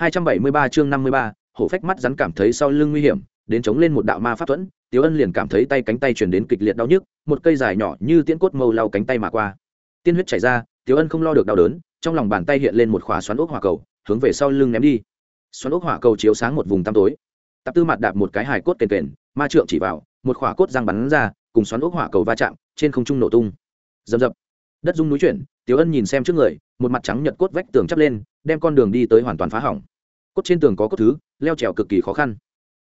273 chương 53, hổ phách mắt rắn cảm thấy sau lưng nguy hiểm, đến chống lên một đạo ma pháp thuẫn, Tiếu Ân liền cảm thấy tay cánh tay truyền đến kịch liệt đau nhức, một cây dài nhỏ như tiễn cốt mâu lao cánh tay mà qua. Tiên huyết chảy ra, Tiếu Ân không lo được đau đớn, trong lòng bàn tay hiện lên một khóa xoắn ốc hỏa cầu, hướng về sau lưng ném đi. Xoắn ốc hỏa cầu chiếu sáng một vùng tăm tối. Tạp Tư mặt đạp một cái hài cốt kền kền, ma trượng chỉ vào, một khỏa cốt răng bắn ra, cùng xoắn ốc hỏa cầu va chạm, trên không trung nổ tung. Dầm dập. Đất rung núi chuyển, Tiếu Ân nhìn xem trước người, một mặt trắng nhợt cốt vách tường chắp lên, đem con đường đi tới hoàn toàn phá hỏng. Cốt trên tường có cốt thứ, leo trèo cực kỳ khó khăn.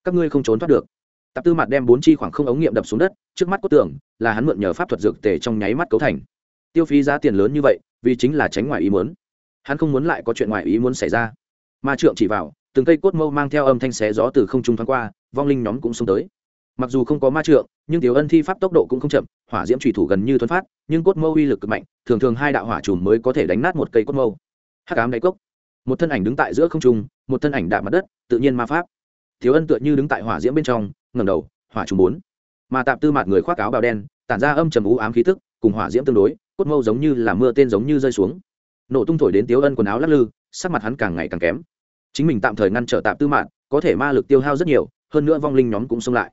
Các ngươi không trốn thoát được. Tạp tư mặt đem bốn chi khoảng không ống nghiệm đập xuống đất, trước mắt cốt tường là hắn mượn nhờ pháp thuật dược tề trong nháy mắt cấu thành. Tiêu phí giá tiền lớn như vậy, vì chính là tránh ngoài ý muốn. Hắn không muốn lại có chuyện ngoài ý muốn xảy ra. Ma trượng chỉ vào, từng cây cốt mâu mang theo âm thanh xé gió từ không trung thoáng qua, vong linh nhóm cũng xông tới. Mặc dù không có ma trượng, nhưng tiểu ân thi pháp tốc độ cũng không chậm, hỏa diễm trùy thủ gần như thuấn phát, nhưng cốt mâu uy lực cực mạnh, thường thường hai đạo hỏa chùm mới có thể đánh nát một cây cốt mâu. Hắc ám đáy cốc một thân ảnh đứng tại giữa không trung, một thân ảnh đạp mặt đất, tự nhiên ma pháp. Thiếu ân tựa như đứng tại hỏa diễm bên trong ngầm đầu, hỏa trùng bốn. Mà tạm tư mặt người khoác áo bào đen, tản ra âm trầm u ám khí tức, cùng hỏa diễm tương đối, cốt mâu giống như là mưa tên giống như rơi xuống. Nổ tung thổi đến tiếu ân quần áo lắc lư, sắc mặt hắn càng ngày càng kém. Chính mình tạm thời ngăn trở tạm tư mạn có thể ma lực tiêu hao rất nhiều, hơn nữa vong linh nhóm cũng xông lại.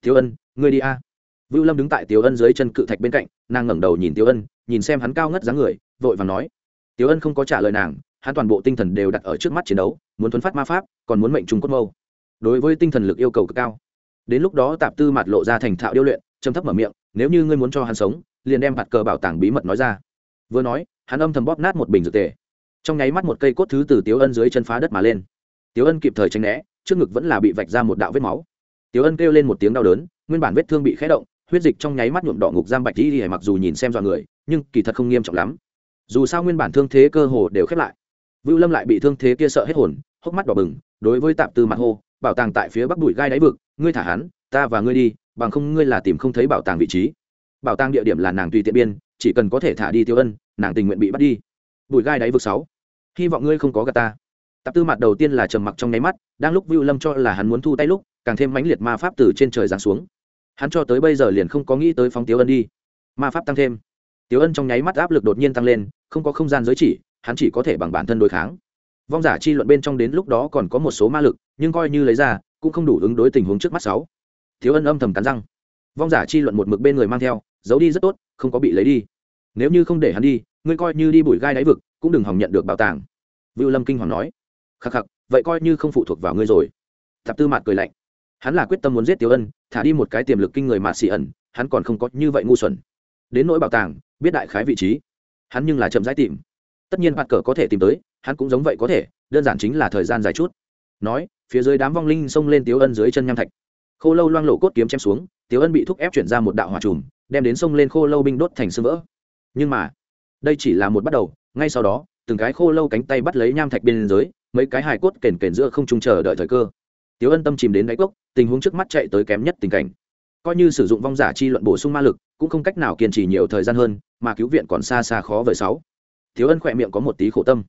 Tiếu ân, ngươi đi a. À. vưu lâm đứng tại tiếu ân dưới chân cự thạch bên cạnh, nàng ngẩng đầu nhìn tiếu ân, nhìn xem hắn cao ngất dáng người, vội và nói. Tiếu ân không có trả lời nàng hắn toàn bộ tinh thần đều đặt ở trước mắt chiến đấu, muốn thuấn phát ma pháp, còn muốn mệnh trùng cốt mâu. Đối với tinh thần lực yêu cầu cực cao. Đến lúc đó tạp tư mặt lộ ra thành thạo điêu luyện châm thấp mở miệng, nếu như ngươi muốn cho hắn sống, liền đem mặt cờ bảo tàng bí mật nói ra. Vừa nói, hắn âm thầm bóp nát một bình dược tề. Trong nháy mắt một cây cốt thứ từ tiếu ân dưới chân phá đất mà lên. Tiếu ân kịp thời tránh né, trước ngực vẫn là bị vạch ra một đạo vết máu. Tiếu ân kêu lên một tiếng đau đớn, nguyên bản vết thương bị khé động, huyết dịch trong nháy mắt nhuộm đỏ ngục giam bạch đi mặc dù nhìn xem dọa người, nhưng kỳ thật không nghiêm trọng lắm. Dù sao nguyên bản thương thế cơ hồ đều khép lại vưu lâm lại bị thương thế kia sợ hết hồn, hốc mắt đỏ bừng, đối với tạp tư mặt hô, bảo tàng tại phía bắc bụi gai đáy vực, ngươi thả hắn, ta và ngươi đi, bằng không ngươi là tìm không thấy bảo tàng vị trí. Bảo tàng địa điểm là nàng tùy tiện biên, chỉ cần có thể thả đi tiêu ân, nàng tình nguyện bị bắt đi. Bụi gai đáy vực sáu. Hy vọng ngươi không có gà ta. Tạp tư mặt đầu tiên là trầm mặc trong nháy mắt, đang lúc vưu lâm cho là hắn muốn thu tay lúc, càng thêm mãnh liệt ma pháp từ trên trời giáng xuống. Hắn cho tới bây giờ liền không có nghĩ tới phóng tiêu ân đi. Ma pháp tăng thêm. Tiêu ân trong nháy mắt áp lực đột nhiên tăng lên, không có không gian giới chỉ hắn chỉ có thể bằng bản thân đối kháng. Vong giả chi luận bên trong đến lúc đó còn có một số ma lực, nhưng coi như lấy ra, cũng không đủ ứng đối tình huống trước mắt sáu. Thiếu ân âm thầm cắn răng. Vong giả chi luận một mực bên người mang theo, giấu đi rất tốt, không có bị lấy đi. Nếu như không để hắn đi, ngươi coi như đi bụi gai đáy vực, cũng đừng hòng nhận được bảo tàng. Vưu lâm kinh hoàng nói. Khắc khắc, vậy coi như không phụ thuộc vào ngươi rồi. Thập tư mạt cười lạnh. Hắn là quyết tâm muốn giết tiểu ân, thả đi một cái tiềm lực kinh người mà xì ẩn, hắn còn không có như vậy ngu xuẩn. Đến nỗi bảo tàng, biết đại khái vị trí. Hắn nhưng là chậm rãi tìm tất nhiên mặt cờ có thể tìm tới, hắn cũng giống vậy có thể, đơn giản chính là thời gian dài chút. Nói, phía dưới đám vong linh xông lên tiếu ân dưới chân nham thạch. Khô lâu loang lộ cốt kiếm chém xuống, tiếu ân bị thúc ép chuyển ra một đạo hỏa trùm đem đến sông lên khô lâu binh đốt thành sương vỡ. Nhưng mà, đây chỉ là một bắt đầu, ngay sau đó, từng cái khô lâu cánh tay bắt lấy nham thạch bên dưới, mấy cái hài cốt kền kền giữa không trung chờ đợi thời cơ. Tiếu ân tâm chìm đến đáy cốc, tình huống trước mắt chạy tới kém nhất tình cảnh. Coi như sử dụng vong giả chi luận bổ sung ma lực, cũng không cách nào kiên trì nhiều thời gian hơn, mà cứu viện còn xa xa khó vời sáu thiếu ân khỏe miệng có một tí khổ tâm.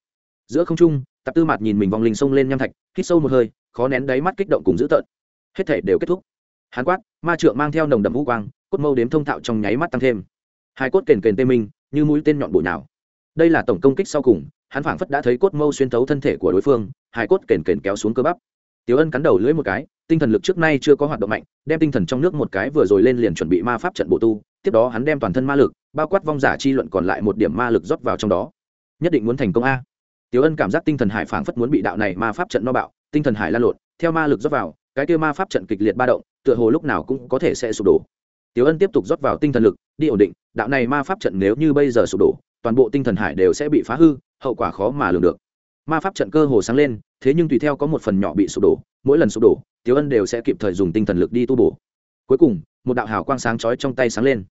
Giữa không trung tạp tư mạt nhìn mình vòng linh sông lên nham thạch hít sâu một hơi khó nén đáy mắt kích động cùng dữ tợn. Hết thể đều kết thúc. Hán quát ma trượng mang theo nồng đậm vũ quang cốt mâu đếm thông thạo trong nháy mắt tăng thêm. Hai cốt kền kền tê minh như mũi tên nhọn bụi nào đây là tổng công kích sau cùng hắn phảng phất đã thấy cốt mâu xuyên thấu thân thể của đối phương hai cốt kền kền kéo xuống cơ bắp. Tiếu Ân cắn đầu lưỡi một cái, tinh thần lực trước nay chưa có hoạt động mạnh, đem tinh thần trong nước một cái vừa rồi lên liền chuẩn bị ma pháp trận bộ tu, tiếp đó hắn đem toàn thân ma lực, bao quát vong giả chi luận còn lại một điểm ma lực rót vào trong đó. Nhất định muốn thành công a. Tiểu Ân cảm giác tinh thần hải phảng phất muốn bị đạo này ma pháp trận no bạo, tinh thần hải lan lộn, theo ma lực rót vào, cái kia ma pháp trận kịch liệt ba động, tựa hồ lúc nào cũng có thể sẽ sụp đổ. Tiểu Ân tiếp tục rót vào tinh thần lực, đi ổn định, đạo này ma pháp trận nếu như bây giờ sụp đổ, toàn bộ tinh thần hải đều sẽ bị phá hư, hậu quả khó mà lường được. Ma pháp trận cơ hồ sáng lên, thế nhưng tùy theo có một phần nhỏ bị sụp đổ, mỗi lần sụp đổ tiểu ân đều sẽ kịp thời dùng tinh thần lực đi tu bổ cuối cùng một đạo hào quang sáng chói trong tay sáng lên.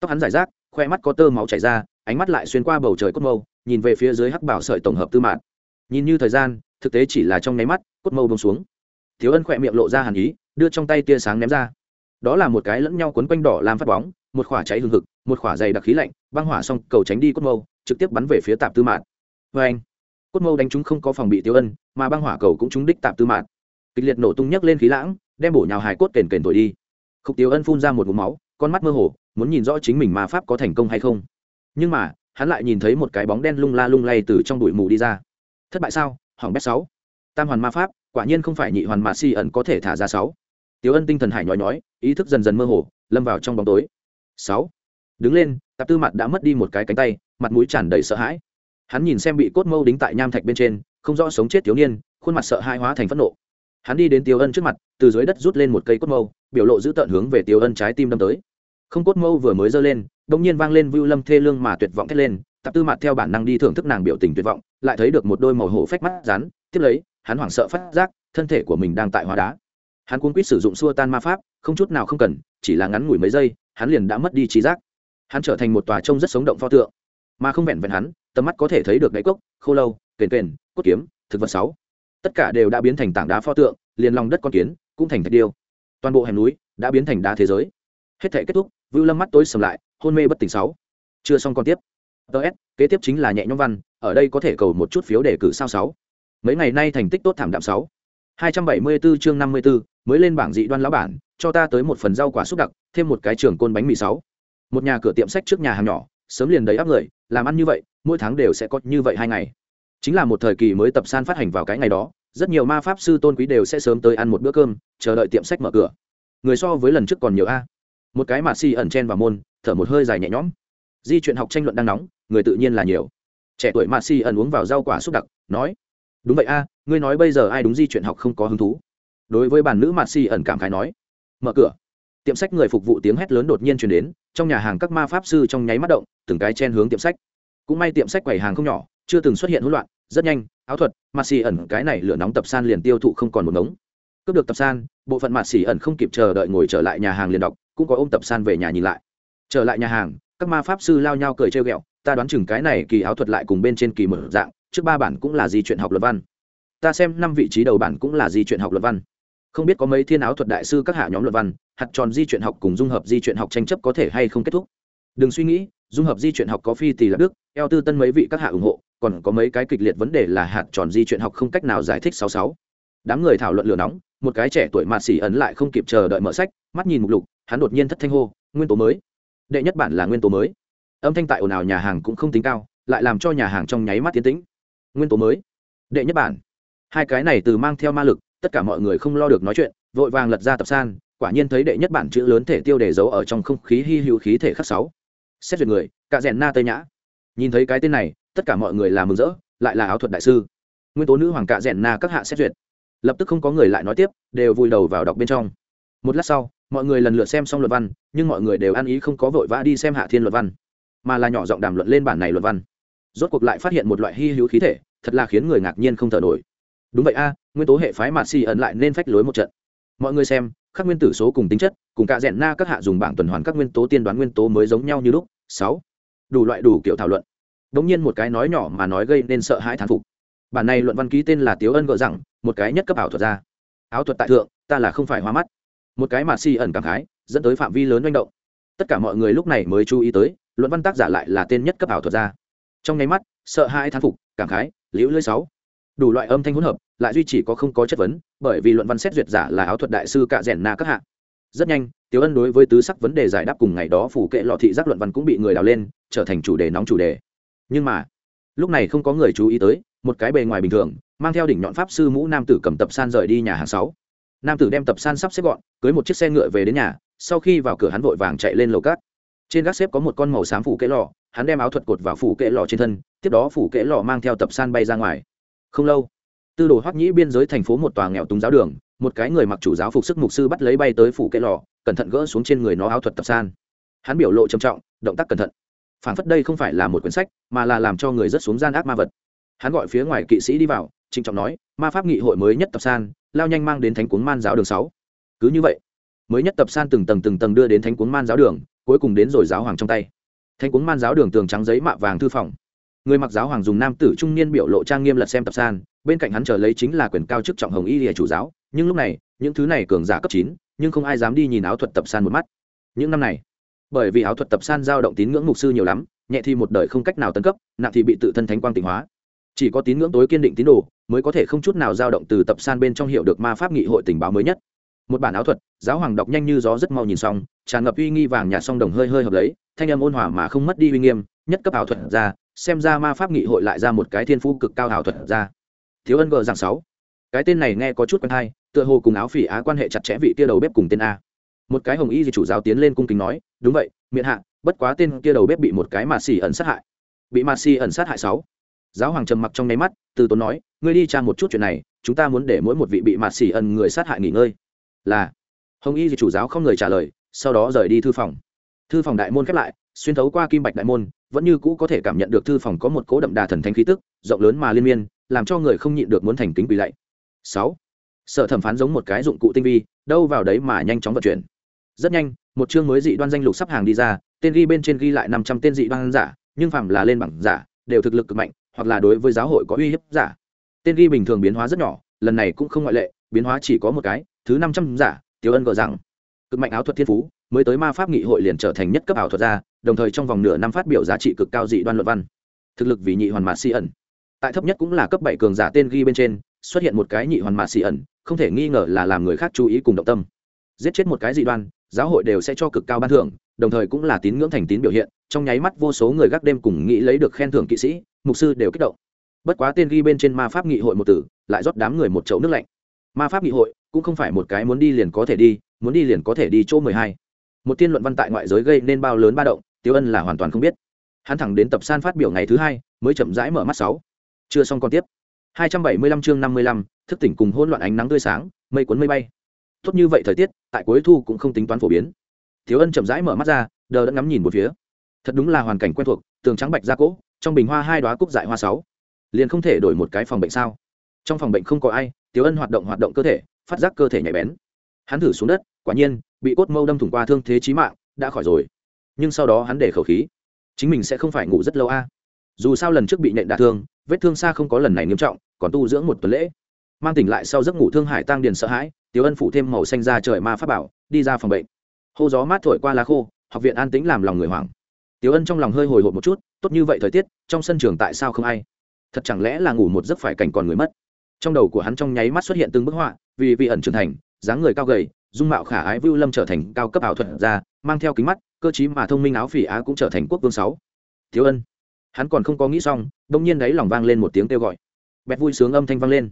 Tóc hắn giải rác, khoe mắt có tơ máu chảy ra, ánh mắt lại xuyên qua bầu trời cốt mâu, nhìn về phía dưới hắc bảo sợi tổng hợp tư mạng nhìn như thời gian, thực tế chỉ là trong nháy mắt, cốt mâu bông xuống. Thiếu ân khỏe miệng lộ ra hàn ý, đưa trong tay tia sáng ném ra. Đó là một cái lẫn nhau quấn quanh đỏ làm phát bóng, một khỏa cháy hừng hực, một khỏa dày đặc khí lạnh, băng hỏa xong, cầu tránh đi cốt mâu, trực tiếp bắn về phía tạp tư mạn. Vê anh, cốt mâu đánh chúng không có phòng bị tiêu ân, mà băng hỏa cầu cũng trúng đích tạp tư mạn. Kịch liệt nổ tung nhấc lên khí lãng, đem bổ nhào hài cốt kền kền thổi đi khúc tiêu ân phun ra một mũ máu, con mắt mơ hồ, muốn nhìn rõ chính mình ma pháp có thành công hay không. Nhưng mà, hắn lại nhìn thấy một cái bóng đen lung la lung lay từ trong bụi mù đi ra. Thất bại sao? Hỏng bét sáu. Tam hoàn ma pháp, quả nhiên không phải nhị hoàn mà si ẩn có thể thả ra sáu. Tiếu ân tinh thần hải nhói nhói, ý thức dần dần mơ hồ, lâm vào trong bóng tối. Sáu. Đứng lên, tạp tư mặt đã mất đi một cái cánh tay, mặt mũi tràn đầy sợ hãi. Hắn nhìn xem bị cốt mâu đính tại nham thạch bên trên, không rõ sống chết thiếu niên, khuôn mặt sợ hãi hóa thành phẫn nộ. Hắn đi đến tiêu ân trước mặt, từ dưới đất rút lên một cây cốt mâu biểu lộ giữ tợn hướng về tiêu ân trái tim đâm tới. Không cốt mâu vừa mới giơ lên bỗng nhiên vang lên vưu lâm thê lương mà tuyệt vọng thét lên tạp tư mặt theo bản năng đi thưởng thức nàng biểu tình tuyệt vọng lại thấy được một đôi màu hổ phách mắt rán, tiếp lấy hắn hoảng sợ phát giác thân thể của mình đang tại hóa đá. Hắn cuốn quýt sử dụng xua tan ma pháp không chút nào không cần chỉ là ngắn ngủi mấy giây hắn liền đã mất đi trí giác. Hắn trở thành một tòa trông rất sống động pho tượng mà không vẹn vẹn hắn tầm mắt có thể thấy được đáy cốc khô lâu kền kền cốt kiếm thực vật sáu. Tất cả đều đã biến thành tảng đá pho tượng liền lòng đất con kiến cũng thành thạch điêu toàn bộ hẻm núi đã biến thành đá thế giới. Hết thể kết thúc vưu lâm mắt tối sầm lại hôn mê bất tỉnh sáu. Chưa xong còn tiếp. Ts kế tiếp chính là nhẹ nhõm văn ở đây có thể cầu một chút phiếu đề cử sao sáu. Mấy ngày nay thành tích tốt thảm đạm sáu. Hai trăm bảy mươi 274 chương năm mươi 54, mới lên bảng dị đoan lão bản cho ta tới một phần rau quả xúc đặc thêm một cái trường côn bánh mì sáu. Một nhà cửa tiệm sách trước nhà hàng nhỏ sớm liền đầy áp người làm ăn như vậy mỗi tháng đều sẽ có như vậy hai ngày. Chính là một thời kỳ mới tập san phát hành vào cái ngày đó rất nhiều ma pháp sư tôn quý đều sẽ sớm tới ăn một bữa cơm, chờ đợi tiệm sách mở cửa. Người so với lần trước còn nhiều a. Một cái mà si ẩn chen vào môn, thở một hơi dài nhẹ nhõm. Di chuyện học tranh luận đang nóng, người tự nhiên là nhiều. Trẻ tuổi mà si ẩn uống vào rau quả xúc đặc, nói, đúng vậy a, ngươi nói bây giờ ai đúng di chuyện học không có hứng thú? Đối với bàn nữ mà si ẩn cảm khái nói, mở cửa. Tiệm sách người phục vụ tiếng hét lớn đột nhiên chuyển đến, trong nhà hàng các ma pháp sư trong nháy mắt động, từng cái chen hướng tiệm sách. Cũng may tiệm sách quầy hàng không nhỏ, chưa từng xuất hiện hỗn loạn, rất nhanh áo thuật mặt xì ẩn cái này lửa nóng tập san liền tiêu thụ không còn một ngống. Cướp được tập san, bộ phận mặt xì ẩn không kịp chờ đợi ngồi trở lại nhà hàng liền đọc, cũng có ôm tập san về nhà nhìn lại. Trở lại nhà hàng, các ma pháp sư lao nhau cười trêu ghẹo, ta đoán chừng cái này kỳ áo thuật lại cùng bên trên kỳ mở dạng, trước ba bản cũng là di chuyện học luật văn. Ta xem năm vị trí đầu bản cũng là di chuyện học luật văn. Không biết có mấy thiên áo thuật đại sư các hạ nhóm luật văn, hạt tròn di chuyện học cùng dung hợp di chuyện học tranh chấp có thể hay không kết thúc. Đừng suy nghĩ, dung hợp di chuyện học có phi tỷ là đức, eo tư tân mấy vị các hạ ủng hộ còn có mấy cái kịch liệt vấn đề là hạt tròn di chuyện học không cách nào giải thích sáu sáu. Đám người thảo luận lửa nóng, một cái trẻ tuổi mạt xỉ ấn lại không kịp chờ đợi mở sách, mắt nhìn mục lục, hắn đột nhiên thất thanh hô, nguyên tố mới. Đệ nhất bản là nguyên tố mới. Âm thanh tại ồn ào nhà hàng cũng không tính cao, lại làm cho nhà hàng trong nháy mắt tiến tĩnh. Nguyên tố mới. Đệ nhất bản. Hai cái này từ mang theo ma lực, tất cả mọi người không lo được nói chuyện, vội vàng lật ra tập san, quả nhiên thấy đệ nhất bản chữ lớn thể tiêu để giấu ở trong không khí hy hữu khí thể khắc sáu. Xét duyệt người, cạ rèn na tây nhã. Nhìn thấy cái tên này tất cả mọi người là mừng rỡ, lại là áo thuật đại sư. Nguyên tố nữ hoàng cạ rèn na các hạ xét duyệt. Lập tức không có người lại nói tiếp, đều vùi đầu vào đọc bên trong. Một lát sau, mọi người lần lượt xem xong luật văn, nhưng mọi người đều ăn ý không có vội vã đi xem hạ thiên luật văn, mà là nhỏ giọng đàm luận lên bản này luật văn. Rốt cuộc lại phát hiện một loại hy hữu khí thể, thật là khiến người ngạc nhiên không thở nổi. Đúng vậy a, nguyên tố hệ phái mạt xì ẩn lại nên phách lối một trận. Mọi người xem các nguyên tử số cùng tính chất, cùng cả rẽn na các hạ dùng bảng tuần hoàn các nguyên tố tiên đoán nguyên tố mới giống nhau như lúc. Sáu. Đủ loại đủ kiểu thảo luận đống nhiên một cái nói nhỏ mà nói gây nên sợ hãi thán phục. Bản này luận văn ký tên là tiếu ân gợ rằng, một cái nhất cấp ảo thuật ra áo thuật tại thượng, ta là không phải hoa mắt. Một cái mà si ẩn cảm khái, dẫn tới phạm vi lớn manh động. Tất cả mọi người lúc này mới chú ý tới, luận văn tác giả lại là tên nhất cấp ảo thuật ra trong nháy mắt, sợ hãi thán phục, cảm khái, liễu lưỡi sáu. Đủ loại âm thanh hỗn hợp, lại duy chỉ có không có chất vấn, bởi vì luận văn xét duyệt giả là áo thuật đại sư cạ rèn na các hạ. Rất nhanh, tiếu ân đối với tứ sắc vấn đề giải đáp cùng ngày đó phủ kệ lọ thị giác luận văn cũng bị người đào lên, trở thành chủ đề nóng chủ đề nhưng mà, lúc này không có người chú ý tới, một cái bề ngoài bình thường, mang theo đỉnh nhọn pháp sư mũ nam tử cầm tập san rời đi nhà hàng sáu. Nam tử đem tập san sắp xếp gọn, cưới một chiếc xe ngựa về đến nhà, sau khi vào cửa hắn vội vàng chạy lên lầu cát. Trên gác xếp có một con màu xám phủ kệ lọ hắn đem áo thuật cột vào phủ kệ lọ trên thân, tiếp đó phủ kệ lọ mang theo tập san bay ra ngoài. Không lâu, tư đồ hoắc nhĩ biên giới thành phố một tòa nghèo túng giáo đường, một cái người mặc chủ giáo phục sức mục sư bắt lấy bay tới phủ kệ lò, cẩn thận gỡ xuống trên người nó áo thuật tập san. Hắn biểu lộ trầm trọng, động tác cẩn thận phản phất đây không phải là một quyển sách, mà là làm cho người rất xuống gian ác ma vật. Hắn gọi phía ngoài kỵ sĩ đi vào, trịnh trọng nói, ma pháp nghị hội mới nhất tập san, lao nhanh mang đến thánh cuốn man giáo đường sáu. Cứ như vậy, mới nhất tập san từng tầng từng tầng đưa đến thánh cuốn man giáo đường, cuối cùng đến rồi giáo hoàng trong tay. Thánh cuốn man giáo đường tường trắng giấy mạ vàng thư phòng. Người mặc giáo hoàng dùng nam tử trung niên biểu lộ trang nghiêm lật xem tập san, bên cạnh hắn chờ lấy chính là quyền cao chức trọng hồng y lìa chủ giáo, nhưng lúc này, những thứ này cường giả cấp chín, nhưng không ai dám đi nhìn áo thuật tập san một mắt. Những năm này bởi vì áo thuật tập san giao động tín ngưỡng mục sư nhiều lắm, nhẹ thì một đời không cách nào tấn cấp, nặng thì bị tự thân thánh quang tịnh hóa. Chỉ có tín ngưỡng tối kiên định tín đồ mới có thể không chút nào dao động từ tập san bên trong hiệu được ma pháp nghị hội tình báo mới nhất. Một bản áo thuật, giáo hoàng đọc nhanh như gió rất mau nhìn xong, tràn ngập uy nghi vàng nhạt song đồng hơi hơi hợp lấy, thanh âm ôn hòa mà không mất đi uy nghiêm, nhất cấp ảo thuật ra, xem ra ma pháp nghị hội lại ra một cái thiên phú cực cao ảo thuật ra. Thiếu ân gờ rằng sáu. Cái tên này nghe có chút quen hay, tựa hồ cùng áo phỉ á quan hệ chặt chẽ vị kia đầu bếp cùng tên a một cái hồng y Di chủ giáo tiến lên cung kính nói, đúng vậy miệng hạ, bất quá tên kia đầu bếp bị một cái mà xỉ ẩn sát hại. Bị mà xỉ ẩn sát hại sáu. Giáo hoàng trầm mặc trong nháy mắt, từ tốn nói, ngươi đi tra một chút chuyện này, chúng ta muốn để mỗi một vị bị mà xỉ ẩn người sát hại nghỉ ngơi. Là. Hồng y Di chủ giáo không người trả lời, sau đó rời đi thư phòng. Thư phòng đại môn khép lại, xuyên thấu qua kim bạch đại môn, vẫn như cũ có thể cảm nhận được thư phòng có một cố đậm đà thần thánh khí tức, rộng lớn mà liên miên, làm cho người không nhịn được muốn thành kính quỳ lạy. Sáu. Sở thẩm phán giống một cái dụng cụ tinh vi, đâu vào đấy mà nhanh chóng vận chuyển rất nhanh, một chương mới dị đoan danh lục sắp hàng đi ra, tên ghi bên trên ghi lại năm trăm tên dị đoan giả, nhưng phạm là lên bảng giả, đều thực lực cực mạnh, hoặc là đối với giáo hội có uy hiếp giả. Tên ghi bình thường biến hóa rất nhỏ, lần này cũng không ngoại lệ, biến hóa chỉ có một cái, thứ năm trăm giả tiêu ân gờ rằng. Cực mạnh áo thuật thiên phú, mới tới ma pháp nghị hội liền trở thành nhất cấp ảo thuật gia, đồng thời trong vòng nửa năm phát biểu giá trị cực cao dị đoan luận văn. Thực lực vì nhị hoàn mạt si ẩn. Tại thấp nhất cũng là cấp bảy cường giả tên ghi bên trên, xuất hiện một cái nhị hoàn mạt si ẩn, không thể nghi ngờ là làm người khác chú ý cùng động tâm. Giết chết một cái dị đoan giáo hội đều sẽ cho cực cao ban thưởng đồng thời cũng là tín ngưỡng thành tín biểu hiện trong nháy mắt vô số người gác đêm cùng nghĩ lấy được khen thưởng kỵ sĩ mục sư đều kích động. Bất quá tên ghi bên trên ma pháp nghị hội một tử lại rót đám người một chậu nước lạnh. Ma pháp nghị hội cũng không phải một cái muốn đi liền có thể đi muốn đi liền có thể đi chỗ mười hai. Một tiên luận văn tại ngoại giới gây nên bao lớn ba động tiêu ân là hoàn toàn không biết. Hắn thẳng đến tập san phát biểu ngày thứ hai mới chậm rãi mở mắt sáu. Chưa xong còn tiếp. 275 chương 55, thức tỉnh cùng hỗn loạn ánh nắng tươi sáng mây cuốn mây bay tốt như vậy thời tiết, tại cuối thu cũng không tính toán phổ biến. Thiếu ân chậm rãi mở mắt ra, đờ đã ngắm nhìn một phía. Thật đúng là hoàn cảnh quen thuộc, tường trắng bạch ra cỗ, trong bình hoa hai đoá cúc dại hoa sáu. Liền không thể đổi một cái phòng bệnh sao? Trong phòng bệnh không có ai, thiếu ân hoạt động hoạt động cơ thể, phát giác cơ thể nhạy bén. Hắn thử xuống đất, quả nhiên, bị cốt mâu đâm thủng qua thương thế chí mạng, đã khỏi rồi. Nhưng sau đó hắn để khẩu khí. Chính mình sẽ không phải ngủ rất lâu a. Dù sao lần trước bị nện đả thương, vết thương xa không có lần này nghiêm trọng, còn tu dưỡng một tuần lễ. Mang tỉnh lại sau giấc ngủ thương hải tăng điền sợ hãi tiểu ân phủ thêm màu xanh ra trời ma pháp bảo, đi ra phòng bệnh. Hô gió mát thổi qua lá khô, học viện an tĩnh làm lòng người hoảng. Tiểu ân trong lòng hơi hồi hộp một chút, tốt như vậy thời tiết, trong sân trường tại sao không ai? Thật chẳng lẽ là ngủ một giấc phải cảnh còn người mất? Trong đầu của hắn trong nháy mắt xuất hiện từng bức họa, vì vị ẩn trưởng thành, dáng người cao gầy, dung mạo khả ái vưu lâm trở thành cao cấp ảo thuật ra mang theo kính mắt, cơ chí mà thông minh áo phỉ á cũng trở thành quốc vương sáu. Thiếu ân, hắn còn không có nghĩ xong, đông nhiên đấy lòng vang lên một tiếng kêu gọi. Bẹt vui sướng âm thanh vang lên.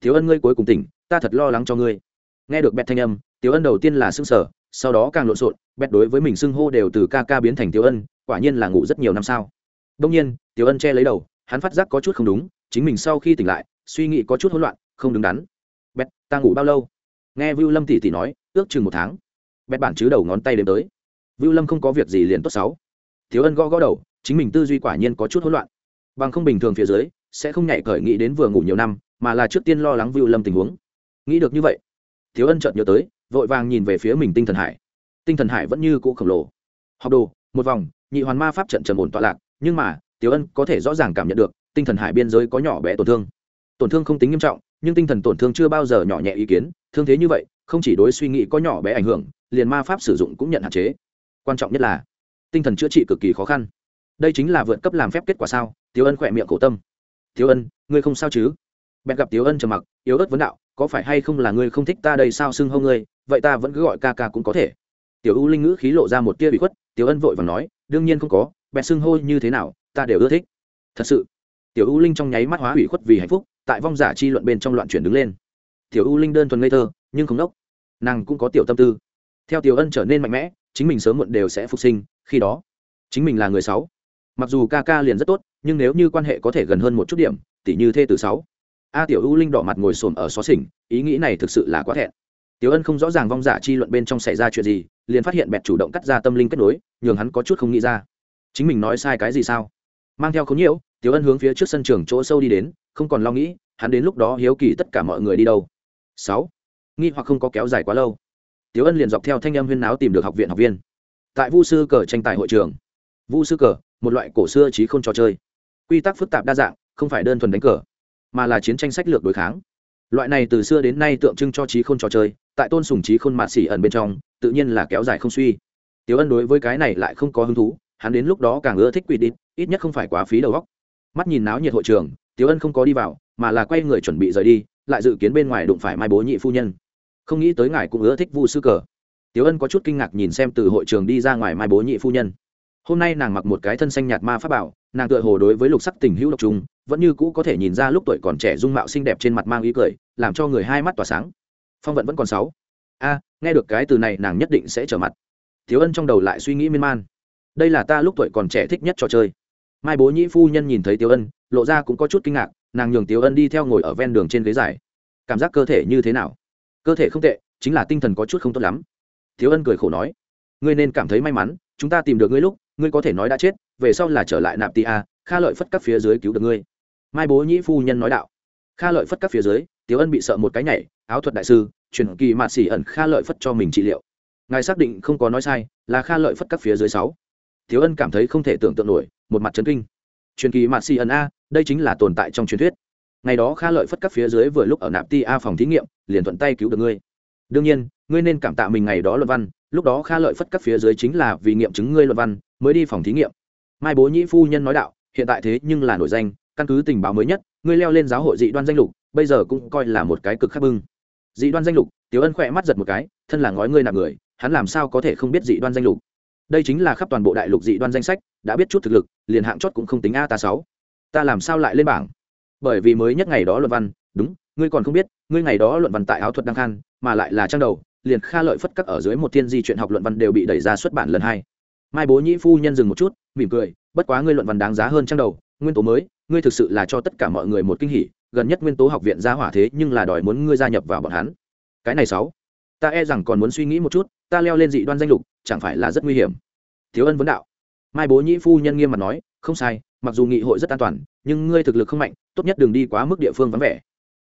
Thiếu ân ngươi cuối cùng tỉnh, ta thật lo lắng cho ngươi nghe được bẹt thanh âm, tiểu ân đầu tiên là xưng sở sau đó càng lộn xộn, bẹt đối với mình xưng hô đều từ ca ca biến thành tiểu ân, quả nhiên là ngủ rất nhiều năm sao. Đông nhiên, tiểu ân che lấy đầu, hắn phát giác có chút không đúng, chính mình sau khi tỉnh lại, suy nghĩ có chút hỗn loạn, không đứng đắn. Bẹt, ta ngủ bao lâu? Nghe vưu lâm tỷ tỷ nói, ước chừng một tháng. Bẹt bản chứ đầu ngón tay đếm tới. Vưu lâm không có việc gì liền tốt sáu. Tiểu ân gõ gõ đầu, chính mình tư duy quả nhiên có chút hỗn loạn. Bằng không bình thường phía dưới, sẽ không nhảy cởi nghĩ đến vừa ngủ nhiều năm, mà là trước tiên lo lắng vưu lâm tình huống. Nghĩ được như vậy thiếu ân chợt nhớ tới, vội vàng nhìn về phía mình tinh thần hải. Tinh thần hải vẫn như cũ khổng lồ. Học đồ, một vòng, nhị hoàn ma pháp trận trầm ổn tọa lạc, nhưng mà, Tiểu ân có thể rõ ràng cảm nhận được, tinh thần hải biên giới có nhỏ bé tổn thương. Tổn thương không tính nghiêm trọng, nhưng tinh thần tổn thương chưa bao giờ nhỏ nhẹ ý kiến, thương thế như vậy, không chỉ đối suy nghĩ có nhỏ bé ảnh hưởng, liền ma pháp sử dụng cũng nhận hạn chế. Quan trọng nhất là, tinh thần chữa trị cực kỳ khó khăn. Đây chính là vượt cấp làm phép kết quả sao? Tiểu ân khỏe miệng cổ tâm. Tiểu ân, ngươi không sao chứ? Bèn gặp Tiểu ân trầm mặc, yếu ớt vấn đạo có phải hay không là ngươi không thích ta đây sao xưng hô ngươi, vậy ta vẫn cứ gọi ca ca cũng có thể. Tiểu u linh ngữ khí lộ ra một tia bị khuất, Tiểu ân vội và nói, đương nhiên không có bẹt xưng hô như thế nào, ta đều ưa thích. Thật sự, tiểu u linh trong nháy mắt hóa hủy khuất vì hạnh phúc, tại vong giả chi luận bên trong loạn chuyển đứng lên. Tiểu u linh đơn thuần ngây thơ, nhưng không đốc. Nàng cũng có tiểu tâm tư. Theo tiểu ân trở nên mạnh mẽ, chính mình sớm muộn đều sẽ phục sinh, khi đó, chính mình là người sáu. Mặc dù ca ca liền rất tốt, nhưng nếu như quan hệ có thể gần hơn một chút điểm, tỉ như thê từ sáu a tiểu u linh đỏ mặt ngồi xổm ở xó xỉnh, ý nghĩ này thực sự là quá thẹn. Tiểu ân không rõ ràng vong giả chi luận bên trong xảy ra chuyện gì, liền phát hiện bẹt chủ động cắt ra tâm linh kết nối, nhường hắn có chút không nghĩ ra. Chính mình nói sai cái gì sao? Mang theo khốn nhiễu, tiểu ân hướng phía trước sân trường chỗ sâu đi đến, không còn lo nghĩ, hắn đến lúc đó hiếu kỳ tất cả mọi người đi đâu. Sáu. Nghi hoặc không có kéo dài quá lâu. Tiểu ân liền dọc theo thanh âm huyên náo tìm được học viện học viên. Tại vu sư cờ tranh tài hội trường. Vu sư cờ, một loại cổ xưa trí không trò chơi. Quy tắc phức tạp đa dạng, không phải đơn thuần đánh cờ mà là chiến tranh sách lược đối kháng. Loại này từ xưa đến nay tượng trưng cho trí khôn trò chơi, tại tôn sùng trí khôn mạt xỉ ẩn bên trong, tự nhiên là kéo dài không suy. Tiểu ân đối với cái này lại không có hứng thú, hắn đến lúc đó càng ưa thích quỷ đi ít nhất không phải quá phí đầu góc mắt nhìn náo nhiệt hội trường, tiểu ân không có đi vào, mà là quay người chuẩn bị rời đi, lại dự kiến bên ngoài đụng phải mai bố nhị phu nhân. Không nghĩ tới ngài cũng ưa thích vu sư cờ. Tiểu ân có chút kinh ngạc nhìn xem từ hội trường đi ra ngoài mai bố nhị phu nhân. Hôm nay nàng mặc một cái thân xanh nhạt ma pháp bảo, nàng tựa hồ đối với lục sắc tình hữu độc trùng vẫn như cũ có thể nhìn ra lúc tuổi còn trẻ dung mạo xinh đẹp trên mặt mang ý cười, làm cho người hai mắt tỏa sáng. Phong vận vẫn còn sáu. A, nghe được cái từ này, nàng nhất định sẽ trở mặt. Thiếu ân trong đầu lại suy nghĩ miên man. Đây là ta lúc tuổi còn trẻ thích nhất trò chơi. Mai bố nhĩ phu nhân nhìn thấy tiêu ân, lộ ra cũng có chút kinh ngạc, nàng nhường tiêu ân đi theo ngồi ở ven đường trên ghế dài. Cảm giác cơ thể như thế nào? Cơ thể không tệ, chính là tinh thần có chút không tốt lắm. Thiếu ân cười khổ nói, ngươi nên cảm thấy may mắn, chúng ta tìm được ngươi lúc, ngươi có thể nói đã chết, về sau là trở lại nạp tì a, kha lợi phất các phía dưới cứu được ngươi mai bố nhĩ phu nhân nói đạo. Kha lợi phất các phía dưới tiếu ân bị sợ một cái nhảy, áo thuật đại sư, truyền kỳ mạt xỉ ẩn kha lợi phất cho mình trị liệu. Ngài xác định không có nói sai, là kha lợi phất các phía dưới sáu. Tiếu ân cảm thấy không thể tưởng tượng nổi, một mặt trấn kinh. Truyền kỳ mạt xỉ ẩn a, đây chính là tồn tại trong truyền thuyết. Ngày đó kha lợi phất các phía dưới vừa lúc ở nạp ti a phòng thí nghiệm, liền thuận tay cứu được ngươi. Đương nhiên, ngươi nên cảm tạ mình ngày đó luận văn, lúc đó kha lợi phất các phía dưới chính là vì nghiệm chứng ngươi luận văn, mới đi phòng thí nghiệm. Mai bố nhĩ phu nhân nói đạo, hiện tại thế nhưng là nổi danh căn cứ tình báo mới nhất, ngươi leo lên giáo hội dị đoan danh lục, bây giờ cũng coi là một cái cực khắc bưng. Dị đoan danh lục, tiểu ân khỏe mắt giật một cái, thân là ngói ngươi nạp người, hắn làm sao có thể không biết dị đoan danh lục? Đây chính là khắp toàn bộ đại lục dị đoan danh sách, đã biết chút thực lực, liền hạng chót cũng không tính a ta sáu. Ta làm sao lại lên bảng? Bởi vì mới nhất ngày đó luận văn, đúng, ngươi còn không biết, ngươi ngày đó luận văn tại áo thuật đăng khan, mà lại là trang đầu, liền kha lợi phất các ở dưới một thiên di chuyện học luận văn đều bị đẩy ra xuất bản lần hai. Mai bố nhĩ phu nhân dừng một chút, mỉm cười, bất quá ngươi luận văn đáng giá hơn trang đầu, nguyên tố mới ngươi thực sự là cho tất cả mọi người một kinh hỉ, gần nhất nguyên tố học viện ra hỏa thế nhưng là đòi muốn ngươi gia nhập vào bọn hắn. Cái này sáu, ta e rằng còn muốn suy nghĩ một chút, ta leo lên dị đoan danh lục, chẳng phải là rất nguy hiểm. Thiếu ân vấn đạo. Mai bố nhĩ phu nhân nghiêm mặt nói, không sai, mặc dù nghị hội rất an toàn, nhưng ngươi thực lực không mạnh, tốt nhất đừng đi quá mức địa phương vắng vẻ.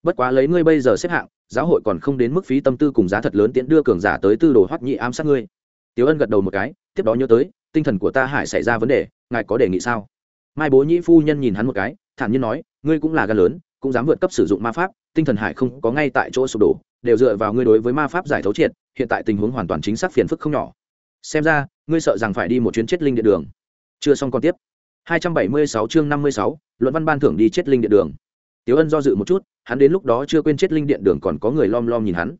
Bất quá lấy ngươi bây giờ xếp hạng, giáo hội còn không đến mức phí tâm tư cùng giá thật lớn tiễn đưa cường giả tới tư đồ hoắc nhị ám sát ngươi. Tiếu ân gật đầu một cái, tiếp đó nhớ tới, tinh thần của ta hải xảy ra vấn đề, ngài có đề nghị sao? Mai bố nhĩ phu nhân nhìn hắn một cái thản nhiên nói ngươi cũng là gan lớn cũng dám vượt cấp sử dụng ma pháp tinh thần hải không có ngay tại chỗ sụp đổ đều dựa vào ngươi đối với ma pháp giải thấu triệt hiện tại tình huống hoàn toàn chính xác phiền phức không nhỏ xem ra ngươi sợ rằng phải đi một chuyến chết linh điện đường chưa xong còn tiếp 276 chương 56, luận văn ban thưởng đi chết linh điện đường Tiếu Ân do dự một chút, hắn đến lúc đó chưa quên chết linh điện đường còn có người lom lom nhìn hắn.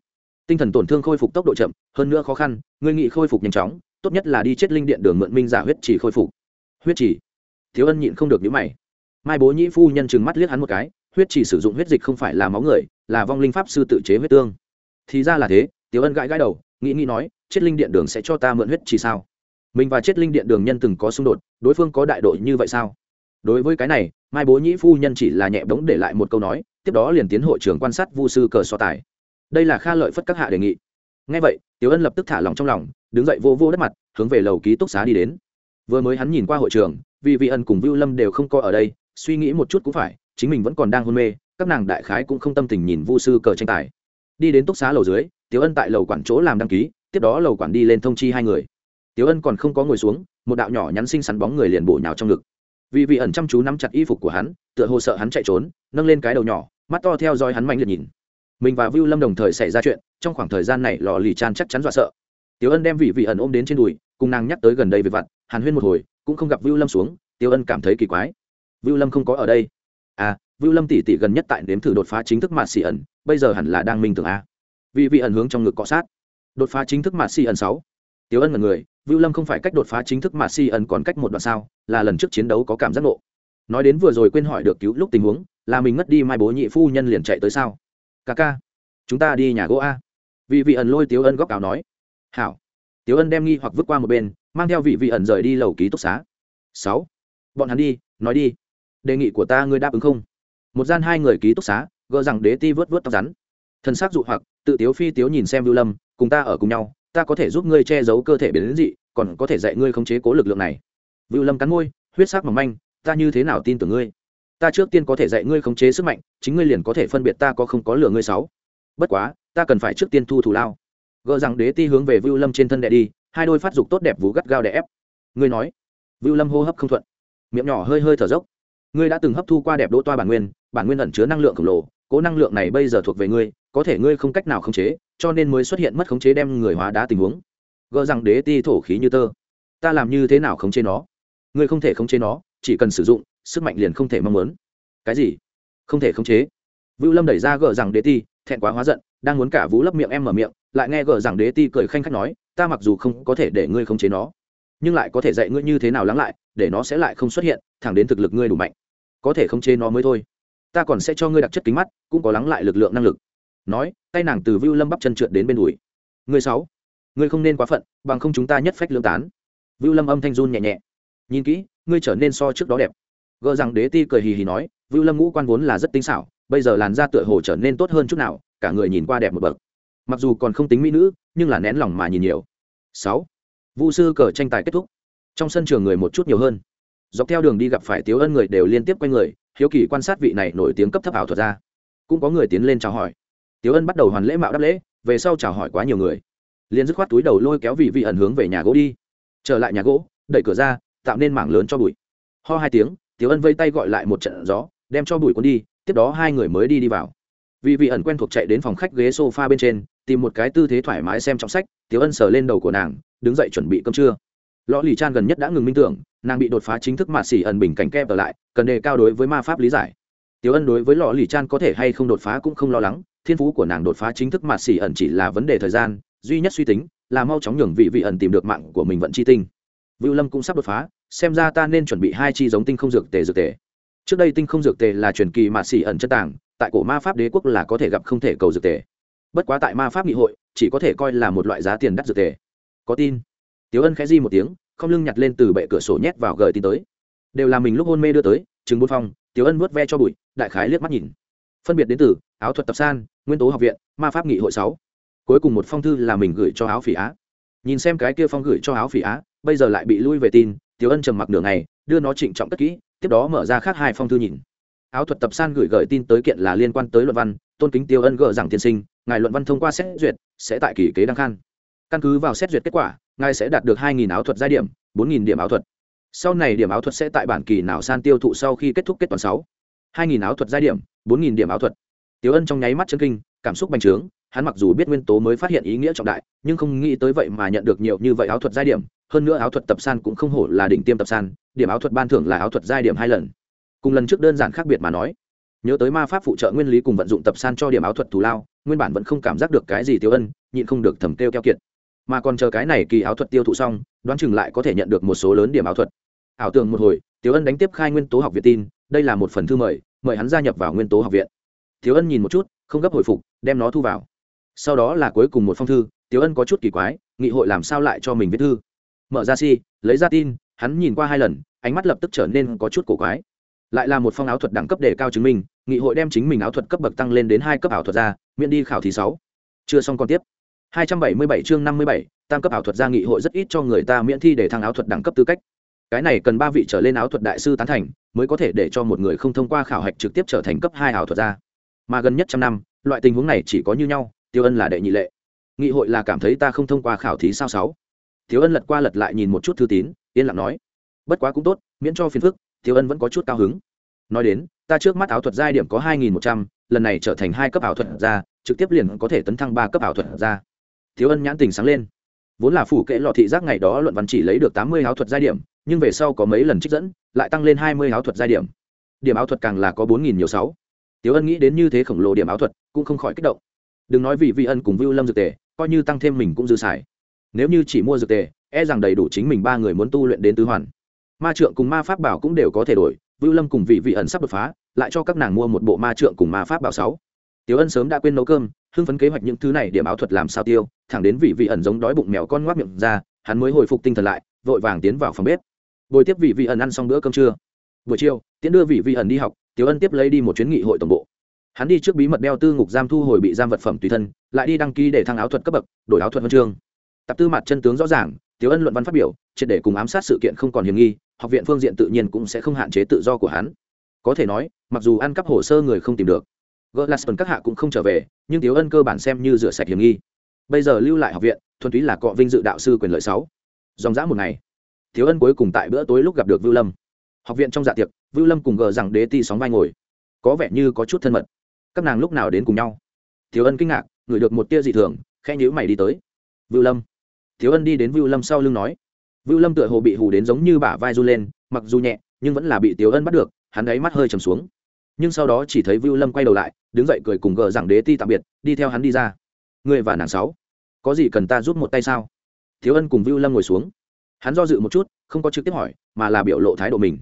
Tinh thần tổn thương khôi phục tốc độ chậm, hơn nữa khó khăn, ngươi nghị khôi phục nhanh chóng, tốt nhất là đi chết linh điện đường mượn minh giả huyết chỉ khôi phục. Huyết chỉ? Thiếu Ân nhịn không được nhíu mày. Mai Bố Nhĩ phu nhân trừng mắt liếc hắn một cái, huyết chỉ sử dụng huyết dịch không phải là máu người, là vong linh pháp sư tự chế huyết tương. Thì ra là thế, Tiếu Ân gãi gãi đầu, nghĩ nghĩ nói, chết linh điện đường sẽ cho ta mượn huyết chỉ sao? Mình và chết linh điện đường nhân từng có xung đột, đối phương có đại đội như vậy sao? Đối với cái này, mai bố nhĩ phu nhân chỉ là nhẹ bóng để lại một câu nói tiếp đó liền tiến hội trường quan sát vu sư cờ so tài đây là kha lợi phất các hạ đề nghị ngay vậy tiểu ân lập tức thả lòng trong lòng đứng dậy vô vô đất mặt hướng về lầu ký túc xá đi đến vừa mới hắn nhìn qua hội trường vì vị ân cùng vưu lâm đều không coi ở đây, suy nghĩ một chút cũng phải, chính mình vẫn còn đang hôn mê, các nàng đại khái cũng không tâm tình nhìn vu sư cờ tranh tài. Đi đến túc xá lầu dưới, tiểu ân tại lầu quản chỗ làm đăng ký, tiếp đó lầu quản đi lên thông chi hai người. Tiểu ân còn không có ngồi xuống, một đạo nhỏ nhắn xinh xắn bóng người liền bổ nhào trong ngực. Vì vị ẩn chăm chú nắm chặt y phục của hắn, tựa hồ sợ hắn chạy trốn, nâng lên cái đầu nhỏ, mắt to theo dõi hắn mạnh liệt nhìn. Mình và vưu lâm đồng thời xảy ra chuyện, trong khoảng thời gian này lò lì chan chắc chắn dọa sợ. Tiểu ân đem vị vị ẩn ôm đến trên đùi, cùng nàng nhắc tới gần đây về vặt, hàn huyên một hồi cũng không gặp vưu lâm xuống Tiêu ân cảm thấy kỳ quái vưu lâm không có ở đây à vưu lâm tỷ tỷ gần nhất tại nếm thử đột phá chính thức mạt xì ẩn bây giờ hẳn là đang minh tưởng a vị vị ẩn hướng trong ngực cọ sát đột phá chính thức mạt xì ẩn sáu Tiêu ân ngẩn người Vưu Lâm không phải cách đột phá chính thức mà xì ẩn còn cách một đoạn sao, là lần trước chiến đấu có cảm giác nộ. Nói đến vừa rồi quên hỏi được cứu lúc tình huống, là mình ngất đi mai bố nhị phu nhân liền chạy tới sao? Ca ca, chúng ta đi nhà gỗ a. Vị vị ẩn lôi Tiêu Ân góc áo nói. Hảo. Tiếu Ân đem nghi hoặc vứt qua một bên, mang theo vị vị ẩn rời đi lầu ký túc xá. Sáu. Bọn hắn đi, nói đi. Đề nghị của ta ngươi đáp ứng không? Một gian hai người ký túc xá, gỡ rằng đế ti vớt vớt tóc rắn. Thân xác dụ hoặc, tự tiếu phi tiếu nhìn xem Vưu Lâm, cùng ta ở cùng nhau, ta có thể giúp ngươi che giấu cơ thể biến đến dị còn có thể dạy ngươi khống chế cố lực lượng này vưu lâm cắn môi huyết sắc mỏng manh ta như thế nào tin tưởng ngươi ta trước tiên có thể dạy ngươi khống chế sức mạnh chính ngươi liền có thể phân biệt ta có không có lửa ngươi sáu bất quá ta cần phải trước tiên thu thủ lao gỡ rằng đế ti hướng về vưu lâm trên thân đệ đi hai đôi phát dục tốt đẹp vú gắt gao đè ép. Ngươi nói. Vưu lâm hô hấp không thuận. Miệng nhỏ hơi hơi thở dốc. Ngươi đã từng hấp thu qua đẹp đỗ toa bản nguyên bản nguyên ẩn chứa năng lượng khổng lồ, cố năng lượng này bây giờ thuộc về ngươi, có thể ngươi không cách nào khống chế, cho nên mới xuất hiện mất khống chế đem người hóa đá tình huống. Gỡ rằng đế ti thổ khí như tơ. Ta làm như thế nào khống chế nó? Ngươi không thể khống chế nó, chỉ cần sử dụng, sức mạnh liền không thể mong muốn. Cái gì? Không thể khống chế. Vưu lâm đẩy ra gỡ rằng đế ti, thẹn quá hóa giận, đang muốn cả vũ lấp miệng em mở miệng, lại nghe gỡ rằng đế ti cười khanh khách nói ta mặc dù không có thể để ngươi khống chế nó, nhưng lại có thể dạy ngươi như thế nào lắng lại, để nó sẽ lại không xuất hiện, thẳng đến thực lực ngươi đủ mạnh, có thể khống chế nó mới thôi. Ta còn sẽ cho ngươi đặc chất kính mắt, cũng có lắng lại lực lượng năng lực. Nói, tay nàng từ vưu lâm bắp chân trượt đến bên đùi. Ngươi sáu ngươi không nên quá phận, bằng không chúng ta nhất phách lương tán. Vưu lâm âm thanh run nhẹ nhẹ. Nhìn kỹ, ngươi trở nên so trước đó đẹp. Gỡ rằng đế ti cười hì hì nói, vưu lâm ngũ quan vốn là rất tinh xảo, bây giờ làn da tựa hồ trở nên tốt hơn chút nào, cả người nhìn qua đẹp một bậc mặc dù còn không tính mỹ nữ, nhưng là nén lòng mà nhìn nhiều. Sáu vụ sư cờ tranh tài kết thúc. Trong sân trường người một chút nhiều hơn. Dọc theo đường đi gặp phải tiếu ân người đều liên tiếp quay người, hiếu kỳ quan sát vị này nổi tiếng cấp thấp ảo thuật ra cũng có người tiến lên chào hỏi. Tiếu ân bắt đầu hoàn lễ mạo đáp lễ, về sau chào hỏi quá nhiều người. Liền dứt khoát túi đầu lôi kéo vị vị ẩn hướng về nhà gỗ đi. Trở lại nhà gỗ, đẩy cửa ra, tạo nên mảng lớn cho bụi. Ho hai tiếng, tiếu ân vây tay gọi lại một trận gió, đem cho bụi cuốn đi, tiếp đó hai người mới đi đi vào. Vị vị ẩn quen thuộc chạy đến phòng khách ghế sofa bên trên tìm một cái tư thế thoải mái xem trong sách tiếu ân sờ lên đầu của nàng, đứng dậy chuẩn bị cơm trưa. Lõ lì chan gần nhất đã ngừng minh tưởng, nàng bị đột phá chính thức mạt xỉ ẩn bình cảnh kép ở lại, cần đề cao đối với ma pháp lý giải. Tiếu ân đối với lõ lì chan có thể hay không đột phá cũng không lo lắng, thiên phú của nàng đột phá chính thức mạt xỉ ẩn chỉ là vấn đề thời gian, duy nhất suy tính là mau chóng nhường vị vị ẩn tìm được mạng của mình vận chi tinh. Vưu lâm cũng sắp đột phá, xem ra ta nên chuẩn bị hai chi giống tinh không dược tề dược tề. Trước đây tinh không dược tề là truyền kỳ mạt xỉ ẩn chất tàng, tại cổ ma pháp đế quốc là có thể gặp không thể cầu dược tề bất quá tại ma pháp nghị hội, chỉ có thể coi là một loại giá tiền đắt dược tề. Có tin. Tiếu ân khẽ di một tiếng, không lưng nhặt lên từ bệ cửa sổ nhét vào gợi tin tới. Đều là mình lúc hôn mê đưa tới chứng bốn phong tiếu ân vớt ve cho bụi, đại khái liếc mắt nhìn. Phân biệt đến từ, áo thuật tập san, nguyên tố học viện, ma pháp nghị hội sáu. Cuối cùng một phong thư là mình gửi cho áo phỉ á. Nhìn xem cái kia phong gửi cho áo phỉ á, bây giờ lại bị lui về tin tiếu ân trầm mặc nửa ngày, đưa nó trịnh trọng cất kỹ, tiếp đó mở ra khác hai phong thư nhìn áo thuật tập san gửi gửi tin tới kiện là liên quan tới luận văn, tôn kính tiêu ân gợ rằng tiên sinh, ngài luận văn thông qua xét duyệt, sẽ tại kỳ kế đăng khan. Căn cứ vào xét duyệt kết quả, ngài sẽ đạt được hai nghìn áo thuật giai điểm, bốn nghìn điểm áo thuật. Sau này điểm áo thuật sẽ tại bản kỳ nào san tiêu thụ sau khi kết thúc kết toàn sáu. hai nghìn áo thuật giai điểm, bốn nghìn điểm áo thuật. Tiêu ân trong nháy mắt chân kinh, cảm xúc bành trướng, hắn mặc dù biết nguyên tố mới phát hiện ý nghĩa trọng đại, nhưng không nghĩ tới vậy mà nhận được nhiều như vậy áo thuật giai điểm, hơn nữa áo thuật tập san cũng không hổ là đỉnh tiêm tập san, điểm áo thuật ban thưởng là áo thuật giai điểm hai lần cùng lần trước đơn giản khác biệt mà nói. Nhớ tới ma pháp phụ trợ nguyên lý cùng vận dụng tập san cho điểm áo thuật thù lao, nguyên bản vẫn không cảm giác được cái gì tiêu ân, nhịn không được thầm kêu keo kiệt. Mà còn chờ cái này kỳ áo thuật tiêu thụ xong, đoán chừng lại có thể nhận được một số lớn điểm áo thuật. Ảo tưởng một hồi tiêu ân đánh tiếp khai nguyên tố học viện tin, đây là một phần thư mời mời hắn gia nhập vào nguyên tố học viện. Tiêu ân nhìn một chút, không gấp hồi phục, đem nó thu vào. Sau đó là cuối cùng một phong thư tiêu ân có chút kỳ quái, nghị hội làm sao lại cho mình viết thư? Mở ra si, lấy ra tin, hắn nhìn qua hai lần, ánh mắt lập tức trở nên có chút cổ quái lại là một phong áo thuật đẳng cấp đề cao chứng minh nghị hội đem chính mình áo thuật cấp bậc tăng lên đến hai cấp ảo thuật ra miễn đi khảo thí sáu. Chưa xong còn tiếp. 277 chương 57, tam cấp ảo thuật gia nghị hội rất ít cho người ta miễn thi để thăng áo thuật đẳng cấp tư cách. Cái này cần ba vị trở lên áo thuật đại sư tán thành mới có thể để cho một người không thông qua khảo hạch trực tiếp trở thành cấp hai ảo thuật gia. Mà gần nhất trăm năm loại tình huống này chỉ có như nhau tiêu ân là đệ nhị lệ. Nghị hội là cảm thấy ta không thông qua khảo thí sao sáu. Tiêu ân lật qua lật lại nhìn một chút thư tín yên lặng nói. Bất quá cũng tốt miễn cho phiền phức tiêu ân vẫn có chút cao hứng. Nói đến, ta trước mắt áo thuật giai điểm có hai nghìn một trăm, lần này trở thành hai cấp ảo thuật ra trực tiếp liền có thể tấn thăng ba cấp ảo thuật ra thiếu ân nhãn tình sáng lên. Vốn là phủ kệ lọ thị giác ngày đó luận văn chỉ lấy được tám mươi áo thuật giai điểm, nhưng về sau có mấy lần trích dẫn, lại tăng lên hai mươi áo thuật giai điểm. Điểm áo thuật càng là có bốn nghìn nhiều sáu. Thiếu ân nghĩ đến như thế khổng lồ điểm áo thuật cũng không khỏi kích động. Đừng nói vì vi ân cùng vưu lâm dược tề, coi như tăng thêm mình cũng dư xài. Nếu như chỉ mua dược tề e rằng đầy đủ chính mình ba người muốn tu luyện đến tứ hoàn ma trượng cùng ma pháp bảo cũng đều có thể đổi vưu lâm cùng vị vị ẩn sắp đột phá lại cho các nàng mua một bộ ma trượng cùng ma pháp bảo sáu Tiểu Ân sớm đã quên nấu cơm, hưng phấn kế hoạch những thứ này điểm áo thuật làm sao tiêu, thẳng đến vị vị ẩn giống đói bụng mèo con ngoác miệng ra, hắn mới hồi phục tinh thần lại, vội vàng tiến vào phòng bếp. Bồi tiếp vị vị ẩn ăn xong bữa cơm trưa. Buổi chiều, tiến đưa vị vị ẩn đi học, Tiểu Ân tiếp lấy đi một chuyến nghị hội tổng bộ. Hắn đi trước bí mật đeo tư ngục giam thu hồi bị giam vật phẩm tùy thân, lại đi đăng ký để thăng áo thuật cấp bậc, đổi áo thuật huân chương. Tập tư mặt chân tướng rõ ràng, Tiểu Ân luận văn phát biểu, triệt để cùng ám sát sự kiện không còn hiểm nghi, học viện phương diện tự nhiên cũng sẽ không hạn chế tự do của hắn. Có thể nói, mặc dù ăn cắp hồ sơ người không tìm được, Glaston các hạ cũng không trở về, nhưng Tiếu Ân cơ bản xem như rửa sạch hiểm nghi. Bây giờ lưu lại học viện, thuần túy là cọ vinh dự đạo sư quyền lợi sáu. Dòng dã một ngày, Tiếu Ân cuối cùng tại bữa tối lúc gặp được Vưu Lâm. Học viện trong dạ tiệc, Vưu Lâm cùng gờ rằng đế ti sóng vai ngồi, có vẻ như có chút thân mật. Các nàng lúc nào đến cùng nhau? Tiếu Ân kinh ngạc, ngửi được một tia dị thường, khẽ nhíu mày đi tới. Vưu Lâm. Tiếu Ân đi đến Vưu Lâm sau lưng nói. Vưu Lâm tựa hồ bị hù đến giống như bả vai run lên, mặc dù nhẹ, nhưng vẫn là bị Tiểu Ân bắt được, hắn ấy mắt hơi trầm xuống nhưng sau đó chỉ thấy Vưu Lâm quay đầu lại, đứng dậy cười cùng gờ rằng đế ti tạm biệt, đi theo hắn đi ra. Người và nàng sáu, có gì cần ta giúp một tay sao? Thiếu Ân cùng Vưu Lâm ngồi xuống. Hắn do dự một chút, không có trực tiếp hỏi, mà là biểu lộ thái độ mình.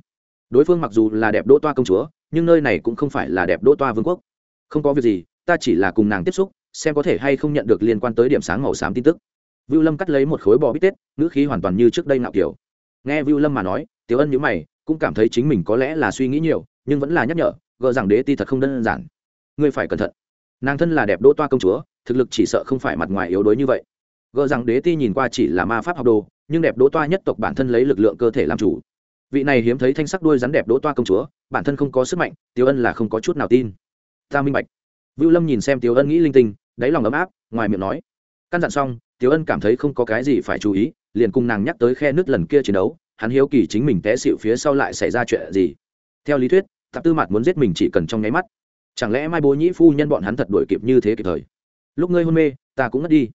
đối phương mặc dù là đẹp đỗ toa công chúa nhưng nơi này cũng không phải là đẹp đỗ toa vương quốc không có việc gì ta chỉ là cùng nàng tiếp xúc xem có thể hay không nhận được liên quan tới điểm sáng màu xám tin tức vưu lâm cắt lấy một khối bò bít tết, ngữ khí hoàn toàn như trước đây ngạo kiểu. Nghe vưu lâm mà nói, tiểu ân nhíu mày, cũng cảm thấy chính mình có lẽ là suy nghĩ nhiều, nhưng vẫn là nhắc nhở, gờ rằng đế ti thật không đơn giản. Ngươi phải cẩn thận. Nàng thân là đẹp đỗ toa công chúa, thực lực chỉ sợ không phải mặt ngoài yếu đuối như vậy. Gờ rằng đế ti nhìn qua chỉ là ma pháp học đồ, nhưng đẹp đỗ toa nhất tộc bản thân lấy lực lượng cơ thể làm chủ. Vị này hiếm thấy thanh sắc đuôi rắn đẹp đỗ toa công chúa, bản thân không có sức mạnh, Tiểu ân là không có chút nào tin. Ta minh bạch. Vưu lâm nhìn xem Tiểu ân nghĩ linh tinh, đáy lòng ấm áp, ngoài miệng nói. Căn dặn xong tiêu ân cảm thấy không có cái gì phải chú ý, liền cùng nàng nhắc tới khe nước lần kia chiến đấu, hắn hiếu kỳ chính mình té xịu phía sau lại xảy ra chuyện gì. Theo lý thuyết, tạp tư mặt muốn giết mình chỉ cần trong nháy mắt. Chẳng lẽ mai bố nhĩ phu nhân bọn hắn thật đuổi kịp như thế kịp thời? Lúc ngươi hôn mê, ta cũng ngất đi.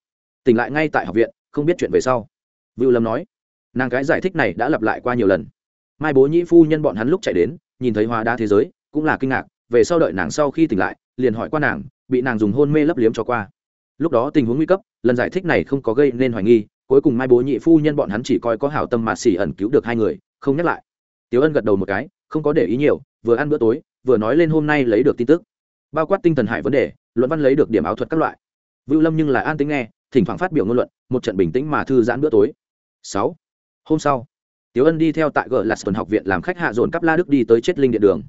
Tỉnh lại ngay tại học viện, không biết chuyện về sau. Vưu lâm nói, nàng cái giải thích này đã lặp lại qua nhiều lần. Mai bố nhĩ phu nhân bọn hắn lúc chạy đến, nhìn thấy hóa đa thế giới, cũng là kinh ngạc, về sau đợi nàng sau khi tỉnh lại, liền hỏi qua nàng, bị nàng dùng hôn mê lấp liếm cho qua lúc đó tình huống nguy cấp, lần giải thích này không có gây nên hoài nghi, cuối cùng mai bố nhị phu nhân bọn hắn chỉ coi có hảo tâm mà xỉ ẩn cứu được hai người, không nhắc lại. Tiếu ân gật đầu một cái, không có để ý nhiều, vừa ăn bữa tối, vừa nói lên hôm nay lấy được tin tức. Bao quát tinh thần hải vấn đề, luận văn lấy được điểm áo thuật các loại. Vưu lâm nhưng là an tính nghe, thỉnh thoảng phát biểu ngôn luận, một trận bình tĩnh mà thư giãn bữa tối. Sáu, hôm sau tiếu ân đi theo tại g l a học viện làm khách hạ dồn cắp la đức đi tới chết linh điện đường.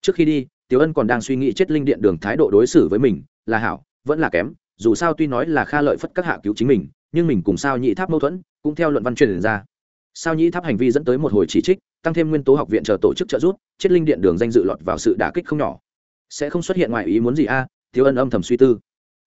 Trước khi đi tiếu ân còn đang suy nghĩ chết linh điện đường thái độ đối xử với mình, là hảo, vẫn là kém dù sao tuy nói là kha lợi phất các hạ cứu chính mình, nhưng mình cùng sao nhị tháp mâu thuẫn cũng theo luận văn truyền ra. Sao nhị tháp hành vi dẫn tới một hồi chỉ trích, tăng thêm nguyên tố học viện chờ tổ chức trợ giúp chết linh điện đường danh dự lọt vào sự đả kích không nhỏ. Sẽ không xuất hiện ngoài ý muốn gì a, thiếu ân âm thầm suy tư.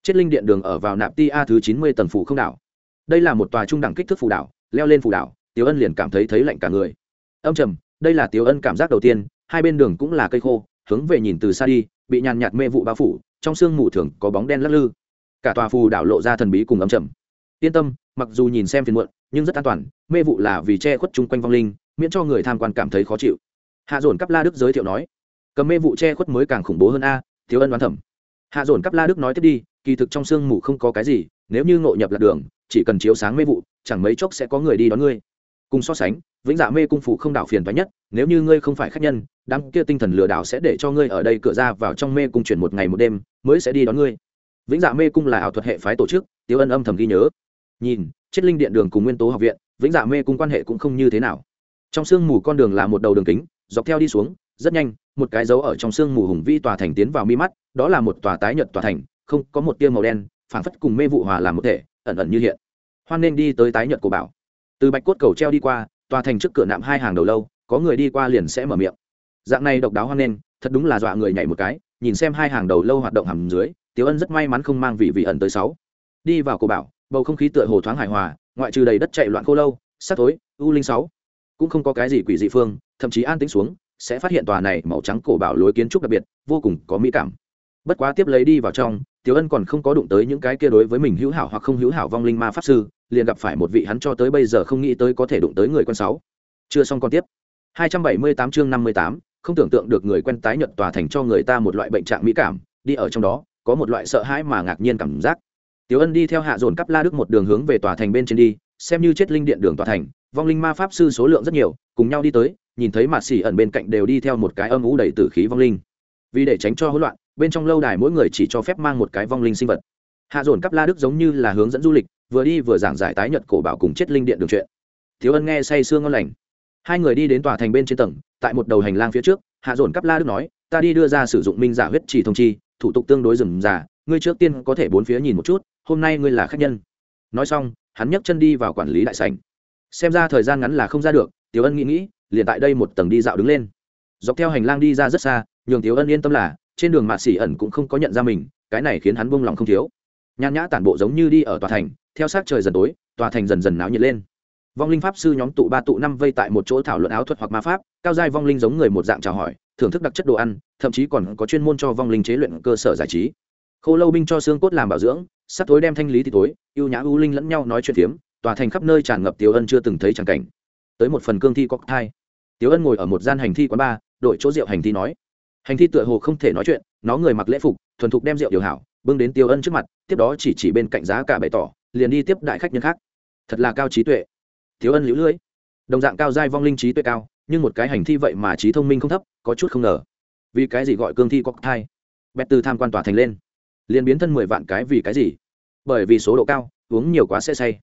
Chết linh điện đường ở vào nạp ti a thứ chín mươi tầng phủ không đảo. Đây là một tòa trung đẳng kích thước phủ đảo, leo lên phủ đảo tiếu ân liền cảm thấy thấy lạnh cả người. Âm trầm, đây là tiếu ân cảm giác đầu tiên, hai bên đường cũng là cây khô, hướng về nhìn từ xa đi, bị nhàn nhạt mê vụ bao phủ, trong sương mù thường có bóng đen lắc lư cả tòa phù đảo lộ ra thần bí cùng âm trầm. Yên tâm, mặc dù nhìn xem phiền muộn, nhưng rất an toàn, mê vụ là vì che khuất chung quanh vong linh, miễn cho người tham quan cảm thấy khó chịu. Hạ dồn cắp la đức giới thiệu nói, cầm mê vụ che khuất mới càng khủng bố hơn a, thiếu ân đoán thẩm. Hạ dồn cắp la đức nói tiếp đi, kỳ thực trong sương mù không có cái gì, nếu như ngộ nhập lạc đường, chỉ cần chiếu sáng mê vụ, chẳng mấy chốc sẽ có người đi đón ngươi. Cùng so sánh, vĩnh dạ mê cung phủ không đảo phiền toái nhất, nếu như ngươi không phải khách nhân, đám kia tinh thần lừa đảo sẽ để cho ngươi ở đây cửa ra vào trong mê cung chuyển một ngày một đêm, mới sẽ đi đón ngươi vĩnh dạ mê cung là ảo thuật hệ phái tổ chức tiêu ân âm thầm ghi nhớ. Nhìn chết linh điện đường cùng nguyên tố học viện, vĩnh dạ mê cung quan hệ cũng không như thế nào. Trong sương mù con đường là một đầu đường kính, dọc theo đi xuống, rất nhanh, một cái dấu ở trong sương mù hùng vi tòa thành tiến vào mi mắt, đó là một tòa tái nhật tòa thành, không có một tia màu đen, phảng phất cùng mê vụ hòa làm một thể, ẩn ẩn như hiện. Hoan nên đi tới tái nhật của bảo. Từ bạch cốt cầu treo đi qua, tòa thành trước cửa nạm hai hàng đầu lâu, có người đi qua liền sẽ mở miệng. Dạng này độc đáo hoan nên, thật đúng là dọa người nhảy một cái, nhìn xem hai hàng đầu lâu hoạt động hầm dưới tiểu ân rất may mắn không mang vị vị ẩn tới sáu. Đi vào cổ bảo bầu không khí tựa hồ thoáng hài hòa ngoại trừ đầy đất chạy loạn khô lâu sắc tối u linh sáu. Cũng không có cái gì quỷ dị phương thậm chí an tĩnh xuống sẽ phát hiện tòa này màu trắng cổ bảo lối kiến trúc đặc biệt vô cùng có mỹ cảm. Bất quá tiếp lấy đi vào trong tiểu ân còn không có đụng tới những cái kia đối với mình hữu hảo hoặc không hữu hảo vong linh ma pháp sư liền gặp phải một vị hắn cho tới bây giờ không nghĩ tới có thể đụng tới người quân sáu. Chưa xong còn tiếp. 278 chương 58, không tưởng tượng được người quen tái nhận tòa thành cho người ta một loại bệnh trạng mỹ cảm đi ở trong đó có một loại sợ hãi mà ngạc nhiên cảm giác. Tiểu ân đi theo hạ dồn cắp la đức một đường hướng về tòa thành bên trên đi, xem như chết linh điện đường tòa thành, vong linh ma pháp sư số lượng rất nhiều, cùng nhau đi tới, nhìn thấy mạt xỉ ẩn bên cạnh đều đi theo một cái âm ủ đầy tử khí vong linh. Vì để tránh cho hỗn loạn, bên trong lâu đài mỗi người chỉ cho phép mang một cái vong linh sinh vật. Hạ dồn cắp la đức giống như là hướng dẫn du lịch, vừa đi vừa giảng giải tái nhật cổ bảo cùng chết linh điện đường chuyện. Thiếu ân nghe say sương ngon lành. Hai người đi đến tòa thành bên trên tầng, tại một đầu hành lang phía trước, hạ dồn cắp la đức nói, ta đi đưa ra sử dụng minh giả huyết chỉ thông chi thủ tục tương đối rườm rà, ngươi trước tiên có thể bốn phía nhìn một chút, hôm nay ngươi là khách nhân. Nói xong, hắn nhấc chân đi vào quản lý đại sảnh. Xem ra thời gian ngắn là không ra được, tiểu ân nghĩ nghĩ, liền tại đây một tầng đi dạo đứng lên. Dọc theo hành lang đi ra rất xa, nhường tiểu ân yên tâm là, trên đường mạ xỉ ẩn cũng không có nhận ra mình, cái này khiến hắn buông lòng không thiếu. Nhàn nhã tản bộ giống như đi ở tòa thành, theo sát trời dần tối, tòa thành dần dần náo nhiệt lên. Vong linh pháp sư nhóm tụ ba tụ năm vây tại một chỗ thảo luận áo thuật hoặc ma pháp, cao giai vong linh giống người một dạng chào hỏi thưởng thức đặc chất đồ ăn, thậm chí còn có chuyên môn cho vong linh chế luyện cơ sở giải trí. Khô lâu binh cho xương cốt làm bảo dưỡng sắp tối đem thanh lý thì tối ưu nhã ưu linh lẫn nhau nói chuyện phiếm, tòa thành khắp nơi tràn ngập tiểu ân chưa từng thấy chẳng cảnh. Tới một phần cương thi có thai. Tiểu ân ngồi ở một gian hành thi quán bar đội chỗ rượu hành thi nói. Hành thi tựa hồ không thể nói chuyện, nó người mặc lễ phục, thuần thục đem rượu điều hảo, bưng đến tiêu ân trước mặt, tiếp đó chỉ chỉ bên cạnh giá cả bày tỏ, liền đi tiếp đại khách nhân khác. Thật là cao trí tuệ. Thiếu ân lũ lưỡi. Đồng dạng cao giai vong linh trí tuệ cao nhưng một cái hành thi vậy mà trí thông minh không thấp, có chút không ngờ. Vì cái gì gọi cương thi có thai? Bét từ tham quan tòa thành lên. Liền biến thân mười vạn cái vì cái gì? Bởi vì số độ cao, uống nhiều quá sẽ say.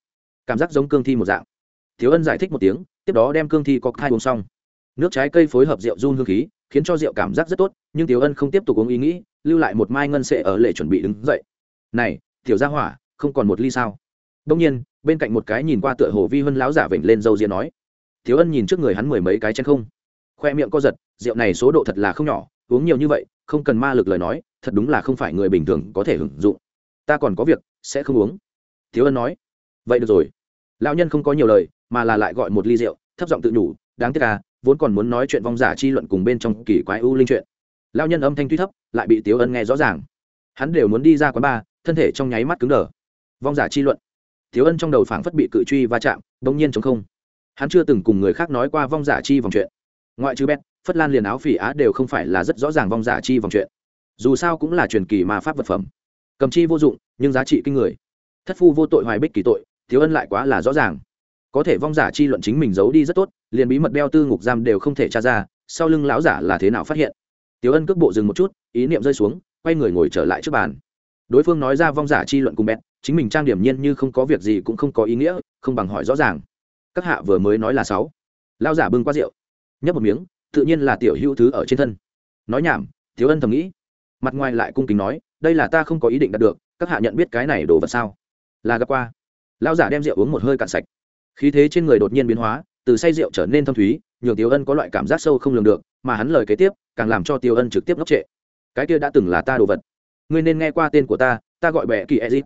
Cảm giác giống cương thi một dạng. Thiếu ân giải thích một tiếng, tiếp đó đem cương thi có thai uống xong. Nước trái cây phối hợp rượu run hương khí, khiến cho rượu cảm giác rất tốt, nhưng thiếu ân không tiếp tục uống ý nghĩ, lưu lại một mai ngân sệ ở lệ chuẩn bị đứng dậy. Này, tiểu gia hỏa, không còn một ly sao? Đông nhiên, bên cạnh một cái nhìn qua tựa hồ vi hơn láo giả vểnh lên dâu ria nói thiếu ân nhìn trước người hắn mười mấy cái chén không. Khoe miệng co giật, rượu này số độ thật là không nhỏ, uống nhiều như vậy, không cần ma lực lời nói, thật đúng là không phải người bình thường có thể hưởng dụng. Ta còn có việc, sẽ không uống. Thiếu ân nói. Vậy được rồi. Lão nhân không có nhiều lời, mà là lại gọi một ly rượu, thấp giọng tự nhủ, đáng tiếc à vốn còn muốn nói chuyện vong giả chi luận cùng bên trong kỳ quái ưu linh chuyện. Lão nhân âm thanh tuy thấp, lại bị tiếu ân nghe rõ ràng. Hắn đều muốn đi ra quán bar, thân thể trong nháy mắt cứng đờ. Vong giả chi luận. Tiếu ân trong đầu phảng phất bị cự truy va chạm, bỗng nhiên chống không hắn chưa từng cùng người khác nói qua vong giả chi vòng chuyện. Ngoại trừ bét, phất lan liền áo phỉ á đều không phải là rất rõ ràng vong giả chi vòng chuyện. Dù sao cũng là truyền kỳ mà pháp vật phẩm. Cầm chi vô dụng, nhưng giá trị kinh người. Thất phu vô tội hoài bích kỳ tội, thiếu ân lại quá là rõ ràng. Có thể vong giả chi luận chính mình giấu đi rất tốt, liền bí mật đeo tư ngục giam đều không thể tra ra, sau lưng lão giả là thế nào phát hiện? Tiếu ân cước bộ dừng một chút, ý niệm rơi xuống, quay người ngồi trở lại trước bàn. Đối phương nói ra vong giả chi luận cùng bét, chính mình trang điểm nhiên như không có việc gì cũng không có ý nghĩa, không bằng hỏi rõ ràng các hạ vừa mới nói là sáu. Lao giả bưng qua rượu, nhấp một miếng, tự nhiên là tiểu hữu thứ ở trên thân. Nói nhảm, thiếu ân thầm nghĩ. Mặt ngoài lại cung kính nói, đây là ta không có ý định đạt được, các hạ nhận biết cái này đồ vật sao? Là gặp qua. Lao giả đem rượu uống một hơi cạn sạch. Khí thế trên người đột nhiên biến hóa, từ say rượu trở nên thâm thúy, nhường tiểu ân có loại cảm giác sâu không lường được, mà hắn lời kế tiếp, càng làm cho tiểu ân trực tiếp ngốc trệ. Cái kia đã từng là ta đồ vật. Ngươi nên nghe qua tên của ta ta gọi bệ kỳ ezit.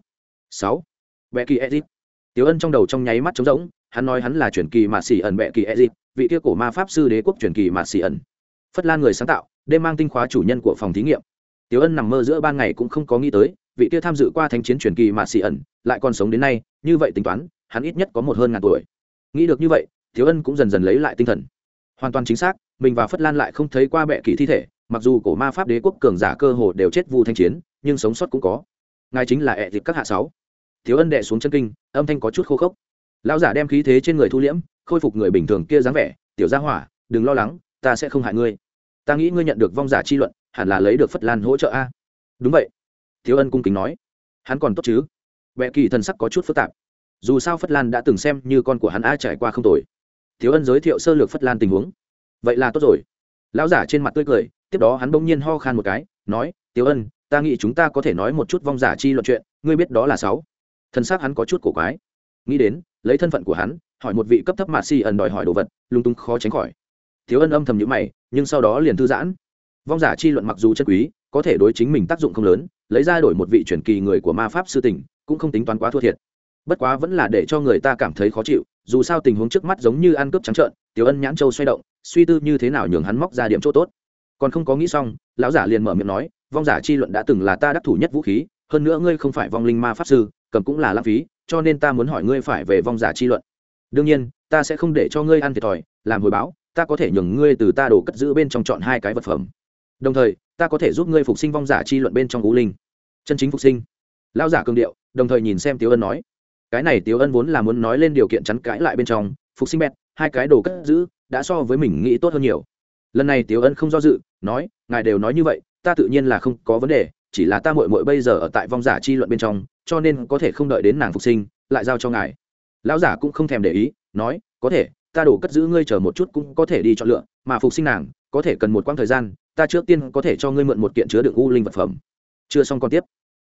Sáu. Bệ kỳ ezit. Tiểu ân trong đầu trong nháy mắt trống rỗng hắn nói hắn là truyền kỳ mạt xỉ ẩn bệ kỳ ezit vị kia cổ ma pháp sư đế quốc truyền kỳ mạt xỉ ẩn phất lan người sáng tạo đêm mang tinh khóa chủ nhân của phòng thí nghiệm Tiểu Ân nằm mơ giữa ban ngày cũng không có nghĩ tới, vị kia tham dự qua thánh chiến truyền kỳ mà xỉ ẩn, lại còn sống đến nay, như vậy tính toán, hắn ít nhất có một hơn ngàn tuổi. Nghĩ được như vậy, Tiểu Ân cũng dần dần lấy lại tinh thần. Hoàn toàn chính xác, mình và Phất Lan lại không thấy qua bệ kỳ thi thể, mặc dù cổ ma pháp đế quốc cường giả cơ hồ đều chết vu thanh chiến, nhưng sống sót cũng có. Ngài chính là e ẹ thịt các hạ sáu. Thiếu Ân đệ xuống chân kinh, âm thanh có chút khô khốc. Lão giả đem khí thế trên người thu liễm, khôi phục người bình thường kia dáng vẻ, "Tiểu gia hỏa, đừng lo lắng, ta sẽ không hại ngươi. Ta nghĩ ngươi nhận được vong giả chi luận, hẳn là lấy được phất lan hỗ trợ a. Đúng vậy. Thiếu ân cung kính nói. Hắn còn tốt chứ? Vẽ kỳ thần sắc có chút phức tạp. Dù sao phất lan đã từng xem như con của hắn a trải qua không tồi. Thiếu ân giới thiệu sơ lược phất lan tình huống. Vậy là tốt rồi. Lão giả trên mặt tươi cười tiếp đó hắn bỗng nhiên ho khan một cái nói tiếu ân ta nghĩ chúng ta có thể nói một chút vong giả chi luận chuyện ngươi biết đó là sáu. Thân xác hắn có chút cổ quái. Nghĩ đến lấy thân phận của hắn, hỏi một vị cấp thấp mạt si ẩn đòi hỏi đồ vật, lung tung khó tránh khỏi. Thiếu ân âm thầm nhữ mày, nhưng sau đó liền thư giãn. Vong giả chi luận mặc dù chân quý, có thể đối chính mình tác dụng không lớn, lấy ra đổi một vị truyền kỳ người của ma pháp sư tỉnh, cũng không tính toán quá thua thiệt. Bất quá vẫn là để cho người ta cảm thấy khó chịu, dù sao tình huống trước mắt giống như ăn cướp trắng trợn, tiểu ân nhãn châu xoay động, suy tư như thế nào nhường hắn móc ra điểm chỗ tốt. Còn không có nghĩ xong, lão giả liền mở miệng nói, vong giả chi luận đã từng là ta đắc thủ nhất vũ khí, hơn nữa ngươi không phải vong linh ma pháp sư, cầm cũng là lãng phí cho nên ta muốn hỏi ngươi phải về vong giả chi luận. Đương nhiên, ta sẽ không để cho ngươi ăn thiệt thòi, làm hồi báo, ta có thể nhường ngươi từ ta đổ cất giữ bên trong chọn hai cái vật phẩm. Đồng thời, ta có thể giúp ngươi phục sinh vong giả chi luận bên trong ngũ linh. Chân chính phục sinh. Lao giả cương điệu, đồng thời nhìn xem tiếu ân nói. Cái này tiếu ân vốn là muốn nói lên điều kiện chắn cãi lại bên trong, phục sinh bẹt, hai cái đồ cất giữ, đã so với mình nghĩ tốt hơn nhiều. Lần này tiếu ân không do dự, nói, ngài đều nói như vậy, ta tự nhiên là không có vấn đề, chỉ là ta mội mội bây giờ ở tại vong giả chi luận bên trong cho nên có thể không đợi đến nàng phục sinh lại giao cho ngài. Lão giả cũng không thèm để ý nói có thể ta đổ cất giữ ngươi chờ một chút cũng có thể đi chọn lựa mà phục sinh nàng có thể cần một quãng thời gian ta trước tiên có thể cho ngươi mượn một kiện chứa đựng u linh vật phẩm. Chưa xong còn tiếp.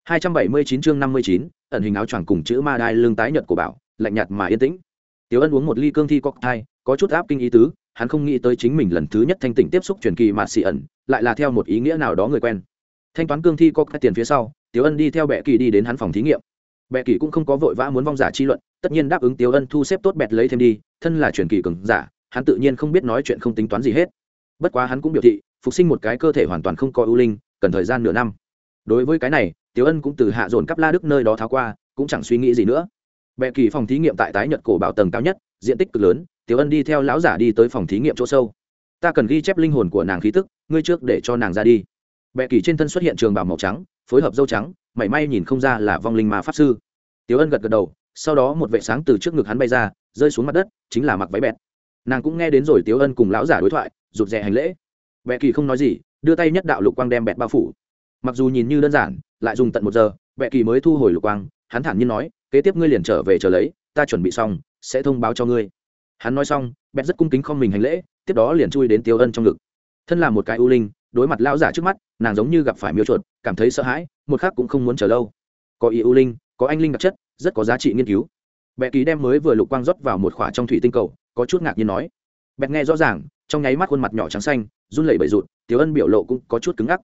279 chương 59, ẩn hình áo choàng cùng chữ ma đai lưng tái nhật của bảo lạnh nhạt mà yên tĩnh. Tiểu Ân uống một ly cương thi cocktail, có chút áp kinh ý tứ, hắn không nghĩ tới chính mình lần thứ nhất thanh tỉnh tiếp xúc truyền kỳ mà xì ẩn, lại là theo một ý nghĩa nào đó người quen. Thanh toán cương thi cocktail tiền phía sau, tiếu Ân đi theo Bệ Kỳ đi đến hắn phòng thí nghiệm. Bệ Kỳ cũng không có vội vã muốn vong giả chi luận, tất nhiên đáp ứng tiếu Ân thu xếp tốt bẹt lấy thêm đi, thân là truyền kỳ cường giả, hắn tự nhiên không biết nói chuyện không tính toán gì hết. Bất quá hắn cũng biểu thị, phục sinh một cái cơ thể hoàn toàn không có ưu linh cần thời gian nửa năm đối với cái này tiếu ân cũng từ hạ dồn cắp la đức nơi đó tháo qua cũng chẳng suy nghĩ gì nữa bệ kỳ phòng thí nghiệm tại tái nhật cổ bảo tầng cao nhất diện tích cực lớn tiếu ân đi theo lão giả đi tới phòng thí nghiệm chỗ sâu ta cần ghi chép linh hồn của nàng khí tức ngươi trước để cho nàng ra đi bệ kỳ trên thân xuất hiện trường bảo màu trắng, phối hợp dâu trắng, mảy may nhìn không ra là vong linh mà pháp sư. Tiểu ân gật gật đầu, sau đó một vệ sáng từ trước ngực hắn bay ra, rơi xuống mặt đất, chính là mặc váy bẹt. Nàng cũng nghe đến rồi tiếu ân cùng lão giả đối thoại, rụt rè hành lễ. Bệ kỳ không nói gì, đưa tay nhất đạo lục quang đem bẹt bao phủ. Mặc dù nhìn như đơn giản, lại dùng tận một giờ, bệ kỳ mới thu hồi lục quang, hắn thản nhiên nói, kế tiếp ngươi liền trở về chờ lấy, ta chuẩn bị xong, sẽ thông báo cho ngươi. Hắn nói xong, bẹt rất cung kính không mình hành lễ, tiếp đó liền chui đến tiêu ân trong ngực. Thân là một cái ưu linh đối mặt lão giả trước mắt, nàng giống như gặp phải miêu chuột, cảm thấy sợ hãi, một khác cũng không muốn chờ lâu. Có ý ưu linh, có anh linh đặc chất, rất có giá trị nghiên cứu. Bệ kỳ đem mới vừa lục quang rót vào một khỏa trong thủy tinh cầu, có chút ngạc nhiên nói. Bẹt nghe rõ ràng, trong nháy mắt khuôn mặt nhỏ trắng xanh, run lẩy bẩy rụt, tiểu ân biểu lộ cũng có chút cứng ngắc.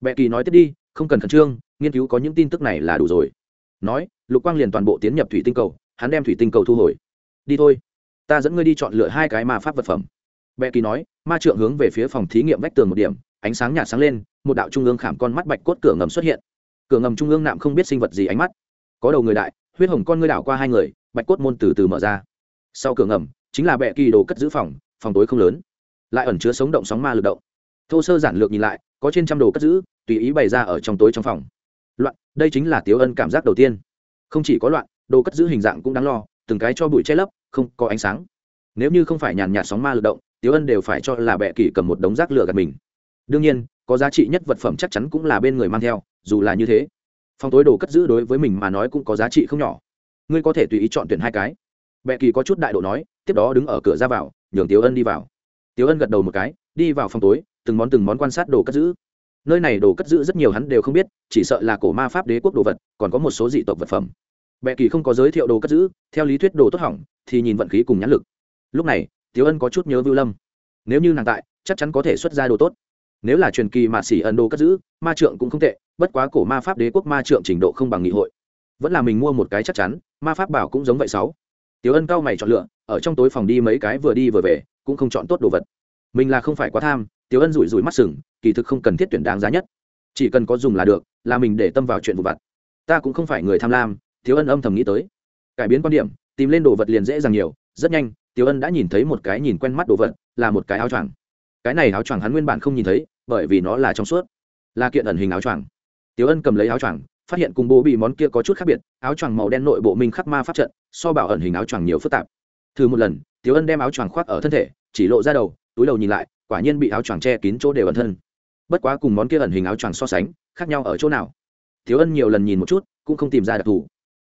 Bệ kỳ nói tiếp đi, không cần khẩn trương, nghiên cứu có những tin tức này là đủ rồi. Nói, lục quang liền toàn bộ tiến nhập thủy tinh cầu, hắn đem thủy tinh cầu thu hồi. Đi thôi. Ta dẫn ngươi đi chọn lựa hai cái ma pháp vật phẩm. Bệ kỳ nói, ma trượng hướng về phía phòng thí nghiệm vách tường một điểm ánh sáng nhạt sáng lên, một đạo trung ương khảm con mắt bạch cốt cửa ngầm xuất hiện. Cửa ngầm trung ương nạm không biết sinh vật gì ánh mắt. Có đầu người đại, huyết hồng con ngươi đảo qua hai người, bạch cốt môn từ từ mở ra. Sau cửa ngầm, chính là bệ kỳ đồ cất giữ phòng phòng tối không lớn. Lại ẩn chứa sống động sóng ma lực động. Thô sơ giản lược nhìn lại, có trên trăm đồ cất giữ, tùy ý bày ra ở trong tối trong phòng. Loạn, đây chính là tiếu ân cảm giác đầu tiên. Không chỉ có loạn, đồ cất giữ hình dạng cũng đáng lo, từng cái cho bụi che lấp, không có ánh sáng. Nếu như không phải nhàn nhạt sóng ma lực động, tiếu ân đều phải cho là bệ kỳ cầm một đống rác lửa gạt mình đương nhiên, có giá trị nhất vật phẩm chắc chắn cũng là bên người mang theo, dù là như thế, phòng tối đồ cất giữ đối với mình mà nói cũng có giá trị không nhỏ. Ngươi có thể tùy ý chọn tuyển hai cái. Bệ kỳ có chút đại độ nói, tiếp đó đứng ở cửa ra vào, nhường tiếu ân đi vào. Tiếu ân gật đầu một cái, đi vào phòng tối, từng món từng món quan sát đồ cất giữ. Nơi này đồ cất giữ rất nhiều hắn đều không biết, chỉ sợ là cổ ma pháp đế quốc đồ vật, còn có một số dị tộc vật phẩm. Bệ kỳ không có giới thiệu đồ cất giữ, theo lý thuyết đồ tốt hỏng, thì nhìn vận khí cùng nhãn lực. Lúc này tiếu ân có chút nhớ vưu lâm. Nếu như nàng tại, chắc chắn có thể xuất ra đồ tốt nếu là truyền kỳ mà xỉ ẩn đồ cất giữ, ma trượng cũng không tệ, bất quá cổ ma pháp đế quốc ma trượng trình độ không bằng nghị hội. Vẫn là mình mua một cái chắc chắn, ma pháp bảo cũng giống vậy sáu. Tiểu ân cao mày chọn lựa, ở trong tối phòng đi mấy cái vừa đi vừa về, cũng không chọn tốt đồ vật. Mình là không phải quá tham, tiểu ân rủi rủi mắt sừng, kỳ thực không cần thiết tuyển đáng giá nhất. Chỉ cần có dùng là được, là mình để tâm vào chuyện vụ vặt. Ta cũng không phải người tham lam, tiểu ân âm thầm nghĩ tới. Cải biến quan điểm, tìm lên đồ vật liền dễ dàng nhiều, rất nhanh, tiểu ân đã nhìn thấy một cái nhìn quen mắt đồ vật, là một cái áo choàng cái này áo choàng hắn nguyên bản không nhìn thấy, bởi vì nó là trong suốt. Là kiện ẩn hình áo choàng. Tiểu ân cầm lấy áo choàng, phát hiện cùng bố bị món kia có chút khác biệt, áo choàng màu đen nội bộ minh khắc ma pháp trận, so bảo ẩn hình áo choàng nhiều phức tạp. Thử một lần, tiểu ân đem áo choàng khoác ở thân thể, chỉ lộ ra đầu, túi đầu nhìn lại, quả nhiên bị áo choàng che kín chỗ đều ẩn thân. Bất quá cùng món kia ẩn hình áo choàng so sánh, khác nhau ở chỗ nào? Tiểu ân nhiều lần nhìn một chút, cũng không tìm ra đặc thù.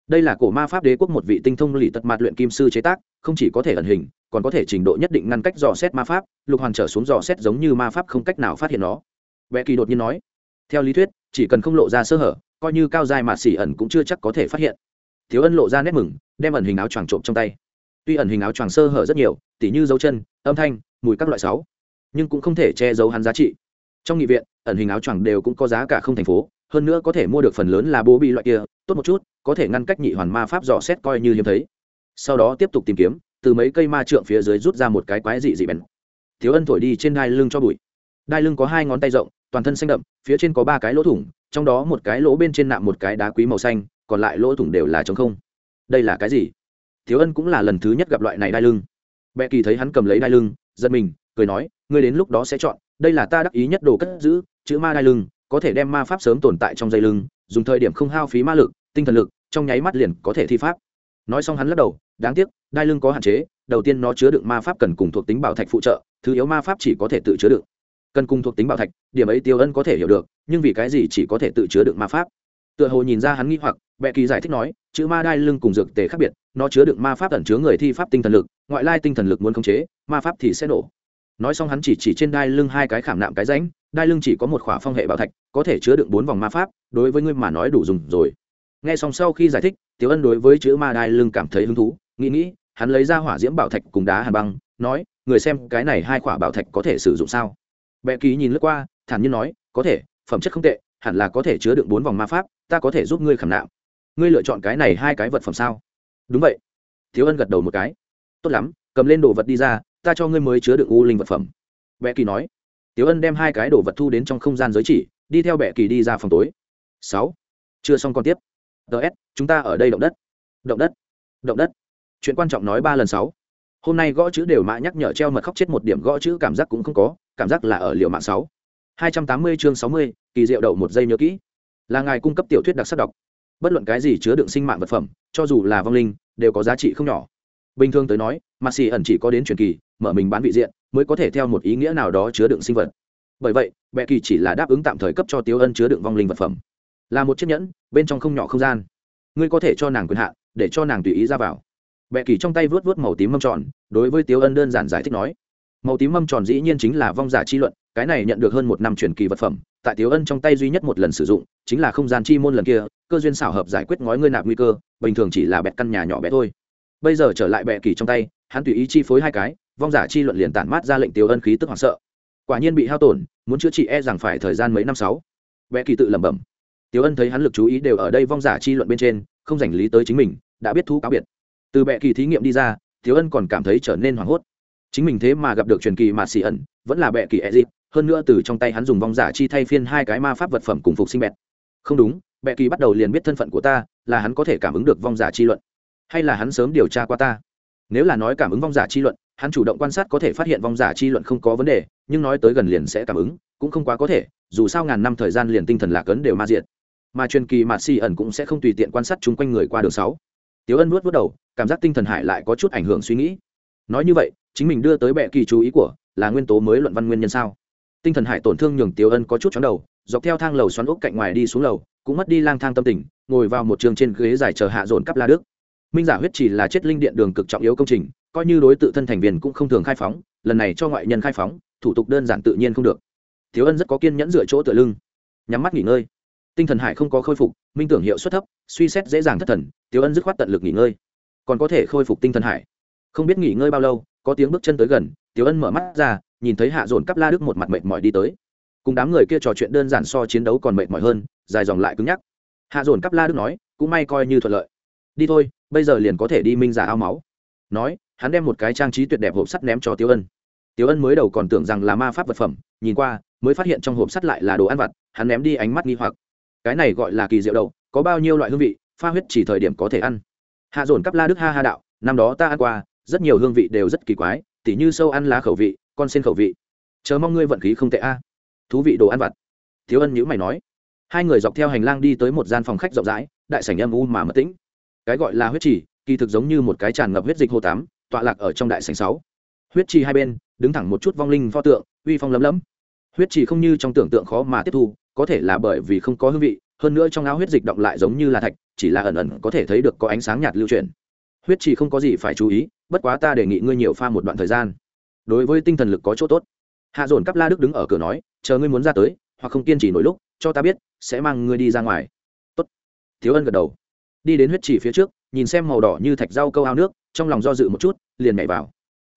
Đây là cổ ma pháp đế quốc một vị tinh thông lì tật mặt luyện kim sư chế tác, không chỉ có thể ẩn hình còn có thể trình độ nhất định ngăn cách dò xét ma pháp, lục hoàn trở xuống dò xét giống như ma pháp không cách nào phát hiện nó. Vẽ kỳ đột nhiên nói, theo lý thuyết, chỉ cần không lộ ra sơ hở, coi như cao dài mà xỉ ẩn cũng chưa chắc có thể phát hiện. Thiếu ân lộ ra nét mừng, đem ẩn hình áo choàng trộm trong tay. Tuy ẩn hình áo choàng sơ hở rất nhiều, tỉ như dấu chân, âm thanh, mùi các loại sáu, nhưng cũng không thể che giấu hắn giá trị. Trong nghị viện, ẩn hình áo choàng đều cũng có giá cả không thành phố, hơn nữa có thể mua được phần lớn là bố bị loại kia, tốt một chút, có thể ngăn cách nhị hoàn ma pháp dò xét coi như hiếm thấy. Sau đó tiếp tục tìm kiếm từ mấy cây ma trượng phía dưới rút ra một cái quái dị dị bèn. Thiếu ân thổi đi trên đai lưng cho bụi. Đai lưng có hai ngón tay rộng, toàn thân xanh đậm, phía trên có ba cái lỗ thủng, trong đó một cái lỗ bên trên nạm một cái đá quý màu xanh, còn lại lỗ thủng đều là trống không. Đây là cái gì? Thiếu ân cũng là lần thứ nhất gặp loại này đai lưng. Bệ kỳ thấy hắn cầm lấy đai lưng, giật mình, cười nói, ngươi đến lúc đó sẽ chọn, đây là ta đắc ý nhất đồ cất giữ, chữ ma đai lưng, có thể đem ma pháp sớm tồn tại trong dây lưng, dùng thời điểm không hao phí ma lực, tinh thần lực, trong nháy mắt liền có thể thi pháp. Nói xong hắn lắc đầu, đáng tiếc đai lưng có hạn chế, đầu tiên nó chứa đựng ma pháp cần cùng thuộc tính bảo thạch phụ trợ, thứ yếu ma pháp chỉ có thể tự chứa đựng. Cần cùng thuộc tính bảo thạch, điểm ấy tiêu ân có thể hiểu được, nhưng vì cái gì chỉ có thể tự chứa đựng ma pháp? Tựa hồ nhìn ra hắn nghĩ hoặc, bệ kỳ giải thích nói, chữ ma đai lưng cùng dược tề khác biệt, nó chứa đựng ma pháp ẩn chứa người thi pháp tinh thần lực, ngoại lai tinh thần lực muốn khống chế, ma pháp thì sẽ nổ. Nói xong hắn chỉ chỉ trên đai lưng hai cái khảm nạm cái ránh đai lưng chỉ có một khỏa phong hệ bảo thạch, có thể chứa đựng bốn vòng ma pháp, đối với ngươi mà nói đủ dùng rồi. Nghe xong sau khi giải thích tiểu ân đối với chữ ma đai lưng cảm thấy hứng thú nghĩ nghĩ, hắn lấy ra hỏa diễm bảo thạch cùng đá hàn băng, nói, người xem, cái này hai khỏa bảo thạch có thể sử dụng sao? Bệ ký nhìn lướt qua, thản nhiên nói, có thể, phẩm chất không tệ, hẳn là có thể chứa đựng bốn vòng ma pháp, ta có thể giúp ngươi khảm nạm. Ngươi lựa chọn cái này hai cái vật phẩm sao? Đúng vậy. Thiếu ân gật đầu một cái. Tốt lắm, cầm lên đồ vật đi ra, ta cho ngươi mới chứa đựng u linh vật phẩm. Bệ kỳ nói. Tiếu ân đem hai cái đồ vật thu đến trong không gian giới chỉ, đi theo bệ kỳ đi ra phòng tối. Sáu. Chưa xong còn tiếp. Ts chúng ta ở đây động đất. Động đất. Động đất chuyện quan trọng nói ba lần sáu. Hôm nay gõ chữ đều mã nhắc nhở treo mật khóc chết một điểm gõ chữ cảm giác cũng không có, cảm giác là ở liệu mạng sáu. Hai trăm tám mươi chương sáu mươi, kỳ diệu đậu một giây nhớ kỹ. Là ngài cung cấp tiểu thuyết đặc sắc đọc. Bất luận cái gì chứa đựng sinh mạng vật phẩm, cho dù là vong linh, đều có giá trị không nhỏ. Bình thường tới nói mặt xì ẩn chỉ có đến truyền kỳ, mở mình bán vị diện, mới có thể theo một ý nghĩa nào đó chứa đựng sinh vật. Bởi vậy bệ kỳ chỉ là đáp ứng tạm thời cấp cho tiếu ân chứa đựng vong linh vật phẩm. Là một chiếc nhẫn, bên trong không nhỏ không gian. Ngươi có thể cho nàng quyền hạn, để cho nàng tùy ý ra vào bệ kỳ trong tay vớt vớt màu tím mâm tròn, đối với tiếu ân đơn giản giải thích nói, màu tím mâm tròn dĩ nhiên chính là vong giả chi luận, cái này nhận được hơn một năm truyền kỳ vật phẩm, tại tiếu ân trong tay duy nhất một lần sử dụng, chính là không gian chi môn lần kia, cơ duyên xảo hợp giải quyết ngói ngươi nạp nguy cơ, bình thường chỉ là bẹt căn nhà nhỏ bé thôi. Bây giờ trở lại bệ kỳ trong tay, hắn tùy ý chi phối hai cái, vong giả chi luận liền tản mát ra lệnh tiếu ân khí tức hoảng sợ. Quả nhiên bị hao tổn, muốn chữa trị e rằng phải thời gian mấy năm sáu. Bệ kỳ tự lẩm bẩm. Tiếu ân thấy hắn lực chú ý đều ở đây vong giả chi luận bên trên, không dành lý tới chính mình, đã biết thú cáo biệt từ bệ kỳ thí nghiệm đi ra, thiếu ân còn cảm thấy trở nên hoảng hốt. Chính mình thế mà gặp được truyền kỳ mà xì ẩn, vẫn là bệ kỳ e dịp hơn nữa từ trong tay hắn dùng vong giả chi thay phiên hai cái ma pháp vật phẩm cùng phục sinh bẹt. Không đúng, bệ kỳ bắt đầu liền biết thân phận của ta, là hắn có thể cảm ứng được vong giả chi luận. Hay là hắn sớm điều tra qua ta? Nếu là nói cảm ứng vong giả chi luận, hắn chủ động quan sát có thể phát hiện vong giả chi luận không có vấn đề, nhưng nói tới gần liền sẽ cảm ứng, cũng không quá có thể, dù sao ngàn năm thời gian liền tinh thần lạc ấn đều ma diện mà truyền kỳ mạt xì ẩn cũng sẽ không tùy tiện quan sát chung quanh người qua đường sáu tiếu ân nuốt nuốt đầu, cảm giác tinh thần hải lại có chút ảnh hưởng suy nghĩ. Nói như vậy, chính mình đưa tới bệ kỳ chú ý của, là nguyên tố mới luận văn nguyên nhân sao? Tinh thần hải tổn thương nhường tiếu ân có chút chóng đầu, dọc theo thang lầu xoắn ốc cạnh ngoài đi xuống lầu, cũng mất đi lang thang tâm tình, ngồi vào một trường trên ghế dài chờ hạ dồn cắp la đức. Minh giả huyết chỉ là chết linh điện đường cực trọng yếu công trình, coi như đối tự thân thành viên cũng không thường khai phóng, lần này cho ngoại nhân khai phóng, thủ tục đơn giản tự nhiên không được. Thiếu ân rất có kiên nhẫn dựa chỗ tựa lưng, nhắm mắt nghỉ ngơi tinh thần hải không có khôi phục, minh tưởng hiệu suất thấp, suy xét dễ dàng thất thần, tiếu ân dứt khoát tận lực nghỉ ngơi. Còn có thể khôi phục tinh thần hải. Không biết nghỉ ngơi bao lâu, có tiếng bước chân tới gần, tiếu ân mở mắt ra, nhìn thấy hạ dồn cắp la đức một mặt mệt mỏi đi tới. Cùng đám người kia trò chuyện đơn giản so chiến đấu còn mệt mỏi hơn, dài dòng lại cứng nhắc. Hạ dồn cắp la đức nói, cũng may coi như thuận lợi. Đi thôi, bây giờ liền có thể đi minh giả ao máu. Nói, hắn đem một cái trang trí tuyệt đẹp hộp sắt ném cho tiếu ân. Tiếu ân mới đầu còn tưởng rằng là ma pháp vật phẩm, nhìn qua, mới phát hiện trong hộp sắt lại là đồ ăn vặt, hắn ném đi ánh mắt nghi hoặc cái này gọi là kỳ diệu đậu có bao nhiêu loại hương vị, pha huyết chỉ thời điểm có thể ăn. Hạ dồn cắp la đức ha ha đạo, năm đó ta ăn qua, rất nhiều hương vị đều rất kỳ quái, tỉ như sâu ăn lá khẩu vị, con sen khẩu vị. Chờ mong ngươi vận khí không tệ a. Thú vị đồ ăn vặt. Thiếu ân nhữ mày nói. Hai người dọc theo hành lang đi tới một gian phòng khách rộng rãi, đại sảnh âm u mà mất tĩnh. Cái gọi là huyết trì, kỳ thực giống như một cái tràn ngập huyết dịch hồ tám, tọa lạc ở trong đại sảnh sáu. Huyết trì hai bên, đứng thẳng một chút vong linh pho tượng, uy phong lấm lấm. Huyết trì không như trong tưởng tượng khó mà tiếp thu có thể là bởi vì không có hương vị, hơn nữa trong áo huyết dịch động lại giống như là thạch, chỉ là ẩn ẩn có thể thấy được có ánh sáng nhạt lưu chuyển. Huyết trì không có gì phải chú ý, bất quá ta đề nghị ngươi nhiều pha một đoạn thời gian. Đối với tinh thần lực có chỗ tốt. Hạ dồn cắp la đức đứng ở cửa nói, chờ ngươi muốn ra tới, hoặc không kiên trì nổi lúc, cho ta biết, sẽ mang ngươi đi ra ngoài. Tốt. Thiếu ân gật đầu. Đi đến huyết trì phía trước, nhìn xem màu đỏ như thạch rau câu ao nước, trong lòng do dự một chút, liền nhảy vào.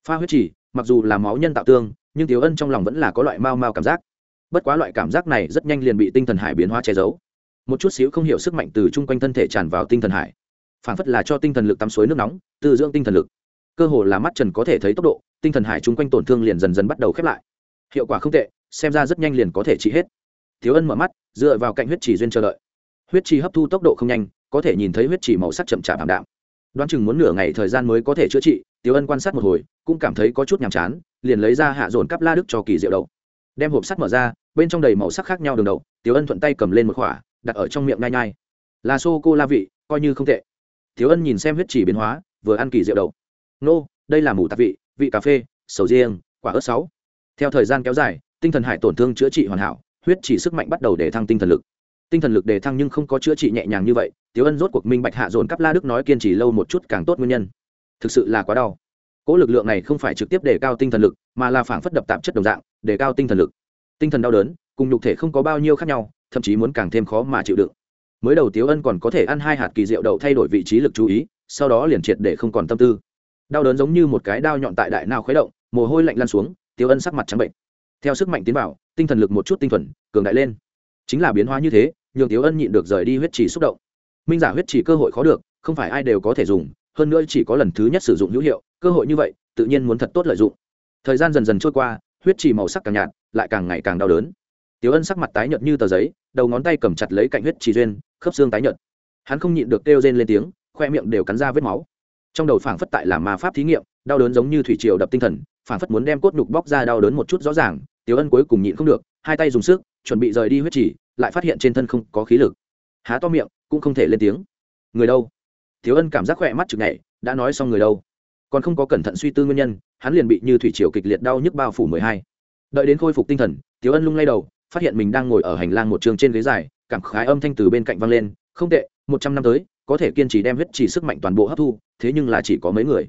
Pha huyết trì, mặc dù là máu nhân tạo tương, nhưng thiếu ân trong lòng vẫn là có loại mau mau cảm giác bất quá loại cảm giác này rất nhanh liền bị tinh thần hải biến hóa che giấu. Một chút xíu không hiểu sức mạnh từ chung quanh thân thể tràn vào tinh thần hải. Phản phất là cho tinh thần lực tắm suối nước nóng, tư dưỡng tinh thần lực. Cơ hồ là mắt trần có thể thấy tốc độ, tinh thần hải chung quanh tổn thương liền dần dần bắt đầu khép lại. Hiệu quả không tệ, xem ra rất nhanh liền có thể trị hết. Thiếu ân mở mắt, dựa vào cạnh huyết trì duyên chờ đợi. Huyết trì hấp thu tốc độ không nhanh, có thể nhìn thấy huyết trì màu sắc chậm chạp ảm đạm. Đoán chừng muốn nửa ngày thời gian mới có thể chữa trị tiếu ân quan sát một hồi, cũng cảm thấy có chút nhàm chán, liền lấy ra hạ dồn cắp la đức cho kỳ diệu đậu đem hộp sắt mở ra bên trong đầy màu sắc khác nhau đường đậu Tiểu ân thuận tay cầm lên một khỏa, đặt ở trong miệng ngai ngai là sô cô la vị, coi như không tệ. Tiểu ân nhìn xem huyết chỉ biến hóa, vừa ăn kỳ diệu đậu nô, đây là mù tạp vị vị cà phê, sầu riêng, quả ớt sáu. Theo thời gian kéo dài, tinh thần hải tổn thương chữa trị hoàn hảo, huyết chỉ sức mạnh bắt đầu để thăng tinh thần lực. Tinh thần lực đề thăng nhưng không có chữa trị nhẹ nhàng như vậy tiếu ân rốt cuộc minh bạch hạ dồn cắp la đức nói kiên trì lâu một chút càng tốt nguyên nhân. Thực sự là quá đau. Cỗ lực lượng này không phải trực tiếp đề cao tinh thần lực, mà là phảng phất đập tạp chất đồng dạng đề cao tinh thần lực tinh thần đau đớn, cùng nhục thể không có bao nhiêu khác nhau, thậm chí muốn càng thêm khó mà chịu đựng. Mới đầu tiếu ân còn có thể ăn hai hạt kỳ diệu đậu thay đổi vị trí lực chú ý, sau đó liền triệt để không còn tâm tư. Đau đớn giống như một cái đao nhọn tại đại nào khuấy động, mồ hôi lạnh lan xuống, tiếu ân sắc mặt trắng bệnh. Theo sức mạnh tiến vào, tinh thần lực một chút tinh thuần, cường đại lên. Chính là biến hóa như thế, nhường tiếu ân nhịn được rời đi huyết chỉ xúc động. Minh giả huyết chỉ cơ hội khó được, không phải ai đều có thể dùng, hơn nữa chỉ có lần thứ nhất sử dụng hữu hiệu, cơ hội như vậy, tự nhiên muốn thật tốt lợi dụng. Thời gian dần dần trôi qua, huyết chỉ màu sắc càng nhạt lại càng ngày càng đau đớn. Tiểu ân sắc mặt tái nhợt như tờ giấy, đầu ngón tay cầm chặt lấy cạnh huyết chỉ duyên, khớp xương tái nhợt. Hắn không nhịn được kêu rên lên tiếng, khoe miệng đều cắn ra vết máu. Trong đầu phảng phất tại làm ma pháp thí nghiệm, đau đớn giống như thủy triều đập tinh thần, phảng phất muốn đem cốt nhục bóc ra đau đớn một chút rõ ràng, Tiểu ân cuối cùng nhịn không được, hai tay dùng sức, chuẩn bị rời đi huyết chỉ lại phát hiện trên thân không có khí lực. Há to miệng, cũng không thể lên tiếng. Người đâu? Tiểu ân cảm giác khỏe mắt chực nhảy, đã nói xong người đâu. Còn không có cẩn thận suy tư nguyên nhân, hắn liền bị như thủy triều kịch liệt đau nhức bao phủ mười hai đợi đến khôi phục tinh thần tiếu ân lung lay đầu phát hiện mình đang ngồi ở hành lang một trường trên ghế dài cảm khái âm thanh từ bên cạnh vang lên không tệ một trăm năm tới có thể kiên trì đem huyết chỉ sức mạnh toàn bộ hấp thu thế nhưng là chỉ có mấy người.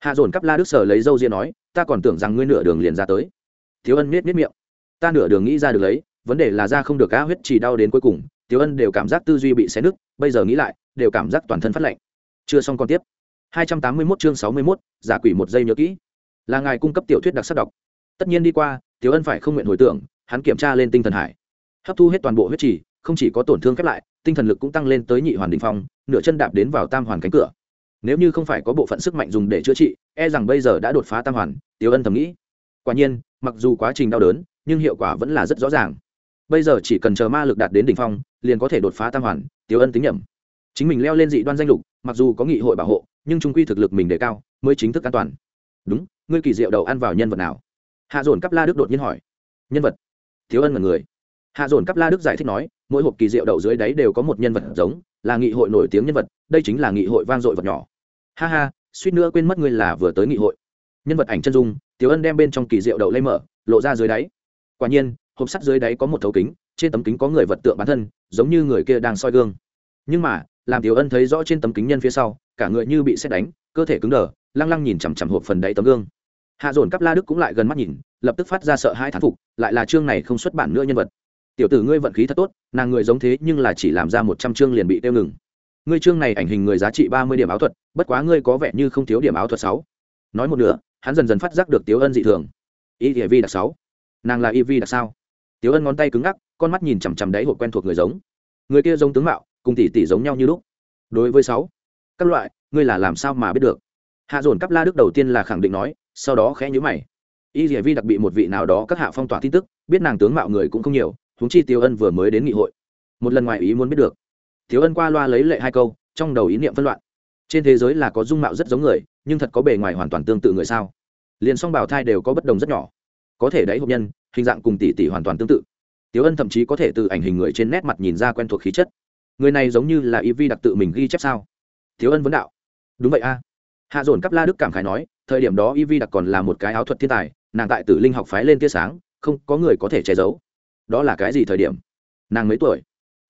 Hạ dồn cắp la đức sở lấy dâu ria nói ta còn tưởng rằng ngươi nửa đường liền ra tới. Thiếu ân miết miết miệng ta nửa đường nghĩ ra được lấy vấn đề là ra không được cá huyết chỉ đau đến cuối cùng. Thiếu ân đều cảm giác tư duy bị xé nứt bây giờ nghĩ lại đều cảm giác toàn thân phát lạnh. Chưa xong còn tiếp. 281 chương 61, giả quỷ một giây nhớ kỹ. Là ngài cung cấp tiểu thuyết đặc sắc đọc. Tất nhiên đi qua Tiểu ân phải không nguyện hồi tưởng hắn kiểm tra lên tinh thần hải. Hấp thu hết toàn bộ huyết trì không chỉ có tổn thương khép lại tinh thần lực cũng tăng lên tới nhị hoàn đỉnh phong nửa chân đạp đến vào tam hoàn cánh cửa. Nếu như không phải có bộ phận sức mạnh dùng để chữa trị e rằng bây giờ đã đột phá tam hoàn Tiểu ân thầm nghĩ. Quả nhiên mặc dù quá trình đau đớn nhưng hiệu quả vẫn là rất rõ ràng. Bây giờ chỉ cần chờ ma lực đạt đến đỉnh phong liền có thể đột phá tam hoàn Tiểu ân tính nhẩm, chính mình leo lên dị đoan danh lục mặc dù có nghị hội bảo hộ nhưng trung quy thực lực mình đề cao mới chính thức an toàn. Đúng ngươi kỳ diệu đầu ăn vào nhân vật nào? Hạ dồn cắp la đức đột nhiên hỏi. Nhân vật? Thiếu ân là người. Hạ dồn cắp la đức giải thích nói, mỗi hộp kỳ diệu đậu dưới đáy đều có một nhân vật giống, là nghị hội nổi tiếng nhân vật, đây chính là nghị hội vang dội vật nhỏ. Ha ha, suýt nữa quên mất ngươi là vừa tới nghị hội. Nhân vật ảnh chân dung tiểu ân đem bên trong kỳ diệu đậu lây mở, lộ ra dưới đáy. Quả nhiên, hộp sắt dưới đáy có một thấu kính, trên tấm kính có người vật tượng bản thân, giống như người kia đang soi gương. Nhưng mà, làm tiểu ân thấy rõ trên tấm kính nhân phía sau, cả người như bị xét đánh, cơ thể cứng đờ, lăng lăng nhìn chằm chằm hộp phần đáy tấm gương hạ dồn cắp la đức cũng lại gần mắt nhìn, lập tức phát ra sợ hai thán phục, lại là chương này không xuất bản nữa nhân vật. Tiểu tử ngươi vận khí thật tốt, nàng người giống thế nhưng là chỉ làm ra một trăm chương liền bị tiêu ngừng. Ngươi chương này ảnh hình người giá trị ba mươi điểm áo thuật, bất quá ngươi có vẻ như không thiếu điểm áo thuật sáu. Nói một nửa, hắn dần dần phát giác được tiếu ân dị thường. Y địa vi đặc sáu. Nàng là y vi đặc sao? Tiếu ân ngón tay cứng ngắc, con mắt nhìn chằm chằm đáy hộp quen thuộc người giống. Người kia giống tướng mạo, cùng tỷ tỷ giống nhau như lúc. Đối với sáu, các loại, ngươi là làm sao mà biết được? Hạ dồn cắp la đức đầu tiên là khẳng định nói sau đó khẽ nhíu mày. Y dỉa vi đặc bị một vị nào đó các hạ phong tỏa tin tức, biết nàng tướng mạo người cũng không nhiều, huống chi tiêu ân vừa mới đến nghị hội. Một lần ngoài ý muốn biết được thiếu ân qua loa lấy lệ hai câu, trong đầu ý niệm phân loạn. Trên thế giới là có dung mạo rất giống người, nhưng thật có bề ngoài hoàn toàn tương tự người sao? Liền song bào thai đều có bất đồng rất nhỏ. Có thể đáy hộp nhân, hình dạng cùng tỷ tỷ hoàn toàn tương tự. Tiếu ân thậm chí có thể từ ảnh hình người trên nét mặt nhìn ra quen thuộc khí chất. Người này giống như là y vi đặc tự mình ghi chép sao? Thiếu ân vấn đạo. Đúng vậy a. Hạ dồn cắp la đức cảm khái nói thời điểm đó y vi đặc còn là một cái áo thuật thiên tài, nàng tại tử linh học phái lên tia sáng, không có người có thể che giấu. Đó là cái gì thời điểm? Nàng mấy tuổi?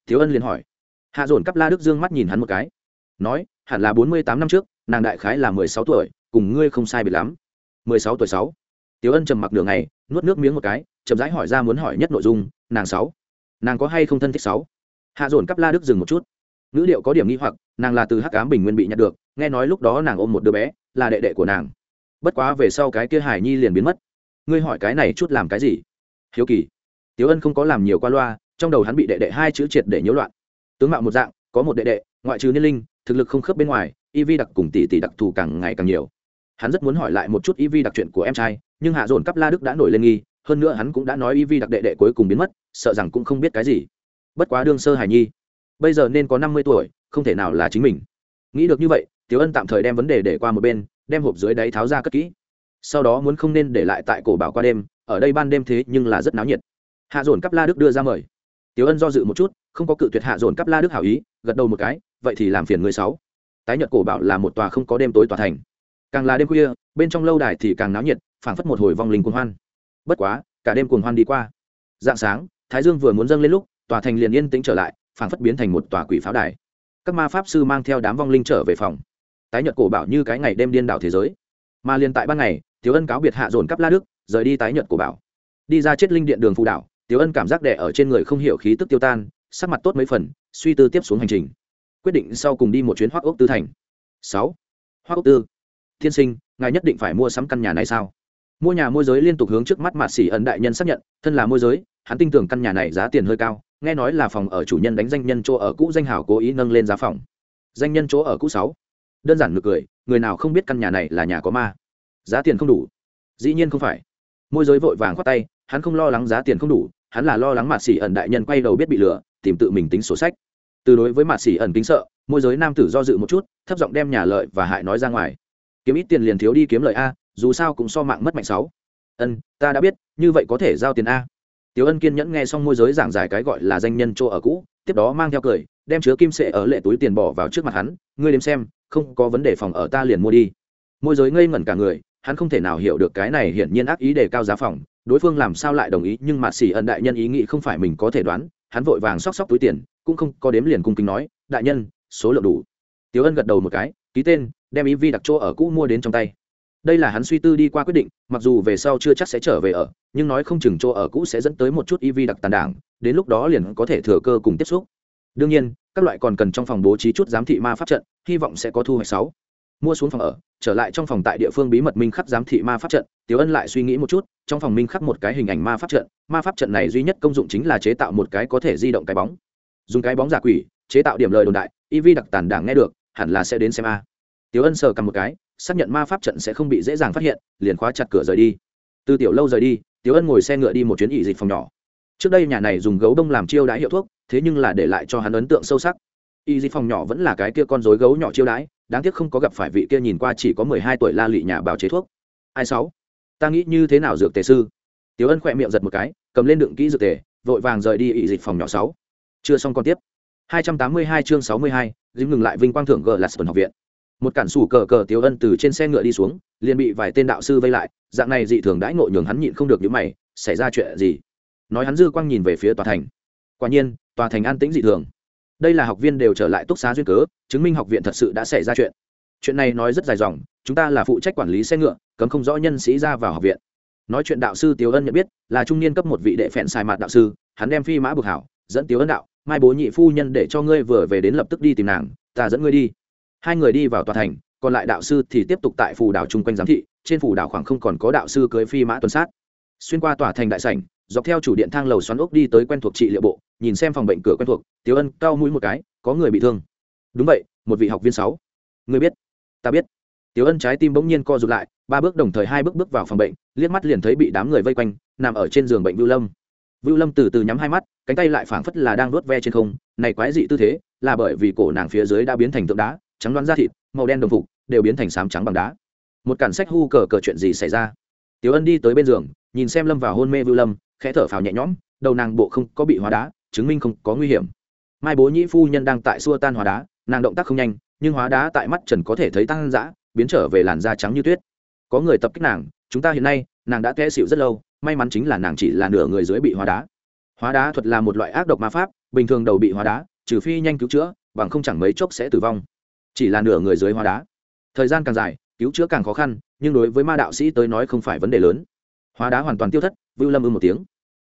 Thiếu ân liền hỏi. Hạ dồn cắp la đức dương mắt nhìn hắn một cái. Nói, hẳn là bốn mươi tám năm trước, nàng đại khái là mười sáu tuổi, cùng ngươi không sai biệt lắm. mười sáu tuổi sáu. Tiếu ân trầm mặc đường này nuốt nước miếng một cái, chậm rãi hỏi ra muốn hỏi nhất nội dung, nàng sáu. Nàng có hay không thân thích sáu? Hạ dồn cắp la đức dừng một chút. Ngữ điệu có điểm nghi hoặc, nàng là từ hắc Ám bình nguyên bị nhặt được, nghe nói lúc đó nàng ôm một đứa bé, là đệ đệ của nàng bất quá về sau cái kia hải nhi liền biến mất. Ngươi hỏi cái này chút làm cái gì? Hiếu kỳ. Tiếu ân không có làm nhiều qua loa, trong đầu hắn bị đệ đệ hai chữ triệt để nhiễu loạn. Tướng mạo một dạng, có một đệ đệ, ngoại trừ niên linh, thực lực không khớp bên ngoài, y vi đặc cùng tỷ tỷ đặc thù càng ngày càng nhiều. Hắn rất muốn hỏi lại một chút y vi đặc chuyện của em trai, nhưng hạ dồn cắp la đức đã nổi lên nghi, hơn nữa hắn cũng đã nói y vi đặc đệ đệ cuối cùng biến mất, sợ rằng cũng không biết cái gì. Bất quá đương sơ hải nhi, bây giờ nên có năm mươi tuổi, không thể nào là chính mình. Nghĩ được như vậy tiếu ân tạm thời đem vấn đề để qua một bên đem hộp dưới đáy tháo ra cất kỹ. Sau đó muốn không nên để lại tại cổ bảo qua đêm, ở đây ban đêm thế nhưng là rất náo nhiệt. Hạ dồn cắp la đức đưa ra mời. Tiếu ân do dự một chút, không có cự tuyệt hạ dồn cắp la đức hảo ý, gật đầu một cái, vậy thì làm phiền người sáu. Tái nhật cổ bảo là một tòa không có đêm tối tòa thành. Càng là đêm khuya, bên trong lâu đài thì càng náo nhiệt, phảng phất một hồi vong linh cuồng hoan. Bất quá, cả đêm cuồng hoan đi qua. Dạng sáng, thái dương vừa muốn dâng lên lúc, tòa thành liền yên tĩnh trở lại, phảng phất biến thành một tòa quỷ pháo đài. Các ma pháp sư mang theo đám vong linh trở về phòng tái nhật cổ bảo như cái ngày đêm điên đảo thế giới mà liền tại ban ngày thiếu ân cáo biệt hạ dồn cắp la đức rời đi tái nhật cổ bảo đi ra chết linh điện đường phù đảo tiếu Ân cảm giác đè ở trên người không hiểu khí tức tiêu tan, sắc mặt tốt mấy phần, suy tư tiếp xuống hành trình. Quyết định sau cùng đi một chuyến hoác Ốc Tư thành. Sáu, hoác Ốc Tư. Thiên sinh, ngài nhất định phải mua sắm căn nhà này sao? Mua nhà môi giới liên tục hướng trước mắt Mạt xỉ ẩn đại nhân xác nhận, thân là môi giới, hắn tin tưởng căn nhà này giá tiền hơi cao, nghe nói là phòng ở chủ nhân đánh danh nhân chỗ ở cũ danh hảo cố ý nâng lên giá phòng. Danh nhân chỗ ở cũ sáu. Đơn giản ngược cười, người nào không biết căn nhà này là nhà có ma. Giá tiền không đủ. Dĩ nhiên không phải. Môi giới vội vàng khoát tay, hắn không lo lắng giá tiền không đủ hắn là lo lắng mạt xỉ ẩn đại nhân quay đầu biết bị lừa tìm tự mình tính sổ sách từ đối với mạt xỉ ẩn kính sợ môi giới nam tử do dự một chút thấp giọng đem nhà lợi và hại nói ra ngoài kiếm ít tiền liền thiếu đi kiếm lợi a dù sao cũng so mạng mất mạnh sáu ân ta đã biết như vậy có thể giao tiền a tiểu ân kiên nhẫn nghe xong môi giới giảng giải cái gọi là danh nhân chỗ ở cũ tiếp đó mang theo cười đem chứa kim sệ ở lệ túi tiền bỏ vào trước mặt hắn ngươi đếm xem không có vấn đề phòng ở ta liền mua đi. Môi giới ngây ngẩn cả người, hắn không thể nào hiểu được cái này hiển nhiên ác ý đề cao giá phòng, đối phương làm sao lại đồng ý, nhưng mà xỉ ẩn đại nhân ý nghĩ không phải mình có thể đoán, hắn vội vàng xóc xóc túi tiền, cũng không có đếm liền cung kính nói, đại nhân, số lượng đủ. Tiếu ân gật đầu một cái, ký tên, đem ý vi đặc chỗ ở cũ mua đến trong tay. Đây là hắn suy tư đi qua quyết định, mặc dù về sau chưa chắc sẽ trở về ở, nhưng nói không chừng chỗ ở cũ sẽ dẫn tới một chút EV đặc tàn đảng, đến lúc đó liền có thể thừa cơ cùng tiếp xúc. Đương nhiên, các loại còn cần trong phòng bố trí chút giám thị ma pháp trận hy vọng sẽ có thu hoạch sáu. Mua xuống phòng ở, trở lại trong phòng tại địa phương bí mật minh khắc giám thị ma pháp trận. Tiểu ân lại suy nghĩ một chút, trong phòng minh khắc một cái hình ảnh ma pháp trận. Ma pháp trận này duy nhất công dụng chính là chế tạo một cái có thể di động cái bóng. Dùng cái bóng giả quỷ, chế tạo điểm lời đồn đại ev đặc tàn đảng nghe được, hẳn là sẽ đến xem a. Tiểu ân sờ cầm một cái, xác nhận ma pháp trận sẽ không bị dễ dàng phát hiện, liền khóa chặt cửa rời đi. Từ tiểu lâu rời đi, tiểu ân ngồi xe ngựa đi một chuyến ỉ dịch phòng nhỏ. Trước đây nhà này dùng gấu đông làm chiêu đãi hiệu thuốc, thế nhưng là để lại cho hắn ấn tượng sâu sắc y di phòng nhỏ vẫn là cái kia con rối gấu nhỏ chiêu đãi đáng tiếc không có gặp phải vị kia nhìn qua chỉ có mười hai tuổi la lị nhà bào chế thuốc. Ai sáu? Ta nghĩ như thế nào dược tề sư? Tiểu ân khỏe miệng giật một cái cầm lên đựng kỹ dược tề vội vàng rời đi ỵ dịch phòng nhỏ sáu. Chưa xong còn tiếp. 282 chương 62, dính ngừng lại vinh quang thưởng g là tuần học viện. Một cản sủ cờ cờ tiểu ân từ trên xe ngựa đi xuống liền bị vài tên đạo sư vây lại dạng này dị thường đãi ngộ nhường hắn nhịn không được những mày xảy ra chuyện gì? Nói hắn dư quang nhìn về phía tòa thành. Quả nhiên tòa thành an tĩnh dị thường đây là học viên đều trở lại túc xá duyên cớ, chứng minh học viện thật sự đã xảy ra chuyện. Chuyện này nói rất dài dòng, chúng ta là phụ trách quản lý xe ngựa, cấm không rõ nhân sĩ ra vào học viện. Nói chuyện đạo sư tiếu ân nhận biết, là trung niên cấp một vị đệ phẹn xài mặt đạo sư, hắn đem phi mã bực hảo, dẫn tiếu ân đạo, mai bố nhị phu nhân để cho ngươi vừa về đến lập tức đi tìm nàng, ta dẫn ngươi đi. Hai người đi vào tòa thành, còn lại đạo sư thì tiếp tục tại phù đảo chung quanh giám thị, trên phù đảo khoảng không còn có đạo sư cưới phi mã tuần sát. Xuyên qua tòa thành đại sảnh dọc theo chủ điện thang lầu xoắn ốc đi tới quen thuộc trị liệu bộ, nhìn xem phòng bệnh cửa quen thuộc tiếu ân cao mũi một cái, có người bị thương. Đúng vậy, một vị học viên sáu. Người biết. Ta biết. Tiếu ân trái tim bỗng nhiên co rụt lại, ba bước đồng thời hai bước bước vào phòng bệnh, liếc mắt liền thấy bị đám người vây quanh, nằm ở trên giường bệnh vưu lâm. Vưu lâm từ từ nhắm hai mắt, cánh tay lại phảng phất là đang đốt ve trên không, này quái dị tư thế, là bởi vì cổ nàng phía dưới đã biến thành tượng đá, trắng đoán da thịt, màu đen đồng phục, đều biến thành sám trắng bằng đá. Một cản sách hu cờ cờ chuyện gì xảy ra? Tiếu ân đi tới bên giường, nhìn xem lâm vào hôn mê vưu lâm khẽ thở phào nhẹ nhõm, đầu nàng bộ không có bị hóa đá, chứng minh không có nguy hiểm. Mai bố nhĩ phu nhân đang tại xua tan hóa đá, nàng động tác không nhanh, nhưng hóa đá tại mắt trần có thể thấy tăng dã, biến trở về làn da trắng như tuyết. Có người tập kích nàng, chúng ta hiện nay, nàng đã té xịu rất lâu, may mắn chính là nàng chỉ là nửa người dưới bị hóa đá. Hóa đá thuật là một loại ác độc ma pháp, bình thường đầu bị hóa đá, trừ phi nhanh cứu chữa, bằng không chẳng mấy chốc sẽ tử vong. Chỉ là nửa người dưới hóa đá. Thời gian càng dài, cứu chữa càng khó khăn, nhưng đối với ma đạo sĩ tới nói không phải vấn đề lớn hóa đá hoàn toàn tiêu thất, vưu lâm ư một tiếng.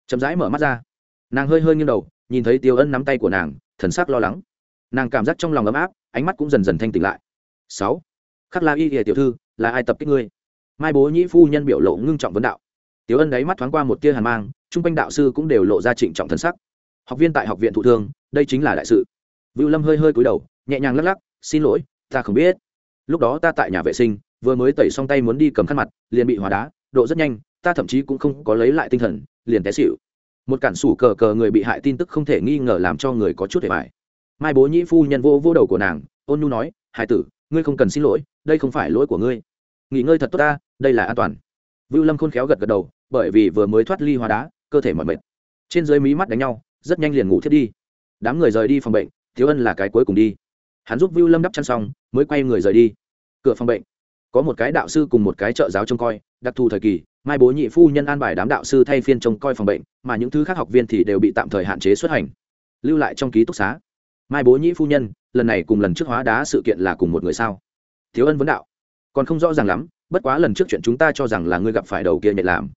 Chậm rãi mở mắt ra. Nàng hơi hơi nghiêng đầu, nhìn thấy tiêu ân nắm tay của nàng, thần sắc lo lắng. Nàng cảm giác trong lòng ấm áp, ánh mắt cũng dần dần thanh tỉnh lại. Sáu. Khắc la y hệ tiểu thư, là ai tập kích ngươi? Mai bố nhĩ phu nhân biểu lộ ngưng trọng vấn đạo. Tiểu ân đáy mắt thoáng qua một tia hàn mang, chung quanh đạo sư cũng đều lộ ra trịnh trọng thần sắc. Học viên tại học viện thụ thương, đây chính là đại sự. Vưu lâm hơi hơi cúi đầu, nhẹ nhàng lắc lắc, xin lỗi, ta không biết. Lúc đó ta tại nhà vệ sinh, vừa mới tẩy xong tay muốn đi cầm khăn mặt, liền bị hóa đá, độ rất nhanh ta thậm chí cũng không có lấy lại tinh thần, liền té xịu một cản sủ cờ cờ người bị hại tin tức không thể nghi ngờ làm cho người có chút hề bài mai bố nhĩ phu nhân vô vô đầu của nàng, ôn nhu nói, hải tử, ngươi không cần xin lỗi, đây không phải lỗi của ngươi. Nghỉ ngơi thật tốt ta, đây là an toàn. Vưu lâm khôn khéo gật gật đầu, bởi vì vừa mới thoát ly hóa đá, cơ thể mỏi mệt. Trên dưới mí mắt đánh nhau, rất nhanh liền ngủ thiết đi. Đám người rời đi phòng bệnh, thiếu ân là cái cuối cùng đi. Hắn giúp vưu lâm đắp chăn xong, mới quay người rời đi. Cửa phòng bệnh, có một cái đạo sư cùng một cái trợ giáo trông coi, đặc thù thời kỳ mai bố nhị phu nhân an bài đám đạo sư thay phiên trông coi phòng bệnh, mà những thứ khác học viên thì đều bị tạm thời hạn chế xuất hành. Lưu lại trong ký túc xá. Mai bố nhị phu nhân, lần này cùng lần trước hóa đá sự kiện là cùng một người sao? Thiếu ân vấn đạo. Còn không rõ ràng lắm, bất quá lần trước chuyện chúng ta cho rằng là ngươi gặp phải đầu kia nhận làm.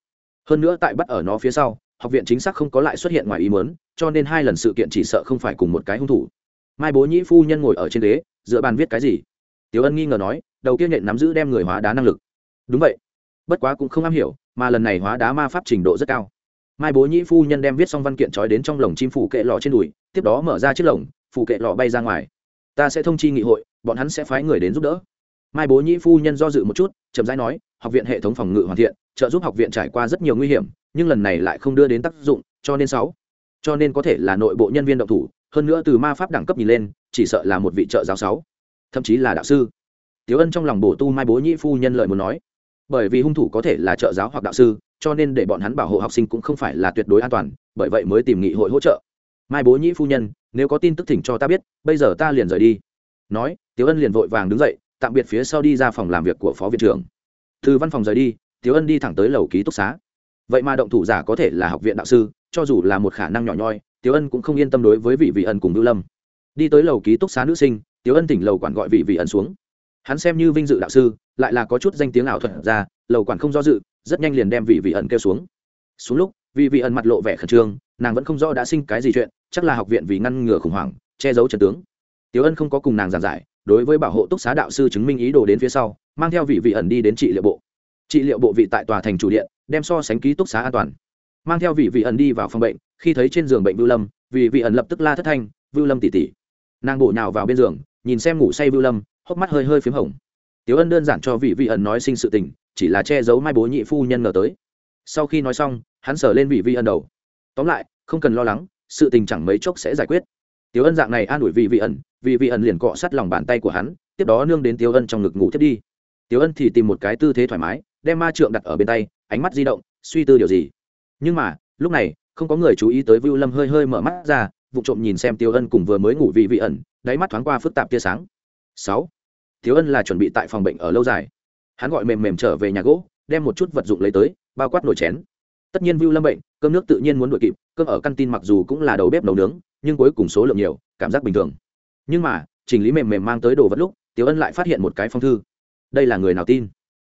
Hơn nữa tại bắt ở nó phía sau, học viện chính xác không có lại xuất hiện ngoài ý mớn cho nên hai lần sự kiện chỉ sợ không phải cùng một cái hung thủ. Mai bố nhĩ phu nhân ngồi ở trên ghế, dựa bàn viết cái gì? Tiểu ân nghi ngờ nói, đầu kia nhện nắm giữ đem người hóa đá năng lực. Đúng vậy. Bất quá cũng không am hiểu mà lần này hóa đá ma pháp trình độ rất cao. Mai bố nhĩ phu nhân đem viết xong văn kiện trói đến trong lồng chim phủ kệ lọ trên đùi, tiếp đó mở ra chiếc lồng, phủ kệ lọ bay ra ngoài. Ta sẽ thông chi nghị hội, bọn hắn sẽ phái người đến giúp đỡ. Mai bố nhĩ phu nhân do dự một chút, chậm rãi nói, học viện hệ thống phòng ngự hoàn thiện, trợ giúp học viện trải qua rất nhiều nguy hiểm, nhưng lần này lại không đưa đến tác dụng, cho nên sáu. Cho nên có thể là nội bộ nhân viên động thủ, hơn nữa từ ma pháp đẳng cấp nhìn lên, chỉ sợ là một vị trợ giáo sáu. Thậm chí là đạo sư. Tiếu ân trong lòng bổ tu mai bố nhĩ phu nhân lợi muốn nói bởi vì hung thủ có thể là trợ giáo hoặc đạo sư, cho nên để bọn hắn bảo hộ học sinh cũng không phải là tuyệt đối an toàn, bởi vậy mới tìm nghị hội hỗ trợ. Mai bố nhĩ phu nhân, nếu có tin tức thỉnh cho ta biết, bây giờ ta liền rời đi. Nói tiếu ân liền vội vàng đứng dậy, tạm biệt phía sau đi ra phòng làm việc của phó viện trưởng. Từ văn phòng rời đi tiếu ân đi thẳng tới lầu ký túc xá. Vậy mà động thủ giả có thể là học viện đạo sư, cho dù là một khả năng nhỏ nhoi tiếu ân cũng không yên tâm đối với vị vị Ân cùng ngữ lâm. Đi tới lầu ký túc xá nữ sinh tiếu ân tỉnh lầu quản gọi vị vị Ân xuống hắn xem như vinh dự đạo sư, lại là có chút danh tiếng ảo thuật ra, lầu quản không do dự, rất nhanh liền đem vị vị ẩn kêu xuống. Xuống lúc, vị vị ẩn mặt lộ vẻ khẩn trương, nàng vẫn không rõ đã sinh cái gì chuyện, chắc là học viện vì ngăn ngừa khủng hoảng, che giấu trần tướng. Tiếu ân không có cùng nàng giảng giải, đối với bảo hộ túc xá đạo sư chứng minh ý đồ đến phía sau, mang theo vị vị ẩn đi đến trị liệu bộ. Trị liệu bộ vị tại tòa thành chủ điện, đem so sánh ký túc xá an toàn. Mang theo vị vị ẩn đi vào phòng bệnh, khi thấy trên giường bệnh vưu lâm, vị vị ẩn lập tức la thất thanh, vưu lâm tỉ tỉ nàng bổ nhào vào bên giường, nhìn xem ngủ say vưu lâm hốc mắt hơi hơi p h í m hồng. Tiếu ân đơn giản cho vị vị ẩn nói sinh sự tình, chỉ là che giấu mai bố nhị phu nhân ngờ tới. Sau khi nói xong, hắn sờ lên vị vị ẩn đầu. Tóm lại, không cần lo lắng, sự tình chẳng mấy chốc sẽ giải quyết. Tiếu ân dạng này an ủi vị vị ẩn, vị vị ẩn liền cọ sát lòng bàn tay của hắn, tiếp đó nương đến tiếu ân trong ngực ngủ thiết đi. Tiếu ân thì tìm một cái tư thế thoải mái, đem ma trượng đặt ở bên tay, ánh mắt di động, suy tư điều gì. Nhưng mà, lúc này, không có người chú ý tới vưu lâm hơi hơi mở mắt ra, vụ trộm nhìn xem tiêu ân cùng vừa mới ngủ vị vị ẩn, đáy mắt thoáng qua phức tạp tia sáng sáu. Thiếu ân là chuẩn bị tại phòng bệnh ở lâu dài. Hắn gọi mềm mềm trở về nhà gỗ, đem một chút vật dụng lấy tới, bao quát nồi chén. Tất nhiên vưu lâm bệnh, cơm nước tự nhiên muốn đuổi kịp, cơm ở căn tin mặc dù cũng là đầu bếp nấu nướng, nhưng cuối cùng số lượng nhiều, cảm giác bình thường. Nhưng mà, chỉnh lý mềm mềm mang tới đồ vật lúc, tiểu ân lại phát hiện một cái phong thư. Đây là người nào tin?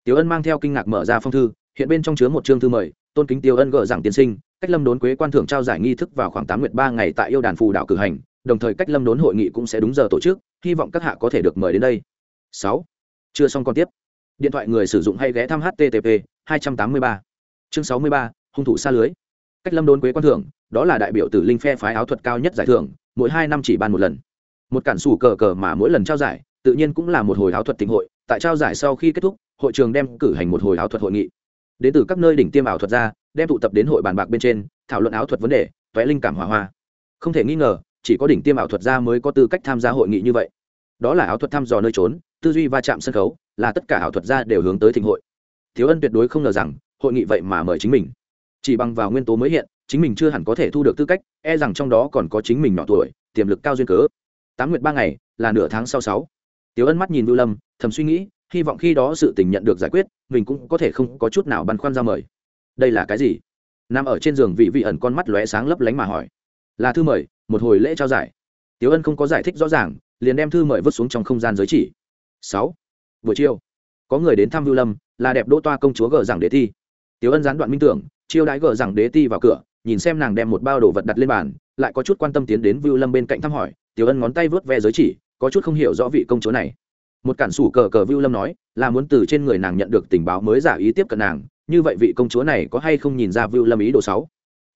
Tiểu ân mang theo kinh ngạc mở ra phong thư, hiện bên trong chứa một chương thư mời, tôn kính Tiểu ân gỡ giảng tiên sinh, cách lâm đốn quế quan thưởng trao giải nghi thức vào khoảng tám nguyệt ba ngày tại yêu đàn phù đạo cử hành, đồng thời cách lâm đốn hội nghị cũng sẽ đúng giờ tổ chức hy vọng các hạ có thể được mời đến đây. Sáu. Chưa xong còn tiếp. Điện thoại người sử dụng hay ghé thăm http 283. chương 63, hung thủ xa lưới. Cách lâm đốn quế quan thưởng đó là đại biểu tử linh phe phái áo thuật cao nhất giải thưởng mỗi hai năm chỉ ban một lần. Một cản sủ cờ cờ mà mỗi lần trao giải tự nhiên cũng là một hồi áo thuật tình hội tại trao giải sau khi kết thúc hội trường đem cử hành một hồi áo thuật hội nghị. Đến từ các nơi đỉnh tiêm ảo thuật ra đem tụ tập đến hội bàn bạc bên trên thảo luận áo thuật vấn đề toé linh cảm hỏa hoa. Không thể nghi ngờ chỉ có đỉnh tiêm ảo thuật gia mới có tư cách tham gia hội nghị như vậy. Đó là ảo thuật thăm dò nơi trốn, tư duy va chạm sân khấu, là tất cả ảo thuật gia đều hướng tới thịnh hội. Thiếu ân tuyệt đối không ngờ rằng, hội nghị vậy mà mời chính mình. Chỉ bằng vào nguyên tố mới hiện, chính mình chưa hẳn có thể thu được tư cách e rằng trong đó còn có chính mình nhỏ tuổi, tiềm lực cao duyên cớ. Tám nguyệt ba ngày, là nửa tháng sau sáu. Tiếu ân mắt nhìn vưu lâm, thầm suy nghĩ, hy vọng khi đó sự tình nhận được giải quyết, mình cũng có thể không có chút nào băn khoăn ra mời. Đây là cái gì? Nằm ở trên giường vị vị ẩn con mắt lóe sáng lấp lánh mà hỏi là thư mời, một hồi lễ trao giải. Tiếu ân không có giải thích rõ ràng, liền đem thư mời vứt xuống trong không gian giới chỉ. Sáu. Buổi chiều, có người đến thăm vưu lâm, là đẹp đỗ toa công chúa gờ rằng đế thi tiếu ân gián đoạn minh tưởng, chiêu đãi gờ rằng đế ti vào cửa, nhìn xem nàng đem một bao đồ vật đặt lên bàn, lại có chút quan tâm tiến đến vưu lâm bên cạnh thăm hỏi. Tiếu ân ngón tay vớt ve giới chỉ, có chút không hiểu rõ vị công chúa này. Một cản sủ cờ cờ vưu lâm nói, là muốn từ trên người nàng nhận được tình báo mới giả ý tiếp cận nàng, như vậy vị công chúa này có hay không nhìn ra vưu lâm ý đồ sáu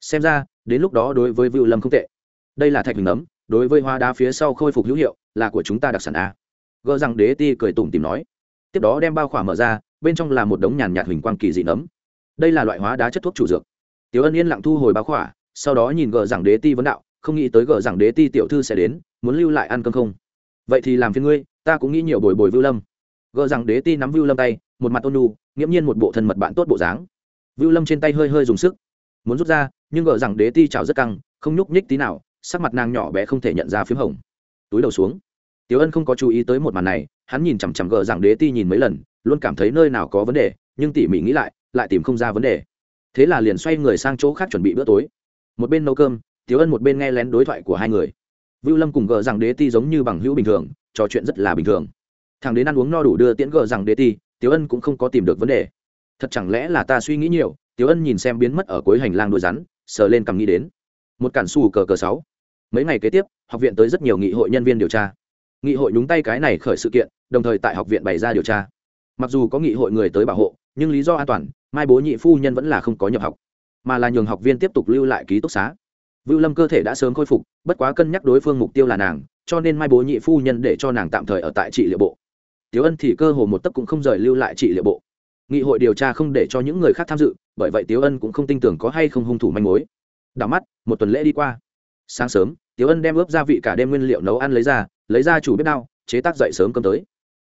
xem ra, đến lúc đó đối với vưu lâm không tệ. Đây là thạch hình nấm đối với hoa đá phía sau khôi phục hữu hiệu, là của chúng ta đặc sản a. Gỡ rằng đế ti cười tủm tìm nói. Tiếp đó đem bao khỏa mở ra, bên trong là một đống nhàn nhạt hình quang kỳ dị nấm. Đây là loại hóa đá chất thuốc chủ dược. Tiểu ân yên lặng thu hồi bao khỏa, sau đó nhìn gỡ rằng đế ti vấn đạo, không nghĩ tới gỡ rằng đế ti tiểu thư sẽ đến, muốn lưu lại ăn cơm không? Vậy thì làm phiền ngươi, ta cũng nghĩ nhiều bồi bồi vưu lâm. Gỡ rằng đế ti nắm vưu lâm tay, một mặt ôn nu nghiễm nhiên một bộ thân mật bạn tốt bộ dáng. Vưu lâm trên tay hơi hơi dùng sức muốn rút ra, nhưng gợ rằng đế ti trào rất căng, không nhúc nhích tí nào, sắc mặt nàng nhỏ bé không thể nhận ra p h í m hồng. Túi đầu xuống. Tiểu ân không có chú ý tới một màn này, hắn nhìn chằm chằm gợ rằng đế ti nhìn mấy lần, luôn cảm thấy nơi nào có vấn đề, nhưng tỉ mỉ nghĩ lại lại tìm không ra vấn đề. Thế là liền xoay người sang chỗ khác chuẩn bị bữa tối. Một bên nấu cơm, tiểu ân một bên nghe lén đối thoại của hai người. Vưu lâm cùng gợ rằng đế ti giống như bằng hữu bình thường, trò chuyện rất là bình thường. Thằng đến ăn uống no đủ đưa tiễn gờ rằng đế ti tiếu ân cũng không có tìm được vấn đề. Thật chẳng lẽ là ta suy nghĩ nhiều Tiểu ân nhìn xem biến mất ở cuối hành lang đuôi rắn, sờ lên cầm nghĩ đến. Một cản xù cờ cờ sáu. Mấy ngày kế tiếp, học viện tới rất nhiều nghị hội nhân viên điều tra. Nghị hội nhúng tay cái này khởi sự kiện, đồng thời tại học viện bày ra điều tra. Mặc dù có nghị hội người tới bảo hộ, nhưng lý do an toàn, mai bố nhị phu nhân vẫn là không có nhập học, mà là nhường học viên tiếp tục lưu lại ký túc xá. Vưu lâm cơ thể đã sớm khôi phục, bất quá cân nhắc đối phương mục tiêu là nàng, cho nên mai bố nhị phu nhân để cho nàng tạm thời ở tại trị liệu bộ. Tiếu ân thì cơ hồ một tấc cũng không rời lưu lại trị liệu bộ nghị hội điều tra không để cho những người khác tham dự, bởi vậy tiếu ân cũng không tin tưởng có hay không hung thủ manh mối. Đảo mắt, một tuần lễ đi qua. Sáng sớm, tiếu ân đem ướp gia vị cả đêm nguyên liệu nấu ăn lấy ra lấy ra chủ bếp đao, chế tác dậy sớm cơm tới.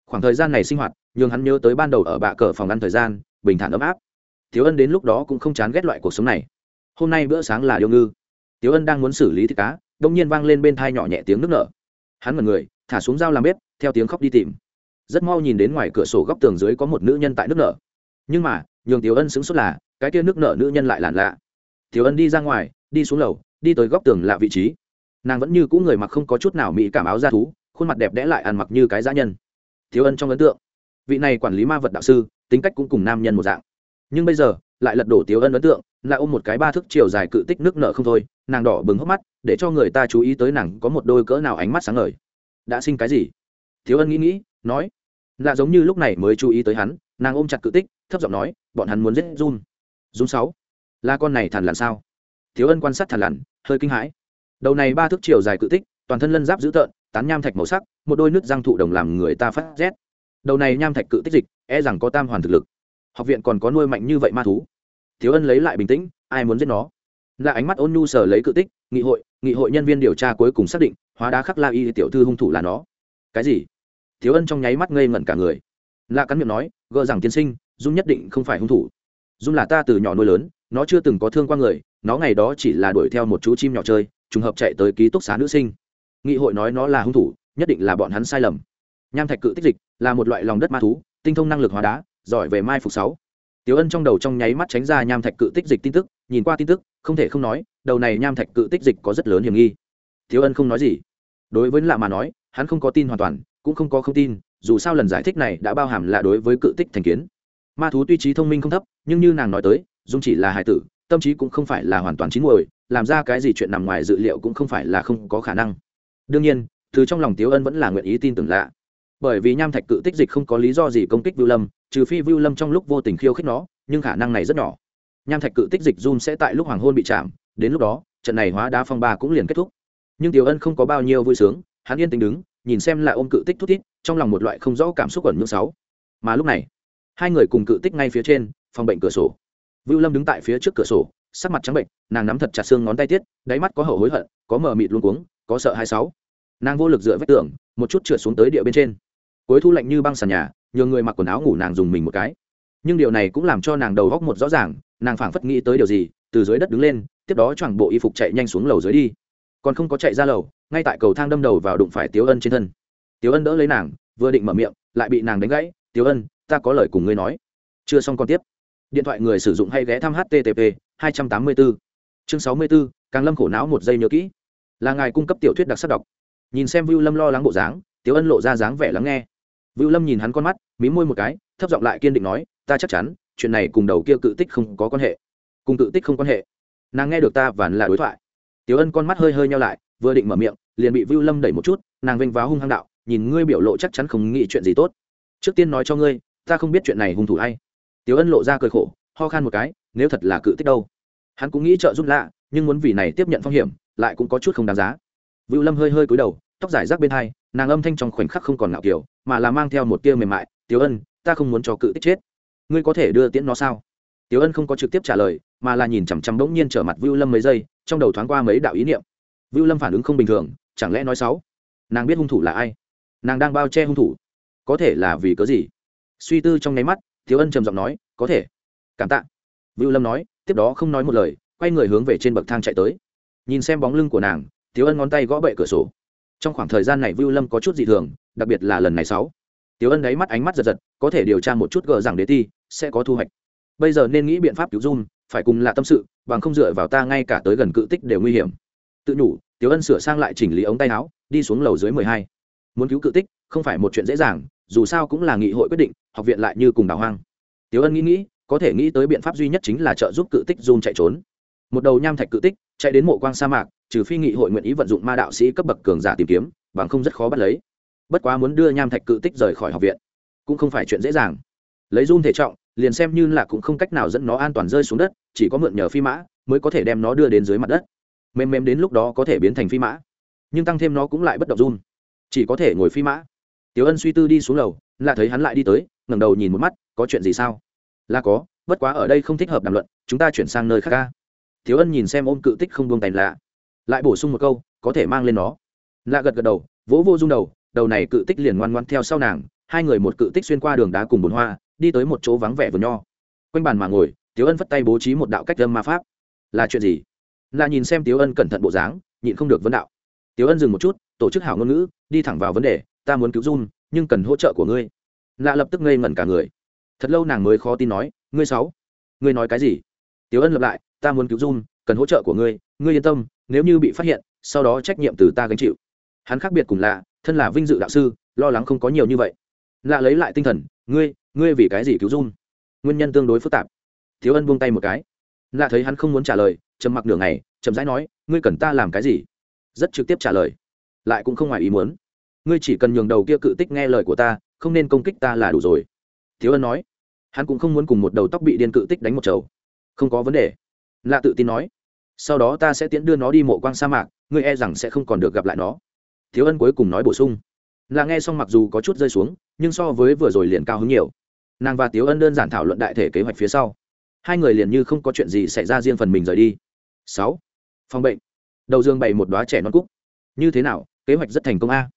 Khoảng thời gian này sinh hoạt, nhường hắn nhớ tới ban đầu ở bạ cờ phòng ăn thời gian, bình thản ấm áp. Tiếu ân đến lúc đó cũng không chán ghét loại cuộc sống này. Hôm nay bữa sáng là điêu ngư. Tiếu ân đang muốn xử lý thịt cá đông nhiên vang lên bên thai nhỏ nhẹ tiếng nước nở. Hắn mật người, thả xuống dao làm bếp, theo tiếng khóc đi tìm. Rất mau nhìn đến ngoài cửa sổ góc tường dưới có một nữ nhân tại nước nở nhưng mà, nhường tiểu ân xứng suốt là, cái kia nước nợ nữ nhân lại làn lạ. Tiểu ân đi ra ngoài, đi xuống lầu, đi tới góc tường lạ vị trí. Nàng vẫn như cũ người mặc không có chút nào mỹ cảm áo ra thú, khuôn mặt đẹp đẽ lại ăn mặc như cái dã nhân. Tiểu ân trong ấn tượng, vị này quản lý ma vật đạo sư, tính cách cũng cùng nam nhân một dạng. Nhưng bây giờ, lại lật đổ tiểu ân ấn tượng lại ôm một cái ba thước chiều dài cự tích nước nợ không thôi, nàng đỏ bừng hốc mắt, để cho người ta chú ý tới nàng có một đôi cỡ nào ánh mắt sáng ngời. Đã sinh cái gì? Thiếu ân nghĩ nghĩ, nói. Lạ giống như lúc này mới chú ý tới hắn nàng ôm chặt cự tích, thấp giọng nói, bọn hắn muốn giết run run sáu. Là con này thằn lằn sao? Thiếu ân quan sát thằn lằn, hơi kinh hãi. Đầu này ba thước chiều dài cự tích, toàn thân lân giáp dữ tợn, tán nham thạch màu sắc, một đôi nước răng thụ đồng làm người ta phát rét. Đầu này nham thạch cự tích dịch e rằng có tam hoàn thực lực. Học viện còn có nuôi mạnh như vậy ma thú. Thiếu ân lấy lại bình tĩnh, ai muốn giết nó? Là ánh mắt ôn nhu sờ lấy cự tích, nghị hội nghị hội nhân viên điều tra cuối cùng xác định, hóa đá khắc la y tiểu thư hung thủ là nó. Cái gì? Thiếu ân trong nháy mắt ngây ngẩn cả người. Lạ cắn miệng nói gờ rằng tiên sinh dung nhất định không phải hung thủ dung là ta từ nhỏ nuôi lớn nó chưa từng có thương qua người nó ngày đó chỉ là đuổi theo một chú chim nhỏ chơi trùng hợp chạy tới ký túc xá nữ sinh nghị hội nói nó là hung thủ nhất định là bọn hắn sai lầm nham thạch cự tích dịch là một loại lòng đất ma thú tinh thông năng lực hóa đá giỏi về mai phục sáu Tiểu Ân trong đầu trong nháy mắt tránh ra nham thạch cự tích dịch tin tức, nhìn qua tin tức, không thể không nói, đầu này nham thạch cự tích dịch có rất lớn hiểm nghi. Tiểu Ân không nói gì. Đối với lạ mà nói, hắn không có tin hoàn toàn, cũng không có không tin, dù sao lần giải thích này đã bao hàm là đối với cự tích thành kiến. Ma thú tuy trí thông minh không thấp, nhưng như nàng nói tới, dung chỉ là hài tử, tâm trí cũng không phải là hoàn toàn chín muồi, làm ra cái gì chuyện nằm ngoài dự liệu cũng không phải là không có khả năng. Đương nhiên, từ trong lòng tiếu Ân vẫn là nguyện ý tin tưởng lạ bởi vì nham thạch cự tích dịch không có lý do gì công kích vưu lâm trừ phi vưu lâm trong lúc vô tình khiêu khích nó nhưng khả năng này rất nhỏ nham thạch cự tích dịch zoom sẽ tại lúc hoàng hôn bị chạm đến lúc đó trận này hóa đá phong ba cũng liền kết thúc nhưng tiểu ân không có bao nhiêu vui sướng hắn yên tĩnh đứng nhìn xem lại ôm cự tích thút thít trong lòng một loại không rõ cảm xúc ẩn ngưỡng sáu. Mà lúc này, hai người cùng cự tích ngay phía trên, phòng bệnh cửa sổ. Vưu lâm đứng tại phía trước cửa sổ, sắc mặt trắng bệnh, nàng nắm thật chặt xương ngón tay tiết, đáy mắt có hậu hối hận, có mờ mịt luôn cuống, có sợ hai sáu. Nàng vô lực dựa vách tường, một chút trượt xuống tới địa bên trên. Cuối thu lạnh như băng sàn nhà, nhường người mặc quần áo ngủ nàng dùng mình một cái. Nhưng điều này cũng làm cho nàng đầu góc một rõ ràng, nàng phảng phất nghĩ tới điều gì, từ dưới đất đứng lên, tiếp đó choàng bộ y phục chạy nhanh xuống lầu dưới đi. Còn không có chạy ra lầu, ngay tại cầu thang đâm đầu vào đụng phải tiếu ân trên thân tiếu ân đỡ lấy nàng vừa định mở miệng lại bị nàng đánh gãy. Tiếu ân ta có lời cùng ngươi nói. Chưa xong còn tiếp. Điện thoại người sử dụng hay ghé thăm http 284. chương 64, càng lâm khổ não một giây nhớ kỹ. Là ngài cung cấp tiểu thuyết đặc sắc đọc. Nhìn xem vưu lâm lo lắng bộ dáng tiếu ân lộ ra dáng vẻ lắng nghe. Vưu lâm nhìn hắn con mắt mí môi một cái thấp giọng lại kiên định nói ta chắc chắn chuyện này cùng đầu kia cự tích không có quan hệ. Cùng cự tích không quan hệ. Nàng nghe được ta và là đối thoại. Tiếu ân con mắt hơi hơi nhau lại vừa định mở miệng liền bị vưu lâm đẩy một chút nàng vênh váo hung hăng đạo nhìn ngươi biểu lộ chắc chắn không nghĩ chuyện gì tốt. Trước tiên nói cho ngươi, ta không biết chuyện này hung thủ ai. Tiếu ân lộ ra cười khổ, ho khan một cái, nếu thật là cự tích đâu. Hắn cũng nghĩ trợ giúp lạ, nhưng muốn vì này tiếp nhận phong hiểm, lại cũng có chút không đáng giá. Vưu lâm hơi hơi cúi đầu, tóc dài rác bên hai, nàng âm thanh trong khoảnh khắc không còn ngạo kiểu, mà là mang theo một tia mềm mại tiếu ân, ta không muốn cho cự tích chết. Ngươi có thể đưa tiễn nó sao? Tiếu ân không có trực tiếp trả lời, mà là nhìn chằm chằm bỗng nhiên trở mặt vưu lâm mấy giây, trong đầu thoáng qua mấy đạo ý niệm. Vưu lâm phản ứng không bình thường, chẳng lẽ nói xấu? Nàng biết hung thủ là ai? Nàng đang bao che hung thủ. Có thể là vì cớ gì? Suy tư trong nháy mắt, thiếu ân trầm giọng nói, có thể. Cảm tạ. Vưu lâm nói, tiếp đó không nói một lời, quay người hướng về trên bậc thang chạy tới. Nhìn xem bóng lưng của nàng, thiếu ân ngón tay gõ bệ cửa sổ. Trong khoảng thời gian này vưu lâm có chút dị thường, đặc biệt là lần này sáu. Tiếu ân đáy mắt ánh mắt giật giật, có thể điều tra một chút gờ rằng đế ti, sẽ có thu hoạch. Bây giờ nên nghĩ biện pháp cứu dung phải cùng là tâm sự, bằng không dựa vào ta ngay cả tới gần cự tích đều nguy hiểm. Tự nhủ tiếu ân sửa sang lại chỉnh lý ống tay áo, đi xuống lầu dưới mười hai muốn cứu cự tích không phải một chuyện dễ dàng, dù sao cũng là nghị hội quyết định, học viện lại như cùng đào hoang. Tiếu ân nghĩ nghĩ, có thể nghĩ tới biện pháp duy nhất chính là trợ giúp cự tích dùn chạy trốn. Một đầu nham thạch cự tích chạy đến mộ quang sa mạc, trừ phi nghị hội nguyện ý vận dụng ma đạo sĩ cấp bậc cường giả tìm kiếm, bằng không rất khó bắt lấy. Bất quá muốn đưa nham thạch cự tích rời khỏi học viện, cũng không phải chuyện dễ dàng. Lấy run thể trọng, liền xem như là cũng không cách nào dẫn nó an toàn rơi xuống đất, chỉ có mượn nhờ phi mã mới có thể đem nó đưa đến dưới mặt đất. Mềm mềm đến lúc đó có thể biến thành phi mã, nhưng tăng thêm nó cũng lại bất động run chỉ có thể ngồi phi mã. Tiểu ân suy tư đi xuống lầu là thấy hắn lại đi tới, ngẩng đầu nhìn một mắt, có chuyện gì sao? Là có, bất quá ở đây không thích hợp đàm luận, chúng ta chuyển sang nơi khác ca. Thiếu ân nhìn xem ôm cự tích không buông tay lạ. Lại bổ sung một câu, có thể mang lên nó. Lạ gật gật đầu, vỗ vô rung đầu đầu này cự tích liền ngoan ngoan theo sau nàng, hai người một cự tích xuyên qua đường đá cùng bồn hoa, đi tới một chỗ vắng vẻ vườn nho. Quanh bàn mà ngồi tiếu ân phất tay bố trí một đạo cách lâm ma pháp. Là chuyện gì? Là nhìn xem tiếu ân cẩn thận bộ dáng, nhịn không được vấn đạo. Tiếu ân dừng một chút, tổ chức hảo ngôn ngữ đi thẳng vào vấn đề, ta muốn cứu run nhưng cần hỗ trợ của ngươi. Lạ lập tức ngây ngẩn cả người. Thật lâu nàng mới khó tin nói, ngươi sáu, ngươi nói cái gì? Tiểu ân lập lại, ta muốn cứu run cần hỗ trợ của ngươi ngươi yên tâm, nếu như bị phát hiện, sau đó trách nhiệm từ ta gánh chịu. Hắn khác biệt cùng lạ, thân là vinh dự đạo sư, lo lắng không có nhiều như vậy. Lạ lấy lại tinh thần, ngươi ngươi vì cái gì cứu run nguyên nhân tương đối phức tạp. Thiếu ân buông tay một cái. Lạ thấy hắn không muốn trả lời, trầm mặc nửa ngày, chậm rãi nói, ngươi cần ta làm cái gì? Rất trực tiếp trả lời lại cũng không ngoài ý muốn. Ngươi chỉ cần nhường đầu kia cự tích nghe lời của ta, không nên công kích ta là đủ rồi. Thiếu ân nói. Hắn cũng không muốn cùng một đầu tóc bị điên cự tích đánh một chầu. Không có vấn đề. Lạ tự tin nói. Sau đó ta sẽ tiễn đưa nó đi mộ quang sa mạc, ngươi e rằng sẽ không còn được gặp lại nó. Thiếu ân cuối cùng nói bổ sung. Là nghe xong mặc dù có chút rơi xuống, nhưng so với vừa rồi liền cao hứng nhiều. Nàng và tiếu ân đơn giản thảo luận đại thể kế hoạch phía sau. Hai người liền như không có chuyện gì xảy ra riêng phần mình rời đi. Sáu. Phòng bệnh. Đầu dương bày một đoá trẻ non cúc. Như thế nào? Kế hoạch rất thành công a.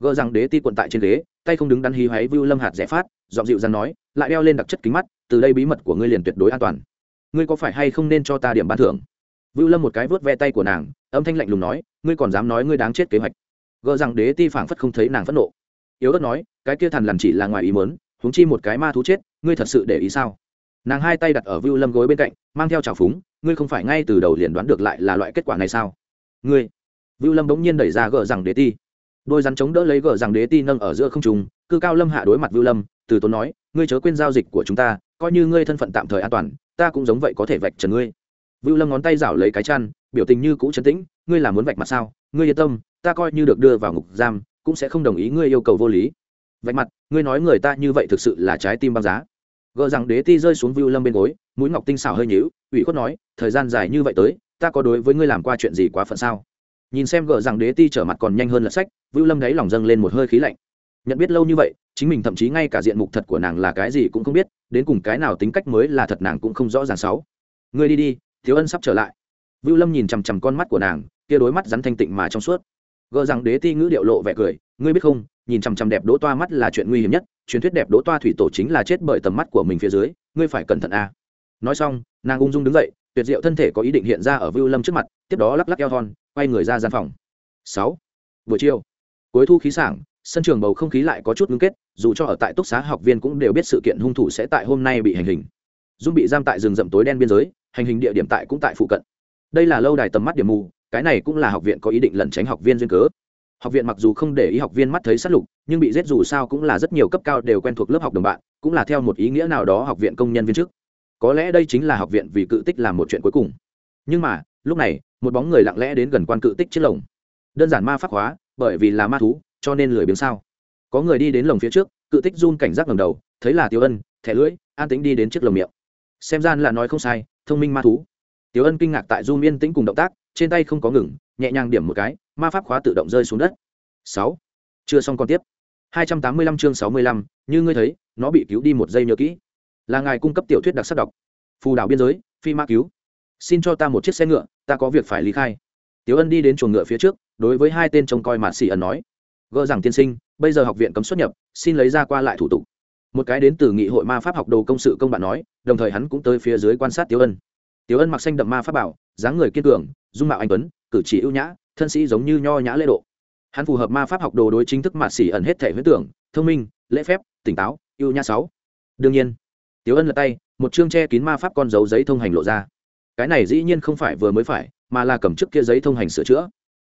Gỡ rằng đế ti quận tại trên ghế, tay không đứng đắn hí hoáy vưu lâm hạt rẽ phát dọn dịu rằng nói, lại đeo lên đặc chất kính mắt, từ đây bí mật của ngươi liền tuyệt đối an toàn. Ngươi có phải hay không nên cho ta điểm ban thưởng? Vưu lâm một cái vớt ve tay của nàng, âm thanh lạnh lùng nói, ngươi còn dám nói ngươi đáng chết kế hoạch. Gỡ rằng đế ti phảng phất không thấy nàng phẫn nộ. Yếu ớt nói, cái kia thằn lằn chỉ là ngoài ý mớn huống chi một cái ma thú chết, ngươi thật sự để ý sao? Nàng hai tay đặt ở vưu lâm gối bên cạnh, mang theo trào phúng, ngươi không phải ngay từ đầu liền đoán được lại là loại kết quả này sao? Ngươi vưu lâm bỗng nhiên đẩy ra gờ rằng đế ti. Đôi rắn chống đỡ lấy gờ rằng đế ti nâng ở giữa không trùng cư cao lâm hạ đối mặt vưu lâm, từ tốn nói, ngươi chớ quên giao dịch của chúng ta, coi như ngươi thân phận tạm thời an toàn, ta cũng giống vậy có thể vạch trần ngươi. Vưu lâm ngón tay rảo lấy cái chăn, biểu tình như cũ chấn tĩnh, ngươi là muốn vạch mặt sao? Ngươi yên tâm, ta coi như được đưa vào ngục giam, cũng sẽ không đồng ý ngươi yêu cầu vô lý. Vạch mặt, ngươi nói người ta như vậy thực sự là trái tim băng giá. Gờ rằng đế ti rơi xuống vưu lâm bên gối, mũi ngọc tinh xảo hơi nhíu, ủy khuất nói, thời gian dài như vậy tới, ta có đối với ngươi làm qua chuyện gì quá phận sao? Nhìn xem gờ rằng đế ti trở mặt còn nhanh hơn lật sách, vưu lâm đáy lòng dâng lên một hơi khí lạnh. Nhận biết lâu như vậy, chính mình thậm chí ngay cả diện mục thật của nàng là cái gì cũng không biết, đến cùng cái nào tính cách mới là thật nàng cũng không rõ ràng sáu. Ngươi đi đi, thiếu ân sắp trở lại. Vưu lâm nhìn chằm chằm con mắt của nàng, kia đối mắt rắn thanh tịnh mà trong suốt. Gờ rằng đế ti ngữ điệu lộ vẻ cười, ngươi biết không, nhìn chằm chằm đẹp đỗ toa mắt là chuyện nguy hiểm nhất, truyền thuyết đẹp đỗ toa thủy tổ chính là chết bởi tầm mắt của mình phía dưới, ngươi phải cẩn thận a nói xong, nàng ung dung đứng dậy, tuyệt diệu thân thể có ý định hiện ra ở vưu lâm trước mặt, tiếp đó lắc lắc eo thon quay người ra gian phòng. Sáu. Buổi chiều, cuối thu khí sảng, sân trường bầu không khí lại có chút ngưng kết, dù cho ở tại túc xá học viên cũng đều biết sự kiện hung thủ sẽ tại hôm nay bị hành hình. Dung bị giam tại rừng rậm tối đen biên giới, hành hình địa điểm tại cũng tại phụ cận. Đây là lâu đài tầm mắt điểm mù, cái này cũng là học viện có ý định lẩn tránh học viên duyên cớ. Học viện mặc dù không để ý học viên mắt thấy sát lục, nhưng bị giết dù sao cũng là rất nhiều cấp cao đều quen thuộc lớp học đồng bạn, cũng là theo một ý nghĩa nào đó học viện công nhân viên chức. Có lẽ đây chính là học viện vì cự tích làm một chuyện cuối cùng. Nhưng mà, lúc này một bóng người lặng lẽ đến gần quan cự tích chiếc lồng. Đơn giản ma pháp hóa, bởi vì là ma thú, cho nên lười biếng sao? Có người đi đến lồng phía trước, cự tích run cảnh giác ngầm đầu, thấy là Tiểu ân, thẻ lưỡi, an tính đi đến chiếc lồng miệng. Xem gian là nói không sai, thông minh ma thú. Tiểu ân kinh ngạc tại du yên tĩnh cùng động tác, trên tay không có ngừng, nhẹ nhàng điểm một cái, ma pháp khóa tự động rơi xuống đất. Sáu. Chưa xong còn tiếp. Hai trăm tám mươi lăm chương sáu mươi lăm, như ngươi thấy, nó bị cứu đi một giây nhớ kỹ. Là ngài cung cấp tiểu thuyết đặc sắc đọc. Phù đảo biên giới, phi ma cứu xin cho ta một chiếc xe ngựa, ta có việc phải ly khai. Tiếu ân đi đến chuồng ngựa phía trước, đối với hai tên trông coi mạt xỉ ẩn nói. Gỡ rằng tiên sinh, bây giờ học viện cấm xuất nhập, xin lấy ra qua lại thủ tục. Một cái đến từ nghị hội ma pháp học đồ công sự công bạn nói, đồng thời hắn cũng tới phía dưới quan sát tiếu ân. Tiếu ân mặc xanh đậm ma pháp bảo, dáng người kiên cường, dung mạo anh tuấn, cử chỉ ưu nhã, thân sĩ giống như nho nhã lễ độ. Hắn phù hợp ma pháp học đồ đối chính thức mạt xỉ ẩn hết thể huyết tưởng, thông minh, lễ phép, tỉnh táo, ưu nhã sáu. Đương nhiên tiếu ân lật tay, một chương che kín ma pháp con dấu giấy thông hành lộ ra cái này dĩ nhiên không phải vừa mới phải, mà là cầm trước kia giấy thông hành sửa chữa.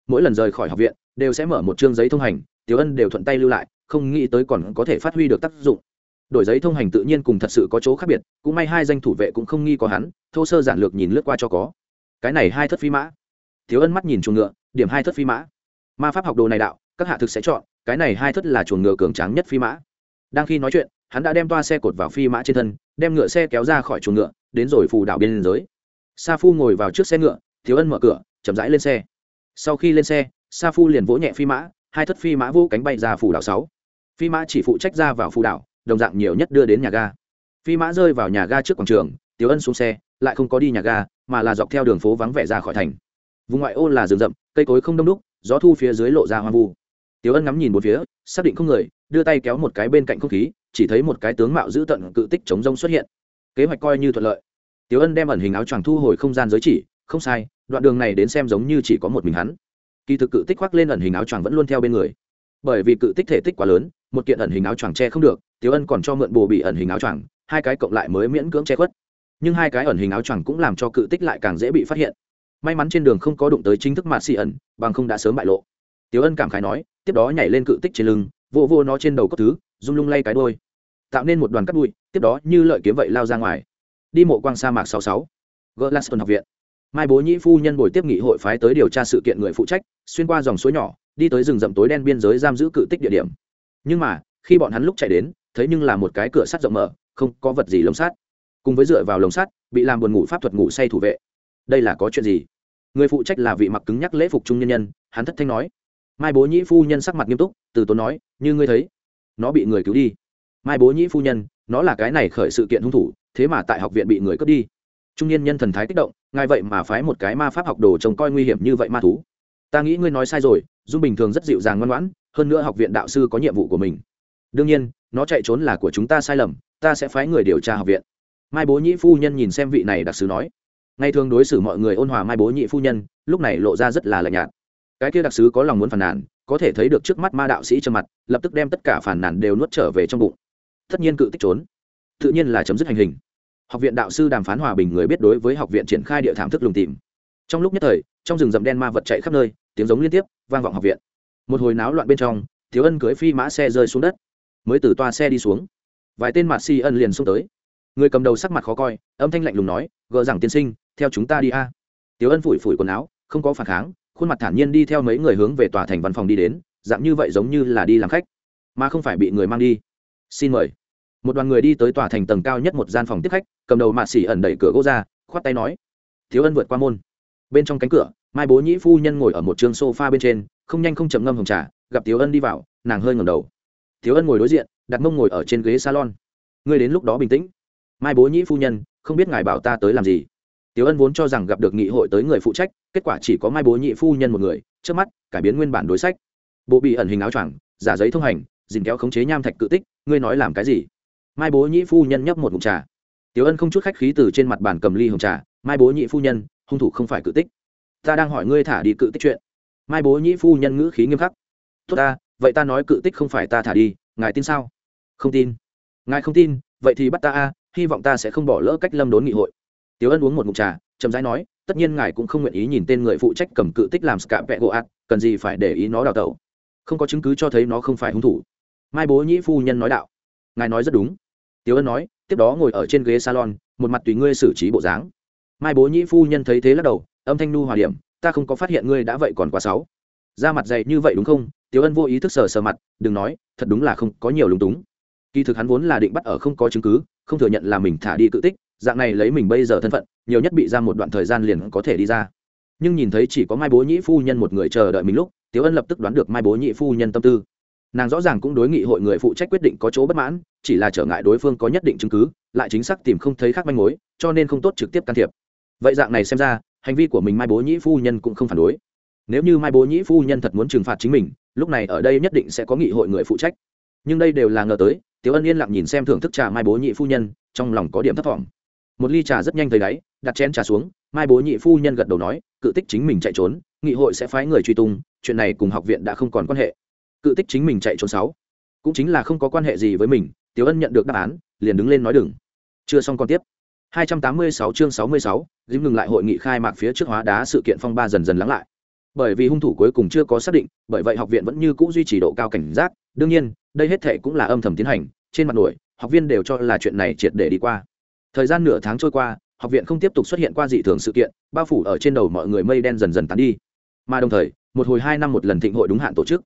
Mỗi lần rời khỏi học viện, đều sẽ mở một chương giấy thông hành, tiểu ân đều thuận tay lưu lại, không nghĩ tới còn có thể phát huy được tác dụng. Đổi giấy thông hành tự nhiên cùng thật sự có chỗ khác biệt, cũng may hai danh thủ vệ cũng không nghi có hắn, thô sơ giản lược nhìn lướt qua cho có. Cái này hai thất phi mã. Thiếu ân mắt nhìn chuồng ngựa, điểm hai thất phi mã. Ma pháp học đồ này đạo, các hạ thực sẽ chọn, cái này hai thất là chuồng ngựa cường tráng nhất phi mã. Đang khi nói chuyện, hắn đã đem toa xe cột vào phi mã trên thân, đem ngựa xe kéo ra khỏi chuồng ngựa, đến rồi phù đảo biên giới sa phu ngồi vào trước xe ngựa, thiếu ân mở cửa, chậm rãi lên xe. Sau khi lên xe, sa phu liền vỗ nhẹ phi mã, hai thất phi mã vỗ cánh bay ra phủ đảo sáu. Phi mã chỉ phụ trách ra vào phủ đảo, đồng dạng nhiều nhất đưa đến nhà ga. Phi mã rơi vào nhà ga trước quảng trường tiếu ân xuống xe, lại không có đi nhà ga, mà là dọc theo đường phố vắng vẻ ra khỏi thành. Vùng ngoại ô là rừng rậm, cây cối không đông đúc, gió thu phía dưới lộ ra hoang vu. Tiếu ân ngắm nhìn một phía, xác định không người, đưa tay kéo một cái bên cạnh không khí, chỉ thấy một cái tướng mạo giữ tận cự tích chống rông xuất hiện. Kế hoạch coi như thuận lợi tiếu ân đem ẩn hình áo choàng thu hồi không gian giới chỉ, không sai, đoạn đường này đến xem giống như chỉ có một mình hắn. Kỳ thực cự tích khoác lên ẩn hình áo choàng vẫn luôn theo bên người. Bởi vì cự tích thể tích quá lớn, một kiện ẩn hình áo choàng che không được tiếu ân còn cho mượn bồ bị ẩn hình áo choàng, hai cái cộng lại mới miễn cưỡng che khuất. Nhưng hai cái ẩn hình áo choàng cũng làm cho cự tích lại càng dễ bị phát hiện. May mắn trên đường không có đụng tới chính thức mạt xì ẩn, bằng không đã sớm bại lộ. Tiếu ân cảm khái nói, tiếp đó nhảy lên cự tích trên lưng vô vô nó trên đầu cốc thứ, rung lung lay cái đôi tạo nên một đoàn cắt bụi, tiếp đó như lợi kiếm vậy lao ra ngoài đi mộ quang sa mạc 66. Glaston học viện. Mai Bố Nhĩ phu nhân buổi tiếp nghị hội phái tới điều tra sự kiện người phụ trách, xuyên qua dòng suối nhỏ, đi tới rừng rậm tối đen biên giới giam giữ cự tích địa điểm. Nhưng mà, khi bọn hắn lúc chạy đến, thấy nhưng là một cái cửa sắt rộng mở, không có vật gì lồng sắt. Cùng với dựa vào lồng sắt, bị làm buồn ngủ pháp thuật ngủ say thủ vệ. Đây là có chuyện gì? Người phụ trách là vị mặc cứng nhắc lễ phục trung nhân nhân, hắn thất thanh nói. Mai Bố Nhĩ phu nhân sắc mặt nghiêm túc, từ tốn nói, như ngươi thấy, nó bị người cứu đi. Mai Bố Nhĩ phu nhân, nó là cái này khởi sự kiện hung thủ, thế mà tại học viện bị người cướp đi. Trung niên nhân thần thái kích động, ngài vậy mà phái một cái ma pháp học đồ trông coi nguy hiểm như vậy ma thú. Ta nghĩ ngươi nói sai rồi, dung bình thường rất dịu dàng ngoan ngoãn, hơn nữa học viện đạo sư có nhiệm vụ của mình. Đương nhiên, nó chạy trốn là của chúng ta sai lầm, ta sẽ phái người điều tra học viện. Mai bố nhĩ phu nhân nhìn xem vị này đặc sứ nói. Ngày thường đối xử mọi người ôn hòa mai bố nhị phu nhân, lúc này lộ ra rất là lạnh nhạt. Cái kia đặc sứ có lòng muốn phản nàn, có thể thấy được trước mắt ma đạo sĩ trơ mặt, lập tức đem tất cả phản nàn đều nuốt trở về trong bụng. Tất nhiên cự tích trốn tự nhiên là chấm dứt hành hình. Học viện đạo sư đàm phán hòa bình người biết đối với học viện triển khai địa thảm thức lùng tìm. Trong lúc nhất thời, trong rừng rậm đen ma vật chạy khắp nơi, tiếng giống liên tiếp, vang vọng học viện. Một hồi náo loạn bên trong, thiếu ân cưới phi mã xe rơi xuống đất. Mới từ toa xe đi xuống. Vài tên mạt si ân liền xông tới. Người cầm đầu sắc mặt khó coi, âm thanh lạnh lùng nói gỡ rằng tiên sinh, theo chúng ta đi a. À. tiếu ân phủi phủi quần áo, không có phản kháng, khuôn mặt thản nhiên đi theo mấy người hướng về tòa thành văn phòng đi đến, dạng như vậy giống như là đi làm khách, mà không phải bị người mang đi. Xin mời một đoàn người đi tới tòa thành tầng cao nhất một gian phòng tiếp khách cầm đầu mạ xỉ ẩn đẩy cửa gỗ ra khoát tay nói thiếu ân vượt qua môn. Bên trong cánh cửa mai bố nhĩ phu nhân ngồi ở một trường sofa bên trên không nhanh không chậm ngâm hồng trà gặp thiếu ân đi vào nàng hơi ngầm đầu. Thiếu ân ngồi đối diện đặt mông ngồi ở trên ghế salon. Người đến lúc đó bình tĩnh. Mai bố nhĩ phu nhân không biết ngài bảo ta tới làm gì? Tiểu Ân vốn cho rằng gặp được nghị hội tới người phụ trách, kết quả chỉ có Mai Bố Nhị phu nhân một người, trước mắt, cải biến nguyên bản đối sách. Bộ bị ẩn hình áo choàng, giả giấy thông hành, dình kéo khống chế nham thạch cự tích, ngươi nói làm cái gì? Mai bố nhĩ phu nhân nhấp một ngụm trà. Tiểu ân không chút khách khí từ trên mặt bàn cầm ly hồng trà. Mai bố nhĩ phu nhân, hung thủ không phải cự tích. Ta đang hỏi ngươi thả đi cự tích chuyện. Mai bố nhĩ phu nhân ngữ khí nghiêm khắc. Tốt ta, vậy ta nói cự tích không phải ta thả đi, ngài tin sao? Không tin. Ngài không tin, vậy thì bắt ta a, hy vọng ta sẽ không bỏ lỡ cách lâm đốn nghị hội. Tiểu ân uống một ngụm trà, chậm rãi nói, tất nhiên ngài cũng không nguyện ý nhìn tên người phụ trách cầm cự tích làm scạ vẹ gỗ ạt cần gì phải để ý nó đào tẩu. Không có chứng cứ cho thấy nó không phải hung thủ. Mai bố nhĩ phu nhân nói đạo. Ngài nói rất đúng. Tiếu ân nói, tiếp đó ngồi ở trên ghế salon, một mặt tùy ngươi xử trí bộ dáng. Mai bố nhĩ phu nhân thấy thế lắc đầu, âm thanh nu hòa điểm, ta không có phát hiện ngươi đã vậy còn quá sáu ra mặt dày như vậy đúng không? Tiếu ân vô ý thức sờ sờ mặt, đừng nói, thật đúng là không có nhiều lúng túng. Kỳ thực hắn vốn là định bắt ở không có chứng cứ, không thừa nhận là mình thả đi cự tích, dạng này lấy mình bây giờ thân phận, nhiều nhất bị ra một đoạn thời gian liền có thể đi ra. Nhưng nhìn thấy chỉ có mai bố nhĩ phu nhân một người chờ đợi mình lúc, Tiếu ân lập tức đoán được mai bố nhĩ phu nhân tâm tư nàng rõ ràng cũng đối nghị hội người phụ trách quyết định có chỗ bất mãn, chỉ là trở ngại đối phương có nhất định chứng cứ, lại chính xác tìm không thấy khác manh mối, cho nên không tốt trực tiếp can thiệp. Vậy dạng này xem ra, hành vi của mình mai bố nhĩ phu nhân cũng không phản đối. Nếu như mai bố nhĩ phu nhân thật muốn trừng phạt chính mình, lúc này ở đây nhất định sẽ có nghị hội người phụ trách. Nhưng đây đều là ngờ tới, tiểu ân yên lặng nhìn xem thưởng thức trà mai bố nhị phu nhân, trong lòng có điểm thất vọng. Một ly trà rất nhanh thấy đáy, đặt chén trà xuống, mai bố nhị phu nhân gật đầu nói, cự tích chính mình chạy trốn, nghị hội sẽ phái người truy tung, chuyện này cùng học viện đã không còn quan hệ cự tích chính mình chạy trốn sáu. Cũng chính là không có quan hệ gì với mình tiểu ân nhận được đáp án liền đứng lên nói đừng. Chưa xong còn tiếp. 286 chương 66, dìm ngừng lại hội nghị khai mạc phía trước hóa đá sự kiện phong ba dần dần lắng lại. Bởi vì hung thủ cuối cùng chưa có xác định bởi vậy học viện vẫn như cũ duy trì độ cao cảnh giác. Đương nhiên đây hết thể cũng là âm thầm tiến hành trên mặt nổi học viên đều cho là chuyện này triệt để đi qua. Thời gian nửa tháng trôi qua học viện không tiếp tục xuất hiện qua dị thường sự kiện bao phủ ở trên đầu mọi người mây đen dần dần tán đi. Mà đồng thời một hồi hai năm một lần thịnh hội đúng hạn tổ chức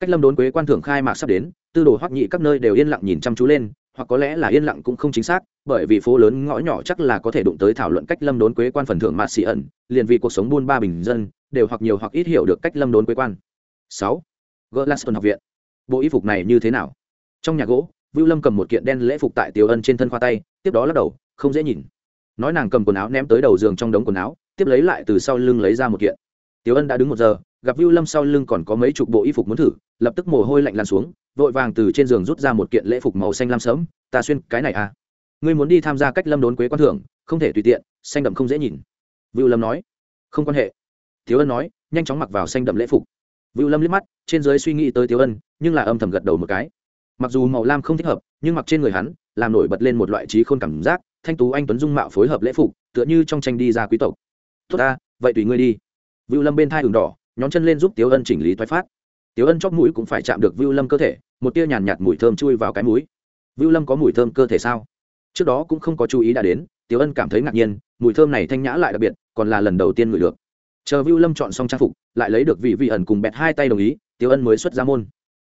cách lâm đốn quế quan thưởng khai mạc sắp đến, tư đồ hoắc nhị các nơi đều yên lặng nhìn chăm chú lên, hoặc có lẽ là yên lặng cũng không chính xác, bởi vì phố lớn ngõ nhỏ chắc là có thể đụng tới thảo luận cách lâm đốn quế quan phần thưởng mạt xị ẩn, liền vì cuộc sống buôn ba bình dân, đều hoặc nhiều hoặc ít hiểu được cách lâm đốn quế quan. Sáu. Glaston học viện. Bộ y phục này như thế nào? Trong nhà gỗ, vưu lâm cầm một kiện đen lễ phục tại tiểu ân trên thân khoa tay, tiếp đó lắc đầu, không dễ nhìn. Nói nàng cầm quần áo ném tới đầu giường trong đống quần áo, tiếp lấy lại từ sau lưng lấy ra một kiện tiểu ân đã đứng một giờ gặp Vưu Lâm sau lưng còn có mấy chục bộ y phục muốn thử, lập tức mồ hôi lạnh lan xuống, vội vàng từ trên giường rút ra một kiện lễ phục màu xanh lam sẫm. ta xuyên cái này à? Ngươi muốn đi tham gia cách Lâm đốn quế quan thưởng, không thể tùy tiện, xanh đậm không dễ nhìn. Vưu Lâm nói, không quan hệ. Tiểu Ân nói, nhanh chóng mặc vào xanh đậm lễ phục. Vưu Lâm liếc mắt, trên dưới suy nghĩ tới Tiểu Ân, nhưng là âm thầm gật đầu một cái. mặc dù màu lam không thích hợp nhưng mặc trên người hắn làm nổi bật lên một loại trí khôn cảm giác thanh tú anh tuấn dung mạo phối hợp lễ phục tựa như trong tranh đi ra quý tộc tốt a, vậy tùy ngươi đi vưu lâm bên thai đường đỏ nhón chân lên giúp tiếu ân chỉnh lý thoái phát. Tiếu ân chóp mũi cũng phải chạm được vưu lâm cơ thể một tia nhàn nhạt, mùi thơm chui vào cái mũi. Vưu lâm có mùi thơm cơ thể sao? Trước đó cũng không có chú ý đã đến tiếu ân cảm thấy ngạc nhiên mùi thơm này thanh nhã lại đặc biệt còn là lần đầu tiên ngửi được. Chờ vưu lâm chọn xong trang phục lại lấy được vị vị ẩn cùng bẹt hai tay đồng ý tiếu ân mới xuất ra môn.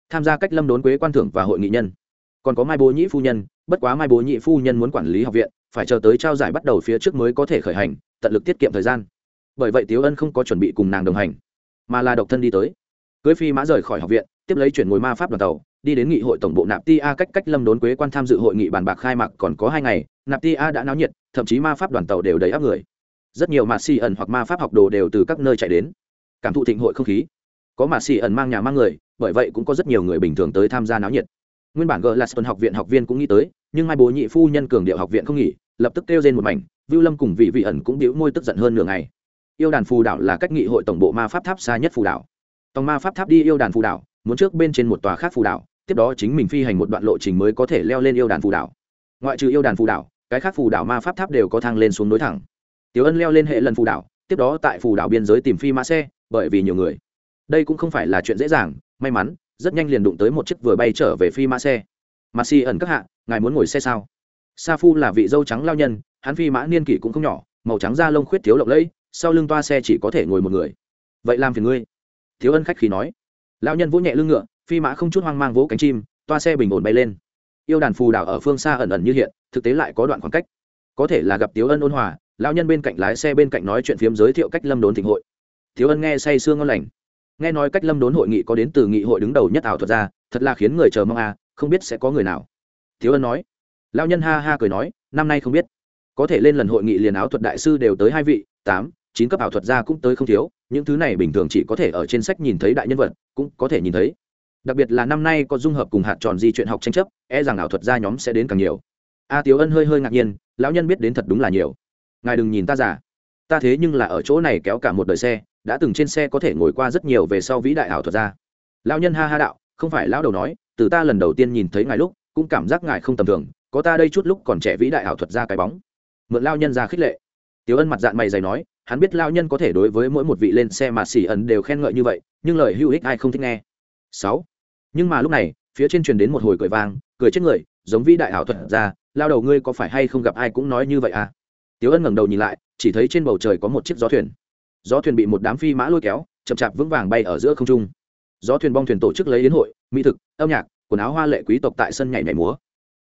Tham gia cách lâm đốn quế quan thưởng và hội nghị nhân. Còn có mai bố nhĩ phu nhân bất quá mai bố nhĩ phu nhân muốn quản lý học viện phải chờ tới trao giải bắt đầu phía trước mới có thể khởi hành tận lực tiết kiệm thời gian bởi vậy tiếu ân không có chuẩn bị cùng nàng đồng hành, mà là độc thân đi tới. Cưới phi mã rời khỏi học viện, tiếp lấy chuyển ngồi ma pháp đoàn tàu, đi đến nghị hội tổng bộ nạp ti a cách cách lâm đốn quế quan tham dự hội nghị bàn bạc khai mạc còn có hai ngày, nạp ti a đã náo nhiệt, thậm chí ma pháp đoàn tàu đều đầy áp người. Rất nhiều mạt xì ẩn hoặc ma pháp học đồ đều từ các nơi chạy đến. Cảm thụ thịnh hội không khí. Có mạt xì ẩn mang nhà mang người, bởi vậy cũng có rất nhiều người bình thường tới tham gia náo nhiệt. Nguyên bản g là sơn học viện học viên cũng nghĩ tới, nhưng mai bố nhị phu nhân cường điệu học viện không nghỉ, lập tức kêu trên một mảnh, vưu lâm cùng vị vị ẩn cũng đĩu môi tức giận hơn nửa ngày yêu đàn phù đảo là cách nghị hội tổng bộ ma pháp tháp xa nhất phù đảo. Tòng ma pháp tháp đi yêu đàn phù đảo, muốn trước bên trên một tòa khác phù đảo, tiếp đó chính mình phi hành một đoạn lộ trình mới có thể leo lên yêu đàn phù đảo. Ngoại trừ yêu đàn phù đảo, cái khác phù đảo ma pháp tháp đều có thang lên xuống nối thẳng. Tiểu ân leo lên hệ lần phù đảo, tiếp đó tại phù đảo biên giới tìm phi mã xe, bởi vì nhiều người. Đây cũng không phải là chuyện dễ dàng, may mắn, rất nhanh liền đụng tới một chiếc vừa bay trở về phi mã xe. Mà si ẩn các hạ, ngài muốn ngồi xe sao? Sa phu là vị dâu trắng lao nhân, hắn phi mã niên kỷ cũng không nhỏ, màu trắng da lông khuyết thiếu lộng lẫy sau lưng toa xe chỉ có thể ngồi một người. Vậy làm phiền ngươi. Thiếu ân khách khí nói. Lão nhân vỗ nhẹ lưng ngựa, phi mã không chút hoang mang vỗ cánh chim, toa xe bình ổn bay lên. Yêu đàn phù đảo ở phương xa ẩn ẩn như hiện, thực tế lại có đoạn khoảng cách. Có thể là gặp tiếu ân ôn hòa, lão nhân bên cạnh lái xe bên cạnh nói chuyện phiếm giới thiệu cách lâm đốn thịnh hội. Thiếu ân nghe say sương ngon lành. Nghe nói cách lâm đốn hội nghị có đến từ nghị hội đứng đầu nhất ảo thuật ra, thật là khiến người chờ mong à không biết sẽ có người nào. Thiếu ân nói. Lão nhân ha ha cười nói, năm nay không biết. Có thể lên lần hội nghị liền áo thuật đại sư đều tới hai vị, tám chín cấp ảo thuật gia cũng tới không thiếu, những thứ này bình thường chỉ có thể ở trên sách nhìn thấy đại nhân vật, cũng có thể nhìn thấy. Đặc biệt là năm nay có dung hợp cùng hạt tròn di chuyện học tranh chấp e rằng ảo thuật gia nhóm sẽ đến càng nhiều. A tiếu ân hơi hơi ngạc nhiên, lão nhân biết đến thật đúng là nhiều. Ngài đừng nhìn ta giả ta thế nhưng là ở chỗ này kéo cả một đời xe, đã từng trên xe có thể ngồi qua rất nhiều về sau vĩ đại ảo thuật gia. Lão nhân ha ha đạo, không phải lão đầu nói, từ ta lần đầu tiên nhìn thấy ngài lúc, cũng cảm giác ngài không tầm thường, có ta đây chút lúc còn trẻ vĩ đại ảo thuật gia cái bóng. Mượn lao nhân ra khích lệ. Tiếu ân mặt dạng mày dày nói hắn biết lao nhân có thể đối với mỗi một vị lên xe mà xỉ ẩn đều khen ngợi như vậy, nhưng lời hữu ích ai không thích nghe. Sáu. Nhưng mà lúc này, phía trên truyền đến một hồi cười vang, cười chết người, giống vĩ đại ảo thuật ra, lao đầu ngươi có phải hay không gặp ai cũng nói như vậy à? Tiếu ân ngẩng đầu nhìn lại, chỉ thấy trên bầu trời có một chiếc gió thuyền. Gió thuyền bị một đám phi mã lôi kéo, chậm chạp vững vàng bay ở giữa không trung. Gió thuyền bong thuyền tổ chức lấy đến hội, mỹ thực, âm nhạc, quần áo hoa lệ quý tộc tại sân nhảy nhảy múa.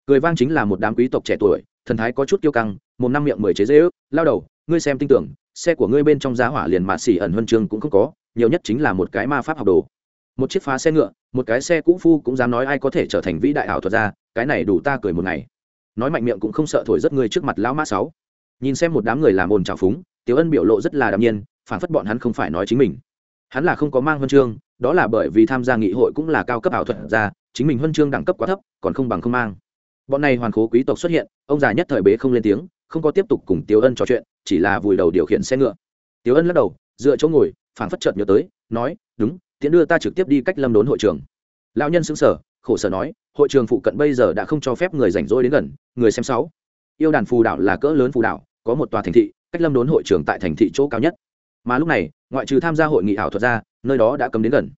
Cười vang chính là một đám quý tộc trẻ tuổi, thần thái có chút kiêu căng một năm miệng mười chế dễ ước, lao đầu, ngươi xem tin tưởng xe của ngươi bên trong giá hỏa liền mạ xỉ ẩn huân chương cũng không có, nhiều nhất chính là một cái ma pháp học đồ. Một chiếc phá xe ngựa, một cái xe cũ phu cũng dám nói ai có thể trở thành vĩ đại ảo thuật ra cái này đủ ta cười một ngày. Nói mạnh miệng cũng không sợ thổi rất ngươi trước mặt lão mã sáu. Nhìn xem một đám người làm ồn trào phúng, tiểu ân biểu lộ rất là đạm nhiên phản phất bọn hắn không phải nói chính mình. Hắn là không có mang huân chương, đó là bởi vì tham gia nghị hội cũng là cao cấp ảo thuật ra chính mình huân chương đẳng cấp quá thấp, còn không bằng không mang. Bọn này hoàn khố quý tộc xuất hiện, ông già nhất thời bế không lên tiếng không có tiếp tục cùng Tiểu ân trò chuyện, chỉ là vùi đầu điều khiển xe ngựa. Tiểu ân lắc đầu, dựa chỗ ngồi, phảng phất chợt nhớ tới, nói, đúng, tiễn đưa ta trực tiếp đi cách lâm đốn hội trường. Lão nhân xứng sở khổ sở nói, hội trường phụ cận bây giờ đã không cho phép người rảnh rỗi đến gần, người xem sáu. Yêu đàn phù đảo là cỡ lớn phù đảo, có một tòa thành thị, cách lâm đốn hội trường tại thành thị chỗ cao nhất. Mà lúc này, ngoại trừ tham gia hội nghị ảo thuật ra, nơi đó đã cấm đến gần.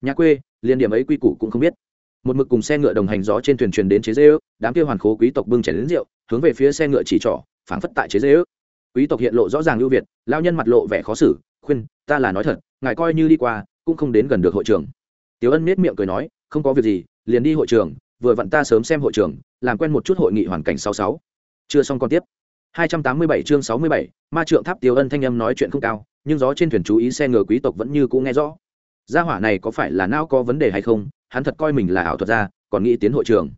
Nhà quê liên điểm ấy quy củ cũng không biết. Một mực cùng xe ngựa đồng hành gió trên thuyền truyền đến chế dê ước đám kia hoàn khố quý tộc bưng chảy đến rượu, hướng về phía xe ngựa chỉ trỏ phảng phất tại chế dễ ước. Quý tộc hiện lộ rõ ràng ưu việt lao nhân mặt lộ vẻ khó xử khuyên ta là nói thật ngài coi như đi qua cũng không đến gần được hội trường. Tiểu ân nết miệng cười nói không có việc gì liền đi hội trường vừa vặn ta sớm xem hội trường làm quen một chút hội nghị hoàn cảnh sáu sáu. Chưa xong còn tiếp. 287 chương 67, ma trượng tháp tiểu ân thanh âm nói chuyện không cao nhưng gió trên thuyền chú ý xe ngựa quý tộc vẫn như cũ nghe rõ. Gia hỏa này có phải là não có vấn đề hay không hắn thật coi mình là ảo thuật gia còn nghĩ tiến hội trường.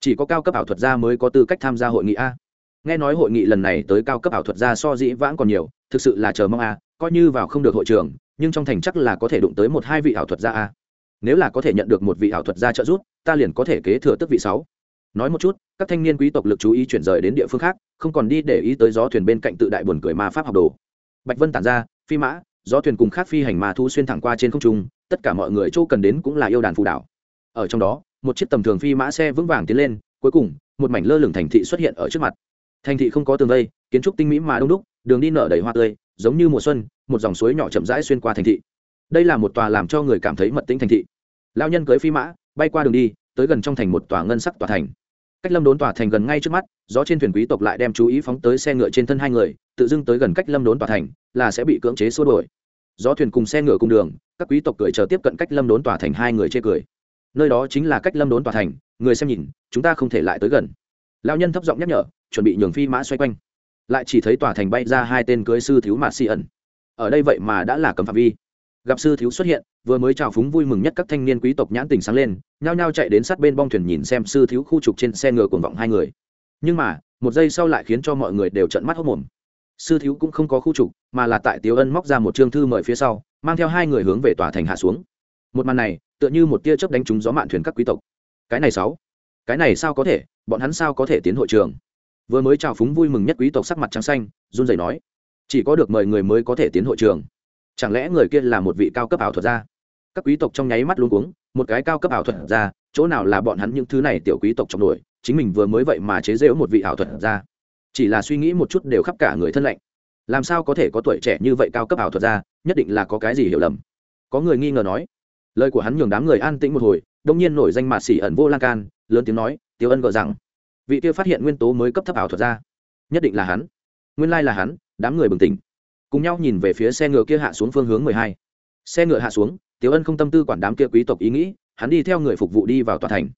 Chỉ có cao cấp ảo thuật gia mới có tư cách tham gia hội nghị a nghe nói hội nghị lần này tới cao cấp ảo thuật gia so dĩ vãng còn nhiều, thực sự là chờ mong a, coi như vào không được hội trường, nhưng trong thành chắc là có thể đụng tới một hai vị ảo thuật gia a. Nếu là có thể nhận được một vị ảo thuật gia trợ giúp, ta liền có thể kế thừa tức vị sáu. Nói một chút, các thanh niên quý tộc lực chú ý chuyển rời đến địa phương khác, không còn đi để ý tới gió thuyền bên cạnh tự đại buồn cười ma pháp học đồ. Bạch vân tản ra, phi mã, gió thuyền cùng khác phi hành ma thu xuyên thẳng qua trên không trung, tất cả mọi người chỗ cần đến cũng là yêu đàn phù đảo. Ở trong đó, một chiếc tầm thường phi mã xe vững vàng tiến lên, cuối cùng, một mảnh lơ lửng thành thị xuất hiện ở trước mặt thành thị không có tường vây, kiến trúc tinh mỹ mà đông đúc, đường đi nở đầy hoa tươi, giống như mùa xuân, một dòng suối nhỏ chậm rãi xuyên qua thành thị. Đây là một tòa làm cho người cảm thấy mật tính thành thị. Lao nhân cưới phi mã, bay qua đường đi, tới gần trong thành một tòa ngân sắc tòa thành. Cách lâm đốn tòa thành gần ngay trước mắt, gió trên thuyền quý tộc lại đem chú ý phóng tới xe ngựa trên thân hai người, tự dưng tới gần cách lâm đốn tòa thành, là sẽ bị cưỡng chế xua đổi gió thuyền cùng xe ngựa cùng đường, các quý tộc cười chờ tiếp cận cách lâm đốn tòa thành hai người chê cười. Nơi đó chính là cách lâm đốn tòa thành, người xem nhìn, chúng ta không thể lại tới gần lao nhân thấp giọng nhắc nhở, chuẩn bị nhường phi mã xoay quanh. Lại chỉ thấy tòa thành bay ra hai tên cưới sư thiếu mạt xì ẩn. Ở đây vậy mà đã là cấm phạm vi. Gặp sư thiếu xuất hiện, vừa mới chào phúng vui mừng nhất các thanh niên quý tộc nhãn tình sáng lên, nhao nhao chạy đến sát bên bong thuyền nhìn xem sư thiếu khu trục trên xe ngựa cuồng vọng hai người. Nhưng mà, một giây sau lại khiến cho mọi người đều trận mắt hốc mồm. Sư thiếu cũng không có khu trục, mà là tại tiếu ân móc ra một chương thư mời phía sau, mang theo hai người hướng về tòa thành hạ xuống. Một màn này, tựa như một tia chớp đánh trúng gió mạn thuyền các quý tộc. Cái này sáu. Cái này sao có thể? Bọn hắn sao có thể tiến hội trường? Vừa mới chào phúng vui mừng nhất quý tộc sắc mặt trắng xanh, run rẩy nói, chỉ có được mời người mới có thể tiến hội trường. Chẳng lẽ người kia là một vị cao cấp ảo thuật gia? Các quý tộc trong nháy mắt luôn cuống, một cái cao cấp ảo thuật gia, chỗ nào là bọn hắn những thứ này tiểu quý tộc trong đuổi chính mình vừa mới vậy mà chế giễu một vị ảo thuật gia. Chỉ là suy nghĩ một chút đều khắp cả người thân lạnh. Làm sao có thể có tuổi trẻ như vậy cao cấp ảo thuật gia, nhất định là có cái gì hiểu lầm. Có người nghi ngờ nói, lời của hắn nhường đám người an tĩnh một hồi đông nhiên nổi danh mạt xỉ ẩn vô lan can, lớn tiếng nói tiêu ân gọi rằng, vị tiêu phát hiện nguyên tố mới cấp thấp ảo thuật ra. Nhất định là hắn. Nguyên lai là hắn, đám người bừng tỉnh. Cùng nhau nhìn về phía xe ngựa kia hạ xuống phương hướng mười hai. Xe ngựa hạ xuống tiêu ân không tâm tư quản đám kia quý tộc ý nghĩ, hắn đi theo người phục vụ đi vào tòa thành.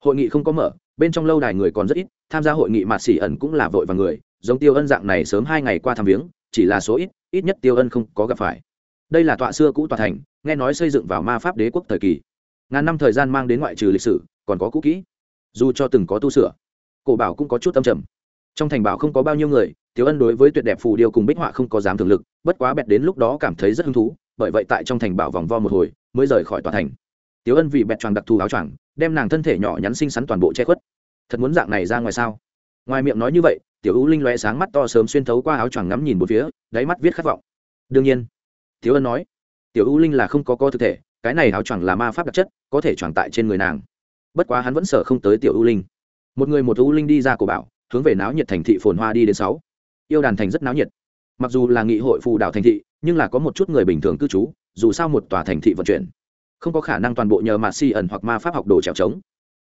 Hội nghị không có mở, bên trong lâu đài người còn rất ít, tham gia hội nghị mạt xỉ ẩn cũng là vội và người, giống tiêu ân dạng này sớm hai ngày qua thăm viếng, chỉ là số ít ít nhất tiêu ân không có gặp phải. Đây là tọa xưa cũ tòa thành, nghe nói xây dựng vào ma pháp đế quốc thời kỳ ngàn năm thời gian mang đến ngoại trừ lịch sử, còn có cũ kỹ. Dù cho từng có tu sửa, cổ bảo cũng có chút âm trầm. Trong thành bảo không có bao nhiêu người, tiểu ân đối với tuyệt đẹp phù điêu cùng bích họa không có dám thường lực, bất quá bẹt đến lúc đó cảm thấy rất hứng thú, bởi vậy tại trong thành bảo vòng vo một hồi, mới rời khỏi tòa thành. Tiểu ân vì bẹt choàng đặc thù áo choàng, đem nàng thân thể nhỏ nhắn xinh xắn toàn bộ che khuất. Thật muốn dạng này ra ngoài sao? Ngoài miệng nói như vậy, tiểu ưu linh loe sáng mắt to sớm xuyên thấu qua áo choàng ngắm nhìn một phía, đáy mắt viết khát vọng. Đương nhiên, tiểu ân nói. Tiểu ưu linh là không có co thực thể cái này áo choàng là ma pháp đặc chất, có thể choàng tại trên người nàng. Bất quá hắn vẫn sợ không tới tiểu ưu linh. Một người một ưu linh đi ra cổ bảo, hướng về náo nhiệt thành thị phồn hoa đi đến sáu. Yêu đàn thành rất náo nhiệt. Mặc dù là nghị hội phù đảo thành thị, nhưng là có một chút người bình thường cư trú, dù sao một tòa thành thị vận chuyển, không có khả năng toàn bộ nhờ mà si ẩn hoặc ma pháp học đồ trèo trống.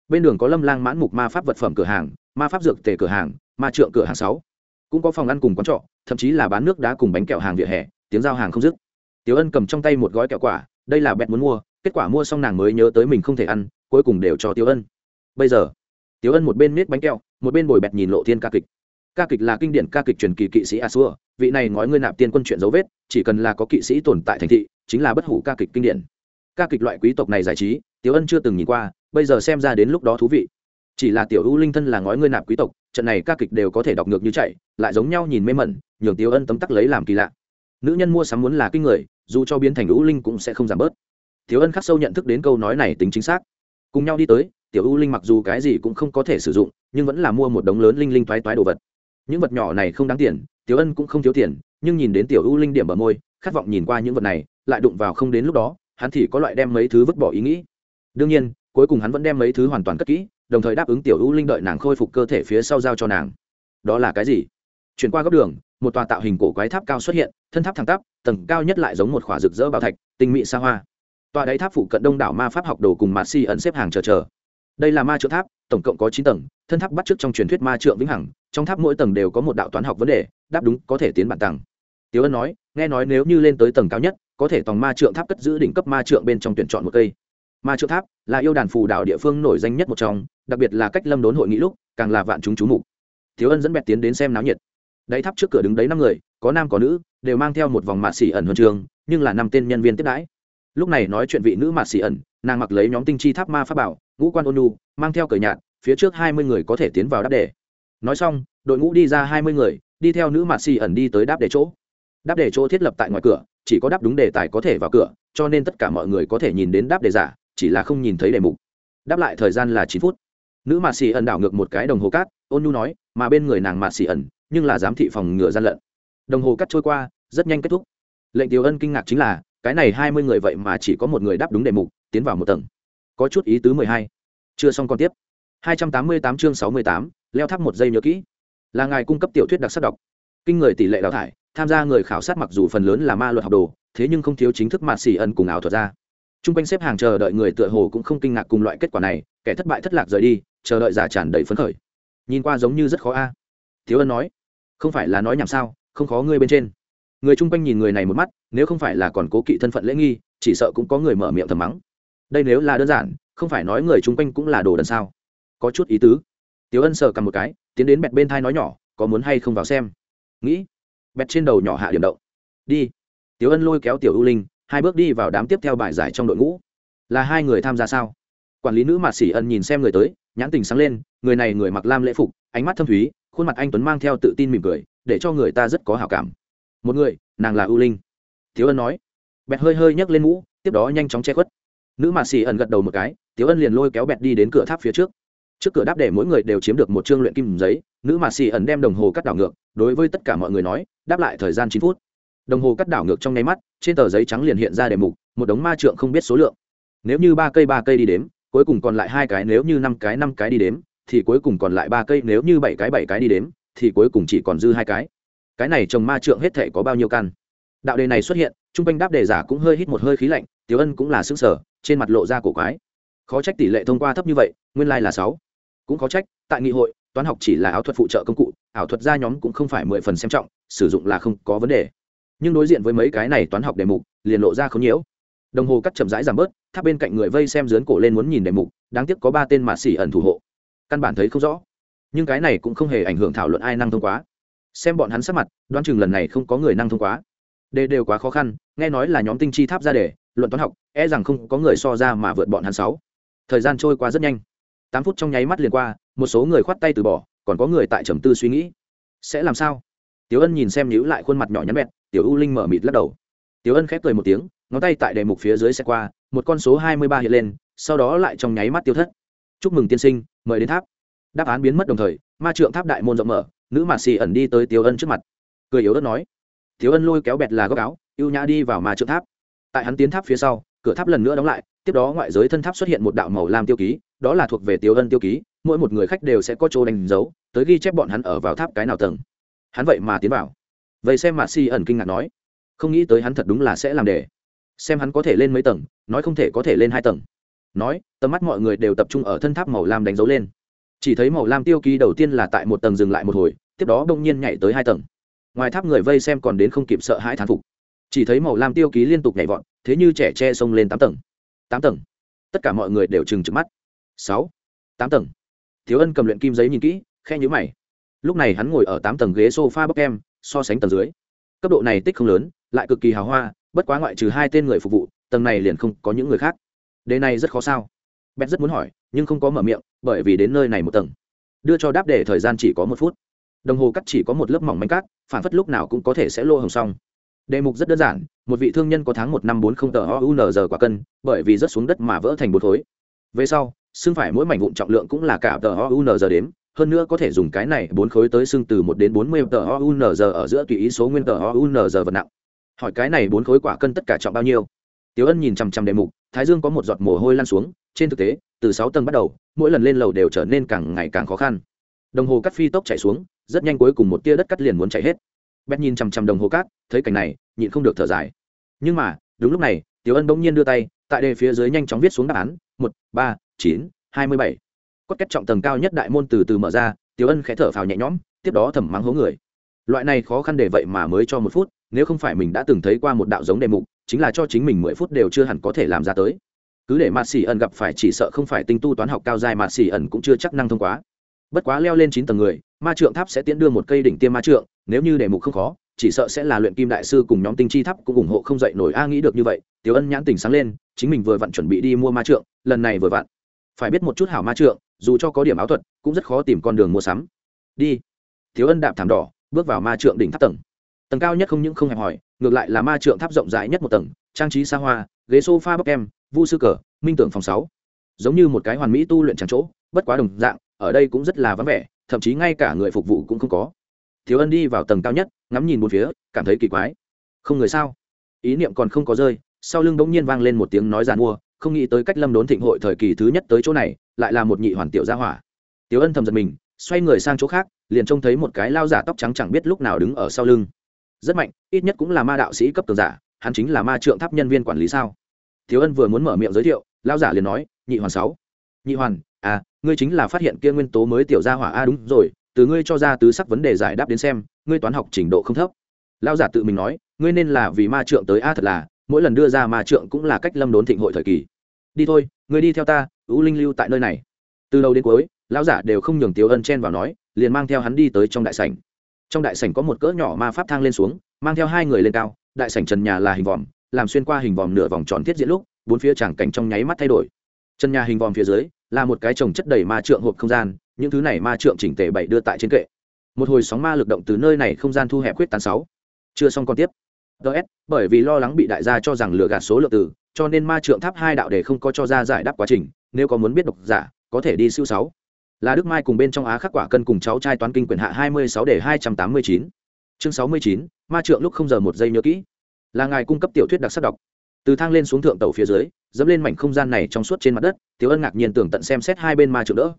Bên đường có lâm lang mãn mục ma pháp vật phẩm cửa hàng, ma pháp dược tề cửa hàng, ma trượng cửa hàng sáu. Cũng có phòng ăn cùng quán trọ, thậm chí là bán nước đá cùng bánh kẹo hàng vỉa hè, tiếng giao hàng không dứt. Tiểu ân cầm trong tay một gói kẹo quả đây là bẹt muốn mua, kết quả mua xong nàng mới nhớ tới mình không thể ăn, cuối cùng đều cho tiểu ân. Bây giờ tiểu ân một bên miết bánh kẹo, một bên bồi bẹt nhìn lộ thiên ca kịch. Ca kịch là kinh điển ca kịch truyền kỳ kỵ sĩ a xua vị này nói ngươi nạp tiên quân chuyện dấu vết, chỉ cần là có kỵ sĩ tồn tại thành thị, chính là bất hủ ca kịch kinh điển. Ca kịch loại quý tộc này giải trí tiểu ân chưa từng nhìn qua, bây giờ xem ra đến lúc đó thú vị. Chỉ là tiểu ưu linh thân là ngói ngươi nạp quý tộc, trận này ca kịch đều có thể đọc ngược như chạy, lại giống nhau nhìn mê mẩn, nhường tiểu ân tấm tắc lấy làm kỳ lạ nữ nhân mua sắm muốn là kinh người, dù cho biến thành ưu linh cũng sẽ không giảm bớt. Thiếu ân khắc sâu nhận thức đến câu nói này tính chính xác. Cùng nhau đi tới, tiểu ưu linh mặc dù cái gì cũng không có thể sử dụng, nhưng vẫn là mua một đống lớn linh linh toái toái đồ vật. Những vật nhỏ này không đáng tiền, tiểu ân cũng không thiếu tiền, nhưng nhìn đến tiểu ưu linh điểm bờ môi, khát vọng nhìn qua những vật này, lại đụng vào không đến lúc đó, hắn thì có loại đem mấy thứ vứt bỏ ý nghĩ. Đương nhiên, cuối cùng hắn vẫn đem mấy thứ hoàn toàn cất kỹ, đồng thời đáp ứng tiểu ưu linh đợi nàng khôi phục cơ thể phía sau giao cho nàng. Đó là cái gì? Chuyển qua góc đường, một tòa tạo hình cổ quái tháp cao xuất hiện, thân tháp thẳng tắp, tầng cao nhất lại giống một khỏa rực rỡ bảo thạch, tinh mỹ xa hoa. Tòa đáy tháp phụ cận đông đảo ma pháp học đồ cùng mạt si ẩn xếp hàng chờ chờ. Đây là ma trượng tháp, tổng cộng có chín tầng, thân tháp bắt t trong truyền thuyết ma trượng vĩnh hằng, trong tháp mỗi tầng đều có một đạo toán học vấn đề, đáp đúng có thể tiến bản tầng. Tiếu ân nói, nghe nói nếu như lên tới tầng cao nhất, có thể tòng ma trượng tháp cất giữ đỉnh cấp ma trượng bên trong tuyển chọn một cây. Ma trượng tháp là yêu đàn phù đạo địa phương nổi danh nhất một trong, đặc biệt là cách lâm đốn hội nghị lúc, càng là vạn chúng chú mục. Thiếu ân dẫn bẹt tiến đến xem náo nhiệt đáy tháp trước cửa đứng đấy năm người, có nam có nữ, đều mang theo một vòng mạ xỉ ẩn huân trường, nhưng là năm tên nhân viên tiếp đãi. Lúc này nói chuyện vị nữ mạ xỉ ẩn, nàng mặc lấy nhóm tinh chi tháp ma pháp bảo, ngũ quan ôn nu mang theo cờ nhạt, phía trước hai mươi người có thể tiến vào đáp đề. Nói xong, đội ngũ đi ra hai mươi người, đi theo nữ mạ xỉ ẩn đi tới đáp đề chỗ. Đáp đề chỗ thiết lập tại ngoài cửa, chỉ có đáp đúng đề tài có thể vào cửa, cho nên tất cả mọi người có thể nhìn đến đáp đề giả, chỉ là không nhìn thấy đề mục. Đáp lại thời gian là chín phút. Nữ mạ xỉ ẩn đảo ngược một cái đồng hồ cát, ôn nu nói, mà bên người nàng mạ xỉ ẩn nhưng là giám thị phòng ngừa gian lận. Đồng hồ cắt trôi qua rất nhanh kết thúc. Lệnh tiểu ân kinh ngạc chính là cái này hai mươi người vậy mà chỉ có một người đáp đúng đề mục tiến vào một tầng. Có chút ý tứ mười hai. Chưa xong còn tiếp. 288 chương 68, leo tháp một giây nhớ kỹ. Là ngài cung cấp tiểu thuyết đặc sắc đọc. Kinh người tỷ lệ đào thải tham gia người khảo sát mặc dù phần lớn là ma luật học đồ thế nhưng không thiếu chính thức mạt xỉ ẩn cùng ảo thuật ra t r u n g quanh xếp hàng chờ đợi người tựa hồ cũng không kinh ngạc cùng loại kết quả này kẻ thất bại thất lạc rời đi chờ đợi giả tràn đầy phấn khởi. Nhìn qua giống như rất khó a. À. thiếu ân nói không phải là nói nhảm sao, không khó ngươi bên trên. Người chung quanh nhìn người này một mắt, nếu không phải là còn cố kỵ thân phận lễ nghi, chỉ sợ cũng có người mở miệng thầm mắng. Đây nếu là đơn giản, không phải nói người chung quanh cũng là đồ đần sao? Có chút ý tứ. Tiếu ân sờ cầm một cái, tiến đến bẹt bên thai nói nhỏ, có muốn hay không vào xem? Nghĩ. Bẹt trên đầu nhỏ hạ điểm động. Đi. Tiểu ân lôi kéo tiểu ưu linh, hai bước đi vào đám tiếp theo bài giải trong đội ngũ. Là hai người tham gia sao? Quản lý nữ mạt xỉ ân nhìn xem người tới, nhãn tình sáng lên, người này người mặc lam lễ phục, ánh mắt thâm thúy khuôn mặt anh tuấn mang theo tự tin mỉm cười, để cho người ta rất có hào cảm. Một người, nàng là ưu linh. Thiếu ân nói. Bẹt hơi hơi nhấc lên mũ, tiếp đó nhanh chóng che khuất. Nữ mạt xì ẩn gật đầu một cái, thiếu ân liền lôi kéo bẹt đi đến cửa tháp phía trước. Trước cửa đáp để mỗi người đều chiếm được một chương luyện kim giấy, nữ mạt xì ẩn đem đồng hồ cắt đảo ngược, đối với tất cả mọi người nói, đáp lại thời gian chín phút. Đồng hồ cắt đảo ngược trong nháy mắt, trên tờ giấy trắng liền hiện ra đề mục, một đống ma trượng không biết số lượng. Nếu như ba cây ba cây đi đếm, cuối cùng còn lại hai cái, nếu như năm cái năm cái đi đếm thì cuối cùng còn lại ba cây, nếu như bảy cái bảy cái đi đếm, thì cuối cùng chỉ còn dư hai cái. Cái này trồng ma trượng hết thể có bao nhiêu căn? Đạo đề này xuất hiện, trung quanh đáp đề giả cũng hơi hít một hơi khí lạnh, tiểu ân cũng là xứng sở trên mặt lộ ra cổ quái. Khó trách tỷ lệ thông qua thấp như vậy, nguyên lai là sáu. Cũng khó trách, tại nghị hội, toán học chỉ là ảo thuật phụ trợ công cụ, ảo thuật gia nhóm cũng không phải mười phần xem trọng, sử dụng là không có vấn đề. Nhưng đối diện với mấy cái này toán học đề mục, liền lộ ra không nhiễu. Đồng hồ cắt chậm rãi giảm bớt, tháp bên cạnh người vây xem dướn cổ lên muốn nhìn đề mục, đáng tiếc có ba tên mà xỉ ẩn thủ hộ căn bản thấy không rõ. Nhưng cái này cũng không hề ảnh hưởng thảo luận ai năng thông quá. Xem bọn hắn sắc mặt, đoán chừng lần này không có người năng thông quá. Đề đều quá khó khăn, nghe nói là nhóm tinh chi tháp ra đề, luận toán học e rằng không có người so ra mà vượt bọn hắn sáu. Thời gian trôi qua rất nhanh. Tám phút trong nháy mắt liền qua, một số người khoát tay từ bỏ, còn có người tại trầm tư suy nghĩ. Sẽ làm sao? Tiểu ân nhìn xem nhữ lại khuôn mặt nhỏ nhắn bẹt, tiểu u linh mở mịt lắc đầu. Tiểu ân khép cười một tiếng, ngón tay tại đề mục phía dưới xe qua, một con số hai mươi ba hiện lên, sau đó lại trong nháy mắt tiêu thất. Chúc mừng tiên sinh mời đến tháp. Đáp án biến mất đồng thời, ma trượng tháp đại môn rộng mở, nữ mạt xì ẩn đi tới tiếu ân trước mặt. Cười yếu đất nói, tiếu ân lôi kéo bẹt là góc áo y ê u nhã đi vào ma trượng tháp. Tại hắn tiến tháp phía sau, cửa tháp lần nữa đóng lại, tiếp đó ngoại giới thân tháp xuất hiện một đạo màu lam tiêu ký, đó là thuộc về tiếu ân tiêu ký, mỗi một người khách đều sẽ có chỗ đánh dấu, tới ghi chép bọn hắn ở vào tháp cái nào tầng. Hắn vậy mà tiến vào. Vậy xem mạt xì ẩn kinh ngạc nói, không nghĩ tới hắn thật đúng là sẽ làm đề. Xem hắn có thể lên mấy tầng, nói không thể có thể lên hai tầng nói, tầm mắt mọi người đều tập trung ở thân tháp màu lam đánh dấu lên. Chỉ thấy màu lam tiêu ký đầu tiên là tại một tầng dừng lại một hồi, tiếp đó đông nhiên nhảy tới hai tầng. Ngoài tháp người vây xem còn đến không kịp sợ hãi thán phục. Chỉ thấy màu lam tiêu ký liên tục nhảy vọt, thế như trẻ tre xông lên tám tầng. Tám tầng. Tất cả mọi người đều trừng trừng mắt. Sáu. Tám tầng. Thiếu ân cầm luyện kim giấy nhìn kỹ, khe nhữ mày. Lúc này hắn ngồi ở tám tầng ghế s o f a bóc em so sánh tầng dưới. Cấp độ này tích không lớn, lại cực kỳ hào hoa, bất quá ngoại trừ hai tên người phục vụ, tầng này liền không có những người khác đề này rất khó sao. Bét rất muốn hỏi, nhưng không có mở miệng, bởi vì đến nơi này một tầng. Đưa cho đáp để thời gian chỉ có một phút. Đồng hồ cắt chỉ có một lớp mỏng manh cát, phản phất lúc nào cũng có thể sẽ lô hồng xong. Đề mục rất đơn giản, một vị thương nhân có tháng một năm bốn không tờ ounz quả cân, bởi vì rớt xuống đất mà vỡ thành bột khối. Về sau xưng phải mỗi mảnh vụn trọng lượng cũng là cả tờ ounz đếm, hơn nữa có thể dùng cái này bốn khối tới xưng từ một đến bốn mươi tờ ounz ở giữa tùy ý số nguyên tờ ounz vật nặng. Hỏi cái này bốn khối quả cân tất cả trọng bao nhiêu? Tiểu Ân nhìn chằm chằm đề mục, Thái Dương có một giọt mồ hôi lan xuống, trên thực tế, từ sáu tầng bắt đầu, mỗi lần lên lầu đều trở nên càng ngày càng khó khăn. Đồng hồ cắt phi tốc chạy xuống, rất nhanh cuối cùng một tia đất cắt liền muốn chạy hết. Bét nhìn chằm chằm đồng hồ cát, thấy cảnh này, nhịn không được thở dài. Nhưng mà, đúng lúc này, Tiểu Ân bỗng nhiên đưa tay, tại đề phía dưới nhanh chóng viết xuống đáp án, một, ba, chín, hai mươi bảy. Cốt kết trọng tầng cao nhất đại môn từ từ mở ra, Tiểu Ân khẽ thở phào nhẹ nhõm, tiếp đó thầm mắng hố người. Loại này khó khăn để vậy mà mới cho một phút, nếu không phải mình đã từng thấy qua một đạo giống đề mục, chính là cho chính mình mười phút đều chưa hẳn có thể làm ra tới. Cứ để mạt xỉ ẩn gặp phải chỉ sợ không phải tinh tu toán học cao dài mạt xỉ ẩn cũng chưa chắc năng thông quá. Bất quá leo lên chín tầng người ma trượng tháp sẽ tiến đưa một cây đỉnh tiêm ma trượng nếu như đề mục không khó chỉ sợ sẽ là luyện kim đại sư cùng nhóm tinh chi tháp cũng ủng hộ không dậy nổi a nghĩ được như vậy tiểu ân nhãn tỉnh sáng lên chính mình vừa vặn chuẩn bị đi mua ma trượng lần này vừa vặn. Phải biết một chút hảo ma trượng dù cho có điểm áo thuật cũng rất khó tìm con đường mua sắm. Đi. Thiếu ân đạp thảm đỏ bước vào ma trượng đỉnh tháp tầng tầng cao nhất không những không hẹp hòi, ngược lại là ma trượng tháp rộng rãi nhất một tầng, trang trí xa hoa, ghế sofa bốc em, vu sư cờ, minh tưởng phòng sáu. Giống như một cái hoàn mỹ tu luyện trắng chỗ, bất quá đồng dạng, ở đây cũng rất là vắng vẻ, thậm chí ngay cả người phục vụ cũng không có. Thiếu ân đi vào tầng cao nhất, ngắm nhìn một phía, cảm thấy kỳ quái. Không người sao? Ý niệm còn không có rơi, sau lưng bỗng nhiên vang lên một tiếng nói giàn mua, không nghĩ tới cách lâm đốn thịnh hội thời kỳ thứ nhất tới chỗ này, lại là một nhị hoàn tiểu gia hỏa. Tiểu ân thầm giật mình, xoay người sang chỗ khác, liền trông thấy một cái lao giả tóc trắng chẳng biết lúc nào đứng ở sau lưng rất mạnh, ít nhất cũng là ma đạo sĩ cấp tường giả, hắn chính là ma trượng tháp nhân viên quản lý sao? Thiếu ân vừa muốn mở miệng giới thiệu lao giả liền nói, nhị hoàn sáu. Nhị hoàn à ngươi chính là phát hiện kia nguyên tố mới tiểu gia hỏa a đúng rồi, từ ngươi cho ra tứ sắc vấn đề giải đáp đến xem, ngươi toán học trình độ không thấp. Lao giả tự mình nói, ngươi nên là vì ma trượng tới a thật là, mỗi lần đưa ra ma trượng cũng là cách lâm đốn thịnh hội thời kỳ. Đi thôi, ngươi đi theo ta ưu linh lưu tại nơi này. Từ đầu đến cuối, lão giả đều không nhường tiếu ân chen vào nói, liền mang theo hắn đi tới trong đại sảnh trong đại sảnh có một cỡ nhỏ ma pháp thang lên xuống, mang theo hai người lên cao, đại sảnh trần nhà là hình vòm, làm xuyên qua hình vòm nửa vòng tròn thiết diễn lúc, bốn phía tràng cảnh trong nháy mắt thay đổi. Trần nhà hình vòm phía dưới, là một cái trồng chất đầy ma trượng hộp không gian, những thứ này ma trượng chỉnh tề bậy đưa tại trên kệ. Một hồi sóng ma lực động từ nơi này không gian thu hẹp quyết tán sáu. Chưa xong còn tiếp. Ts bởi vì lo lắng bị đại gia cho rằng lừa gạt số lượng từ, cho nên ma trượng tháp hai đạo để không có cho ra giải đáp quá trình, nếu có muốn biết độc giả, có thể đi siêu sáu là đức mai cùng bên trong á khắc quả cân cùng cháu trai toán kinh quyển hạ hai mươi sáu để hai trăm tám mươi chín. Chương sáu mươi chín, ma trượng lúc không giờ một giây nhớ kỹ. Là ngài cung cấp tiểu thuyết đặc sắc đọc. Từ thang lên xuống thượng tàu phía dưới, dẫm lên mảnh không gian này trong suốt trên mặt đất, tiểu ân ngạc nhiên tưởng tận xem xét hai bên ma trượng đỡ.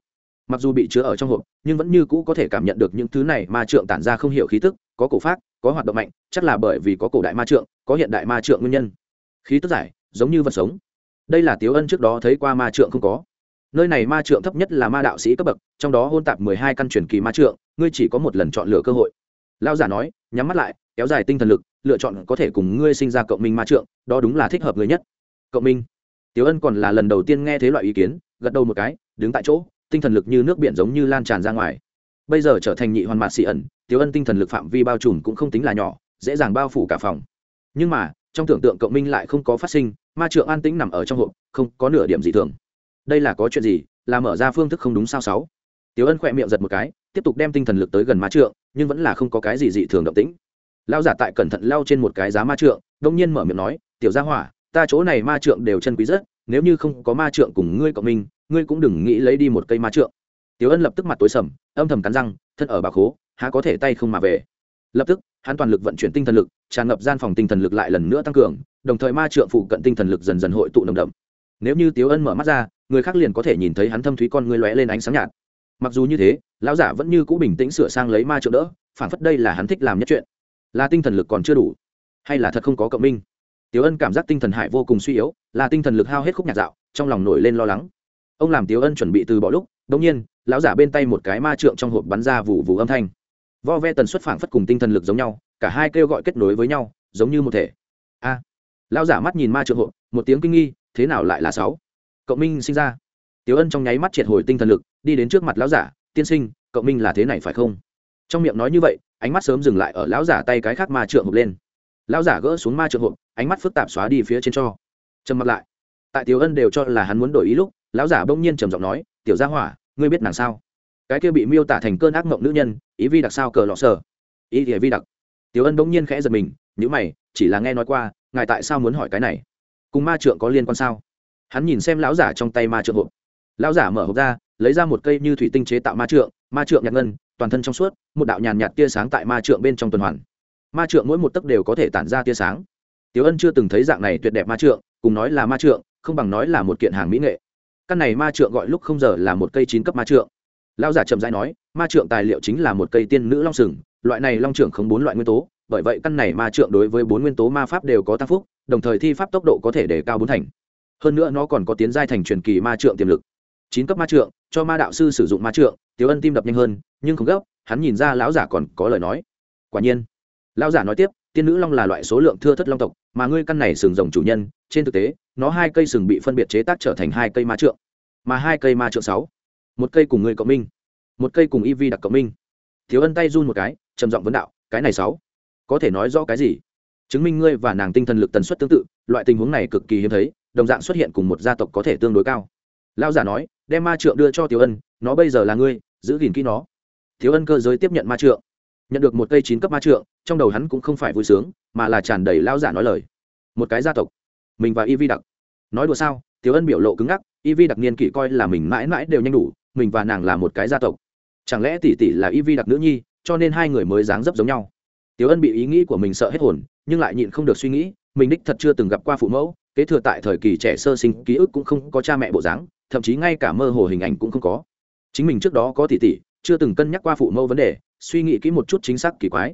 Mặc dù bị chứa ở trong hộp, nhưng vẫn như cũ có thể cảm nhận được những thứ này ma trượng tản ra không hiểu khí tức, có cổ pháp, có hoạt động mạnh, chắc là bởi vì có cổ đại ma trượng, có hiện đại ma trượng nguyên nhân. Khí tức giải, giống như vật sống. Đây là Tiểu ân trước đó thấy qua ma trượng không có nơi này ma trượng thấp nhất là ma đạo sĩ cấp bậc, trong đó hôn tạp mười hai căn truyền kỳ ma trượng, ngươi chỉ có một lần chọn lựa cơ hội. Lao giả nói, nhắm mắt lại, kéo dài tinh thần lực, lựa chọn có thể cùng ngươi sinh ra cộng minh ma trượng, đó đúng là thích hợp người nhất. Cộng minh. Tiếu ân còn là lần đầu tiên nghe thế loại ý kiến, gật đầu một cái, đứng tại chỗ, tinh thần lực như nước biển giống như lan tràn ra ngoài. Bây giờ trở thành nhị hoàn mạt xị ẩn tiếu ân tinh thần lực phạm vi bao trùm cũng không tính là nhỏ, dễ dàng bao phủ cả phòng. Nhưng mà, trong tưởng tượng cộng minh lại không có phát sinh, ma trượng an tĩnh nằm ở trong hộp, không có nửa điểm gì thường đây là có chuyện gì, là mở ra phương thức không đúng sao sáu? Tiếu ân khỏe miệng giật một cái, tiếp tục đem tinh thần lực tới gần ma trượng, nhưng vẫn là không có cái gì dị thường động tĩnh. Lao giả tại cẩn thận lao trên một cái giá ma trượng, đông nhiên mở miệng nói, tiểu gia hỏa, ta chỗ này ma trượng đều chân quý rất, nếu như không có ma trượng cùng ngươi cộng minh, ngươi cũng đừng nghĩ lấy đi một cây ma trượng. Tiểu ân lập tức mặt tối sầm, âm thầm cắn răng, thân ở bà khố, há có thể tay không mà về. Lập tức, hắn toàn lực vận chuyển tinh thần lực, tràn ngập gian phòng tinh thần lực lại lần nữa tăng cường, đồng thời ma trượng phụ cận tinh thần lực dần dần hội tụ nồng đậm. Nếu như Tiểu ân mở mắt ra người khác liền có thể nhìn thấy hắn thâm thúy con ngươi lóe lên ánh sáng nhạt. Mặc dù như thế, lão giả vẫn như cũ bình tĩnh sửa sang lấy ma trượng đỡ, phản phất đây là hắn thích làm nhất chuyện. Là tinh thần lực còn chưa đủ, hay là thật không có cộng minh? Tiếu ân cảm giác tinh thần hải vô cùng suy yếu, là tinh thần lực hao hết khúc nhạc dạo, trong lòng nổi lên lo lắng. Ông làm tiếu ân chuẩn bị từ bỏ lúc đ nhiên, lão giả bên tay một cái ma trượng trong hộp bắn ra vụ vụ âm thanh. Vo ve tần suất phảng phất cùng tinh thần lực giống nhau, cả hai kêu gọi kết nối với nhau, giống như một thể. A! Lão giả mắt nhìn ma trượng hộp, một tiếng kinh nghi, thế nào lại là sáu? Cộng minh sinh ra. Tiếu ân trong nháy mắt triệt hồi tinh thần lực, đi đến trước mặt lão giả, tiên sinh cộng minh là thế này phải không? Trong miệng nói như vậy, ánh mắt sớm dừng lại ở lão giả tay cái khác ma trượng hộp lên. Lão giả gỡ xuống ma trượng hộp, ánh mắt phức tạp xóa đi phía trên cho. Trầm mặt lại. Tại tiểu ân đều cho là hắn muốn đổi ý lúc, lão giả bỗng nhiên trầm giọng nói, tiểu gia hỏa, ngươi biết nàng sao? Cái kia bị miêu tả thành cơn ác mộng nữ nhân, ý vi đặc sao cờ lọ sờ ý thì vi đặc. Tiểu ân bỗng nhiên khẽ giật mình nhữ mày, chỉ là nghe nói qua, ngài tại sao muốn hỏi cái này? Cùng ma trượng có liên quan sao? Hắn nhìn xem lão giả trong tay ma trượng hộp lão giả mở hộp ra lấy ra một cây như thủy tinh chế tạo ma trượng ma trượng nhạt ngân toàn thân trong suốt một đạo nhàn nhạt tia sáng tại ma trượng bên trong tuần hoàn ma trượng mỗi một tấc đều có thể tản ra tia sáng Tiểu Ân chưa từng thấy dạng này tuyệt đẹp ma trượng, cùng nói là ma trượng, không bằng nói là một kiện hàng mỹ nghệ. Căn này ma trượng gọi lúc không giờ là một cây chín cấp ma trượng. Lão giả chậm rãi nói, ma trượng tài liệu chính là một cây tiên nữ long sừng, loại này long trưởng không bốn loại nguyên tố, bởi vậy căn này ma trượng đối với bốn nguyên tố ma pháp đều có tăng phúc, đồng thời thi pháp tốc độ có thể đề cao bốn thành. Hơn nữa nó còn có tiến giai thành truyền kỳ ma trượng tiềm lực. Chín cấp ma trượng, cho ma đạo sư sử dụng ma trượng, tiếu Ân tim đập nhanh hơn, nhưng không gấp, hắn nhìn ra lão giả còn có lời nói. Quả nhiên, lão giả nói tiếp, tiên nữ long là loại số lượng thưa thất long tộc mà ngươi căn này sừng rồng chủ nhân trên thực tế nó hai cây sừng bị phân biệt chế tác trở thành hai cây ma trượng mà hai cây ma trượng sáu một cây cùng ngươi cộng minh một cây cùng y vi đặc cộng minh thiếu ân tay run một cái trầm giọng vấn đạo cái này sáu có thể nói rõ cái gì chứng minh ngươi và nàng tinh thần lực tần suất tương tự loại tình huống này cực kỳ hiếm thấy đồng dạng xuất hiện cùng một gia tộc có thể tương đối cao. Lao giả nói, đem ma trượng đưa cho tiểu ân, nó bây giờ là ngươi, giữ gìn kỹ nó. Thiếu ân cơ giới tiếp nhận ma trượng. Nhận được một cây chín cấp ma trượng, trong đầu hắn cũng không phải vui sướng, mà là tràn đầy lao giả nói lời. Một cái gia tộc. Mình và y vi đặc. Nói đùa sao, tiểu ân biểu lộ cứng ngắc y vi đặc niên kỷ coi là mình mãi mãi đều nhanh đủ, mình và nàng là một cái gia tộc. Chẳng lẽ tỷ tỷ là y vi đặc nữ nhi, cho nên hai người mới dáng dấp giống nhau? Tiểu ân bị ý nghĩ của mình sợ hết hồn, nhưng lại nhịn không được suy nghĩ mình đích thật chưa từng gặp qua phụ mẫu, kế thừa tại thời kỳ trẻ sơ sinh, ký ức cũng không có cha mẹ bộ dáng, thậm chí ngay cả mơ hồ hình ảnh cũng không có. Chính mình trước đó có tỷ tỷ, chưa từng cân nhắc qua phụ mẫu vấn đề, suy nghĩ kỹ một chút chính xác kỳ quái.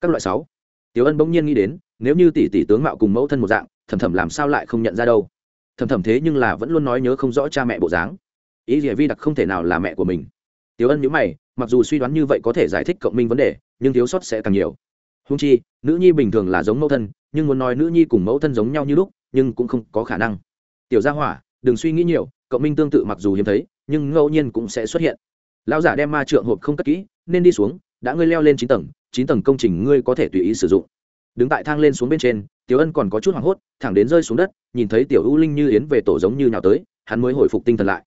Các loại sáu. Tiểu ân bỗng nhiên nghĩ đến, nếu như tỷ tỷ tướng mạo cùng mẫu thân một dạng, thầm thầm làm sao lại không nhận ra đâu? Thầm thầm thế nhưng là vẫn luôn nói nhớ không rõ cha mẹ bộ dáng. Ý nghĩa vi đặc không thể nào là mẹ của mình. Tiểu ân nhớ mày, mặc dù suy đoán như vậy có thể giải thích cộng minh vấn đề, nhưng thiếu sót sẽ càng nhiều. Húng chi, nữ nhi bình thường là giống mẫu thân nhưng muốn nói nữ nhi cùng mẫu thân giống nhau như lúc, nhưng cũng không có khả năng. Tiểu gia hỏa, đừng suy nghĩ nhiều cộng minh tương tự mặc dù hiếm thấy, nhưng ngẫu nhiên cũng sẽ xuất hiện. Lão giả đem ma trượng hộp không cất kỹ, nên đi xuống, đã ngươi leo lên chín tầng chín tầng công trình ngươi có thể tùy ý sử dụng. Đứng tại thang lên xuống bên trên, tiểu ân còn có chút hoảng hốt, thẳng đến rơi xuống đất, nhìn thấy tiểu u linh như yến về tổ giống như nhào tới, hắn mới hồi phục tinh thần lại.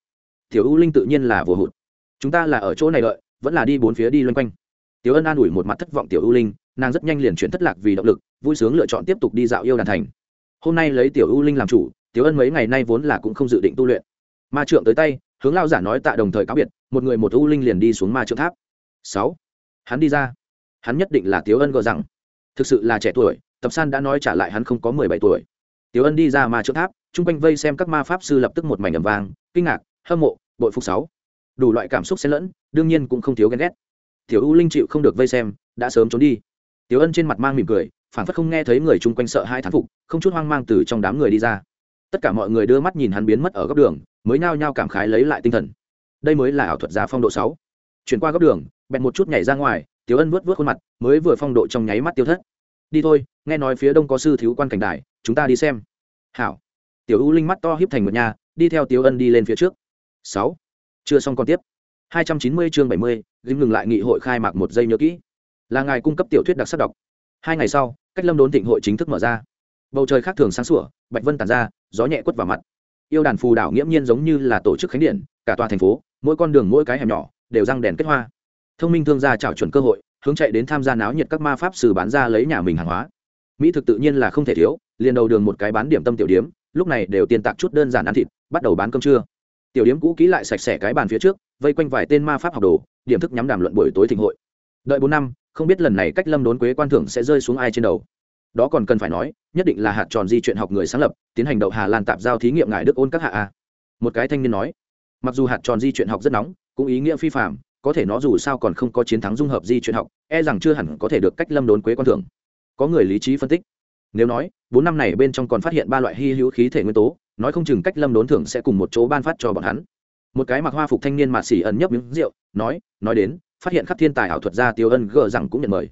Tiểu u linh tự nhiên là vừa hụt. Chúng ta là ở chỗ này đợi, vẫn là đi bốn phía đi loanh quanh. Tiểu ân an ủi một mặt thất vọng tiểu u linh nàng rất nhanh liền chuyển thất lạc vì động lực, vui sướng lựa chọn tiếp tục đi dạo yêu đàn thành. Hôm nay lấy tiểu u linh làm chủ, tiểu ân mấy ngày nay vốn là cũng không dự định tu luyện. Ma trượng tới tay, hướng lao giả nói tạ đồng thời cáo biệt, một người một u linh liền đi xuống ma trượng tháp. Sáu. Hắn đi ra. Hắn nhất định là tiểu ân gờ rằng thực sự là trẻ tuổi, tập san đã nói trả lại hắn không có mười bảy tuổi. Tiểu ân đi ra ma trượng tháp, chung quanh vây xem các ma pháp sư lập tức một mảnh ầm vang, kinh ngạc, hâm mộ, bội phục sáu. Đủ loại cảm xúc xen lẫn, đương nhiên cũng không thiếu ghen ghét. Tiểu u linh chịu không được vây xem, đã sớm trốn đi tiểu ân trên mặt mang mỉm cười phản phất không nghe thấy người chung quanh sợ hai thán phục không chút hoang mang từ trong đám người đi ra. Tất cả mọi người đưa mắt nhìn hắn biến mất ở góc đường mới nhao nhao cảm khái lấy lại tinh thần. Đây mới là ảo thuật gia phong độ sáu. Chuyển qua góc đường bèn một chút nhảy ra ngoài tiểu ân vớt vớt khuôn mặt mới vừa phong độ trong nháy mắt tiêu thất. Đi thôi nghe nói phía đông có sư thiếu quan cảnh đài chúng ta đi xem. Hảo. Tiểu u linh mắt to hiếp thành một nhà đi theo tiểu ân đi lên phía trước. Sáu. Chưa xong còn tiếp. 290 chương 70, dìm ngừng lại nghị hội khai mạc một giây nhớ kỹ là ngài cung cấp tiểu thuyết đặc sắc đọc. Hai ngày sau, cách lâm đốn thịnh hội chính thức mở ra. Bầu trời khác thường sáng sủa, bạch vân tàn ra, gió nhẹ quất vào mặt. Yêu đàn phù đảo nghiễm nhiên giống như là tổ chức khánh điện, cả tòa thành phố, mỗi con đường mỗi cái hẻm nhỏ, đều răng đèn kết hoa. Thông minh thương gia trảo chuẩn cơ hội, hướng chạy đến tham gia náo nhiệt các ma pháp sư bán ra lấy nhà mình hàng hóa. Mỹ thực tự nhiên là không thể thiếu, liền đầu đường một cái bán điểm tâm tiểu điếm, lúc này đều tiền tạc chút đơn giản ăn thịt, bắt đầu bán cơm trưa. Tiểu điếm cũ kỹ lại sạch sẽ cái bàn phía trước, vây quanh vài tên ma pháp học đồ, điểm thức nhắm đàm luận buổi tối thịnh hội. Đợi bốn năm không biết lần này cách lâm đốn quế quan thưởng sẽ rơi xuống ai trên đầu. Đó còn cần phải nói, nhất định là hạt tròn di chuyện học người sáng lập, tiến hành đậu hà lan tạp giao thí nghiệm ngài đức ôn các hạ a. Một cái thanh niên nói, mặc dù hạt tròn di chuyện học rất nóng, cũng ý nghĩa phi phạm có thể nó dù sao còn không có chiến thắng dung hợp di chuyện học e rằng chưa hẳn có thể được cách lâm đốn quế quan thưởng. Có người lý trí phân tích. Nếu nói, bốn năm này bên trong còn phát hiện ba loại hy hữu khí thể nguyên tố, nói không chừng cách lâm đốn thưởng sẽ cùng một chỗ ban phát cho bọn hắn. Một cái mặc hoa phục thanh niên mạ xỉ ẩn nhấp miếng rượu, nói nói đến phát hiện khắp thiên tài ảo thuật gia tiêu ân gờ rằng cũng nhận mời.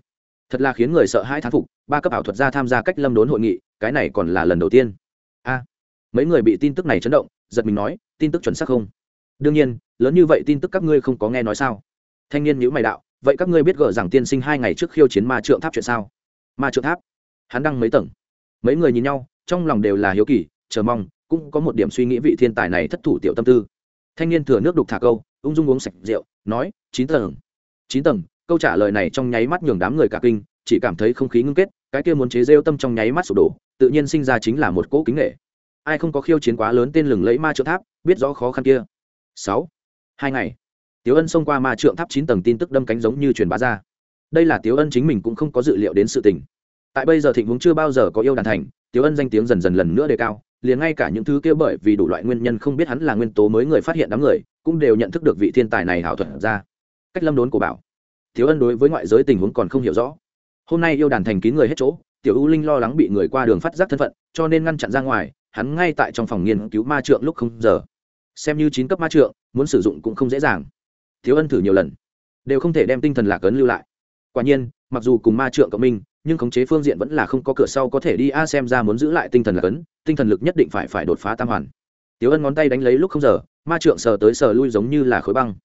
Thật là khiến người sợ hai thán phục, ba cấp ảo thuật gia tham gia cách lâm đốn hội nghị, cái này còn là lần đầu tiên. A, mấy người bị tin tức này chấn động, giật mình nói, tin tức chuẩn xác không? Đương nhiên, lớn như vậy tin tức các ngươi không có nghe nói sao? Thanh niên nhữ mày đạo, vậy các ngươi biết gờ rằng tiên sinh hai ngày trước khiêu chiến ma trượng tháp chuyện sao? Ma trượng tháp? Hắn đăng mấy tầng? Mấy người nhìn nhau, trong lòng đều là hiếu kỳ, chờ mong, cũng có một điểm suy nghĩ vị thiên tài này thất thủ tiểu tâm tư. Thanh niên thừa nước đục thả câu, ung dung uống sạch rượu, nói, chín tầng chín tầng, câu trả lời này trong nháy mắt nhường đám người cả kinh, chỉ cảm thấy không khí ngưng kết, cái kia muốn chế rêu tâm trong nháy mắt sụp đổ, tự nhiên sinh ra chính là một cỗ kính nghệ ai không có khiêu chiến quá lớn tên lừng lấy ma trượng tháp, biết rõ khó khăn kia. Sáu. Hai ngày. Tiếu ân xông qua ma trượng tháp chín tầng tin tức đâm cánh giống như truyền bá ra. Đây là tiếu ân chính mình cũng không có dự liệu đến sự tình. Tại bây giờ thịnh vốn chưa bao giờ có yêu đàn thành, tiếu ân danh tiếng dần dần lần nữa đề cao, liền ngay cả những thứ kia bởi vì đủ loại nguyên nhân không biết hắn là nguyên tố mới người phát hiện đám người, cũng đều nhận thức được vị thiên tài này hảo thuật ra cách lâm đốn của bảo. Thiếu ân đối với ngoại giới tình huống còn không hiểu rõ. Hôm nay yêu đàn thành kín người hết chỗ, tiểu u linh lo lắng bị người qua đường phát giác thân phận, cho nên ngăn chặn ra ngoài, hắn ngay tại trong phòng nghiên cứu ma trượng lúc không giờ. Xem như chín cấp ma trượng, muốn sử dụng cũng không dễ dàng. Thiếu ân thử nhiều lần, đều không thể đem tinh thần lạc ấn lưu lại. Quả nhiên, mặc dù cùng ma trượng cộng minh, nhưng khống chế phương diện vẫn là không có cửa sau có thể đi a xem ra muốn giữ lại tinh thần lạc ấn, tinh thần lực nhất định phải phải đột phá tam hoàn. Tiếu ân ngón tay đánh lấy lúc không giờ, ma trượng sờ tới sờ lui giống như là khối băng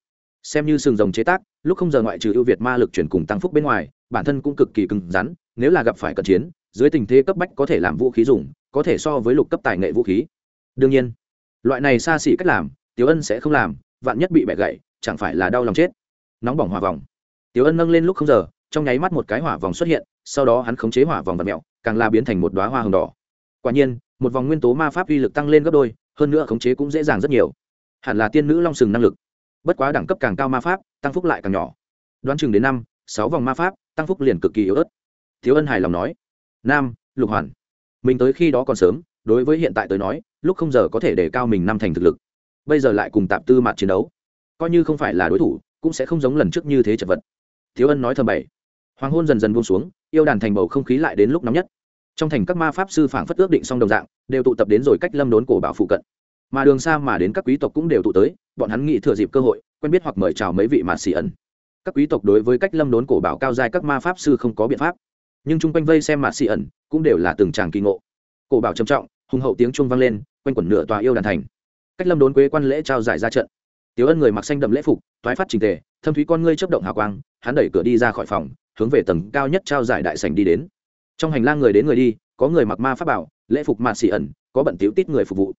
xem như sừng rồng chế tác, lúc không giờ ngoại trừ ưu việt ma lực chuyển cùng tăng phúc bên ngoài, bản thân cũng cực kỳ cứng rắn, nếu là gặp phải cận chiến, dưới tình thế cấp bách có thể làm vũ khí dùng, có thể so với lục cấp tài nghệ vũ khí. Đương nhiên, loại này xa xỉ cách làm, tiểu ân sẽ không làm, vạn nhất bị bẻ gãy, chẳng phải là đau lòng chết. Nóng bỏng hỏa vòng. Tiểu ân nâng lên lúc không giờ, trong nháy mắt một cái hỏa vòng xuất hiện, sau đó hắn khống chế hỏa vòng vật mẹo, càng la biến thành một đoá hoa hồng đỏ. Quả nhiên, một vòng nguyên tố ma pháp uy lực tăng lên gấp đôi, hơn nữa khống chế cũng dễ dàng rất nhiều. Hẳn là tiên nữ long sừng năng lực bất quá đẳng cấp càng cao ma pháp, tăng phúc lại càng nhỏ. Đoán chừng đến năm, sáu vòng ma pháp, tăng phúc liền cực kỳ yếu ớt. Thiếu ân hài lòng nói. Nam, lục hoàn. Mình tới khi đó còn sớm, đối với hiện tại tới nói, lúc không giờ có thể để cao mình năm thành thực lực. Bây giờ lại cùng tạp tư mặt chiến đấu. Coi như không phải là đối thủ, cũng sẽ không giống lần trước như thế chật vật. Thiếu ân nói thầm bảy hoàng hôn dần dần buông xuống, yêu đàn thành bầu không khí lại đến lúc nóng nhất. Trong thành các ma pháp sư phảng phất ước định xong đồng dạng, đều tụ tập đến rồi cách lâm đốn cổ bảo phụ cận. Mà đường xa mà đến các quý tộc cũng đều tụ tới bọn hắn nghĩ thừa dịp cơ hội, quen biết hoặc mời chào mấy vị mà xì ẩn. Các quý tộc đối với cách lâm đốn cổ bảo cao dài các ma pháp sư không có biện pháp. Nhưng chung quanh vây xem mà xì ẩn cũng đều là từng tràng kỳ ngộ. Cổ bảo trầm trọng, hùng hậu tiếng chuông vang lên, quanh quẩn nửa tòa yêu đàn thành. Cách lâm đốn quế quan lễ trao giải ra trận. Tiểu ân người mặc xanh đậm lễ phục thoái phát trình tề, thâm thúy con ngươi chấp động hào quang, hắn đẩy cửa đi ra khỏi phòng, hướng về tầng cao nhất trao giải đại sành đi đến. Trong hành lang người đến người đi, có người mặc ma pháp bảo, lễ phục mạt xì ẩn, có bận tiếu tít người phục vụ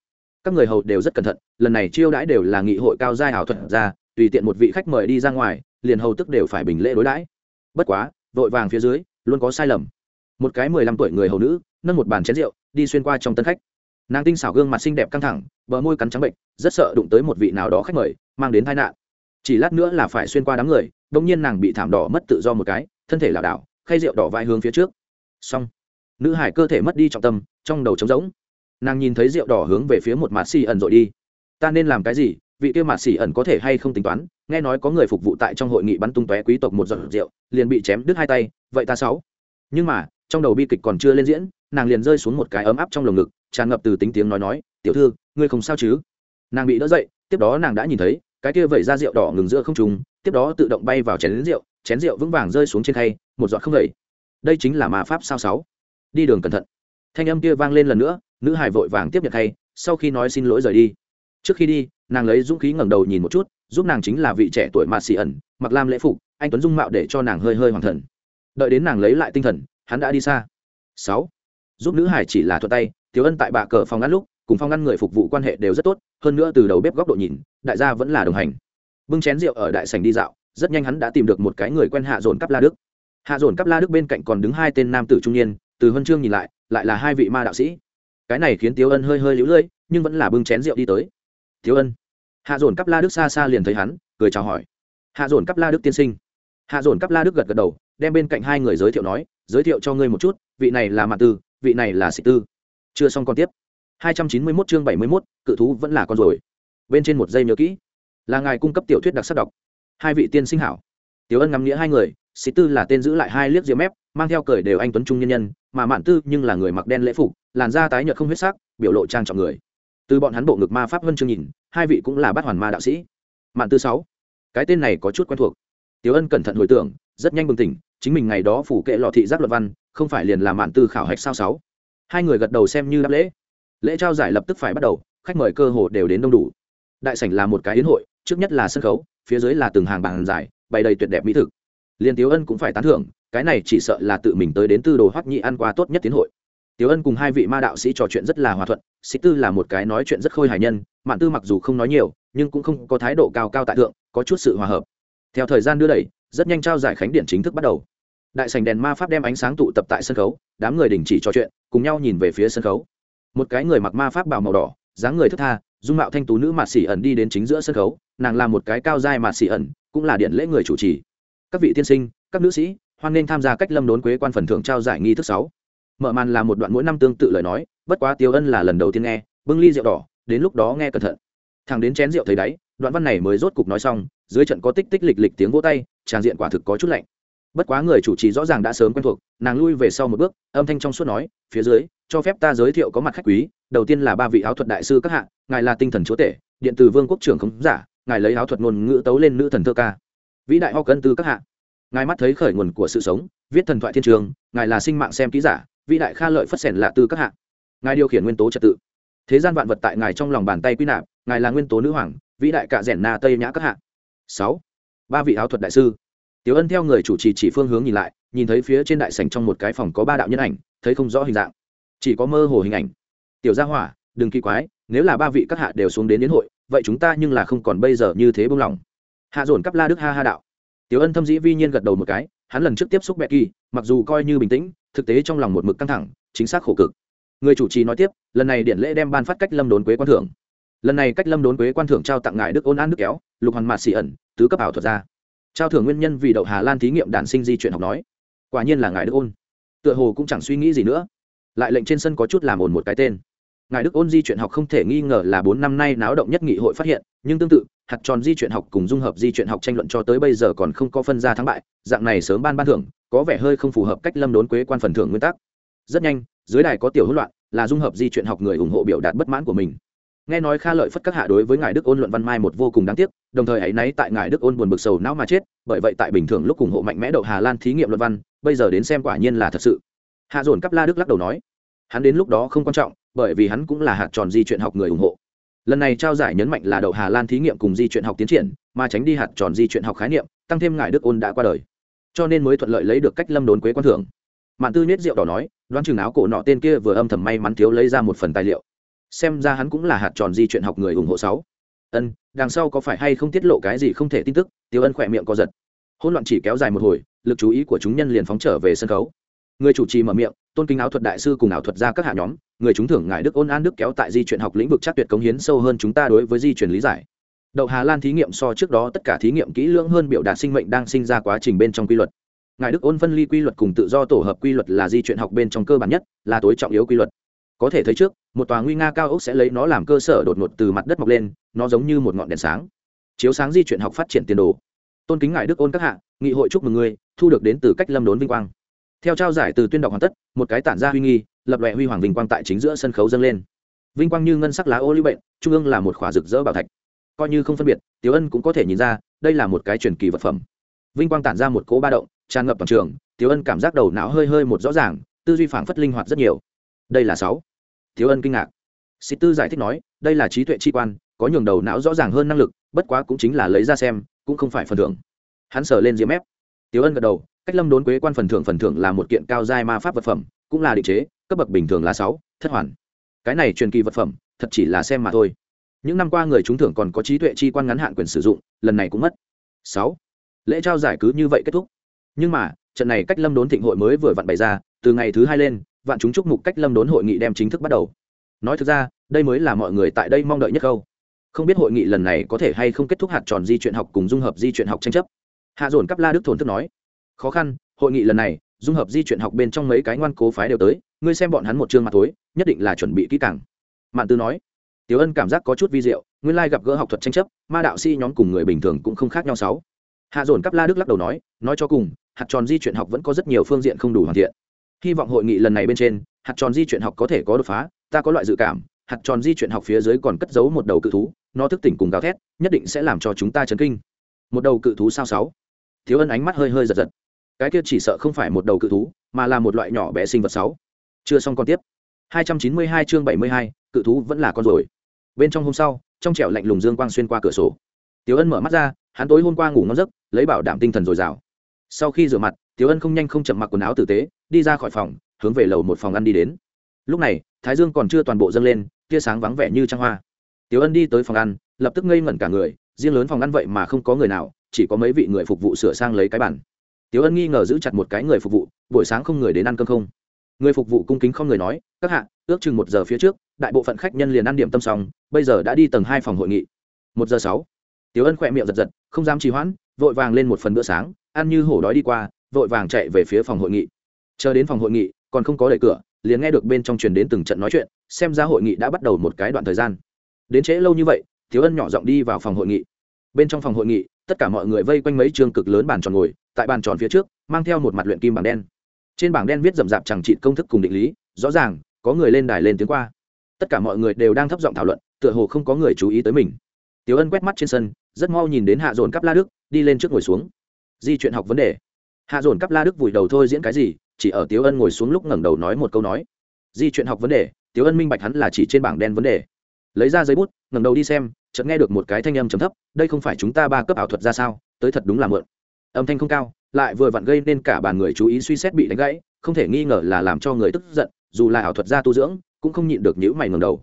các người hầu đều rất cẩn thận, lần này chiêu đãi đều là nghị hội cao giai ảo thuật ra, tùy tiện một vị khách mời đi ra ngoài, liền hầu tức đều phải bình lễ đối đãi. Bất quá, vội vàng phía dưới, luôn có sai lầm. Một cái mười lăm tuổi người hầu nữ, nâng một bàn chén rượu, đi xuyên qua trong tân khách. Nàng tinh xảo gương mặt xinh đẹp căng thẳng, bờ môi cắn trắng bệnh, rất sợ đụng tới một vị nào đó khách mời, mang đến tai nạn. Chỉ lát nữa là phải xuyên qua đám người đông nhiên nàng bị thảm đỏ mất tự do một cái, thân thể lảo đảo, khay rượu đỏ vai hướng phía trước. Xong. Nữ hải cơ thể mất đi trọng tâm, trong đầu trống rỗng nàng nhìn thấy rượu đỏ hướng về phía một mạt xì ẩn rồi đi. Ta nên làm cái gì? Vị kia mạt xì ẩn có thể hay không tính toán? Nghe nói có người phục vụ tại trong hội nghị bắn tung tóe quý tộc một giọt rượu liền bị chém đứt hai tay. Vậy ta sáu. Nhưng mà trong đầu bi kịch còn chưa lên diễn nàng liền rơi xuống một cái ấm áp trong lồng ngực tràn ngập từ tính tiếng nói nói tiểu thư ngươi không sao chứ? Nàng bị đỡ dậy tiếp đó nàng đã nhìn thấy cái kia vẩy ra rượu đỏ ngừng giữa không trùng tiếp đó tự động bay vào chén rượu chén rượu vững vàng rơi xuống trên thay, một giọt không vẩy đây chính là mà pháp sao sáu. Đi đường cẩn thận. Thanh âm kia vang lên lần nữa nữ hải vội vàng tiếp nhận thay sau khi nói xin lỗi rời đi. Trước khi đi, nàng lấy dũng khí ngẩng đầu nhìn một chút, giúp nàng chính là vị trẻ tuổi mạt xì ẩn, mặc lam lễ phục, anh tuấn dung mạo để cho nàng hơi hơi hoàng thần. Đợi đến nàng lấy lại tinh thần, hắn đã đi xa. Sáu. Giúp nữ hải chỉ là thuật tay thiếu ân tại bạ cờ phòng ngăn lúc, cùng phong ngăn người phục vụ quan hệ đều rất tốt, hơn nữa từ đầu bếp góc độ nhìn, đại gia vẫn là đồng hành. Bưng chén rượu ở đại sành đi dạo, rất nhanh hắn đã tìm được một cái người quen hạ dồn cắp la đức. Hạ dồn cắp la đức bên cạnh còn đứng hai tên nam tử trung niên, từ huân chương nhìn lại lại là hai vị ma đạo sĩ cái này khiến tiếu ân hơi hơi lũ lưỡi nhưng vẫn là bưng chén rượu đi tới. Tiếu ân. Hạ dồn cắp la đức xa xa liền thấy hắn cười chào hỏi. Hạ dồn cắp la đức tiên sinh. Hạ dồn cắp la đức gật gật đầu đem bên cạnh hai người giới thiệu nói giới thiệu cho ngươi một chút vị này là mạn tư vị này là sĩ tư. Chưa xong còn tiếp. 291 chương 71, cự thú vẫn là con rồi. Bên trên một giây nhớ kỹ. Là ngài cung cấp tiểu thuyết đặc sắc đọc. Hai vị tiên sinh hảo. Tiểu ân ngắm nghĩa hai người sĩ tư là tên giữ lại hai liếc diễm mép mang theo cởi đều anh tuấn trung nhân nhân mà mạn tư nhưng là người mặc đen lễ phục làn da tái nhợt không huyết sắc, biểu lộ trang trọng người. Từ bọn hắn bộ ngực ma pháp vân chương nhìn, hai vị cũng là bát hoàn ma đạo sĩ. Mạn tư sáu. Cái tên này có chút quen thuộc. Tiểu ân cẩn thận hồi tưởng, rất nhanh bừng tỉnh, chính mình ngày đó phủ kệ lọ thị giác luật văn, không phải liền là mạn tư khảo hạch sao sáu. Hai người gật đầu xem như đáp lễ. Lễ trao giải lập tức phải bắt đầu, khách mời cơ hồ đều đến đông đủ. Đại sảnh là một cái yến hội, trước nhất là sân khấu, phía dưới là từng hàng bàn dài bày đầy tuyệt đẹp mỹ thực. Liên tiếu ân cũng phải tán thưởng, cái này chỉ sợ là tự mình tới đến tư đồ hoắc nhị ăn qua tốt nhất tiến hội. Tiểu ân cùng hai vị ma đạo sĩ trò chuyện rất là hòa thuận sĩ tư là một cái nói chuyện rất khôi hài nhân, mạn tư mặc dù không nói nhiều, nhưng cũng không có thái độ cao cao tại thượng, có chút sự hòa hợp. Theo thời gian đưa đẩy, rất nhanh trao giải khánh điện chính thức bắt đầu. Đại sành đèn ma pháp đem ánh sáng tụ tập tại sân khấu, đám người đình chỉ trò chuyện, cùng nhau nhìn về phía sân khấu. Một cái người mặc ma pháp bào màu đỏ, dáng người thướt tha, dung mạo thanh tú nữ mạt xỉ ẩn đi đến chính giữa sân khấu, nàng là một cái cao dai mạt xỉ ẩn, cũng là điện lễ người chủ trì. Các vị tiên sinh, các nữ sĩ, hoan nghênh tham gia cách lâm đốn quế quan phần thưởng trao giải nghi thức sáu mở màn là một đoạn mỗi năm tương tự lời nói, bất quá tiêu ân là lần đầu tiên nghe, bưng ly rượu đỏ, đến lúc đó nghe cẩn thận. Thằng đến chén rượu thấy đáy, đoạn văn này mới rốt cục nói xong, dưới trận có tích tích lịch lịch tiếng vỗ tay tràng diện quả thực có chút lạnh. Bất quá người chủ trì rõ ràng đã sớm quen thuộc, nàng lui về sau một bước, âm thanh trong suốt nói, phía dưới, cho phép ta giới thiệu có mặt khách quý, đầu tiên là ba vị áo thuật đại sư các hạ, ngài là tinh thần chúa tể, điện từ vương quốc trưởng không giả, ngài lấy áo thuật ngôn ngữ tấu lên nữ thần thơ ca. Vĩ đại ho cân tư các hạ. Ngài mắt thấy khởi nguồn của sự sống, viết thần thoại thiên trường, ngài là sinh mạng xem ký giả vĩ đại kha lợi phất sẻn lạ tư các hạ. Ngài điều khiển nguyên tố trật tự. Thế gian vạn vật tại ngài trong lòng bàn tay quy nạp, ngài là nguyên tố nữ hoàng, vĩ đại cạ rẻn na tây nhã các hạ. Sáu, ba vị áo thuật đại sư. Tiểu ân theo người chủ trì chỉ phương hướng nhìn lại, nhìn thấy phía trên đại sảnh trong một cái phòng có ba đạo nhân ảnh, thấy không rõ hình dạng. Chỉ có mơ hồ hình ảnh. Tiểu gia hỏa, đừng kỳ quái, nếu là ba vị các hạ đều xuống đến đến hội, vậy chúng ta nhưng là không còn bây giờ như thế buông lỏng. Hạ dồn cắp la đức ha ha đạo. Tiểu ân thâm dĩ vi nhiên gật đầu một cái hắn lần trước tiếp xúc becky, mặc dù coi như bình tĩnh, thực tế trong lòng một mực căng thẳng, chính xác khổ cực. Người chủ trì nói tiếp, lần này điện lễ đem ban phát cách lâm đốn quế quan thưởng. Lần này cách lâm đốn quế quan thưởng trao tặng ngài đức ôn an đức kéo, lục hoàn mạt Sĩ ẩn, tứ cấp ảo thuật ra trao thưởng nguyên nhân vì đậu hà lan thí nghiệm đản sinh di chuyển học nói. Quả nhiên là ngài đức ôn. Tựa hồ cũng chẳng suy nghĩ gì nữa. Lại lệnh trên sân có chút làm ồn một cái tên ngài đức ôn di chuyển học không thể nghi ngờ là bốn năm nay náo động nhất nghị hội phát hiện, nhưng tương tự, hạt tròn di chuyển học cùng dung hợp di chuyển học tranh luận cho tới bây giờ còn không có phân ra thắng bại, dạng này sớm ban ban thưởng, có vẻ hơi không phù hợp cách lâm đốn quế quan phần thưởng nguyên tắc. Rất nhanh, dưới đài có tiểu hỗn loạn, là dung hợp di chuyển học người ủng hộ biểu đạt bất mãn của mình. Nghe nói kha lợi phất các hạ đối với ngài đức ôn luận văn mai một vô cùng đáng tiếc, đồng thời ấy náy tại ngài đức ôn buồn bực sầu não mà chết, bởi vậy tại bình thường lúc ủng hộ mạnh mẽ đậu hà lan thí nghiệm luận văn, bây giờ đến xem quả nhiên là thật sự. Hạ dồn cắp la đức lắc đầu nói, hắn đến lúc đó không quan trọng bởi vì hắn cũng là hạt tròn di chuyển học người ủng hộ. Lần này trao giải nhấn mạnh là đậu hà lan thí nghiệm cùng di chuyển học tiến triển, mà tránh đi hạt tròn di chuyển học khái niệm, tăng thêm ngài đức ôn đã qua đời. Cho nên mới thuận lợi lấy được cách lâm đốn quế quan thưởng. Mạn tư niết rượu đỏ nói, đoán chừng áo cổ nọ tên kia vừa âm thầm may mắn thiếu lấy ra một phần tài liệu. Xem ra hắn cũng là hạt tròn di chuyển học người ủng hộ sáu. Ân, đằng sau có phải hay không tiết lộ cái gì không thể tin tức? Tiêu ân khỏe miệng co giật. Hỗn loạn chỉ kéo dài một hồi, lực chú ý của chúng nhân liền phóng trở về sân khấu người chủ trì mở miệng, tôn kính áo thuật đại sư cùng ảo thuật ra các hạ nhóm, người chúng thưởng ngài đức ôn an đức kéo tại di chuyển học lĩnh vực chắc tuyệt cống hiến sâu hơn chúng ta đối với di chuyển lý giải. Đậu hà lan thí nghiệm so trước đó tất cả thí nghiệm kỹ lưỡng hơn biểu đạt sinh mệnh đang sinh ra quá trình bên trong quy luật. Ngài đức ôn phân ly quy luật cùng tự do tổ hợp quy luật là di chuyển học bên trong cơ bản nhất, là tối trọng yếu quy luật. Có thể thấy trước, một tòa nguy nga cao ốc sẽ lấy nó làm cơ sở đột ngột từ mặt đất mọc lên, nó giống như một ngọn đèn sáng. Chiếu sáng di chuyển học phát triển tiền đồ. Tôn kính ngài đức ôn các hạ, nghị hội chúc mừng ngươi, thu được đến từ cách lâm đốn vinh quang theo trao giải từ tuyên đọc hoàn tất, một cái tản ra huy nghi, lập lòe huy hoàng vinh quang tại chính giữa sân khấu dâng lên. Vinh quang như ngân sắc lá ô lưu bệnh, trung ương là một khỏa rực rỡ bảo thạch. Coi như không phân biệt, tiểu ân cũng có thể nhìn ra, đây là một cái truyền kỳ vật phẩm. Vinh quang tản ra một cỗ ba động, tràn ngập toàn trường, tiểu ân cảm giác đầu não hơi hơi một rõ ràng, tư duy phảng phất linh hoạt rất nhiều. Đây là sáu. Tiểu ân kinh ngạc. Sĩ tư giải thích nói, đây là trí tuệ chi quan, có nhường đầu não rõ ràng hơn năng lực, bất quá cũng chính là lấy ra xem, cũng không phải phần thưởng. Hắn sờ lên diễm ép. Tiểu ân gật đầu cách lâm đốn quế quan phần thưởng phần thưởng là một kiện cao giai ma pháp vật phẩm, cũng là định chế, cấp bậc bình thường là sáu, thất hoàn. Cái này truyền kỳ vật phẩm, thật chỉ là xem mà thôi. Những năm qua người trúng thưởng còn có trí tuệ chi quan ngắn hạn quyền sử dụng, lần này cũng mất. Sáu. Lễ trao giải cứ như vậy kết thúc. Nhưng mà, trận này cách lâm đốn thịnh hội mới vừa vặn bày ra, từ ngày thứ hai lên, vạn chúng chúc mục cách lâm đốn hội nghị đem chính thức bắt đầu. Nói thực ra, đây mới là mọi người tại đây mong đợi nhất câu. Không biết hội nghị lần này có thể hay không kết thúc hạt tròn di chuyện học cùng dung hợp di chuyện học tranh chấp. Hạ dồn cắp la đức thổn thức nói khó khăn, hội nghị lần này, dung hợp di chuyển học bên trong mấy cái ngoan cố phái đều tới, ngươi xem bọn hắn một chương mặt tối nhất định là chuẩn bị kỹ càng. Mạn tư nói. Tiểu ân cảm giác có chút vi diệu, nguyên lai gặp gỡ học thuật tranh chấp, ma đạo si nhóm cùng người bình thường cũng không khác nhau sáu. Hạ dồn cắp la đức lắc đầu nói nói cho cùng, hạt tròn di chuyển học vẫn có rất nhiều phương diện không đủ hoàn thiện. Hy vọng hội nghị lần này bên trên, hạt tròn di chuyển học có thể có đột phá, ta có loại dự cảm, hạt tròn di chuyển học phía dưới còn cất giấu một đầu cự thú, nó thức tỉnh cùng gào thét, nhất định sẽ làm cho chúng ta chấn kinh. Một đầu cự thú sao sáu? Thiếu ân ánh mắt hơi hơi giật giật cái kia chỉ sợ không phải một đầu cự thú mà là một loại nhỏ bé sinh vật sáu chưa xong còn tiếp 292 chương 72, cự thú vẫn là con rồi bên trong hôm sau trong trẻo lạnh lùng dương quang xuyên qua cửa sổ Tiểu Ân mở mắt ra, hắn tối hôm qua ngủ ngon giấc, lấy bảo đảm tinh thần dồi dào. Sau khi rửa mặt, Tiểu Ân không nhanh không chậm mặc quần áo tử tế, đi ra khỏi phòng, hướng về lầu một phòng ăn đi đến. Lúc này, Thái Dương còn chưa toàn bộ dâng lên, tia sáng vắng vẻ như trăng hoa. Tiểu Ân đi tới phòng ăn, lập tức ngây ngẩn cả người, riêng lớn phòng ăn vậy mà không có người nào, chỉ có mấy vị người phục vụ sửa sang lấy cái bàn. Tiếu Ân nghi ngờ giữ chặt một cái người phục vụ, buổi sáng không người đến ăn cơm không. Người phục vụ cung kính không người nói, các hạ, ước chừng một giờ phía trước, đại bộ phận khách nhân liền ăn điểm tâm xong, bây giờ đã đi tầng hai phòng hội nghị. Một giờ sáu Tiếu ân khỏe miệng giật giật không dám trì hoãn vội vàng lên một phần bữa sáng ăn như hổ đói đi qua vội vàng chạy về phía phòng hội nghị chờ đến phòng hội nghị còn không có đẩy cửa liền nghe được bên trong truyền đến từng trận nói chuyện xem ra hội nghị đã bắt đầu một cái đoạn thời gian đến trễ lâu như vậy thiếu ân nhỏ giọng đi vào phòng hội nghị bên trong phòng hội nghị tất cả mọi người vây quanh mấy trường cực lớn bàn tròn ngồi tại bàn tròn phía trước mang theo một mặt luyện kim bảng đen trên bảng đen viết rậm rạp chẳng trị công thức cùng định lý rõ ràng có người lên đài lên tiếng qua tất cả mọi người đều đang thấp giọng thảo luận tựa hồ không có người chú ý tới mình Tiểu Ân quét mắt trên sân, rất mau nhìn đến Hạ Dồn cắp La Đức, đi lên trước ngồi xuống. Di chuyện học vấn đề. Hạ Dồn cắp La Đức vùi đầu thôi diễn cái gì, chỉ ở Tiểu Ân ngồi xuống lúc ngẩng đầu nói một câu nói. Di chuyện học vấn đề, Tiểu Ân minh bạch hắn là chỉ trên bảng đen vấn đề. Lấy ra giấy bút, ngẩng đầu đi xem, chợt nghe được một cái thanh âm trầm thấp, đây không phải chúng ta ba cấp ảo thuật ra sao, tới thật đúng là mượn. Âm thanh không cao, lại vừa vặn gây nên cả bàn người chú ý suy xét bị đánh gãy, không thể nghi ngờ là làm cho người tức giận, dù là ảo thuật gia tu dưỡng, cũng không nhịn được nhíu mày ngẩng đầu.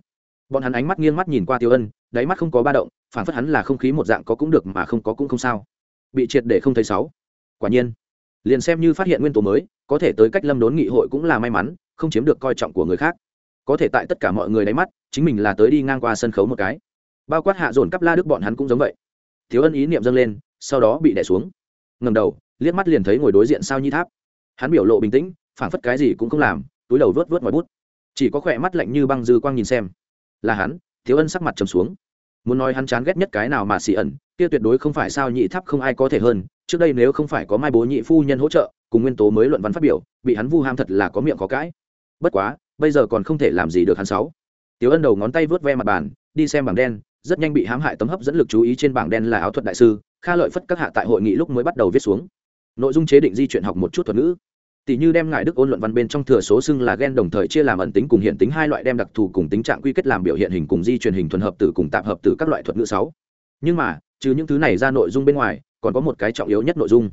Bọn hắn ánh mắt nghiêng mắt nhìn qua Tiêu Ân, đáy mắt không có ba động, phản phất hắn là không khí một dạng có cũng được mà không có cũng không sao. Bị triệt để không thấy sáu. Quả nhiên liền xem như phát hiện nguyên tố mới có thể tới cách lâm đốn nghị hội cũng là may mắn không chiếm được coi trọng của người khác. Có thể tại tất cả mọi người đáy mắt chính mình là tới đi ngang qua sân khấu một cái. Bao quát hạ dồn cắp la đức bọn hắn cũng giống vậy. Thiếu ân ý niệm dâng lên sau đó bị đẻ xuống ngầm đầu liếc mắt liền thấy ngồi đối diện sao nhi tháp. Hắn biểu lộ bình tĩnh phản phất cái gì cũng không làm túi đầu vớt vớt ngoài bút. Chỉ có khỏe mắt lạnh như băng dư quang nhìn xem. Là hắn thiếu ân sắc mặt trầm xuống. Muốn nói hắn chán ghét nhất cái nào mà xì ẩn kia tuyệt đối không phải sao nhị tháp không ai có thể hơn trước đây nếu không phải có mai bố nhị phu nhân hỗ trợ cùng nguyên tố mới luận văn phát biểu bị hắn vu ham thật là có miệng có cãi. Bất quá bây giờ còn không thể làm gì được hắn sáu. Tiếu Ân đầu ngón tay vớt ve mặt bàn, đi xem bảng đen, rất nhanh bị hãm hại tấm hấp dẫn lực chú ý trên bảng đen là áo thuật đại sư, Kha Lợi phất các hạ tại hội nghị lúc mới bắt đầu viết xuống. Nội dung chế định di chuyển học một chút thuật ngữ. Tỷ như đem ngài đức ôn luận văn bên trong thừa số xưng là gen đồng thời chia làm ẩn tính cùng hiện tính hai loại đem đặc thù cùng tính trạng quy kết làm biểu hiện hình cùng di truyền hình thuần hợp tử cùng tạp hợp tử các loại thuật ngữ sáu. Nhưng mà, trừ những thứ này ra nội dung bên ngoài, còn có một cái trọng yếu nhất nội dung.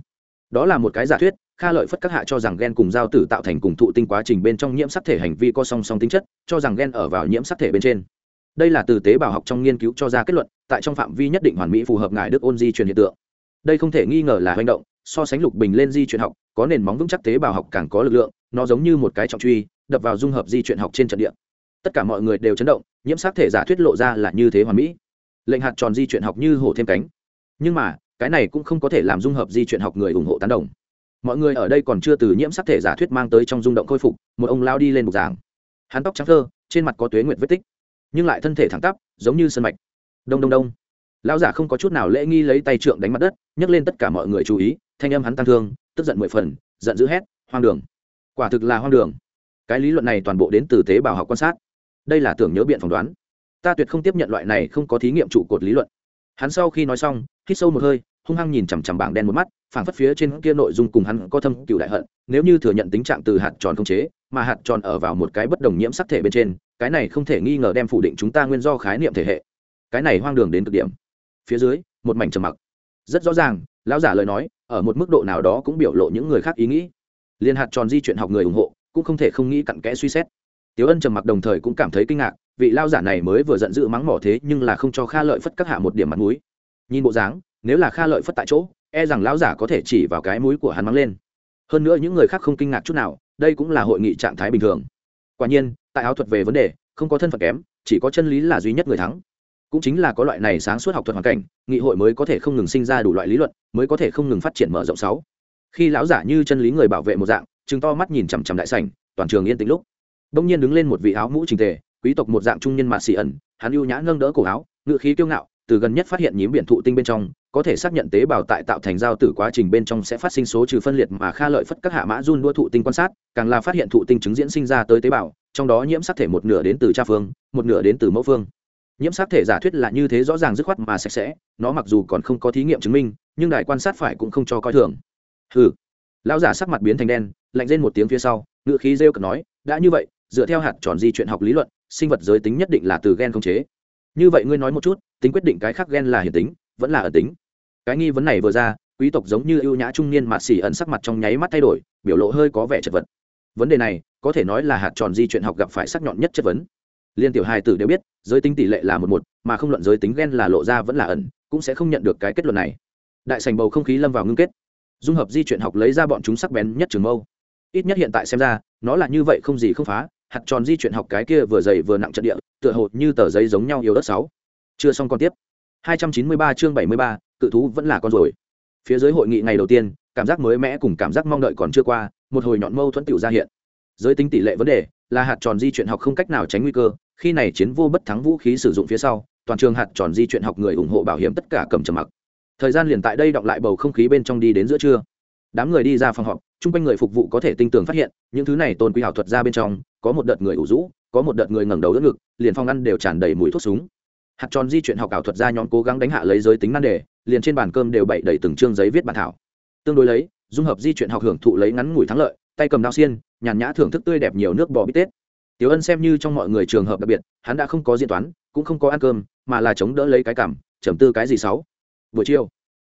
Đó là một cái giả thuyết, Kha Lợi phất các hạ cho rằng gen cùng giao tử tạo thành cùng thụ tinh quá trình bên trong nhiễm sắc thể hành vi có song song tính chất, cho rằng gen ở vào nhiễm sắc thể bên trên. Đây là từ tế bào học trong nghiên cứu cho ra kết luận, tại trong phạm vi nhất định hoàn mỹ phù hợp ngài đức ôn di truyền hiện tượng. Đây không thể nghi ngờ là hành động, so sánh lục bình lên di truyền học, có nền móng vững chắc tế bào học càng có lực lượng, nó giống như một cái trọng truy, đập vào dung hợp di truyền học trên trận địa. Tất cả mọi người đều chấn động, nhiễm sắc thể giả thuyết lộ ra là như thế hoàn mỹ. Lệnh hạt tròn di truyền học như hổ thêm cánh. Nhưng mà, cái này cũng không có thể làm dung hợp di truyền học người ủng hộ tán đồng mọi người ở đây còn chưa từ nhiễm sắc thể giả thuyết mang tới trong rung động khôi phục một ông lao đi lên bục giảng hắn tóc trắng thơ trên mặt có tuế nguyệt vết tích nhưng lại thân thể thẳng tắp, giống như sân mạch. Đông đông đông. Lão giả không có chút nào lễ nghi lấy tay trượng đánh mặt đất, nhấc lên tất cả mọi người chú ý, thanh âm hắn tăng thương, tức giận mười phần, giận dữ hét, hoang đường. Quả thực là hoang đường. Cái lý luận này toàn bộ đến từ tế bào học quan sát. Đây là tưởng nhớ biện phỏng đoán. Ta tuyệt không tiếp nhận loại này không có thí nghiệm trụ cột lý luận. Hắn sau khi nói xong, hít sâu một hơi, hung hăng nhìn chằm chằm bảng đen một mắt, phảng phất phía trên kia nội dung cùng hắn có thâm cựu đại hận, nếu như thừa nhận tính trạng từ hạt tròn không chế, mà hạt tròn ở vào một cái bất đồng nhiễm sắc thể bên trên cái này không thể nghi ngờ đem phủ định chúng ta nguyên do khái niệm thể hệ. Cái này hoang đường đến cực điểm. Phía dưới, một mảnh trầm mặc. Rất rõ ràng, lão giả lời nói, ở một mức độ nào đó cũng biểu lộ những người khác ý nghĩ. Liên hạt tròn di chuyển học người ủng hộ, cũng không thể không nghĩ cặn kẽ suy xét. Tiếu ân trầm mặc đồng thời cũng cảm thấy kinh ngạc, vị lao giả này mới vừa giận dữ mắng mỏ thế nhưng là không cho kha lợi phất các hạ một điểm mặt mũi. Nhìn bộ dáng, nếu là kha lợi phất tại chỗ e rằng lão giả có thể chỉ vào cái mũi của hắn mắng lên. Hơn nữa những người khác không kinh ngạc chút nào, đây cũng là hội nghị trạng thái bình thường. Quả nhiên tại áo thuật về vấn đề, không có thân phận kém, chỉ có chân lý là duy nhất người thắng. Cũng chính là có loại này sáng suốt học thuật hoàn cảnh, nghị hội mới có thể không ngừng sinh ra đủ loại lý luận, mới có thể không ngừng phát triển mở rộng sáu. Khi lão giả như chân lý người bảo vệ một dạng chứng to mắt nhìn chằm chằm đại sảnh, toàn trường yên tĩnh lúc. Đông nhiên đứng lên một vị áo mũ trình tề, quý tộc một dạng trung nhân mạt xì ẩn, hắn ưu nhã nâng đỡ cổ áo ngự khí kiêu ngạo, từ gần nhất phát hiện nhím biển thụ tinh bên trong, có thể xác nhận tế bào tại tạo thành giao tử quá trình bên trong sẽ phát sinh số trừ phân liệt mà kha lợi phất các hạ mã run đua thụ tinh quan sát, càng là phát hiện thụ tinh chứng diễn sinh ra tới tế bào trong đó nhiễm sắc thể một nửa đến từ cha phương, một nửa đến từ mẫu phương. Nhiễm sắc thể giả thuyết là như thế rõ ràng dứt khoát mà sạch sẽ, nó mặc dù còn không có thí nghiệm chứng minh, nhưng đại quan sát phải cũng không cho coi thường. Hừ. Lão giả sắc mặt biến thành đen, lạnh lên một tiếng phía sau ngựa khí rêu cực nói, đã như vậy, dựa theo hạt tròn di chuyện học lý luận, sinh vật giới tính nhất định là từ gen không chế. Như vậy ngươi nói một chút, tính quyết định cái khác gen là hiển tính, vẫn là ở tính. Cái nghi vấn này vừa ra, quý tộc giống như ưu nhã trung niên mạt xỉ ẩn sắc mặt trong nháy mắt thay đổi, biểu lộ hơi có vẻ chật vật. Vấn đề này có thể nói là hạt tròn di chuyện học gặp phải sắc nhọn nhất chất vấn. Liên tiểu hài tử đều biết giới tính tỷ lệ là một một mà không luận giới tính ghen là lộ ra vẫn là ẩn cũng sẽ không nhận được cái kết luận này. Đại sành bầu không khí lâm vào ngưng kết. Dung hợp di chuyện học lấy ra bọn chúng sắc bén nhất trường mâu. Ít nhất hiện tại xem ra nó là như vậy không gì không phá hạt tròn di chuyện học cái kia vừa dày vừa nặng trận địa tựa hồ như tờ giấy giống nhau yếu đất sáu. Chưa xong còn tiếp. 293 chương 73, cự thú vẫn là con rồi. Phía dưới hội nghị ngày đầu tiên cảm giác mới mẽ cùng cảm giác mong đợi còn chưa qua một hồi nhọn mâu thuẫn tiểu ra hiện giới tính tỷ lệ vấn đề, là hạt tròn di chuyển học không cách nào tránh nguy cơ, khi này chiến vô bất thắng vũ khí sử dụng phía sau, toàn trường hạt tròn di chuyển học người ủng hộ bảo hiểm tất cả cầm trầm mặc. Thời gian liền tại đây đọng lại bầu không khí bên trong đi đến giữa trưa. Đám người đi ra phòng họp, chung quanh người phục vụ có thể tinh tường phát hiện, những thứ này tôn quý hảo thuật ra bên trong, có một đợt người ủ rũ, có một đợt người ngẩng đầu đỡ ngực, liền phòng ăn đều tràn đầy mùi thuốc súng. Hạt tròn di chuyển học ảo thuật ra nhóm cố gắng đánh hạ lấy giới tính nan đề, liền trên bàn cơm đều bậy đầy từng chương giấy viết bản thảo. Tương đối lấy, dung hợp di chuyển học hưởng thụ lấy ngắn ngủi thắng lợi tay cầm đao xiên, nhàn nhã thưởng thức tươi đẹp nhiều nước bò bít tết. Tiểu ân xem như trong mọi người trường hợp đặc biệt, hắn đã không có diễn toán, cũng không có ăn cơm, mà là chống đỡ lấy cái cảm, trầm tư cái gì xấu buổi chiều,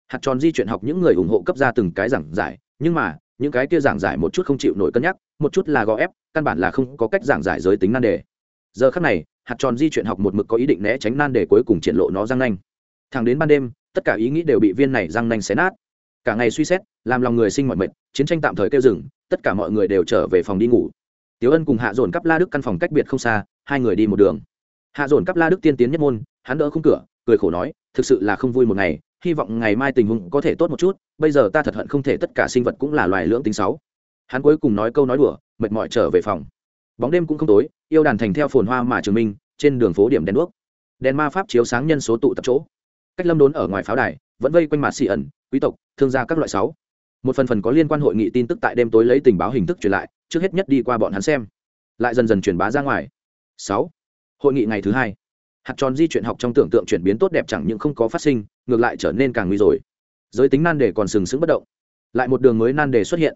hạt tròn di chuyển học những người ủng hộ cấp ra từng cái giảng giải, nhưng mà, những cái kia giảng giải một chút không chịu nổi cân nhắc, một chút là gò ép, căn bản là không có cách giảng giải giới tính nan đề. Giờ khắc này, hạt tròn di chuyển học một mực có ý định né tránh nan đề cuối cùng triển lộ nó răng nanh. Thẳng đến ban đêm, tất cả ý nghĩ đều bị viên này răng nanh xé nát. Cả ngày suy xét làm lòng người sinh mọi mệt chiến tranh tạm thời kêu dừng, tất cả mọi người đều trở về phòng đi ngủ. Tiếu ân cùng hạ dồn cắp la đức căn phòng cách biệt không xa, hai người đi một đường. Hạ dồn cắp la đức tiên tiến nhất môn, hắn đỡ khung cửa, cười khổ nói, thực sự là không vui một ngày, hy vọng ngày mai tình huống có thể tốt một chút, bây giờ ta thật hận không thể tất cả sinh vật cũng là loài lưỡng tính sáu. Hắn cuối cùng nói câu nói đùa, mệt mỏi trở về phòng. Bóng đêm cũng không tối, yêu đàn thành theo phồn hoa mà trường minh, trên đường phố điểm đèn đuốc. Đèn ma pháp chiếu sáng nhân số tụ tập chỗ. Cách lâm đốn ở ngoài pháo đài, vẫn vây quanh mặt xì ẩn, quý tộc, thương gia các loại sáu một phần phần có liên quan hội nghị tin tức tại đêm tối lấy tình báo hình thức truyền lại, trước hết nhất đi qua bọn hắn xem. Lại dần dần truyền bá ra ngoài. Sáu. Hội nghị ngày thứ hai. Hạt tròn di chuyển học trong tưởng tượng chuyển biến tốt đẹp chẳng những không có phát sinh, ngược lại trở nên càng nguy rồi. Giới tính nan đề còn sừng sững bất động. Lại một đường mới nan đề xuất hiện.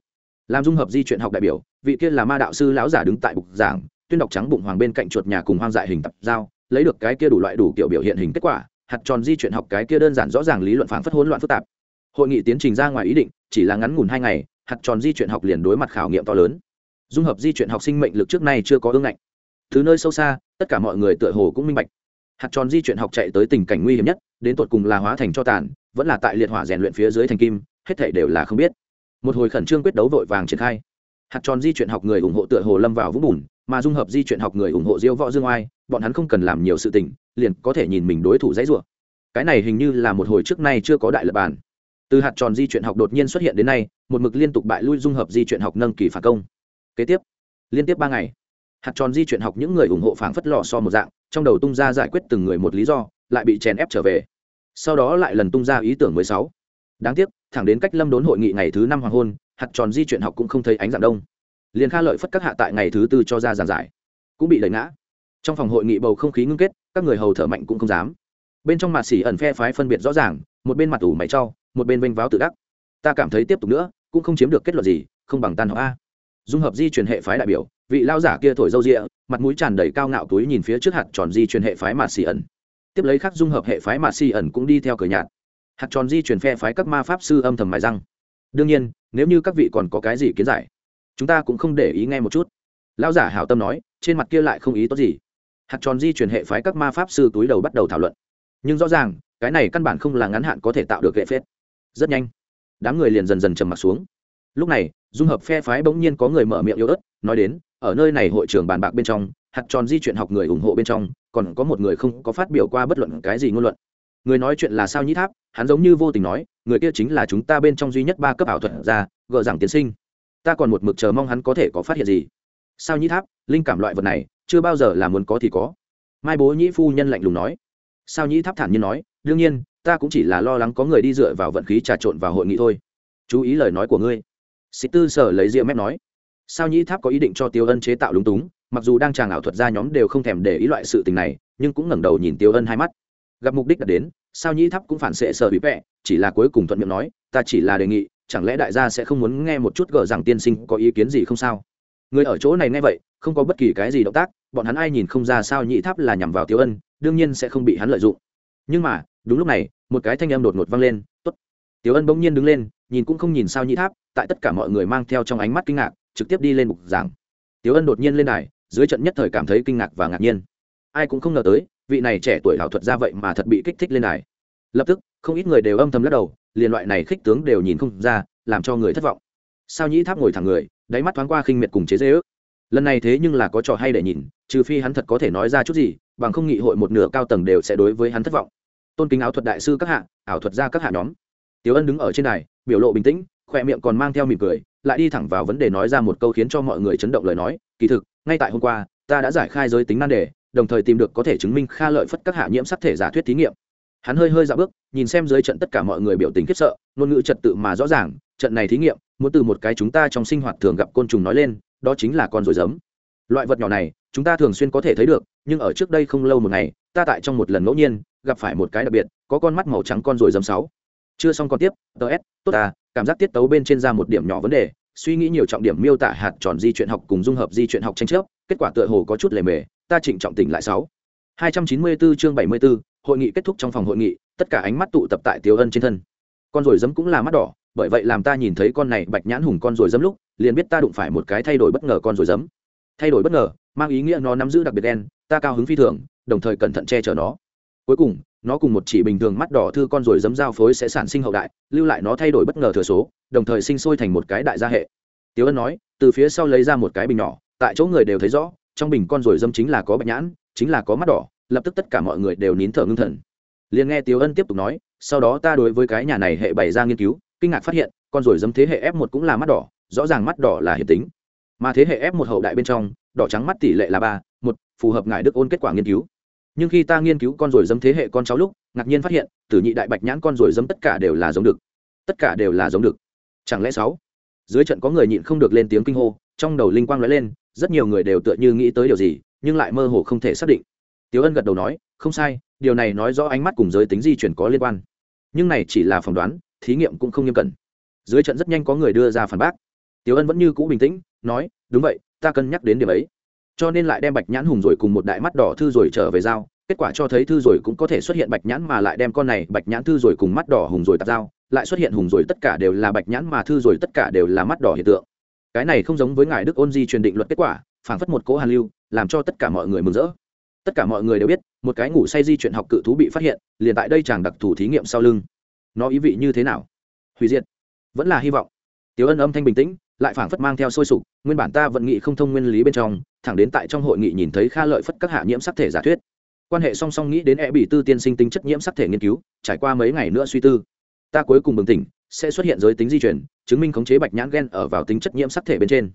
Làm dung hợp di chuyển học đại biểu, vị kia là ma đạo sư lão giả đứng tại bục giảng, tuyên đọc trắng bụng hoàng bên cạnh chuột nhà cùng hoang dại hình tập giao, lấy được cái kia đủ loại đủ kiểu biểu hiện hình kết quả, hạt tròn di chuyển học cái kia đơn giản rõ ràng lý luận phản phất hỗn loạn phức tạp hội nghị tiến trình ra ngoài ý định, chỉ là ngắn ngủn hai ngày, hạt tròn di chuyển học liền đối mặt khảo nghiệm to lớn. Dung hợp di chuyển học sinh mệnh lực trước nay chưa có ương ngạnh. Thứ nơi sâu xa, tất cả mọi người tựa hồ cũng minh bạch. Hạt tròn di chuyển học chạy tới tình cảnh nguy hiểm nhất, đến tột cùng là hóa thành cho tàn, vẫn là tại liệt hỏa rèn luyện phía dưới thành kim, hết thể đều là không biết. Một hồi khẩn trương quyết đấu vội vàng triển khai. Hạt tròn di chuyển học người ủng hộ tựa hồ lâm vào vũng bùn, mà dung hợp di chuyển học người ủng hộ diêu võ dương oai, bọn hắn không cần làm nhiều sự tình, liền có thể nhìn mình đối thủ dãy rủa. Cái này hình như là một hồi trước nay chưa có đại lập bàn từ hạt tròn di chuyển học đột nhiên xuất hiện đến nay, một mực liên tục bại lui dung hợp di chuyển học nâng kỳ phản công. Kế tiếp, liên tiếp ba ngày, hạt tròn di chuyển học những người ủng hộ phảng phất lò so một dạng, trong đầu tung ra giải quyết từng người một lý do, lại bị chèn ép trở về. Sau đó lại lần tung ra ý tưởng mười sáu. Đáng tiếc, thẳng đến cách lâm đốn hội nghị ngày thứ năm hoàng hôn, hạt tròn di chuyển học cũng không thấy ánh dạng đông. Liền kha lợi phất các hạ tại ngày thứ tư cho ra giảng giải, cũng bị đẩy ngã. Trong phòng hội nghị bầu không khí ngưng kết, các người hầu thở mạnh cũng không dám. Bên trong mặt xỉ ẩn phe phái phân biệt rõ ràng, một bên mặt ủ mày trao một bên vênh váo tự đắc. Ta cảm thấy tiếp tục nữa, cũng không chiếm được kết luận gì, không bằng tan họ a. Dung hợp di truyền hệ phái đại biểu, vị lao giả kia thổi râu rịa, mặt mũi tràn đầy cao ngạo túi nhìn phía trước hạt tròn di truyền hệ phái mạt xì ẩn. Tiếp lấy khắc dung hợp hệ phái mạt xì ẩn cũng đi theo cửa nhạt. Hạt tròn di truyền phe phái các ma pháp sư âm thầm mài răng. Đương nhiên, nếu như các vị còn có cái gì kiến giải, chúng ta cũng không để ý nghe một chút. Lao giả hảo tâm nói, trên mặt kia lại không ý tốt gì. Hạt tròn di truyền hệ phái các ma pháp sư túi đầu bắt đầu thảo luận. Nhưng rõ ràng, cái này căn bản không là ngắn hạn có thể tạo được hệ phết rất nhanh. Đám người liền dần dần trầm m ặ t xuống. Lúc này, dung hợp phe phái bỗng nhiên có người mở miệng yếu ớt, nói đến, ở nơi này hội trưởng bàn bạc bên trong, hạt tròn di chuyển học người ủng hộ bên trong, còn có một người không có phát biểu qua bất luận cái gì ngôn luận. Người nói chuyện là sao nhĩ tháp, hắn giống như vô tình nói, người kia chính là chúng ta bên trong duy nhất ba cấp ảo thuật ra gợ giảng tiến sinh. Ta còn một mực chờ mong hắn có thể có phát hiện gì. Sao nhĩ tháp, linh cảm loại vật này, chưa bao giờ là muốn có thì có. Mai bố nhĩ phu nhân lạnh lùng nói. Sao nhĩ tháp thản nhiên nói, đương nhiên ta cũng chỉ là lo lắng có người đi dựa vào vận khí trà trộn vào hội nghị thôi. Chú ý lời nói của ngươi. Sĩ tư sở lấy rượu mép nói. Sao nhĩ tháp có ý định cho tiêu ân chế tạo lúng túng, mặc dù đang tràng ảo thuật ra nhóm đều không thèm để ý loại sự tình này, nhưng cũng ngẩng đầu nhìn tiêu ân hai mắt. Gặp mục đích đã đến, sao nhĩ tháp cũng phản xệ sở bị vẹ, chỉ là cuối cùng thuận miệng nói, ta chỉ là đề nghị, chẳng lẽ đại gia sẽ không muốn nghe một chút gờ rằng tiên sinh có ý kiến gì không sao? Người ở chỗ này nghe vậy, không có bất kỳ cái gì động tác, bọn hắn ai nhìn không ra sao nhĩ tháp là nhằm vào tiêu ân, đương nhiên sẽ không bị hắn lợi dụng. Nhưng mà, đúng lúc này một cái thanh âm đột ngột vang lên, tốt. Tiểu ân bỗng nhiên đứng lên, nhìn cũng không nhìn sao nhĩ tháp, tại tất cả mọi người mang theo trong ánh mắt kinh ngạc, trực tiếp đi lên mục giảng. Tiểu ân đột nhiên lên đài, dưới trận nhất thời cảm thấy kinh ngạc và ngạc nhiên. Ai cũng không ngờ tới, vị này trẻ tuổi ảo thuật ra vậy mà thật bị kích thích lên đài. Lập tức, không ít người đều âm thầm lắc đầu, liền loại này khích tướng đều nhìn không ra, làm cho người thất vọng. Sao nhĩ tháp ngồi thẳng người, đáy mắt thoáng qua khinh miệt cùng chế dễ ước. Lần này thế nhưng là có trò hay để nhìn, trừ phi hắn thật có thể nói ra chút gì, bằng không nghị hội một nửa cao tầng đều sẽ đối với hắn thất vọng tôn kính ảo thuật đại sư các hạ, ảo thuật ra các hạ nhóm. Tiếu ân đứng ở trên đài, biểu lộ bình tĩnh khoe miệng còn mang theo mỉm cười, lại đi thẳng vào vấn đề nói ra một câu khiến cho mọi người chấn động lời nói, kỳ thực, ngay tại hôm qua, ta đã giải khai giới tính nan đề, đồng thời tìm được có thể chứng minh kha lợi phất các hạ nhiễm sắc thể giả thuyết thí nghiệm. Hắn hơi hơi dạo bước, nhìn xem dưới trận tất cả mọi người biểu tình khiếp sợ, ngôn ngữ trật tự mà rõ ràng, trận này thí nghiệm, muốn từ một cái chúng ta trong sinh hoạt thường gặp côn trùng nói lên, đó chính là con ruồi giấm loại vật nhỏ này, chúng ta thường xuyên có thể thấy được nhưng ở trước đây không lâu một ngày ta tại trong một lần ngẫu nhiên gặp phải một cái đặc biệt có con mắt màu trắng con ruồi giấm sáu. Chưa xong còn tiếp ts tốt ta cảm giác tiết tấu bên trên ra một điểm nhỏ vấn đề suy nghĩ nhiều trọng điểm miêu tả hạt tròn di chuyển học cùng dung hợp di chuyển học tranh chấp kết quả tựa hồ có chút lề mề ta chỉnh trọng tỉnh lại sáu. 294 chương 74, hội nghị kết thúc trong phòng hội nghị tất cả ánh mắt tụ tập tại tiêu ân trên thân. Con rồi dấm cũng là mắt đỏ bởi vậy làm ta nhìn thấy con này bạch nhãn hùng con rồi dấm lúc liền biết ta đụng phải một cái thay đổi bất ngờ con rồi dấm thay đổi bất ngờ, mang ý nghĩa nó nắm giữ đặc biệt đen, ta cao hứng phi thường, đồng thời cẩn thận che chở nó. Cuối cùng, nó cùng một chỉ bình thường mắt đỏ thư con rồi giấm dao phối sẽ sản sinh hậu đại, lưu lại nó thay đổi bất ngờ thừa số, đồng thời sinh sôi thành một cái đại gia hệ. Tiếu ân nói, từ phía sau lấy ra một cái bình nhỏ, tại chỗ người đều thấy rõ, trong bình con rồi dâm chính là có bạch nhãn, chính là có mắt đỏ, lập tức tất cả mọi người đều nín thở ngưng thần. Liền nghe tiếu ân tiếp tục nói, sau đó ta đối với cái nhà này hệ bày ra nghiên cứu, kinh ngạc phát hiện, con rồi dâm thế hệ f một cũng là mắt đỏ, rõ ràng mắt đỏ là hiệp tính mà thế hệ f một hậu đại bên trong, đỏ trắng mắt tỷ lệ là ba, một, phù hợp ngài đức ôn kết quả nghiên cứu. Nhưng khi ta nghiên cứu con ruồi dấm thế hệ con cháu lúc, ngạc nhiên phát hiện, tử nhị đại bạch nhãn con ruồi dấm tất cả đều là giống được. Tất cả đều là giống được. Chẳng lẽ sáu? Dưới trận có người nhịn không được lên tiếng kinh hô, trong đầu linh quang lóe lên, rất nhiều người đều tựa như nghĩ tới điều gì, nhưng lại mơ hồ không thể xác định. Tiếu ân gật đầu nói, không sai, điều này nói rõ ánh mắt cùng giới tính di chuyển có liên quan. Nhưng này chỉ là phỏng đoán, thí nghiệm cũng không nghiêm cẩn. Dưới trận rất nhanh có người đưa ra phản bác tiếu ân vẫn như cũ bình tĩnh, nói, đúng vậy, ta cân nhắc đến điểm ấy. Cho nên lại đem bạch nhãn hùng rồi cùng một đại mắt đỏ thư rồi trở về giao. Kết quả cho thấy thư rồi cũng có thể xuất hiện bạch nhãn mà lại đem con này bạch nhãn thư rồi cùng mắt đỏ hùng rồi tạp giao. Lại xuất hiện hùng rồi tất cả đều là bạch nhãn mà thư rồi tất cả đều là mắt đỏ hiện tượng. Cái này không giống với ngài đức ôn di truyền định luật kết quả, phảng phất một cố hàn lưu, làm cho tất cả mọi người mừng rỡ. Tất cả mọi người đều biết, một cái ngủ say di chuyển học cự thú bị phát hiện, liền tại đây chàng đặc thù thí nghiệm sau lưng. Nó ý vị như thế nào? Hủy diệt. Vẫn là hy vọng. Tiếu ân âm thanh bình tĩnh lại phảng phất mang theo sôi sục, nguyên bản ta vận nghị không thông nguyên lý bên trong, thẳng đến tại trong hội nghị nhìn thấy kha lợi phất các hạ nhiễm sắc thể giả thuyết. Quan hệ song song nghĩ đến e bị tư tiên sinh tính chất nhiễm sắc thể nghiên cứu, trải qua mấy ngày nữa suy tư. Ta cuối cùng bừng tỉnh, sẽ xuất hiện giới tính di chuyển chứng minh khống chế bạch nhãn gen ở vào tính chất nhiễm sắc thể bên trên.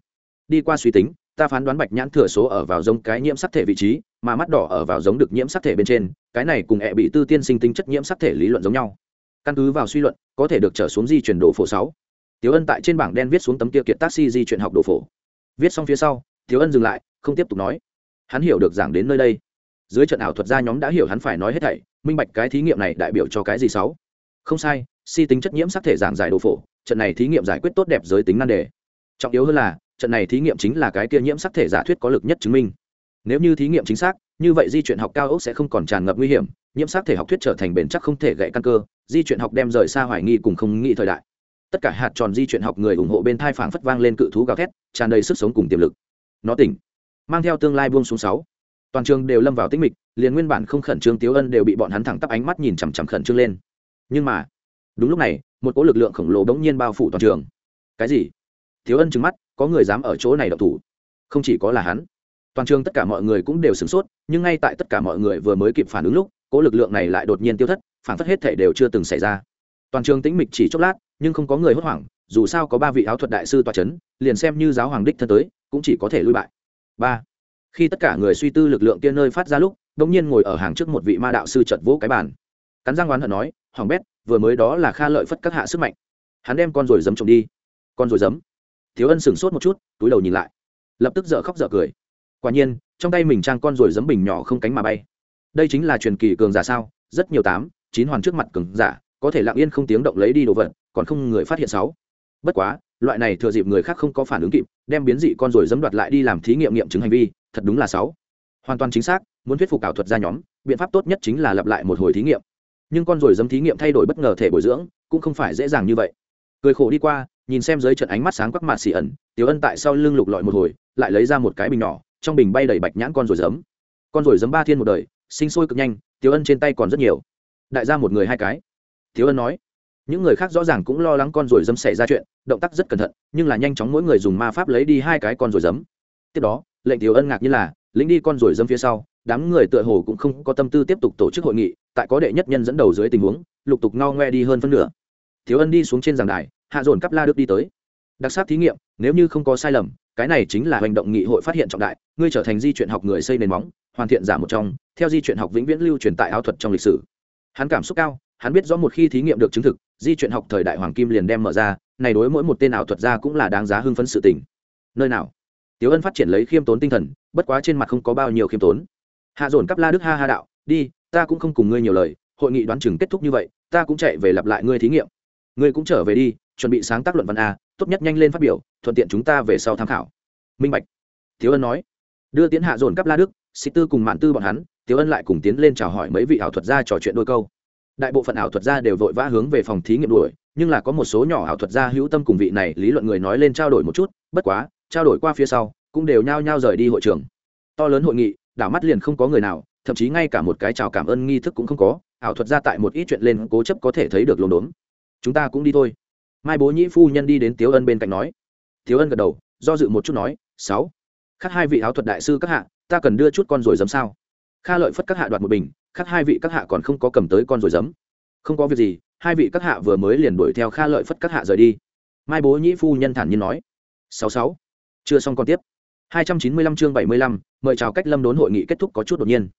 Đi qua suy tính, ta phán đoán bạch nhãn thừa số ở vào giống cái nhiễm sắc thể vị trí, mà mắt đỏ ở vào giống được nhiễm sắc thể bên trên, cái này cùng e bị tư tiên sinh tính chất nhiễm sắc thể lý luận giống nhau. Căn cứ vào suy luận, có thể được trở xuống di chuyển đồ phổ sáu tiếu ân tại trên bảng đen viết xuống tấm tiêu kiệt taxi di chuyện học đồ phổ. Viết xong phía sau tiếu ân dừng lại, không tiếp tục nói. Hắn hiểu được giảng đến nơi đây. Dưới trận ảo thuật gia nhóm đã hiểu hắn phải nói hết thảy, minh bạch cái thí nghiệm này đại biểu cho cái gì sáu? Không sai, si tính chất nhiễm sắc thể giảng giải đồ phổ, trận này thí nghiệm giải quyết tốt đẹp giới tính nan đề. Trọng yếu hơn là, trận này thí nghiệm chính là cái kia nhiễm sắc thể giả thuyết có lực nhất chứng minh. Nếu như thí nghiệm chính xác, như vậy di chuyển học cao ốc sẽ không còn tràn ngập nguy hiểm, nhiễm sắc thể học thuyết trở thành bền chắc không thể gãy căn cơ, di chuyển học đem rời xa hoài nghi cùng không nghĩ thời đại tất cả hạt tròn di chuyển học người ủng hộ bên thai phảng phất vang lên cự thú gào thét, tràn đầy sức sống cùng tiềm lực. Nó tỉnh, mang theo tương lai buông xuống sáu. Toàn trường đều lâm vào tĩnh mịch, liền nguyên bản không khẩn trương tiếu ân đều bị bọn hắn thẳng tắp ánh mắt nhìn chằm chằm khẩn trương lên. Nhưng mà, đúng lúc này, một cỗ lực lượng khổng lồ bỗng nhiên bao phủ toàn trường. Cái gì? Tiếu ân trừng mắt, có người dám ở chỗ này đậu thủ? Không chỉ có là hắn. Toàn trường tất cả mọi người cũng đều sửng sốt, nhưng ngay tại tất cả mọi người vừa mới kịp phản ứng lúc, cỗ lực lượng này lại đột nhiên tiêu thất, phản phất hết thể đều chưa từng xảy ra. Toàn trường tĩnh mịch chỉ chốc lát nhưng không có người hốt hoảng, dù sao có ba vị áo thuật đại sư toa c h ấ n liền xem như giáo hoàng đích thân tới, cũng chỉ có thể lui bại. Ba, khi tất cả người suy tư lực lượng kia nơi phát ra lúc đ ỗ n g nhiên ngồi ở hàng trước một vị ma đạo sư chật vỗ cái bàn. Cắn răng oán hận nói, hoàng bét, vừa mới đó là kha lợi phất các hạ sức mạnh. Hắn đem con rồi dấm trộm đi. Con rồi dấm thiếu ân sửng sốt một chút, túi đầu nhìn lại. Lập tức dợ khóc dợ cười. Quả nhiên, trong tay mình trang con rồi dấm bình nhỏ không cánh mà bay. Đây chính là truyền kỳ cường giả sao? Rất nhiều tám, chín hoàn trước mặt cường giả, có thể lặng yên không tiếng động lấy đi đồ vật còn không người phát hiện sáu. Bất quá, loại này thừa dịp người khác không có phản ứng kịp, đem biến dị con rồi dẫm đoạt lại đi làm thí nghiệm nghiệm chứng hành vi, thật đúng là sáu. Hoàn toàn chính xác, muốn thuyết phục ảo thuật ra nhóm, biện pháp tốt nhất chính là lặp lại một hồi thí nghiệm. Nhưng con rồi dẫm thí nghiệm thay đổi bất ngờ thể bồi dưỡng, cũng không phải dễ dàng như vậy. Cười khổ đi qua, nhìn xem dưới trận ánh mắt sáng quắc mạt xì ẩn, tiểu ân tại sau lưng lục lọi một hồi, lại lấy ra một cái bình nhỏ, trong bình bay đầy bạch nhãn con rồi dấm con rồi dấm ba thiên một đời, sinh sôi cực nhanh, tiểu ân trên tay còn rất nhiều. Đại ra một người hai cái. Thiếu ân nói những người khác rõ ràng cũng lo lắng con rồi dấm xảy ra chuyện, động tác rất cẩn thận, nhưng là nhanh chóng mỗi người dùng ma pháp lấy đi hai cái con rồi dấm tiếp đó, lệnh thiếu ân ngạc như là lính đi con rồi dấm phía sau, đám người tựa hồ cũng không có tâm tư tiếp tục tổ chức hội nghị, tại có đệ nhất nhân dẫn đầu dưới tình huống, lục tục ngao ngoe đi hơn phân nửa. Thiếu ân đi xuống trên giảng đài, hạ dồn cắp la đức đi tới. Đặc sắc thí nghiệm, nếu như không có sai lầm, cái này chính là hành động nghị hội phát hiện trọng đại, ngươi trở thành di chuyển học người xây nền móng, hoàn thiện giả một trong, theo di chuyển học vĩnh viễn lưu truyền tại áo thuật trong lịch sử. Hắn cảm xúc cao, hắn biết rõ một khi thí nghiệm được chứng thực di chuyển học thời đại hoàng kim liền đem mở ra, này đối mỗi một tên ảo thuật gia cũng là đáng giá hưng phấn sự tình. Nơi nào? Tiếu ân phát triển lấy khiêm tốn tinh thần, bất quá trên mặt không có bao nhiêu khiêm tốn. Hạ dồn cắp la đức ha ha đạo, đi, ta cũng không cùng ngươi nhiều lời, hội nghị đoán chừng kết thúc như vậy, ta cũng chạy về lặp lại ngươi thí nghiệm. Ngươi cũng trở về đi, chuẩn bị sáng tác luận văn a, tốt nhất nhanh lên phát biểu, thuận tiện chúng ta về sau tham khảo. Minh bạch. Tiếu ân nói. Đưa tiến hạ dồn cắp la đức sĩ tư cùng mạn tư bọn hắn tiếu ân lại cùng tiến lên chào hỏi mấy vị ảo thuật gia trò chuyện đôi câu đại bộ phận ảo thuật gia đều vội vã hướng về phòng thí nghiệm đuổi, nhưng là có một số nhỏ ảo thuật gia hữu tâm cùng vị này lý luận người nói lên trao đổi một chút, bất quá, trao đổi qua phía sau, cũng đều nhao nhao rời đi hội trường. To lớn hội nghị, đảo mắt liền không có người nào, thậm chí ngay cả một cái chào cảm ơn nghi thức cũng không có, ảo thuật gia tại một ít chuyện lên cố chấp có thể thấy được lồn đốn. Chúng ta cũng đi thôi. Mai bố nhĩ phu nhân đi đến tiếu ân bên cạnh nói. Tiếu ân gật đầu, do dự một chút nói, sáu khác hai vị ảo thuật đại sư các hạ, ta cần đưa chút con rồi dấm sao? Kha lợi phất các hạ đoạt một bình khác hai vị các hạ còn không có cầm tới con rồi giấm. Không có việc gì hai vị các hạ vừa mới liền đuổi theo kha lợi phất các hạ rời đi. Mai bố nhĩ phu nhân thản nhiên nói. Sáu sáu. Chưa xong còn tiếp. 295 chương 75, mời chào cách lâm đốn hội nghị kết thúc có chút đột nhiên.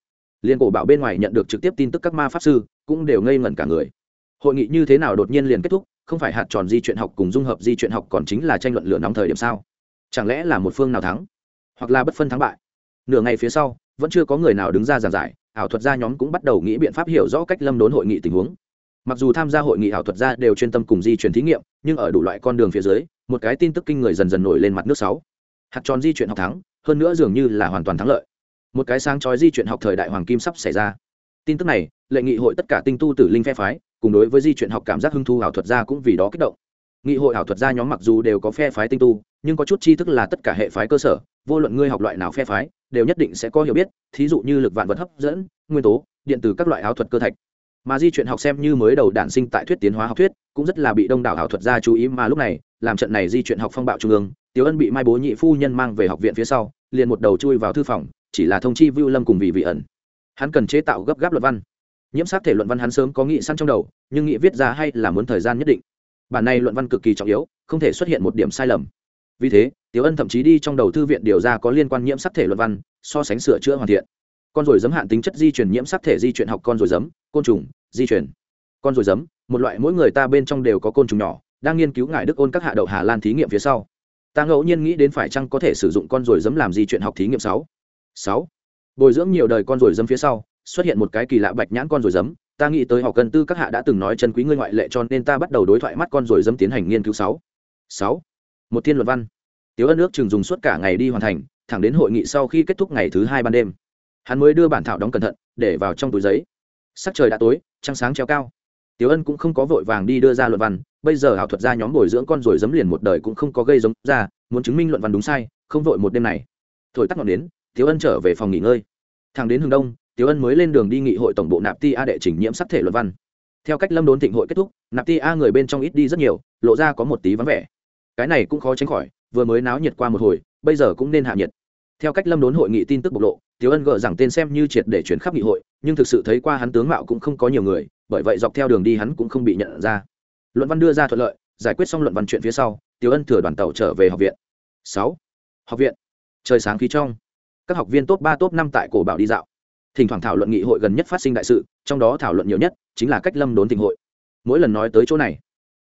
Liên cổ bảo bên ngoài nhận được trực tiếp tin tức các ma pháp sư cũng đều ngây ngẩn cả người. Hội nghị như thế nào đột nhiên liền kết thúc không phải hạt tròn di chuyện học cùng dung hợp di chuyện học còn chính là tranh luận lửa nóng thời điểm sao? Chẳng lẽ là một phương nào thắng hoặc là bất phân thắng bại? Nửa ngày phía sau vẫn chưa có người nào đứng ra giảng giải ảo thuật gia nhóm cũng bắt đầu nghĩ biện pháp hiểu rõ cách lâm đốn hội nghị tình huống. Mặc dù tham gia hội nghị ảo thuật gia đều chuyên tâm cùng di chuyển thí nghiệm, nhưng ở đủ loại con đường phía dưới, một cái tin tức kinh người dần dần nổi lên mặt nước sáu. Hạt tròn di chuyển học thắng, hơn nữa dường như là hoàn toàn thắng lợi. Một cái sáng chói di chuyển học thời đại hoàng kim sắp xảy ra. Tin tức này, lệ nghị hội tất cả tinh tu tử linh phe phái, cùng đối với di chuyển học cảm giác hưng thu ảo thuật gia cũng vì đó kích động. Nghị hội ảo thuật gia nhóm mặc dù đều có phe phái tinh tu, nhưng có chút tri thức là tất cả hệ phái cơ sở, vô luận ngươi học loại nào phe phái đều nhất định sẽ có hiểu biết, thí dụ như lực vạn vật hấp dẫn, nguyên tố, điện từ các loại áo thuật cơ thạch. Mà di chuyển học xem như mới đầu đản sinh tại thuyết tiến hóa học thuyết, cũng rất là bị đông đảo ảo thuật gia chú ý mà lúc này, làm trận này di chuyển học phong bạo trung ương, tiểu ân bị mai bố nhị phu nhân mang về học viện phía sau, liền một đầu chui vào thư phòng, chỉ là thông chi vưu lâm cùng vị vị ẩn. Hắn cần chế tạo gấp gáp luận văn. Nhiễm sát thể luận văn hắn sớm có nghị săn trong đầu, nhưng nghị viết ra hay là muốn thời gian nhất định. Bản này luận văn cực kỳ trọng yếu, không thể xuất hiện một điểm sai lầm. Vì thế tiểu ân thậm chí đi trong đầu thư viện điều ra có liên quan nhiễm sắc thể luận văn, so sánh sửa chữa hoàn thiện. Con rồi giấm hạn tính chất di chuyển nhiễm sắc thể di chuyển học con rồi giấm, côn trùng, di chuyển con rồi giấm, một loại mỗi người ta bên trong đều có côn trùng nhỏ, đang nghiên cứu ngài đức ôn các hạ đậu hà lan thí nghiệm phía sau. Ta ngẫu nhiên nghĩ đến phải chăng có thể sử dụng con rồi giấm làm di chuyển học thí nghiệm sáu. Sáu. Bồi dưỡng nhiều đời con rồi giấm phía sau, xuất hiện một cái kỳ lạ bạch nhãn con rồi giấm. Ta nghĩ tới học cần tư các hạ đã từng nói chân quý ngươi ngoại lệ cho nên ta bắt đầu đối thoại mắt con rồi giấm tiến hành nghiên cứu sáu. Sáu. Một thiên luật văn tiếu ân ước chừng dùng suốt cả ngày đi hoàn thành, thẳng đến hội nghị sau khi kết thúc ngày thứ hai ban đêm. Hắn mới đưa bản thảo đóng cẩn thận, để vào trong túi giấy. Sắc trời đã tối, trăng sáng treo cao. Tiếu ân cũng không có vội vàng đi đưa ra luận văn, bây giờ ảo thuật ra nhóm bồi dưỡng con rồi dấm liền một đời cũng không có gây giống ra, muốn chứng minh luận văn đúng sai, không vội một đêm này. Thổi tắt ngọn đến tiếu ân trở về phòng nghỉ ngơi. Thẳng đến hướng đông, tiếu ân mới lên đường đi nghị hội tổng bộ nạp ti a đệ trình nhiễm sắc thể luận văn. Theo cách lâm đốn thịnh hội kết thúc, nạp ti a người bên trong ít đi rất nhiều, lộ ra có một tí vắng vẻ. Cái này cũng khó tránh khỏi vừa mới náo nhiệt qua một hồi, bây giờ cũng nên hạ nhiệt. Theo cách lâm đốn hội nghị tin tức bộc lộ tiếu ân gợ rằng tên xem như triệt để chuyển khắp nghị hội, nhưng thực sự thấy qua hắn tướng mạo cũng không có nhiều người, bởi vậy dọc theo đường đi hắn cũng không bị nhận ra. Luận văn đưa ra thuận lợi, giải quyết xong luận văn chuyện phía sau tiếu ân thừa đoàn tàu trở về học viện. Sáu. Học viện. Trời sáng khí trong. Các học viên top ba, top năm tại cổ bảo đi dạo. Thỉnh thoảng thảo luận nghị hội gần nhất phát sinh đại sự, trong đó thảo luận nhiều nhất chính là cách lâm đốn tình hội. Mỗi lần nói tới chỗ này,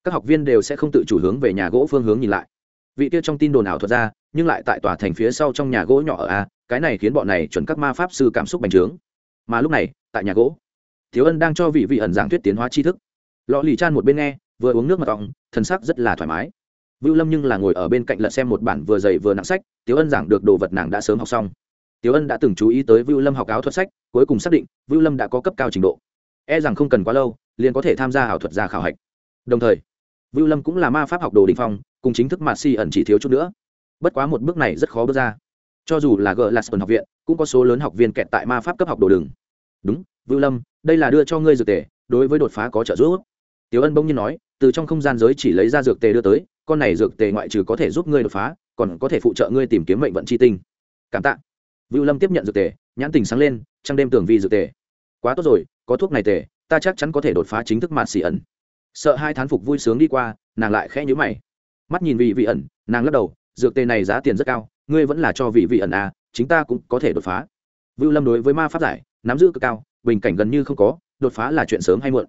các học viên đều sẽ không tự chủ hướng về nhà gỗ phương hướng nhìn lại vị kia trong tin đồn ảo thuật ra, nhưng lại tại tòa thành phía sau trong nhà gỗ nhỏ ở a, cái này khiến bọn này chuẩn các ma pháp sư cảm xúc bành trướng. Mà lúc này, tại nhà gỗ, thiếu ân đang cho vị vị ẩn giảng thuyết tiến hóa tri thức. Lọ lì chan một bên nghe, vừa uống nước mật ong thân sắc rất là thoải mái. Vưu lâm nhưng là ngồi ở bên cạnh lật xem một bản vừa dày vừa nặng sách tiếu ân giảng được đồ vật nàng đã sớm học xong. Tiếu ân đã từng chú ý tới vưu lâm học áo thuật sách, cuối cùng xác định, vưu lâm đã có cấp cao trình độ. E rằng không cần quá lâu, liền có thể tham gia ảo thuật gia khảo hạch. Đồng thời, vưu lâm cũng là ma pháp học đồ đình phong cùng chính thức mạt si ẩn chỉ thiếu chút nữa. Bất quá một bước này rất khó bước ra. Cho dù là gờ lạt học viện, cũng có số lớn học viên kẹt tại ma pháp cấp học đồ đường. Đúng, vưu lâm, đây là đưa cho ngươi dược tề, đối với đột phá có trợ giúp. Tiếu ân bỗng nhiên nói, từ trong không gian giới chỉ lấy ra dược tề đưa tới, con này dược tề ngoại trừ có thể giúp ngươi đột phá, còn có thể phụ trợ ngươi tìm kiếm mệnh vận c h i tinh. Cảm tạ. Vưu lâm tiếp nhận dược tề, nhãn tình sáng lên, trăng đêm tưởng vi dược tề. Quá tốt rồi, có thuốc này tề, ta chắc chắn có thể đột phá chính thức mạt xỉ ẩn. Sợ hai thán phục vui sướng đi qua, nàng lại khẽ nhữ mày mắt nhìn vị vị ẩn, nàng lắc đầu, dược tê này giá tiền rất cao, ngươi vẫn là cho vị vị ẩn à chính ta cũng có thể đột phá. Vưu lâm đối với ma pháp giải, nắm giữ cực cao, bình cảnh gần như không có, đột phá là chuyện sớm hay muộn.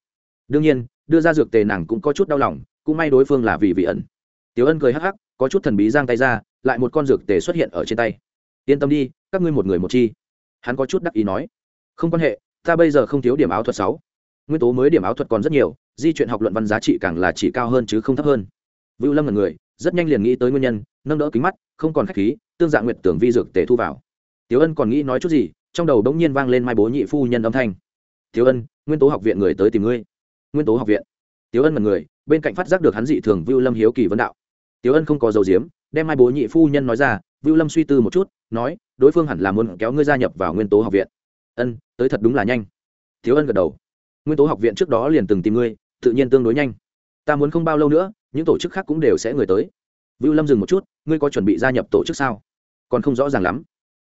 Đương nhiên, đưa ra dược tề nàng cũng có chút đau lòng, cũng may đối phương là vị vị ẩn. Tiểu ân cười hắc hắc, có chút thần bí giang tay ra, lại một con dược tề xuất hiện ở trên tay. Yên tâm đi, các ngươi một người một chi. Hắn có chút đắc ý nói. Không quan hệ, ta bây giờ không thiếu điểm áo thuật sáu. Nguyên tố mới điểm áo thuật còn rất nhiều, di chuyển học luận văn giá trị càng là chỉ cao hơn chứ không thấp hơn vưu lâm là người, rất nhanh liền nghĩ tới nguyên nhân, nâng đỡ kính mắt, không còn khách khí, tương dạng nguyệt tưởng vi dược tề thu vào. Tiếu ân còn nghĩ nói chút gì, trong đầu đống nhiên vang lên mai bố nhị phu nhân âm thanh. Tiếu ân, nguyên tố học viện người tới tìm ngươi. Nguyên tố học viện? Tiếu ân là người, bên cạnh phát giác được hắn dị thường vưu lâm hiếu kỳ vấn đạo. Tiếu ân không có dầu diếm đem mai bố nhị phu nhân nói ra, vưu lâm suy tư một chút, nói, đối phương hẳn là muốn kéo ngươi gia nhập vào nguyên tố học viện. Ân, tới thật đúng là nhanh. Tiếu ân gật đầu. Nguyên tố học viện trước đó liền từng tìm ngươi, tự nhiên tương đối nhanh. Ta muốn không bao lâu nữa những tổ chức khác cũng đều sẽ người tới. Vưu lâm dừng một chút, ngươi có chuẩn bị gia nhập tổ chức sao? Còn không rõ ràng lắm.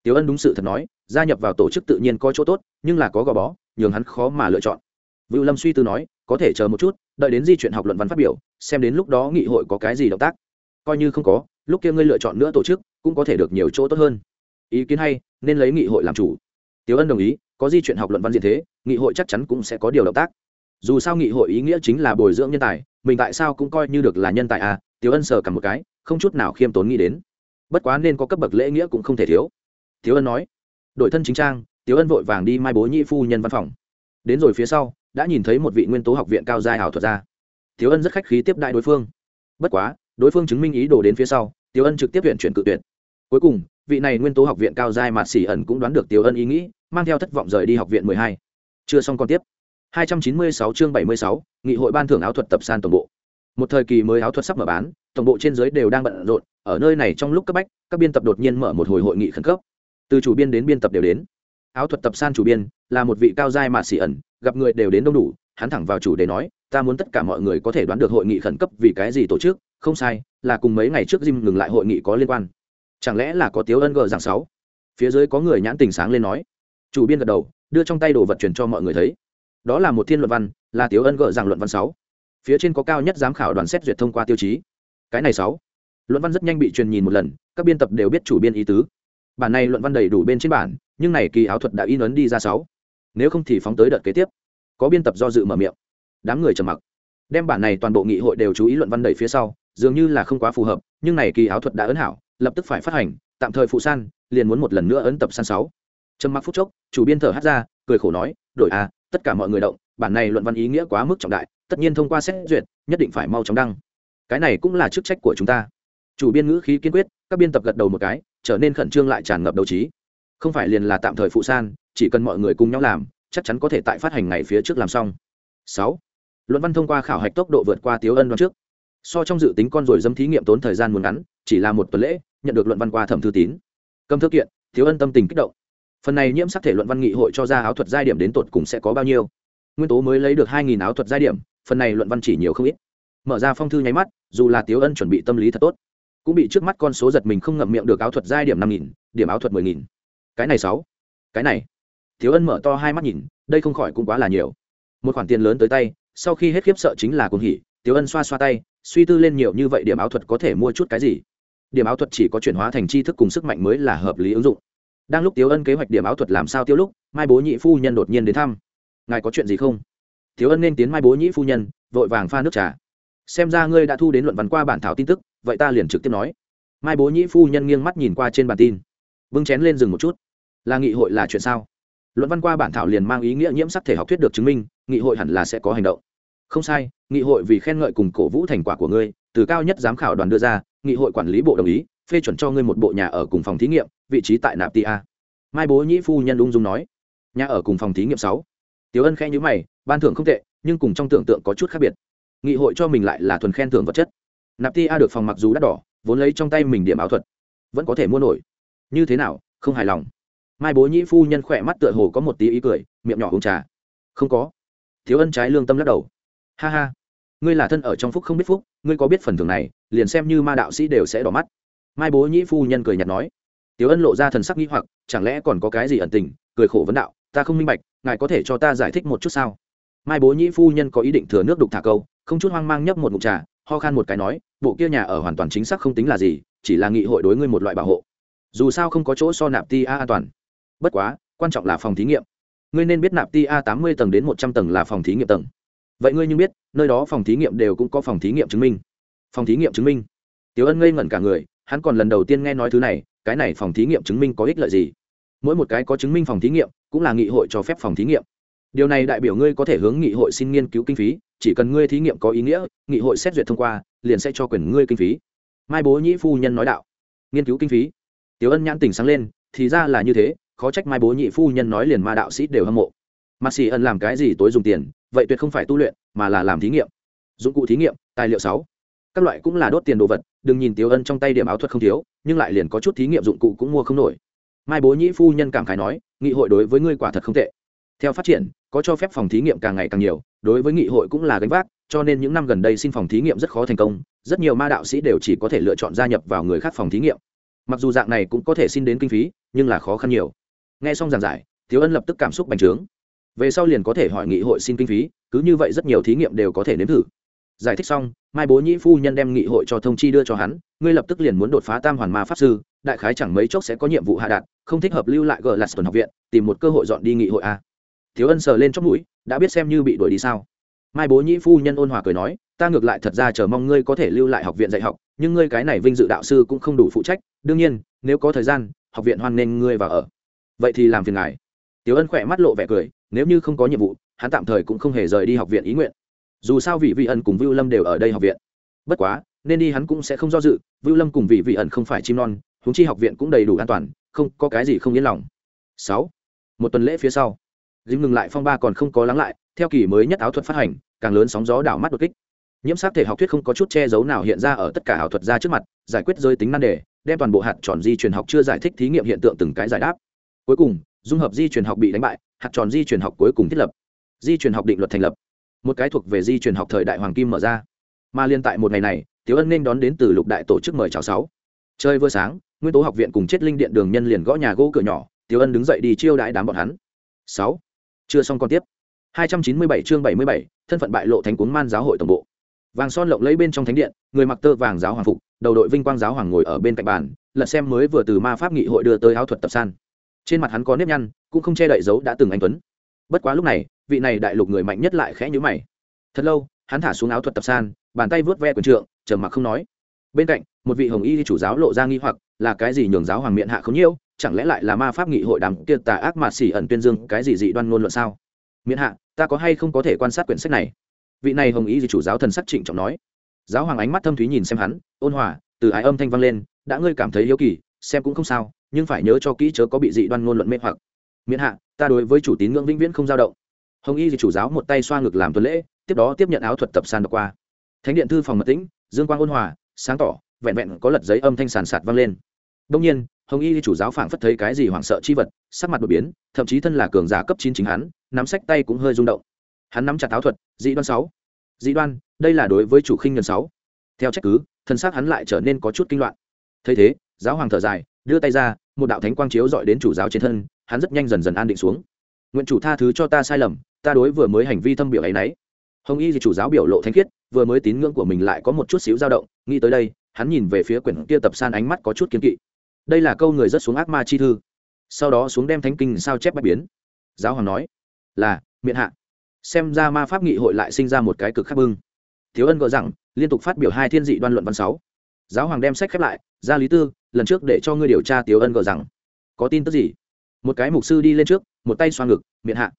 Tiếu ân đúng sự thật nói, gia nhập vào tổ chức tự nhiên có chỗ tốt, nhưng là có gò bó, nhường hắn khó mà lựa chọn. Vưu lâm suy tư nói, có thể chờ một chút, đợi đến di chuyển học luận văn phát biểu, xem đến lúc đó nghị hội có cái gì động tác. Coi như không có, lúc kia ngươi lựa chọn nữa tổ chức, cũng có thể được nhiều chỗ tốt hơn. Ý kiến hay, nên lấy nghị hội làm chủ. Tiếu ân đồng ý, có di chuyện học luận văn diện thế, nghị hội chắc chắn cũng sẽ có điều động tác dù sao nghị hội ý nghĩa chính là bồi dưỡng nhân tài, mình tại sao cũng coi như được là nhân tài à? Tiếu ân sờ cầm một cái, không chút nào khiêm tốn nghĩ đến. Bất quá nên có cấp bậc lễ nghĩa cũng không thể thiếu. Tiếu ân nói đội thân chính trang tiếu ân vội vàng đi mai bố nhị phu nhân văn phòng. Đến rồi phía sau, đã nhìn thấy một vị nguyên tố học viện cao giai ảo thuật ra tiếu ân rất khách khí tiếp đại đối phương. Bất quá, đối phương chứng minh ý đồ đến phía sau tiếu ân trực tiếp viện chuyển cự tuyệt. Cuối cùng, vị này nguyên tố học viện cao giai mạt xỉ ẩn cũng đoán được tiếu ân ý nghĩ, mang theo thất vọng rời đi học viện mười hai. Chưa xong còn tiếp. 296 chương 76, nghị hội ban thưởng áo thuật tập san tổng bộ. Một thời kỳ mới áo thuật sắp mở bán, tổng bộ trên dưới đều đang bận rộn, ở nơi này trong lúc cấp bách, các biên tập đột nhiên mở một hồi hội nghị khẩn cấp. Từ chủ biên đến biên tập đều đến. Áo thuật tập san chủ biên là một vị cao giai mà sĩ ẩn, gặp người đều đến đông đủ, hắn thẳng vào chủ đề nói, ta muốn tất cả mọi người có thể đoán được hội nghị khẩn cấp vì cái gì tổ chức, không sai, là cùng mấy ngày trước Jim ngừng lại hội nghị có liên quan. Chẳng lẽ là có Tiếu Ân gờ dạng sáu? Phía dưới có người nhãn tình sáng lên nói. Chủ biên gật đầu, đưa trong tay đồ vật truyền cho mọi người thấy đó là một thiên luận văn, là tiếu ân gợ rằng luận văn sáu. Phía trên có cao nhất giám khảo đoàn xét duyệt thông qua tiêu chí. Cái này sáu. Luận văn rất nhanh bị truyền nhìn một lần, các biên tập đều biết chủ biên ý tứ. Bản này luận văn đầy đủ bên trên bản, nhưng này kỳ áo thuật đã in ấn đi ra sáu. Nếu không thì phóng tới đợt kế tiếp. Có biên tập do dự mở miệng. Đám người trầm mặc. Đem bản này toàn bộ nghị hội đều chú ý luận văn đầy phía sau, dường như là không quá phù hợp, nhưng này kỳ áo thuật đã ấn hảo, lập tức phải phát hành, tạm thời phụ san, liền muốn một lần nữa ấn tập san sáu. Trầm mặc phút chốc, chủ biên thở hát ra, cười khổ nói, đổi a tất cả mọi người động, bản này luận văn ý nghĩa quá mức trọng đại, tất nhiên thông qua xét duyệt, nhất định phải mau chóng đăng. Cái này cũng là chức trách của chúng ta. Chủ biên ngữ khí kiên quyết, các biên tập gật đầu một cái, trở nên khẩn trương lại tràn ngập đầu trí. Không phải liền là tạm thời phụ san, chỉ cần mọi người cùng nhau làm, chắc chắn có thể tại phát hành ngày phía trước làm xong. Sáu. Luận văn thông qua khảo hạch tốc độ vượt qua tiếu ân đoán trước. So trong dự tính con rồi dâm thí nghiệm tốn thời gian muốn ngắn, chỉ là một tuần lễ, nhận được luận văn qua thẩm thư tín. Cầm thư kiện thiếu ân tâm tình kích động phần này nhiễm sắc thể luận văn nghị hội cho ra áo thuật giai điểm đến tột cùng sẽ có bao nhiêu? Nguyên tố mới lấy được hai nghìn áo thuật giai điểm, phần này luận văn chỉ nhiều không ít. Mở ra phong thư nháy mắt, dù là tiếu ân chuẩn bị tâm lý thật tốt, cũng bị trước mắt con số giật mình không ngậm miệng được áo thuật giai điểm năm nghìn, điểm áo thuật mười nghìn. Cái này sáu, cái này. Tiếu ân mở to hai mắt nhìn, đây không khỏi cũng quá là nhiều. Một khoản tiền lớn tới tay, sau khi hết khiếp sợ chính là cuồng hỉ, tiếu ân xoa xoa tay, suy tư lên nhiều như vậy điểm áo thuật có thể mua chút cái gì? Điểm áo thuật chỉ có chuyển hóa thành tri thức cùng sức mạnh mới là hợp lý ứng dụng đang lúc tiếu ân kế hoạch điểm áo thuật làm sao tiêu lúc, mai bố nhị phu nhân đột nhiên đến thăm. Ngài có chuyện gì không? Tiếu ân nên tiến mai bố nhị phu nhân, vội vàng pha nước trà. Xem ra ngươi đã thu đến luận văn qua bản thảo tin tức, vậy ta liền trực tiếp nói. Mai bố nhị phu nhân nghiêng mắt nhìn qua trên bản tin. Bưng chén lên dừng một chút. Là nghị hội là chuyện sao? Luận văn qua bản thảo liền mang ý nghĩa nhiễm sắc thể học thuyết được chứng minh, nghị hội hẳn là sẽ có hành động. Không sai, nghị hội vì khen ngợi cùng cổ vũ thành quả của ngươi, từ cao nhất giám khảo đoàn đưa ra, nghị hội quản lý bộ đồng ý phê chuẩn cho ngươi một bộ nhà ở cùng phòng thí nghiệm, vị trí tại nạp ti a. Mai bố nhĩ phu nhân ung dung nói. Nhà ở cùng phòng thí nghiệm sáu. Tiếu ân khen nhữ mày, ban thưởng không tệ, nhưng cùng trong tưởng tượng có chút khác biệt. Nghị hội cho mình lại là thuần khen thưởng vật chất. Nạp ti a được phòng mặc dù đắt đỏ, vốn lấy trong tay mình điểm ảo thuật, vẫn có thể mua nổi. Như thế nào, không hài lòng. Mai bố nhĩ phu nhân khỏe mắt tựa hồ có một tí ý cười, miệng nhỏ uống trà. Không có. Thiếu ân trái lương tâm lắc đầu. Ha ha. Ngươi là thân ở trong phúc không biết phúc, ngươi có biết phần thưởng này, liền xem như ma đạo sĩ đều sẽ đỏ mắt mai bố nhĩ phu nhân cười nhạt nói tiếu ân lộ ra thần sắc nghĩ hoặc, chẳng lẽ còn có cái gì ẩn tình? Cười khổ vấn đạo, ta không minh bạch, ngài có thể cho ta giải thích một chút sao? Mai bố nhĩ phu nhân có ý định thừa nước đục thả câu, không chút hoang mang nhấp một mụn trà, ho khan một cái nói, bộ kia nhà ở hoàn toàn chính xác không tính là gì, chỉ là nghị hội đối ngươi một loại bảo hộ. Dù sao không có chỗ so nạp ti a an toàn. Bất quá, quan trọng là phòng thí nghiệm. Ngươi nên biết nạp ti a tám mươi tầng đến một trăm tầng là phòng thí nghiệm tầng. Vậy ngươi như biết, nơi đó phòng thí nghiệm đều cũng có phòng thí nghiệm chứng minh. Phòng thí nghiệm chứng minh. Tiểu ân ngây ngẩn cả người hắn còn lần đầu tiên nghe nói thứ này, cái này phòng thí nghiệm chứng minh có ích lợi gì. Mỗi một cái có chứng minh phòng thí nghiệm, cũng là nghị hội cho phép phòng thí nghiệm. Điều này đại biểu ngươi có thể hướng nghị hội xin nghiên cứu kinh phí, chỉ cần ngươi thí nghiệm có ý nghĩa, nghị hội xét duyệt thông qua, liền sẽ cho quyền ngươi kinh phí. Mai bố nhĩ phu nhân nói đạo. Nghiên cứu kinh phí. Tiểu ân nhãn tỉnh sáng lên, thì ra là như thế, khó trách mai bố nhị phu nhân nói liền ma đạo sĩ đều hâm mộ. Mặt sĩ ân làm cái gì tối dùng tiền, vậy tuyệt không phải tu luyện, mà là làm thí nghiệm. Dụng cụ thí nghiệm, tài liệu sáu các loại cũng là đốt tiền đồ vật, đừng nhìn tiểu ân trong tay điểm áo thuật không thiếu, nhưng lại liền có chút thí nghiệm dụng cụ cũng mua không nổi. Mai bố nhĩ phu nhân cảm khái nói, nghị hội đối với ngươi quả thật không tệ. Theo phát triển, có cho phép phòng thí nghiệm càng ngày càng nhiều, đối với nghị hội cũng là gánh vác, cho nên những năm gần đây xin phòng thí nghiệm rất khó thành công, rất nhiều ma đạo sĩ đều chỉ có thể lựa chọn gia nhập vào người khác phòng thí nghiệm. Mặc dù dạng này cũng có thể xin đến kinh phí, nhưng là khó khăn nhiều. Nghe xong giảng giải thiếu ân lập tức cảm xúc bành trướng. Về sau liền có thể hỏi nghị hội xin kinh phí, cứ như vậy rất nhiều thí nghiệm đều có thể nếm thử giải thích xong, mai bố nhĩ phu nhân đem nghị hội cho thông chi đưa cho hắn, ngươi lập tức liền muốn đột phá tam hoàn ma pháp sư, đại khái chẳng mấy chốc sẽ có nhiệm vụ hạ đạt, không thích hợp lưu lại gờ lạt học viện, tìm một cơ hội dọn đi nghị hội a thiếu ân sờ lên chót mũi, đã biết xem như bị đuổi đi sao. Mai bố nhĩ phu nhân ôn hòa cười nói, ta ngược lại thật ra chờ mong ngươi có thể lưu lại học viện dạy học, nhưng ngươi cái này vinh dự đạo sư cũng không đủ phụ trách, đương nhiên, nếu có thời gian, học viện hoan nghênh ngươi vào ở. Vậy thì làm phiền ngài. Tiểu ân khỏe mắt lộ vẻ cười, nếu như không có nhiệm vụ, hắn tạm thời cũng không hề rời đi học viện ý nguyện dù sao vị vị ẩn cùng vưu lâm đều ở đây học viện. Bất quá, nên đi hắn cũng sẽ không do dự, vưu lâm cùng vị vị ẩn không phải chim non húng chi học viện cũng đầy đủ an toàn, không, có cái gì không yên lòng. Sáu, một tuần lễ phía sau dìm ngừng lại phong ba còn không có lắng lại, theo kỳ mới nhất áo thuật phát hành, càng lớn sóng gió đảo mắt đột kích. Nhiễm sắc thể học thuyết không có chút che giấu nào hiện ra ở tất cả ảo thuật ra trước mặt, giải quyết giới tính nan đề, đem toàn bộ hạt tròn di truyền học chưa giải thích thí nghiệm hiện tượng từng cái giải đáp. Cuối cùng, dung hợp di truyền học bị đánh bại, hạt tròn di truyền học cuối cùng thiết lập. Di truyền học định luật thành lập một cái thuộc về di truyền học thời đại hoàng kim mở ra. Mà liên tại một ngày này tiểu ân nên đón đến từ lục đại tổ chức mời chào sáu. Chơi vừa sáng nguyên tố học viện cùng chết linh điện đường nhân liền gõ nhà gỗ cửa nhỏ tiểu ân đứng dậy đi chiêu đãi đám bọn hắn. Sáu. Chưa xong còn tiếp. 297 chương 77, thân phận bại lộ thánh cuốn man giáo hội tổng bộ. Vàng son lộng lấy bên trong thánh điện người mặc tơ vàng giáo hoàng phục đầu đội vinh quang giáo hoàng ngồi ở bên cạnh bàn lật xem mới vừa từ ma pháp nghị hội đưa tới áo thuật tập san. Trên mặt hắn có nếp nhăn cũng không che đậy dấu đã từng anh tuấn. Bất quá lúc này vị này đại lục người mạnh nhất lại khẽ nhíu mày. Thật lâu, hắn thả xuống áo thuật tập san, bàn tay vướt ve quần trượng, trầm mặc không nói. Bên cạnh, một vị hồng y chủ giáo lộ ra nghi hoặc, là cái gì nhường giáo hoàng miệng hạ không nhiêu, chẳng lẽ lại là ma pháp nghị hội đàm kia tà ác mà xỉ ẩn tuyên dương cái gì dị đoan ngôn luận sao? Miễn hạ, ta có hay không có thể quan sát quyển sách này? Vị này hồng y chủ giáo thần sắc trịnh trọng nói. Giáo hoàng ánh mắt thâm thúy nhìn xem hắn, ôn hòa, từ ái âm thanh vang lên, đã ngươi cảm thấy yếu kỳ, xem cũng không sao, nhưng phải nhớ cho kỹ chớ có bị dị đoan ngôn luận mê hoặc. Miễn hạ, ta đối với chủ tín ngưỡng vĩnh viễn không dao động hồng y gì chủ giáo một tay xoa ngực làm tuần lễ, tiếp đó tiếp nhận áo thuật tập san đọc qua. Thánh điện thư phòng mật tĩnh, dương quang ôn hòa, sáng tỏ, vẹn vẹn có lật giấy âm thanh sàn sạt vang lên. Đông nhiên, hồng y chủ giáo phảng phất thấy cái gì hoảng sợ chi vật, sắc mặt đột biến, thậm chí thân là cường giả cấp chín chính hắn, nắm sách tay cũng hơi rung động. Hắn nắm chặt áo thuật, dị đoan sáu. Dị đoan, đây là đối với chủ khinh nhân sáu. Theo trách cứ, thân xác hắn lại trở nên có chút kinh loạn. Thấy thế, giáo hoàng thở dài, đưa tay ra, một đạo thánh quang chiếu dọi đến chủ giáo trên thân, hắn rất nhanh dần dần an định xuống nguyện chủ tha thứ cho ta sai lầm, ta đối vừa mới hành vi thâm biểu ấy nấy. Hồng y thì chủ giáo biểu lộ thánh khiết, vừa mới tín ngưỡng của mình lại có một chút xíu dao động, nghĩ tới đây, hắn nhìn về phía quyển kia tập san ánh mắt có chút kiên kỵ. Đây là câu người rất xuống ác ma chi thư. Sau đó xuống đem thánh kinh sao chép bạch biến. Giáo hoàng nói, là miệng hạ. Xem ra ma pháp nghị hội lại sinh ra một cái cực khắc bưng. Thiếu ân gọi rằng, liên tục phát biểu hai thiên dị đoan luận văn sáu. Giáo hoàng đem sách khép lại ra lý tư, lần trước để cho ngươi điều tra tiếu ân gọi rằng, có tin tức gì? Một cái mục sư đi lên trước một tay xoa ngực, miệng hạ.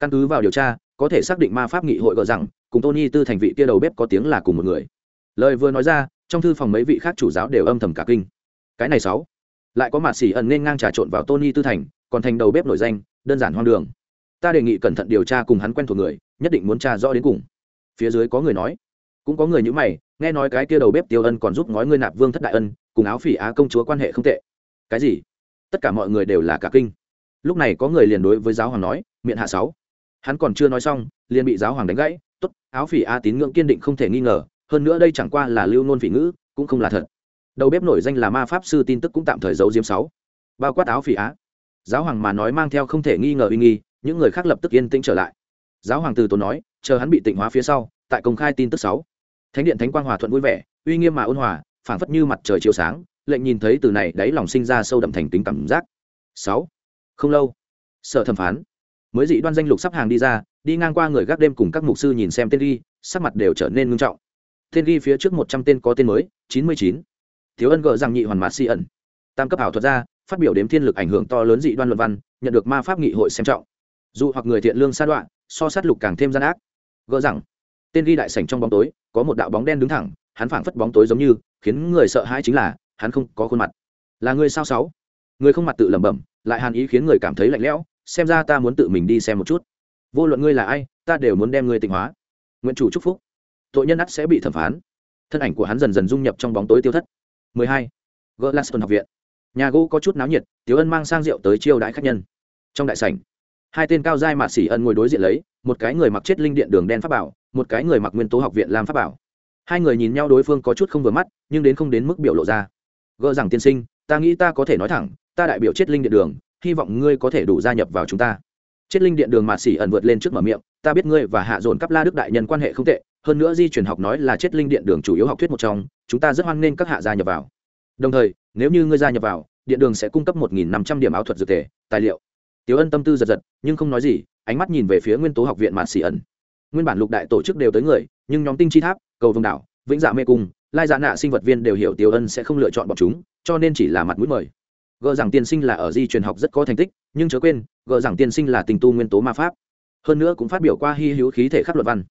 Căn cứ vào điều tra, có thể xác định ma pháp nghị hội gỡ rằng, cùng tony tư thành vị kia đầu bếp có tiếng là cùng một người. Lời vừa nói ra, trong thư phòng mấy vị khác chủ giáo đều âm thầm cả kinh. Cái này sáu. Lại có mạt xỉ ẩn nên ngang trà trộn vào tony tư thành, còn thành đầu bếp nổi danh, đơn giản hoang đường. Ta đề nghị cẩn thận điều tra cùng hắn quen thuộc người, nhất định muốn tra rõ đến cùng. Phía dưới có người nói. Cũng có người như mày, nghe nói cái kia đầu bếp tiêu ân còn giúp ngói ngươi nạp vương thất đại ân, cùng áo phỉ á công chúa quan hệ không tệ. Cái gì? Tất cả mọi người đều là cả kinh lúc này có người liền đối với giáo hoàng nói, miệng hạ sáu. Hắn còn chưa nói xong, liền bị giáo hoàng đánh gãy. Tốt, áo phỉ a tín ngưỡng kiên định không thể nghi ngờ, hơn nữa đây chẳng qua là lưu nôn phỉ ngữ, cũng không là thật. Đầu bếp nổi danh là ma pháp sư tin tức cũng tạm thời giấu diếm sáu. Bao quát áo phỉ á giáo hoàng mà nói mang theo không thể nghi ngờ uy nghi, những người khác lập tức yên tĩnh trở lại. Giáo hoàng từ tốn nói, chờ hắn bị tịnh hóa phía sau, tại công khai tin tức sáu. Thánh điện thánh quang hòa thuận vui vẻ, uy nghiêm mà ôn hòa, phảng phất như mặt trời chiếu sáng, lệnh nhìn thấy từ này đáy lòng sinh ra sâu đậm thành tính cảm giác. Sáu không lâu, sở thẩm phán, mới dị đoan danh lục sắp hàng đi ra, đi ngang qua người gác đêm cùng các mục sư nhìn xem tên ghi, sắc mặt đều trở nên ngưng trọng. Tên ghi phía trước một trăm tên có tên mới, chín mươi chín. Thiếu ân gờ rằng nhị hoàn mã si ẩn. Tam cấp ảo thuật ra, phát biểu đếm thiên lực ảnh hưởng to lớn dị đoan luận văn, nhận được ma pháp nghị hội xem trọng. Dù hoặc người thiện lương sa đoạn so sát lục càng thêm gian ác. Gỡ rằng, tên ghi đại sảnh trong bóng tối, có một đạo bóng đen đứng thẳng, hắn phảng phất bóng tối giống như, khiến người sợ hãi chính là, hắn không có khuôn mặt. Là người sao sáu? Người không mặt tự lẩm bẩm lại hàn ý khiến người cảm thấy lạnh lẽo, xem ra ta muốn tự mình đi xem một chút. Vô luận ngươi là ai, ta đều muốn đem ngươi tịnh hóa. Nguyện chủ chúc phúc. Tội nhân ắt sẽ bị thẩm phán. Thân ảnh của hắn dần dần dung nhập trong bóng tối tiêu thất. 12. Glaston học viện. Nhà gỗ có chút náo nhiệt tiếu ân mang sang rượu tới chiêu đãi khách nhân. Trong đại sảnh, hai tên cao giai mạt xỉ ân ngồi đối diện lấy, một cái người mặc chết linh điện đường đen pháp bảo, một cái người mặc nguyên tố học viện làm pháp bảo. Hai người nhìn nhau đối phương có chút không vừa mắt, nhưng đến không đến mức biểu lộ ra. Gỡ rằng tiên sinh, ta nghĩ ta có thể nói thẳng ta đại biểu chết linh điện đường, hy vọng ngươi có thể đủ gia nhập vào chúng ta. Chết linh điện đường mạt xỉ ẩn vượt lên trước mở miệng, ta biết ngươi và hạ dồn cấp la đức đại nhân quan hệ không tệ, hơn nữa di truyền học nói là chết linh điện đường chủ yếu học thuyết một trong, chúng ta rất hoan nghênh các hạ gia nhập vào. Đồng thời, nếu như ngươi gia nhập vào, điện đường sẽ cung cấp một nghìn năm trăm điểm áo thuật dược thể, tài liệu. Tiếu ân tâm tư giật giật, nhưng không nói gì, ánh mắt nhìn về phía nguyên tố học viện mạt xỉ ẩn. Nguyên bản lục đại tổ chức đều tới người, nhưng nhóm tinh chi tháp, cầu vương đảo, vĩnh dạ mê cung, lai dạ nạ sinh vật viên đều hiểu tiếu ân sẽ không lựa chọn bọn chúng, cho nên chỉ là mặt mũi mời gờ rằng tiên sinh là ở di truyền học rất có thành tích, nhưng chớ quên, gờ rằng tiên sinh là tình tu nguyên tố ma pháp. Hơn nữa cũng phát biểu qua hy hữu khí thể khắc luật văn.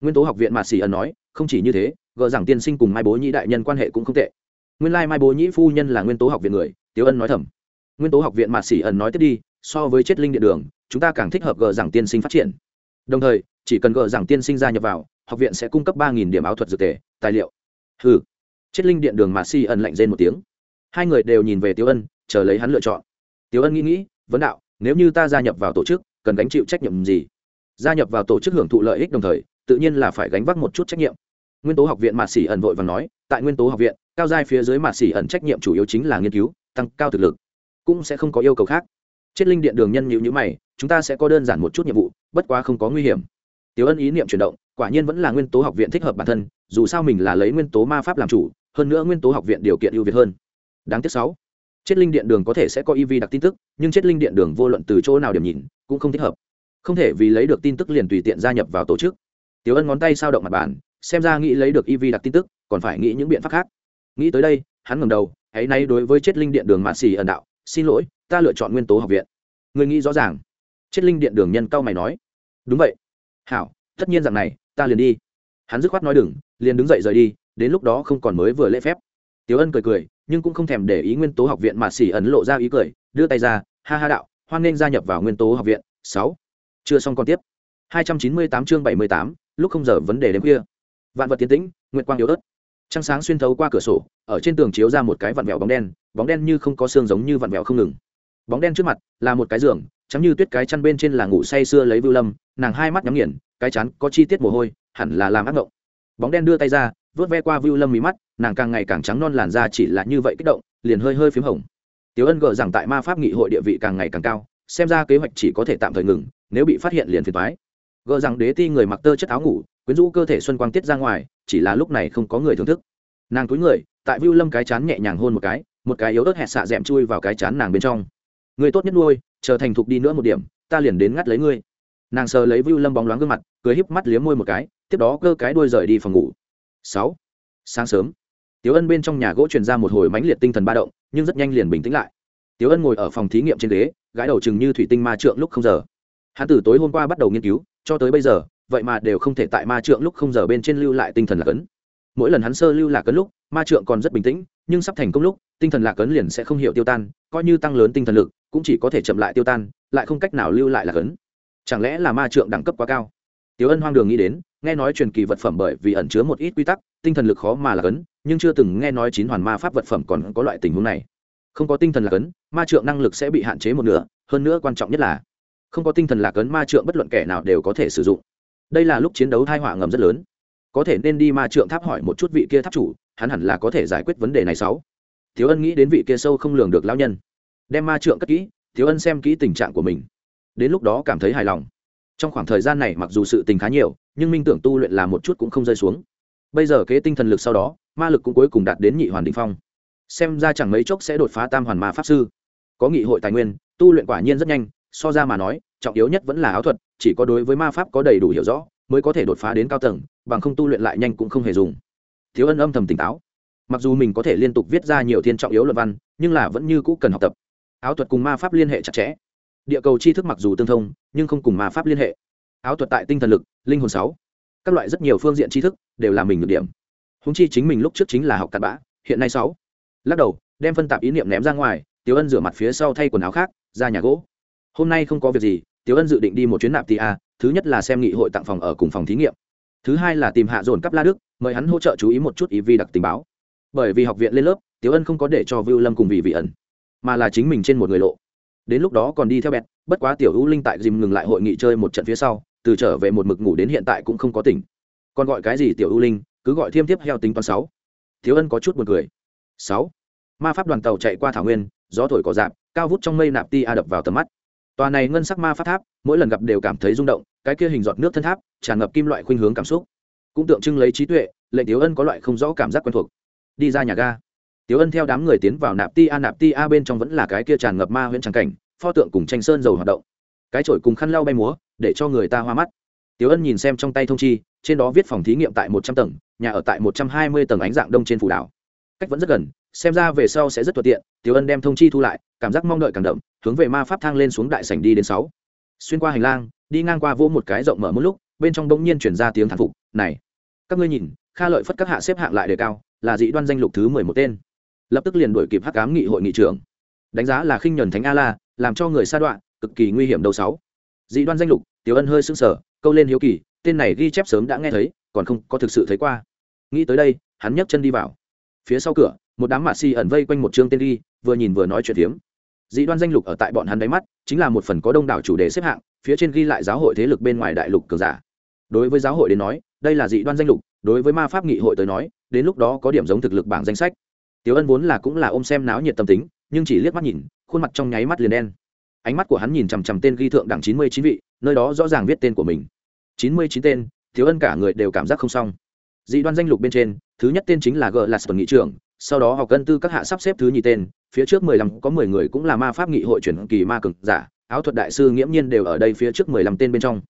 Nguyên tố học viện mạt xỉ ẩn nói, không chỉ như thế, gờ rằng tiên sinh cùng mai bố nhĩ đại nhân quan hệ cũng không tệ. Nguyên lai mai bố nhĩ phu nhân là nguyên tố học viện người, tiếu ân nói thầm. Nguyên tố học viện mạt xỉ ẩn nói tiếp đi, so với chết linh điện đường, chúng ta càng thích hợp gờ rằng tiên sinh phát triển. Đồng thời, chỉ cần gờ rằng tiên sinh gia nhập vào, học viện sẽ cung cấp ba điểm áo thuật dược tề, tài liệu. Ừ chết linh điện đường mạt xỉ ẩn lạnh rên một tiếng. Hai người đều nhìn về tiếu ân chờ lấy hắn lựa chọn. Tiếu ân nghĩ nghĩ, vấn đạo, nếu như ta gia nhập vào tổ chức, cần gánh chịu trách nhiệm gì? Gia nhập vào tổ chức hưởng thụ lợi ích đồng thời, tự nhiên là phải gánh vác một chút trách nhiệm. Nguyên tố học viện mạt xỉ ẩn vội và nói, tại nguyên tố học viện, cao giai phía dưới mạt xỉ ẩn trách nhiệm chủ yếu chính là nghiên cứu, tăng cao thực lực, cũng sẽ không có yêu cầu khác. Chết linh điện đường nhân nhịu nhữ mày, chúng ta sẽ có đơn giản một chút nhiệm vụ, bất quá không có nguy hiểm. Tiếu ân ý niệm chuyển động, quả nhiên vẫn là nguyên tố học viện thích hợp bản thân, dù sao mình là lấy nguyên tố ma pháp làm chủ, hơn nữa nguyên tố học viện điều kiện ưu việt hơn. Đáng tiếc sáu chết linh điện đường có thể sẽ có ev đặc tin tức, nhưng chết linh điện đường vô luận từ chỗ nào điểm nhìn, cũng không thích hợp. Không thể vì lấy được tin tức liền tùy tiện gia nhập vào tổ chức. Tiểu ân ngón tay sao động mặt bàn, xem ra nghĩ lấy được ev đặc tin tức, còn phải nghĩ những biện pháp khác. Nghĩ tới đây, hắn ngầm đầu, hãy nay đối với chết linh điện đường mạn xì ẩn đạo, xin lỗi, ta lựa chọn nguyên tố học viện. Người nghĩ rõ ràng. Chết linh điện đường nhân cao mày nói, đúng vậy. Hảo, tất nhiên rằng này, ta liền đi. Hắn dứt khoát nói đừng, liền đứng dậy rời đi, đến lúc đó không còn mới vừa lễ phép. Tiểu ân cười cười nhưng cũng không thèm để ý nguyên tố học viện mà xỉ ẩn lộ ra ý cười đưa tay ra ha ha đạo hoan nên gia nhập vào nguyên tố học viện sáu. Chưa xong còn tiếp. 298 chương 78, lúc không giờ vấn đề đêm khuya. Vạn vật tiến tĩnh nguyệt quang yếu ớt. Trăng sáng xuyên thấu qua cửa sổ ở trên tường chiếu ra một cái vặn vẹo bóng đen bóng đen như không có xương giống như vặn vẹo không ngừng. Bóng đen trước mặt là một cái giường chấm như tuyết cái chăn bên trên là ngủ say sưa lấy vưu lâm nàng hai mắt nhắm nghiền cái chán có chi tiết mồ hôi hẳn là làm ác mộng bóng đen đưa tay ra vớt ve qua vưu lâm mí mắt, nàng càng ngày càng trắng non làn da chỉ là như vậy kích động, liền hơi hơi p h í m hồng. Tiếu ân gờ rằng tại ma pháp nghị hội địa vị càng ngày càng cao, xem ra kế hoạch chỉ có thể tạm thời ngừng, nếu bị phát hiện liền phiền thoái gờ rằng đế ti người mặc tơ chất áo ngủ, quyến rũ cơ thể xuân quang tiết ra ngoài, chỉ là lúc này không có người thưởng thức. Nàng túi người, tại vưu lâm cái chán nhẹ nhàng hôn một cái một cái yếu ớt hẹn xạ d chui vào cái chán nàng bên trong. Người tốt nhất nuôi, chờ thành thục đi nữa một điểm, ta liền đến ngắt lấy ngươi. Nàng sờ lấy vưu lâm bóng loáng gương mặt, cười híp mắt liếm môi một cái, tiếp đó cơ cái đuôi rời đi phòng ngủ sáu. Sáng sớm tiếu ân bên trong nhà gỗ truyền ra một hồi mãnh liệt tinh thần ba động, nhưng rất nhanh liền bình tĩnh lại. Tiếu ân ngồi ở phòng thí nghiệm trên ghế gái đầu chừng như thủy tinh ma trượng lúc không giờ. Hắn từ tối hôm qua bắt đầu nghiên cứu, cho tới bây giờ, vậy mà đều không thể tại ma trượng lúc không giờ bên trên lưu lại tinh thần lạc ấn. Mỗi lần hắn sơ lưu lạc ấn lúc, ma trượng còn rất bình tĩnh, nhưng sắp thành công lúc, tinh thần lạc ấn liền sẽ không hiểu tiêu tan, coi như tăng lớn tinh thần lực, cũng chỉ có thể chậm lại tiêu tan, lại không cách nào lưu lại lạc ấn. Chẳng lẽ là ma trượng đẳng cấp quá cao? Tiếu ân hoang đường nghĩ đến nghe nói truyền kỳ vật phẩm bởi vì ẩn chứa một ít quy tắc, tinh thần lực khó mà là cấn, nhưng chưa từng nghe nói chín hoàn ma pháp vật phẩm còn có loại tình huống này. Không có tinh thần là cấn, ma trượng năng lực sẽ bị hạn chế một nửa, hơn nữa quan trọng nhất là, không có tinh thần là cấn ma trượng bất luận kẻ nào đều có thể sử dụng. Đây là lúc chiến đấu thai họa ngầm rất lớn. Có thể nên đi ma trượng tháp hỏi một chút vị kia tháp chủ, hắn hẳn là có thể giải quyết vấn đề này sáu. Thiếu ân nghĩ đến vị kia sâu không lường được lão nhân. Đem ma trượng cất kỹ, thiếu ân xem kỹ tình trạng của mình. Đến lúc đó cảm thấy hài lòng. Trong khoảng thời gian này mặc dù sự tình khá nhiều nhưng minh tưởng tu luyện là một chút cũng không rơi xuống. Bây giờ kế tinh thần lực sau đó, ma lực cũng cuối cùng đạt đến nhị hoàn định phong. Xem ra chẳng mấy chốc sẽ đột phá tam hoàn ma pháp sư. Có nghị hội tài nguyên, tu luyện quả nhiên rất nhanh, so ra mà nói, trọng yếu nhất vẫn là áo thuật, chỉ có đối với ma pháp có đầy đủ hiểu rõ, mới có thể đột phá đến cao tầng, bằng không tu luyện lại nhanh cũng không hề dùng. Thiếu ân âm thầm tỉnh táo. Mặc dù mình có thể liên tục viết ra nhiều thiên trọng yếu luận văn, nhưng là vẫn như cũ cần học tập. Áo thuật cùng ma pháp liên hệ chặt chẽ. Địa cầu tri thức mặc dù tương thông, nhưng không cùng ma pháp liên hệ áo thuật tại tinh thần lực, linh hồn sáu. Các loại rất nhiều phương diện tri thức đều là mình được điểm. Húng chi chính mình lúc trước chính là học cặn bã, hiện nay sáu. Lắc đầu, đem phân tạp ý niệm ném ra ngoài tiếu ân rửa mặt phía sau thay quần áo khác, ra nhà gỗ. Hôm nay không có việc gì tiếu ân dự định đi một chuyến nạp tì a, thứ nhất là xem nghị hội tặng phòng ở cùng phòng thí nghiệm. Thứ hai là tìm hạ dồn cắp la đức, mời hắn hỗ trợ chú ý một chút ý vi đặc tình báo. Bởi vì học viện lên lớp tiếu ân không có để cho vưu lâm cùng vị vị ẩn, mà là chính mình trên một người lộ. Đến lúc đó còn đi theo bẹt, bất quá tiểu hữu linh tại dìm ngừng lại hội nghị chơi một trận phía sau từ trở về một mực ngủ đến hiện tại cũng không có tỉnh. Còn gọi cái gì tiểu ưu linh, cứ gọi thiêm tiếp heo tính toán sáu. Thiếu ân có chút buồn cười. sáu. Ma pháp đoàn tàu chạy qua thảo nguyên, gió thổi cỏ dạp cao vút trong mây nạp ti a đập vào tầm mắt. Tòa này ngân sắc ma pháp tháp, mỗi lần gặp đều cảm thấy rung động, cái kia hình giọt nước thân tháp, tràn ngập kim loại khuynh hướng cảm xúc. Cũng tượng trưng lấy trí tuệ, lệnh tiếu ân có loại không rõ cảm giác quen thuộc. Đi ra nhà ga. Tiếu ân theo đám người tiến vào nạp ti a, nạp ti a bên trong vẫn là cái kia tràn ngập ma huyễn tràng cảnh, pho tượng cùng tranh sơn dầu hoạt động. Cái chổi cùng khăn lau bay múa để cho người ta hoa mắt. Tiếu ân nhìn xem trong tay thông chi, trên đó viết phòng thí nghiệm tại một trăm tầng, nhà ở tại một trăm hai mươi tầng ánh dạng đông trên phủ đảo. Cách vẫn rất gần, xem ra về sau sẽ rất thuận tiện tiếu ân đem thông chi thu lại, cảm giác mong đợi càng đậm, hướng về ma pháp thang lên xuống đại sảnh đi đến sáu. Xuyên qua hành lang, đi ngang qua vô một cái rộng mở một lúc, bên trong bỗng nhiên chuyển ra tiếng thán phục, này, các ngươi nhìn, kha lợi phất các hạ xếp hạng lại đề cao, là dị đoan danh lục thứ mười một tên. Lập tức liền đuổi kịp hắc cám nghị hội nghị trưởng. Đánh giá là khinh nhuần thánh a la, làm cho người sa đoạn cực kỳ nguy hiểm đầu sáu dị đoan danh lục, tiểu ân hơi sưng sở câu lên hiếu kỳ, tên này ghi chép sớm đã nghe thấy, còn không có thực sự thấy qua. Nghĩ tới đây, hắn nhấc chân đi vào. Phía sau cửa, một đám mạ xì ẩn vây quanh một chương tên ghi, vừa nhìn vừa nói chuyện hiếm. dị đoan danh lục ở tại bọn hắn đáy mắt, chính là một phần có đông đảo chủ đề xếp hạng, phía trên ghi lại giáo hội thế lực bên ngoài đại lục cường giả. Đối với giáo hội đến nói, đây là dị đoan danh lục, đối với ma pháp nghị hội tới nói, đến lúc đó có điểm giống thực lực bảng danh sách. Tiểu ân vốn là cũng là ôm xem náo nhiệt tâm tính, nhưng chỉ liếc mắt nhìn, khuôn mặt trong nháy mắt liền đen ánh mắt của hắn nhìn chằm chằm tên ghi thượng đẳng chín mươi chín vị, nơi đó rõ ràng viết tên của mình. chín mươi chín tên, thiếu ân cả người đều cảm giác không xong. Dị đoan danh lục bên trên, thứ nhất tên chính là g là sở nghị trưởng sau đó học cân tư các hạ sắp xếp thứ nhì tên, phía trước mười lăm, có mười người cũng là ma pháp nghị hội chuyển kỳ ma cực giả, áo thuật đại sư nghiễm nhiên đều ở đây phía trước mười lăm tên bên trong.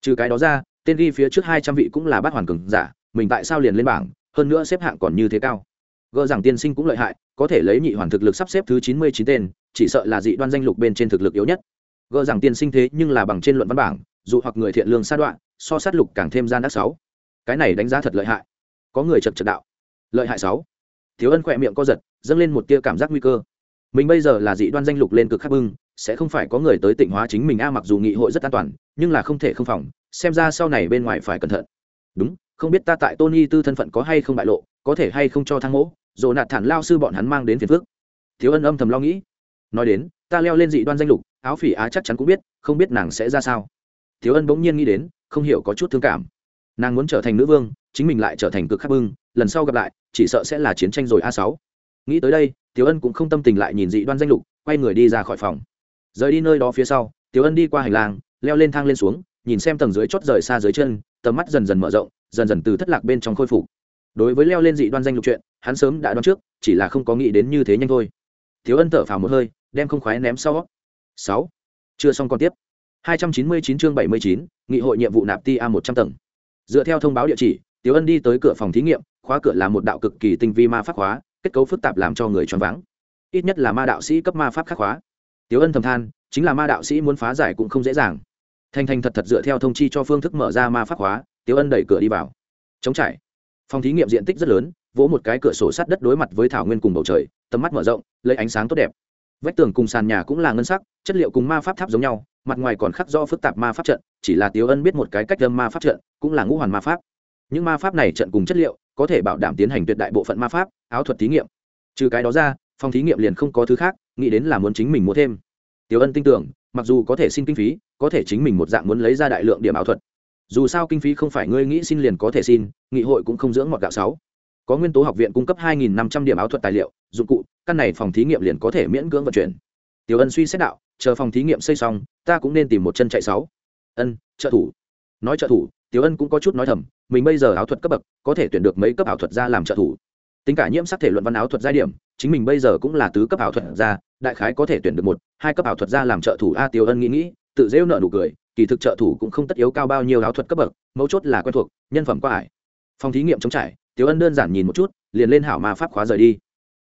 Trừ cái đó ra, tên ghi phía trước hai trăm vị cũng là bát hoàn cường giả, mình tại sao liền lên bảng, hơn nữa xếp hạng còn như thế cao gỡ rằng tiên sinh cũng lợi hại, có thể lấy nhị hoàn thực lực sắp xếp thứ chín mươi chín tên, chỉ sợ là dị đoan danh lục bên trên thực lực yếu nhất. Gỡ rằng tiên sinh thế nhưng là bằng trên luận văn bảng, dù hoặc người thiện lương sa đoạn, so sát lục càng thêm gian đắc sáu. Cái này đánh giá thật lợi hại. Có người chật chật đạo. Lợi hại sáu. Thiếu ân khỏe miệng co giật, dâng lên một tia cảm giác nguy cơ. Mình bây giờ là dị đoan danh lục lên cực khắc bưng, sẽ không phải có người tới tịnh hóa chính mình a, mặc dù nghị hội rất an toàn, nhưng là không thể không phòng, xem ra sau này bên ngoài phải cẩn thận. Đúng, không biết ta tại tony tư thân phận có hay không bại lộ, có thể hay không cho thang mỗ rồi nạt thản lao sư bọn hắn mang đến phiền phước thiếu ân âm thầm lo nghĩ. Nói đến, ta leo lên dị đoan danh lục, áo phỉ á chắc chắn cũng biết, không biết nàng sẽ ra sao. Thiếu ân bỗng nhiên nghĩ đến, không hiểu có chút thương cảm. Nàng muốn trở thành nữ vương, chính mình lại trở thành cực khắc bưng, lần sau gặp lại, chỉ sợ sẽ là chiến tranh rồi a sáu. Nghĩ tới đây, thiếu ân cũng không tâm tình lại nhìn dị đoan danh lục, quay người đi ra khỏi phòng. Rời đi nơi đó phía sau, thiếu ân đi qua hành lang, leo lên thang lên xuống, nhìn xem tầng dưới chót rời xa dưới chân, tầm mắt dần dần mở rộng, dần dần từ thất lạc bên trong khôi phục đối với leo lên dị đoan danh lục chuyện hắn sớm đã đoán trước chỉ là không có nghĩ đến như thế nhanh thôi thiếu ân thở phào một hơi đem không khoái ném sau sáu chưa xong còn tiếp 299 chương 79, nghị hội nhiệm vụ nạp ti a 100 tầng dựa theo thông báo địa chỉ Tiểu Ân đi tới cửa phòng thí nghiệm, khóa cửa là một đạo cực kỳ tinh vi ma pháp khóa, kết cấu phức tạp làm cho người choáng váng. Ít nhất là ma đạo sĩ cấp ma pháp khắc khóa. Tiểu Ân thầm than, chính là ma đạo sĩ muốn phá giải cũng không dễ dàng. thành thành thật thật dựa theo thông chi cho phương thức mở ra ma pháp khóa, Tiểu Ân đẩy cửa đi vào. Chống trải. Phòng thí nghiệm diện tích rất lớn, vỗ một cái cửa sổ sắt đất đối mặt với thảo nguyên cùng bầu trời, tầm mắt mở rộng, lấy ánh sáng tốt đẹp. Vách tường cùng sàn nhà cũng là ngân sắc, chất liệu cùng ma pháp tháp giống nhau, mặt ngoài còn khắc do phức tạp ma pháp trận, chỉ là Tiểu Ân biết một cái cách âm ma pháp trận, cũng là ngũ hoàn ma pháp. Những ma pháp này trận cùng chất liệu có thể bảo đảm tiến hành tuyệt đại bộ phận ma pháp áo thuật thí nghiệm. Trừ cái đó ra phòng thí nghiệm liền không có thứ khác nghĩ đến là muốn chính mình mua thêm. Tiểu ân tin tưởng mặc dù có thể xin kinh phí có thể chính mình một dạng muốn lấy ra đại lượng điểm áo thuật dù sao kinh phí không phải ngươi nghĩ xin liền có thể xin, nghị hội cũng không dưỡng mọt gạo sáu. Có nguyên tố học viện cung cấp 2.500 điểm áo thuật tài liệu, dụng cụ, căn này phòng thí nghiệm liền có thể miễn cưỡng vận chuyển. Tiểu ân suy xét đạo, chờ phòng thí nghiệm xây xong, ta cũng nên tìm một chân chạy sáu. Ân, trợ thủ. Nói trợ thủ, tiểu ân cũng có chút nói thầm, mình bây giờ áo thuật cấp bậc, có thể tuyển được mấy cấp ảo thuật ra làm trợ thủ. Tính cả nhiễm sắc thể luận văn áo thuật giai điểm, chính mình bây giờ cũng là tứ cấp ảo thuật ra, đại khái có thể tuyển được một, hai cấp ảo thuật ra làm trợ thủ a, tiểu ân nghĩ nghĩ, tự dễ nợ nụ cười kỳ thực trợ thủ cũng không tất yếu cao bao nhiêu áo thuật cấp bậc, mấu chốt là quen thuộc, nhân phẩm qua ải. Phòng thí nghiệm chống trải, tiểu ân đơn giản nhìn một chút, liền lên hảo ma pháp khóa rời đi.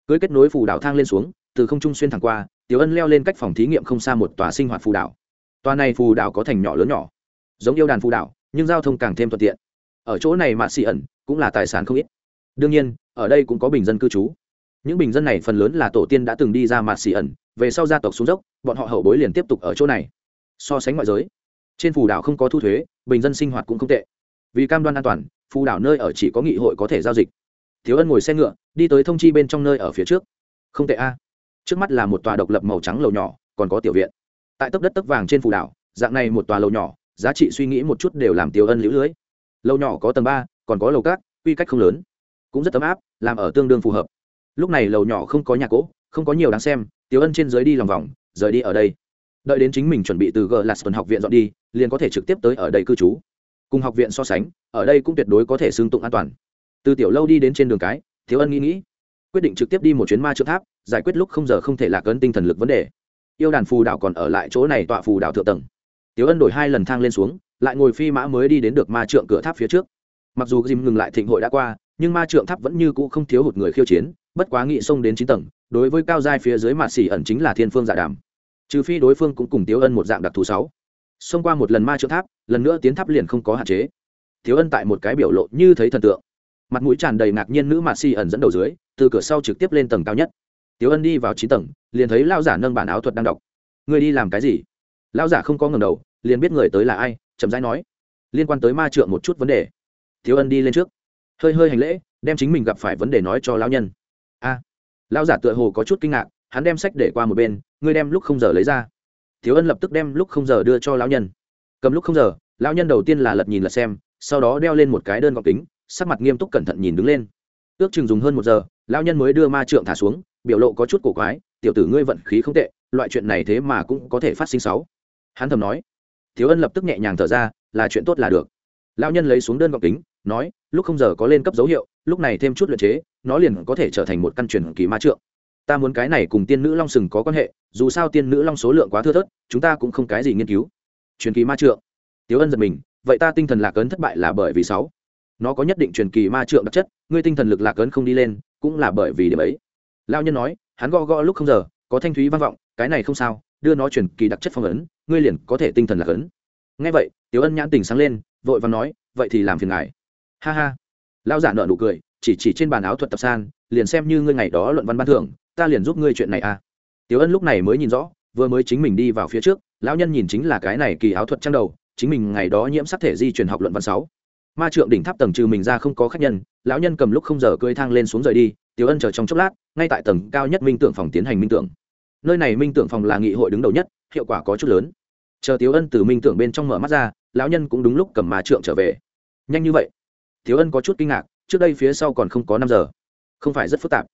Cưới kết nối phù đảo thang lên xuống, từ không trung xuyên thẳng qua, tiểu ân leo lên cách phòng thí nghiệm không xa một tòa sinh hoạt phù đảo. Tòa này phù đảo có thành nhỏ lớn nhỏ, giống yêu đàn phù đảo, nhưng giao thông càng thêm thuận tiện. Ở chỗ này mạ xị ẩn, cũng là tài sản không ít. Đương nhiên, ở đây cũng có bình dân cư trú. Những bình dân này phần lớn là tổ tiên đã từng đi ra mạ xị ẩn, về sau gia tộc xuống dốc, bọn họ hậu bối liền tiếp tục ở chỗ này. So sánh ngoại giới trên phù đảo không có thu thuế, bình dân sinh hoạt cũng không tệ. Vì cam đoan an toàn, phù đảo nơi ở chỉ có nghị hội có thể giao dịch. Thiếu ân ngồi xe ngựa, đi tới thông chi bên trong nơi ở phía trước. Không tệ a. Trước mắt là một tòa độc lập màu trắng lầu nhỏ, còn có tiểu viện. Tại tấp đất tấp vàng trên phù đảo, dạng này một tòa lầu nhỏ, giá trị suy nghĩ một chút đều làm tiêu ân lũ lưới. Lầu nhỏ có tầng ba, còn có lầu cát quy cách không lớn. Cũng rất ấm áp, làm ở tương đương phù hợp. Lúc này lầu nhỏ không có nhà cỗ không có nhiều đáng xem tiêu ân trên dưới đi lòng vòng, rời đi ở đây đợi đến chính mình chuẩn bị từ g l a s t học viện dọn đi, liền có thể trực tiếp tới ở đây cư trú. Cùng học viện so sánh, ở đây cũng tuyệt đối có thể xương tụng an toàn. Từ tiểu lâu đi đến trên đường cái, thiếu ân nghĩ nghĩ, quyết định trực tiếp đi một chuyến ma trượng tháp, giải quyết lúc không giờ không thể lạc ấn tinh thần lực vấn đề. Yêu đàn phù đảo còn ở lại chỗ này tọa phù đảo thượng tầng. Tiểu ân đổi hai lần thang lên xuống, lại ngồi phi mã mới đi đến được ma trượng cửa tháp phía trước. Mặc dù dìm ngừng lại thịnh hội đã qua, nhưng ma trượng tháp vẫn như cũ không thiếu hụt người khiêu chiến, bất quá nghị xông đến chín tầng, đối với cao giai phía dưới mạt xỉ ẩn chính là thiên phương giả đàm trừ phi đối phương cũng cùng tiếu ân một dạng đặc thù sáu. Xông qua một lần ma trượng tháp lần nữa tiến tháp liền không có hạn chế. Tiếu ân tại một cái biểu lộ như thấy thần tượng. Mặt mũi tràn đầy ngạc nhiên nữ mạt si ẩn dẫn đầu dưới từ cửa sau trực tiếp lên tầng cao nhất. Tiếu ân đi vào chín tầng liền thấy lao giả nâng bản áo thuật đang đọc. Người đi làm cái gì? Lao giả không có ngầm đầu liền biết người tới là ai chậm rãi nói. Liên quan tới ma trượng một chút vấn đề. Thiếu ân đi lên trước. Hơi hơi hành lễ đem chính mình gặp phải vấn đề nói cho lão nhân. A. À, lão giả tựa hồ có chút kinh ngạc hắn đem sách để qua một bên, ngươi đem lúc không giờ lấy ra. Thiếu ân lập tức đem lúc không giờ đưa cho lão nhân. Cầm lúc không giờ, lão nhân đầu tiên là lật nhìn lật xem, sau đó đeo lên một cái đơn gọc kính, sắc mặt nghiêm túc cẩn thận nhìn đứng lên. Ước chừng dùng hơn một giờ, lão nhân mới đưa ma trượng thả xuống, biểu lộ có chút cổ quái, tiểu tử ngươi vận khí không tệ, loại chuyện này thế mà cũng có thể phát sinh sáu. Hắn thầm nói. Thiếu ân lập tức nhẹ nhàng thở ra, là chuyện tốt là được. Lão nhân lấy xuống đơn gọc kính, nói, lúc không giờ có lên cấp dấu hiệu, lúc này thêm chút luyện chế, nó liền có thể trở thành một căn truyền kỳ ma trượng ta muốn cái này cùng tiên nữ long sừng có quan hệ, dù sao tiên nữ long số lượng quá thưa thớt, chúng ta cũng không cái gì nghiên cứu. Truyền kỳ ma trượng. Tiếu ân giật mình, vậy ta tinh thần lạc ấn thất bại là bởi vì sáu. Nó có nhất định truyền kỳ ma trượng đặc chất, ngươi tinh thần lực lạc ấn không đi lên, cũng là bởi vì điểm ấy. Lao nhân nói, hắn gõ gõ lúc không giờ, có thanh thúy vang vọng, cái này không sao, đưa nó truyền kỳ đặc chất phong ấn, ngươi liền có thể tinh thần lạc ấn. Ngay vậy, tiếu ân nhãn tình sáng lên, vội và nói, vậy thì làm phiền ngài. Ha ha. Lao giả nợ nụ cười, chỉ chỉ trên bàn áo thuật tập san, liền xem như ngươi ngày đó luận văn ban thưởng ta liền giúp ngươi chuyện này à. Tiểu ân lúc này mới nhìn rõ, vừa mới chính mình đi vào phía trước, lão nhân nhìn chính là cái này kỳ áo thuật trang đầu, chính mình ngày đó nhiễm sắc thể di truyền học luận văn sáu. Ma trượng đỉnh tháp tầng trừ mình ra không có khách nhân, lão nhân cầm lúc không giờ cơi thang lên xuống rời đi, Tiểu ân chờ trong chốc lát, ngay tại tầng cao nhất minh tưởng phòng tiến hành minh tưởng nơi này minh tưởng phòng là nghị hội đứng đầu nhất, hiệu quả có chút lớn. Chờ Tiểu ân từ minh tưởng bên trong mở mắt ra, lão nhân cũng đúng lúc cầm ma trượng trở về. Nhanh như vậy? Tiểu ân có chút kinh ngạc, trước đây phía sau còn không có năm giờ. Không phải rất phức tạp.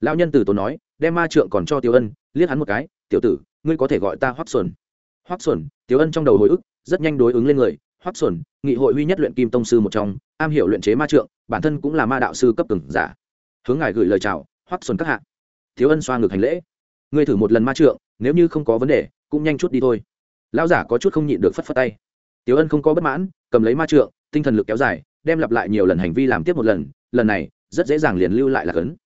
Lão nhân từ tốn nói đem ma trượng còn cho Tiểu ân, liếc hắn một cái, tiểu tử, ngươi có thể gọi ta hoắc xuân. Hoắc xuân, Tiểu ân trong đầu hồi ức, rất nhanh đối ứng lên người. Hoắc xuân, nghị hội huy nhất luyện kim tông sư một trong, am hiểu luyện chế ma trượng, bản thân cũng là ma đạo sư cấp từng giả. Hướng ngài gửi lời chào, hoắc xuân các hạ. Thiếu ân xoa ngược hành lễ. Ngươi thử một lần ma trượng, nếu như không có vấn đề, cũng nhanh chút đi thôi. Lão giả có chút không nhịn được phất phất tay. Tiểu ân không có bất mãn, cầm lấy ma trượng, tinh thần lực kéo dài, đem lặp lại nhiều lần hành vi làm tiếp một lần lần này rất dễ dàng liền lưu lại là cấn.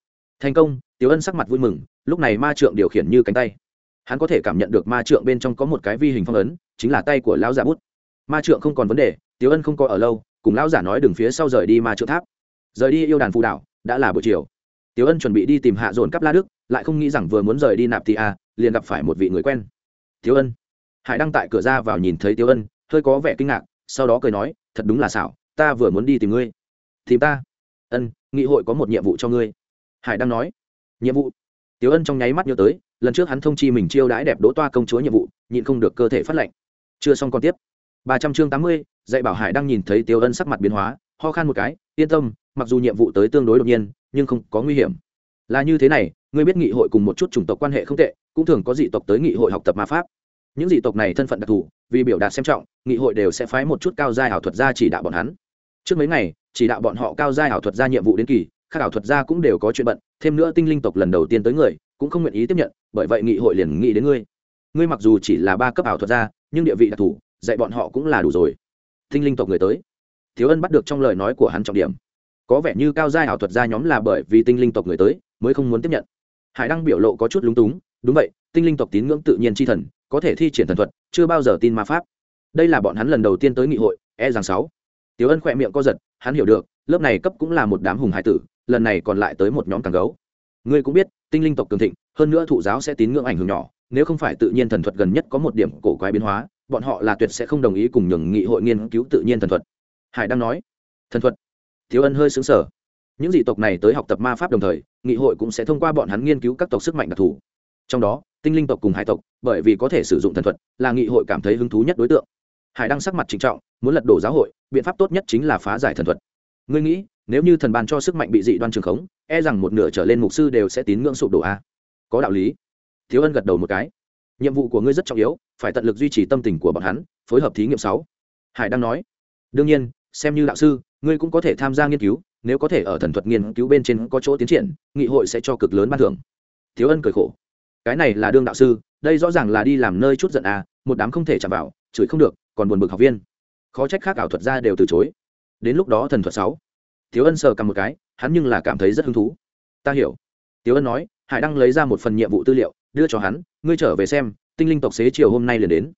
Thành công tiếu ân sắc mặt vui mừng, lúc này ma trượng điều khiển như cánh tay. Hắn có thể cảm nhận được ma trượng bên trong có một cái vi hình phong ấn, chính là tay của lão giả bút. Ma trượng không còn vấn đề tiếu ân không có ở lâu, cùng lão giả nói đường phía sau rời đi ma trượng tháp. Rời đi yêu đàn phù đảo, đã là buổi chiều. Tiếu ân chuẩn bị đi tìm hạ dồn cắp la đức, lại không nghĩ rằng vừa muốn rời đi nạp thì a, liền gặp phải một vị người quen. Tiếu ân. Hải đăng tại cửa ra vào nhìn thấy tiếu ân, hơi có vẻ kinh ngạc, sau đó cười nói, thật đúng là xảo, ta vừa muốn đi tìm ngươi. Tìm ta? Ân, nghị hội có một nhiệm vụ cho ngươi. Hải đăng nói nhiệm vụ. Tiếu ân trong nháy mắt nhớ tới, lần trước hắn thông chi mình chiêu đãi đẹp đỗ toa công chúa nhiệm vụ, nhịn không được cơ thể phát lệnh chưa xong còn tiếp. Ba trăm chương tám mươi, dạy bảo hải đang nhìn thấy tiếu ân sắc mặt biến hóa, ho khan một cái, yên tâm, mặc dù nhiệm vụ tới tương đối đột nhiên, nhưng không có nguy hiểm. Là như thế này, ngươi biết nghị hội cùng một chút chủng tộc quan hệ không tệ, cũng thường có dị tộc tới nghị hội học tập ma pháp. Những dị tộc này thân phận đặc thù, vì biểu đạt xem trọng, nghị hội đều sẽ phái một chút cao giai ảo thuật ra chỉ đạo bọn hắn. Trước mấy ngày, chỉ đạo bọn họ cao giai ảo thuật ra nhiệm vụ đến kỳ các ảo thuật gia cũng đều có chuyện bận thêm nữa tinh linh tộc lần đầu tiên tới người cũng không nguyện ý tiếp nhận bởi vậy nghị hội liền nghĩ đến ngươi. Ngươi mặc dù chỉ là ba cấp ảo thuật gia nhưng địa vị đặc thù dạy bọn họ cũng là đủ rồi. Tinh linh tộc người tới. Thiếu ân bắt được trong lời nói của hắn trọng điểm. Có vẻ như cao giai ảo thuật gia nhóm là bởi vì tinh linh tộc người tới mới không muốn tiếp nhận. Hải đăng biểu lộ có chút lúng túng đúng vậy tinh linh tộc tín ngưỡng tự nhiên tri thần có thể thi triển thần thuật chưa bao giờ tin ma pháp. Đây là bọn hắn lần đầu tiên tới nghị hội e rằng sáu. Tiểu Ân khỏe miệng co giật, hắn hiểu được, lớp này cấp cũng là một đám hùng hải tử, lần này còn lại tới một nhóm càng gấu. Ngươi cũng biết, tinh linh tộc cường thịnh, hơn nữa thụ giáo sẽ tín ngưỡng ảnh hưởng nhỏ, nếu không phải tự nhiên thần thuật gần nhất có một điểm cổ quái biến hóa, bọn họ là tuyệt sẽ không đồng ý cùng nhường nghị hội nghiên cứu tự nhiên thần thuật. Hải đang nói, thần thuật. Thiếu Ân hơi xứng sở Những dị tộc này tới học tập ma pháp đồng thời, nghị hội cũng sẽ thông qua bọn hắn nghiên cứu các tộc sức mạnh đặc thù. Trong đó, tinh linh tộc cùng hải tộc, bởi vì có thể sử dụng thần thuật, là nghị hội cảm thấy hứng thú nhất đối tượng hải đang sắc mặt trịnh trọng muốn lật đổ giáo hội biện pháp tốt nhất chính là phá giải thần thuật ngươi nghĩ nếu như thần ban cho sức mạnh bị dị đoan trường khống e rằng một nửa trở lên mục sư đều sẽ tín ngưỡng sụp đổ a. Có đạo lý. Thiếu ân gật đầu một cái. Nhiệm vụ của ngươi rất trọng yếu, phải tận lực duy trì tâm tình của bọn hắn, phối hợp thí nghiệm sáu. Hải đang nói. Đương nhiên, xem như đạo sư, ngươi cũng có thể tham gia nghiên cứu, nếu có thể ở thần thuật nghiên cứu bên trên có chỗ tiến triển, nghị hội sẽ cho cực lớn ban thưởng. Thiếu ân cười khổ. Cái này là đương đạo sư, đây rõ ràng là đi làm nơi chút giận à một đám không thể chạm vào, chửi không được, còn buồn bực học viên. Khó trách khác ảo thuật ra đều từ chối. Đến lúc đó thần thuật sáu thiếu ân sờ cầm một cái hắn nhưng là cảm thấy rất hứng thú ta hiểu Tiểu ân nói hải đăng lấy ra một phần nhiệm vụ tư liệu đưa cho hắn ngươi trở về xem tinh linh tộc xế chiều hôm nay liền đến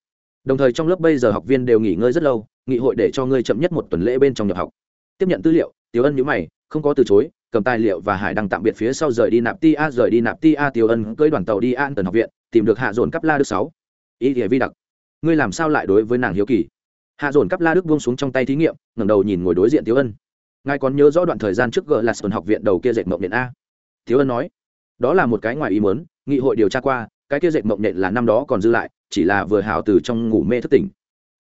đồng thời trong lớp bây giờ học viên đều nghỉ ngơi rất lâu nghị hội để cho ngươi chậm nhất một tuần lễ bên trong nhập học tiếp nhận tư liệu Tiểu Ân nhíu mày, không có từ chối, cầm tài liệu và Hải Đăng tạm biệt phía sau rời đi nạp ti a rời đi nạp ti a Tiểu Ân cưỡi đoàn tàu đi An Tần học viện, tìm được Hạ Dồn Cắp La Đức sáu. Ý thì vi đặc, ngươi làm sao lại đối với nàng hiếu kỳ? Hạ Dồn Cắp La Đức buông xuống trong tay thí nghiệm, ngẩng đầu nhìn ngồi đối diện Tiểu Ân. Ngài còn nhớ rõ đoạn thời gian trước gờ là Sơn học viện đầu kia dệt mộng điện a? thiếu Ân nói, đó là một cái ngoài ý muốn, nghị hội điều tra qua, cái kia dệt mộng nện là năm đó còn dư lại, chỉ là vừa hào từ trong ngủ mê thức tỉnh,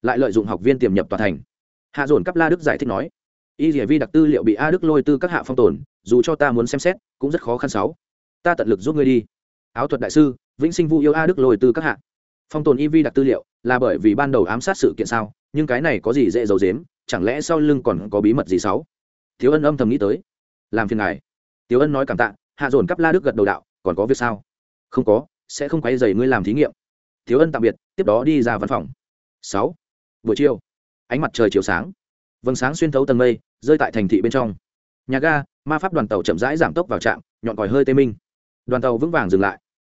lại lợi dụng học viên tiềm nhập tòa thành. Hạ Dồn Cắp La Đức giải thích nói, y dỉa vi đặc tư liệu bị a đức lôi tư các hạ phong tồn dù cho ta muốn xem xét cũng rất khó khăn sáu. Ta tận lực giúp ngươi đi. Áo thuật đại sư vĩnh sinh vu yêu a đức lôi tư các hạ. Phong tồn y vi đặc tư liệu là bởi vì ban đầu ám sát sự kiện sao nhưng cái này có gì dễ giấu dếm chẳng lẽ sau lưng còn có bí mật gì sáu? Thiếu ân âm thầm nghĩ tới. Làm phiền ngài. Tiếu ân nói cảm tạ, hạ dồn cắp la đức gật đầu đạo, còn có việc sao? Không có, sẽ không quay dày ngươi làm thí nghiệm. Thiếu ân tạm biệt, tiếp đó đi ra văn phòng. Sáu. Buổi chiều, ánh mặt trời chiều sáng. Vầng sáng xuyên thấu tầng mây, rơi tại thành thị bên trong. Nhà ga, ma pháp đoàn tàu chậm rãi giảm tốc vào trạm, nhọn còi hơi tê minh. Đoàn tàu vững vàng dừng lại.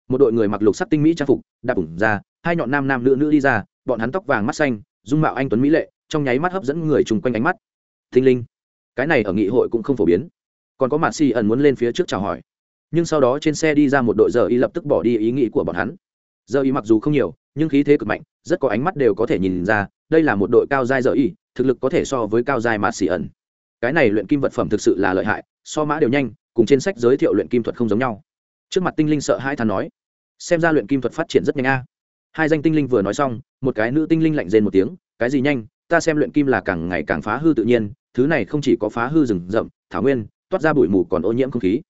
Một đội người mặc lục sắc tinh mỹ trang phục, đạp ủng ra, hai nhọn nam nam nữ nữ đi ra, bọn hắn tóc vàng mắt xanh, dung mạo anh tuấn mỹ lệ, trong nháy mắt hấp dẫn người chung quanh ánh mắt. Thinh linh cái này ở nghị hội cũng không phổ biến. Còn có mạt xì ẩn muốn lên phía trước chào hỏi. Nhưng sau đó trên xe đi ra một đội giờ y lập tức bỏ đi ý nghĩ của bọn hắn. Giờ y mặc dù không nhiều, nhưng khí thế cực mạnh, rất có ánh mắt đều có thể nhìn ra, đây là một đội cao giai giờ y, thực lực có thể so với cao giai mạt xì ẩn. Cái này luyện kim vật phẩm thực sự là lợi hại, so mã đều nhanh, cùng trên sách giới thiệu luyện kim thuật không giống nhau. Trước mặt tinh linh sợ hai thằng nói, xem ra luyện kim thuật phát triển rất nhanh a. Hai danh tinh linh vừa nói xong, một cái nữ tinh linh lạnh rên một tiếng, cái gì nhanh? Ta xem luyện kim là càng ngày càng phá hư tự nhiên, thứ này không chỉ có phá hư rừng rậm, thảo nguyên, toát ra bụi mù còn ô nhiễm không khí.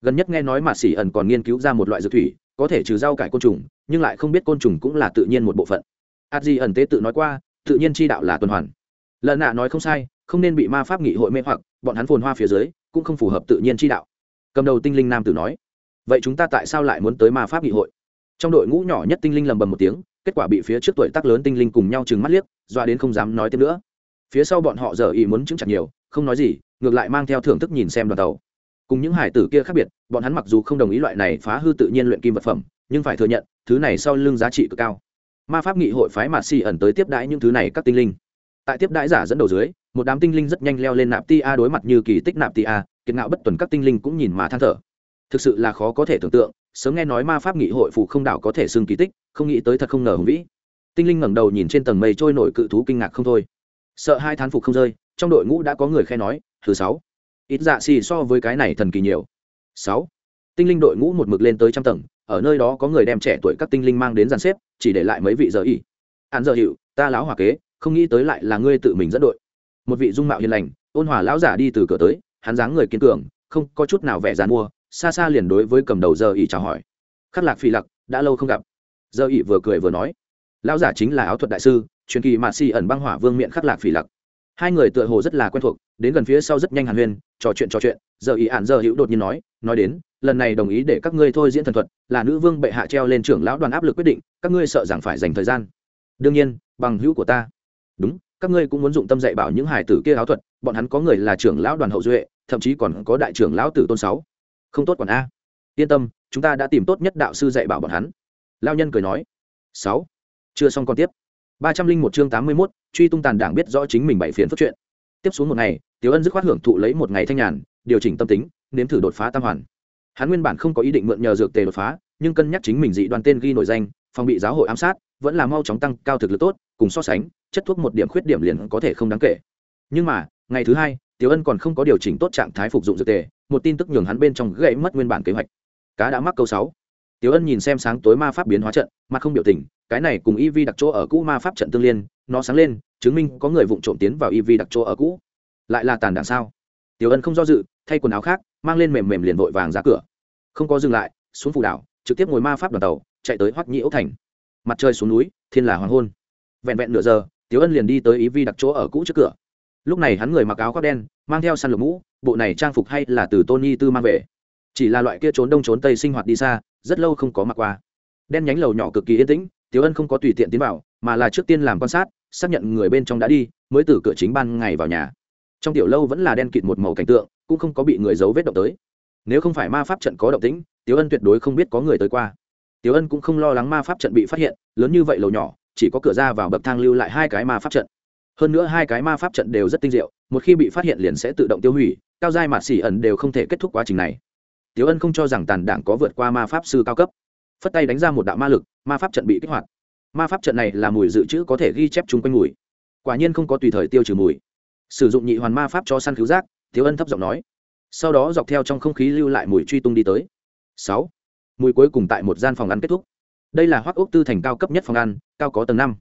Gần nhất nghe nói mà xỉ ẩn còn nghiên cứu ra một loại dược thủy, có thể trừ rau cải côn trùng, nhưng lại không biết côn trùng cũng là tự nhiên một bộ phận. Ạt di ẩn tế tự nói qua, tự nhiên chi đạo là tuần hoàn. Lần nạ nói không sai, không nên bị ma pháp nghị hội mê hoặc, bọn hắn phồn hoa phía dưới, cũng không phù hợp tự nhiên chi đạo. Cầm đầu tinh linh nam tử nói, vậy chúng ta tại sao lại muốn tới ma pháp nghị hội? Trong đội ngũ nhỏ nhất tinh linh lầm bầm một tiếng kết quả bị phía trước tuổi tác lớn tinh linh cùng nhau chừng mắt liếc, doa đến không dám nói tiếp nữa. Phía sau bọn họ giờ ý muốn chứng chặt nhiều, không nói gì, ngược lại mang theo thưởng thức nhìn xem đoàn tàu. Cùng những hải tử kia khác biệt, bọn hắn mặc dù không đồng ý loại này phá hư tự nhiên luyện kim vật phẩm, nhưng phải thừa nhận, thứ này sau lưng giá trị cực cao. Ma pháp nghị hội phái mạt xì ẩn tới tiếp đãi những thứ này các tinh linh. Tại tiếp đãi giả dẫn đầu dưới, một đám tinh linh rất nhanh leo lên nạp ti a đối mặt như kỳ tích nạp ti a, kiệt ngạo bất tuần các tinh linh cũng nhìn mà than thở. Thực sự là khó có thể tưởng tượng sớm nghe nói ma pháp nghị hội phụ không đảo có thể xưng kỳ tích, không nghĩ tới thật không ngờ hùng vĩ. Tinh linh ngẩng đầu nhìn trên tầng mây trôi nổi cự thú kinh ngạc không thôi. Sợ hai thán phục không rơi, trong đội ngũ đã có người khe nói, thứ sáu. Ít dạ xì so với cái này thần kỳ nhiều. Sáu. Tinh linh đội ngũ một mực lên tới trăm tầng, ở nơi đó có người đem trẻ tuổi các tinh linh mang đến dàn xếp, chỉ để lại mấy vị giờ y. Hạn giờ hiệu ta láo hòa kế, không nghĩ tới lại là ngươi tự mình dẫn đội. Một vị dung mạo hiền lành, ôn hòa lão giả đi từ cửa tới, hắn dáng người kiên cường, không có chút nào vẻ dàn mua xa xa liền đối với cầm đầu giờ ỉ chào hỏi. Khắc lạc phi lặc, đã lâu không gặp. Giờ ỉ vừa cười vừa nói, lão giả chính là áo thuật đại sư, truyền kỳ mạt xì ẩn băng hỏa vương miệng khắc lạc phi lặc. Hai người tựa hồ rất là quen thuộc, đến gần phía sau rất nhanh hàn huyên, trò chuyện trò chuyện, giờ ỉ ạn giờ hữu đột nhiên nói nói đến, lần này đồng ý để các ngươi thôi diễn thần thuật, là nữ vương bệ hạ treo lên trưởng lão đoàn áp lực quyết định, các ngươi sợ rằng phải dành thời gian. Đương nhiên, bằng hữu của ta. Đúng, các ngươi cũng muốn dụng tâm dạy bảo những hải tử kia áo thuật, bọn hắn có người là trưởng lão đoàn hậu duệ, thậm chí còn có đại trưởng lão tử tôn sáu không tốt còn a. Yên tâm, chúng ta đã tìm tốt nhất đạo sư dạy bảo bọn hắn. Lao nhân cười nói. Sáu. Chưa xong còn tiếp. Ba trăm linh một chương tám mươi mốt, truy tung tàn đảng biết rõ chính mình bảy phiền phức chuyện. Tiếp xuống một ngày, tiểu ân dứt khoát hưởng thụ lấy một ngày thanh nhàn, điều chỉnh tâm tính, nếm thử đột phá tam hoàn. Hắn nguyên bản không có ý định mượn nhờ dược tề đột phá, nhưng cân nhắc chính mình dị đoàn tên ghi nổi danh, phòng bị giáo hội ám sát, vẫn là mau chóng tăng cao thực lực tốt, cùng so sánh, chất thuốc một điểm khuyết điểm liền có thể không đáng kể. Nhưng mà, ngày thứ hai, tiểu ân còn không có điều chỉnh tốt trạng thái phục dụng dược tề một tin tức nhường hắn bên trong gãy mất nguyên bản kế hoạch. Cá đã mắc câu sáu. Tiểu ân nhìn xem sáng tối ma pháp biến hóa trận mà không biểu tình, cái này cùng y đặc chỗ ở cũ ma pháp trận tương liên, nó sáng lên, chứng minh có người vụng trộm tiến vào y đặc chỗ ở cũ. Lại là tàn đảng sao? Tiểu ân không do dự, thay quần áo khác, mang lên mềm mềm liền vội vàng ra cửa. Không có dừng lại, xuống phủ đảo, trực tiếp ngồi ma pháp đoàn tàu, chạy tới hoắc nhĩ ấu thành. Mặt trời xuống núi, thiên là hoàng hôn. Vẹn vẹn nửa giờ, Tiểu ân liền đi tới EV vi đặt chỗ ở cũ trước cửa. Lúc này hắn người mặc áo khoác đen, mang theo săn lục mũ bộ này trang phục hay là từ tony tư mang về. Chỉ là loại kia trốn đông trốn tây sinh hoạt đi xa, rất lâu không có mặc qua. Đen nhánh lầu nhỏ cực kỳ yên tĩnh tiếu ân không có tùy tiện tiến vào, mà là trước tiên làm quan sát, xác nhận người bên trong đã đi, mới từ cửa chính ban ngày vào nhà. Trong tiểu lâu vẫn là đen kịt một màu cảnh tượng, cũng không có bị người giấu vết động tới. Nếu không phải ma pháp trận có động tĩnh tiếu ân tuyệt đối không biết có người tới qua. Tiếu ân cũng không lo lắng ma pháp trận bị phát hiện, lớn như vậy lầu nhỏ, chỉ có cửa ra vào bậc thang lưu lại hai cái ma pháp trận. Hơn nữa hai cái ma pháp trận đều rất tinh diệu, một khi bị phát hiện liền sẽ tự động tiêu hủy cao giai mạt xỉ ẩn đều không thể kết thúc quá trình này. Tiếu ân không cho rằng tàn đảng có vượt qua ma pháp sư cao cấp. Phất tay đánh ra một đạo ma lực, ma pháp trận bị kích hoạt. Ma pháp trận này là mùi dự trữ có thể ghi chép chung quanh mùi. Quả nhiên không có tùy thời tiêu trừ mùi. Sử dụng nhị hoàn ma pháp cho săn cứu giác tiếu ân thấp giọng nói. Sau đó dọc theo trong không khí lưu lại mùi truy tung đi tới. Sáu. Mùi cuối cùng tại một gian phòng ăn kết thúc. Đây là hoác ốc tư thành cao cấp nhất phòng ăn, cao có tầng năm.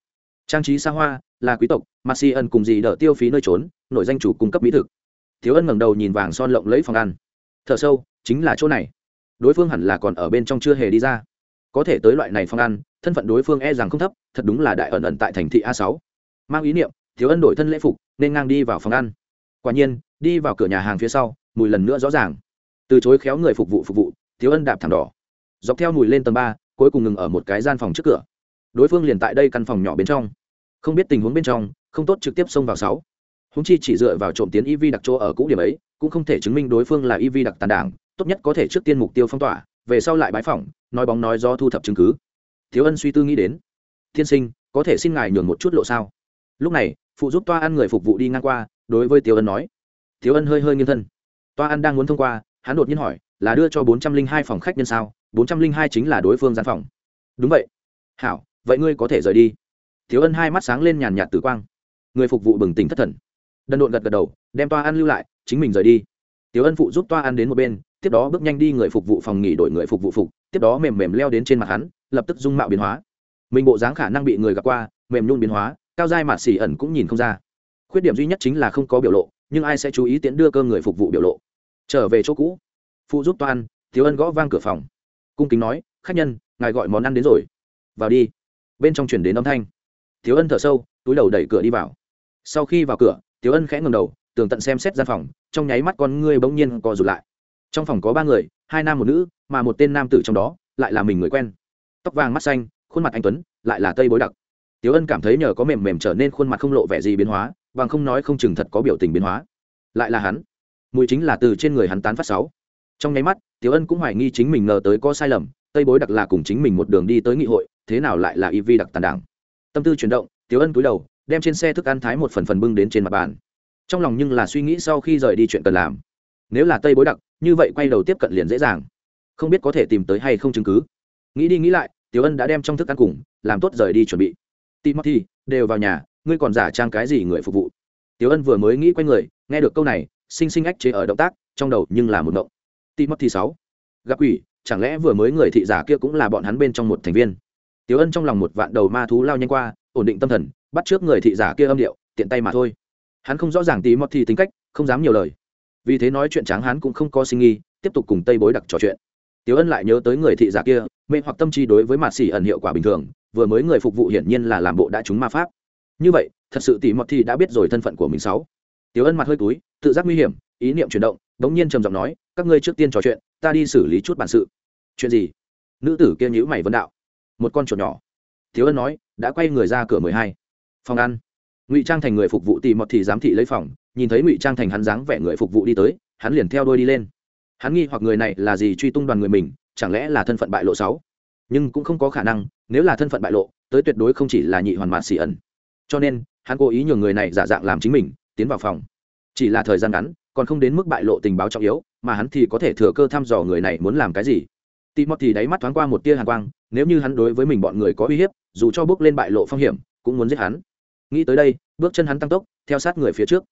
Trang trí xa hoa, là quý tộc mà si ân cùng gì đỡ tiêu phí nơi trốn nội danh chủ cung cấp mỹ thực thiếu ân ngẩng đầu nhìn vàng son lộng lấy phòng ăn. Thở sâu, chính là chỗ này. Đối phương hẳn là còn ở bên trong chưa hề đi ra. Có thể tới loại này phòng ăn, thân phận đối phương e rằng không thấp, thật đúng là đại ẩn ẩn tại thành thị a sáu. Mang ý niệm, thiếu ân đổi thân lễ phục, nên ngang đi vào phòng ăn. Quả nhiên, đi vào cửa nhà hàng phía sau, mùi lần nữa rõ ràng. Từ chối khéo người phục vụ phục vụ, thiếu ân đạp thẳng đỏ. Dọc theo mùi lên tầng ba, cuối cùng ngừng ở một cái gian phòng trước cửa. Đối phương liền tại đây căn phòng nhỏ bên trong. Không biết tình huống bên trong, không tốt trực tiếp xông vào sáu húng chi chỉ dựa vào trộm tiến ev đặc chỗ ở cũ điểm ấy, cũng không thể chứng minh đối phương là ev đặc tàn đảng, tốt nhất có thể trước tiên mục tiêu phong tỏa, về sau lại bãi phỏng, nói bóng nói do thu thập chứng cứ. Thiếu ân suy tư nghĩ đến. Tiên sinh, có thể xin ngài nhường một chút lộ sao? Lúc này, phụ giúp toa ăn người phục vụ đi ngang qua, đối với thiếu ân nói. Thiếu ân hơi hơi nghiêng thân. Toa ăn đang muốn thông qua, hắn đột nhiên hỏi, là đưa cho bốn trăm linh hai phòng khách nhân sao? bốn trăm linh hai chính là đối phương gian phòng. Đúng vậy. Hảo, vậy ngươi có thể rời đi. Thiếu ân hai mắt sáng lên nhàn nhạt tử quang. Người phục vụ bừng tỉnh thất thần đần độn gật gật đầu, đem toa ăn lưu lại, chính mình rời đi. Tiểu ân phụ giúp toa ăn đến một bên, tiếp đó bước nhanh đi người phục vụ phòng nghỉ đổi người phục vụ phục, tiếp đó mềm mềm leo đến trên mặt hắn, lập tức dung mạo biến hóa. Mình bộ dáng khả năng bị người gặp qua, mềm nhung biến hóa, cao dai mạt xỉ ẩn cũng nhìn không ra. Khuyết điểm duy nhất chính là không có biểu lộ, nhưng ai sẽ chú ý tiễn đưa cơ người phục vụ biểu lộ. Trở về chỗ cũ. Phụ giúp toan thiếu ân gõ vang cửa phòng. Cung kính nói, khách nhân, ngài gọi món ăn đến rồi. Vào đi. Bên trong chuyển đến âm thanh. Thiếu ân thở sâu, túi đầu đẩy cửa đi vào. Sau khi vào cửa tiếu ân khẽ ngầm đầu, tường tận xem xét gian phòng, trong nháy mắt con ngươi bỗng nhiên co rụt lại. Trong phòng có ba người, hai nam một nữ, mà một tên nam tử trong đó, lại là mình người quen. Tóc vàng mắt xanh, khuôn mặt anh tuấn, lại là tây bối đặc. Tiếu ân cảm thấy nhờ có mềm mềm trở nên khuôn mặt không lộ vẻ gì biến hóa và không nói không chừng thật có biểu tình biến hóa. Lại là hắn. Mùi chính là từ trên người hắn tán phát sáu. Trong nháy mắt tiếu ân cũng hoài nghi chính mình ngờ tới có sai lầm, tây bối đặc là cùng chính mình một đường đi tới nghị hội, thế nào lại là y vi đặc tàn đảng. Tâm tư chuyển động tiếu ân cúi đầu đem trên xe thức ăn thái một phần phần bưng đến trên mặt bàn. Trong lòng nhưng là suy nghĩ sau khi rời đi chuyện cần làm. Nếu là tây bối đặc, như vậy quay đầu tiếp cận liền dễ dàng. Không biết có thể tìm tới hay không chứng cứ. Nghĩ đi nghĩ lại, tiểu ân đã đem trong thức ăn cùng, làm tốt rời đi chuẩn bị. Timothy đều vào nhà, ngươi còn giả trang cái gì người phục vụ? Tiểu ân vừa mới nghĩ quay người, nghe được câu này, sinh sinh ách chế ở động tác, trong đầu nhưng là một động. Timothy sáu, gặp quỷ, chẳng lẽ vừa mới người thị giả kia cũng là bọn hắn bên trong một thành viên? Tiểu ân trong lòng một vạn đầu ma thú lao nhanh qua, ổn định tâm thần bắt trước người thị giả kia âm điệu tiện tay mà thôi hắn không rõ ràng tí mọt thì tính cách không dám nhiều lời vì thế nói chuyện tráng hắn cũng không có sinh nghi tiếp tục cùng tây bối đặc trò chuyện Tiểu Ân lại nhớ tới người thị giả kia, mê hoặc tâm trí đối với mạt xỉ ẩn hiệu quả bình thường, vừa mới người phục vụ hiển nhiên là làm bộ đã trúng ma pháp. Như vậy, thật sự tỷ mọt thì đã biết rồi thân phận của mình sáu. Tiểu Ân mặt hơi túi, tự giác nguy hiểm, ý niệm chuyển động, bỗng nhiên trầm giọng nói, các ngươi trước tiên trò chuyện, ta đi xử lý chút bản sự. Chuyện gì? Nữ tử kia nhữ mày vấn đạo. Một con chuột nhỏ. Tiểu Ân nói, đã quay người ra cửa mười hai. Phòng ăn. Ngụy Trang thành người phục vụ Tì mọt thì giám thị lấy phòng, nhìn thấy Ngụy Trang thành hắn dáng vẻ người phục vụ đi tới, hắn liền theo đuôi đi lên. Hắn nghi hoặc người này là gì truy tung đoàn người mình chẳng lẽ là thân phận bại lộ sáu? Nhưng cũng không có khả năng nếu là thân phận bại lộ tới tuyệt đối không chỉ là nhị hoàn mạt xỉ ẩn. Cho nên hắn cố ý nhường người này giả dạng làm chính mình tiến vào phòng. Chỉ là thời gian ngắn còn không đến mức bại lộ tình báo trọng yếu mà hắn thì có thể thừa cơ thăm dò người này muốn làm cái gì. Tị mọt thì đáy mắt thoáng qua một tia hàn quang nếu như hắn đối với mình bọn người có uy hiếp dù cho bước lên bại lộ phong hiểm cũng muốn giết hắn nghĩ tới đây, bước chân hắn tăng tốc, theo sát người phía trước.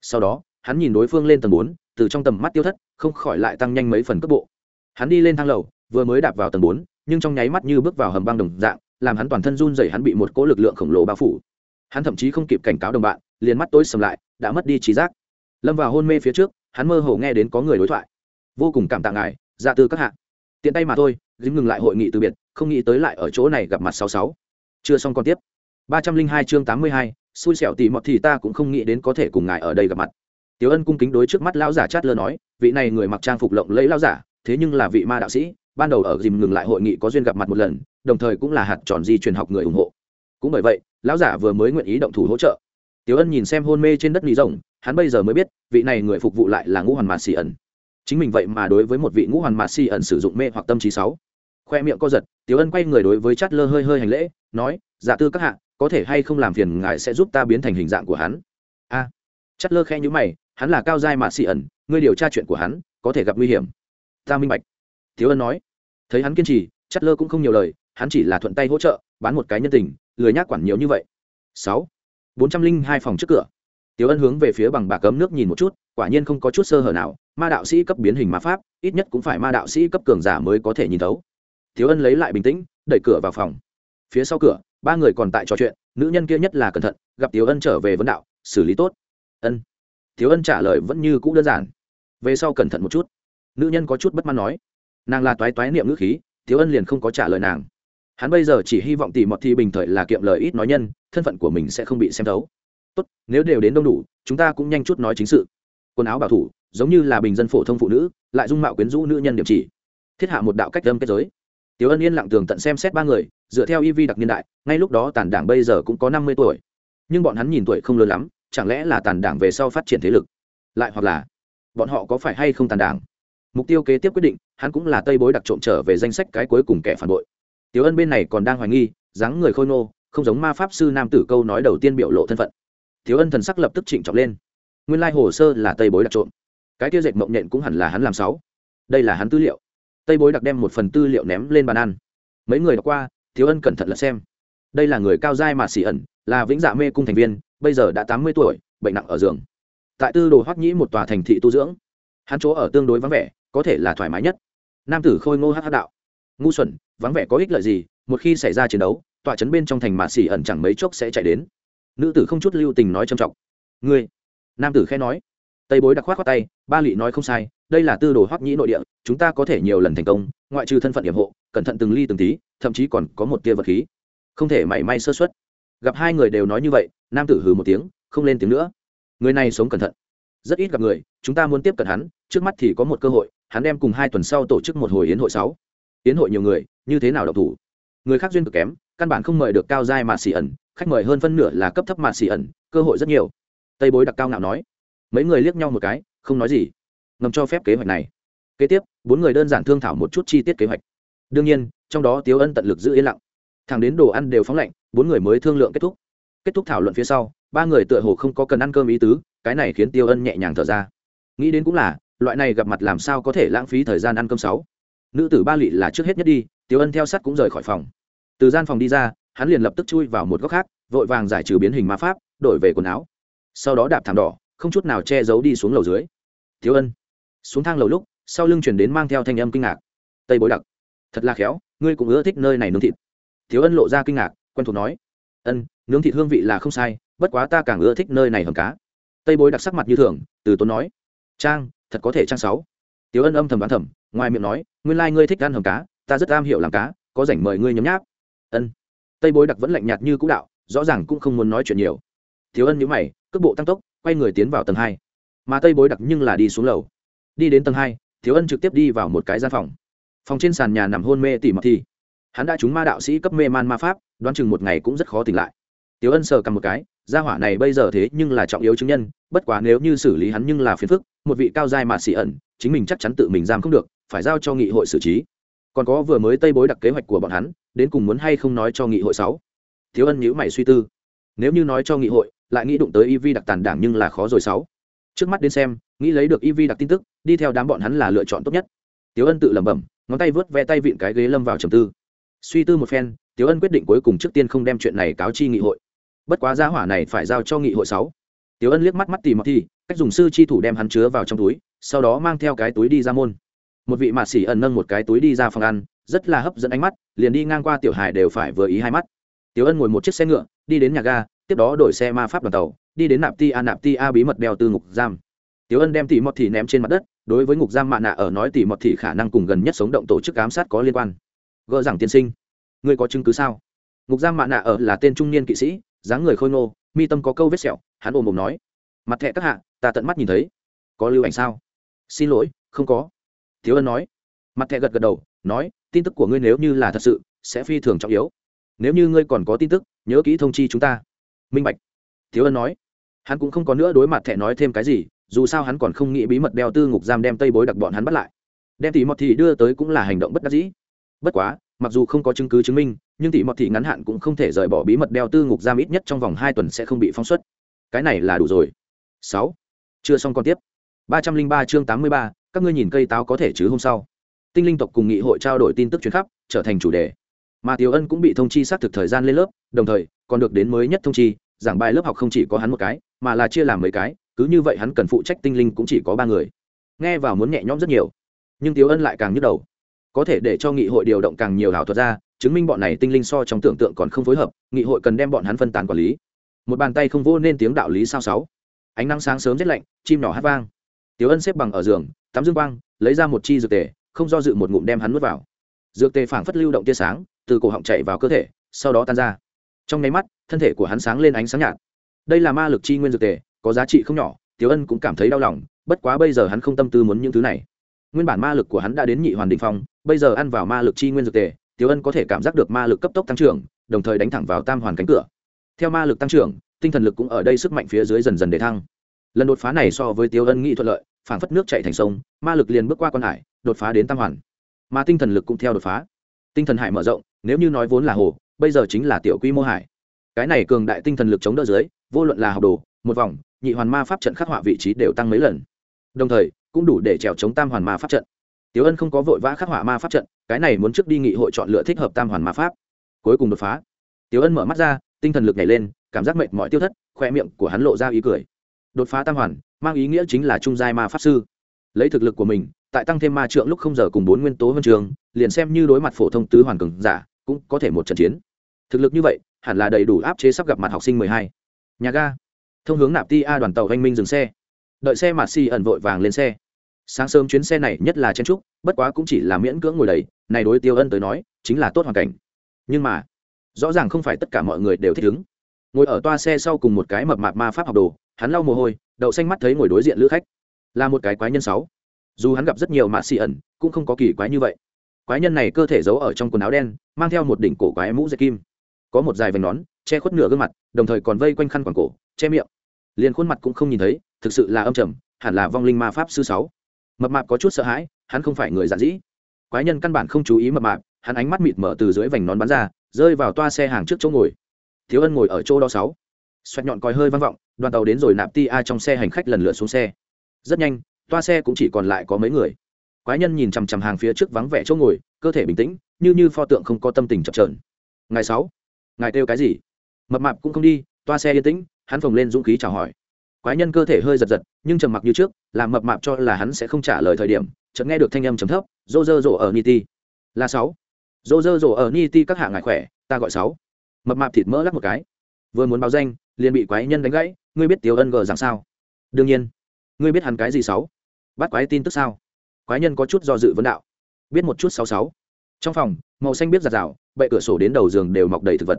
Sau đó, hắn nhìn đối phương lên tầng bốn, từ trong tầm mắt tiêu thất, không khỏi lại tăng nhanh mấy phần cấp bộ. Hắn đi lên thang lầu, vừa mới đạp vào tầng bốn, nhưng trong nháy mắt như bước vào hầm băng đồng dạng, làm hắn toàn thân run rẩy hắn bị một cỗ lực lượng khổng lồ bao phủ. Hắn thậm chí không kịp cảnh cáo đồng bạn, liền mắt tối sầm lại, đã mất đi trí giác. Lâm vào hôn mê phía trước, hắn mơ hồ nghe đến có người đối thoại. Vô cùng cảm tạ ngài dạ ra từ các hạ. Tiện tay mà thôi, dính ngừng lại hội nghị từ biệt, không nghĩ tới lại ở chỗ này gặp mặt sáu sáu. Chưa xong còn tiếp ba trăm linh hai chương tám mươi hai, xui xẻo tỉ mọt thì ta cũng không nghĩ đến có thể cùng ngài ở đây gặp mặt. Tiếu ân cung kính đối trước mắt lão giả chát lơ nói, vị này người mặc trang phục lộng lẫy lão giả, thế nhưng là vị ma đạo sĩ, ban đầu ở dìm ngừng lại hội nghị có duyên gặp mặt một lần, đồng thời cũng là hạt tròn di truyền học người ủng hộ. Cũng bởi vậy, lão giả vừa mới nguyện ý động thủ hỗ trợ. Tiếu ân nhìn xem hôn mê trên đất nỉ rồng, hắn bây giờ mới biết, vị này người phục vụ lại là ngũ hoàn mạt xì ẩn. Chính mình vậy mà đối với một vị ngũ hoàn mạt xì ẩn sử dụng mê hoặc tâm trí sáu khoe miệng co giật tiếu ân quay người đối với chát lơ hơi hơi hành lễ nói dạ tư các hạ có thể hay không làm phiền ngài sẽ giúp ta biến thành hình dạng của hắn? A. À, chát lơ khe nhữ mày hắn là cao giai mạ xì ẩn ngươi điều tra chuyện của hắn có thể gặp nguy hiểm. Ta minh bạch. Tiếu ân nói. Thấy hắn kiên trì chát lơ cũng không nhiều lời hắn chỉ là thuận tay hỗ trợ bán một cái nhân tình lười nhác quản nhiều như vậy. Sáu. Bốn trăm linh hai phòng trước cửa. Tiếu Ân hướng về phía bằng bạc cấm nước nhìn một chút, quả nhiên không có chút sơ hở nào, ma đạo sĩ cấp biến hình ma pháp, ít nhất cũng phải ma đạo sĩ cấp cường giả mới có thể nhìn thấu. Tiểu Ân lấy lại bình tĩnh, đẩy cửa vào phòng. Phía sau cửa, ba người còn tại trò chuyện, nữ nhân kia nhất là cẩn thận, gặp Tiểu Ân trở về vấn đạo, xử lý tốt. Ân. Tiểu Ân trả lời vẫn như cũ đơn giản. Về sau cẩn thận một chút. Nữ nhân có chút bất mãn nói, nàng là toái toái niệm ngữ khí, Tiểu Ân liền không có trả lời nàng. Hắn bây giờ chỉ hy vọng tỷ mọt thi bình thời là kiệm lời ít nói nhân, thân phận của mình sẽ không bị xem thấu tốt nếu đều đến đông đủ chúng ta cũng nhanh chút nói chính sự quần áo bảo thủ giống như là bình dân phổ thông phụ nữ lại dung mạo quyến rũ nữ nhân điểm chỉ thiết hạ một đạo cách đâm kết giới tiểu ân yên lặng tường tận xem xét ba người, dựa theo y đặc niên đại, ngay lúc đó tàn đảng bây giờ cũng có năm mươi tuổi. Nhưng bọn hắn nhìn tuổi không lớn lắm, chẳng lẽ là tàn đảng về sau phát triển thế lực? Lại hoặc là, bọn họ có phải hay không tàn đảng? Mục tiêu kế tiếp quyết định, hắn cũng là tây bối đặc trộm trở về danh sách cái cuối cùng kẻ phản bội. Tiểu ân bên này còn đang hoài nghi, dáng người khôi nô không giống ma pháp sư nam tử câu nói đầu tiên biểu lộ thân phận. Tiểu ân thần sắc lập tức chỉnh trọng lên. Nguyên lai hồ sơ là tây bối đặc trộm. Cái kia dệt mộng nện cũng hẳn là hắn làm sáu. Đây là hắn tư liệu tây bối đặc đem một phần tư liệu ném lên bàn ăn. Mấy người đọc qua, thiếu ân cẩn thận lật xem. Đây là người cao giai mà xỉ ẩn, là vĩnh dạ mê cung thành viên, bây giờ đã tám mươi tuổi, bệnh nặng ở giường. Tại tư đồ hoắc nhĩ một tòa thành thị tu dưỡng, hắn chỗ ở tương đối vắng vẻ, có thể là thoải mái nhất. Nam tử khôi ngô hát hát đạo. Ngu xuẩn, vắng vẻ có ích lợi gì, một khi xảy ra chiến đấu tọa trấn bên trong thành mạ xỉ ẩn chẳng mấy chốc sẽ chạy đến. Nữ tử không chút lưu tình nói trầm trọng. Ngươi? Nam tử khẽ nói. Tây bối đặc khoát khoát tay, ba lị nói không sai, đây là tư đồ hoắc nhĩ nội địa chúng ta có thể nhiều lần thành công, ngoại trừ thân phận hiểm hộ, cẩn thận từng ly từng tí, thậm chí còn có một tia vật khí. Không thể mảy may sơ xuất gặp hai người đều nói như vậy, nam tử hừ một tiếng, không lên tiếng nữa. Người này sống cẩn thận. Rất ít gặp người, chúng ta muốn tiếp cận hắn, trước mắt thì có một cơ hội, hắn đem cùng hai tuần sau tổ chức một hồi yến hội sáu. Yến hội nhiều người, như thế nào độc thủ? Người khác duyên cực kém, căn bản không mời được cao giai mà xì ẩn, khách mời hơn phân nửa là cấp thấp mà xì ẩn, cơ hội rất nhiều. Tây bối đặc cao ngạo nói. Mấy người liếc nhau một cái, không nói gì. Ngầm cho phép kế hoạch này kế tiếp, bốn người đơn giản thương thảo một chút chi tiết kế hoạch. Đương nhiên, trong đó tiếu ân tận lực giữ yên lặng. Thẳng đến đồ ăn đều phóng lạnh, bốn người mới thương lượng kết thúc. Kết thúc thảo luận phía sau, ba người tựa hồ không có cần ăn cơm ý tứ, cái này khiến tiêu ân nhẹ nhàng thở ra. Nghĩ đến cũng là, loại này gặp mặt làm sao có thể lãng phí thời gian ăn cơm sáu? Nữ tử ba lị là trước hết nhất đi tiêu ân theo sát cũng rời khỏi phòng. Từ gian phòng đi ra, hắn liền lập tức chui vào một góc khác, vội vàng giải trừ biến hình ma pháp, đổi về quần áo. Sau đó đạp thảm đỏ, không chút nào che giấu đi xuống lầu dưới. Tiêu ân, xuống thang lầu lúc sau lưng chuyển đến mang theo thanh âm kinh ngạc. Tây bối đặc, thật là khéo, ngươi cũng ưa thích nơi này nướng thịt. Thiếu ân lộ ra kinh ngạc, quen thuộc nói, ân, nướng thịt hương vị là không sai, bất quá ta càng ưa thích nơi này hầm cá. Tây bối đặc sắc mặt như thường, từ tốn nói, trang, thật có thể trang sáu. Tiếu ân âm thầm đoán thầm, ngoài miệng nói, nguyên lai、like、ngươi thích ăn hầm cá, ta rất am hiểu làm cá, có rảnh mời ngươi nhấm nháp. Ân. Tây bối đặc vẫn lạnh nhạt như cũ đạo, rõ ràng cũng không muốn nói chuyện nhiều. Thiếu ân nhữ mày, cước bộ tăng tốc, quay người tiến vào tầng hai. Mà tây bối đặc nhưng là đi xuống lầu. Đi đến tầng hai thiếu ân trực tiếp đi vào một cái gian phòng. Phòng trên sàn nhà nằm hôn mê tỉ mật thi hắn đã trúng ma đạo sĩ cấp mê man ma pháp, đoán chừng một ngày cũng rất khó tỉnh lại. Tiếu ân sờ cầm một cái, gia hỏa này bây giờ thế nhưng là trọng yếu chứng nhân, bất quá nếu như xử lý hắn nhưng là phiền phức, một vị cao giai mà xì ẩn, chính mình chắc chắn tự mình giam không được, phải giao cho nghị hội xử trí. Còn có vừa mới tây bối đặc kế hoạch của bọn hắn, đến cùng muốn hay không nói cho nghị hội sáu. Thiếu ân nhữ mày suy tư. Nếu như nói cho nghị hội, lại nghĩ đụng tới ev đặc tàn đảng nhưng là khó rồi sáu trước mắt đến xem, nghĩ lấy được ev đặc tin tức, đi theo đám bọn hắn là lựa chọn tốt nhất. Tiếu ân tự lẩm bẩm, ngón tay vớt ve tay vịn cái ghế lâm vào trầm tư. Suy tư một phen tiếu ân quyết định cuối cùng trước tiên không đem chuyện này cáo chi nghị hội. Bất quá giá hỏa này phải giao cho nghị hội sáu. Tiếu ân liếc mắt mắt tìm mặc thi cách dùng sư chi thủ đem hắn chứa vào trong túi, sau đó mang theo cái túi đi ra môn. Một vị mạt xỉ ẩn nâng một cái túi đi ra phòng ăn, rất là hấp dẫn ánh mắt, liền đi ngang qua tiểu hải đều phải vừa ý hai mắt. Tiểu ân ngồi một chiếc xe ngựa, đi đến nhà ga, tiếp đó đổi xe ma pháp đoàn tàu đi đến nạp ti a nạp ti a bí mật đeo từ ngục giam. Tiếu ân đem tỉ mọt thị ném trên mặt đất, đối với ngục giam mạ nạ ở nói tỉ mọt thị khả năng cùng gần nhất sống động tổ chức ám sát có liên quan. Gỡ rằng tiên sinh, ngươi có chứng cứ sao? Ngục giam mạ nạ ở là tên trung niên kỵ sĩ, dáng người khôi ngô, mi tâm có câu vết sẹo, hắn ồm ồm nói. Mặt thẹ các hạ, ta tận mắt nhìn thấy. Có lưu ảnh sao? Xin lỗi, không có. Thiếu ân nói. Mặt thẹ gật gật đầu, nói, tin tức của ngươi nếu như là thật sự, sẽ phi thường trọng yếu. Nếu như ngươi còn có tin tức, nhớ kỹ thông chi chúng ta. Minh bạch. Thiếu ân nói hắn cũng không có nữa đối mặt thẻ nói thêm cái gì, dù sao hắn còn không nghĩ bí mật đeo tư ngục giam đem tây bối đặc bọn hắn bắt lại. Đem tỷ mọt thị đưa tới cũng là hành động bất đắc dĩ. Bất quá, mặc dù không có chứng cứ chứng minh, nhưng tỷ mọt thị ngắn hạn cũng không thể rời bỏ bí mật đeo tư ngục giam ít nhất trong vòng hai tuần sẽ không bị phóng xuất. Cái này là đủ rồi. Sáu. Chưa xong còn tiếp. Ba trăm linh ba chương tám mươi ba, các ngươi nhìn cây táo có thể chứ hôm sau. Tinh linh tộc cùng nghị hội trao đổi tin tức chuyến khắp, trở thành chủ đề. Mà tiểu ân cũng bị thông chi xác thực thời gian lên lớp, đồng thời còn được đến mới nhất thông chi giảng bài lớp học không chỉ có hắn một cái, mà là chia làm mấy cái, cứ như vậy hắn cần phụ trách tinh linh cũng chỉ có ba người. Nghe vào muốn nhẹ nhõm rất nhiều, nhưng tiếu ân lại càng nhức đầu. Có thể để cho nghị hội điều động càng nhiều ảo thuật ra, chứng minh bọn này tinh linh so trong tưởng tượng còn không phối hợp, nghị hội cần đem bọn hắn phân tán quản lý. Một bàn tay không vô nên tiếng đạo lý sao sáu. Ánh nắng sáng sớm rét lạnh, chim nhỏ hát vang. Tiếu ân xếp bằng ở giường, tắm dương quang, lấy ra một chi dược tề, không do dự một ngụm đem hắn nuốt vào. Dược tề phảng phất lưu động tia sáng, từ cổ họng chạy vào cơ thể, sau đó tan ra trong nháy mắt, thân thể của hắn sáng lên ánh sáng nhạt. Đây là ma lực chi nguyên dược tề, có giá trị không nhỏ, tiểu ân cũng cảm thấy đau lòng, bất quá bây giờ hắn không tâm tư muốn những thứ này. Nguyên bản ma lực của hắn đã đến nhị hoàn đình phong, bây giờ ăn vào ma lực chi nguyên dược tề, tiểu ân có thể cảm giác được ma lực cấp tốc tăng trưởng, đồng thời đánh thẳng vào tam hoàn cánh cửa. Theo ma lực tăng trưởng, tinh thần lực cũng ở đây sức mạnh phía dưới dần dần để thăng. Lần đột phá này so với tiểu ân nghĩ thuận lợi phản phất nước chạy thành sông, ma lực liền bước qua con hải, đột phá đến tam hoàn. Mà tinh thần lực cũng theo đột phá. Tinh thần hải mở rộng, nếu như nói vốn là hồ bây giờ chính là tiểu quy mô hải. Cái này cường đại tinh thần lực chống đỡ dưới, vô luận là học đồ, một vòng, nhị hoàn ma pháp trận khắc họa vị trí đều tăng mấy lần. Đồng thời, cũng đủ để trèo chống tam hoàn ma pháp trận. Tiểu ân không có vội vã khắc họa ma pháp trận, cái này muốn trước đi nghị hội chọn lựa thích hợp tam hoàn ma pháp. Cuối cùng đột phá. Tiểu ân mở mắt ra, tinh thần lực nhảy lên, cảm giác mệt mỏi tiêu thất, khoe miệng của hắn lộ ra ý cười. Đột phá tam hoàn, mang ý nghĩa chính là trung giai ma pháp sư. Lấy thực lực của mình, tại tăng thêm ma trượng lúc không giờ cùng bốn nguyên tố huân trường, liền xem như đối mặt phổ thông tứ hoàn cường giả cũng có thể một trận chiến. Thực lực như vậy, hẳn là đầy đủ áp chế sắp gặp mặt học sinh mười hai. Nhà ga. Thông hướng nạp ti a đoàn tàu anh minh dừng xe. Đợi xe mà si ẩn vội vàng lên xe. Sáng sớm chuyến xe này nhất là chen trúc, bất quá cũng chỉ là miễn cưỡng ngồi đầy, này đối tiêu ân tới nói, chính là tốt hoàn cảnh. Nhưng mà, rõ ràng không phải tất cả mọi người đều thích ứng. Ngồi ở toa xe sau cùng một cái mập mạp ma pháp học đồ, hắn lau mồ hôi, đậu xanh mắt thấy ngồi đối diện lữ khách. Là một cái quái nhân sáu. Dù hắn gặp rất nhiều mạ xì ẩn, cũng không có kỳ quái như vậy quái nhân này cơ thể giấu ở trong quần áo đen, mang theo một đỉnh cổ quái mũ dây kim. Có một dài vành nón, che khuất nửa gương mặt, đồng thời còn vây quanh khăn quàng cổ, che miệng. Liền khuôn mặt cũng không nhìn thấy, thực sự là âm trầm, hẳn là vong linh ma pháp sư sáu. Mập mạp có chút sợ hãi, hắn không phải người giản dĩ quái nhân căn bản không chú ý mập mạp, hắn ánh mắt mịt mở từ dưới vành nón bắn ra, rơi vào toa xe hàng trước chỗ ngồi. Thiếu ân ngồi ở chỗ đó sáu. Xoẹt nhọn còi hơi vang vọng, đoàn tàu đến rồi nạp ti a trong xe hành khách lần lượt xuống xe. Rất nhanh, toa xe cũng chỉ còn lại có mấy người quái nhân nhìn chằm chằm hàng phía trước vắng vẻ chỗ ngồi, cơ thể bình tĩnh, như như pho tượng không có tâm tình chập trờn ngày sáu, ngài kêu cái gì? Mập mạp cũng không đi, toa xe yên tĩnh, hắn phồng lên dũng khí chào hỏi. Quái nhân cơ thể hơi giật giật, nhưng trầm mặc như trước làm mập mạp cho là hắn sẽ không trả lời thời điểm, chợt nghe được thanh âm trầm thấp, rô rơ rổ ở niti là sáu. Rô rơ rổ ở niti các hạ ngài khỏe, ta gọi sáu. Mập mạp thịt mỡ lắc một cái. Vừa muốn báo danh, liền bị quái nhân đánh gãy, ngươi biết tiểu ân gờ rằng sao? Đương nhiên. Ngươi biết hắn cái gì sáu? Bắt quái tin tức sao? Quái nhân có chút do dự vấn đạo. Biết một chút sáu sáu. Trong phòng, màu xanh biết giặt rào, bệ cửa sổ đến đầu giường đều mọc đầy thực vật.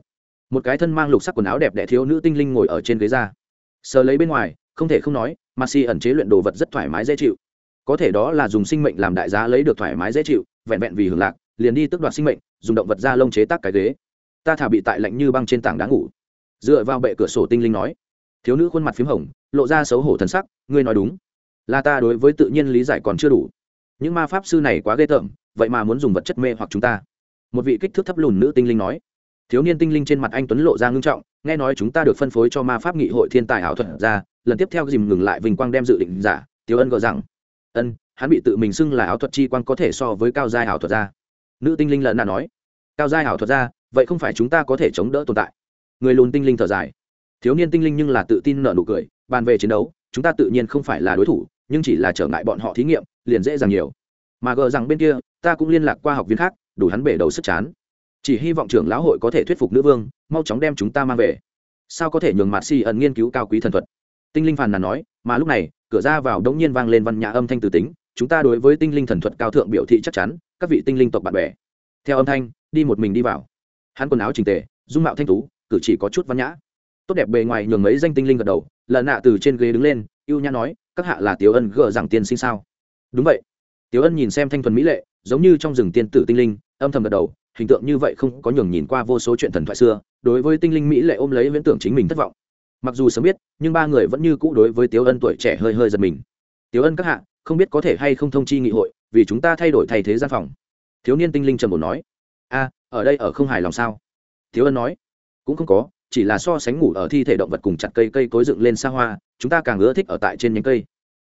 Một cái thân mang lục sắc quần áo đẹp đẽ thiếu nữ tinh linh ngồi ở trên ghế ra. Sờ lấy bên ngoài, không thể không nói, mà si ẩn chế luyện đồ vật rất thoải mái dễ chịu. Có thể đó là dùng sinh mệnh làm đại giá lấy được thoải mái dễ chịu, vẹn vẹn vì hưởng lạc, liền đi tước đoạt sinh mệnh, dùng động vật da lông chế tác cái ghế. Ta thả bị tại lạnh như băng trên tảng đá ngủ. Dựa vào bệ cửa sổ tinh linh nói. Thiếu nữ khuôn mặt p h í m hồng, lộ ra xấu hổ thân sắc, ngươi nói đúng. Là ta đối với tự nhiên lý giải còn chưa đủ những ma pháp sư này quá ghê tởm, vậy mà muốn dùng vật chất mê hoặc chúng ta. Một vị kích thước thấp lùn nữ tinh linh nói. Thiếu niên tinh linh trên mặt anh tuấn lộ ra ngưng trọng, nghe nói chúng ta được phân phối cho ma pháp nghị hội thiên tài ảo thuật ra, lần tiếp theo dìm ngừng lại vinh quang đem dự định giả tiêu ân gờ rằng, ân, hắn bị tự mình xưng là ảo thuật chi quang có thể so với cao giai ảo thuật ra nữ tinh linh lợn đã nói, cao giai ảo thuật ra vậy không phải chúng ta có thể chống đỡ tồn tại. Người lùn tinh linh thở dài. Thiếu niên tinh linh nhưng là tự tin nợ nụ cười, bàn về chiến đấu, chúng ta tự nhiên không phải là đối thủ nhưng chỉ là trở ngại bọn họ thí nghiệm, liền dễ dàng nhiều. Mà gờ rằng bên kia, ta cũng liên lạc qua học viên khác, đủ hắn bể đầu sức chán. Chỉ hy vọng trưởng lão hội có thể thuyết phục nữ vương, mau chóng đem chúng ta mang về. Sao có thể nhường mặt si ẩn nghiên cứu cao quý thần thuật? Tinh linh phàn nàn nói, mà lúc này, cửa ra vào đống nhiên vang lên văn nhã âm thanh từ tính, chúng ta đối với tinh linh thần thuật cao thượng biểu thị chắc chắn, các vị tinh linh tộc bạn bè. Theo âm thanh, đi một mình đi vào. Hắn quần áo trình tề, dung mạo thanh tú, cử chỉ có chút văn nhã. Tốt đẹp bề ngoài nhường mấy danh tinh linh gật đầu lần nạ từ trên ghế đứng lên, ưu nhã nói các hạ là tiểu ân gỡ rằng tiên sinh sao? Đúng vậy. Tiểu ân nhìn xem thanh thuần mỹ lệ, giống như trong rừng tiên tử tinh linh, âm thầm gật đầu, hình tượng như vậy không có nhường nhìn qua vô số chuyện thần thoại xưa, đối với tinh linh mỹ lệ ôm lấy viễn tưởng chính mình thất vọng. Mặc dù sớm biết, nhưng ba người vẫn như cũ đối với tiểu ân tuổi trẻ hơi hơi giật mình. Tiểu ân các hạ, không biết có thể hay không thông chi nghị hội, vì chúng ta thay đổi thay thế gian phòng. Thiếu niên tinh linh trầm bổ nói. A, ở đây ở không hài lòng sao? Tiểu ân nói. Cũng không có chỉ là so sánh ngủ ở thi thể động vật cùng chặt cây cây cối dựng lên xa hoa, chúng ta càng ưa thích ở tại trên nhánh cây.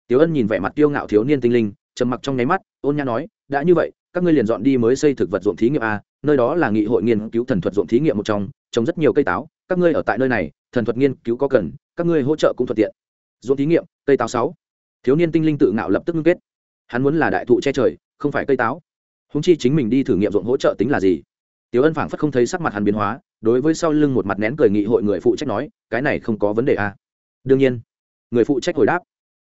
Tiếu ân nhìn vẻ mặt tiêu ngạo thiếu niên tinh linh, trầm mặc trong nháy mắt, ôn nhã nói, đã như vậy, các ngươi liền dọn đi mới xây thực vật ruộng thí nghiệm a, nơi đó là nghị hội nghiên cứu thần thuật ruộng thí nghiệm một trong, trồng rất nhiều cây táo, các ngươi ở tại nơi này, thần thuật nghiên cứu có cần, các ngươi hỗ trợ cũng thuận tiện. Ruộng thí nghiệm, cây táo sáu. Thiếu niên tinh linh tự ngạo lập tức ngưng kết. Hắn muốn là đại thụ che trời, không phải cây táo. Húng chi chính mình đi thử nghiệm ruộng hỗ trợ tính là gì? Tiểu ân phảng phất không thấy sắc mặt hắn biến hóa đối với sau lưng một mặt nén cười nghị hội người phụ trách nói, cái này không có vấn đề à. đương nhiên. Người phụ trách hồi đáp,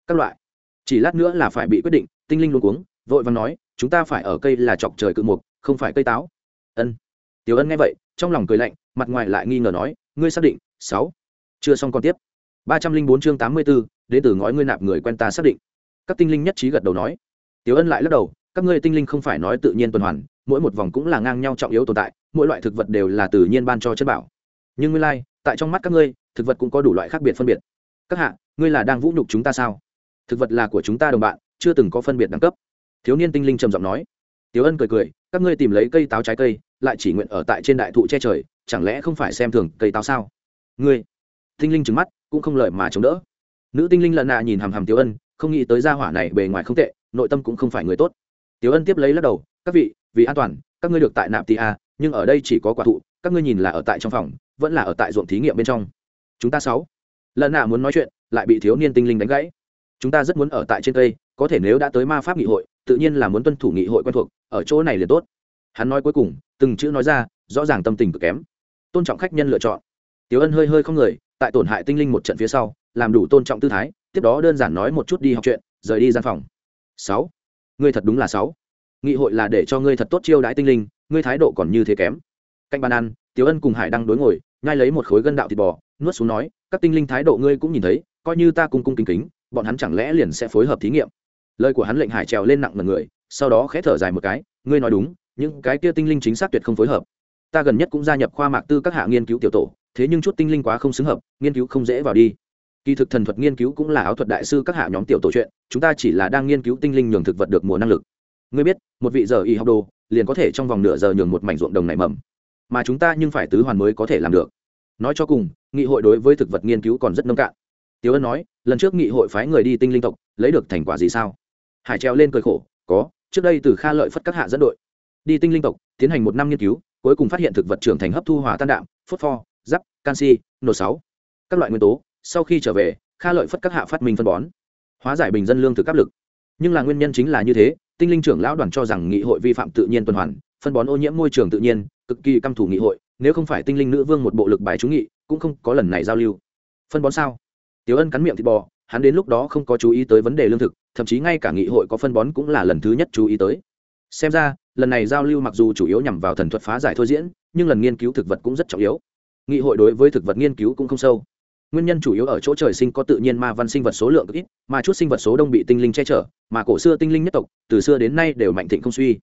các loại. Chỉ lát nữa là phải bị quyết định, tinh linh luôn cuống, vội và nói, chúng ta phải ở cây là chọc trời cự mục, không phải cây táo. Ân. Tiểu ân nghe vậy, trong lòng cười lạnh, mặt ngoài lại nghi ngờ nói, ngươi xác định, sáu. Chưa xong còn tiếp. Ba trăm linh bốn chương tám mươi b ố đến từ ngói ngươi nạp người quen ta xác định. Các tinh linh nhất trí gật đầu nói. Tiểu ân lại lắc đầu, các ngươi tinh linh không phải nói tự nhiên tuần hoàn, mỗi một vòng cũng là ngang nhau trọng yếu tồn tại mỗi loại thực vật đều là tự nhiên ban cho chất bảo. Nhưng nguyên lai like, tại trong mắt các ngươi thực vật cũng có đủ loại khác biệt phân biệt. Các hạ ngươi là đang vũ nhục chúng ta sao? Thực vật là của chúng ta đồng bạn chưa từng có phân biệt đẳng cấp. Thiếu niên tinh linh trầm giọng nói. Tiểu ân cười cười các ngươi tìm lấy cây táo trái cây lại chỉ nguyện ở tại trên đại thụ che trời chẳng lẽ không phải xem thường cây táo sao? Ngươi tinh linh trừng mắt cũng không lợi mà chống đỡ. Nữ tinh linh lần nạ nhìn hàm hàm tiểu ân không nghĩ tới gia hỏa này bề ngoài không tệ nội tâm cũng không phải người tốt. Tiểu ân tiếp lấy lắc đầu các vị vì an toàn các ngươi được tại nạp ti a nhưng ở đây chỉ có quả thụ, các ngươi nhìn là ở tại trong phòng, vẫn là ở tại ruộng thí nghiệm bên trong. Chúng ta sáu. Lần nạ muốn nói chuyện, lại bị thiếu niên tinh linh đánh gãy. Chúng ta rất muốn ở tại trên cây, có thể nếu đã tới ma pháp nghị hội, tự nhiên là muốn tuân thủ nghị hội quen thuộc, ở chỗ này liền tốt. Hắn nói cuối cùng, từng chữ nói ra, rõ ràng tâm tình cực kém. Tôn trọng khách nhân lựa chọn. Tiểu ân hơi hơi không người, tại tổn hại tinh linh một trận phía sau, làm đủ tôn trọng tư thái, tiếp đó đơn giản nói một chút đi học chuyện, rời đi gian phòng. Sáu. Ngươi thật đúng là sáu. Nghị hội là để cho ngươi thật tốt chiêu đãi tinh linh ngươi thái độ còn như thế kém. Cạnh bàn ăn, tiểu ân cùng hải đang đối ngồi, nhai lấy một khối gân đạo thịt bò, nuốt xuống nói, các tinh linh thái độ ngươi cũng nhìn thấy, coi như ta cung cung kính kính, bọn hắn chẳng lẽ liền sẽ phối hợp thí nghiệm? Lời của hắn lệnh hải trèo lên nặng mật người, sau đó khẽ thở dài một cái, ngươi nói đúng, những cái kia tinh linh chính xác tuyệt không phối hợp. Ta gần nhất cũng gia nhập khoa mạc tư các hạ nghiên cứu tiểu tổ, thế nhưng chút tinh linh quá không xứng hợp, nghiên cứu không dễ vào đi. Kỳ thực thần thuật nghiên cứu cũng là áo thuật đại sư các hạ nhóm tiểu tổ chuyện, chúng ta chỉ là đang nghiên cứu tinh linh nhường thực vật được mùa năng lực. Ngươi biết, một vị giờ y học đồ liền có thể trong vòng nửa giờ nhường một mảnh ruộng đồng này mầm. Mà chúng ta nhưng phải tứ hoàn mới có thể làm được. Nói cho cùng, nghị hội đối với thực vật nghiên cứu còn rất nông cạn. Tiếu ân nói, lần trước nghị hội phái người đi tinh linh tộc, lấy được thành quả gì sao? Hải treo lên cười khổ, có, trước đây từ kha lợi phất các hạ dẫn đội, đi tinh linh tộc, tiến hành một năm nghiên cứu, cuối cùng phát hiện thực vật trưởng thành hấp thu hỏa tan đạm, phốt pho, giáp, canxi nổ sáu. Các loại nguyên tố, sau khi trở về, kha lợi phất các hạ phát minh phân bón, hóa giải bình dân lương thực áp lực. Nhưng là nguyên nhân chính là như thế tinh linh trưởng lão đoàn cho rằng nghị hội vi phạm tự nhiên tuần hoàn, phân bón ô nhiễm môi trường tự nhiên, cực kỳ căm thủ nghị hội, nếu không phải tinh linh nữ vương một bộ lực bài trúng nghị, cũng không có lần này giao lưu. Phân bón sao? Tiểu ân cắn miệng thịt bò, hắn đến lúc đó không có chú ý tới vấn đề lương thực, thậm chí ngay cả nghị hội có phân bón cũng là lần thứ nhất chú ý tới. Xem ra, lần này giao lưu mặc dù chủ yếu nhằm vào thần thuật phá giải thôi diễn, nhưng lần nghiên cứu thực vật cũng rất trọng yếu. Nghị hội đối với thực vật nghiên cứu cũng không sâu nguyên nhân chủ yếu ở chỗ trời sinh có tự nhiên ma văn sinh vật số lượng ít mà chút sinh vật số đông bị tinh linh che chở mà cổ xưa tinh linh nhất tộc từ xưa đến nay đều mạnh thịnh không suy.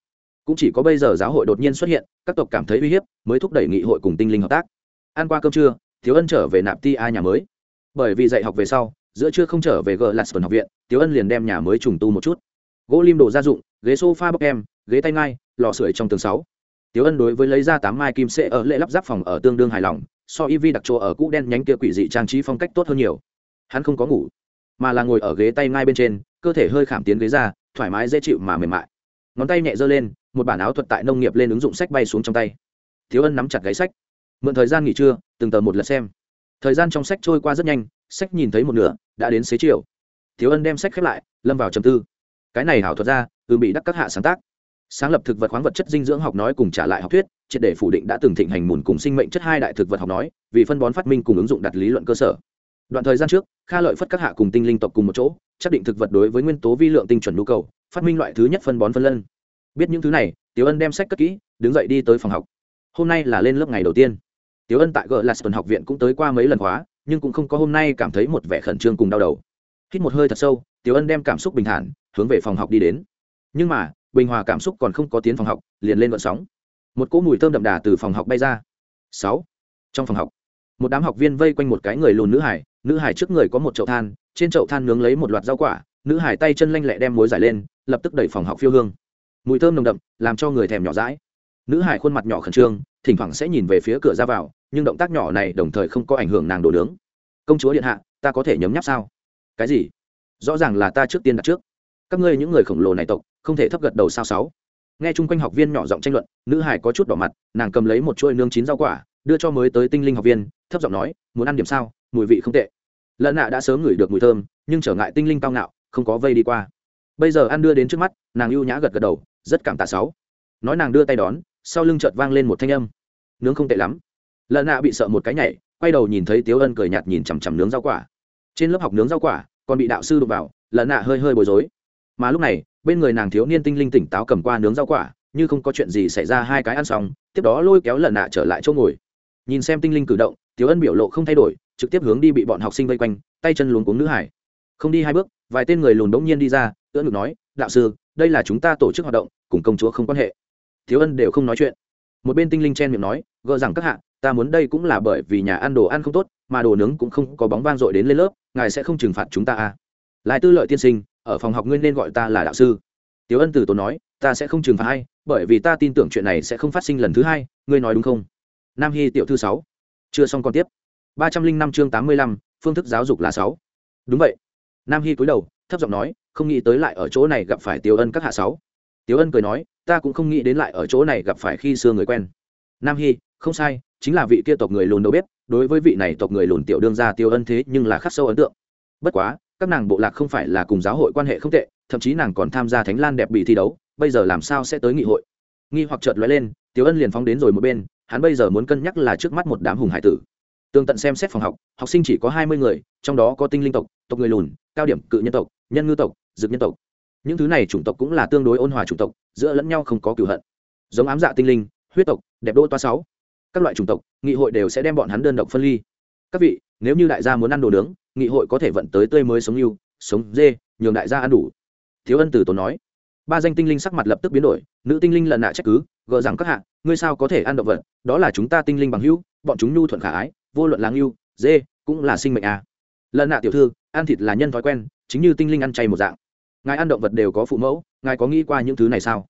Cũng chỉ có bây giờ giáo hội đột nhiên xuất hiện các tộc cảm thấy uy hiếp mới thúc đẩy nghị hội cùng tinh linh hợp tác. Ăn qua cơm trưa thiếu ân trở về nạp ti a nhà mới. Bởi vì dạy học về sau giữa trưa không trở về g lạt học viện thiếu ân liền đem nhà mới trùng tu một chút. Gỗ lim đồ gia dụng ghế sofa bọc em ghế tay ngai lò sưởi trong tường sáu. Tiếu Ân đối với lấy ra tám mai kim sệ ở lễ lắp ráp phòng ở tương đương hài lòng, so y đặc chỗ ở cũ đen nhánh kia quỷ dị trang trí phong cách tốt hơn nhiều. Hắn không có ngủ, mà là ngồi ở ghế tay ngay bên trên, cơ thể hơi khảm tiến ghế ra, thoải mái dễ chịu mà mềm mại. Ngón tay nhẹ giơ lên, một bản áo thuật tại nông nghiệp lên ứng dụng sách bay xuống trong tay. Thiếu Ân nắm chặt gáy sách, mượn thời gian nghỉ trưa, từng tờ một lần xem. Thời gian trong sách trôi qua rất nhanh, sách nhìn thấy một nửa, đã đến xế chiều. Thiếu Ân đem sách khép lại, lâm vào trầm tư. Cái này hảo thuật ra, từ bị đắc các hạ sáng tác sáng lập thực vật khoáng vật chất dinh dưỡng học nói cùng trả lại học thuyết triệt để phủ định đã từng thịnh hành mùn cùng sinh mệnh chất hai đại thực vật học nói, vì phân bón phát minh cùng ứng dụng đặt lý luận cơ sở. Đoạn thời gian trước, kha lợi phất các hạ cùng tinh linh tộc cùng một chỗ xác định thực vật đối với nguyên tố vi lượng tinh chuẩn nhu cầu, phát minh loại thứ nhất phân bón phân lân. Biết những thứ này, tiểu ân đem sách cất kỹ, đứng dậy đi tới phòng học. Hôm nay là lên lớp ngày đầu tiên. Tiểu ân tại gờ là tuần học viện cũng tới qua mấy lần khóa, nhưng cũng không có hôm nay cảm thấy một vẻ khẩn trương cùng đau đầu. Hít một hơi thật sâu, tiểu ân đem cảm xúc bình thản, hướng về phòng học đi đến. Nhưng mà, bình hòa cảm xúc còn không có tiến phòng học, liền lên vận sóng một cỗ mùi thơm đậm đà từ phòng học bay ra. Sáu. Trong phòng học, một đám học viên vây quanh một cái người lùn nữ hải. Nữ hải trước người có một chậu than, trên chậu than nướng lấy một loạt rau quả. Nữ hải tay chân lanh lẹ đem muối giải lên, lập tức đẩy phòng học phiêu hương. Mùi thơm nồng đậm, làm cho người thèm nhỏ rãi nữ hải khuôn mặt nhỏ khẩn trương, thỉnh thoảng sẽ nhìn về phía cửa ra vào, nhưng động tác nhỏ này đồng thời không có ảnh hưởng nàng đồ nướng. Công chúa điện hạ, ta có thể nhấm nháp sao? Cái gì? Rõ ràng là ta trước tiên đặt trước. Các ngươi những người khổng lồ này tộc, không thể thấp gật đầu sao sáu? Nghe chung quanh học viên nhỏ giọng tranh luận, nữ hải có chút đỏ mặt, nàng cầm lấy một chuôi nương chín rau quả, đưa cho mới tới tinh linh học viên, thấp giọng nói, muốn ăn điểm sao? Mùi vị không tệ. Lợn nạ đã sớm ngửi được mùi thơm, nhưng trở ngại tinh linh cao ngạo, không có vây đi qua. Bây giờ ăn đưa đến trước mắt, nàng ưu nhã gật gật đầu, rất cảm tạ sáu. Nói nàng đưa tay đón, sau lưng chợt vang lên một thanh âm. Nướng không tệ lắm. Lợn nạ bị sợ một cái nhảy, quay đầu nhìn thấy tiếu ân cười nhạt nhìn chằm chằm nướng rau quả. Trên lớp học nướng rau quả, còn bị đạo sư đụng vào lợn nạ hơi hơi bối rối. Mà lúc này bên người nàng thiếu niên tinh linh tỉnh táo cầm qua nướng rau quả, như không có chuyện gì xảy ra, hai cái ăn xong, tiếp đó lôi kéo lần nạ trở lại chỗ ngồi. Nhìn xem tinh linh cử động tiếu ân biểu lộ không thay đổi, trực tiếp hướng đi bị bọn học sinh vây quanh, tay chân luống cuống nữ hải. Không đi hai bước, vài tên người lùn đống nhiên đi ra ưỡn ngực nói, đạo sư, đây là chúng ta tổ chức hoạt động, cùng công chúa không quan hệ. Thiếu ân đều không nói chuyện. Một bên tinh linh chen miệng nói gợ rằng các hạ, ta muốn đây cũng là bởi vì nhà ăn đồ ăn không tốt, mà đồ nướng cũng không có bóng vang dội đến lên lớp, ngài sẽ không trừng phạt chúng ta à. Lại tư lợi tiên sinh ở phòng học ngươi nên gọi ta là đạo sư. Tiếu ân từ tốn nói, ta sẽ không trừng phạt hay bởi vì ta tin tưởng chuyện này sẽ không phát sinh lần thứ hai, ngươi nói đúng không? Nam hy tiểu thư sáu. Chưa xong còn tiếp. Ba trăm linh năm chương tám mươi lăm, phương thức giáo dục là sáu. Đúng vậy. Nam hy cúi đầu, thấp giọng nói, không nghĩ tới lại ở chỗ này gặp phải tiêu ân các hạ sáu. Tiêu ân cười nói, ta cũng không nghĩ đến lại ở chỗ này gặp phải khi xưa người quen. Nam hy, không sai, chính là vị kia tộc người lùn đâu biết đối với vị này tộc người lùn tiểu đương gia tiêu ân thế nhưng là khắc sâu ấn tượng. Bất quá các nàng bộ lạc không phải là cùng giáo hội quan hệ không tệ, thậm chí nàng còn tham gia thánh lan đẹp bị thi đấu, bây giờ làm sao sẽ tới nghị hội? Nghi hoặc chợt lóe lên tiêu ân liền phóng đến rồi một bên, hắn bây giờ muốn cân nhắc là trước mắt một đám hùng hải tử. Tương tận xem xét phòng học học sinh chỉ có hai mươi người, trong đó có tinh linh tộc tộc người lùn, cao điểm, cự nhân tộc, nhân ngư tộc, dược nhân tộc. Những thứ này chủng tộc cũng là tương đối ôn hòa chủng tộc, giữa lẫn nhau không có cửu hận. Giống ám dạ tinh linh, huyết tộc, đẹp đô toa sáu. Các loại chủng tộc, nghị hội đều sẽ đem bọn hắn đơn độc phân ly. Các vị, nếu như đại gia muốn ăn đồ nướng nghị hội có thể vận tới tươi mới sống yêu, sống dê, nhường đại gia ăn đủ. Thiếu ân tử tốn nói. Ba danh tinh linh sắc mặt lập tức biến đổi, nữ tinh linh lần nạ trách cứ gờ rằng các hạ, ngươi sao có thể ăn động vật, đó là chúng ta tinh linh bằng hữu, bọn chúng nhu thuận khả ái, vô luận láng yêu dê, cũng là sinh mệnh à. lần nạ tiểu thư, ăn thịt là nhân thói quen, chính như tinh linh ăn chay một dạng. Ngài ăn động vật đều có phụ mẫu, ngài có nghĩ qua những thứ này sao?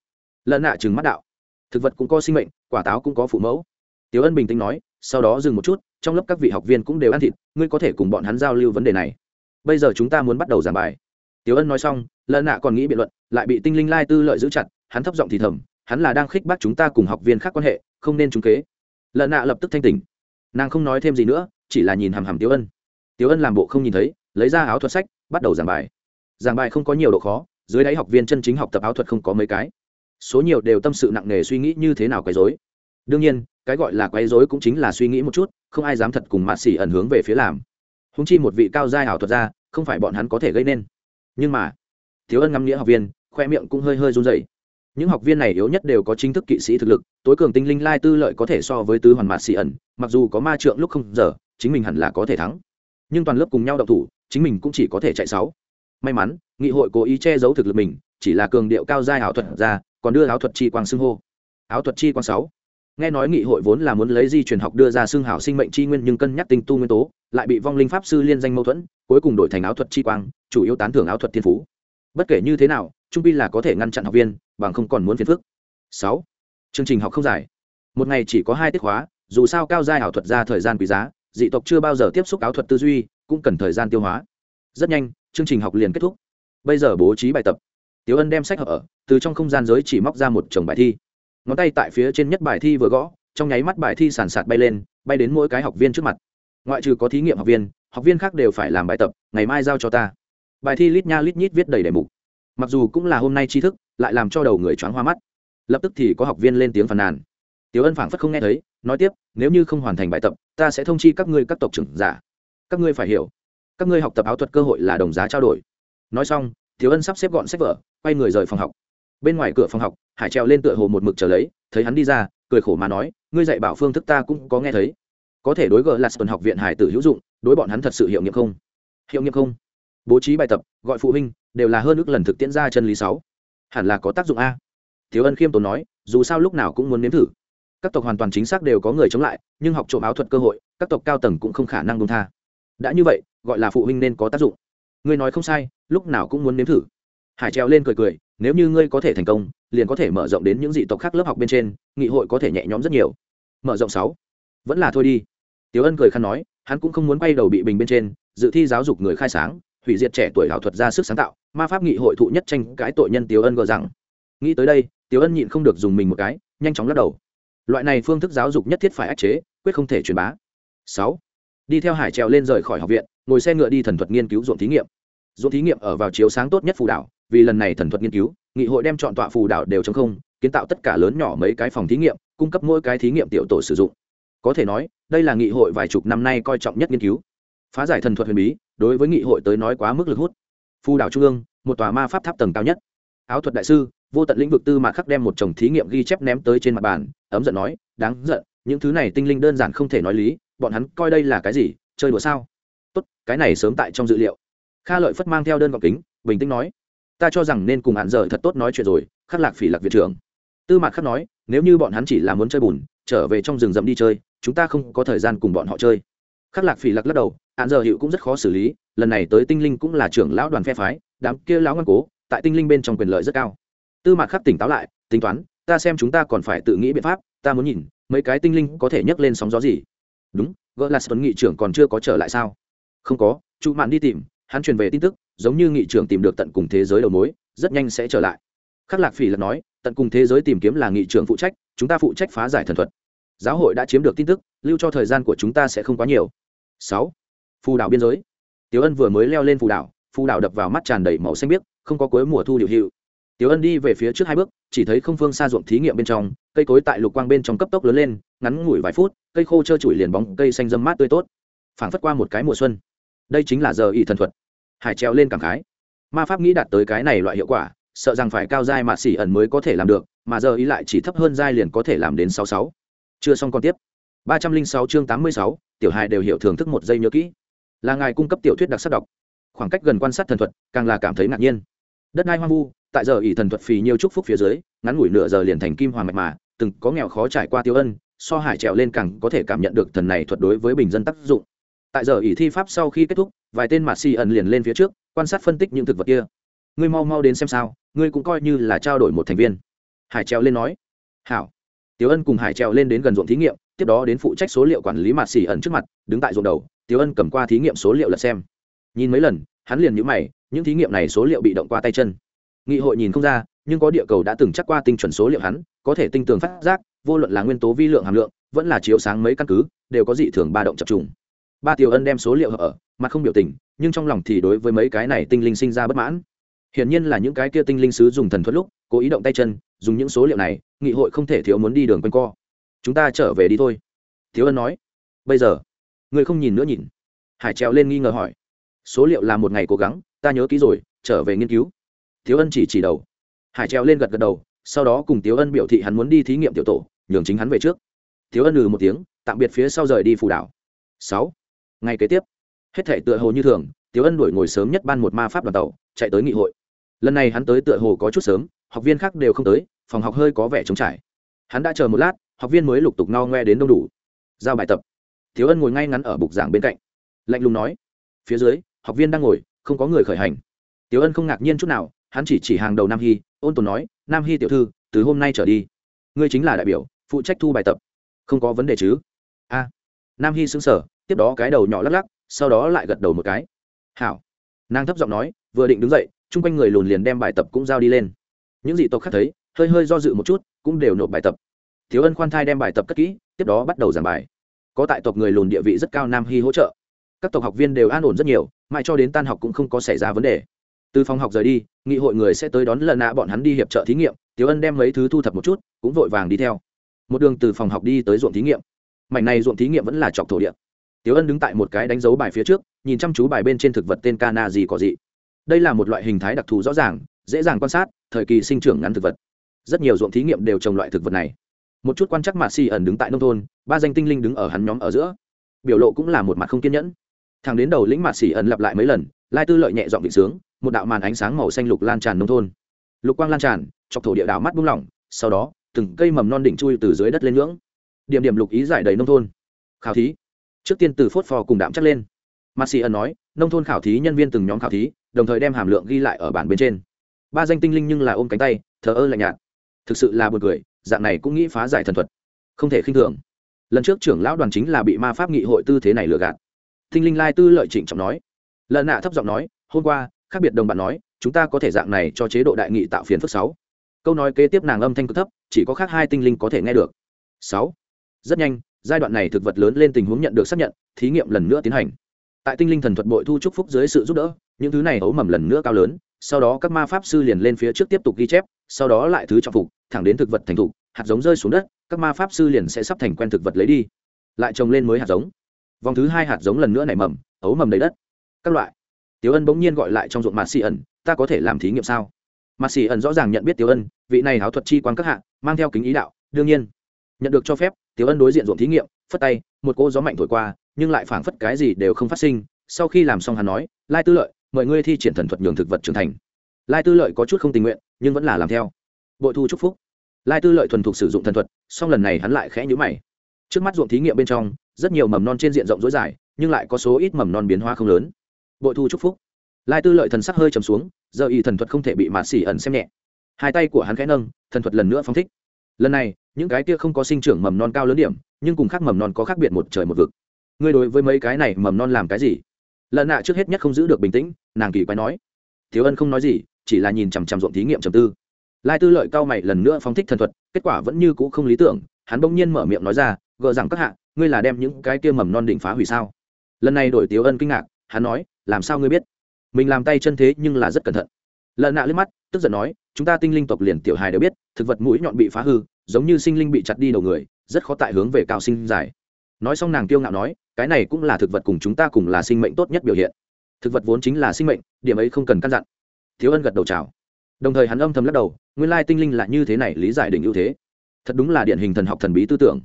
Lần nạ chừng mắt đạo. Thực vật cũng có sinh mệnh, quả táo cũng có phụ mẫu. Tiểu ân bình tĩnh nói, sau đó dừng một chút trong lớp các vị học viên cũng đều ăn thịt, ngươi có thể cùng bọn hắn giao lưu vấn đề này. Bây giờ chúng ta muốn bắt đầu giảng bài. Tiểu ân nói xong lợn nạ còn nghĩ biện luận, lại bị tinh linh lai tư lợi giữ chặt, hắn thấp giọng thì thầm, hắn là đang khích bác chúng ta cùng học viên khác quan hệ, không nên trúng kế. Lợn nạ lập tức thanh tỉnh. Nàng không nói thêm gì nữa, chỉ là nhìn hằm hằm tiểu ân. Tiểu ân làm bộ không nhìn thấy, lấy ra áo thuật sách, bắt đầu giảng bài. Giảng bài không có nhiều độ khó, dưới đáy học viên chân chính học tập áo thuật không có mấy cái. Số nhiều đều tâm sự nặng nề suy nghĩ như thế nào quấy dối đương nhiên, cái gọi là quấy dối cũng chính là suy nghĩ một chút, không ai dám thật cùng mạt xỉ ẩn hướng về phía làm. Húng chi một vị cao giai ảo thuật ra không phải bọn hắn có thể gây nên. Nhưng mà, thiếu ân ngắm nghĩa học viên, khoe miệng cũng hơi hơi run dậy những học viên này yếu nhất đều có chính thức kỵ sĩ thực lực, tối cường tinh linh lai tư lợi có thể so với tứ hoàn mạt xỉ ẩn, mặc dù có ma trượng lúc không giờ, chính mình hẳn là có thể thắng. Nhưng toàn lớp cùng nhau đậu thủ, chính mình cũng chỉ có thể chạy sáu. May mắn, nghị hội cố ý che giấu thực lực mình, chỉ là cường điệu cao giai ảo thuật ra còn đưa áo thuật chi quang xưng hô. Áo thuật chi quang sáu nghe nói nghị hội vốn là muốn lấy di truyền học đưa ra xương hảo sinh mệnh chi nguyên nhưng cân nhắc tinh tu nguyên tố, lại bị vong linh pháp sư liên danh mâu thuẫn, cuối cùng đổi thành áo thuật chi quang, chủ yếu tán thưởng áo thuật thiên phú. Bất kể như thế nào, trung pi là có thể ngăn chặn học viên, bằng không còn muốn phiền phức. Sáu. Chương trình học không dài. Một ngày chỉ có hai tiết hóa dù sao cao giai ảo thuật ra thời gian quý giá, dị tộc chưa bao giờ tiếp xúc áo thuật tư duy, cũng cần thời gian tiêu hóa. Rất nhanh, chương trình học liền kết thúc. Bây giờ bố trí bài tập. Tiếu ân đem sách học ở, từ trong không gian giới chỉ móc ra một chồng bài thi ngón tay tại phía trên nhất bài thi vừa gõ, trong nháy mắt bài thi sàn sạt bay lên, bay đến mỗi cái học viên trước mặt. Ngoại trừ có thí nghiệm học viên học viên khác đều phải làm bài tập, ngày mai giao cho ta. Bài thi lít nha lít nhít viết đầy đề mục. Mặc dù cũng là hôm nay tri thức, lại làm cho đầu người choáng hoa mắt. Lập tức thì có học viên lên tiếng phàn nàn. Tiểu ân phảng phất không nghe thấy, nói tiếp, nếu như không hoàn thành bài tập, ta sẽ thông chi các ngươi các tộc trưởng giả. Các ngươi phải hiểu, các ngươi học tập áo thuật cơ hội là đồng giá trao đổi. Nói xong, Tiểu ân sắp xếp gọn sách vở, quay người rời phòng học bên ngoài cửa phòng học, hải treo lên tựa hồ một mực trở lấy, thấy hắn đi ra, cười khổ mà nói, ngươi dạy bảo phương thức ta cũng có nghe thấy. Có thể đối gờ là tuần học viện hải tử hữu dụng, đối bọn hắn thật sự hiệu nghiệm không? Hiệu nghiệm không? Bố trí bài tập, gọi phụ huynh, đều là hơn ước lần thực tiễn ra chân lý sáu. Hẳn là có tác dụng a. Thiếu ân khiêm tốn nói, dù sao lúc nào cũng muốn nếm thử. Các tộc hoàn toàn chính xác đều có người chống lại, nhưng học trộm áo thuật cơ hội, các tộc cao tầng cũng không khả năng đông tha. Đã như vậy, gọi là phụ huynh nên có tác dụng. Ngươi nói không sai, lúc nào cũng muốn nếm thử. Hải treo lên cười cười nếu như ngươi có thể thành công, liền có thể mở rộng đến những dị tộc khác lớp học bên trên, nghị hội có thể nhẹ nhõm rất nhiều. Mở rộng sáu. Vẫn là thôi đi. Tiếu ân cười khăn nói, hắn cũng không muốn quay đầu bị bình bên trên, dự thi giáo dục người khai sáng, hủy diệt trẻ tuổi ảo thuật ra sức sáng tạo, ma pháp nghị hội thụ nhất tranh cái tội nhân tiếu ân gờ rằng. Nghĩ tới đây tiếu ân nhịn không được dùng mình một cái, nhanh chóng lắc đầu. Loại này phương thức giáo dục nhất thiết phải ách chế, quyết không thể truyền bá. Sáu. Đi theo hải trèo lên rời khỏi học viện, ngồi xe ngựa đi thần thuật nghiên cứu ruộng thí nghiệm. Ruộng thí nghiệm ở vào chiếu sáng tốt nhất phù đảo vì lần này thần thuật nghiên cứu, nghị hội đem chọn tọa phù đảo đều chống không, kiến tạo tất cả lớn nhỏ mấy cái phòng thí nghiệm, cung cấp mỗi cái thí nghiệm tiểu tổ sử dụng. Có thể nói, đây là nghị hội vài chục năm nay coi trọng nhất nghiên cứu. Phá giải thần thuật huyền bí, đối với nghị hội tới nói quá mức lực hút. Phù đảo trung ương, một tòa ma pháp tháp tầng cao nhất. Áo thuật đại sư, vô tận lĩnh vực tư mạc khắc đem một chồng thí nghiệm ghi chép ném tới trên mặt bàn, ấm giận nói, đáng giận, những thứ này tinh linh đơn giản không thể nói lý, bọn hắn coi đây là cái gì, chơi đùa sao? Tốt, cái này sớm tại trong dự liệu. Kha lợi phất mang theo đơn gọc kính, bình tĩnh nói ta cho rằng nên cùng hạn dở thật tốt nói chuyện rồi, khắc lạc phỉ lạc viện trưởng. Tư mạc khắc nói, nếu như bọn hắn chỉ là muốn chơi bùn, trở về trong rừng rậm đi chơi, chúng ta không có thời gian cùng bọn họ chơi. Khắc lạc phỉ lạc lắc đầu, hạn dở hiệu cũng rất khó xử lý, lần này tới tinh linh cũng là trưởng lão đoàn phe phái, đám kia lão ngoan cố, tại tinh linh bên trong quyền lợi rất cao. Tư mạc khắc tỉnh táo lại, tính toán, ta xem chúng ta còn phải tự nghĩ biện pháp, ta muốn nhìn, mấy cái tinh linh có thể nhấc lên sóng gió gì. Đúng, gỡ là tuấn nghị trưởng còn chưa có trở lại sao? Không có, trụ mạn đi tìm hắn truyền về tin tức, giống như nghị trưởng tìm được tận cùng thế giới đầu mối, rất nhanh sẽ trở lại. Khắc lạc phỉ lật nói, tận cùng thế giới tìm kiếm là nghị trưởng phụ trách, chúng ta phụ trách phá giải thần thuật. Giáo hội đã chiếm được tin tức, lưu cho thời gian của chúng ta sẽ không quá nhiều. Sáu. Phù đảo biên giới. Tiểu ân vừa mới leo lên phù đảo phù đảo đập vào mắt tràn đầy màu xanh biếc, không có cuối mùa thu điều hiệu. Tiểu ân đi về phía trước hai bước, chỉ thấy không phương xa ruộng thí nghiệm bên trong, cây cối tại lục quang bên trong cấp tốc lớn lên, ngắn ngủi vài phút, cây khô trơ trụi liền bóng cây xanh dâm mát tươi tốt. Phảng phất qua một cái mùa xuân. Đây chính là giờ ỉ thần thuật hải treo lên cảm khái. Ma pháp nghĩ đạt tới cái này loại hiệu quả, sợ rằng phải cao giai mà xỉ ẩn mới có thể làm được, mà giờ ý lại chỉ thấp hơn giai liền có thể làm đến sáu sáu. Chưa xong còn tiếp. Ba trăm linh sáu chương tám mươi sáu, tiểu hài đều hiểu thưởng thức một giây nhớ kỹ. Là ngài cung cấp tiểu thuyết đặc sắc đọc. Khoảng cách gần quan sát thần thuật, càng là cảm thấy ngạc nhiên. Đất đai hoang vu, tại giờ ỷ thần thuật phì nhiều chúc phúc phía dưới, ngắn ngủi nửa giờ liền thành kim hoàng mạch mà, từng có nghèo khó trải qua tiêu ân, so hải trèo lên càng có thể cảm nhận được thần này thuật đối với bình dân tác dụng tại giờ ỷ thi pháp sau khi kết thúc, vài tên mạt xì ẩn liền lên phía trước, quan sát phân tích những thực vật kia. Ngươi mau mau đến xem sao, ngươi cũng coi như là trao đổi một thành viên. Hải trèo lên nói. Hảo. Tiểu ân cùng hải trèo lên đến gần ruộng thí nghiệm, tiếp đó đến phụ trách số liệu quản lý mạt xì ẩn trước mặt, đứng tại ruộng đầu, Tiểu ân cầm qua thí nghiệm số liệu lật xem. Nhìn mấy lần, hắn liền nhữ mày, những thí nghiệm này số liệu bị động qua tay chân. Nghị hội nhìn không ra, nhưng có địa cầu đã từng chắc qua tinh chuẩn số liệu hắn, có thể tinh tường phát giác, vô luận là nguyên tố vi lượng hàm lượng, vẫn là chiếu sáng mấy căn cứ, đều có dị thường ba động chập trùng ba tiểu ân đem số liệu ở, mặt không biểu tình, nhưng trong lòng thì đối với mấy cái này tinh linh sinh ra bất mãn. Hiển nhiên là những cái kia tinh linh sứ dùng thần thuật lúc, cố ý động tay chân, dùng những số liệu này, nghị hội không thể thiếu muốn đi đường quanh co. Chúng ta trở về đi thôi. Thiếu ân nói. Bây giờ, người không nhìn nữa nhìn. Hải trèo lên nghi ngờ hỏi. Số liệu là một ngày cố gắng, ta nhớ kỹ rồi, trở về nghiên cứu. Thiếu ân chỉ chỉ đầu. Hải treo lên gật gật đầu, sau đó cùng tiếu ân biểu thị hắn muốn đi thí nghiệm tiểu tổ, nhường chính hắn về trước. Thiếu ân ừ một tiếng, tạm biệt phía sau rời đi phù đảo. Sáu ngày kế tiếp, hết thể tựa hồ như thường tiếu ân đuổi ngồi sớm nhất ban một ma pháp đoàn tàu, chạy tới nghị hội. Lần này hắn tới tựa hồ có chút sớm, học viên khác đều không tới, phòng học hơi có vẻ trống trải. Hắn đã chờ một lát, học viên mới lục tục no ngoe đến đông đủ. Giao bài tập. Thiếu ân ngồi ngay ngắn ở bục giảng bên cạnh. Lạnh lùng nói, phía dưới, học viên đang ngồi, không có người khởi hành. Tiếu ân không ngạc nhiên chút nào, hắn chỉ chỉ hàng đầu nam hy, ôn tồn nói, nam hy tiểu thư, từ hôm nay trở đi, ngươi chính là đại biểu, phụ trách thu bài tập. Không có vấn đề chứ? A. Nam hy xứng sở tiếp đó cái đầu nhỏ lắc lắc, sau đó lại gật đầu một cái. Hảo. Nàng thấp giọng nói, vừa định đứng dậy, chung quanh người lùn liền đem bài tập cũng giao đi lên. Những dị tộc khác thấy, hơi hơi do dự một chút, cũng đều nộp bài tập. Thiếu ân khoan thai đem bài tập cất kỹ, tiếp đó bắt đầu giảng bài. Có tại tộc người lùn địa vị rất cao nam hy hỗ trợ. Các tộc học viên đều an ổn rất nhiều, mãi cho đến tan học cũng không có xảy ra vấn đề. Từ phòng học rời đi, nghị hội người sẽ tới đón lần nạ bọn hắn đi hiệp trợ thí nghiệm tiếu ân đem mấy thứ thu thập một chút, cũng vội vàng đi theo. Một đường từ phòng học đi tới ruộng thí nghiệm. Mảnh này ruộng thí nghiệm vẫn là chọc thổ địa tiếu ân đứng tại một cái đánh dấu bài phía trước, nhìn chăm chú bài bên trên thực vật tên cana gì có gì đây là một loại hình thái đặc thù rõ ràng, dễ dàng quan sát, thời kỳ sinh trưởng ngắn thực vật. Rất nhiều ruộng thí nghiệm đều trồng loại thực vật này. Một chút quan chắc mạ xì ẩn đứng tại nông thôn, ba danh tinh linh đứng ở hắn nhóm ở giữa. Biểu lộ cũng là một mặt không kiên nhẫn. Thằng đến đầu lĩnh mạt xỉ ẩn lặp lại mấy lần, lai tư lợi nhẹ dọn vịnh sướng, một đạo màn ánh sáng màu xanh lục lan tràn nông thôn. Lục quang lan tràn, chọc thổ địa đảo mắt buông lỏng, sau đó, từng cây mầm non đỉnh chui từ dưới đất lên ngưỡng. Điểm điểm lục ý giải đầy nông thôn. Khảo thí trước tiên từ phốt phò cùng đạm chắc lên. Mặt xì ẩn nói, nông thôn khảo thí nhân viên từng nhóm khảo thí, đồng thời đem hàm lượng ghi lại ở bản bên trên. Ba danh tinh linh nhưng là ôm cánh tay, thờ ơ lạnh nhạt. Thực sự là buồn cười, dạng này cũng nghĩ phá giải thần thuật. Không thể khinh thường. Lần trước trưởng lão đoàn chính là bị ma pháp nghị hội tư thế này lừa gạt. Tinh linh lai tư lợi trịnh trọng nói. Lần nạ thấp giọng nói, hôm qua, khác biệt đồng bạn nói, chúng ta có thể dạng này cho chế độ đại nghị tạo phiền phức sáu. Câu nói kế tiếp nàng âm thanh cực thấp, chỉ có khác hai tinh linh có thể nghe được. Sáu. Rất nhanh giai đoạn này thực vật lớn lên tình huống nhận được xác nhận, thí nghiệm lần nữa tiến hành. Tại tinh linh thần thuật bội thu trúc phúc dưới sự giúp đỡ, những thứ này ấu mầm lần nữa cao lớn, sau đó các ma pháp sư liền lên phía trước tiếp tục ghi chép, sau đó lại thứ trọng phục, thẳng đến thực vật thành thục, hạt giống rơi xuống đất, các ma pháp sư liền sẽ sắp thành quen thực vật lấy đi. Lại trồng lên mới hạt giống. Vòng thứ hai hạt giống lần nữa nảy mầm, ấu mầm đầy đất. Các loại. Tiểu ân bỗng nhiên gọi lại trong ruộng mạt xì ẩn, ta có thể làm thí nghiệm sao? Mạt xì ẩn rõ ràng nhận biết tiểu ân, vị này háo thuật chi quan các hạ, mang theo kính ý đạo, đương nhiên nhận được cho phép, tiểu ân đối diện ruộng thí nghiệm, phất tay, một cô gió mạnh thổi qua, nhưng lại phảng phất cái gì đều không phát sinh. Sau khi làm xong hắn nói, lai tư lợi, mời ngươi thi triển thần thuật nhường thực vật trưởng thành. Lai tư lợi có chút không tình nguyện, nhưng vẫn là làm theo. Bội thu chúc phúc. Lai tư lợi thuần thục sử dụng thần thuật, song lần này hắn lại khẽ nhũ mày. Trước mắt ruộng thí nghiệm bên trong, rất nhiều mầm non trên diện rộng rối dài nhưng lại có số ít mầm non biến hóa không lớn. Bội thu chúc phúc. Lai tư lợi thần sắc hơi trầm xuống, giờ y thần thuật không thể bị mạt xỉ ẩn xem nhẹ. Hai tay của hắn khẽ nâng, thần thuật lần nữa phong thích. Lần này những cái kia không có sinh trưởng mầm non cao lớn điểm, nhưng cùng khác mầm non có khác biệt một trời một vực. Ngươi đối với mấy cái này mầm non làm cái gì? Lần nạ trước hết nhất không giữ được bình tĩnh, nàng kỳ quái nói. Thiếu ân không nói gì, chỉ là nhìn chằm chằm ruộng thí nghiệm trầm tư. Lai tư lợi cao mày lần nữa phóng thích thần thuật, kết quả vẫn như cũ không lý tưởng, hắn bỗng nhiên mở miệng nói ra, gờ rằng các hạ, ngươi là đem những cái kia mầm non định phá hủy sao? Lần này đổi tiếu ân kinh ngạc, hắn nói, làm sao ngươi biết? Mình làm tay chân thế nhưng là rất cẩn thận. Lần nạ lên mắt tức giận nói, chúng ta tinh linh tộc liền tiểu hài đều biết, thực vật mũi nhọn bị phá hư, giống như sinh linh bị chặt đi đầu người, rất khó tại hướng về cao sinh dài nói xong nàng kiêu ngạo nói, cái này cũng là thực vật cùng chúng ta cùng là sinh mệnh tốt nhất biểu hiện. Thực vật vốn chính là sinh mệnh, điểm ấy không cần căn dặn. Thiếu ân gật đầu chào. Đồng thời hắn âm thầm lắc đầu, nguyên lai tinh linh là như thế này lý giải đỉnh ưu thế. Thật đúng là điển hình thần học thần bí tư tưởng.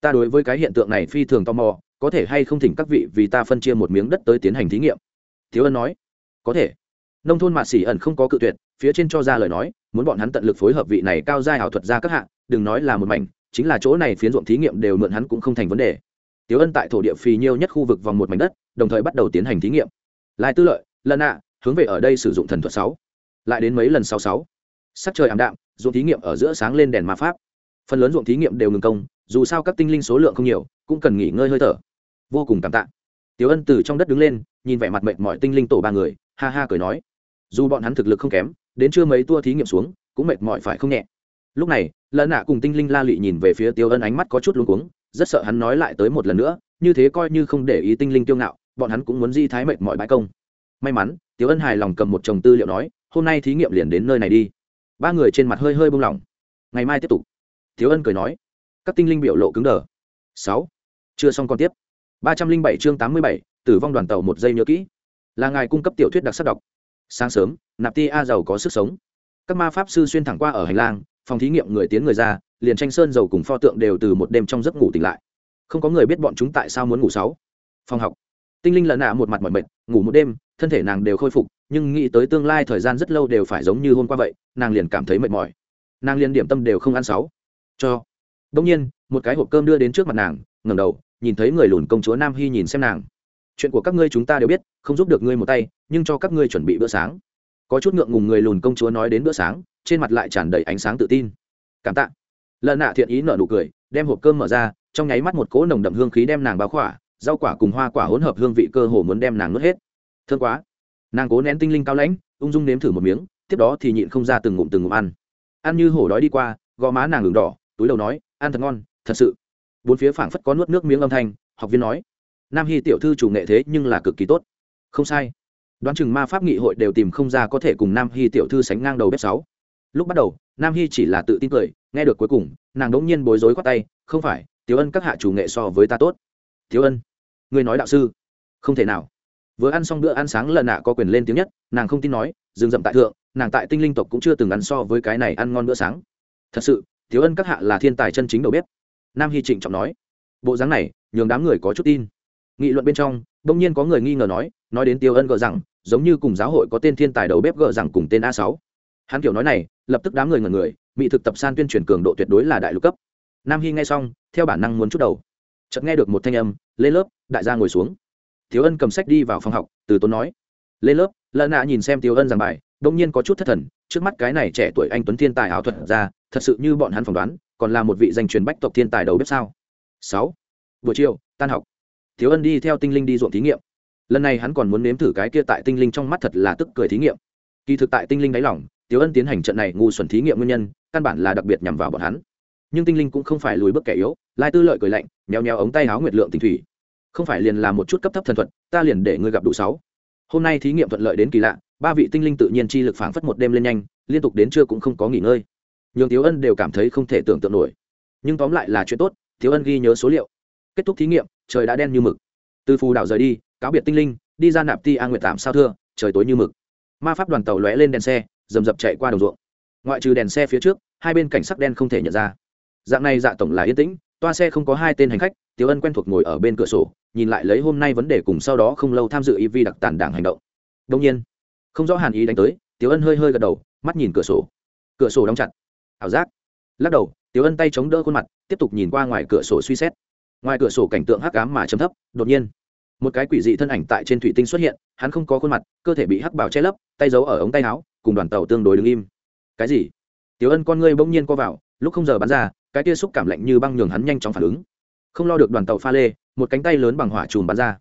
Ta đối với cái hiện tượng này phi thường tò mò, có thể hay không thỉnh các vị vì ta phân chia một miếng đất tới tiến hành thí nghiệm? Thiếu ân nói, có thể. Nông thôn mạ xỉ ẩn không có cự tuyệt phía trên cho ra lời nói muốn bọn hắn tận lực phối hợp vị này cao giai ảo thuật ra các hạng đừng nói là một mảnh chính là chỗ này phiến ruộng thí nghiệm đều mượn hắn cũng không thành vấn đề Tiếu Ân tại thổ địa phì nhiêu nhất khu vực vòng một mảnh đất, đồng thời bắt đầu tiến hành thí nghiệm. Lại tư lợi, lần ạ, hướng về ở đây sử dụng thần thuật sáu. Lại đến mấy lần sáu sáu. Sắc trời ảm đạm, ruộng thí nghiệm ở giữa sáng lên đèn ma pháp. Phần lớn ruộng thí nghiệm đều ngừng công, dù sao các tinh linh số lượng không nhiều, cũng cần nghỉ ngơi hơi thở. Vô cùng cảm tạ. Tiếu Ân từ trong đất đứng lên, nhìn vẻ mặt mệt mỏi tinh linh tổ ba người, ha ha cười nói, dù bọn hắn thực lực không kém, đến chưa mấy tua thí nghiệm xuống, cũng mệt mỏi phải không nhẹ. Lúc này, Lợn nạ cùng tinh linh La lị nhìn về phía Tiêu Ân ánh mắt có chút luống cuống, rất sợ hắn nói lại tới một lần nữa như thế coi như không để ý tinh linh tiêu ngạo bọn hắn cũng muốn di thái mệt mọi bãi công. May mắn tiểu ân hài lòng cầm một chồng tư liệu nói hôm nay thí nghiệm liền đến nơi này đi. Ba người trên mặt hơi hơi bông lỏng. Ngày mai tiếp tục. Tiểu ân cười nói. Các tinh linh biểu lộ cứng đờ. Sáu. Chưa xong còn tiếp. ba trăm linh bảy chương tám mươi bảy tử vong đoàn tàu một giây nhớ kỹ. Là ngài cung cấp tiểu thuyết đặc sắc đọc sáng sớm, nạp ti a giàu có sức sống. Các ma pháp sư xuyên thẳng qua ở hành lang, phòng thí nghiệm người tiến người ra, liền tranh sơn dầu cùng pho tượng đều từ một đêm trong giấc ngủ tỉnh lại. Không có người biết bọn chúng tại sao muốn ngủ sáu. Phòng học. Tinh linh lần nạ một mặt mỏi mệt, ngủ một đêm, thân thể nàng đều khôi phục, nhưng nghĩ tới tương lai thời gian rất lâu đều phải giống như hôm qua vậy, nàng liền cảm thấy mệt mỏi. Nàng liền điểm tâm đều không ăn sáu. Cho. Đông nhiên, một cái hộp cơm đưa đến trước mặt nàng, ngẩng đầu, nhìn thấy người lùn công chúa nam hy nhìn xem nàng chuyện của các ngươi chúng ta đều biết, không giúp được ngươi một tay, nhưng cho các ngươi chuẩn bị bữa sáng. Có chút ngượng ngùng người lùn công chúa nói đến bữa sáng, trên mặt lại tràn đầy ánh sáng tự tin. Cảm tạ. Lần nạ thiện ý nở nụ cười, đem hộp cơm mở ra, trong nháy mắt một cỗ nồng đậm hương khí đem nàng báo khỏa, rau quả cùng hoa quả hỗn hợp hương vị cơ hồ muốn đem nàng nuốt hết. Thương quá. Nàng cố nén tinh linh cao lãnh, ung dung nếm thử một miếng, tiếp đó thì nhịn không ra từng ngụm từng ngụm ăn. Ăn như hổ đói đi qua, gò má nàng ngừng đỏ, túi đầu nói, ăn thật ngon, thật sự. Bốn phía phảng phất có nuốt nước miếng âm thanh, học viên nói nam hy tiểu thư chủ nghệ thế nhưng là cực kỳ tốt. Không sai. Đoán chừng ma pháp nghị hội đều tìm không ra có thể cùng nam hy tiểu thư sánh ngang đầu bếp sáu. Lúc bắt đầu, nam hy chỉ là tự tin cười, nghe được cuối cùng, nàng đống nhiên bối rối khoát tay, không phải, Tiểu ân các hạ chủ nghệ so với ta tốt. Tiểu ân người nói đạo sư. Không thể nào. Vừa ăn xong bữa ăn sáng lần nạ có quyền lên tiếng nhất, nàng không tin nói dừng dậm tại thượng, nàng tại tinh linh tộc cũng chưa từng ăn so với cái này ăn ngon bữa sáng. Thật sự, Tiểu ân các hạ là thiên tài chân chính đầu bếp. Nam hy trịnh trọng nói. Bộ dáng này, nhường đám người có chút tin nghị luận bên trong, đông nhiên có người nghi ngờ nói nói đến tiêu ân gờ rằng, giống như cùng giáo hội có tên thiên tài đầu bếp gờ rằng cùng tên a sáu. Hắn kiểu nói này, lập tức đám người ngần người, mỹ thực tập san tuyên truyền cường độ tuyệt đối là đại lục cấp. Nam hy nghe xong, theo bản năng muốn chút đầu. Chợt nghe được một thanh âm, lên lớp, đại gia ngồi xuống. Thiếu ân cầm sách đi vào phòng học, từ tốn nói, lên lớp. Lợn nạ nhìn xem tiêu ân giảng bài, đông nhiên có chút thất thần, trước mắt cái này trẻ tuổi anh tuấn thiên tài ảo thuật ra, thật sự như bọn hắn phỏng đoán, còn là một vị danh truyền bách tộc thiên tài đầu bếp sao? Sáu. Buổi chiều, tan học thiếu ân đi theo tinh linh đi ruộng thí nghiệm. Lần này hắn còn muốn nếm thử cái kia tại tinh linh trong mắt thật là tức cười thí nghiệm. Kỳ thực tại tinh linh đáy lỏng tiếu ân tiến hành trận này ngu xuẩn thí nghiệm nguyên nhân, căn bản là đặc biệt nhằm vào bọn hắn. Nhưng tinh linh cũng không phải lùi bước kẻ yếu, lai tư lợi cười lạnh mèo nheo ống tay áo nguyệt lượng tình thủy. Không phải liền là một chút cấp thấp thần thuật, ta liền để ngươi gặp đủ sáu. Hôm nay thí nghiệm thuận lợi đến kỳ lạ, ba vị tinh linh tự nhiên chi lực phảng phất một đêm lên nhanh, liên tục đến trưa cũng không có nghỉ ngơi. Nhường tiếu ân đều cảm thấy không thể tưởng tượng nổi. Nhưng tóm lại là chuyện tốt tiếu ân ghi nhớ số liệu. Kết thúc thí nghiệm trời đã đen như mực. Từ phù đảo rời đi, cáo biệt tinh linh, đi ra nạp ti a nguyệt tạm sao thưa, trời tối như mực. Ma pháp đoàn tàu lóe lên đèn xe, rầm rập chạy qua đồng ruộng. Ngoại trừ đèn xe phía trước, hai bên cảnh sắc đen không thể nhận ra. Dạng này dạ tổng là yên tĩnh, toa xe không có hai tên hành khách, tiểu ân quen thuộc ngồi ở bên cửa sổ, nhìn lại lấy hôm nay vấn đề cùng sau đó không lâu tham dự y vi đặc tản đảng hành động. Đông nhiên, không rõ hàn ý đánh tới, tiểu ân hơi hơi gật đầu, mắt nhìn cửa sổ. Cửa sổ đóng chặt. Ảo giác. Lắc đầu, tiểu ân tay chống đỡ khuôn mặt, tiếp tục nhìn qua ngoài cửa sổ suy xét ngoài cửa sổ cảnh tượng hắc ám mà chấm thấp, đột nhiên, một cái quỷ dị thân ảnh tại trên thủy tinh xuất hiện, hắn không có khuôn mặt, cơ thể bị hắc bào che lấp, tay giấu ở ống tay áo, cùng đoàn tàu tương đối đứng im. Cái gì? Tiểu ân con ngươi bỗng nhiên co vào, lúc không giờ bắn ra, cái tia xúc cảm lạnh như băng nhường hắn nhanh chóng phản ứng. Không lo được đoàn tàu pha lê, một cánh tay lớn bằng hỏa chùm bắn ra.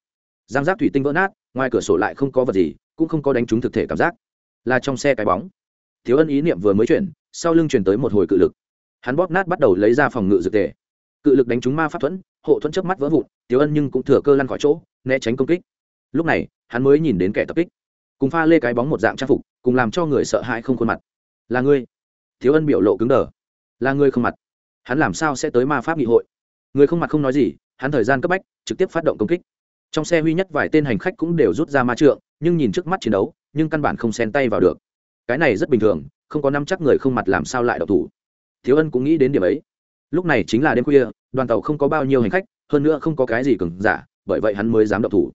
Giang giác thủy tinh vỡ nát, ngoài cửa sổ lại không có vật gì, cũng không có đánh trúng thực thể cảm giác. Là trong xe cái bóng. Thiếu ân ý niệm vừa mới chuyển, sau lưng chuyển tới một hồi cự lực. Hắn bóp nát bắt đầu lấy ra phòng ngự dược tề cự lực đánh trúng ma pháp thuẫn hộ thuẫn chớp mắt vỡ vụn thiếu ân nhưng cũng thừa cơ lăn khỏi chỗ, né tránh công kích. Lúc này, hắn mới nhìn đến kẻ tập kích. Cùng pha lê cái bóng một dạng trang phục, cùng làm cho người sợ hãi không khuôn mặt. Là ngươi? Thiếu ân biểu lộ cứng đờ. Là ngươi không mặt. Hắn làm sao sẽ tới ma pháp nghị hội? Người không mặt không nói gì, hắn thời gian cấp bách, trực tiếp phát động công kích. Trong xe huy nhất vài tên hành khách cũng đều rút ra ma trượng, nhưng nhìn trước mắt chiến đấu, nhưng căn bản không xen tay vào được. Cái này rất bình thường, không có năm chắc người không mặt làm sao lại độc thủ. Thiếu ân cũng nghĩ đến điểm ấy lúc này chính là đêm khuya, đoàn tàu không có bao nhiêu hành khách, hơn nữa không có cái gì cứng giả, bởi vậy hắn mới dám động thủ.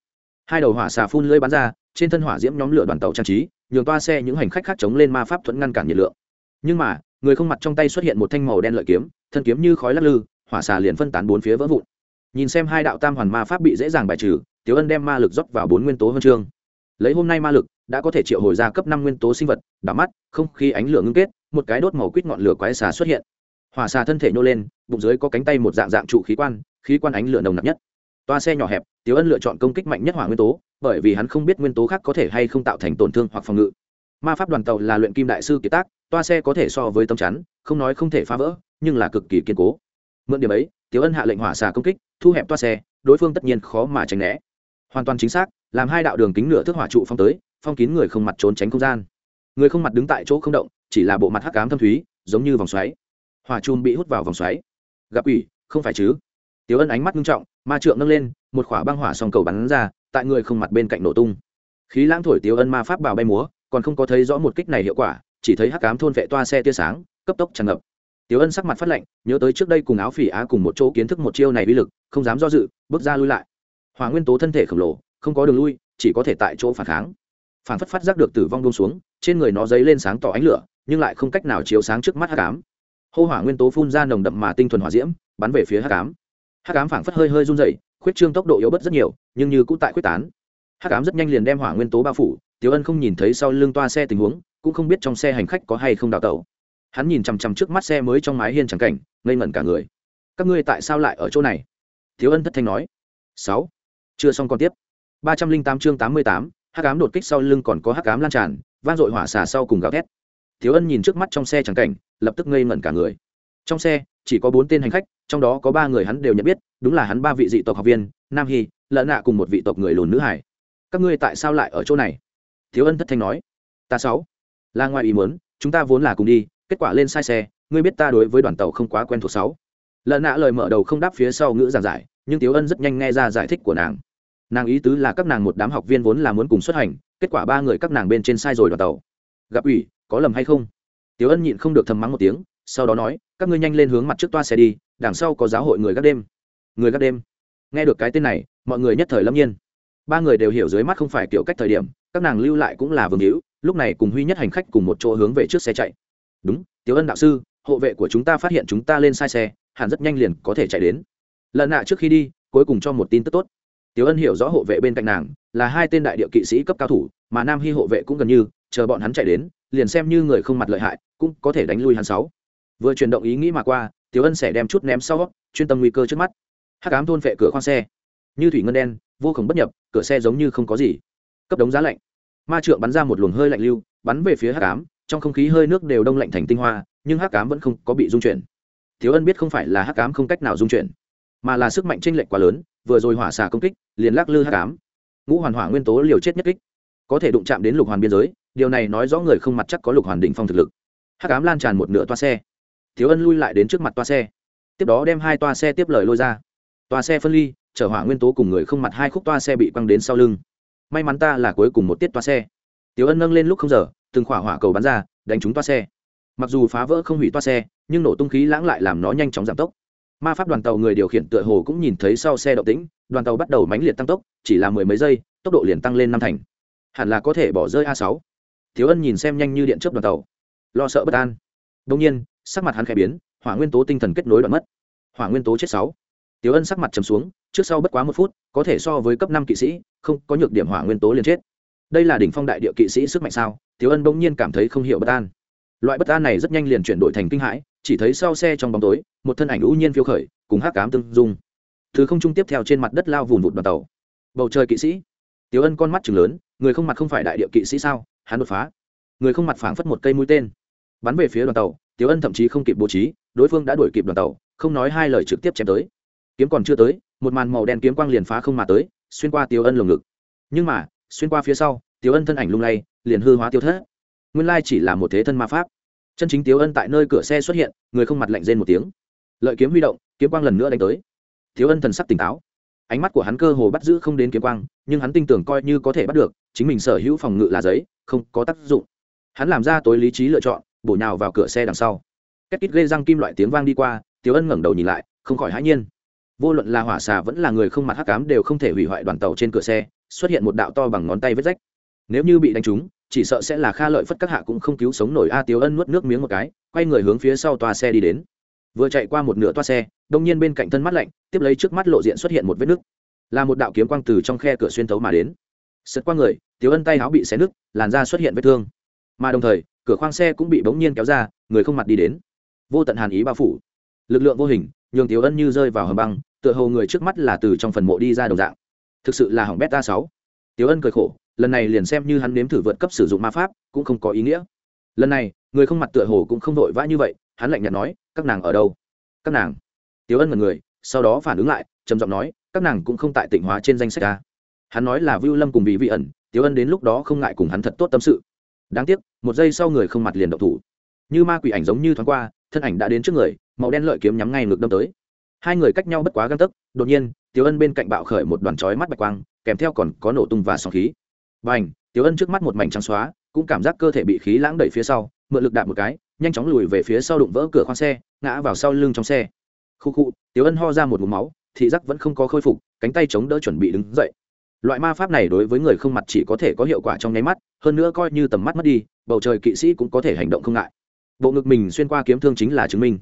Hai đầu hỏa xà phun lưỡi bắn ra, trên thân hỏa diễm nhóm lửa đoàn tàu trang trí, nhường toa xe những hành khách khác chống lên ma pháp thuẫn ngăn cản nhiệt lượng. Nhưng mà, người không mặt trong tay xuất hiện một thanh màu đen lợi kiếm, thân kiếm như khói lắc lư, hỏa xà liền phân tán bốn phía vỡ vụn. Nhìn xem hai đạo tam hoàn ma pháp bị dễ dàng bài trừ tiếu ân đem ma lực dốc vào bốn nguyên tố huân chương. Lấy hôm nay ma lực, đã có thể triệu hồi ra cấp năm nguyên tố sinh vật, đảo mắt, không khí ánh lửa ngưng kết, một cái đốt màu quýt ngọn lửa quái xà xuất hiện hỏa xà thân thể nhô lên, bụng dưới có cánh tay một dạng dạng trụ khí quan khí quan ánh lửa nồng nặc nhất. Toa xe nhỏ hẹp tiếu ân lựa chọn công kích mạnh nhất hỏa nguyên tố, bởi vì hắn không biết nguyên tố khác có thể hay không tạo thành tổn thương hoặc phòng ngự. Ma pháp đoàn tàu là luyện kim đại sư kiệt tác, toa xe có thể so với tấm chắn, không nói không thể phá vỡ, nhưng là cực kỳ kiên cố. Mượn điểm ấy tiếu ân hạ lệnh hỏa xà công kích, thu hẹp toa xe, đối phương tất nhiên khó mà tránh né. Hoàn toàn chính xác, làm hai đạo đường kính nửa thước hỏa trụ phong tới, phong kín người không mặt trốn tránh không gian. Người không mặt đứng tại chỗ không động, chỉ là bộ mặt hắc cám thâm thúy, giống như vòng xoáy hòa chùm bị hút vào vòng xoáy. Gặp ủy không phải chứ? Tiếu ân ánh mắt nghiêm trọng, ma trượng nâng lên, một khỏa băng hỏa song cầu bắn ra, tại người không mặt bên cạnh nổ tung. Khí lãng thổi tiếu ân ma pháp bào bay múa, còn không có thấy rõ một kích này hiệu quả, chỉ thấy hắc cám thôn vệ toa xe tia sáng, cấp tốc tràn ngập. Tiếu ân sắc mặt phát lạnh, nhớ tới trước đây cùng áo phỉ á cùng một chỗ kiến thức một chiêu này uy lực, không dám do dự, bước ra lui lại. Hòa nguyên tố thân thể khổng lồ, không có đường lui, chỉ có thể tại chỗ phản kháng. Phản phất phát giác được tử vong buông xuống, trên người nó dấy lên sáng tỏ ánh lửa, nhưng lại không cách nào chiếu sáng trước mắt hắc ám hô hỏa nguyên tố phun ra nồng đậm mà tinh thuần hỏa diễm, bắn về phía hắc ám. Hắc ám phảng phất hơi hơi run dày khuyết trương tốc độ yếu bớt rất nhiều, nhưng như cũng tại khuyết tán. Hắc ám rất nhanh liền đem hỏa nguyên tố bao phủ, tiểu ân không nhìn thấy sau lưng toa xe tình huống, cũng không biết trong xe hành khách có hay không đào tẩu. Hắn nhìn chằm chằm trước mắt xe mới trong mái hiên trắng cảnh, ngây ngẩn cả người. Các ngươi tại sao lại ở chỗ này? Thiếu ân thất thanh nói. Sáu. Chưa xong còn tiếp. Ba trăm linh tám chương tám mươi tám, hắc ám đột kích sau lưng còn có hắc ám lan tràn van dội hỏa xả sau cùng gào thét. Thiếu ân nhìn trước mắt trong xe trắng cảnh lập tức ngây ngẩn cả người. Trong xe, chỉ có bốn tên hành khách, trong đó có ba người hắn đều nhận biết, đúng là hắn ba vị dị tộc học viên, nam hy, lợn nạ cùng một vị tộc người lùn nữ hải. Các ngươi tại sao lại ở chỗ này? Thiếu ân thất thanh nói. Ta sáu. Là ngoài ý muốn, chúng ta vốn là cùng đi, kết quả lên sai xe, ngươi biết ta đối với đoàn tàu không quá quen thuộc sáu. Lợn nạ lời mở đầu không đáp phía sau ngữ giảng giải, nhưng tiếu ân rất nhanh nghe ra giải thích của nàng. Nàng ý tứ là các nàng một đám học viên vốn là muốn cùng xuất hành, kết quả ba người các nàng bên trên sai rồi đoàn tàu. Gặp ủy, có lầm hay không? Tiểu ân nhịn không được thầm mắng một tiếng, sau đó nói, các ngươi nhanh lên hướng mặt trước toa xe đi, đằng sau có giáo hội người gác đêm. Người gác đêm? Nghe được cái tên này, mọi người nhất thời lâm nhiên. Ba người đều hiểu dưới mắt không phải kiểu cách thời điểm, các nàng lưu lại cũng là vương hữu, lúc này cùng huy nhất hành khách cùng một chỗ hướng về trước xe chạy. Đúng, Tiểu ân đạo sư, hộ vệ của chúng ta phát hiện chúng ta lên sai xe, hẳn rất nhanh liền có thể chạy đến. Lần nạ trước khi đi, cuối cùng cho một tin tức tốt. Tiểu ân hiểu rõ hộ vệ bên cạnh nàng, là hai tên đại địa kỵ sĩ cấp cao thủ, mà nam hy hộ vệ cũng gần như, chờ bọn hắn chạy đến, liền xem như người không mặt lợi hại cũng có thể đánh lui hắn sáu. Vừa chuyển động ý nghĩ mà qua tiểu ân sẽ đem chút ném sau chuyên tâm nguy cơ trước mắt. Hắc ám thôn vệ cửa khoang xe. Như thủy ngân đen vô khổng bất nhập cửa xe giống như không có gì. Cấp đống giá lạnh. Ma trượng bắn ra một luồng hơi lạnh lưu bắn về phía hắc ám, trong không khí hơi nước đều đông lạnh thành tinh hoa nhưng hắc ám vẫn không có bị dung chuyển. Thiếu ân biết không phải là hắc ám không cách nào dung chuyển mà là sức mạnh chênh lệch quá lớn vừa rồi hỏa xả công kích liền lắc lư hắc ám, ngũ hoàn hỏa nguyên tố liều chết nhất kích. Có thể đụng chạm đến lục hoàn biên giới điều này nói rõ người không mặt chắc có lục hoàn đỉnh phong thực lực hát cám lan tràn một nửa toa xe. Thiếu ân lui lại đến trước mặt toa xe. Tiếp đó đem hai toa xe tiếp lời lôi ra. Toa xe phân ly, chở hỏa nguyên tố cùng người không mặt hai khúc toa xe bị quăng đến sau lưng. May mắn ta là cuối cùng một tiết toa xe. Tiếu ân nâng lên lúc không giờ, từng khỏa hỏa cầu bắn ra, đánh trúng toa xe. Mặc dù phá vỡ không hủy toa xe, nhưng nổ tung khí lãng lại làm nó nhanh chóng giảm tốc. Ma pháp đoàn tàu người điều khiển tựa hồ cũng nhìn thấy sau xe động tĩnh, đoàn tàu bắt đầu mánh liệt tăng tốc, chỉ là mười mấy giây, tốc độ liền tăng lên năm thành. Hẳn là có thể bỏ rơi a sáu. Thiếu ân nhìn xem nhanh như điện chớp đoàn tàu lo sợ bất an đông nhiên sắc mặt hắn khẽ biến hỏa nguyên tố tinh thần kết nối đoạn mất hỏa nguyên tố chết sáu Tiểu Ân sắc mặt trầm xuống, trước sau bất quá một phút, có thể so với cấp năm kỵ sĩ, không, có nhược điểm hỏa nguyên tố liền chết. Đây là đỉnh phong đại địa kỵ sĩ sức mạnh sao? Tiểu Ân bỗng nhiên cảm thấy không hiểu bất an. Loại bất an này rất nhanh liền chuyển đổi thành kinh hãi, chỉ thấy sau xe trong bóng tối, một thân ảnh u nhiên phiêu khởi, cùng hắc ám tương dung. Thứ không trung tiếp theo trên mặt đất lao vùn vụt đoàn tàu. Bầu trời kỵ sĩ. Tiểu Ân con mắt chừng lớn, người không mặt không phải đại địa kỵ sĩ sao? Hắn đột phá. Người không mặt phảng phất một cây mũi tên, bắn về phía đoàn tàu. tiếu Ân thậm chí không kịp bố trí, đối phương đã đuổi kịp đoàn tàu, không nói hai lời trực tiếp chém tới. Kiếm còn chưa tới một màn màu đen kiếm quang liền phá không mà tới xuyên qua tiêu ân lồng ngực. Nhưng mà xuyên qua phía sau tiêu ân thân ảnh lung lay liền hư hóa tiêu thất. Nguyên lai chỉ là một thế thân ma pháp. Chân chính tiêu ân tại nơi cửa xe xuất hiện người không mặt lạnh rên một tiếng. Lợi kiếm huy động kiếm quang lần nữa đánh tới. Tiếu ân thần sắc tỉnh táo. Ánh mắt của hắn cơ hồ bắt giữ không đến kiếm quang nhưng hắn tin tưởng coi như có thể bắt được chính mình sở hữu phòng ngự là giấy không có tác dụng. Hắn làm ra tối lý trí lựa chọn bổ nhào vào cửa xe đằng sau. Két kít gây răng kim loại tiếng vang đi qua tiếu ân ngẩng đầu nhìn lại, không khỏi hãi nhiên. Vô luận là hỏa xà vẫn là người không mặt hắc cám đều không thể hủy hoại đoàn tàu trên cửa xe, xuất hiện một đạo to bằng ngón tay vết rách. Nếu như bị đánh trúng, chỉ sợ sẽ là kha lợi phất các hạ cũng không cứu sống nổi a tiếu ân nuốt nước miếng một cái, quay người hướng phía sau toa xe đi đến. Vừa chạy qua một nửa toa xe, đông nhiên bên cạnh thân mắt lạnh, tiếp lấy trước mắt lộ diện xuất hiện một vết nứt. Là một đạo kiếm quang từ trong khe cửa xuyên thấu mà đến. Sượt qua người tiếu ân tay áo bị xé nứt, làn da xuất hiện vết thương. Mà đồng thời cửa khoang xe cũng bị bỗng nhiên kéo ra, người không mặt đi đến. Vô tận hàn ý bao phủ. Lực lượng vô hình, nhường Tiểu ân như rơi vào hầm băng, tựa hồ người trước mắt là từ trong phần mộ đi ra đồng dạng. Thực sự là hỏng beta sáu. Tiểu ân cười khổ, lần này liền xem như hắn nếm thử vượt cấp sử dụng ma pháp, cũng không có ý nghĩa. Lần này, người không mặt tựa hồ cũng không vội vã như vậy, hắn lạnh nhạt nói, các nàng ở đâu? Các nàng. Tiểu ân mật người, sau đó phản ứng lại, trầm giọng nói, các nàng cũng không tại tỉnh hóa trên danh sách ta. Hắn nói là vưu lâm cùng vì vị ẩn, Tiểu ân đến lúc đó không ngại cùng hắn thật tốt tâm sự. Đáng tiếc một giây sau người không mặt liền động thủ. Như ma quỷ ảnh giống như thoáng qua, thân ảnh đã đến trước người, màu đen lợi kiếm nhắm ngay ngược đâm tới. Hai người cách nhau bất quá găng tấc, đột nhiên, tiểu ân bên cạnh bạo khởi một đoàn chói mắt bạch quang, kèm theo còn có nổ tung và sóng khí. B à n h tiểu ân trước mắt một mảnh trắng xóa, cũng cảm giác cơ thể bị khí lãng đẩy phía sau, mượn lực đạp một cái, nhanh chóng lùi về phía sau đụng vỡ cửa khoang xe, ngã vào sau lưng trong xe. Khu khu, tiểu ân ho ra một mũ máu, thị giác vẫn không có khôi phục, cánh tay chống đỡ chuẩn bị đứng dậy loại ma pháp này đối với người không mặt chỉ có thể có hiệu quả trong nháy mắt, hơn nữa coi như tầm mắt mất đi, bầu trời kỵ sĩ cũng có thể hành động không ngại. Bộ ngực mình xuyên qua kiếm thương chính là chứng minh.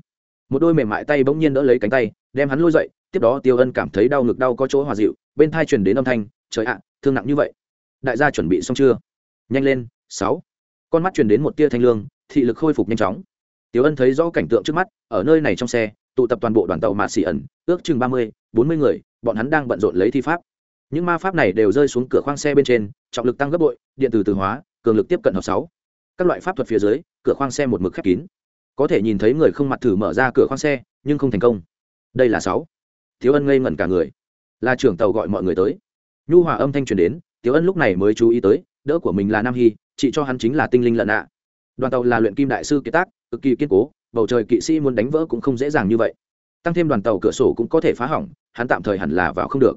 Một đôi mềm mại tay bỗng nhiên đỡ lấy cánh tay, đem hắn lôi dậy, tiếp đó tiêu ân cảm thấy đau ngực đau có chỗ hòa dịu, bên thai truyền đến âm thanh, trời ạ, thương nặng như vậy. Đại gia chuẩn bị xong chưa? Nhanh lên, sáu. Con mắt truyền đến một tia thanh lương, thị lực khôi phục nhanh chóng. Tiêu ân thấy rõ cảnh tượng trước mắt, ở nơi này trong xe, tụ tập toàn bộ đoàn tàu mạ xỉ ẩn, ước chừng ba mươi, bốn mươi người, bọn hắn đang bận rộn lấy thi pháp những ma pháp này đều rơi xuống cửa khoang xe bên trên, trọng lực tăng gấp bội, điện từ từ hóa, cường lực tiếp cận hợp sáu. Các loại pháp thuật phía dưới, cửa khoang xe một mực khép kín. Có thể nhìn thấy người không mặt thử mở ra cửa khoang xe, nhưng không thành công. Đây là sáu. Thiếu ân ngây ngẩn cả người. Là trưởng tàu gọi mọi người tới. Nhu hòa âm thanh truyền đến thiếu ân lúc này mới chú ý tới, đỡ của mình là nam hy, chị cho hắn chính là tinh linh lợn ạ. Đoàn tàu là luyện kim đại sư kiệt tác, cực kỳ kiên cố, bầu trời kỵ sĩ muốn đánh vỡ cũng không dễ dàng như vậy. Tăng thêm đoàn tàu cửa sổ cũng có thể phá hỏng, hắn tạm thời hẳn là vào không được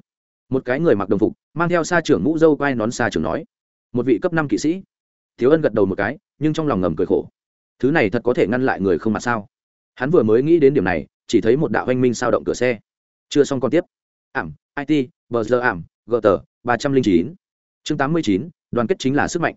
một cái người mặc đồng phục, mang theo xa trưởng mũ dâu quai nón xa trưởng nói, một vị cấp năm kỵ sĩ. Thiếu ân gật đầu một cái, nhưng trong lòng ngầm cười khổ. Thứ này thật có thể ngăn lại người không mặt sao? Hắn vừa mới nghĩ đến điểm này, chỉ thấy một đạo oanh minh sao động cửa xe. Chưa xong còn tiếp. Ảm it bờ giờ ảm, gờ tờ, ba trăm linh chín. Chương tám mươi chín, đoàn kết chính là sức mạnh.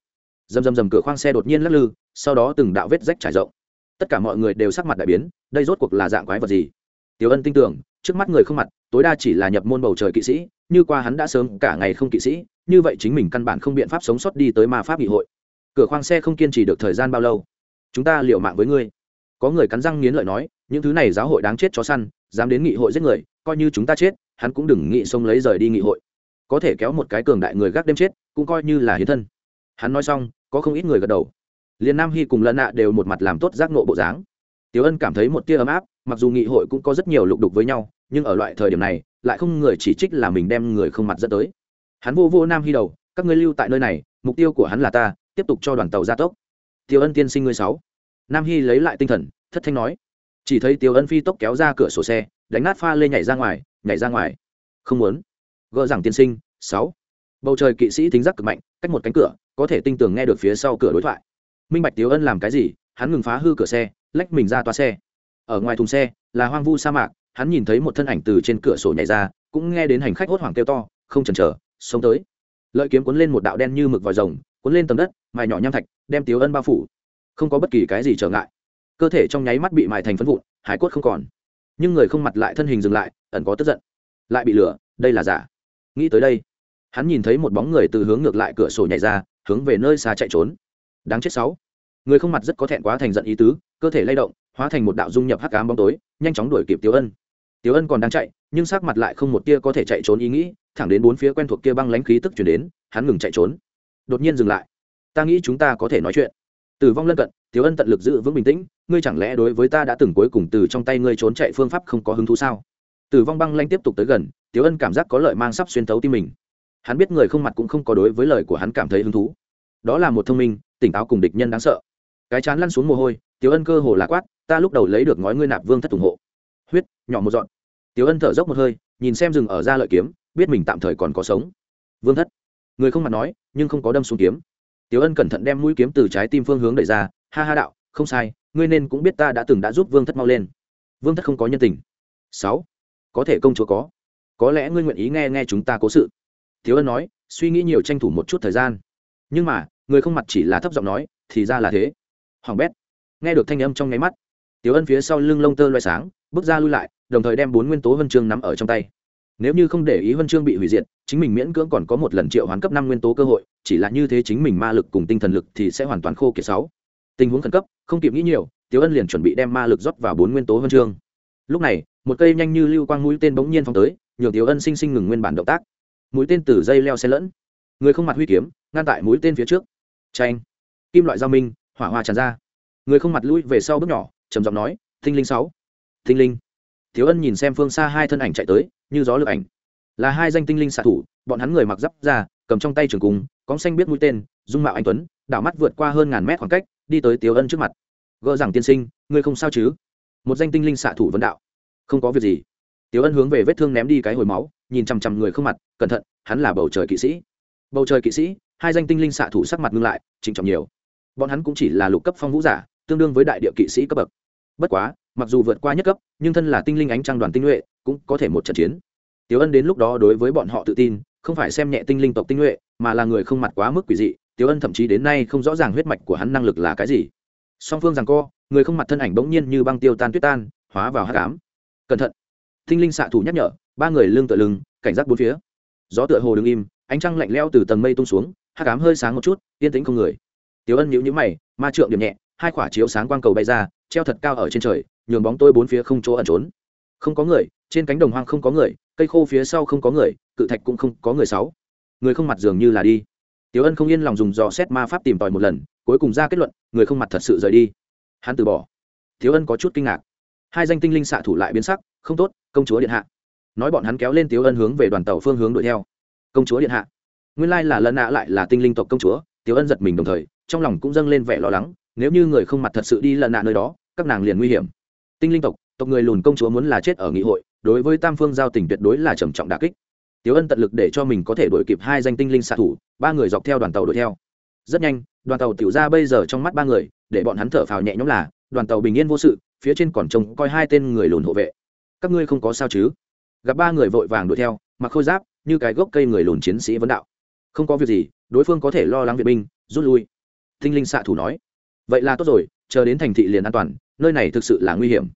Dầm dầm dầm cửa khoang xe đột nhiên lắc lư, sau đó từng đạo vết rách trải rộng. Tất cả mọi người đều sắc mặt đại biến, đây rốt cuộc là dạng quái vật gì? Tiểu ân tin tưởng, trước mắt người không mặt, tối đa chỉ là nhập môn bầu trời kỵ sĩ, như qua hắn đã sớm cả ngày không kỵ sĩ, như vậy chính mình căn bản không biện pháp sống sót đi tới ma pháp nghị hội. Cửa khoang xe không kiên trì được thời gian bao lâu? Chúng ta liệu mạng với ngươi. Có người cắn răng nghiến lợi nói, những thứ này giáo hội đáng chết chó săn, dám đến nghị hội giết người, coi như chúng ta chết, hắn cũng đừng nghị xông lấy rời đi nghị hội. Có thể kéo một cái cường đại người gác đêm chết, cũng coi như là hiến thân. Hắn nói xong, có không ít người gật đầu. Liền nam hy cùng lân nạ đều một mặt làm tốt giác nộ bộ dáng. Tiểu ân cảm thấy một tia ấm áp mặc dù nghị hội cũng có rất nhiều lục đục với nhau, nhưng ở loại thời điểm này, lại không người chỉ trích là mình đem người không mặt dẫn tới. Hắn vô vô nam hy đầu, các ngươi lưu tại nơi này, mục tiêu của hắn là ta, tiếp tục cho đoàn tàu gia tốc. Tiêu ân tiên sinh ngươi sáu. Nam hy lấy lại tinh thần, thất thanh nói. Chỉ thấy Tiêu ân phi tốc kéo ra cửa sổ xe, đánh nát pha lê nhảy ra ngoài, nhảy ra ngoài. Không muốn. Gỡ rằng tiên sinh, sáu. Bầu trời kỵ sĩ thính giác cực mạnh, cách một cánh cửa, có thể tinh tường nghe được phía sau cửa đối thoại. Minh bạch Tiêu ân làm cái gì, hắn ngừng phá hư cửa xe, lách mình ra toa xe ở ngoài thùng xe, là hoang vu sa mạc, hắn nhìn thấy một thân ảnh từ trên cửa sổ nhảy ra, cũng nghe đến hành khách hốt hoảng kêu to, không chần chờ, xông tới. Lợi kiếm cuốn lên một đạo đen như mực vòi rồng, cuốn lên tầng đất, mài nhỏ nham thạch, đem tiếu ân bao phủ. Không có bất kỳ cái gì trở ngại. Cơ thể trong nháy mắt bị mài thành phân vụn, hải cốt không còn. Nhưng người không mặt lại thân hình dừng lại, ẩn có tức giận. Lại bị lửa, đây là giả. Nghĩ tới đây, hắn nhìn thấy một bóng người từ hướng ngược lại cửa sổ nhảy ra, hướng về nơi xa chạy trốn. Đáng chết sáu. Người không mặt rất có thẹn quá thành giận ý tứ, cơ thể lay động hóa thành một đạo dung nhập hắc ám bóng tối, nhanh chóng đuổi kịp Tiểu ân. Tiểu ân còn đang chạy, nhưng sắc mặt lại không một tia có thể chạy trốn ý nghĩ, thẳng đến bốn phía quen thuộc kia băng lãnh khí tức chuyển đến, hắn ngừng chạy trốn. Đột nhiên dừng lại. Ta nghĩ chúng ta có thể nói chuyện. Tử vong lân cận, Tiểu ân tận lực giữ vững bình tĩnh, ngươi chẳng lẽ đối với ta đã từng cuối cùng từ trong tay ngươi trốn chạy phương pháp không có hứng thú sao? Tử vong băng lanh tiếp tục tới gần, Tiểu ân cảm giác có lợi mang sắp xuyên thấu tim mình. Hắn biết người không mặt cũng không có đối với lời của hắn cảm thấy hứng thú. Đó là một thông minh, tỉnh táo cùng địch nhân đáng sợ. Cái chán lăn xuống mồ hôi, Tiểu ân cơ hồ là quát ta lúc đầu lấy được ngói ngươi nạp vương thất ủng hộ. Huyết, nhỏ một dọn Tiếu ân thở dốc một hơi, nhìn xem rừng ở ra lợi kiếm, biết mình tạm thời còn có sống. Vương thất. Người không mặt nói, nhưng không có đâm xuống kiếm. Tiếu ân cẩn thận đem mũi kiếm từ trái tim phương hướng đẩy ra, ha ha đạo, không sai, ngươi nên cũng biết ta đã từng đã giúp vương thất mau lên. Vương thất không có nhân tình. Sáu, có thể công chúa có. Có lẽ ngươi nguyện ý nghe nghe chúng ta cố sự. Tiếu ân nói, suy nghĩ nhiều tranh thủ một chút thời gian. Nhưng mà, người không mặt chỉ là thấp giọng nói, thì ra là thế. Hoàng bét. Nghe được thanh âm trong nháy mắt Tiểu ân phía sau lưng lông tơ loay sáng, bước ra lui lại, đồng thời đem bốn nguyên tố huân chương nắm ở trong tay. Nếu như không để ý huân chương bị hủy diệt, chính mình miễn cưỡng còn có một lần triệu hoán cấp năm nguyên tố cơ hội, chỉ là như thế chính mình ma lực cùng tinh thần lực thì sẽ hoàn toàn khô kiệt sáu. Tình huống khẩn cấp, không kịp nghĩ nhiều Tiếu ân liền chuẩn bị đem ma lực rót vào bốn nguyên tố huân chương. Lúc này, một cây nhanh như lưu quang mũi tên bỗng nhiên phóng tới, nhường Tiếu ân sinh sinh ngừng nguyên bản động tác. Mũi tên từ dây leo xe lẫn. Người không mặt huy kiếm, ngăn tại mũi tên phía trước. Tranh kim loại giao minh, hỏa hoa tràn ra. Người không mặt lui về sau bước nhỏ trầm giọng nói tinh linh sáu. Tinh linh? Thiếu ân nhìn xem phương xa hai thân ảnh chạy tới, như gió lược ảnh. Là hai danh tinh linh xạ thủ, bọn hắn người mặc giáp ra cầm trong tay trường cung, cóng xanh biết mũi tên, dung mạo anh tuấn đảo mắt vượt qua hơn ngàn mét khoảng cách, đi tới tiếu ân trước mặt. Gỡ rằng tiên sinh, ngươi không sao chứ? Một danh tinh linh xạ thủ vấn đạo. Không có việc gì. Tiếu ân hướng về vết thương ném đi cái hồi máu, nhìn chằm chằm người không mặt, cẩn thận, hắn là bầu trời kỵ sĩ. Bầu trời kỵ sĩ? Hai danh tinh linh xạ thủ sắc mặt ngưng lại, trịnh trọng nhiều. Bọn hắn cũng chỉ là lục cấp phong vũ giả tương đương với đại địa kỵ sĩ cấp bậc. Bất quá, mặc dù vượt qua nhất cấp, nhưng thân là tinh linh ánh trăng đoàn tinh nhuệ, cũng có thể một trận chiến. Tiếu ân đến lúc đó đối với bọn họ tự tin, không phải xem nhẹ tinh linh tộc tinh nhuệ, mà là người không mặt quá mức quỷ dị. Tiếu ân thậm chí đến nay không rõ ràng huyết mạch của hắn năng lực là cái gì. Song phương rằng co, người không mặt thân ảnh bỗng nhiên như băng tiêu tan tuyết tan, hóa vào hát cám cẩn thận. Tinh linh xạ thủ nhắc nhở, ba người lưng tựa lưng, cảnh giác bốn phía. Gió tựa hồ đứng im, ánh trăng lạnh leo từ tầng mây tung xuống hát cám hơi sáng một chút, yên tĩnh không người. Tiếu ân nhíu nhíu mày, ma trượng điểm nhẹ hai quả chiếu sáng quang cầu bay ra, treo thật cao ở trên trời, nhường bóng tôi bốn phía không chỗ ẩn trốn. Không có người, trên cánh đồng hoang không có người, cây khô phía sau không có người, cự thạch cũng không có người sáu. Người không mặt dường như là đi. Tiểu ân không yên lòng dùng dò xét ma pháp tìm tòi một lần, cuối cùng ra kết luận, người không mặt thật sự rời đi. Hắn từ bỏ. Thiếu ân có chút kinh ngạc. Hai danh tinh linh xạ thủ lại biến sắc, không tốt, công chúa điện hạ. Nói bọn hắn kéo lên tiếu ân hướng về đoàn tàu phương hướng đuổi theo. Công chúa điện hạ. Nguyên lai là lần nạ lại là tinh linh tộc công chúa tiếu ân giật mình đồng thời, trong lòng cũng dâng lên vẻ lo lắng nếu như người không mặt thật sự đi lần nạ nơi đó, các nàng liền nguy hiểm. Tinh linh tộc tộc người lùn công chúa muốn là chết ở nghị hội, đối với tam phương giao tình tuyệt đối là trầm trọng đà kích. Tiếu ân tận lực để cho mình có thể đuổi kịp hai danh tinh linh xạ thủ, ba người dọc theo đoàn tàu đuổi theo. Rất nhanh, đoàn tàu tiểu ra bây giờ trong mắt ba người, để bọn hắn thở phào nhẹ nhõm là, đoàn tàu bình yên vô sự, phía trên còn trông coi hai tên người lùn hộ vệ. Các ngươi không có sao chứ? Gặp ba người vội vàng đuổi theo, mặc khôi giáp, như cái gốc cây người lùn chiến sĩ vấn đạo. Không có việc gì, đối phương có thể lo lắng viện binh, rút lui. Tinh linh xạ thủ nói vậy là tốt rồi, chờ đến thành thị liền an toàn, nơi này thực sự là nguy hiểm.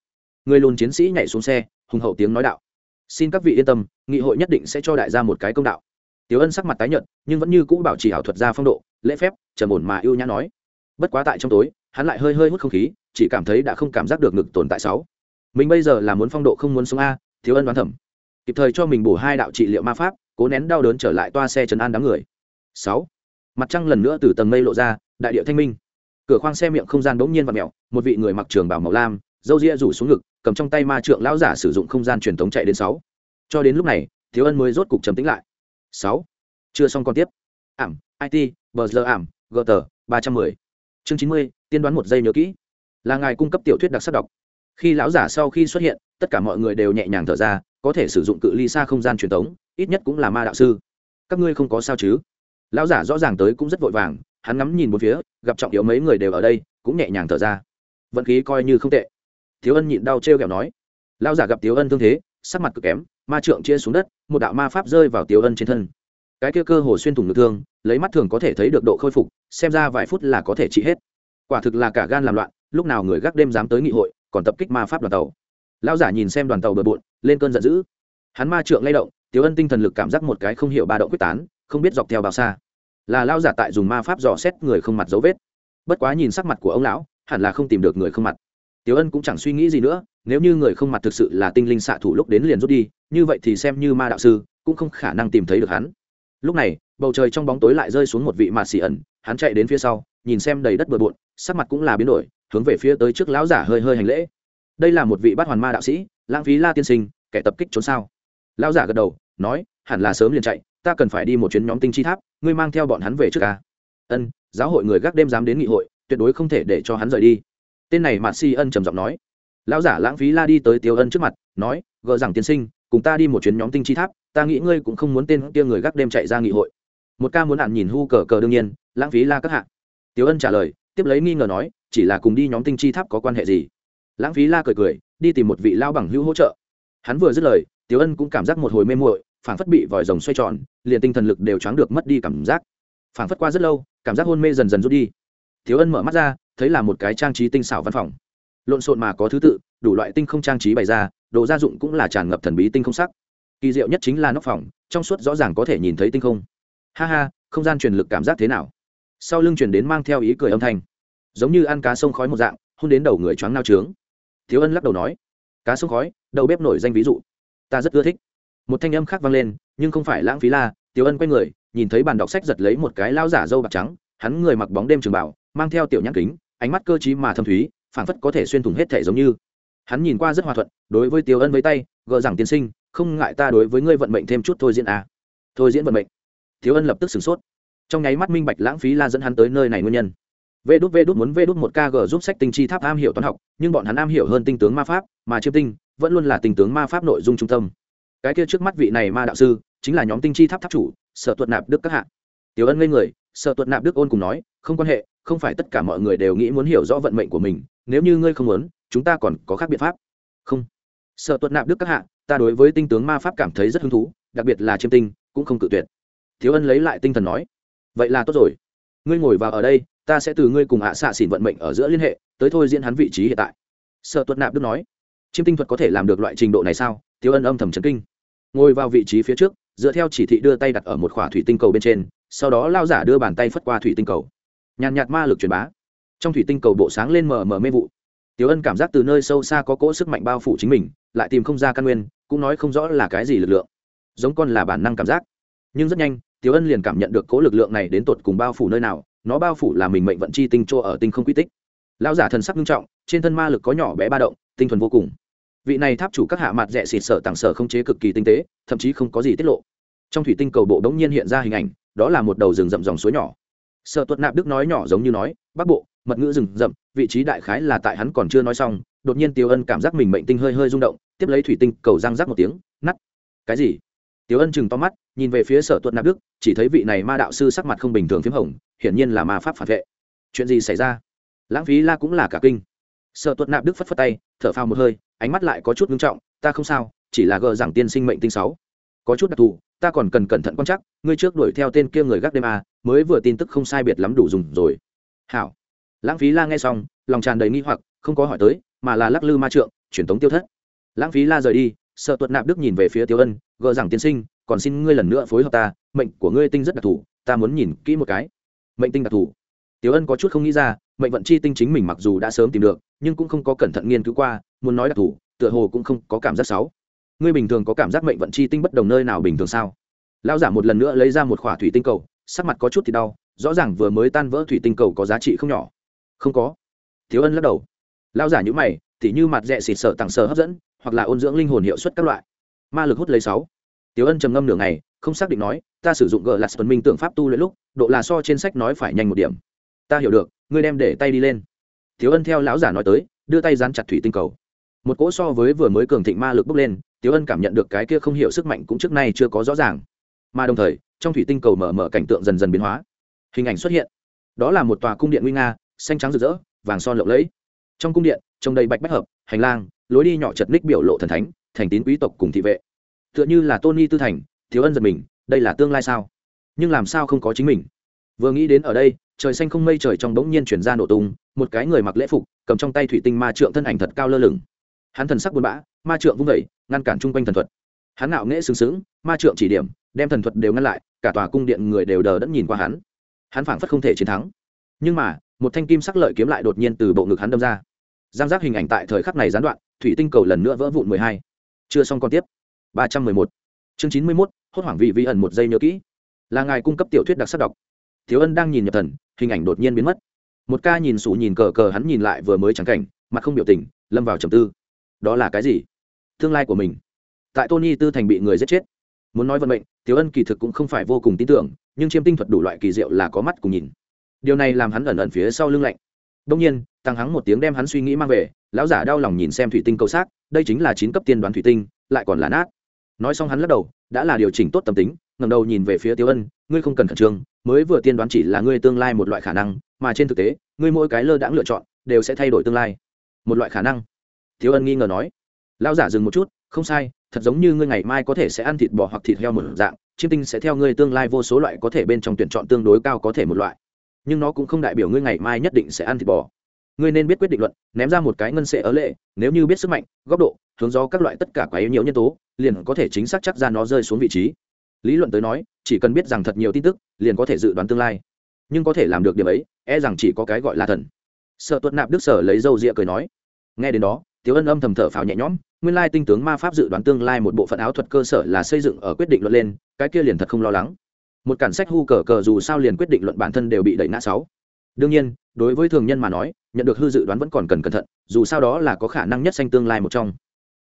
Người lùn chiến sĩ nhảy xuống xe, hùng hậu tiếng nói đạo. Xin các vị yên tâm, nghị hội nhất định sẽ cho đại gia một cái công đạo. Tiểu ân sắc mặt tái nhợt, nhưng vẫn như cũ bảo trì ảo thuật ra phong độ, lễ phép, trầm ổn mà ưu nhã nói. Bất quá tại trong tối, hắn lại hơi hơi hút không khí, chỉ cảm thấy đã không cảm giác được ngực tồn tại sáu. Mình bây giờ là muốn phong độ không muốn sống a thiếu ân đoán thẩm kịp thời cho mình bổ hai đạo trị liệu ma pháp, cố nén đau đớn trở lại toa xe trấn an đám người. Sáu. Mặt trăng lần nữa từ tầng mây lộ ra, đại địa thanh minh cửa khoang xe miệng không gian bỗng nhiên và mẹo một vị người mặc trường bảo màu lam dâu ria rủ xuống ngực, cầm trong tay ma trượng lão giả sử dụng không gian truyền thống chạy đến sáu. Cho đến lúc này, thiếu ân mới rốt cục trầm tĩnh lại. Sáu. Chưa xong còn tiếp. Ảm it bờ giờ ảm gờ ba trăm mười. Chương chín mươi, tiên đoán một giây nhớ kỹ. Là ngài cung cấp tiểu thuyết đặc sắc đọc. Khi lão giả sau khi xuất hiện, tất cả mọi người đều nhẹ nhàng thở ra, có thể sử dụng cự ly xa không gian truyền thống ít nhất cũng là ma đạo sư. Các ngươi không có sao chứ? Lão giả rõ ràng tới cũng rất vội vàng hắn ngắm nhìn một phía, gặp trọng yếu mấy người đều ở đây, cũng nhẹ nhàng thở ra. Vận khí coi như không tệ. Thiếu ân nhịn đau t r e o kẹo nói. Lão giả gặp tiếu ân thương thế, sắc mặt cực kém, ma trượng chia xuống đất, một đạo ma pháp rơi vào tiếu ân trên thân. Cái kia cơ hồ xuyên thủng ngực thương, lấy mắt thường có thể thấy được độ khôi phục, xem ra vài phút là có thể trị hết. Quả thực là cả gan làm loạn, lúc nào người gác đêm dám tới nghị hội, còn tập kích ma pháp đoàn tàu. Lão giả nhìn xem đoàn tàu bừa bộn, lên cơn giận dữ. Hắn ma trượng lay động tiếu ân tinh thần lực cảm giác một cái không hiểu ba động quyết tán, không biết dọc theo bao xa là lao giả tại dùng ma pháp dò xét người không mặt dấu vết. Bất quá nhìn sắc mặt của ông lão, hẳn là không tìm được người không mặt. Tiểu ân cũng chẳng suy nghĩ gì nữa, nếu như người không mặt thực sự là tinh linh xạ thủ lúc đến liền rút đi, như vậy thì xem như ma đạo sư, cũng không khả năng tìm thấy được hắn. Lúc này, bầu trời trong bóng tối lại rơi xuống một vị mạt xì ẩn, hắn chạy đến phía sau, nhìn xem đầy đất bừa bộn, sắc mặt cũng là biến đổi, hướng về phía tới trước lão giả hơi hơi hành lễ. Đây là một vị bát hoàn ma đạo sĩ, lãng phí la tiên sinh, kẻ tập kích trốn sao. Lão giả gật đầu, nói, hẳn là sớm liền chạy ta cần phải đi một chuyến nhóm tinh chi tháp, ngươi mang theo bọn hắn về trước ca ân, giáo hội người gác đêm dám đến nghị hội, tuyệt đối không thể để cho hắn rời đi. Tên này mạt si ân trầm giọng nói. Lão giả lãng phí la đi tới tiêu ân trước mặt, nói, gờ rằng tiên sinh, cùng ta đi một chuyến nhóm tinh chi tháp, ta nghĩ ngươi cũng không muốn tên kia người gác đêm chạy ra nghị hội. Một ca muốn ạn nhìn hu cờ cờ đương nhiên, lãng phí la các hạ. tiêu ân trả lời, tiếp lấy nghi ngờ nói, chỉ là cùng đi nhóm tinh chi tháp có quan hệ gì? Lãng phí la cười cười, đi tìm một vị lao bằng hữu hỗ trợ. Hắn vừa dứt lời, tiêu ân cũng cảm giác một hồi mê muội phảng phất bị vòi rồng xoay tròn, liền tinh thần lực đều choáng được mất đi cảm giác. Phảng phất qua rất lâu, cảm giác hôn mê dần dần rút đi. Thiếu ân mở mắt ra, thấy là một cái trang trí tinh xảo văn phòng. Lộn xộn mà có thứ tự, đủ loại tinh không trang trí bày ra, đồ gia dụng cũng là tràn ngập thần bí tinh không sắc. Kỳ diệu nhất chính là nóc phòng, trong suốt rõ ràng có thể nhìn thấy tinh không. Ha ha, không gian truyền lực cảm giác thế nào? Sau lưng truyền đến mang theo ý cười âm thanh. Giống như ăn cá sông khói một dạng, hôn đến đầu người choáng nao trướng. Thiếu ân lắc đầu nói, cá sông khói, đầu bếp nổi danh ví dụ. Ta rất ưa thích một thanh âm khác vang lên, nhưng không phải lãng phí la, tiểu ân quay người, nhìn thấy bàn đọc sách giật lấy một cái lao giả dâu bạc trắng, hắn người mặc bóng đêm trường bảo, mang theo tiểu nhãn kính, ánh mắt cơ t mà thâm thúy, phảng phất có thể xuyên thủng hết thể giống như. Hắn nhìn qua rất hòa thuận, đối với tiểu ân với tay, gờ rằng tiên sinh, không ngại ta đối với ngươi vận mệnh thêm chút thôi diễn à. thôi diễn vận mệnh. Tiểu ân lập tức sửng sốt. Trong nháy mắt minh bạch lãng phí la dẫn hắn tới nơi này nguyên nhân. Vê đút vê đút muốn vê đút một kg giúp sách tinh chi tháp am hiểu toán học, nhưng bọn hắn am hiểu hơn tinh tướng ma pháp, mà chiêm tinh vẫn luôn là tinh tướng ma pháp nội dung trung tâm cái kia trước mắt vị này ma đạo sư chính là nhóm tinh chi tháp tháp chủ sở tuật nạp đức các hạ. tiểu ân ngây người sở tuật nạp đức ôn cùng nói không quan hệ không phải tất cả mọi người đều nghĩ muốn hiểu rõ vận mệnh của mình nếu như ngươi không muốn chúng ta còn có khác biện pháp. Không. Sở tuật nạp đức các hạ, ta đối với tinh tướng ma pháp cảm thấy rất hứng thú đặc biệt là chiêm tinh cũng không cự tuyệt. Thiếu ân lấy lại tinh thần nói vậy là tốt rồi. Ngươi ngồi vào ở đây ta sẽ từ ngươi cùng hạ xạ xỉn vận mệnh ở giữa liên hệ tới thôi diễn hắn vị trí hiện tại. Sở tuật nạp đức nói chiêm tinh thuật có thể làm được loại trình độ này sao? Thiếu ân âm thầm chấn kinh ngồi vào vị trí phía trước, dựa theo chỉ thị đưa tay đặt ở một khỏa thủy tinh cầu bên trên, sau đó lao giả đưa bàn tay phất qua thủy tinh cầu. Nhàn nhạt ma lực truyền bá. Trong thủy tinh cầu bộ sáng lên mờ mờ mê vụ. Tiểu ân cảm giác từ nơi sâu xa có cỗ sức mạnh bao phủ chính mình, lại tìm không ra căn nguyên, cũng nói không rõ là cái gì lực lượng. Giống con là bản năng cảm giác. Nhưng rất nhanh, tiểu ân liền cảm nhận được cỗ lực lượng này đến tột cùng bao phủ nơi nào, nó bao phủ là mình mệnh vận chi tinh chỗ ở tinh không quy tích. Lão giả thần sắc nghiêm trọng, trên thân ma lực có nhỏ bé ba động, tinh thuần vô cùng vị này tháp chủ các hạ mặt rẻ xịt sở tặng sở không chế cực kỳ tinh tế, thậm chí không có gì tiết lộ. Trong thủy tinh cầu bộ đống nhiên hiện ra hình ảnh, đó là một đầu rừng rậm dòng suối nhỏ. Sợ tuật nạp đức nói nhỏ giống như nói bắc bộ, mật ngữ rừng rậm, vị trí đại khái là tại hắn còn chưa nói xong. Đột nhiên tiêu ân cảm giác mình mệnh tinh hơi hơi rung động, tiếp lấy thủy tinh cầu răng rắc một tiếng nắt cái gì? Tiêu ân chừng to mắt, nhìn về phía sở tuật nạp đức, chỉ thấy vị này ma đạo sư sắc mặt không bình thường p h m hồng, hiển nhiên là ma pháp phản vệ. Chuyện gì xảy ra? Lãng phí la cũng là cả kinh sợ tuột nạp đức phất phất tay thở phào một hơi ánh mắt lại có chút ngưng trọng ta không sao chỉ là gờ rằng tiên sinh mệnh tinh sáu. Có chút đặc thù ta còn cần cẩn thận quan chắc ngươi trước đuổi theo tên kia người gác đêm à, mới vừa tin tức không sai biệt lắm đủ dùng rồi. Hảo. Lãng phí la nghe xong lòng tràn đầy nghi hoặc không có hỏi tới mà là lắc lư ma trượng truyền tống tiêu thất. Lãng phí la rời đi sợ tuột nạp đức nhìn về phía tiêu ân gờ rằng tiên sinh còn xin ngươi lần nữa phối hợp ta mệnh của ngươi tinh rất đặc thù ta muốn nhìn kỹ một cái. Mệnh tinh đặc thù? Tiểu ân có chút không nghĩ ra, mệnh vận chi tinh chính mình mặc dù đã sớm tìm được, nhưng cũng không có cẩn thận nghiên cứu qua, muốn nói đặc thù, tựa hồ cũng không có cảm giác xấu. Ngươi bình thường có cảm giác mệnh vận chi tinh bất đồng nơi nào bình thường sao? Lão giả một lần nữa lấy ra một khỏa thủy tinh cầu, sắc mặt có chút thì đau, rõ ràng vừa mới tan vỡ thủy tinh cầu có giá trị không nhỏ. Không có. Tiểu ân lắc đầu. Lão giả nhíu mày, tỉ như mặt rẽ xịt sợ tặng sờ hấp dẫn, hoặc là ôn dưỡng linh hồn hiệu suất các loại. Ma lực hút lấy sáu. Tiểu ân trầm ngâm nửa ngày, không xác định nói, ta sử dụng gờ là tuấn minh tượng pháp tu luyện lúc, độ là so trên sách nói phải nhanh một điểm ta hiểu được, ngươi đem để tay đi lên. Tiếu ân theo lão giả nói tới, đưa tay dán chặt thủy tinh cầu. Một cỗ so với vừa mới cường thịnh ma lực bốc lên tiếu ân cảm nhận được cái kia không hiểu sức mạnh cũng trước nay chưa có rõ ràng. Mà đồng thời, trong thủy tinh cầu mở mở cảnh tượng dần dần biến hóa. Hình ảnh xuất hiện. Đó là một tòa cung điện nguy nga, xanh trắng rực rỡ, vàng son lộng lẫy. Trong cung điện, trông đầy bạch bách hợp, hành lang, lối đi nhỏ chật ních biểu lộ thần thánh, thành tín quý tộc cùng thị vệ. Tựa như là tôn y tư thành thiếu ân giật mình, đây là tương lai sao? Nhưng làm sao không có chính mình? Vừa nghĩ đến ở đây trời xanh không mây trời trong bỗng nhiên chuyển ra nổ tung, một cái người mặc lễ phục, cầm trong tay thủy tinh ma trượng thân ảnh thật cao lơ lửng. Hắn thần sắc buồn bã, ma trượng vung vẩy ngăn cản chung quanh thần thuật. Hắn ngạo nghễ sừng sững, ma trượng chỉ điểm, đem thần thuật đều ngăn lại, cả tòa cung điện người đều đờ đẫn nhìn qua hắn. Hắn phảng phất không thể chiến thắng. Nhưng mà, một thanh kim sắc lợi kiếm lại đột nhiên từ bộ ngực hắn đâm ra. Giang giác hình ảnh tại thời khắc này gián đoạn, thủy tinh cầu lần nữa vỡ vụn mười hai. Chưa xong còn tiếp. ba trăm mười một. Chương chín mươi mốt, hốt hoảng vị vi ẩn một giây nhớ kỹ. Là ngài cung cấp tiểu thuyết đặc sắc đọc thiếu ân đang nhìn nhập thần, hình ảnh đột nhiên biến mất. Một ca nhìn sủ nhìn cờ cờ hắn nhìn lại vừa mới trắng cảnh, mặt không biểu tình, lâm vào trầm tư. Đó là cái gì? Tương lai của mình. Tại tony tư thành bị người giết chết. Muốn nói vận mệnh, thiếu ân kỳ thực cũng không phải vô cùng tin tưởng, nhưng chiêm tinh thuật đủ loại kỳ diệu là có mắt cùng nhìn. Điều này làm hắn ẩn ẩn phía sau lưng lạnh. Đông nhiên, tăng hắng một tiếng đem hắn suy nghĩ mang về, lão giả đau lòng nhìn xem thủy tinh cầu xác, đây chính là chín cấp tiên đoán thủy tinh, lại còn là nát. Nói xong hắn lắc đầu, đã là điều chỉnh tốt tâm tính ngầm đầu nhìn về phía tiêu ân, ngươi không cần khẩn trương mới vừa tiên đoán chỉ là ngươi tương lai một loại khả năng, mà trên thực tế, ngươi mỗi cái lơ đãng lựa chọn đều sẽ thay đổi tương lai. Một loại khả năng. Thiếu ân nghi ngờ nói. Lão giả dừng một chút, không sai, thật giống như ngươi ngày mai có thể sẽ ăn thịt bò hoặc thịt heo một dạng, chiêm tinh sẽ theo ngươi tương lai vô số loại có thể bên trong tuyển chọn tương đối cao có thể một loại. Nhưng nó cũng không đại biểu ngươi ngày mai nhất định sẽ ăn thịt bò. Ngươi nên biết quyết định luận, ném ra một cái ngân sệ ở lệ, nếu như biết sức mạnh, góc độ, hướng gió các loại tất cả quá yếu nhiều nhân tố, liền có thể chính xác chắc ra nó rơi xuống vị trí lý luận tới nói, chỉ cần biết rằng thật nhiều tin tức, liền có thể dự đoán tương lai. Nhưng có thể làm được điểm ấy e rằng chỉ có cái gọi là thần. Sợ tuất nạp đức sở lấy dâu rịa cười nói, nghe đến đó tiếu ân âm thầm thở phào nhẹ nhõm, nguyên lai tinh tướng ma pháp dự đoán tương lai một bộ phận áo thuật cơ sở là xây dựng ở quyết định luận lên, cái kia liền thật không lo lắng. Một cản sách hu cờ cờ dù sao liền quyết định luận bản thân đều bị đẩy nã sáu. Đương nhiên, đối với thường nhân mà nói, nhận được hư dự đoán vẫn còn cần cẩn thận, dù sao đó là có khả năng nhất xanh tương lai một trong.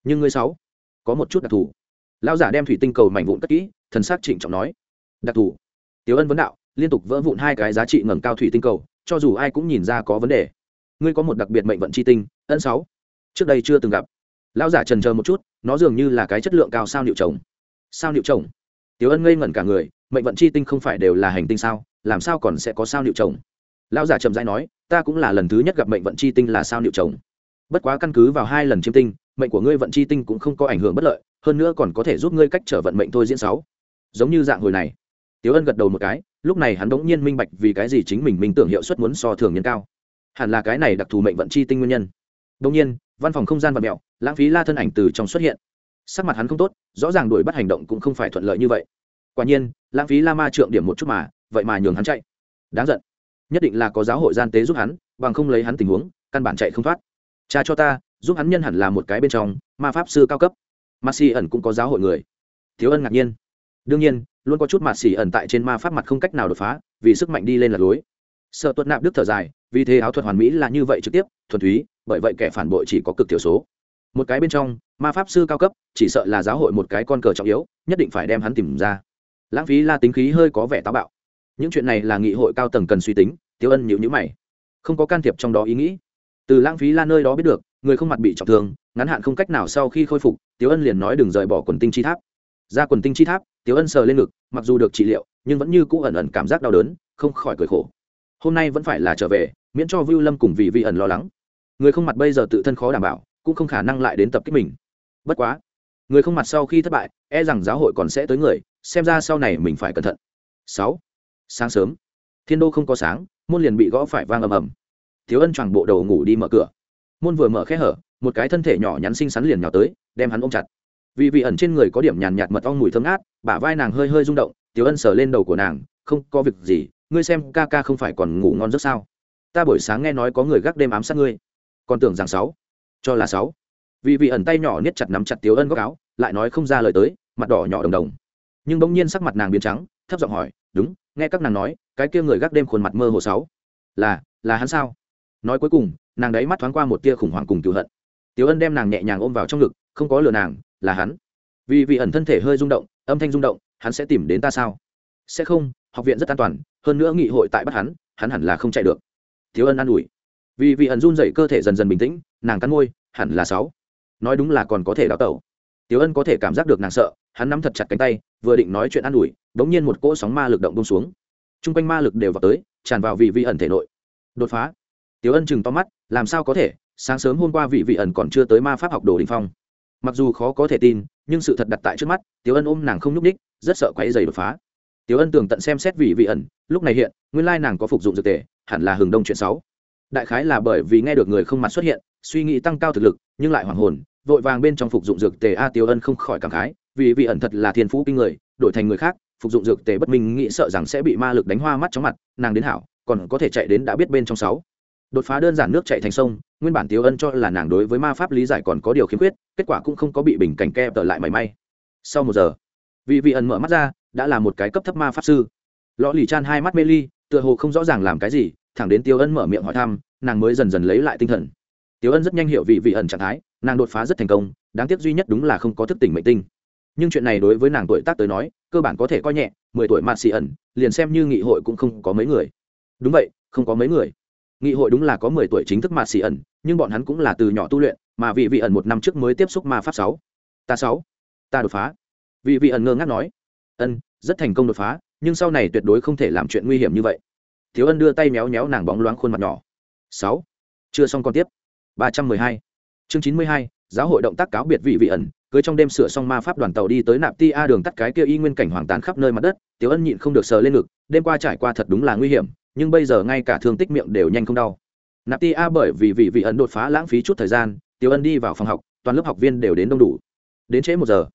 Nhưng ngươi sáu, có một chút đặc thù. Lao giả đem thủy tinh cầu mảnh vụn cất kỹ thần s á c trịnh trọng nói. Đặc thù tiếu ân vấn đạo, liên tục vỡ vụn hai cái giá trị ngẩng cao thủy tinh cầu, cho dù ai cũng nhìn ra có vấn đề. Ngươi có một đặc biệt mệnh vận c h i tinh, ân sáu. Trước đây chưa từng gặp. Lão giả trần chờ một chút, nó dường như là cái chất lượng cao sao niệu trồng. Sao niệu trồng? Tiếu ân ngây ngẩn cả người, mệnh vận c h i tinh không phải đều là hành tinh sao, làm sao còn sẽ có sao niệu trồng? Lão giả trầm dãi nói, ta cũng là lần thứ nhất gặp mệnh vận c h i tinh là sao niệu trồng. Bất quá căn cứ vào hai lần chiêm tinh, mệnh của ngươi vận chi tinh cũng không có ảnh hưởng bất lợi, hơn nữa còn có thể giúp ngươi cách trở vận mệnh thôi diễn sáu giống như dạng hồi này. Tiếu ân gật đầu một cái, lúc này hắn đống nhiên minh bạch vì cái gì chính mình minh tưởng hiệu suất muốn so thường nhân cao. Hẳn là cái này đặc thù mệnh vận chi tinh nguyên nhân. Đông nhiên, văn phòng không gian vật mẹo lãng phí la thân ảnh từ trong xuất hiện. Sắc mặt hắn không tốt, rõ ràng đuổi bắt hành động cũng không phải thuận lợi như vậy. Quả nhiên, lãng phí la ma trượng điểm một chút mà, vậy mà nhường hắn chạy. Đáng giận. Nhất định là có giáo hội gian tế giúp hắn, bằng không lấy hắn tình huống, căn bản chạy không thoát. Cha cho ta, giúp hắn nhân hẳn là một cái bên trong, ma pháp sư cao cấp. Ma si ẩn cũng có giáo hội người. Thiếu ân ngạc nhiên đương nhiên, luôn có chút mạt xỉ ẩn tại trên ma pháp mặt không cách nào đột phá, vì sức mạnh đi lên là lối. Sợ tuất nạp đức thở dài, vì thế áo thuật hoàn mỹ là như vậy trực tiếp, thuần túy, bởi vậy kẻ phản bội chỉ có cực thiểu số. Một cái bên trong, ma pháp sư cao cấp, chỉ sợ là giáo hội một cái con cờ trọng yếu, nhất định phải đem hắn tìm ra. Lãng phí la tính khí hơi có vẻ táo bạo. Những chuyện này là nghị hội cao tầng cần suy tính, tiêu ân nhịu nhữ mày. Không có can thiệp trong đó ý nghĩ. Từ lãng phí la nơi đó biết được, người không mặt bị trọng thương, ngắn hạn không cách nào sau khi khôi phục, tiêu ân liền nói đừng rời bỏ quần tinh chi tháp. Ra quần tinh chi tháp tiêu ân sờ lên ngực, mặc dù được trị liệu, nhưng vẫn như cũ ẩn ẩn cảm giác đau đớn, không khỏi cười khổ. Hôm nay vẫn phải là trở về, miễn cho vưu lâm cùng vì vi ẩn lo lắng. Người không mặt bây giờ tự thân khó đảm bảo, cũng không khả năng lại đến tập kích mình. Bất quá, người không mặt sau khi thất bại e rằng giáo hội còn sẽ tới người, xem ra sau này mình phải cẩn thận. Sáu, sáng sớm. Thiên đô không có sáng, môn liền bị gõ phải vang ầm ầm. Thiếu ân choàng bộ đầu ngủ đi mở cửa. Môn vừa mở khẽ hở, một cái thân thể nhỏ nhắn xinh xắn liền nhào tới, đem hắn ôm chặt vì vị ẩn trên người có điểm nhàn nhạt mật ong mùi thơm ngát, bả vai nàng hơi hơi rung động, tiểu ân sờ lên đầu của nàng, không có việc gì, ngươi xem ca ca không phải còn ngủ ngon rất sao? Ta buổi sáng nghe nói có người gác đêm ám sát ngươi. Còn tưởng rằng sáu, cho là sáu. Vì vị ẩn tay nhỏ niết chặt nắm chặt tiểu ân góc áo, lại nói không ra lời tới, mặt đỏ nhỏ đồng đồng. Nhưng bỗng nhiên sắc mặt nàng biến trắng, thấp giọng hỏi, đúng, nghe các nàng nói, cái kia người gác đêm khuôn mặt mơ hồ sáu. Là là hắn sao? Nói cuối cùng, nàng đấy mắt thoáng qua một tia khủng hoảng cùng cựu hận. Tiểu ân đem nàng nhẹ nhàng ôm vào trong ngực, không có lừa nàng là hắn. Vì vị ẩn thân thể hơi rung động, âm thanh rung động, hắn sẽ tìm đến ta sao? Sẽ không, học viện rất an toàn, hơn nữa nghị hội tại bắt hắn hắn hẳn là không chạy được. Thiếu ân an ủi. Vì vị ẩn run dậy cơ thể dần dần bình tĩnh, nàng cắn môi, hẳn là sáu. Nói đúng là còn có thể đào tẩu. Tiếu ân có thể cảm giác được nàng sợ, hắn nắm thật chặt cánh tay, vừa định nói chuyện an ủi đ ố n g nhiên một cỗ sóng ma lực động bông xuống. T r u n g quanh ma lực đều vào tới, tràn vào vị vị ẩn thể nội. Đột phá. Tiếu ân chừng to mắt, làm sao có thể? Sáng sớm hôm qua vị vị ẩn còn chưa tới ma pháp học đồ đình phong mặc dù khó có thể tin, nhưng sự thật đặt tại trước mắt tiếu ân ôm nàng không nhúc ních rất sợ quáy dày đột phá. Tiếu ân tường tận xem xét vì vị ẩn, lúc này hiện, nguyên lai nàng có phục dụng dược tề, hẳn là hừng đông chuyện sáu đại khái là bởi vì nghe được người không mặt xuất hiện, suy nghĩ tăng cao thực lực, nhưng lại hoảng hồn, vội vàng bên trong phục dụng dược tề a tiếu ân không khỏi cảm khái vì vị ẩn thật là thiên phú kinh người, đổi thành người khác, phục dụng dược tề bất minh nghĩ sợ rằng sẽ bị ma lực đánh hoa mắt chóng mặt, nàng đến hảo, còn có thể chạy đến đã biết bên trong sáu đột phá đơn giản nước chạy thành sông, nguyên bản tiếu ân cho là nàng đối với ma pháp lý giải còn có điều khiếm khuyết, kết quả cũng không có bị bình cảnh kẹp tở lại mảy may. Sau một giờ vị vị ẩn mở mắt ra, đã là một cái cấp thấp ma pháp sư. Lõ lì chan hai mắt mê ly, tựa hồ không rõ ràng làm cái gì, thẳng đến tiêu ân mở miệng hỏi thăm, nàng mới dần dần lấy lại tinh thần. Tiêu ân rất nhanh hiểu vị vị ẩn trạng thái, nàng đột phá rất thành công, đáng tiếc duy nhất đúng là không có thức tỉnh mệnh tinh. Nhưng chuyện này đối với nàng tuổi tác tới nói, cơ bản có thể coi nhẹ, mười tuổi mạt xì ẩn, liền xem như nghị hội cũng không có mấy người. Đúng vậy, không có mấy người nghị hội đúng là có mười tuổi chính thức mạt xì ẩn, nhưng bọn hắn cũng là từ nhỏ tu luyện, mà vị vị ẩn một năm trước mới tiếp xúc ma pháp sáu. Ta sáu. Ta đột phá. Vị vị ẩn ngơ ngác nói. Ân, rất thành công đột phá, nhưng sau này tuyệt đối không thể làm chuyện nguy hiểm như vậy. Thiếu ân đưa tay méo méo nàng bóng loáng khuôn mặt nhỏ. Sáu. Chưa xong còn tiếp. Ba trăm mười hai. Chương chín mươi hai, giáo hội động tác cáo biệt vị vị ẩn, cưới trong đêm sửa xong ma pháp đoàn tàu đi tới nạp ti a đường tắt cái kia y nguyên cảnh hoàng tàn khắp nơi mặt đất, tiểu ân nhịn không được sờ lên ngực, đêm qua trải qua thật đúng là nguy hiểm nhưng bây giờ ngay cả thương tích miệng đều nhanh không đau. Nạp ti a bởi vì vị vị ẩn đột phá lãng phí chút thời gian, tiểu ân đi vào phòng học, toàn lớp học viên đều đến đông đủ. Đến trễ một giờ,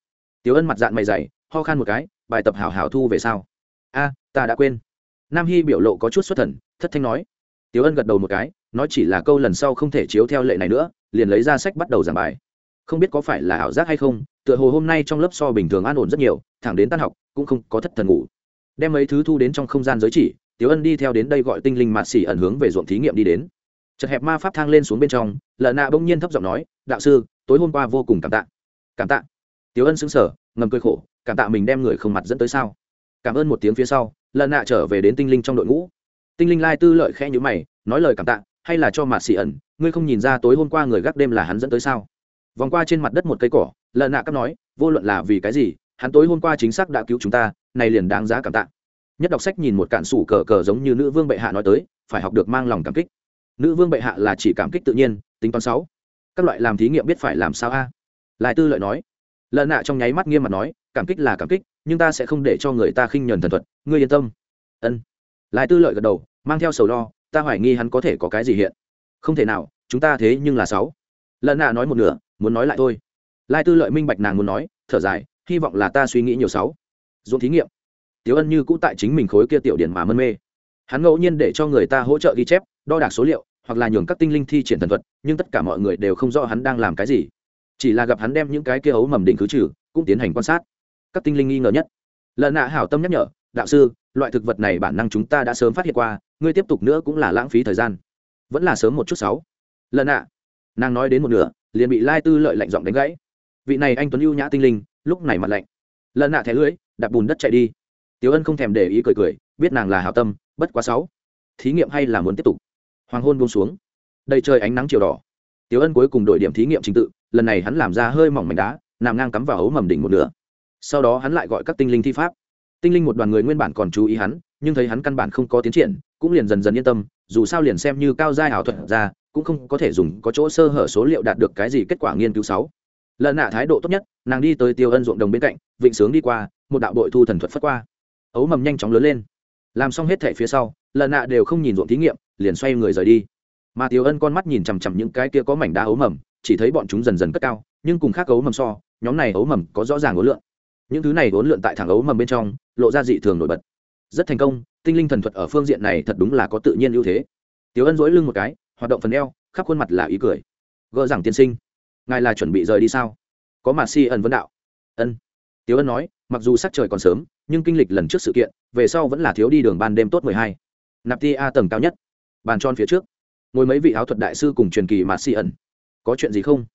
tiểu ân mặt dạng mày dày, ho khan một cái, bài tập hảo hảo thu về sau a, ta đã quên. Nam hy biểu lộ có chút xuất thần, thất thanh nói. Tiểu ân gật đầu một cái, nói chỉ là câu lần sau không thể chiếu theo lệ này nữa, liền lấy ra sách bắt đầu giảng bài. Không biết có phải là ảo giác hay không, tựa hồ hôm nay trong lớp so bình thường an ổn rất nhiều, thẳng đến tan học, cũng không có thất thần ngủ. Đem mấy thứ thu đến trong không gian giới chỉ tiểu ân đi theo đến đây gọi tinh linh mạt xỉ ẩn hướng về ruộng thí nghiệm đi đến. Chật hẹp ma pháp thang lên xuống bên trong lợn nạ bỗng nhiên thấp giọng nói, đạo sư, tối hôm qua vô cùng cảm tạ. Cảm tạ? Tiểu ân xứng sở ngầm cười khổ, cảm tạ mình đem người không mặt dẫn tới sao? Cảm ơn một tiếng phía sau. Lợn nạ trở về đến tinh linh trong đội ngũ. Tinh linh lai tư lợi khẽ nhữ mày, nói lời cảm tạ, hay là cho mạt xỉ ẩn, ngươi không nhìn ra tối hôm qua người gác đêm là hắn dẫn tới sao? Vòng qua trên mặt đất một cây cỏ lợn nạ cắp nói, vô luận là vì cái gì, hắn tối hôm qua chính xác đã cứu chúng ta, này liền đáng giá cảm tạ nhất đọc sách nhìn một cạn sủ cờ cờ giống như nữ vương bệ hạ nói tới, phải học được mang lòng cảm kích. Nữ vương bệ hạ là chỉ cảm kích tự nhiên, tính toán sáu. Các loại làm thí nghiệm biết phải làm sao a? Lại tư lợi nói. Lợn nạ trong nháy mắt nghiêm mặt nói, cảm kích là cảm kích, nhưng ta sẽ không để cho người ta khinh nhuần thần thuật. Ngươi yên tâm. Ân. Lại tư lợi gật đầu, mang theo sầu lo, ta hoài nghi hắn có thể có cái gì hiện. Không thể nào, chúng ta thế nhưng là sáu. Lợn nạ nói một nửa, muốn nói lại thôi. Lai tư lợi minh bạch nàng muốn nói, thở dài, hy vọng là ta suy nghĩ nhiều sáu. Dùng thí nghiệm tiếu ân như cũ tại chính mình khối kia tiểu điện mà mân mê. Hắn ngẫu nhiên để cho người ta hỗ trợ ghi chép, đo đạc số liệu, hoặc là nhường các tinh linh thi triển thần thuật, nhưng tất cả mọi người đều không rõ hắn đang làm cái gì. Chỉ là gặp hắn đem những cái kia ấu mầm đỉnh khứ trừ, cũng tiến hành quan sát. Các tinh linh nghi ngờ nhất. Lợn nạ hảo tâm nhắc nhở, đạo sư, loại thực vật này bản năng chúng ta đã sớm phát hiện qua, ngươi tiếp tục nữa cũng là lãng phí thời gian. Vẫn là sớm một chút sáu. Lợn nạ. Nàng nói đến một nửa, liền bị lai tư lợi lạnh giọng đánh gãy. Vị này anh tuấn ưu nhã tinh linh, lúc này mặt lạnh. Lợn nạ thẻ lưới, đạp bùn đất chạy đi tiểu ân không thèm để ý cười cười, biết nàng là hảo tâm, bất quá sáu. Thí nghiệm hay là muốn tiếp tục? Hoàng hôn buông xuống. Đầy trời ánh nắng chiều đỏ. Tiểu ân cuối cùng đổi điểm thí nghiệm trình tự, lần này hắn làm ra hơi mỏng mảnh đá, nằm ngang cắm vào hố mầm đỉnh một nửa. Sau đó hắn lại gọi các tinh linh thi pháp. Tinh linh một đoàn người nguyên bản còn chú ý hắn, nhưng thấy hắn căn bản không có tiến triển, cũng liền dần dần yên tâm, dù sao liền xem như cao giai ảo thuật ra, cũng không có thể dùng có chỗ sơ hở số liệu đạt được cái gì kết quả nghiên cứu sáu. Lần nạ thái độ tốt nhất, nàng đi tới tiêu ân ruộng đồng bên cạnh, vịnh sướng đi qua, một đạo bội thu thần thuật phất qua ấu mầm nhanh chóng lớn lên. Làm xong hết thẻ phía sau lần nạ đều không nhìn ruộng thí nghiệm, liền xoay người rời đi. Mà Tiểu ân con mắt nhìn chằm chằm những cái kia có mảnh đá ấu mầm, chỉ thấy bọn chúng dần dần cất cao, nhưng cùng khác ấu mầm so, nhóm này ấu mầm có rõ ràng ấu lượn. Những thứ này ấu lượn tại thẳng ấu mầm bên trong, lộ ra dị thường nổi bật. Rất thành công, tinh linh thần thuật ở phương diện này thật đúng là có tự nhiên ưu thế. Tiểu ân dỗi lưng một cái, hoạt động phần eo, khắp khuôn mặt là ý cười. Gỡ rằng tiên sinh, ngài là chuẩn bị rời đi sao? Có mà si ẩn vấn đạo. Ân. Tiếu ân nói mặc dù sắc trời còn sớm, nhưng kinh lịch lần trước sự kiện, về sau vẫn là thiếu đi đường ban đêm tốt mười hai. Nạp ti a tầng cao nhất. Bàn tròn phía trước. Ngồi mấy vị áo thuật đại sư cùng truyền kỳ mạt si ẩn. Có chuyện gì không?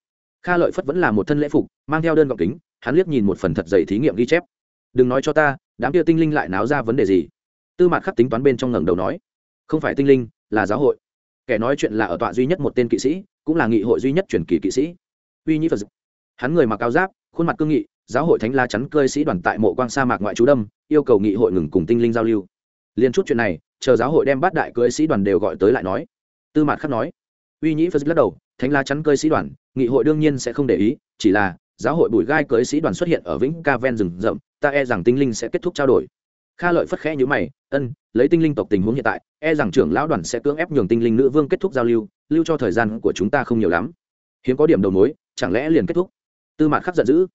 Kha lợi phất vẫn là một thân lễ phục, mang theo đơn gọc kính, hắn liếc nhìn một phần thật dày thí nghiệm ghi chép. Đừng nói cho ta, đám kia tinh linh lại náo ra vấn đề gì? Tư mạt khắc tính toán bên trong ngẩng đầu nói. Không phải tinh linh, là giáo hội. Kẻ nói chuyện là ở tọa duy nhất một tên kỵ sĩ, cũng là nghị hội duy nhất truyền kỳ kỵ sĩ. Uy nhĩ phật hắn người mặc áo giáp khuôn mặt cương nghị, giáo hội thánh la chắn cơi sĩ đoàn tại mộ quang sa mạc ngoại trú đâm, yêu cầu nghị hội ngừng cùng tinh linh giao lưu. Liên chút chuyện này, chờ giáo hội đem bát đại cưỡi sĩ đoàn đều gọi tới lại nói. Tư mạt khắc nói. Uy nhĩ phật lắc đầu, thánh la chắn cơi sĩ đoàn, nghị hội đương nhiên sẽ không để ý, chỉ là, giáo hội bùi gai cưỡi sĩ đoàn xuất hiện ở vĩnh ca ven rừng rậm, ta e rằng tinh linh sẽ kết thúc trao đổi. Kha lợi phất khẽ nhữ mày, ân, lấy tinh linh tộc tình huống hiện tại e rằng trưởng lão đoàn sẽ cưỡng ép nhường tinh linh nữ vương kết thúc giao lưu lưu cho thời gian của chúng ta không nhiều lắm. Hiếm có điểm đầu mối, chẳng lẽ liền kết thúc? Tư mạt khắc giận dữ.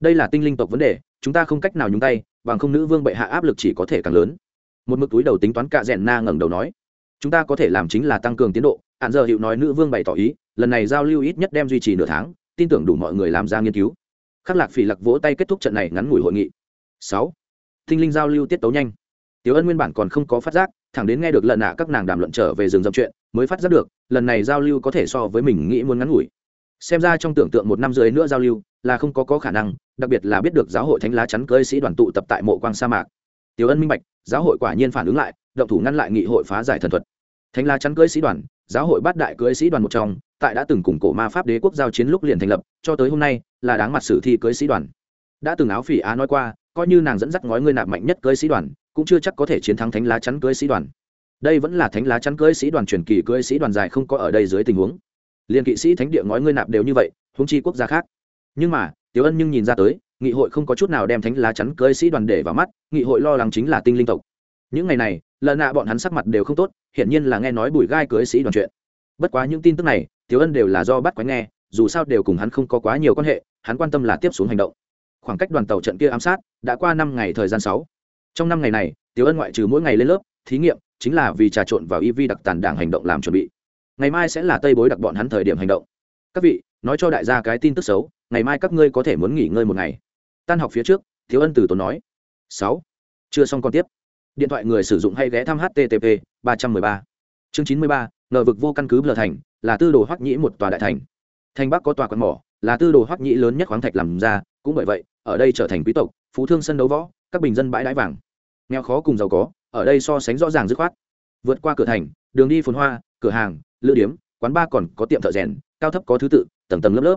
Đây là tinh linh tộc vấn đề, chúng ta không cách nào nhúng tay, bằng không nữ vương bệ hạ áp lực chỉ có thể càng lớn. Một mực túi đầu tính toán cạ rẽn na ngẩng đầu nói, chúng ta có thể làm chính là tăng cường tiến độ, hạn giờ hiệu nói nữ vương bày tỏ ý, lần này giao lưu ít nhất đem duy trì nửa tháng, tin tưởng đủ mọi người làm ra nghiên cứu. Khắc lạc phỉ lặc vỗ tay kết thúc trận này ngắn ngủi hội nghị. Sáu, tinh linh giao lưu tiết tấu nhanh. Tiểu ân nguyên bản còn không có phát giác, thẳng đến nghe được lần nạ các nàng đàm luận trở về rừng dậm chuyện, mới phát giác được, lần này giao lưu có thể so với mình nghĩ muốn ngắn ngủi. Xem ra trong tưởng tượng một năm dưới nữa giao lưu là không có có khả năng, đặc biệt là biết được giáo hội thánh lá chắn cưới sĩ đoàn tụ tập tại mộ quang sa mạc. Tiểu ân minh bạch, giáo hội quả nhiên phản ứng lại, động thủ ngăn lại nghị hội phá giải thần thuật. Thánh lá chắn cưới sĩ đoàn, giáo hội bát đại cưới sĩ đoàn một trong, tại đã từng cùng cổ ma pháp đế quốc giao chiến lúc liền thành lập, cho tới hôm nay, là đáng mặt sử thi cưới sĩ đoàn. Đã từng áo phỉ á nói qua, coi như nàng dẫn dắt ngói ngươi nạp mạnh nhất cưới sĩ đoàn, cũng chưa chắc có thể chiến thắng thánh lá chắn cưới sĩ đoàn. Đây vẫn là thánh lá chắn cưới sĩ đoàn truyền kỳ cưới sĩ đoàn dài không có ở đây dưới tình huống. Liên kỵ sĩ thánh địa ngói ngươi nạp đều như vậy, huống chi quốc gia khác nhưng mà, tiểu ân nhưng nhìn ra tới, nghị hội không có chút nào đem thánh lá chắn cưới sĩ đoàn để vào mắt, nghị hội lo lắng chính là tinh linh tộc. Những ngày này, lần nạ bọn hắn sắc mặt đều không tốt, hiển nhiên là nghe nói bùi gai cưới sĩ đoàn chuyện. Bất quá những tin tức này, tiểu ân đều là do bắt quái nghe, dù sao đều cùng hắn không có quá nhiều quan hệ, hắn quan tâm là tiếp xuống hành động. Khoảng cách đoàn tàu trận kia ám sát, đã qua năm ngày thời gian sáu. Trong năm ngày này, tiểu ân ngoại trừ mỗi ngày lên lớp, thí nghiệm, chính là vì trà trộn vào ev đặc tàn đảng hành động làm chuẩn bị. Ngày mai sẽ là tây bối đặc bọn hắn thời điểm hành động. Các vị, nói cho đại gia cái tin tức xấu ngày mai các ngươi có thể muốn nghỉ ngơi một ngày. Tan học phía trước, thiếu ân từ tốn nói. Sáu. Chưa xong còn tiếp. Điện thoại người sử dụng hay ghé thăm http ba trăm mười ba. Chương chín mươi ba ngờ vực vô căn cứ bờ thành, là tư đồ hoắc nhĩ một tòa đại thành. Thành bắc có tòa quán mỏ, là tư đồ hoắc nhĩ lớn nhất khoáng thạch làm ra, cũng bởi vậy, ở đây trở thành quý tộc, phú thương sân đấu võ, các bình dân bãi đãi vàng. Nghèo khó cùng giàu có, ở đây so sánh rõ ràng dứt khoát. Vượt qua cửa thành, đường đi phồn hoa, cửa hàng, lữ điếm, quán bar còn có tiệm thợ rèn, cao thấp có thứ tự, tầng tầng lớp lớp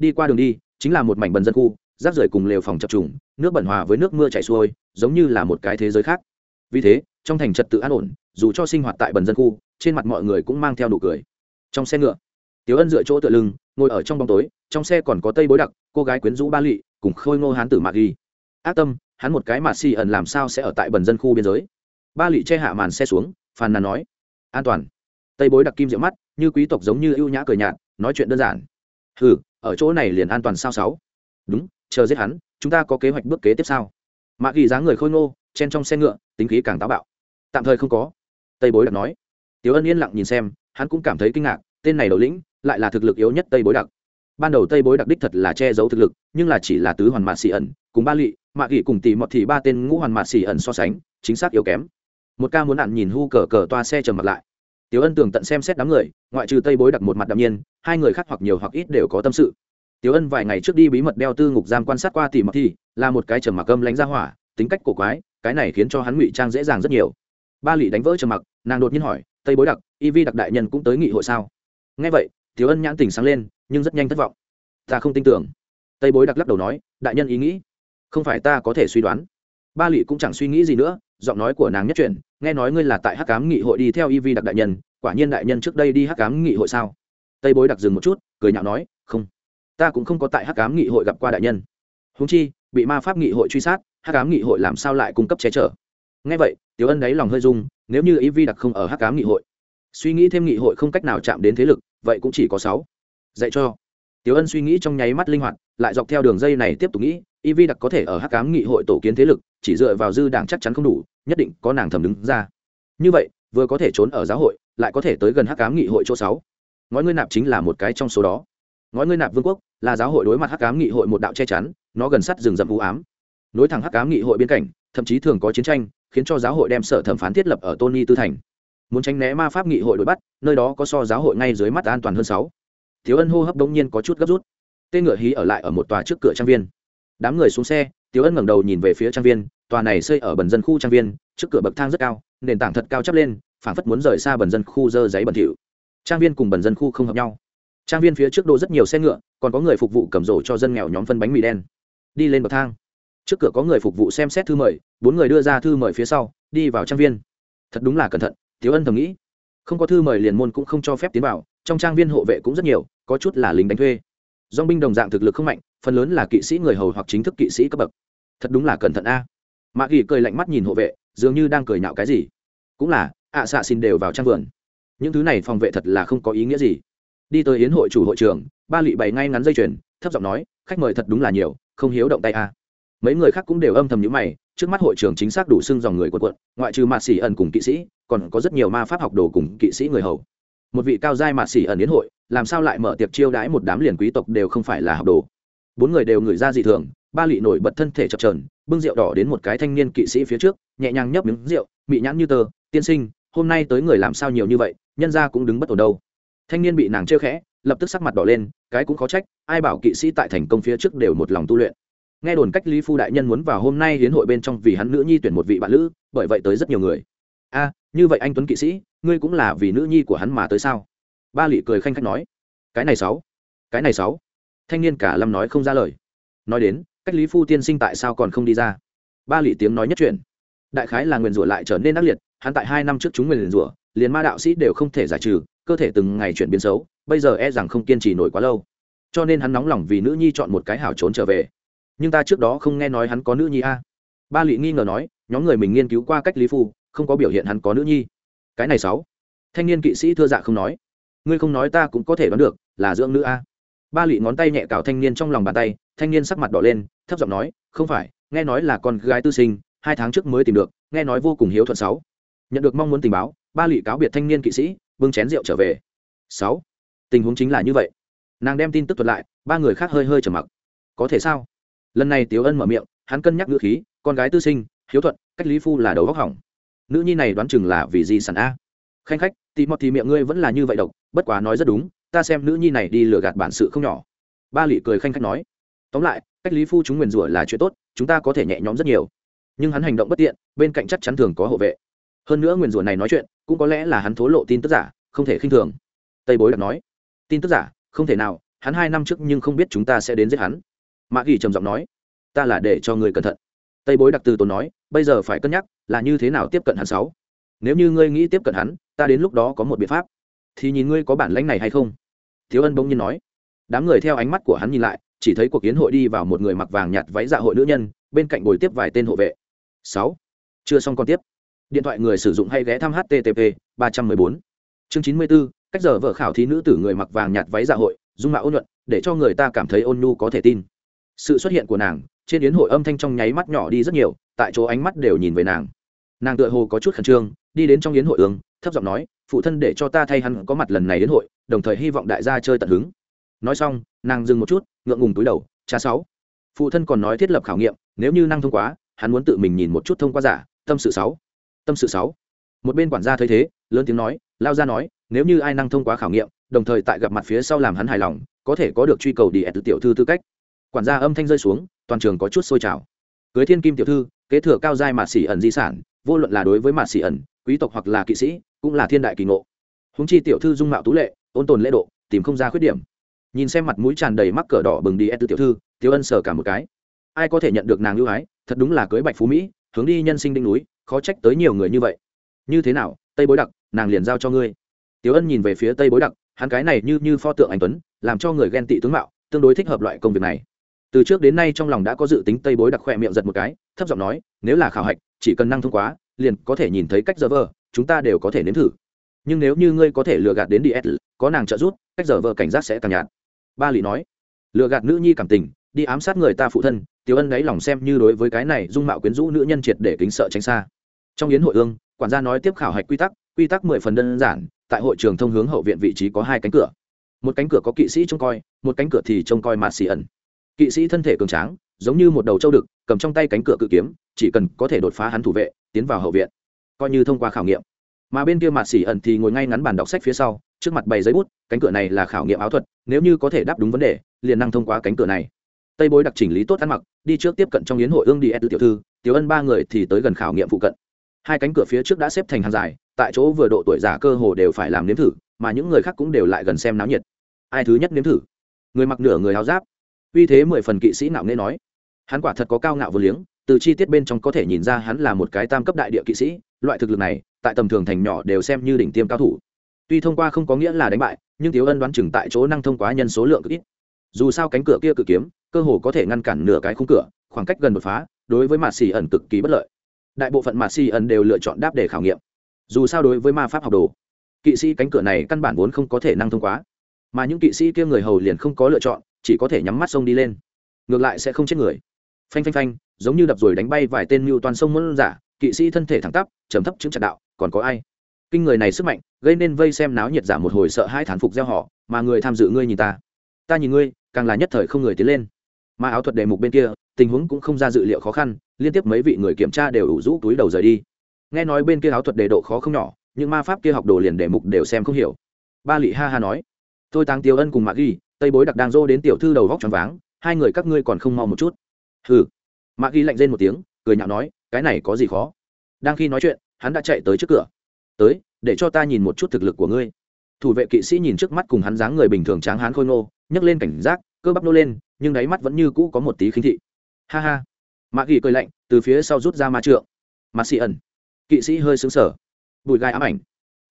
đi qua đường đi, chính là một mảnh bần dân khu, rác rưởi cùng lều phòng chập trùng, nước bẩn hòa với nước mưa chảy xuôi, giống như là một cái thế giới khác. Vì thế, trong thành trật tự an ổn, dù cho sinh hoạt tại bần dân khu, trên mặt mọi người cũng mang theo nụ cười. Trong xe ngựa tiếu ân dựa chỗ tựa lưng, ngồi ở trong bóng tối, trong xe còn có tây bối đặc, cô gái quyến rũ ba lị, cùng khôi ngô hán tử mạc ghi. Ác tâm, hắn một cái mà xì ẩn làm sao sẽ ở tại bần dân khu biên giới? Ba lị che hạ màn xe xuống, phàn nàn nói, an toàn. Tây bối đặc kim diệu mắt, như quý tộc giống như ưu nhã cười nhạt, nói chuyện đơn giản ừ ở chỗ này liền an toàn sao sáu? Đúng, chờ giết hắn, chúng ta có kế hoạch bước kế tiếp sao? Mạ ghi dáng người khôi ngô, chen trong xe ngựa, tính khí càng táo bạo. Tạm thời không có. Tây bối đặc nói. Tiếu ân yên lặng nhìn xem, hắn cũng cảm thấy kinh ngạc, tên này đầu lĩnh lại là thực lực yếu nhất tây bối đặc. Ban đầu tây bối đặc đích thật là che giấu thực lực, nhưng là chỉ là tứ hoàn mạ xì ẩn, cùng ba lị, mạ ghi cùng tỉ mọt thì ba tên ngũ hoàn mạ xì ẩn so sánh, chính xác yếu kém. Một ca muốn nạn nhìn hu cờ cờ toa xe trầm mặt lại. Tiểu Ân tưởng tận xem xét đám người, ngoại trừ Tây Bối đặc một mặt đạm nhiên, hai người khác hoặc nhiều hoặc ít đều có tâm sự. Tiểu Ân vài ngày trước đi bí mật đeo tư ngục giam quan sát qua tỷ mặc thì, là một cái trầm mặc âm lãnh ra hỏa, tính cách cổ quái, cái này khiến cho hắn ngụy trang dễ dàng rất nhiều. Ba lị đánh vỡ trầm mặc, nàng đột nhiên hỏi, Tây Bối đặc, Y Vi đặc đại nhân cũng tới nghị hội sao? Nghe vậy, Tiểu Ân nhãn tỉnh sáng lên, nhưng rất nhanh thất vọng. Ta không tin tưởng. Tây Bối đặc lắc đầu nói, đại nhân ý nghĩ, không phải ta có thể suy đoán. Ba lị cũng chẳng suy nghĩ gì nữa, giọng nói của nàng nhất truyền. nghe nói ngươi là tại hắc cám nghị hội đi theo y vi đặc đại nhân quả nhiên đại nhân trước đây đi hắc cám nghị hội sao? Tây bối đặc dừng một chút cười nhạo nói không ta cũng không có tại hắc cám nghị hội gặp qua đại nhân. Húng chi bị ma pháp nghị hội truy sát hắc cám nghị hội làm sao lại cung cấp che chở? Nghe vậy tiểu ân đáy lòng hơi dung nếu như Y vi đặc không ở hắc cám nghị hội suy nghĩ thêm nghị hội không cách nào chạm đến thế lực vậy cũng chỉ có sáu. Dạy cho tiểu ân suy nghĩ trong nháy mắt linh hoạt, lại dọc theo đường dây này tiếp tục nghĩ, y vi đặc có thể ở hắc Ám nghị hội tổ kiến thế lực, chỉ dựa vào dư đảng chắc chắn không đủ, nhất định có nàng thầm đứng ra. Như vậy, vừa có thể trốn ở giáo hội, lại có thể tới gần hắc Ám nghị hội chỗ sáu. Ngói ngươi nạp chính là một cái trong số đó. Ngói ngươi nạp vương quốc là giáo hội đối mặt hắc Ám nghị hội một đạo che chắn, nó gần sát rừng rậm u ám. Nối thẳng hắc Ám nghị hội biên cảnh thậm chí thường có chiến tranh, khiến cho giáo hội đem sở thẩm phán thiết lập ở tony tư thành. Muốn tránh né ma pháp nghị hội đuổi bắt, nơi đó có so giáo hội ngay dưới mắt an toàn hơn sáu thiếu ân hô hấp đống nhiên có chút gấp rút. Tên ngựa hí ở lại ở một tòa trước cửa trang viên. Đám người xuống xe tiếu ân ngẩng đầu nhìn về phía trang viên, tòa này xây ở bần dân khu trang viên, trước cửa bậc thang rất cao, nền tảng thật cao chắp lên, phảng phất muốn rời xa bần dân khu dơ giấy bẩn thỉu. Trang viên cùng bần dân khu không hợp nhau. Trang viên phía trước đỗ rất nhiều xe ngựa, còn có người phục vụ cầm rổ cho dân nghèo nhóm phân bánh mì đen. Đi lên bậc thang. Trước cửa có người phục vụ xem xét thư mời, bốn người đưa ra thư mời phía sau, đi vào trang viên. Thật đúng là cẩn thận tiếu ân thầm nghĩ. Không có thư mời liền môn cũng không cho phép tiến vào trong trang viên hộ vệ cũng rất nhiều, có chút là lính đánh thuê. Dong binh đồng dạng thực lực không mạnh, phần lớn là kỵ sĩ người hầu hoặc chính thức kỵ sĩ cấp bậc. Thật đúng là cẩn thận a. Mạ ghi cười lạnh mắt nhìn hộ vệ, dường như đang cười nhạo cái gì. Cũng là, ạ xạ xin đều vào trang vườn. Những thứ này phòng vệ thật là không có ý nghĩa gì. Đi tới yến hội chủ hội trường, ba lị bày ngay ngắn dây chuyền, thấp giọng nói, khách mời thật đúng là nhiều, không hiếu động tay a. Mấy người khác cũng đều âm thầm nhữ mày, trước mắt hội trường chính xác đủ xưng dòng người quần quận, ngoại trừ mạ xỉ ẩn cùng kỵ sĩ, còn có rất nhiều ma pháp học đồ cùng kỵ sĩ người hầu một vị cao giai mạt xỉ ẩn yến hội, làm sao lại mở tiệc chiêu đãi một đám liền quý tộc đều không phải là học đồ. Bốn người đều ngửi ra dị thường, ba lị nổi bật thân thể chập trờn bưng rượu đỏ đến một cái thanh niên kỵ sĩ phía trước, nhẹ nhàng nhấp miếng rượu bị nhãn như tờ tiên sinh, hôm nay tới người làm sao nhiều như vậy, nhân ra cũng đứng bất ổn đâu. Thanh niên bị nàng trêu khẽ, lập tức sắc mặt đỏ lên, cái cũng khó trách, ai bảo kỵ sĩ tại thành công phía trước đều một lòng tu luyện. Nghe đồn cách lý phu đại nhân muốn vào hôm nay hiến hội bên trong vì hắn nữ nhi tuyển một vị bạn lữ, bởi vậy tới rất nhiều người a, như vậy anh tuấn kỵ sĩ, ngươi cũng là vì nữ nhi của hắn mà tới sao? Ba lị cười khanh khách nói, cái này sáu, cái này sáu. Thanh niên cả lâm nói không ra lời. Nói đến, cách lý phu tiên sinh tại sao còn không đi ra? Ba lị tiếng nói nhất chuyện. Đại khái là nguyền rủa lại trở nên ác liệt, hắn tại hai năm trước chúng nguyền rủa, liền ma đạo sĩ đều không thể giải trừ, cơ thể từng ngày chuyển biến xấu, bây giờ e rằng không kiên trì nổi quá lâu. Cho nên hắn nóng lòng vì nữ nhi chọn một cái hảo trốn trở về. Nhưng ta trước đó không nghe nói hắn có nữ nhi a. Ba lị nghi ngờ nói, nhóm người mình nghiên cứu qua cách lý phu không có biểu hiện hắn có nữ nhi. Cái này sáu. Thanh niên kỵ sĩ thưa dạ không nói. Ngươi không nói ta cũng có thể đoán được, là dưỡng nữ a. Ba lị ngón tay nhẹ cào thanh niên trong lòng bàn tay, thanh niên sắc mặt đỏ lên, thấp giọng nói, không phải, nghe nói là con gái tư sinh, hai tháng trước mới tìm được, nghe nói vô cùng hiếu thuận sáu. Nhận được mong muốn tình báo, ba lị cáo biệt thanh niên kỵ sĩ, bưng chén rượu trở về. Sáu. Tình huống chính là như vậy. Nàng đem tin tức thuật lại, ba người khác hơi hơi trở mặc. Có thể sao? Lần này tiếu ân mở miệng, hắn cân nhắc ngữ khí, con gái tư sinh, hiếu thuận, cách lý phu là đầu góc hỏng nữ nhi này đoán chừng là vì gì sản a. Khanh khách tị mọt thì miệng ngươi vẫn là như vậy độc, bất quá nói rất đúng, ta xem nữ nhi này đi lừa gạt bản sự không nhỏ. Ba lị cười khanh khách nói. Tóm lại, cách lý phu chúng nguyền rủa là chuyện tốt, chúng ta có thể nhẹ nhõm rất nhiều. Nhưng hắn hành động bất tiện, bên cạnh chắc chắn thường có hộ vệ. Hơn nữa nguyền rủa này nói chuyện, cũng có lẽ là hắn thố lộ tin tức giả, không thể khinh thường. Tây bối đặc nói. Tin tức giả, không thể nào, hắn hai năm trước nhưng không biết chúng ta sẽ đến giết hắn. Mạ ghi trầm giọng nói. Ta là để cho người cẩn thận tây bối đặc từ tốn nói bây giờ phải cân nhắc là như thế nào tiếp cận hắn sáu. Nếu như ngươi nghĩ tiếp cận hắn ta đến lúc đó có một biện pháp. Thì nhìn ngươi có bản lãnh này hay không. Thiếu ân bỗng nhiên nói. Đám người theo ánh mắt của hắn nhìn lại chỉ thấy cuộc kiến hội đi vào một người mặc vàng nhạt váy dạ hội nữ nhân bên cạnh bồi tiếp vài tên hộ vệ. Sáu. Chưa xong còn tiếp. Điện thoại người sử dụng hay ghé thăm http ba trăm mười bốn. Chương chín mươi 94, cách giờ vợ khảo thí nữ tử người mặc vàng nhạt váy dạ hội dung mạo ôn nhuận để cho người ta cảm thấy ôn nhu có thể tin. Sự xuất hiện của nàng trên yến hội âm thanh trong nháy mắt nhỏ đi rất nhiều, tại chỗ ánh mắt đều nhìn về nàng. Nàng tựa hồ có chút khẩn trương, đi đến trong yến hội ương, thấp giọng nói, phụ thân để cho ta thay hắn có mặt lần này đến hội, đồng thời hy vọng đại gia chơi tận hứng. Nói xong, nàng dừng một chút, ngượng ngùng túi đầu, cha sáu. Phụ thân còn nói thiết lập khảo nghiệm, nếu như năng thông quá, hắn muốn tự mình nhìn một chút thông qua giả, tâm sự sáu. Tâm sự sáu. Một bên quản gia thấy thế, lớn tiếng nói, lao ra nói, nếu như ai năng thông qua khảo nghiệm, đồng thời tại gặp mặt phía sau làm hắn hài lòng, có thể có được truy cầu đi ẹt tiểu thư tư cách. Quản gia âm thanh rơi xuống toàn trường có chút sôi trào. Cưới thiên kim tiểu thư, kế thừa cao giai mạt xỉ ẩn di sản, vô luận là đối với mạt xỉ ẩn, quý tộc hoặc là kỵ sĩ, cũng là thiên đại kỳ ngộ. Húng chi tiểu thư dung mạo tú lệ, ôn tồn lễ độ, tìm không ra khuyết điểm. Nhìn xem mặt mũi tràn đầy mắc cỡ đỏ bừng đi e từ tiểu thư tiểu ân sờ cả một cái. Ai có thể nhận được nàng ưu ái, thật đúng là cưới bạch phú mỹ, hướng đi nhân sinh đỉnh núi, khó trách tới nhiều người như vậy. Như thế nào, tây bối đặc, nàng liền giao cho ngươi. Tiểu ân nhìn về phía tây bối đặc, hắn cái này như như pho tượng anh tuấn, làm cho người ghen tị tướng mạo, tương đối thích hợp loại công việc này từ trước đến nay trong lòng đã có dự tính tây bối đặc khoe miệng giật một cái, thấp giọng nói, nếu là khảo hạch, chỉ cần năng thông quá, liền có thể nhìn thấy cách giờ vờ chúng ta đều có thể nếm thử. Nhưng nếu như ngươi có thể lừa gạt đến đi s có nàng trợ giúp, cách giờ vờ cảnh giác sẽ càng nhạt. Ba lì nói, lừa gạt nữ nhi cảm tình, đi ám sát người ta phụ thân, tiểu ân đáy lòng xem như đối với cái này dung mạo quyến rũ nữ nhân triệt để kính sợ tránh xa. Trong yến hội ương, quản gia nói tiếp khảo hạch quy tắc quy tắc mười phần đơn giản, tại hội trường thông hướng hậu viện vị trí có hai cánh cửa. Một cánh cửa có kỵ sĩ trông coi, một cánh cửa thì trông coi mạt xì ẩn kỵ sĩ thân thể cường tráng, giống như một đầu trâu đực, cầm trong tay cánh cửa cự kiếm, chỉ cần có thể đột phá hắn thủ vệ, tiến vào hậu viện. Coi như thông qua khảo nghiệm. Mà bên kia mạt xỉ ẩn thì ngồi ngay ngắn bàn đọc sách phía sau, trước mặt bày giấy bút, cánh cửa này là khảo nghiệm áo thuật, nếu như có thể đáp đúng vấn đề, liền năng thông qua cánh cửa này. Tây bối đặc chỉnh lý tốt ăn mặc, đi trước tiếp cận trong yến hội ương đi ed tiểu thư, tiểu ân ba người thì tới gần khảo nghiệm phụ cận. Hai cánh cửa phía trước đã xếp thành hàng dài, tại chỗ vừa độ tuổi già cơ hồ đều phải làm nếm thử, mà những người khác cũng đều lại gần xem náo nhiệt. Ai thứ nhất nếm thử? Người mặc nửa người áo giáp uy thế mười phần kỵ sĩ nạo nghễ nói. Hắn quả thật có cao ngạo vô liếng, từ chi tiết bên trong có thể nhìn ra hắn là một cái tam cấp đại địa kỵ sĩ, loại thực lực này, tại tầm thường thành nhỏ đều xem như đỉnh tiêm cao thủ. Tuy thông qua không có nghĩa là đánh bại, nhưng thiếu ân đoán chừng tại chỗ năng thông qua nhân số lượng cực ít. Dù sao cánh cửa kia cự kiếm, cơ hồ có thể ngăn cản nửa cái khung cửa, khoảng cách gần đột phá, đối với mạt xì ẩn cực kỳ bất lợi. Đại bộ phận mạt xì ẩn đều lựa chọn đáp để khảo nghiệm. Dù sao đối với ma pháp học đồ, kỵ sĩ cánh cửa này căn bản vốn không có thể năng thông qua mà những kỵ sĩ kia người hầu liền không có lựa chọn chỉ có thể nhắm mắt sông đi lên. Ngược lại sẽ không chết người. Phanh phanh phanh, giống như đập rồi đánh bay vài tên mưu toàn sông môn giả, kỵ sĩ thân thể thẳng tắp chấm thấp chứng chặt đạo, còn có ai? Kinh người này sức mạnh, gây nên vây xem náo nhiệt giả một hồi sợ hai thán phục gieo họ, mà người tham dự ngươi nhìn ta. Ta nhìn ngươi, càng là nhất thời không người tiến lên. Mà áo thuật đề mục bên kia, tình huống cũng không ra dự liệu khó khăn, liên tiếp mấy vị người kiểm tra đều ủ rũ túi đầu rời đi. Nghe nói bên kia áo thuật đề độ khó không nhỏ nhưng ma pháp kia học đồ liền đề mục đều xem không hiểu. Ba lị ha ha nói tôi tăng tiêu ân cùng mạc ghi tây bối đặc đang dô đến tiểu thư đầu vóc tròn váng, hai người các ngươi còn không mau một chút. Hừ. Mạ ghi lạnh rên một tiếng, cười nhạo nói, cái này có gì khó? Đang khi nói chuyện, hắn đã chạy tới trước cửa. Tới, để cho ta nhìn một chút thực lực của ngươi. Thủ vệ kỵ sĩ nhìn trước mắt cùng hắn dáng người bình thường tráng hán khôi ngô, nhấc lên cảnh giác, cơ bắp nô lên, nhưng đáy mắt vẫn như cũ có một tí khinh thị. Ha ha. Mạ ghi cười lạnh, từ phía sau rút ra ma trượng. Mặt xị ẩn. Kỵ sĩ hơi xứng sở bùi gai ám ảnh.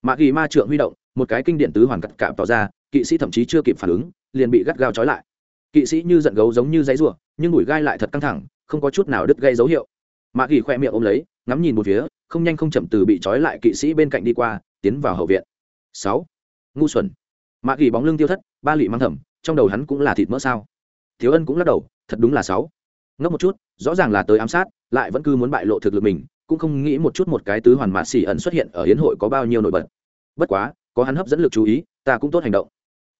Mạ ghi ma trượng huy động, một cái kinh điện tứ hoàn cắt cạm tỏ ra kỵ sĩ thậm chí chưa kịp phản ứng, liền bị gắt gao trói lại. Kỵ sĩ như giận gấu giống như giấy rùa nhưng bùi gai lại thật căng thẳng, không có chút nào đứt gây dấu hiệu. Mạ ghi khoe miệng ôm lấy, ngắm nhìn một phía, không nhanh không chậm từ bị trói lại kỵ sĩ bên cạnh đi qua, tiến vào hậu viện. Sáu. Ngu xuẩn. Mạ ghi bóng lưng tiêu thất, ba lị mang thầm, trong đầu hắn cũng là thịt mỡ sao. Thiếu ân cũng lắc đầu, thật đúng là sáu. Ngốc một chút, rõ ràng là tới ám sát, lại vẫn cứ muốn bại lộ thực lực mình, cũng không nghĩ một chút một cái tứ hoàn mạt xỉ ẩn xuất hiện ở hiến hội có bao nhiêu nổi bật. Bất quá, có hắn hấp dẫn lực chú ý, ta cũng tốt hành động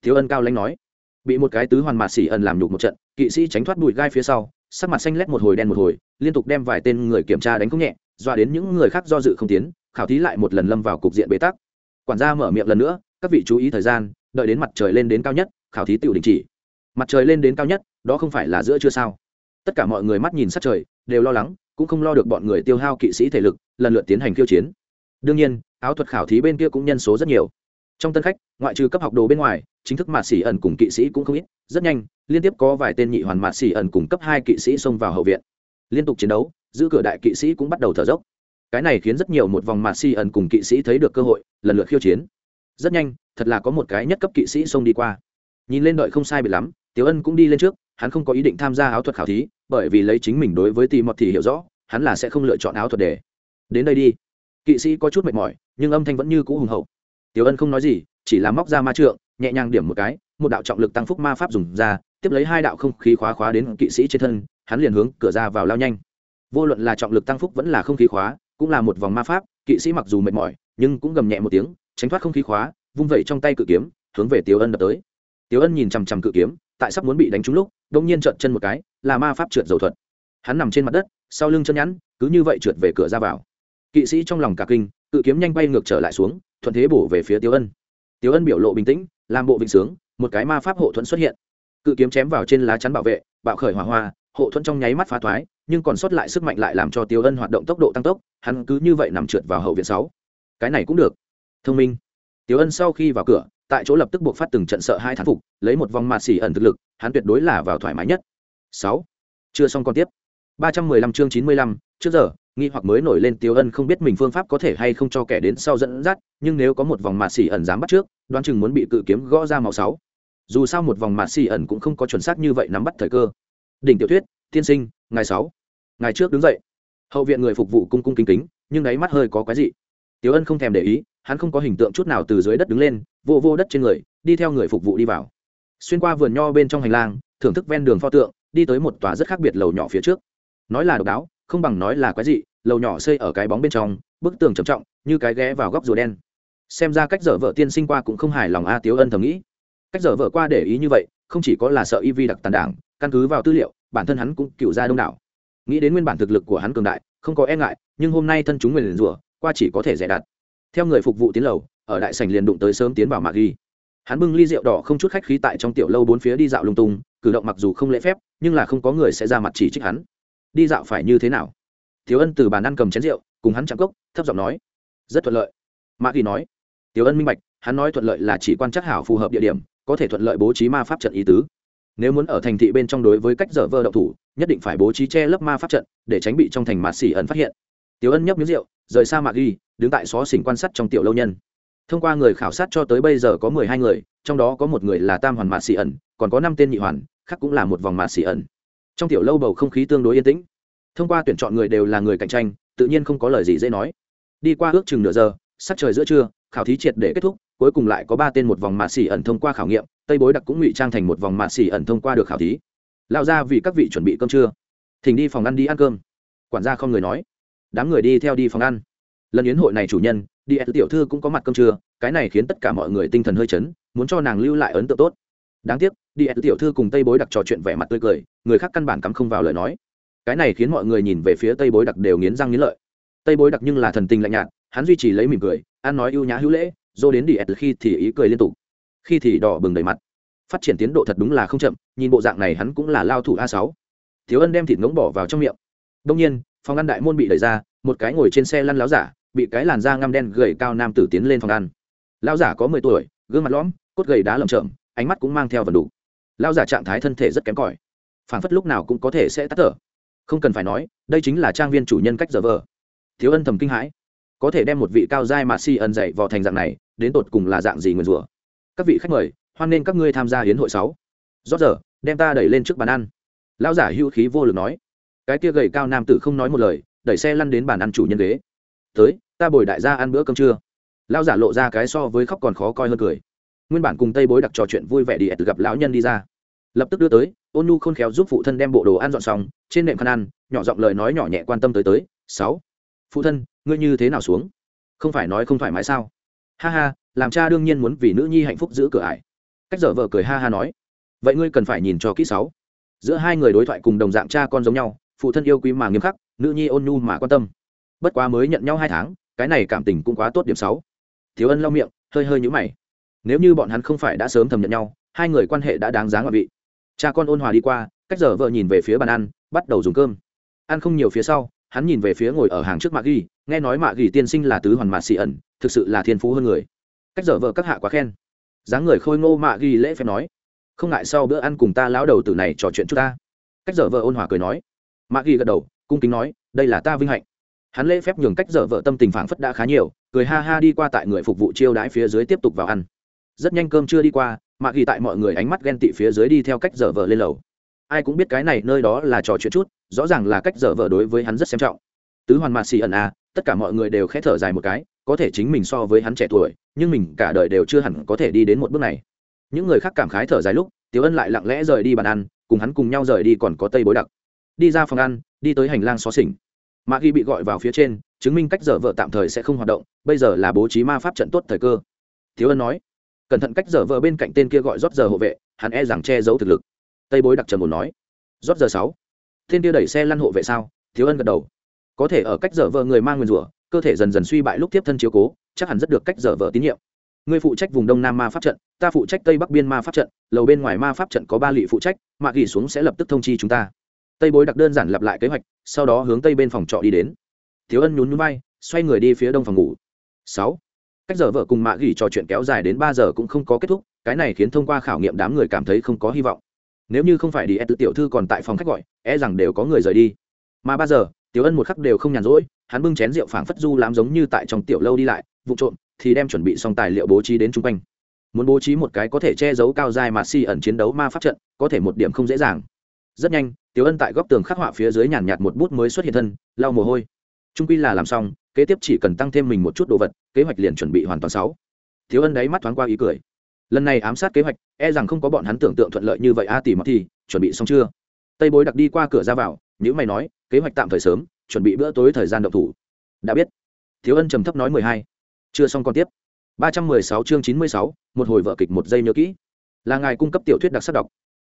thiếu ân cao lãnh nói. Bị một cái tứ hoàn mạt xỉ ẩn làm nhục một trận, kỵ sĩ tránh thoát bụi gai phía sau, sắc mặt xanh lét một hồi đen một hồi, liên tục đem vài tên người kiểm tra đánh không nhẹ, dọa đến những người khác do dự không tiến, khảo thí lại một lần lâm vào cục diện bế tắc. Quản gia mở miệng lần nữa, các vị chú ý thời gian, đợi đến mặt trời lên đến cao nhất, khảo thí tự đình chỉ. Mặt trời lên đến cao nhất, đó không phải là giữa chưa sao? Tất cả mọi người mắt nhìn sát trời, đều lo lắng, cũng không lo được bọn người tiêu hao kỵ sĩ thể lực, lần lượt tiến hành khiêu chiến. Đương nhiên, áo thuật khảo thí bên kia cũng nhân số rất nhiều trong tân khách, ngoại trừ cấp học đồ bên ngoài, chính thức mạt xỉ ẩn cùng kỵ sĩ cũng không ít. Rất nhanh, liên tiếp có vài tên nhị hoàn mạt xỉ ẩn cùng cấp hai kỵ sĩ xông vào hậu viện. Liên tục chiến đấu, giữ cửa đại kỵ sĩ cũng bắt đầu thở dốc. Cái này khiến rất nhiều một vòng mạt xỉ ẩn cùng kỵ sĩ thấy được cơ hội, lần lượt khiêu chiến. Rất nhanh, thật là có một cái nhất cấp kỵ sĩ xông đi qua. Nhìn lên đợi không sai bị lắm, tiểu ân cũng đi lên trước, hắn không có ý định tham gia áo thuật khảo thí, bởi vì lấy chính mình đối với tì mọt thì hiểu rõ, hắn là sẽ không lựa chọn áo thuật để. Đến đây đi. Kỵ sĩ có chút mệt mỏi, nhưng âm thanh vẫn như cũ hùng hậu tiểu ân không nói gì, chỉ là móc ra ma trượng, nhẹ nhàng điểm một cái, một đạo trọng lực tăng phúc ma pháp dùng ra, tiếp lấy hai đạo không khí khóa khóa đến kỵ sĩ trên thân, hắn liền hướng cửa ra vào lao nhanh. Vô luận là trọng lực tăng phúc vẫn là không khí khóa, cũng là một vòng ma pháp, kỵ sĩ mặc dù mệt mỏi, nhưng cũng gầm nhẹ một tiếng, tránh thoát không khí khóa, vung vẩy trong tay cự kiếm, hướng về tiểu ân đập tới. Tiểu ân nhìn chằm chằm cự kiếm, tại sắp muốn bị đánh trúng lúc đông nhiên trợn chân một cái, là ma pháp trượt dầu thuật. Hắn nằm trên mặt đất, sau lưng chân nhắn cứ như vậy trượt về cửa ra vào kỵ sĩ trong lòng cả kinh, cự kiếm nhanh bay ngược trở lại xuống, thuận thế bổ về phía tiêu ân. Tiêu ân biểu lộ bình tĩnh, làm bộ vịnh sướng, một cái ma pháp hộ thuẫn xuất hiện. Cự kiếm chém vào trên lá chắn bảo vệ, bạo khởi hỏa hoa, hộ thuẫn trong nháy mắt phá thoái, nhưng còn sót lại sức mạnh lại làm cho tiêu ân hoạt động tốc độ tăng tốc, hắn cứ như vậy nằm trượt vào hậu viện sáu. Cái này cũng được. Thông minh. Tiêu ân sau khi vào cửa, tại chỗ lập tức buộc phát từng trận sợ hai thán phục, lấy một vòng mạt xỉ ẩn thực lực, hắn tuyệt đối là vào thoải mái nhất. Sáu. Chưa xong còn tiếp. Ba trăm mười lăm chương chín mươi lăm, trước giờ nghi hoặc mới nổi lên tiêu ân không biết mình phương pháp có thể hay không cho kẻ đến sau dẫn dắt, nhưng nếu có một vòng mạt xỉ ẩn dám bắt trước, đoán chừng muốn bị cự kiếm gõ ra màu sáu. Dù sao một vòng mạt xỉ ẩn cũng không có chuẩn xác như vậy nắm bắt thời cơ. Đỉnh tiểu thuyết, tiên sinh ngày sáu. Ngày trước đứng dậy. Hậu viện người phục vụ cung cung kính kính, nhưng đáy mắt hơi có quái dị. Tiêu ân không thèm để ý, hắn không có hình tượng chút nào từ dưới đất đứng lên, vô vô đất trên người, đi theo người phục vụ đi vào. Xuyên qua vườn nho bên trong hành lang, thưởng thức ven đường pho tượng, đi tới một tòa rất khác biệt lầu nhỏ phía trước. Nói là độc đáo không bằng nói là quái dị, lầu nhỏ xây ở cái bóng bên trong, bức tường trầm trọng, như cái ghé vào góc rùa đen. Xem ra cách dở vợ tiên sinh qua cũng không hài lòng a tiếu ân thầm nghĩ. Cách dở vợ qua để ý như vậy, không chỉ có là sợ y vi đặc tàn đảng, căn cứ vào tư liệu, bản thân hắn cũng cựu ra đông đảo. Nghĩ đến nguyên bản thực lực của hắn cường đại, không có e ngại, nhưng hôm nay thân chúng người liền rủa, qua chỉ có thể rẻ đặt. Theo người phục vụ tiến lầu, ở đại sảnh liền đụng tới sớm tiến vào mạc ghi. Hắn bưng ly rượu đỏ không chút khách khí tại trong tiểu lâu bốn phía đi dạo lung tung, cử động mặc dù không lễ phép, nhưng là không có người sẽ ra mặt chỉ trích hắn đi dạo phải như thế nào? Thiếu ân từ bàn ăn cầm chén rượu, cùng hắn chạm cốc, thấp giọng nói, rất thuận lợi. Mạc kỳ nói, tiểu ân minh bạch, hắn nói thuận lợi là chỉ quan chắc hảo phù hợp địa điểm, có thể thuận lợi bố trí ma pháp trận ý tứ. Nếu muốn ở thành thị bên trong đối với cách dở vơ động thủ, nhất định phải bố trí che lớp ma pháp trận, để tránh bị trong thành mạt xỉ ẩn phát hiện. Tiểu ân nhấp miếng rượu, rời xa mạc ghi đứng tại xó xỉnh quan sát trong tiểu lâu nhân. Thông qua người khảo sát cho tới bây giờ có mười hai người, trong đó có một người là tam hoàn mạt xỉ ẩn, còn có năm tên nhị hoàn, khác cũng là một vòng mạt xỉ ẩn trong tiểu lâu bầu không khí tương đối yên tĩnh. Thông qua tuyển chọn người đều là người cạnh tranh, tự nhiên không có lời gì dễ nói. Đi qua ước chừng nửa giờ sắc trời giữa trưa, khảo thí triệt để kết thúc, cuối cùng lại có ba tên một vòng mạ xỉ ẩn thông qua khảo nghiệm, tây bối đặc cũng ngụy trang thành một vòng mạ xỉ ẩn thông qua được khảo thí. Lao ra vì các vị chuẩn bị cơm trưa. Thỉnh đi phòng ăn đi ăn cơm. Quản gia không người nói. Đám người đi theo đi phòng ăn. Lần yến hội này chủ nhân, đi tiểu thư cũng có mặt cơm trưa, cái này khiến tất cả mọi người tinh thần hơi chấn, muốn cho nàng lưu lại ấn tượng tốt. Đáng tiếc đi tiểu thư cùng tây bối đặc trò chuyện vẻ mặt tươi cười người khác căn bản cắm không vào lời nói. Cái này khiến mọi người nhìn về phía tây bối đặc đều nghiến răng nghiến lợi. Tây bối đặc nhưng là thần tình lạnh nhạt hắn duy trì lấy mỉm cười ăn nói ưu nhã hữu lễ dô đến đi khi thì ý cười liên tục. Khi thì đỏ bừng đầy mặt. Phát triển tiến độ thật đúng là không chậm nhìn bộ dạng này hắn cũng là lao thủ a sáu. Thiếu ân đem thịt ngỗng bỏ vào trong miệng. Đông nhiên phòng ăn đại môn bị đẩy ra một cái ngồi trên xe lăn láo giả bị cái làn da ngăm đen gầy cao nam tử tiến lên phòng ăn. Lao giả có mười tuổi gương mặt lõm cốt gầy đá lầm chởm, ánh mắt cũng mang theo vần đủ lao giả trạng thái thân thể rất kém cỏi. Phản phất lúc nào cũng có thể sẽ tắt thở. Không cần phải nói, đây chính là trang viên chủ nhân cách giờ vờ. Thiếu ân thầm kinh hãi. Có thể đem một vị cao giai mà si ân dạy vào thành dạng này, đến tột cùng là dạng gì nguyền rủa? Các vị khách mời, hoan nên các ngươi tham gia hiến hội sáu. Rót giờ, đem ta đẩy lên trước bàn ăn. Lão giả hưu khí vô lực nói. Cái kia gầy cao nam tử không nói một lời, đẩy xe lăn đến bàn ăn chủ nhân ghế. Tới, ta bồi đại gia ăn bữa cơm trưa. Lão giả lộ ra cái so với khóc còn khó coi hơn cười. Nguyên bản cùng tây bối đặc trò chuyện vui vẻ đi từ gặp lão nhân đi ra lập tức đưa tới, ôn nu khôn khéo giúp phụ thân đem bộ đồ ăn dọn xong, trên nệm khăn ăn, nhỏ giọng lời nói nhỏ nhẹ quan tâm tới tới, sáu, phụ thân, ngươi như thế nào xuống? Không phải nói không thoải mái sao? Ha ha, làm cha đương nhiên muốn vì nữ nhi hạnh phúc giữ cửa ải. Cách dở vợ cười ha ha nói, vậy ngươi cần phải nhìn cho kỹ sáu. Giữa hai người đối thoại cùng đồng dạng cha con giống nhau, phụ thân yêu quý mà nghiêm khắc, nữ nhi ôn nhu mà quan tâm. Bất quá mới nhận nhau hai tháng, cái này cảm tình cũng quá tốt điểm sáu. Thiếu ân lau miệng, hơi hơi nhũ mày. Nếu như bọn hắn không phải đã sớm thầm nhận nhau, hai người quan hệ đã đáng giá ngoại vị cha con ôn hòa đi qua, cách giờ vợ nhìn về phía bàn ăn, bắt đầu dùng cơm. Ăn không nhiều phía sau, hắn nhìn về phía ngồi ở hàng trước mạ ghi, nghe nói mạ ghi tiên sinh là tứ hoàn mạ xị ẩn, thực sự là thiên phú hơn người. Cách giờ vợ các hạ quá khen. Dáng người khôi ngô mạ ghi lễ phép nói, không ngại sau bữa ăn cùng ta lão đầu tử này trò chuyện chút ta. Cách giờ vợ ôn hòa cười nói. Mạ ghi gật đầu, cung kính nói, đây là ta vinh hạnh. Hắn lễ phép nhường cách giờ vợ tâm tình phảng phất đã khá nhiều, cười ha ha đi qua tại người phục vụ chiêu đãi phía dưới tiếp tục vào ăn. Rất nhanh cơm chưa đi qua mạ ghi tại mọi người ánh mắt ghen tị phía dưới đi theo cách dở vợ lên lầu. Ai cũng biết cái này nơi đó là trò chuyện chút, rõ ràng là cách dở vợ đối với hắn rất xem trọng. Tứ hoàn mạ xì ẩn à tất cả mọi người đều khẽ thở dài một cái, có thể chính mình so với hắn trẻ tuổi, nhưng mình cả đời đều chưa hẳn có thể đi đến một bước này. Những người khác cảm khái thở dài lúc, tiểu ân lại lặng lẽ rời đi bàn ăn, cùng hắn cùng nhau rời đi còn có tây bối đặc. Đi ra phòng ăn, đi tới hành lang xó xỉnh. Mạ ghi bị gọi vào phía trên, chứng minh cách dở vợ tạm thời sẽ không hoạt động, bây giờ là bố trí ma pháp trận tốt thời cơ. Thiếu ân nói cẩn thận cách dở vợ bên cạnh tên kia gọi rót giờ hộ vệ, hắn e rằng che giấu thực lực. Tây bối đặc trần một nói, rót giờ sáu, tên kia đẩy xe lăn hộ vệ sao? Thiếu ân gật đầu. Có thể ở cách dở vợ người mang nguyên rủa, cơ thể dần dần suy bại lúc tiếp thân chiếu cố, chắc hẳn rất được cách dở vợ tín nhiệm. Ngươi phụ trách vùng đông nam ma pháp trận, ta phụ trách tây bắc biên ma pháp trận, lầu bên ngoài ma pháp trận có ba lỵ phụ trách mạ gỉ xuống sẽ lập tức thông chi chúng ta. Tây bối đặc đơn giản lặp lại kế hoạch, sau đó hướng tây bên phòng trọ đi đến. Thiếu ân nhún nhún bay xoay người đi phía đông phòng ngủ. Sáu cách giờ vợ cùng mạ gỉ trò chuyện kéo dài đến ba giờ cũng không có kết thúc, cái này khiến thông qua khảo nghiệm đám người cảm thấy không có hy vọng. Nếu như không phải đi e tự tiểu thư còn tại phòng khách gọi e rằng đều có người rời đi. Mà ba giờ, tiểu ân một khắc đều không nhàn rỗi, hắn bưng chén rượu phảng phất du làm giống như tại trong tiểu lâu đi lại, vụ trộm, thì đem chuẩn bị xong tài liệu bố trí đến chung quanh. Muốn bố trí một cái có thể che giấu cao dài mà si ẩn chiến đấu ma pháp trận, có thể một điểm không dễ dàng. Rất nhanh, tiểu ân tại góc tường khắc họa phía dưới nhàn nhạt một bút mới xuất hiện thân, lau mồ hôi. Trung quy là làm xong kế tiếp chỉ cần tăng thêm mình một chút đồ vật kế hoạch liền chuẩn bị hoàn toàn sáu. Thiếu ân đấy mắt thoáng qua ý cười. Lần này ám sát kế hoạch e rằng không có bọn hắn tưởng tượng thuận lợi như vậy a à, tỉ mặc thì chuẩn bị xong chưa? Tây bối đặc đi qua cửa ra vào nếu mày nói kế hoạch tạm thời sớm chuẩn bị bữa tối thời gian động thủ. Đã biết. Thiếu ân trầm thấp nói mười hai. Chưa xong còn tiếp. ba trăm mười sáu chương chín mươi sáu một hồi vợ kịch một giây nhớ kỹ. Là ngài cung cấp tiểu thuyết đặc sắc đọc.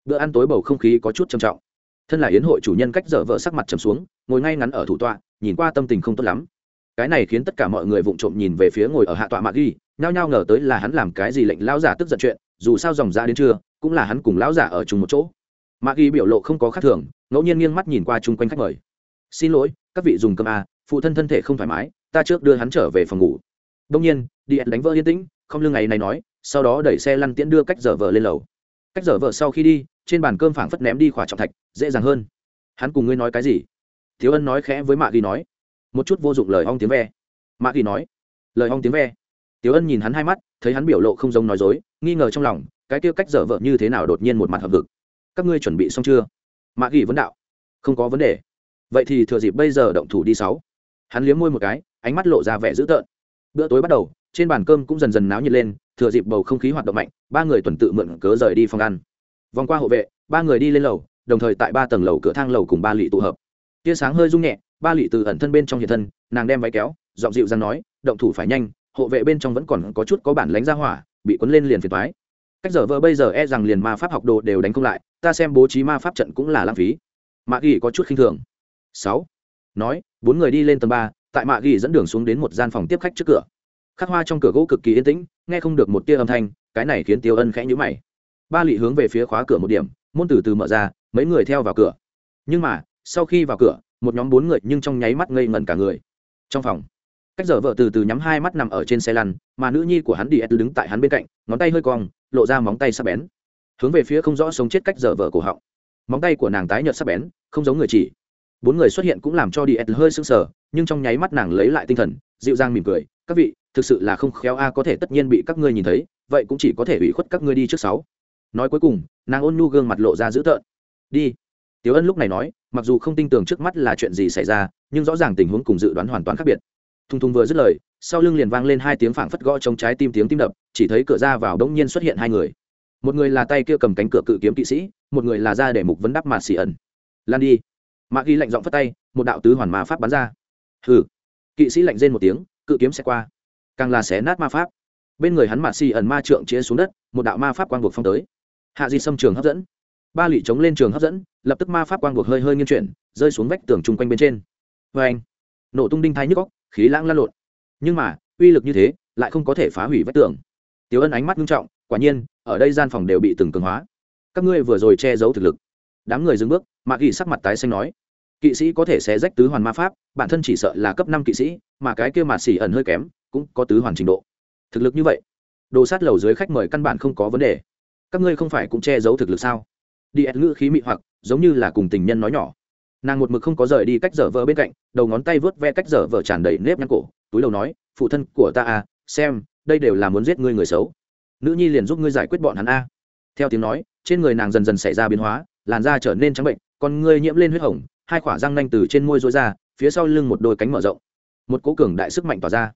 Bữa ăn tối bầu không khí có chút trầm trọng. Thân là yến hội chủ nhân cách dở vợ sắc mặt trầm xuống ngồi ngay ngắn ở thủ tọa nhìn qua tâm tình không tốt lắm cái này khiến tất cả mọi người vụng trộm nhìn về phía ngồi ở hạ tọa mạc ghi, nhao nhao ngờ tới là hắn làm cái gì lệnh lão giả tức giận chuyện, dù sao dòng ra đến trưa, cũng là hắn cùng lão giả ở chung một chỗ. Mạc ghi biểu lộ không có khác thường, ngẫu nhiên nghiêng mắt nhìn qua chung quanh khách mời. Xin lỗi, các vị dùng cơm a phụ thân thân thể không thoải mái, ta trước đưa hắn trở về phòng ngủ. Đông nhiên, đi đánh vỡ yên tĩnh, không lương ngày này nói, sau đó đẩy xe lăn tiễn đưa cách dở vợ lên lầu. Cách dở vợ sau khi đi, trên bàn cơm phảng phất ném đi khỏa trọng thạch, dễ dàng hơn. Hắn cùng ngươi nói cái gì? Thiếu ân nói khẽ với mạ ghi nói một chút vô dụng lời ong tiếng ve. Mạ kỳ nói, lời ong tiếng ve. Tiếu ân nhìn hắn hai mắt, thấy hắn biểu lộ không giống nói dối, nghi ngờ trong lòng, cái kia cách dở vợ như thế nào đột nhiên một mặt hợp vực các ngươi chuẩn bị xong chưa? Mạ kỳ vấn đạo, không có vấn đề. Vậy thì thừa dịp bây giờ động thủ đi sáu. Hắn liếm môi một cái, ánh mắt lộ ra vẻ dữ tợn. Bữa tối bắt đầu, trên bàn cơm cũng dần dần náo nhiệt lên, thừa dịp bầu không khí hoạt động mạnh, ba người tuần tự mượn cớ rời đi phòng ăn. Vòng qua hộ vệ, ba người đi lên lầu, đồng thời tại ba tầng lầu cửa thang lầu cùng ba lị tụ hợp tia sáng hơi rung nhẹ, ba lị từ ẩn thân bên trong hiện thân, nàng đem váy kéo, giọng dịu dàng nói, động thủ phải nhanh, hộ vệ bên trong vẫn còn có chút có bản lánh ra hỏa, bị cuốn lên liền phiền thoái cách giờ vợ bây giờ e rằng liền ma pháp học đồ đều đánh không lại, ta xem bố trí ma pháp trận cũng là lãng phí. Mạ ghi có chút khinh thường. Sáu. Nói, bốn người đi lên tầng ba, tại mạ ghi dẫn đường xuống đến một gian phòng tiếp khách trước cửa. Khắc hoa trong cửa gỗ cực kỳ yên tĩnh, nghe không được một tia âm thanh, cái này khiến tiêu ân khẽ nhữ mày. Ba lị hướng về phía khóa cửa một điểm, môn từ từ mở ra, mấy người theo vào cửa. Nhưng mà sau khi vào cửa, một nhóm bốn người nhưng trong nháy mắt ngây ngẩn cả người. Trong phòng, cách giờ vợ từ từ nhắm hai mắt nằm ở trên xe lăn, mà nữ nhi của hắn đi ed đứng tại hắn bên cạnh, ngón tay hơi cong, lộ ra móng tay sắp bén. Hướng về phía không rõ sống chết cách giờ vợ cổ họng. Móng tay của nàng tái nhợt sắp bén, không giống người chỉ. Bốn người xuất hiện cũng làm cho đi ed hơi sưng sờ, nhưng trong nháy mắt nàng lấy lại tinh thần, dịu dàng mỉm cười. Các vị, thực sự là không khéo a, có thể tất nhiên bị các ngươi nhìn thấy, vậy cũng chỉ có thể ủy khuất các ngươi đi trước sáu. Nói cuối cùng, nàng ôn nhu gương mặt lộ ra dữ tợn. Đi tiếu ân lúc này nói, mặc dù không tin tưởng trước mắt là chuyện gì xảy ra, nhưng rõ ràng tình huống cùng dự đoán hoàn toàn khác biệt. Thùng thùng vừa dứt lời, sau lưng liền vang lên hai tiếng phảng phất gõ trong trái tim tiếng tim đập, chỉ thấy cửa ra vào đống nhiên xuất hiện hai người. Một người là tay kia cầm cánh cửa cự kiếm kỵ sĩ, một người là ra để mục vấn đắp mà xì ẩn. Lan đi. Mạ ghi lạnh giọng phất tay, một đạo tứ hoàn ma pháp bắn ra. Hừ. Kỵ sĩ lạnh rên một tiếng, cự kiếm sẽ qua. Càng là xé nát ma pháp. Bên người hắn mạt xì ẩn ma trượng chĩa xuống đất, một đạo ma pháp quang buộc phong tới. Hạ di xâm trường hấp dẫn. Ba lị chống lên trường hấp dẫn lập tức ma pháp quang buộc hơi hơi nghiêng chuyển, rơi xuống vách tường chung quanh bên trên. Vê anh, nổ tung đinh thái nhức góc khí lãng lan lộn. Nhưng mà, uy lực như thế, lại không có thể phá hủy vách tường. Tiểu ân ánh mắt nghiêm trọng, quả nhiên, ở đây gian phòng đều bị từng cường hóa. Các ngươi vừa rồi che giấu thực lực. Đám người dừng bước mạ ghi sắc mặt tái xanh nói. Kỵ sĩ có thể xé rách tứ hoàn ma pháp, bản thân chỉ sợ là cấp năm kỵ sĩ, mà cái kia mạt xỉ ẩn hơi kém, cũng có tứ hoàn trình độ. Thực lực như vậy, đồ sát lầu dưới khách mời căn bản không có vấn đề. Các ngươi không phải cũng che giấu thực lực sao? Đi ép ngữ khí mị hoặc, giống như là cùng tình nhân nói nhỏ. Nàng một mực không có rời đi cách dở vợ bên cạnh, đầu ngón tay vớt ve cách dở vợ tràn đầy nếp nhăn cổ, túi đầu nói, phụ thân của ta à xem, đây đều là muốn giết ngươi người xấu. Nữ nhi liền giúp ngươi giải quyết bọn hắn a. Theo tiếng nói, trên người nàng dần dần xảy ra biến hóa, làn da trở nên trắng bệnh còn ngươi nhiễm lên huyết hồng, hai khỏa răng nanh từ trên môi rối ra, phía sau lưng một đôi cánh mở rộng. Một cố cường đại sức mạnh tỏa ra.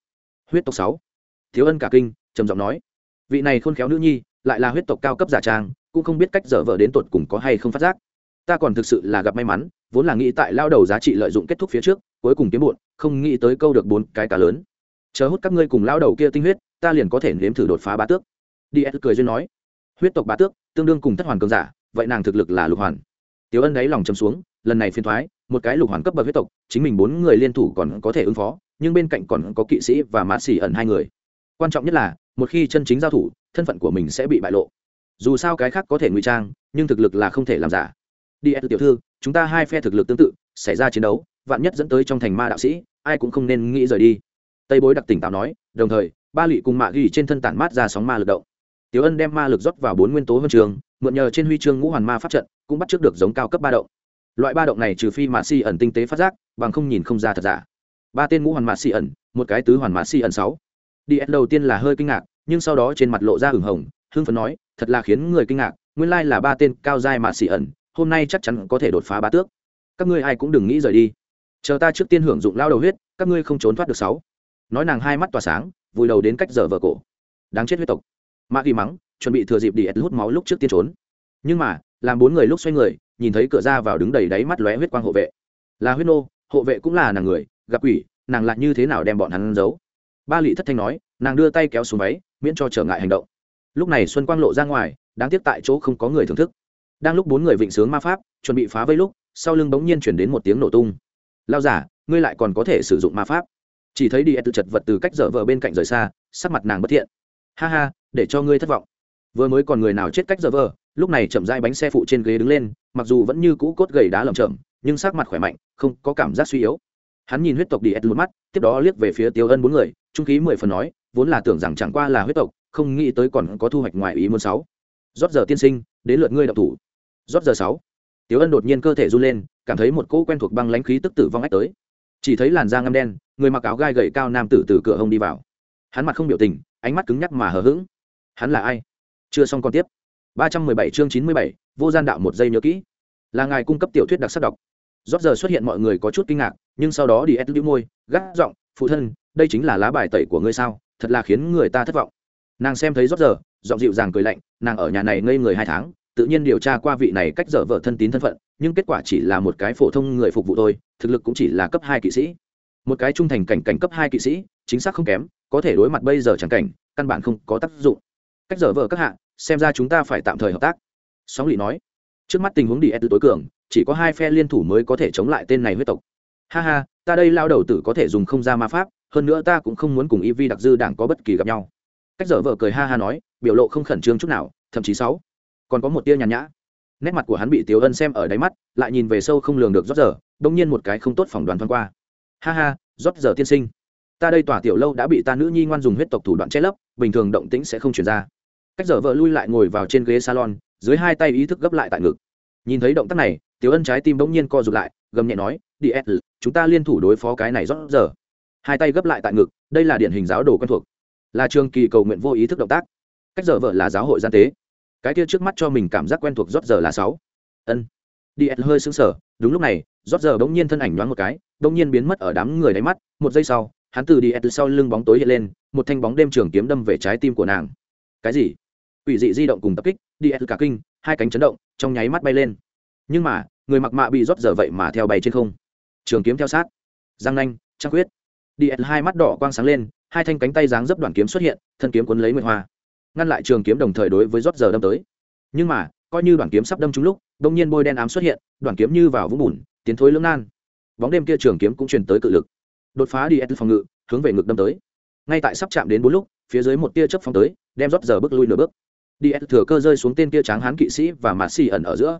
Huyết tộc sáu. Thiếu ân cả kinh, trầm giọng nói, vị này khôn khéo nữ nhi, lại là huyết tộc cao cấp giả trang cũng không biết cách dở vợ đến tột cùng có hay không phát giác. Ta còn thực sự là gặp may mắn, vốn là nghĩ tại lao đầu giá trị lợi dụng kết thúc phía trước, cuối cùng kiếm bụn không nghĩ tới câu được bốn cái cá lớn. Chờ hút các ngươi cùng lao đầu kia tinh huyết, ta liền có thể nếm thử đột phá bá tước. Đi, ed cười duyên nói. Huyết tộc bá tước, tương đương cùng thất hoàn cường giả, vậy nàng thực lực là lục hoàn. Tiểu ân đáy lòng chấm xuống, lần này phiên thoái, một cái lục hoàn cấp bậc huyết tộc, chính mình bốn người liên thủ còn có thể ứng phó, nhưng bên cạnh còn có kỵ sĩ và mã xỉ ẩn hai người. Quan trọng nhất là, một khi chân chính giao thủ, thân phận của mình sẽ bị bại lộ dù sao cái khác có thể ngụy trang, nhưng thực lực là không thể làm giả. Đi tiểu thư, chúng ta hai phe thực lực tương tự, xảy ra chiến đấu, vạn nhất dẫn tới trong thành ma đạo sĩ, ai cũng không nên nghĩ rời đi. Tây bối đặc tỉnh táo nói, đồng thời, ba lụy cùng mạ ghi trên thân tản mát ra sóng ma lực động. Tiểu ân đem ma lực rót vào bốn nguyên tố huân trường, mượn nhờ trên huy chương ngũ hoàn ma pháp trận, cũng bắt trước được giống cao cấp ba động. Loại ba động này trừ phi mạ si ẩn tinh tế phát giác, bằng không nhìn không ra thật giả. Ba tên ngũ hoàn mạ si ẩn, một cái tứ hoàn mạ si ẩn sáu. Đi đầu tiên là hơi kinh ngạc, nhưng sau đó trên mặt lộ ra hửng hồng, hưng phấn nói thật là khiến người kinh ngạc, nguyên lai là ba tên cao giai mà xỉ ẩn, hôm nay chắc chắn có thể đột phá bá tước. Các ngươi ai cũng đừng nghĩ rời đi. Chờ ta trước tiên hưởng dụng lao đầu huyết, các ngươi không trốn thoát được sáu. Nói nàng hai mắt tỏa sáng, vùi đầu đến cách giờ vợ cổ. Đáng chết huyết tộc. Mạ ghi mắng, chuẩn bị thừa dịp đi ed hút máu lúc trước tiên trốn. Nhưng mà, làm bốn người lúc xoay người, nhìn thấy cửa ra vào đứng đầy đáy mắt lóe huyết quang hộ vệ. Là huyết nô, hộ vệ cũng là nàng người, gặp quỷ, nàng lại như thế nào đem bọn hắn giấu? Ba lị thất thanh nói, nàng đưa tay kéo xuống váy, miễn cho trở ngại hành động lúc này xuân quang lộ ra ngoài, đáng tiếc tại chỗ không có người thưởng thức. Đang lúc bốn người vịnh sướng ma pháp, chuẩn bị phá vây lúc, sau lưng bỗng nhiên chuyển đến một tiếng nổ tung. Lao giả, ngươi lại còn có thể sử dụng ma pháp. Chỉ thấy đi tự chật vật từ cách dở vợ bên cạnh rời xa, sắc mặt nàng bất thiện. Ha ha, để cho ngươi thất vọng. Vừa mới còn người nào chết cách dở vợ lúc này chậm dai bánh xe phụ trên ghế đứng lên, mặc dù vẫn như cũ cốt gầy đá lầm chậm nhưng sắc mặt khỏe mạnh, không có cảm giác suy yếu. Hắn nhìn huyết tộc đi ed một mắt, tiếp đó liếc về phía tiêu ân bốn người, trung khí mười phần nói, vốn là tưởng rằng chẳng qua là huyết tộc không nghĩ tới còn có thu hoạch ngoài ý muốn sáu. Rót giờ tiên sinh, đến lượt ngươi đọc thủ. Rót giờ sáu. Tiểu ân đột nhiên cơ thể run lên, cảm thấy một cỗ quen thuộc băng lãnh khí tức tử vong ách tới. Chỉ thấy làn da ngăm đen, người mặc áo gai gầy cao nam tử từ cửa hông đi vào. Hắn mặt không biểu tình, ánh mắt cứng nhắc mà hờ hững. Hắn là ai? Chưa xong còn tiếp. Ba trăm mười bảy chương chín mươi bảy, vô gian đạo một giây nhớ kỹ. Là ngài cung cấp tiểu thuyết đặc sắc đọc. Rót giờ xuất hiện mọi người có chút kinh ngạc, nhưng sau đó đi ép đĩu môi, gắt giọng, phụ thân, đây chính là lá bài tẩy của ngươi sao? Thật là khiến người ta thất vọng nàng xem thấy rót giờ, giọng dịu dàng cười lạnh, nàng ở nhà này ngây người hai tháng, tự nhiên điều tra qua vị này cách dở vợ thân tín thân phận, nhưng kết quả chỉ là một cái phổ thông người phục vụ thôi, thực lực cũng chỉ là cấp hai kỵ sĩ. Một cái trung thành cảnh cảnh cấp hai kỵ sĩ, chính xác không kém, có thể đối mặt bây giờ chẳng cảnh, căn bản không có tác dụng. Cách dở vợ các hạ, xem ra chúng ta phải tạm thời hợp tác. Sóng lỵ nói. Trước mắt tình huống đi ed tối cường, chỉ có hai phe liên thủ mới có thể chống lại tên này huyết tộc. Ha ha, ta đây lao đầu tử có thể dùng không ra ma pháp, hơn nữa ta cũng không muốn cùng y vi đặc dư đảng có bất kỳ gặp nhau cách dở vợ cười ha ha nói, biểu lộ không khẩn trương chút nào, thậm chí sáu. Còn có một tia nhàn nhã. Nét mặt của hắn bị tiếu ân xem ở đáy mắt, lại nhìn về sâu không lường được rót giờ, đông nhiên một cái không tốt phỏng đoán thoáng qua. Ha ha, rót giờ tiên sinh. Ta đây tỏa tiểu lâu đã bị ta nữ nhi ngoan dùng huyết tộc thủ đoạn che lấp, bình thường động tĩnh sẽ không chuyển ra. Cách dở vợ lui lại ngồi vào trên ghế salon, dưới hai tay ý thức gấp lại tại ngực. Nhìn thấy động tác này, tiểu ân trái tim bỗng nhiên co rụt lại, gầm nhẹ nói, đi chúng ta liên thủ đối phó cái này rót giờ. Hai tay gấp lại tại ngực, đây là điển hình giáo đồ quen thuộc là trường kỳ cầu nguyện vô ý thức động tác. Cách dở vợ là giáo hội gian tế. Cái kia trước mắt cho mình cảm giác quen thuộc rót giờ là sáu. Ân. Đi s hơi sững sờ. Đúng lúc này, rót giờ bỗng nhiên thân ảnh nhoáng một cái, bỗng nhiên biến mất ở đám người đáy mắt. Một giây sau, hắn từ đi s sau lưng bóng tối hiện lên, một thanh bóng đêm trường kiếm đâm về trái tim của nàng. Cái gì? Ủy dị di động cùng tập kích, đi s cả kinh, hai cánh chấn động, trong nháy mắt bay lên. Nhưng mà, người mặc mạ bị rót giờ vậy mà theo bay trên không. Trường kiếm theo sát. Giang nanh, trăng quyết đi s hai mắt đỏ quang sáng lên hai thanh cánh tay dáng dấp đoàn kiếm xuất hiện, thân kiếm cuốn lấy nguyệt hoa, ngăn lại trường kiếm đồng thời đối với rót giờ đâm tới. Nhưng mà, coi như đoàn kiếm sắp đâm trúng lúc, đông nhiên bôi đen ám xuất hiện, đoàn kiếm như vào vũng bùn, tiến thối lưỡng nan. Bóng đêm kia trường kiếm cũng truyền tới cự lực. Đột phá đi phòng ngự, hướng về ngực đâm tới. Ngay tại sắp chạm đến bốn lúc, phía dưới một tia chớp phóng tới, đem rót giờ bước lui nửa bước. Đi thừa cơ rơi xuống tên tia tráng hán kỵ sĩ và mạt xì ẩn ở giữa.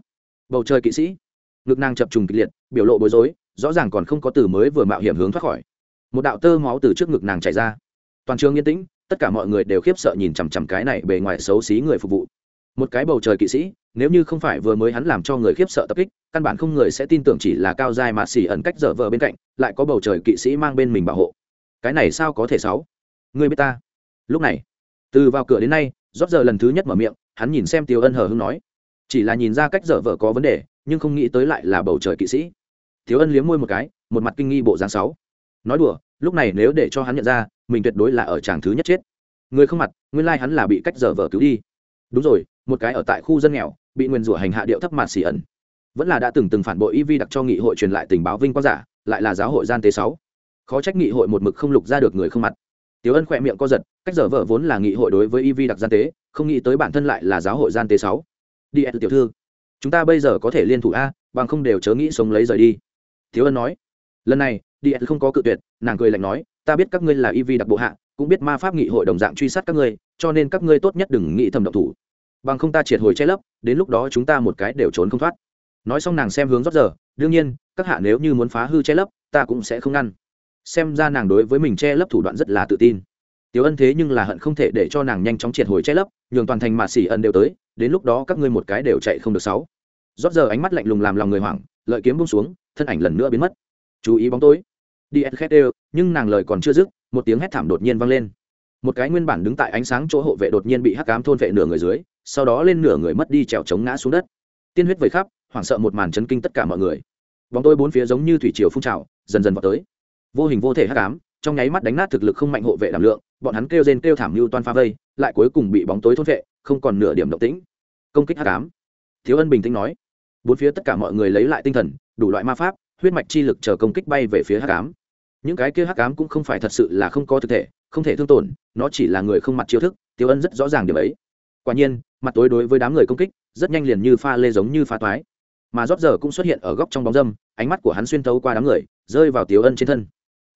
Bầu trời kỵ sĩ. Ngực nàng chập trùng kịch liệt, biểu lộ bối rối, rõ ràng còn không có từ mới vừa mạo hiểm hướng thoát khỏi. Một đạo tơ máu từ trước ngực nàng chảy ra toàn trường yên tĩnh, tất cả mọi người đều khiếp sợ nhìn chằm chằm cái này bề ngoài xấu xí người phục vụ. Một cái bầu trời kỵ sĩ, nếu như không phải vừa mới hắn làm cho người khiếp sợ tập kích, căn bản không người sẽ tin tưởng chỉ là cao dài mà xỉ ẩn cách dở vờ bên cạnh, lại có bầu trời kỵ sĩ mang bên mình bảo hộ. Cái này sao có thể sáu? Người biết ta? Lúc này, từ vào cửa đến nay rót giờ lần thứ nhất mở miệng, hắn nhìn xem tiêu ân hờ hưng nói, chỉ là nhìn ra cách dở vợ có vấn đề, nhưng không nghĩ tới lại là bầu trời kỵ sĩ. Thiếu ân liếm môi một cái, một mặt kinh nghi bộ dáng sáu. Nói đùa, lúc này nếu để cho hắn nhận ra mình tuyệt đối là ở chàng thứ nhất chết. Người không mặt, nguyên lai hắn là bị cách dở vợ cứu đi. Đúng rồi, một cái ở tại khu dân nghèo, bị nguyền rủa hành hạ điệu thấp mạt xỉ ẩn. Vẫn là đã từng từng phản bội y vi đặc cho nghị hội truyền lại tình báo vinh quang giả, lại là giáo hội gian tế sáu. Khó trách nghị hội một mực không lục ra được người không mặt. Tiểu ân khỏe miệng co giật, cách dở vợ vốn là nghị hội đối với y vi đặc gian tế, không nghĩ tới bản thân lại là giáo hội gian tế sáu. Đi tiểu thư. Chúng ta bây giờ có thể liên thủ a, bằng không đều chớ nghĩ sống lấy rời đi. Thiếu ân nói. Lần này, đi không có cự tuyệt, nàng cười lạnh nói ta biết các ngươi là y vi đặc bộ hạ, cũng biết ma pháp nghị hội đồng dạng truy sát các ngươi, cho nên các ngươi tốt nhất đừng nghĩ thầm động thủ. Bằng không ta triệt hồi che lấp, đến lúc đó chúng ta một cái đều trốn không thoát. Nói xong nàng xem hướng rót giờ, đương nhiên, các hạ nếu như muốn phá hư che lấp, ta cũng sẽ không ngăn. Xem ra nàng đối với mình che lấp thủ đoạn rất là tự tin. Tiểu ân thế nhưng là hận không thể để cho nàng nhanh chóng triệt hồi che lấp, nhường toàn thành mạ xỉ ẩn đều tới, đến lúc đó các ngươi một cái đều chạy không được sáu. Rót giờ ánh mắt lạnh lùng làm lòng người hoảng, lợi kiếm bung xuống, thân ảnh lần nữa biến mất. Chú ý bóng tối đi ed khét đều, nhưng nàng lời còn chưa dứt, một tiếng hét thảm đột nhiên vang lên. Một cái nguyên bản đứng tại ánh sáng chỗ hộ vệ đột nhiên bị hắc cám thôn vệ nửa người dưới, sau đó lên nửa người mất đi trèo chống ngã xuống đất. Tiên huyết vây khắp, hoảng sợ một màn chấn kinh tất cả mọi người. Bóng tôi bốn phía giống như thủy triều phun trào, dần dần vào tới. Vô hình vô thể hắc ám, trong nháy mắt đánh nát thực lực không mạnh hộ vệ đảm lượng, bọn hắn kêu rên kêu thảm như toan pha vây, lại cuối cùng bị bóng tối thôn vệ, không còn nửa điểm động tĩnh. Công kích hắc ám. Thiếu ân bình tĩnh nói. Bốn phía tất cả mọi người lấy lại tinh thần, đủ loại ma pháp, huyết mạch chi lực chờ công kích bay về phía hắc ám những cái kia hắc ám cũng không phải thật sự là không có thực thể, không thể thương tổn, nó chỉ là người không mặt chiêu thức, tiêu ân rất rõ ràng điều ấy. Quả nhiên, mặt tối đối với đám người công kích, rất nhanh liền như pha lê giống như pha toái. Mà rót giờ cũng xuất hiện ở góc trong bóng dâm, ánh mắt của hắn xuyên thấu qua đám người, rơi vào Tiêu ân trên thân.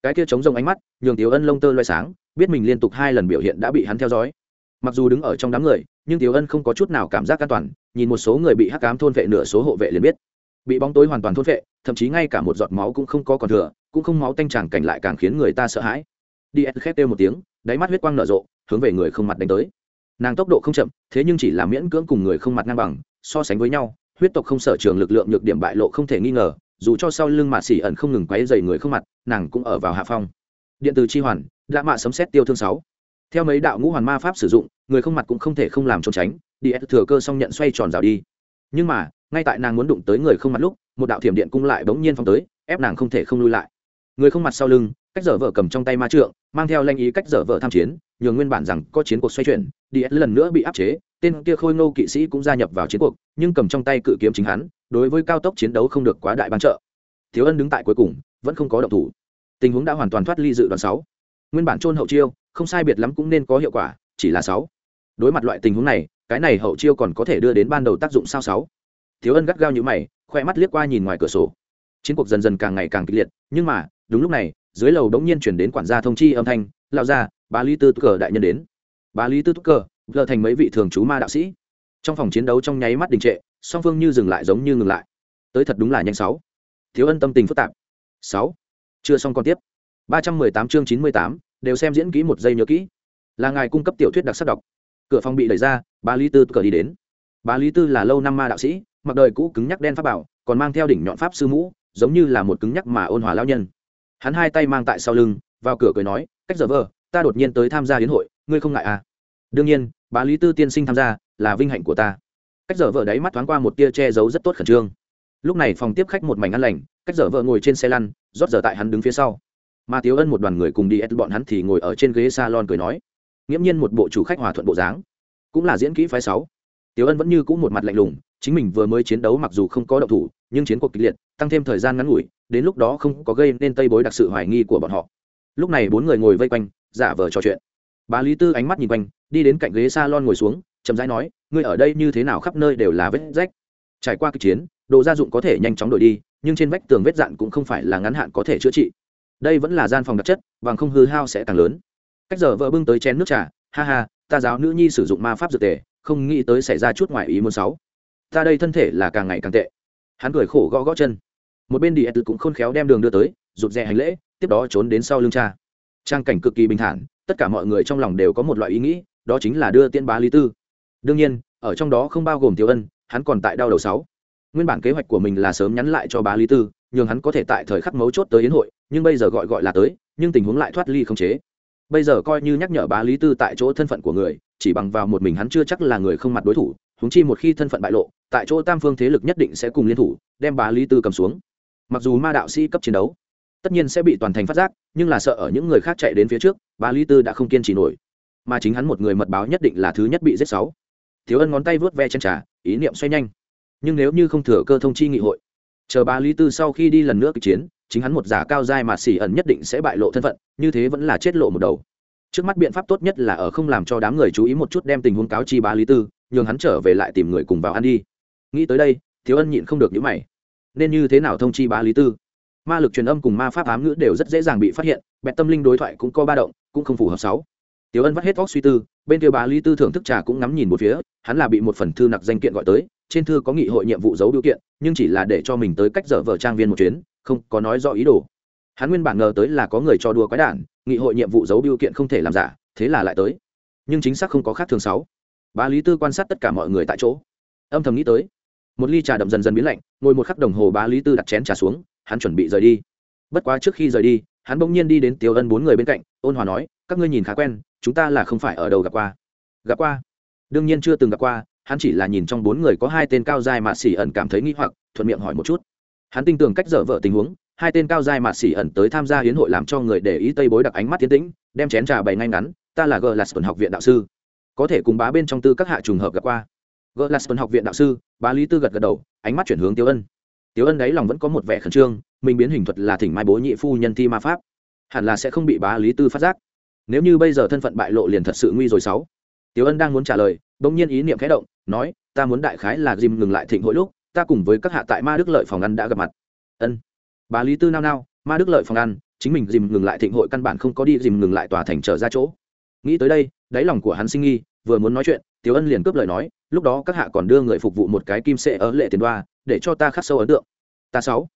Cái kia chống rông ánh mắt, nhường Tiêu ân lông tơ loay sáng, biết mình liên tục hai lần biểu hiện đã bị hắn theo dõi. Mặc dù đứng ở trong đám người, nhưng Tiêu ân không có chút nào cảm giác an toàn, nhìn một số người bị hắc ám thôn vệ nửa số hộ vệ liền biết. Bị bóng tối hoàn toàn thôn vệ thậm chí ngay cả một giọt máu cũng không có còn thừa, cũng không máu tanh tràng cảnh lại càng khiến người ta sợ hãi. Đi ed khét kêu một tiếng, đáy mắt huyết quang nở rộ, hướng về người không mặt đánh tới. Nàng tốc độ không chậm, thế nhưng chỉ là miễn cưỡng cùng người không mặt ngang bằng, so sánh với nhau, huyết tộc không sở trường lực lượng nhược điểm bại lộ không thể nghi ngờ, dù cho sau lưng mạ xỉ ẩn không ngừng quấy dày người không mặt, nàng cũng ở vào hạ phong. Điện từ chi hoàn đã mạ sấm xét tiêu thương sáu. Theo mấy đạo ngũ hoàn ma pháp sử dụng, người không mặt cũng không thể không làm trốn tránh, đi ed thừa cơ xong nhận xoay tròn rào đi. Nhưng mà, ngay tại nàng muốn đụng tới người không mặt lúc một đạo thiểm điện cung lại bỗng nhiên phong tới, ép nàng không thể không lui lại. Người không mặt sau lưng, cách dở vợ cầm trong tay ma trượng, mang theo lanh ý cách dở vợ tham chiến nhường nguyên bản rằng có chiến cuộc xoay chuyển, đi lần nữa bị áp chế, tên kia khôi ngô kỵ sĩ cũng gia nhập vào chiến cuộc, nhưng cầm trong tay cự kiếm chính hắn, đối với cao tốc chiến đấu không được quá đại ban trợ. Thiếu ân đứng tại cuối cùng, vẫn không có động thủ. Tình huống đã hoàn toàn thoát ly dự đoán sáu. Nguyên bản trôn hậu chiêu, không sai biệt lắm cũng nên có hiệu quả, chỉ là sáu. Đối mặt loại tình huống này, cái này hậu chiêu còn có thể đưa đến ban đầu tác dụng sao sáu? Thiếu ân gắt gao như mày khoe mắt liếc qua nhìn ngoài cửa sổ. Chiến cuộc dần dần càng ngày càng kịch liệt, nhưng mà, đúng lúc này, dưới lầu đống nhiên chuyển đến quản gia thông chi âm thanh lao ra bà lý tư cờ đại nhân đến. Bà lý tư cờ vợ thành mấy vị thường trú ma đạo sĩ. Trong phòng chiến đấu trong nháy mắt đình trệ, song phương như dừng lại giống như ngừng lại. Tới thật đúng là nhanh sáu. Thiếu ân tâm tình phức tạp. Sáu. Chưa xong còn tiếp. Ba trăm mười tám chương chín mươi tám, đều xem diễn kỹ một giây nhớ kỹ. Là ngài cung cấp tiểu thuyết đặc sắc đọc. Cửa phòng bị đẩy ra bà lý tư cờ đi đến. Bà lý tư là lâu năm ma đạo sĩ mặc đời cũ cứng nhắc đen pháp bảo, còn mang theo đỉnh nhọn pháp sư mũ, giống như là một cứng nhắc mà ôn hòa lao nhân. Hắn hai tay mang tại sau lưng, vào cửa cười nói, cách giờ vờ, ta đột nhiên tới tham gia hiến hội, ngươi không ngại à? Đương nhiên, bá lý tư tiên sinh tham gia, là vinh hạnh của ta. Cách giờ vợ đáy mắt thoáng qua một tia che giấu rất tốt khẩn trương. Lúc này phòng tiếp khách một mảnh ăn lành, cách giờ vợ ngồi trên xe lăn, rót giờ tại hắn đứng phía sau. Mà tiếu ân một đoàn người cùng đi ép bọn hắn thì ngồi ở trên ghế salon cười nói, nghiễm nhiên một bộ chủ khách hòa thuận bộ dáng, cũng là diễn kỹ phái sáu. Tiếu ân vẫn như cũ một mặt lạnh lùng chính mình vừa mới chiến đấu mặc dù không có động thủ, nhưng chiến cuộc kịch liệt, tăng thêm thời gian ngắn ngủi, đến lúc đó không có gây nên tây bối đặc sự hoài nghi của bọn họ. Lúc này bốn người ngồi vây quanh, giả vờ trò chuyện. Bà lý tư ánh mắt nhìn quanh, đi đến cạnh ghế s a lon ngồi xuống, chậm rãi nói, ngươi ở đây như thế nào khắp nơi đều là vết rách. Trải qua kịch chiến, đồ gia dụng có thể nhanh chóng đổi đi, nhưng trên vách tường vết dạn cũng không phải là ngắn hạn có thể chữa trị. Đây vẫn là gian phòng đặc chất, bằng không hư hao sẽ càng lớn. Cách giờ vợ bưng tới chén nước trà, ha ha, ta giáo nữ nhi sử dụng ma pháp dược tề, không nghĩ tới xảy ra chút ngoài ý muốn sáu ta đây thân thể là càng ngày càng tệ. Hắn cười khổ gõ gõ chân. Một bên đi ed cũng khôn khéo đem đường đưa tới, rụt rè hành lễ, tiếp đó trốn đến sau lưng cha. Trang cảnh cực kỳ bình thản, tất cả mọi người trong lòng đều có một loại ý nghĩ, đó chính là đưa tiên bá lý tư. Đương nhiên, ở trong đó không bao gồm tiểu ân, hắn còn tại đau đầu sáu. Nguyên bản kế hoạch của mình là sớm nhắn lại cho bá lý tư, nhường hắn có thể tại thời khắc mấu chốt tới yến hội, nhưng bây giờ gọi gọi là tới, nhưng tình huống lại thoát ly không chế. Bây giờ coi như nhắc nhở bá lý tư tại chỗ thân phận của người, chỉ bằng vào một mình hắn chưa chắc là người không mặt đối thủ huống chi một khi thân phận bại lộ, tại chỗ tam phương thế lực nhất định sẽ cùng liên thủ, đem bá lý tư cầm xuống. Mặc dù ma đạo sĩ cấp chiến đấu, tất nhiên sẽ bị toàn thành phát giác, nhưng là sợ ở những người khác chạy đến phía trước, bá lý tư đã không kiên trì nổi. Mà chính hắn một người mật báo nhất định là thứ nhất bị giết sáu. Thiếu ân ngón tay vớt ve chân trà, ý niệm xoay nhanh. Nhưng nếu như không thừa cơ thông chi nghị hội, chờ bá lý tư sau khi đi lần nữa kịch chiến, chính hắn một giả cao dai mà xỉ ẩn nhất định sẽ bại lộ thân phận, như thế vẫn là chết lộ một đầu. Trước mắt biện pháp tốt nhất là ở không làm cho đám người chú ý một chút đem tình huống cáo chi bá lý tư nhường hắn trở về lại tìm người cùng vào ăn đi nghĩ tới đây thiếu ân nhịn không được những mày nên như thế nào thông chi bá lý tư ma lực truyền âm cùng ma pháp ám ngữ đều rất dễ dàng bị phát hiện bẹt tâm linh đối thoại cũng có ba động cũng không phù hợp sáu Tiểu Ân vắt hết óc suy tư, bên kia bá Lý Tư thưởng thức trà cũng ngắm nhìn một phía, hắn là bị một phần thư nặc danh kiện gọi tới, trên thư có nghị hội nhiệm vụ giấu điều kiện, nhưng chỉ là để cho mình tới cách dở vợ trang viên một chuyến, không có nói rõ ý đồ. Hắn nguyên bản ngờ tới là có người cho đùa quái đản, nghị hội nhiệm vụ giấu điều kiện không thể làm giả, thế là lại tới. Nhưng chính xác không có khác thường sáu. Bá Lý Tư quan sát tất cả mọi người tại chỗ, âm thầm nghĩ tới. Một ly trà đậm dần dần biến lạnh, ngồi một khắc đồng hồ bá Lý Tư đặt chén trà xuống, hắn chuẩn bị rời đi. Bất quá trước khi rời đi, hắn bỗng nhiên đi đến Tiêu Ân bốn người bên cạnh, ôn hòa nói, các ngươi nhìn khá quen chúng ta là không phải ở đâu gặp qua gặp qua đương nhiên chưa từng gặp qua hắn chỉ là nhìn trong bốn người có hai tên cao dài mà xỉ ẩn cảm thấy nghi hoặc thuận miệng hỏi một chút hắn tin tưởng cách dở vợ tình huống hai tên cao dài mà xỉ ẩn tới tham gia hiến hội làm cho người để ý tây bối đặc ánh mắt tiến tĩnh đem chén trà bày ngay ngắn ta là gờ học viện đạo sư có thể cùng bá bên trong tư các hạ trùng hợp gặp qua. Gờ lạt học viện đạo sư, bá lý tư gật gật đầu, ánh mắt chuyển hướng tiêu ân. Tiêu ân đấy lòng vẫn có một vẻ khẩn trương, mình biến hình thuật là thỉnh mai bố nhị phu nhân thi ma pháp. Hẳn là sẽ không bị bá lý tư phát giác. Nếu như bây giờ thân phận bại lộ liền thật sự nguy rồi sáu. Tiêu ân đang muốn trả lời, bỗng nhiên ý niệm khẽ động, nói, ta muốn đại khái là dìm ngừng lại thịnh hội lúc, ta cùng với các hạ tại ma đức lợi phòng ăn đã gặp mặt. Ân. Bá lý tư nao nao, ma đức lợi phòng ăn, chính mình dìm ngừng lại thịnh hội căn bản không có đi dìm ngừng lại tòa thành trở ra chỗ nghĩ tới đây, đáy lòng của hắn sinh nghi, vừa muốn nói chuyện, tiểu ân liền cướp lời nói, lúc đó các hạ còn đưa người phục vụ một cái kim sệ ở lệ tiền đoa, để cho ta khắc sâu ấn tượng. Ta sáu.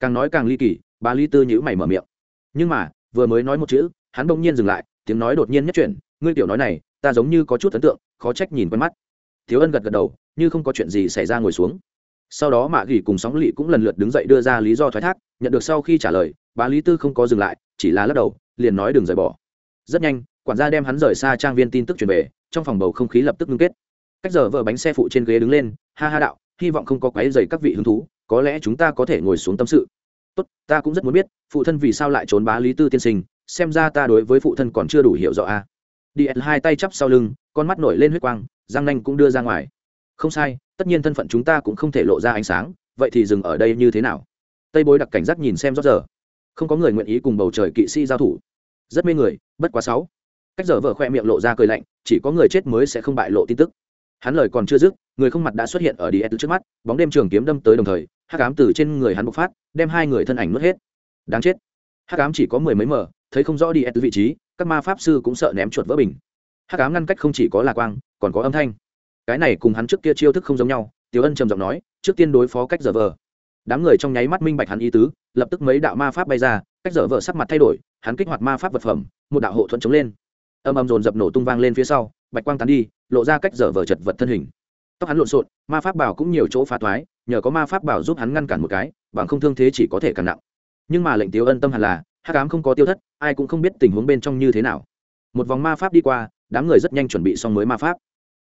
Càng nói càng ly kỳ bà lý tư nhữ mày mở miệng. Nhưng mà, vừa mới nói một chữ, hắn bỗng nhiên dừng lại, tiếng nói đột nhiên nhất chuyển, ngươi tiểu nói này, ta giống như có chút ấn tượng, khó trách nhìn quen mắt. Thiếu ân gật gật đầu, như không có chuyện gì xảy ra ngồi xuống. Sau đó mạ gỉ cùng sóng lỵ cũng lần lượt đứng dậy đưa ra lý do thoái thác, nhận được sau khi trả lời bà lý tư không có dừng lại, chỉ là lắc đầu, liền nói đừng rời bỏ. Rất nhanh quản gia đem hắn rời xa trang viên tin tức truyền về, trong phòng bầu không khí lập tức ngưng kết. Cách giờ vợ bánh xe phụ trên ghế đứng lên, ha ha đạo, hy vọng không có quái dày các vị hứng thú, có lẽ chúng ta có thể ngồi xuống tâm sự. Tốt, ta cũng rất muốn biết, phụ thân vì sao lại trốn bá lý tư tiên sinh, xem ra ta đối với phụ thân còn chưa đủ hiểu rõ a đi hai tay chắp sau lưng, con mắt nổi lên huyết quang giang nanh cũng đưa ra ngoài. Không sai, tất nhiên thân phận chúng ta cũng không thể lộ ra ánh sáng, vậy thì dừng ở đây như thế nào? Tây bối đặc cảnh giác nhìn xem rót giờ. Không có người nguyện ý cùng bầu trời kỵ sĩ giao thủ. Rất mê người, bất quá sáu cách giờ vợ khoe miệng lộ ra cười lạnh, chỉ có người chết mới sẽ không bại lộ tin tức. Hắn lời còn chưa dứt, người không mặt đã xuất hiện ở đi trước mắt, bóng đêm trường kiếm đâm tới đồng thời hát cám từ trên người hắn bộc phát, đem hai người thân ảnh mất hết. Đáng chết. Hát cám chỉ có mười mấy mờ, thấy không rõ đi vị trí, các ma pháp sư cũng sợ ném chuột vỡ bình. Hát cám ngăn cách không chỉ có là quang, còn có âm thanh. Cái này cùng hắn trước kia chiêu thức không giống nhau, tiểu ân trầm giọng nói, trước tiên đối phó cách giờ vờ đám người trong nháy mắt minh bạch hắn ý tứ, lập tức mấy đạo ma pháp bay ra, cách giờ vờ sắc mặt thay đổi, hắn kích hoạt ma pháp vật phẩm, một đạo hộ thuận chống lên âm âm dồn dập nổ tung vang lên phía sau, bạch quang tán đi, lộ ra cách dở vờ chật vật thân hình. Tóc hắn lộn xộn, ma pháp bảo cũng nhiều chỗ phá thoái, nhờ có ma pháp bảo giúp hắn ngăn cản một cái, bằng không thương thế chỉ có thể càng nặng. Nhưng mà lệnh tiêu ân tâm hẳn là, hắc ám không có tiêu thất, ai cũng không biết tình huống bên trong như thế nào. Một vòng ma pháp đi qua, đám người rất nhanh chuẩn bị xong mới ma pháp.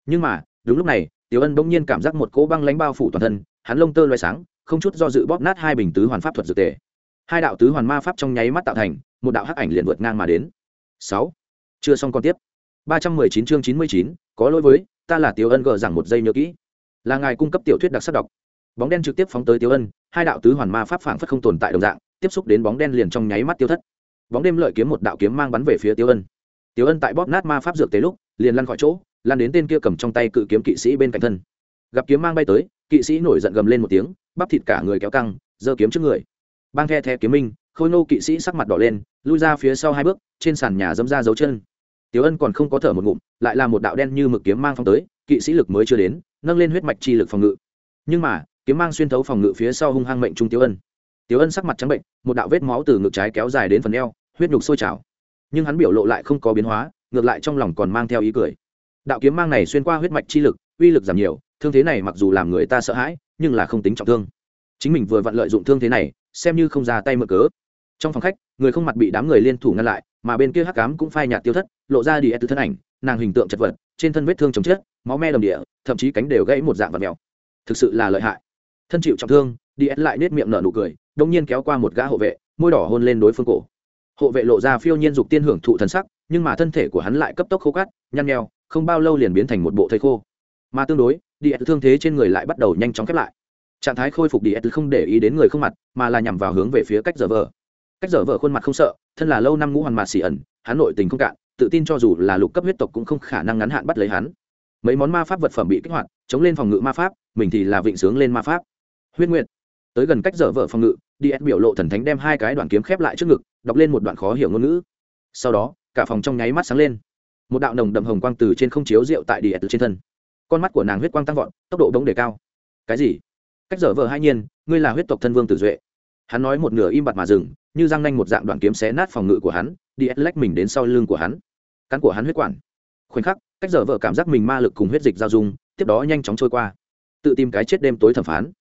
Nhưng mà, đúng lúc này tiêu ân bỗng nhiên cảm giác một cỗ băng lánh bao phủ toàn thân, hắn lông tơ loay sáng, không chút do dự bóp nát hai bình tứ hoàn pháp thuật dược tề. Hai đạo tứ hoàn ma pháp trong nháy mắt tạo thành, một đạo hắc ảnh liền vượt ngang mà đến. Sáu chưa xong còn tiếp. ba trăm mười chín chương chín mươi chín, có lỗi với, ta là tiểu ân gờ rằng một giây nhớ kỹ. Là ngài cung cấp tiểu thuyết đặc sắc đọc. Bóng đen trực tiếp phóng tới tiểu ân, hai đạo tứ hoàn ma pháp phảng phất không tồn tại đồng dạng, tiếp xúc đến bóng đen liền trong nháy mắt tiêu thất. Bóng đêm lợi kiếm một đạo kiếm mang bắn về phía tiểu ân. Tiểu ân tại bóp nát ma pháp dược tế lúc, liền lăn khỏi chỗ lan đến tên kia cầm trong tay cự kiếm kỵ sĩ bên cạnh thân. Gặp kiếm mang bay tới, kỵ sĩ nổi giận gầm lên một tiếng, bắp thịt cả người kéo căng, giơ kiếm trước người. Bang the the kiếm minh, khôi nô kỵ sĩ sắc mặt đỏ lên, lui ra phía sau hai bước, trên sàn nhà dẫm ra dấu chân. Tiểu Ân còn không có thở một ngụm, lại là một đạo đen như mực kiếm mang phong tới, kỵ sĩ lực mới chưa đến, nâng lên huyết mạch chi lực phòng ngự. Nhưng mà, kiếm mang xuyên thấu phòng ngự phía sau hung hăng mệnh trung Tiểu Ân. Tiểu Ân sắc mặt trắng bệnh, một đạo vết máu từ ngực trái kéo dài đến phần eo, huyết nhục sôi trào. Nhưng hắn biểu lộ lại không có biến hóa, ngược lại trong lòng còn mang theo ý cười. Đạo kiếm mang này xuyên qua huyết mạch chi lực, uy lực giảm nhiều, thương thế này mặc dù làm người ta sợ hãi, nhưng là không tính trọng thương. Chính mình vừa vặn lợi dụng thương thế này, xem như không ra tay mở cớ. Trong phòng khách, người không mặt bị đám người liên thủ ngăn lại, mà bên kia hắc cám cũng phai nhạt tiêu thất, lộ ra địa từ thân ảnh, nàng hình tượng chật vật, trên thân vết thương chồng chết, máu me đầm địa thậm chí cánh đều gãy một dạng vật mèo. Thực sự là lợi hại. Thân chịu trọng thương đi ép lại nết miệng nở nụ cười, đông nhiên kéo qua một gã hộ vệ, môi đỏ hôn lên đối phương cổ. Hộ vệ lộ ra phiêu nhiên dục tiên hưởng thụ thần sắc, nhưng mà thân thể của hắn lại cấp tốc khô cát, nhăn nheo, không bao lâu liền biến thành một bộ thây khô. Mà tương đối đi ép thương thế trên người lại bắt đầu nhanh chóng khép lại. Trạng thái khôi phục đi ép không để ý đến người không mặt, mà là nhằm vào hướng về phía cách giờ vờ cách dở vợ khuôn mặt không sợ, thân là lâu năm ngũ hoàn mạt xỉ ẩn, hắn nội tình không cạn, tự tin cho dù là lục cấp huyết tộc cũng không khả năng ngắn hạn bắt lấy hắn. Mấy món ma pháp vật phẩm bị kích hoạt, chống lên phòng ngự ma pháp, mình thì là vịnh sướng lên ma pháp. Huyết nguyện tới gần cách dở vợ phòng ngự đi ép biểu lộ thần thánh đem hai cái đoạn kiếm khép lại trước ngực, đọc lên một đoạn khó hiểu ngôn ngữ. Sau đó, cả phòng trong nháy mắt sáng lên. Một đạo nồng đậm hồng quang từ trên không chiếu rượu tại đi ép trên thân. Con mắt của nàng huyết quang tăng vọt, tốc độ bỗng đề cao. Cái gì? Cách dở vợ hai nhiên, ngươi là huyết tộc thân vương tử duệ. Hắn nói một nửa im bặt mà dừng như răng nanh một dạng đoạn kiếm xé nát phòng ngự của hắn, đi ép lách mình đến sau lưng của hắn. Cắn của hắn huyết quản. Khoảnh khắc, cách giờ vợ cảm giác mình ma lực cùng huyết dịch giao dung, tiếp đó nhanh chóng trôi qua. Tự tìm cái chết đêm tối thẩm phán.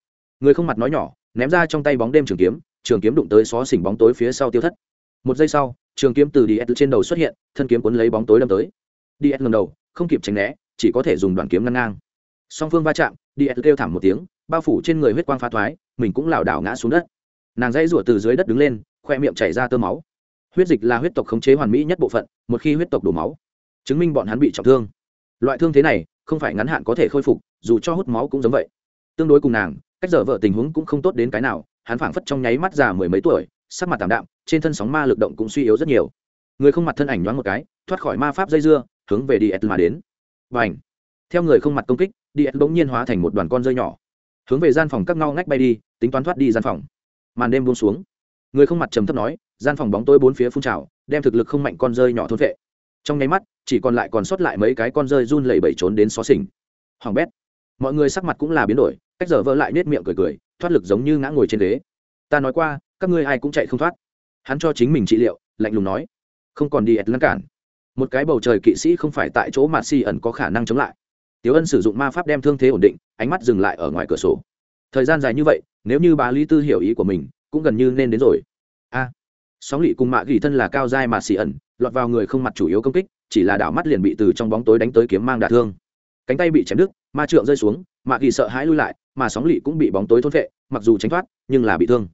Người không mặt nói nhỏ, ném ra trong tay bóng đêm trường kiếm trường kiếm đụng tới xó xỉnh bóng tối phía sau tiêu thất. Một giây sau, trường kiếm từ đi ép trên đầu xuất hiện, thân kiếm cuốn lấy bóng tối đâm tới. Đi ép ngầm đầu, không kịp tránh né, chỉ có thể dùng đoạn kiếm ngăn ngang. Song phương va chạm, đi ép kêu thảm một tiếng, bao phủ trên người huyết quang phá thoái, mình cũng lảo đảo ngã xuống đất. Nàng dãy rủa từ dưới đất đứng lên khoe miệng chảy ra tơ máu. Huyết dịch là huyết tộc khống chế hoàn mỹ nhất bộ phận, một khi huyết tộc đổ máu, chứng minh bọn hắn bị trọng thương. Loại thương thế này, không phải ngắn hạn có thể khôi phục, dù cho hút máu cũng giống vậy. Tương đối cùng nàng, cách giờ vợ tình huống cũng không tốt đến cái nào, hắn phảng phất trong nháy mắt già mười mấy tuổi, sắc mặt tảm đạm, trên thân sóng ma lực động cũng suy yếu rất nhiều. Người không mặt thân ảnh nhoáng một cái, thoát khỏi ma pháp dây dưa, hướng về đi mà đến. Và ảnh theo người không mặt công kích đi bỗng nhiên hóa thành một đoàn con rơi nhỏ, hướng về gian phòng các ngao ngách bay đi, tính toán thoát đi gian phòng. Màn đêm buông xuống người không mặt trầm thấp nói, gian phòng bóng tối bốn phía phun trào, đem thực lực không mạnh con rơi nhỏ thôn vệ. Trong nháy mắt, chỉ còn lại còn sót lại mấy cái con rơi run lẩy bẩy trốn đến xó xỉnh. Hoàng bét, mọi người sắc mặt cũng là biến đổi, cách giờ vỡ lại nết miệng cười cười, thoát lực giống như ngã ngồi trên ghế. Ta nói qua, các ngươi ai cũng chạy không thoát. Hắn cho chính mình trị liệu, lạnh lùng nói, không còn đi ẹt ngăn cản một cái bầu trời kỵ sĩ không phải tại chỗ mà si ẩn có khả năng chống lại. Tiếu ân sử dụng ma pháp đem thương thế ổn định, ánh mắt dừng lại ở ngoài cửa sổ. Thời gian dài như vậy, nếu như bà lý tư hiểu ý của mình cũng gần như nên đến rồi. A, sóng lị cùng mạ gỉ thân là cao giai mà xì ẩn, lọt vào người không mặt chủ yếu công kích, chỉ là đảo mắt liền bị từ trong bóng tối đánh tới kiếm mang đả thương. Cánh tay bị chém đứt, ma trượng rơi xuống, mạ gỉ sợ hãi lui lại, mà sóng lị cũng bị bóng tối thôn vệ mặc dù tránh thoát, nhưng là bị thương.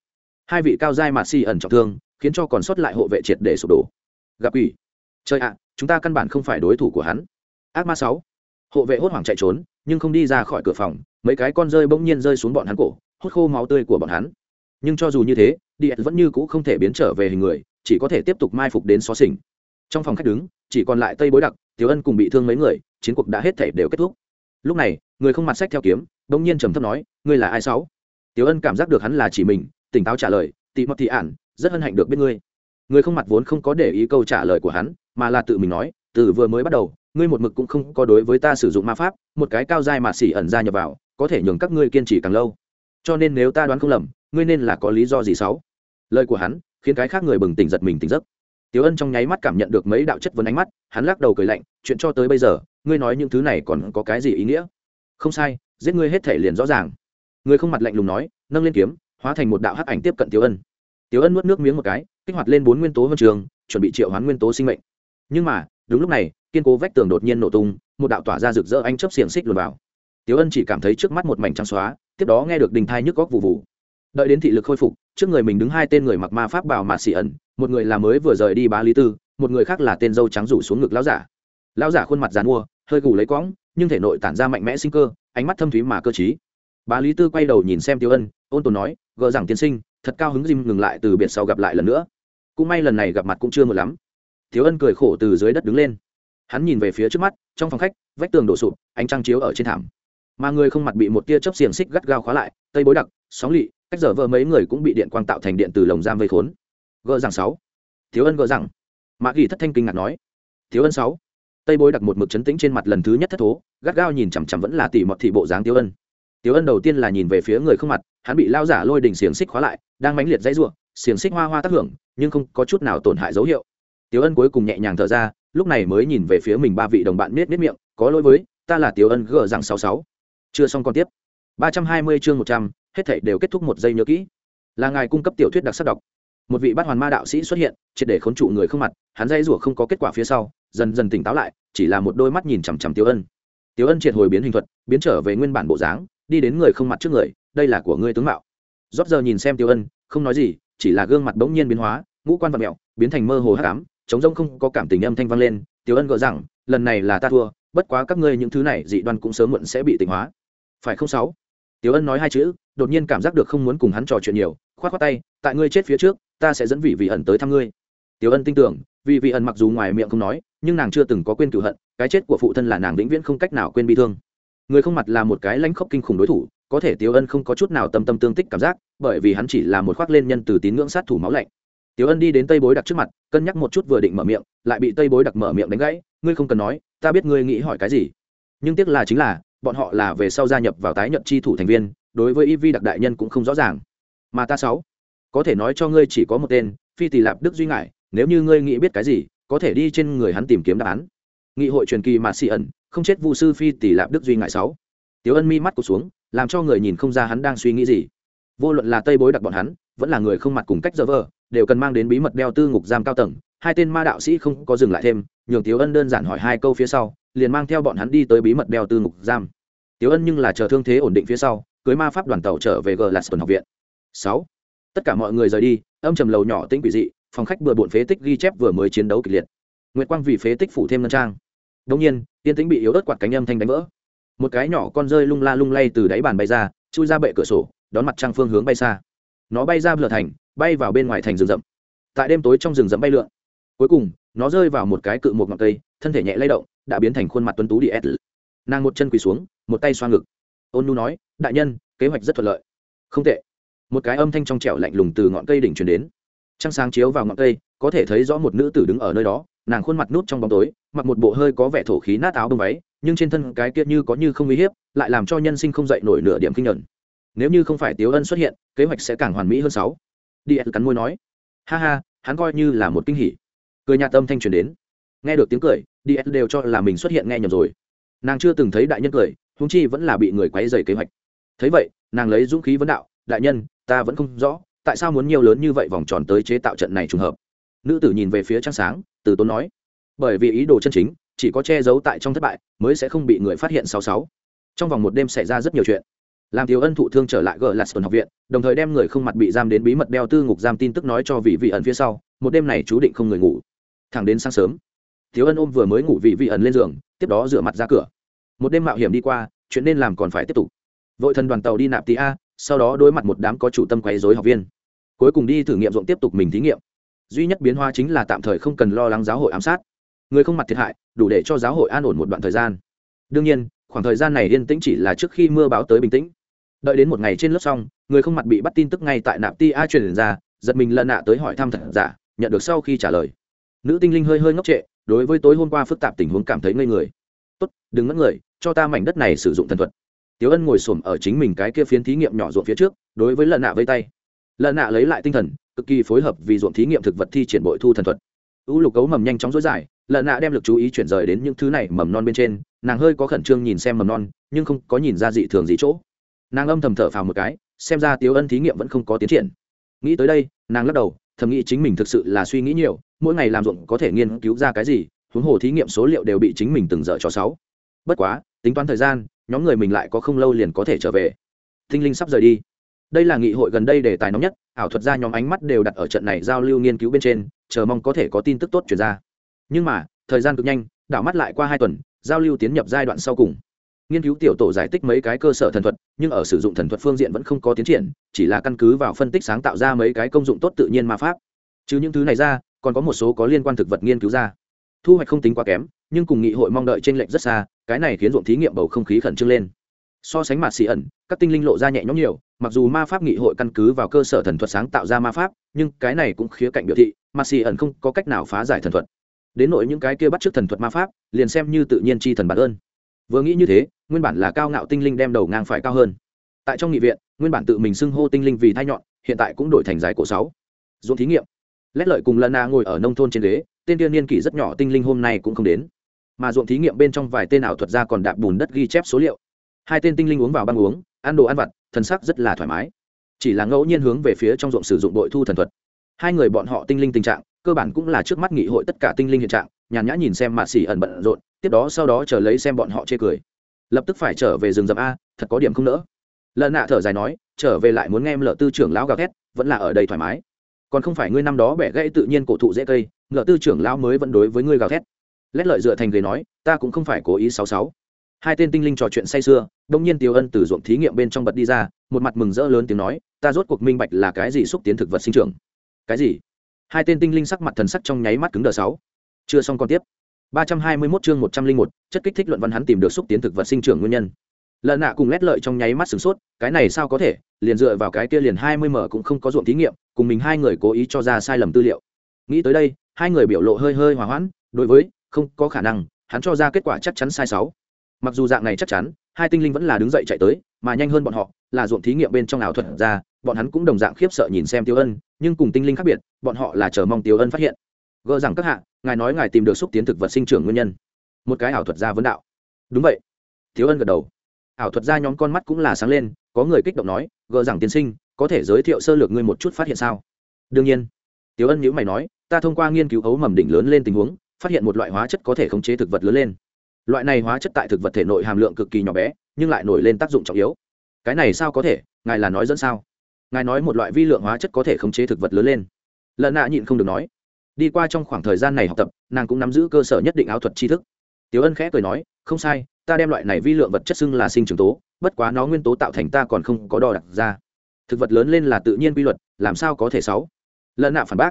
Hai vị cao giai mà xì ẩn trọng thương, khiến cho còn sót lại hộ vệ triệt để sụp đổ. Gặp quỷ. Chơi ạ, chúng ta căn bản không phải đối thủ của hắn. Ác ma sáu. Hộ vệ hốt hoảng chạy trốn, nhưng không đi ra khỏi cửa phòng, mấy cái con rơi bỗng nhiên rơi xuống bọn hắn cổ, hút khô máu tươi của bọn hắn nhưng cho dù như thế điện vẫn như cũ không thể biến trở về hình người, chỉ có thể tiếp tục mai phục đến xó xỉnh. Trong phòng khách đứng, chỉ còn lại tây bối đặc, tiểu ân cùng bị thương mấy người, chiến cuộc đã hết thể đều kết thúc. Lúc này, người không mặt sách theo kiếm, bỗng nhiên trầm thấp nói, ngươi là ai sáu? Tiểu ân cảm giác được hắn là chỉ mình, tỉnh táo trả lời, tị mập thị ản, rất hân hạnh được biết ngươi. Người không mặt vốn không có để ý câu trả lời của hắn, mà là tự mình nói, từ vừa mới bắt đầu, ngươi một mực cũng không có đối với ta sử dụng ma pháp, một cái cao dai mà xỉ ẩn ra nhập vào, có thể nhường các ngươi kiên trì càng lâu. Cho nên nếu ta đoán không lầm ngươi nên là có lý do gì xấu lời của hắn khiến cái khác người bừng tỉnh giật mình tỉnh giấc Tiểu Ân trong nháy mắt cảm nhận được mấy đạo chất vấn ánh mắt, hắn lắc đầu cười lạnh, chuyện cho tới bây giờ, ngươi nói những thứ này còn có cái gì ý nghĩa? Không sai, giết ngươi hết thể liền rõ ràng. Người không mặt lạnh lùng nói, nâng lên kiếm, hóa thành một đạo hắc ảnh tiếp cận Tiểu Ân. Tiểu Ân nuốt nước miếng một cái, kích hoạt lên bốn nguyên tố vân trường, chuẩn bị triệu hoán nguyên tố sinh mệnh. Nhưng mà, đúng lúc này, kiên cố vách tường đột nhiên nổ tung, một đạo tỏa ra rực rỡ ánh chớp xiềng xích luồn vào. Tiểu Ân chỉ cảm thấy trước mắt một mảnh trắng xóa, tiếp đó nghe được đình thai nhức góc vụ vụ đợi đến thị lực khôi phục, trước người mình đứng hai tên người mặc ma pháp bào mạt xì ẩn, một người là mới vừa rời đi bá lý tư, một người khác là tên dâu trắng rủ xuống ngực lão giả. Lão giả khuôn mặt dàn mua, hơi gù lấy quõng nhưng thể nội tản ra mạnh mẽ sinh cơ, ánh mắt thâm thúy mà cơ t bá lý tư quay đầu nhìn xem tiêu ân, ôn tồn nói, gờ rằng tiên sinh, thật cao hứng dìm ngừng lại từ biệt sau gặp lại lần nữa. Cũng may lần này gặp mặt cũng chưa một lắm. Thiếu ân cười khổ từ dưới đất đứng lên. Hắn nhìn về phía trước mắt, trong phòng khách, vách tường đổ sụp, ánh trăng chiếu ở trên thảm. Mà người không mặt bị một tia chớp xiềng xích gắt gao khóa lại, tây bối đặc, sóng lị cách giờ vợ mấy người cũng bị điện quang tạo thành điện từ lồng giam vây khốn. Gỡ rằng sáu. Thiếu ân gỡ rằng mạ ghi thất thanh kinh ngạc nói. Thiếu ân sáu. Tây bối đặt một mực chấn tĩnh trên mặt lần thứ nhất thất thố, gắt gao nhìn chằm chằm vẫn là tỉ mọt thị bộ dáng tiêu ân. Tiêu ân đầu tiên là nhìn về phía người không mặt, hắn bị lao giả lôi đỉnh xiềng xích khóa lại, đang mãnh liệt dãy ruộng xiềng xích hoa hoa tác hưởng, nhưng không có chút nào tổn hại dấu hiệu. Tiêu ân cuối cùng nhẹ nhàng thở ra, lúc này mới nhìn về phía mình ba vị đồng bạn miết miết miệng, có lỗi với, ta là tiêu ân gờ rằng sáu sáu. Chưa xong còn tiếp ba trăm hai mươi chương một trăm hết thảy đều kết thúc một giây nhớ kỹ. Là ngài cung cấp tiểu thuyết đặc sắc đọc. Một vị bát hoàn ma đạo sĩ xuất hiện triệt để khốn trụ người không mặt hắn dây rủa không có kết quả phía sau dần dần tỉnh táo lại chỉ là một đôi mắt nhìn chằm chằm tiêu ân. Tiêu ân triệt hồi biến hình thuật biến trở về nguyên bản bộ dáng đi đến người không mặt trước người đây là của ngươi tướng mạo. Rốt giờ nhìn xem tiêu ân không nói gì chỉ là gương mặt bỗng nhiên biến hóa ngũ quan vật mẹo biến thành mơ hồ hắc ám, chống rỗng không có cảm tình âm thanh vang lên. Tiêu ân gỡ rằng lần này là ta thua bất quá các ngươi những thứ này dị đoan cũng sớm muộn sẽ bị tỉnh hóa. Phải không sáu? Tiểu Ân nói hai chữ, đột nhiên cảm giác được không muốn cùng hắn trò chuyện nhiều, khoát khoát tay, tại ngươi chết phía trước, ta sẽ dẫn vị vị ẩn tới thăm ngươi. Tiểu Ân tin tưởng, vị vị ẩn mặc dù ngoài miệng không nói, nhưng nàng chưa từng có quên cửu hận, cái chết của phụ thân là nàng vĩnh viễn không cách nào quên bi thương. Người không mặt là một cái lãnh khốc kinh khủng đối thủ, có thể Tiểu Ân không có chút nào tâm tâm tương tích cảm giác, bởi vì hắn chỉ là một khoác lên nhân từ tín ngưỡng sát thủ máu lạnh. Tiểu Ân đi đến Tây Bối Đặc trước mặt, cân nhắc một chút vừa định mở miệng, lại bị Tây Bối Đặc mở miệng đánh gãy, "Ngươi không cần nói, ta biết ngươi nghĩ hỏi cái gì." Nhưng tiếc là chính là, bọn họ là về sau gia nhập vào tái nhận chi thủ thành viên, đối với y vi đặc đại nhân cũng không rõ ràng. Mà ta sáu có thể nói cho ngươi chỉ có một tên phi tỷ lạp đức duy ngại nếu như ngươi nghĩ biết cái gì có thể đi trên người hắn tìm kiếm đáp án. Nghị hội truyền kỳ mà xị ẩn không chết vụ sư phi tỷ lạp đức duy ngại sáu. Tiếu ân mi mắt cụt xuống làm cho người nhìn không ra hắn đang suy nghĩ gì. Vô luận là tây bối đặc bọn hắn vẫn là người không mặt cùng cách giờ vờ đều cần mang đến bí mật đeo tư ngục giam cao tầng. Hai tên ma đạo sĩ không có dừng lại thêm nhường tiếu ân đơn giản hỏi hai câu phía sau liền mang theo bọn hắn đi tới bí mật đeo tư ngục giam. Tiếu ân nhưng là chờ thương thế ổn định phía sau, cưới ma pháp đoàn tàu trở về g laston học viện. Sáu. Tất cả mọi người rời đi, âm trầm lầu nhỏ tĩnh quỷ dị, phòng khách bừa bộn phế tích ghi chép vừa mới chiến đấu kịch liệt. Nguyệt quang vì phế tích phủ thêm ngân trang. Đông nhiên, tiên tĩnh bị yếu ớt quạt cánh âm thanh đánh vỡ. Một cái nhỏ con rơi lung la lung lay từ đáy bàn bay ra, chui ra bệ cửa sổ, đón mặt trăng phương hướng bay xa. Nó bay ra lửa thành, bay vào bên ngoài thành rừng rậm. Tại đêm tối trong rừng rậm bay lượn. Cuối cùng, nó rơi vào một cái cự một ngọn cây thân thể nhẹ lay động, đã biến thành khuôn mặt tuấn tú đi s nàng một chân quỳ xuống, một tay xoa ngực. Ôn nu nói, đại nhân, kế hoạch rất thuận lợi. Không tệ. Một cái âm thanh trong trẻo lạnh lùng từ ngọn cây đỉnh truyền đến. Trăng sáng chiếu vào ngọn cây, có thể thấy rõ một nữ tử đứng ở nơi đó, nàng khuôn mặt nút trong bóng tối, mặc một bộ hơi có vẻ thổ khí nát áo bông váy, nhưng trên thân cái kia như có như không uy hiếp, lại làm cho nhân sinh không dậy nổi nửa điểm kinh nhuận nếu như không phải tiếu ân xuất hiện, kế hoạch sẽ càng hoàn mỹ hơn sáu. Đi cắn môi nói, ha ha, hắn coi như là một kinh hỉ. Cười nhạt âm thanh truyền đến nghe được tiếng cười đi đều cho là mình xuất hiện nghe nhầm rồi. Nàng chưa từng thấy đại nhân cười húng chi vẫn là bị người quấy dày kế hoạch. Thấy vậy, nàng lấy dũng khí vấn đạo, đại nhân, ta vẫn không rõ, tại sao muốn nhiều lớn như vậy vòng tròn tới chế tạo trận này trùng hợp? Nữ tử nhìn về phía trăng sáng, từ tốn nói, bởi vì ý đồ chân chính, chỉ có che giấu tại trong thất bại, mới sẽ không bị người phát hiện sáu sáu. Trong vòng một đêm xảy ra rất nhiều chuyện. Làm thiếu ân thụ thương trở lại gờ lạt Sơn học viện, đồng thời đem người không mặt bị giam đến bí mật đeo tư ngục giam tin tức nói cho vị vị ẩn phía sau, một đêm này chú định không người ngủ. Thẳng đến sáng sớm thiếu ân ôm vừa mới ngủ vị vị ẩn lên giường, tiếp đó rửa mặt ra cửa. Một đêm mạo hiểm đi qua, chuyện nên làm còn phải tiếp tục. Vội thần đoàn tàu đi nạp tí a, sau đó đối mặt một đám có chủ tâm quấy dối học viên. Cuối cùng đi thử nghiệm ruộng tiếp tục mình thí nghiệm. Duy nhất biến hóa chính là tạm thời không cần lo lắng giáo hội ám sát. Người không mặt thiệt hại, đủ để cho giáo hội an ổn một đoạn thời gian. Đương nhiên, khoảng thời gian này yên tĩnh chỉ là trước khi mưa báo tới bình tĩnh. Đợi đến một ngày trên lớp xong, người không mặt bị bắt tin tức ngay tại nạp ti a truyền ra, giật mình lần nạ tới hỏi thăm thật giả, nhận được sau khi trả lời. Nữ tinh linh hơi hơi ngốc trệ đối với tối hôm qua phức tạp tình huống cảm thấy ngây người. Tốt, đừng ngất người, cho ta mảnh đất này sử dụng thần thuật. Tiếu ân ngồi xổm ở chính mình cái kia phiến thí nghiệm nhỏ ruộng phía trước, đối với lợn nạ vây tay. Lợn nạ lấy lại tinh thần, cực kỳ phối hợp vì ruộng thí nghiệm thực vật thi triển bội thu thần thuật. U lục cấu mầm nhanh chóng dối dài lợn nạ đem lực chú ý chuyển rời đến những thứ này mầm non bên trên, nàng hơi có khẩn trương nhìn xem mầm non, nhưng không có nhìn ra dị thường gì chỗ. Nàng âm thầm thở phào một cái, xem ra tiếu ân thí nghiệm vẫn không có tiến triển. Nghĩ tới đây, nàng lắc đầu, thầm nghĩ chính mình thực sự là suy nghĩ nhiều mỗi ngày làm ruộng có thể nghiên cứu ra cái gì, huống hồ thí nghiệm số liệu đều bị chính mình từng dở cho sáu bất quá, tính toán thời gian, nhóm người mình lại có không lâu liền có thể trở về. Thinh linh sắp rời đi. Đây là nghị hội gần đây đề tài nóng nhất, ảo thuật ra nhóm ánh mắt đều đặt ở trận này giao lưu nghiên cứu bên trên, chờ mong có thể có tin tức tốt chuyển ra. Nhưng mà, thời gian cực nhanh, đảo mắt lại qua hai tuần, giao lưu tiến nhập giai đoạn sau cùng. Nghiên cứu tiểu tổ giải tích mấy cái cơ sở thần thuật, nhưng ở sử dụng thần thuật phương diện vẫn không có tiến triển, chỉ là căn cứ vào phân tích sáng tạo ra mấy cái công dụng tốt tự nhiên ma pháp. Chứ những thứ này ra còn có một số có liên quan thực vật nghiên cứu ra. Thu hoạch không tính quá kém, nhưng cùng nghị hội mong đợi t r ê n lệch rất xa, cái này khiến ruộng thí nghiệm bầu không khí khẩn trương lên. So sánh mạt xì ẩn, các tinh linh lộ ra nhẹ nhõm nhiều, mặc dù ma pháp nghị hội căn cứ vào cơ sở thần thuật sáng tạo ra ma pháp, nhưng cái này cũng khía cạnh biểu thị, mạt xì ẩn không có cách nào phá giải thần thuật. Đến nội những cái kia bắt t r ư ớ c thần thuật ma pháp, liền xem như tự nhiên chi thần bản ơn. Vừa nghĩ như thế, nguyên bản là cao ngạo tinh linh đem đầu ngang phải cao hơn. Tại trong nghị viện, nguyên bản tự mình xưng hô tinh linh vì thai nhọn, hiện tại cũng đổi thành dài cổ sáu. Dũng thí nghiệm lét lợi cùng lần na ngồi ở nông thôn trên ghế, tên tiên niên kỷ rất nhỏ tinh linh hôm nay cũng không đến. Mà ruộng thí nghiệm bên trong vài tên ảo thuật ra còn đạp bùn đất ghi chép số liệu. Hai tên tinh linh uống vào băng uống, ăn đồ ăn vặt, thần sắc rất là thoải mái. Chỉ là ngẫu nhiên hướng về phía trong ruộng sử dụng đội thu thần thuật. Hai người bọn họ tinh linh tình trạng, cơ bản cũng là trước mắt nghị hội tất cả tinh linh hiện trạng, nhàn nhã nhìn xem mạ xỉ ẩn bận rộn, tiếp đó sau đó chờ lấy xem bọn họ chê cười. Lập tức phải trở về rừng rậm a, thật có điểm không nỡ. Lợn nạ thở dài nói, trở về lại muốn nghe em lợ tư trưởng lão gào thét, vẫn là ở đây thoải mái còn không phải ngươi năm đó bẻ gãy tự nhiên cổ thụ dễ cây ngựa tư trưởng lão mới vẫn đối với ngươi gào thét. Lét lợi dựa thành ghế nói ta cũng không phải cố ý sáu sáu hai tên tinh linh trò chuyện say sưa đông nhiên tiêu ân từ ruộng thí nghiệm bên trong bật đi ra một mặt mừng rỡ lớn tiếng nói ta rốt cuộc minh bạch là cái gì xúc tiến thực vật sinh trưởng. Cái gì? Hai tên tinh linh sắc mặt thần sắc trong nháy mắt cứng đờ sáu. Chưa xong còn tiếp. 321 chương 101, chất kích thích luận văn hắn tìm được xúc tiến thực vật sinh trưởng nguyên nhân. Lợn nạ cùng lét lợi trong nháy mắt sửng sốt, cái này sao có thể, liền dựa vào cái kia liền 20 mở cũng không có ruộng thí nghiệm, cùng mình hai người cố ý cho ra sai lầm tư liệu. Nghĩ tới đây, hai người biểu lộ hơi hơi hòa hoãn, đối với không có khả năng, hắn cho ra kết quả chắc chắn sai sáu. Mặc dù dạng này chắc chắn, hai tinh linh vẫn là đứng dậy chạy tới, mà nhanh hơn bọn họ, là ruộng thí nghiệm bên trong ảo thuật ra, bọn hắn cũng đồng dạng khiếp sợ nhìn xem Tiêu Ân, nhưng cùng tinh linh khác biệt, bọn họ là chờ mong Tiêu Ân phát hiện. Gỡ rằng các hạ, ngài nói ngài tìm được xúc tiến thực vật sinh trưởng nguyên nhân một cái ảo thuật gia vấn đạo đúng vậy thiếu ân gật đầu ảo thuật gia nhóm con mắt cũng là sáng lên, có người kích động nói, gờ rằng tiên sinh, có thể giới thiệu sơ lược ngươi một chút phát hiện sao? Đương nhiên. Tiểu ân nhữ mày nói, ta thông qua nghiên cứu ấu mầm đỉnh lớn lên tình huống, phát hiện một loại hóa chất có thể khống chế thực vật lớn lên. Loại này hóa chất tại thực vật thể nội hàm lượng cực kỳ nhỏ bé, nhưng lại nổi lên tác dụng trọng yếu. Cái này sao có thể? Ngài là nói dẫn sao? Ngài nói một loại vi lượng hóa chất có thể khống chế thực vật lớn lên. Lần nạ nhịn không được nói. Đi qua trong khoảng thời gian này học tập, nàng cũng nắm giữ cơ sở nhất định áo thuật tri thức. Tiểu ân khẽ cười nói, không sai ta đem loại này vi lượng vật chất xưng là sinh trường tố, bất quá nó nguyên tố tạo thành ta còn không có đo đạc ra. Thực vật lớn lên là tự nhiên quy luật, làm sao có thể sáu? Lần nạ phản bác.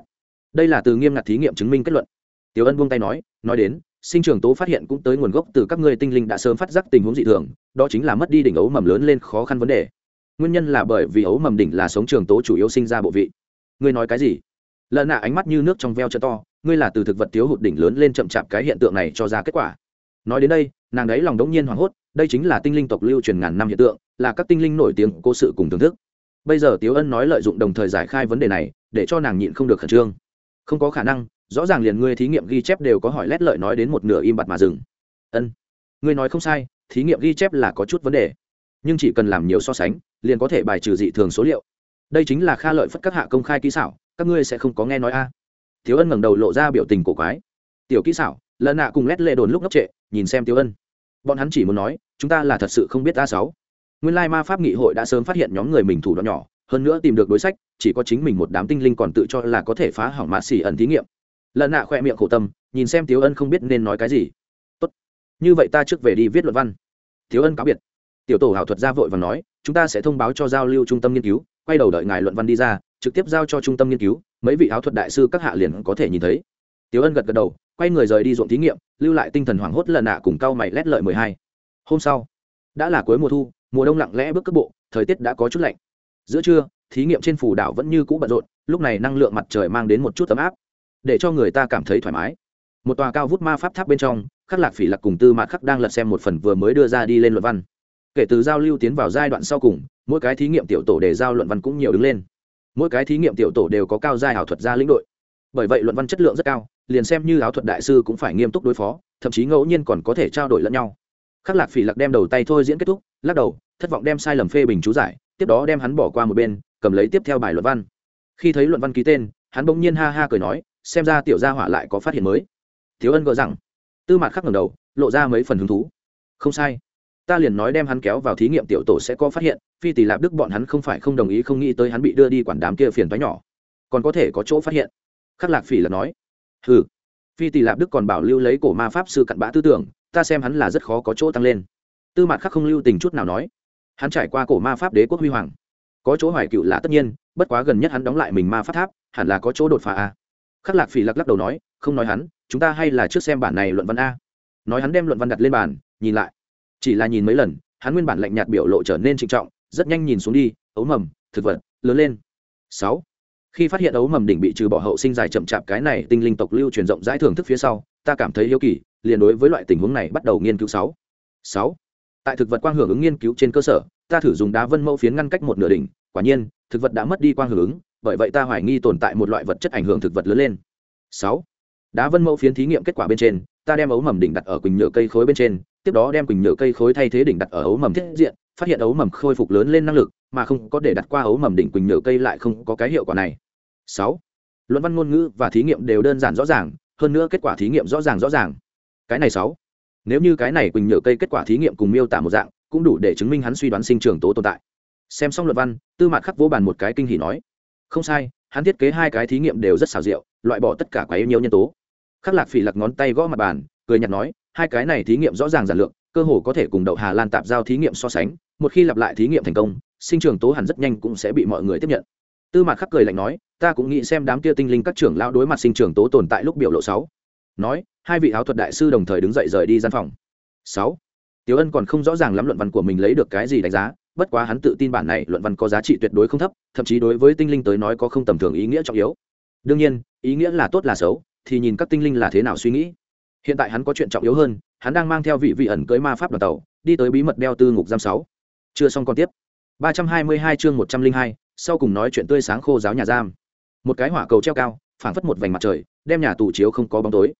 Đây là từ nghiêm ngặt thí nghiệm chứng minh kết luận. Tiểu ân buông tay nói nói đến, sinh trường tố phát hiện cũng tới nguồn gốc từ các ngươi tinh linh đã sớm phát giác tình huống dị thường, đó chính là mất đi đỉnh ấu mầm lớn lên khó khăn vấn đề. Nguyên nhân là bởi vì ấu mầm đỉnh là sống trường tố chủ yếu sinh ra bộ vị. Ngươi nói cái gì? Lần nạ ánh mắt như nước trong veo chợ to, ngươi là từ thực vật thiếu hụt đỉnh lớn lên chậm chạp cái hiện tượng này cho ra kết quả. Nói đến đây nàng ấy lòng đống nhiên hoảng hốt, đây chính là tinh linh tộc lưu truyền ngàn năm hiện tượng, là các tinh linh nổi tiếng cố sự cùng thưởng thức. Bây giờ tiếu ân nói lợi dụng đồng thời giải khai vấn đề này, để cho nàng nhịn không được khẩn trương. Không có khả năng, rõ ràng liền ngươi thí nghiệm ghi chép đều có hỏi lét lợi nói đến một nửa im bặt mà dừng. Ân, ngươi nói không sai, thí nghiệm ghi chép là có chút vấn đề, nhưng chỉ cần làm nhiều so sánh, liền có thể bài trừ dị thường số liệu. Đây chính là kha lợi phất các hạ công khai kỹ xảo, các ngươi sẽ không có nghe nói a. À. thiếu ân ngẩng đầu lộ ra biểu tình cổ quái. Tiểu kỹ xảo, lần nạ cùng lét lệ đồn lúc ngốc trệ, nhìn xem thiếu ân bọn hắn chỉ muốn nói, chúng ta là thật sự không biết a sáu. Nguyên lai ma pháp nghị hội đã sớm phát hiện nhóm người mình thủ đoạn nhỏ, hơn nữa tìm được đối sách, chỉ có chính mình một đám tinh linh còn tự cho là có thể phá hỏng mạ xỉ ẩn thí nghiệm. Lần nạ khoe miệng khổ tâm, nhìn xem tiếu ân không biết nên nói cái gì. Tốt, như vậy ta trước về đi viết luận văn. Tiếu ân cáo biệt. Tiểu tổ hảo thuật ra vội và nói, chúng ta sẽ thông báo cho giao lưu trung tâm nghiên cứu, quay đầu đợi ngài luận văn đi ra, trực tiếp giao cho trung tâm nghiên cứu, mấy vị áo thuật đại sư các hạ liền có thể nhìn thấy tiếu ân gật gật đầu, quay người rời đi ruộng thí nghiệm, lưu lại tinh thần hoảng hốt lần nạ cùng cao mày lét lợi mười hai. Hôm sau, đã là cuối mùa thu, mùa đông lặng lẽ bước cấp bộ, thời tiết đã có chút lạnh. Giữa trưa, thí nghiệm trên phủ đảo vẫn như cũ bận rộn, lúc này năng lượng mặt trời mang đến một chút tấm áp, để cho người ta cảm thấy thoải mái. Một tòa cao vút ma pháp tháp bên trong, khắc lạc phỉ lạc cùng tư mạt khắc đang lật xem một phần vừa mới đưa ra đi lên luận văn. Kể từ giao lưu tiến vào giai đoạn sau cùng, mỗi cái thí nghiệm tiểu tổ để giao luận văn cũng nhiều đứng lên. Mỗi cái thí nghiệm tiểu tổ đều có cao giai ảo thuật gia lĩnh đội. Bởi vậy luận văn chất lượng rất cao liền xem như áo thuật đại sư cũng phải nghiêm túc đối phó, thậm chí ngẫu nhiên còn có thể trao đổi lẫn nhau. Khắc lạc phỉ lạc đem đầu tay thôi diễn kết thúc, lắc đầu, thất vọng đem sai lầm phê bình chú giải, tiếp đó đem hắn bỏ qua một bên, cầm lấy tiếp theo bài luận văn. Khi thấy luận văn ký tên, hắn bỗng nhiên ha ha cười nói, xem ra tiểu gia hỏa lại có phát hiện mới. Thiếu ân gỡ rằng, tư mạt khắc ngầm đầu, lộ ra mấy phần hứng thú. Không sai. Ta liền nói đem hắn kéo vào thí nghiệm tiểu tổ sẽ có phát hiện, phi tỷ lạp đức bọn hắn không phải không đồng ý, không nghĩ tới hắn bị đưa đi quản đám kia phiền toái nhỏ. Còn có thể có chỗ phát hiện. Khắc lạc phỉ là nói ừ phi tỷ lạp đức còn bảo lưu lấy cổ ma pháp sư cặn bã tư tưởng, ta xem hắn là rất khó có chỗ tăng lên. Tư mạn khắc không lưu tình chút nào nói. Hắn trải qua cổ ma pháp đế quốc huy hoàng. Có chỗ hoài cựu là tất nhiên, bất quá gần nhất hắn đóng lại mình ma pháp tháp, hẳn là có chỗ đột phá a khắc lạc phỉ lắc lắc đầu nói, không nói hắn, chúng ta hay là trước xem bản này luận văn a. Nói hắn đem luận văn đặt lên bàn, nhìn lại. Chỉ là nhìn mấy lần, hắn nguyên bản lạnh nhạt biểu lộ trở nên trịnh trọng, rất nhanh nhìn xuống đi, ấu mầm, thực vật, lớn lên. Sáu khi phát hiện ấu mầm đỉnh bị trừ bỏ hậu sinh dài chậm chạp cái này tinh linh tộc lưu truyền rộng rãi thưởng thức phía sau, ta cảm thấy hiếu kỳ, liền đối với loại tình huống này bắt đầu nghiên cứu sáu. Sáu. Tại thực vật quang hưởng ứng nghiên cứu trên cơ sở, ta thử dùng đá vân mẫu phiến ngăn cách một nửa đỉnh, quả nhiên, thực vật đã mất đi quang hưởng ứng, bởi vậy ta hoài nghi tồn tại một loại vật chất ảnh hưởng thực vật lớn lên. Sáu. Đá vân mẫu phiến thí nghiệm kết quả bên trên, ta đem ấu mầm đỉnh đặt ở quỳnh nhựa cây khối bên trên, tiếp đó đem quỳnh nhựa cây khối thay thế đỉnh đặt ở ấu mầm thiết diện phát hiện ấu mầm khôi phục lớn lên năng lực, mà không có để đặt qua ấu mầm đỉnh quỳnh nhựa cây lại không có cái hiệu quả này. Sáu, luận văn ngôn ngữ và thí nghiệm đều đơn giản rõ ràng, hơn nữa kết quả thí nghiệm rõ ràng rõ ràng. Cái này sáu, nếu như cái này quỳnh nhựa cây kết quả thí nghiệm cùng miêu tả một dạng, cũng đủ để chứng minh hắn suy đoán sinh trường tố tồn tại. Xem xong luận văn, tư mạc khắc vỗ bàn một cái kinh hỉ nói, không sai, hắn thiết kế hai cái thí nghiệm đều rất xảo diệu, loại bỏ tất cả quá yêu nhiều nhân tố. Khắc lạc phỉ lặc ngón tay gõ mặt bàn, cười nhạt nói, hai cái này thí nghiệm rõ ràng giản lượng cơ hồ có thể cùng đậu hà lan tạp giao thí nghiệm so sánh một khi lặp lại thí nghiệm thành công sinh trường tố hẳn rất nhanh cũng sẽ bị mọi người tiếp nhận tư mạc khắc cười lạnh nói ta cũng nghĩ xem đám kia tinh linh các trưởng lão đối mặt sinh trường tố tồn tại lúc biểu lộ sáu nói hai vị áo thuật đại sư đồng thời đứng dậy rời đi gian phòng sáu Tiểu Ân còn không rõ ràng lắm luận văn của mình lấy được cái gì đánh giá, bất quá hắn tự tin bản này luận văn có giá trị tuyệt đối không thấp, thậm chí đối với tinh linh tới nói có không tầm thường ý nghĩa trọng yếu. Đương nhiên, ý nghĩa là tốt là xấu, thì nhìn các tinh linh là thế nào suy nghĩ. Hiện tại hắn có chuyện trọng yếu hơn, hắn đang mang theo vị vị ẩn cưới ma pháp đoàn tàu, đi tới bí mật đeo tư ngục giam sáu. Chưa xong con tiếp. 322 chương 102, sau cùng nói chuyện tươi sáng khô giáo nhà giam. Một cái hỏa cầu treo cao, phảng phất một vành mặt trời, đem nhà tù chiếu không có bóng tối.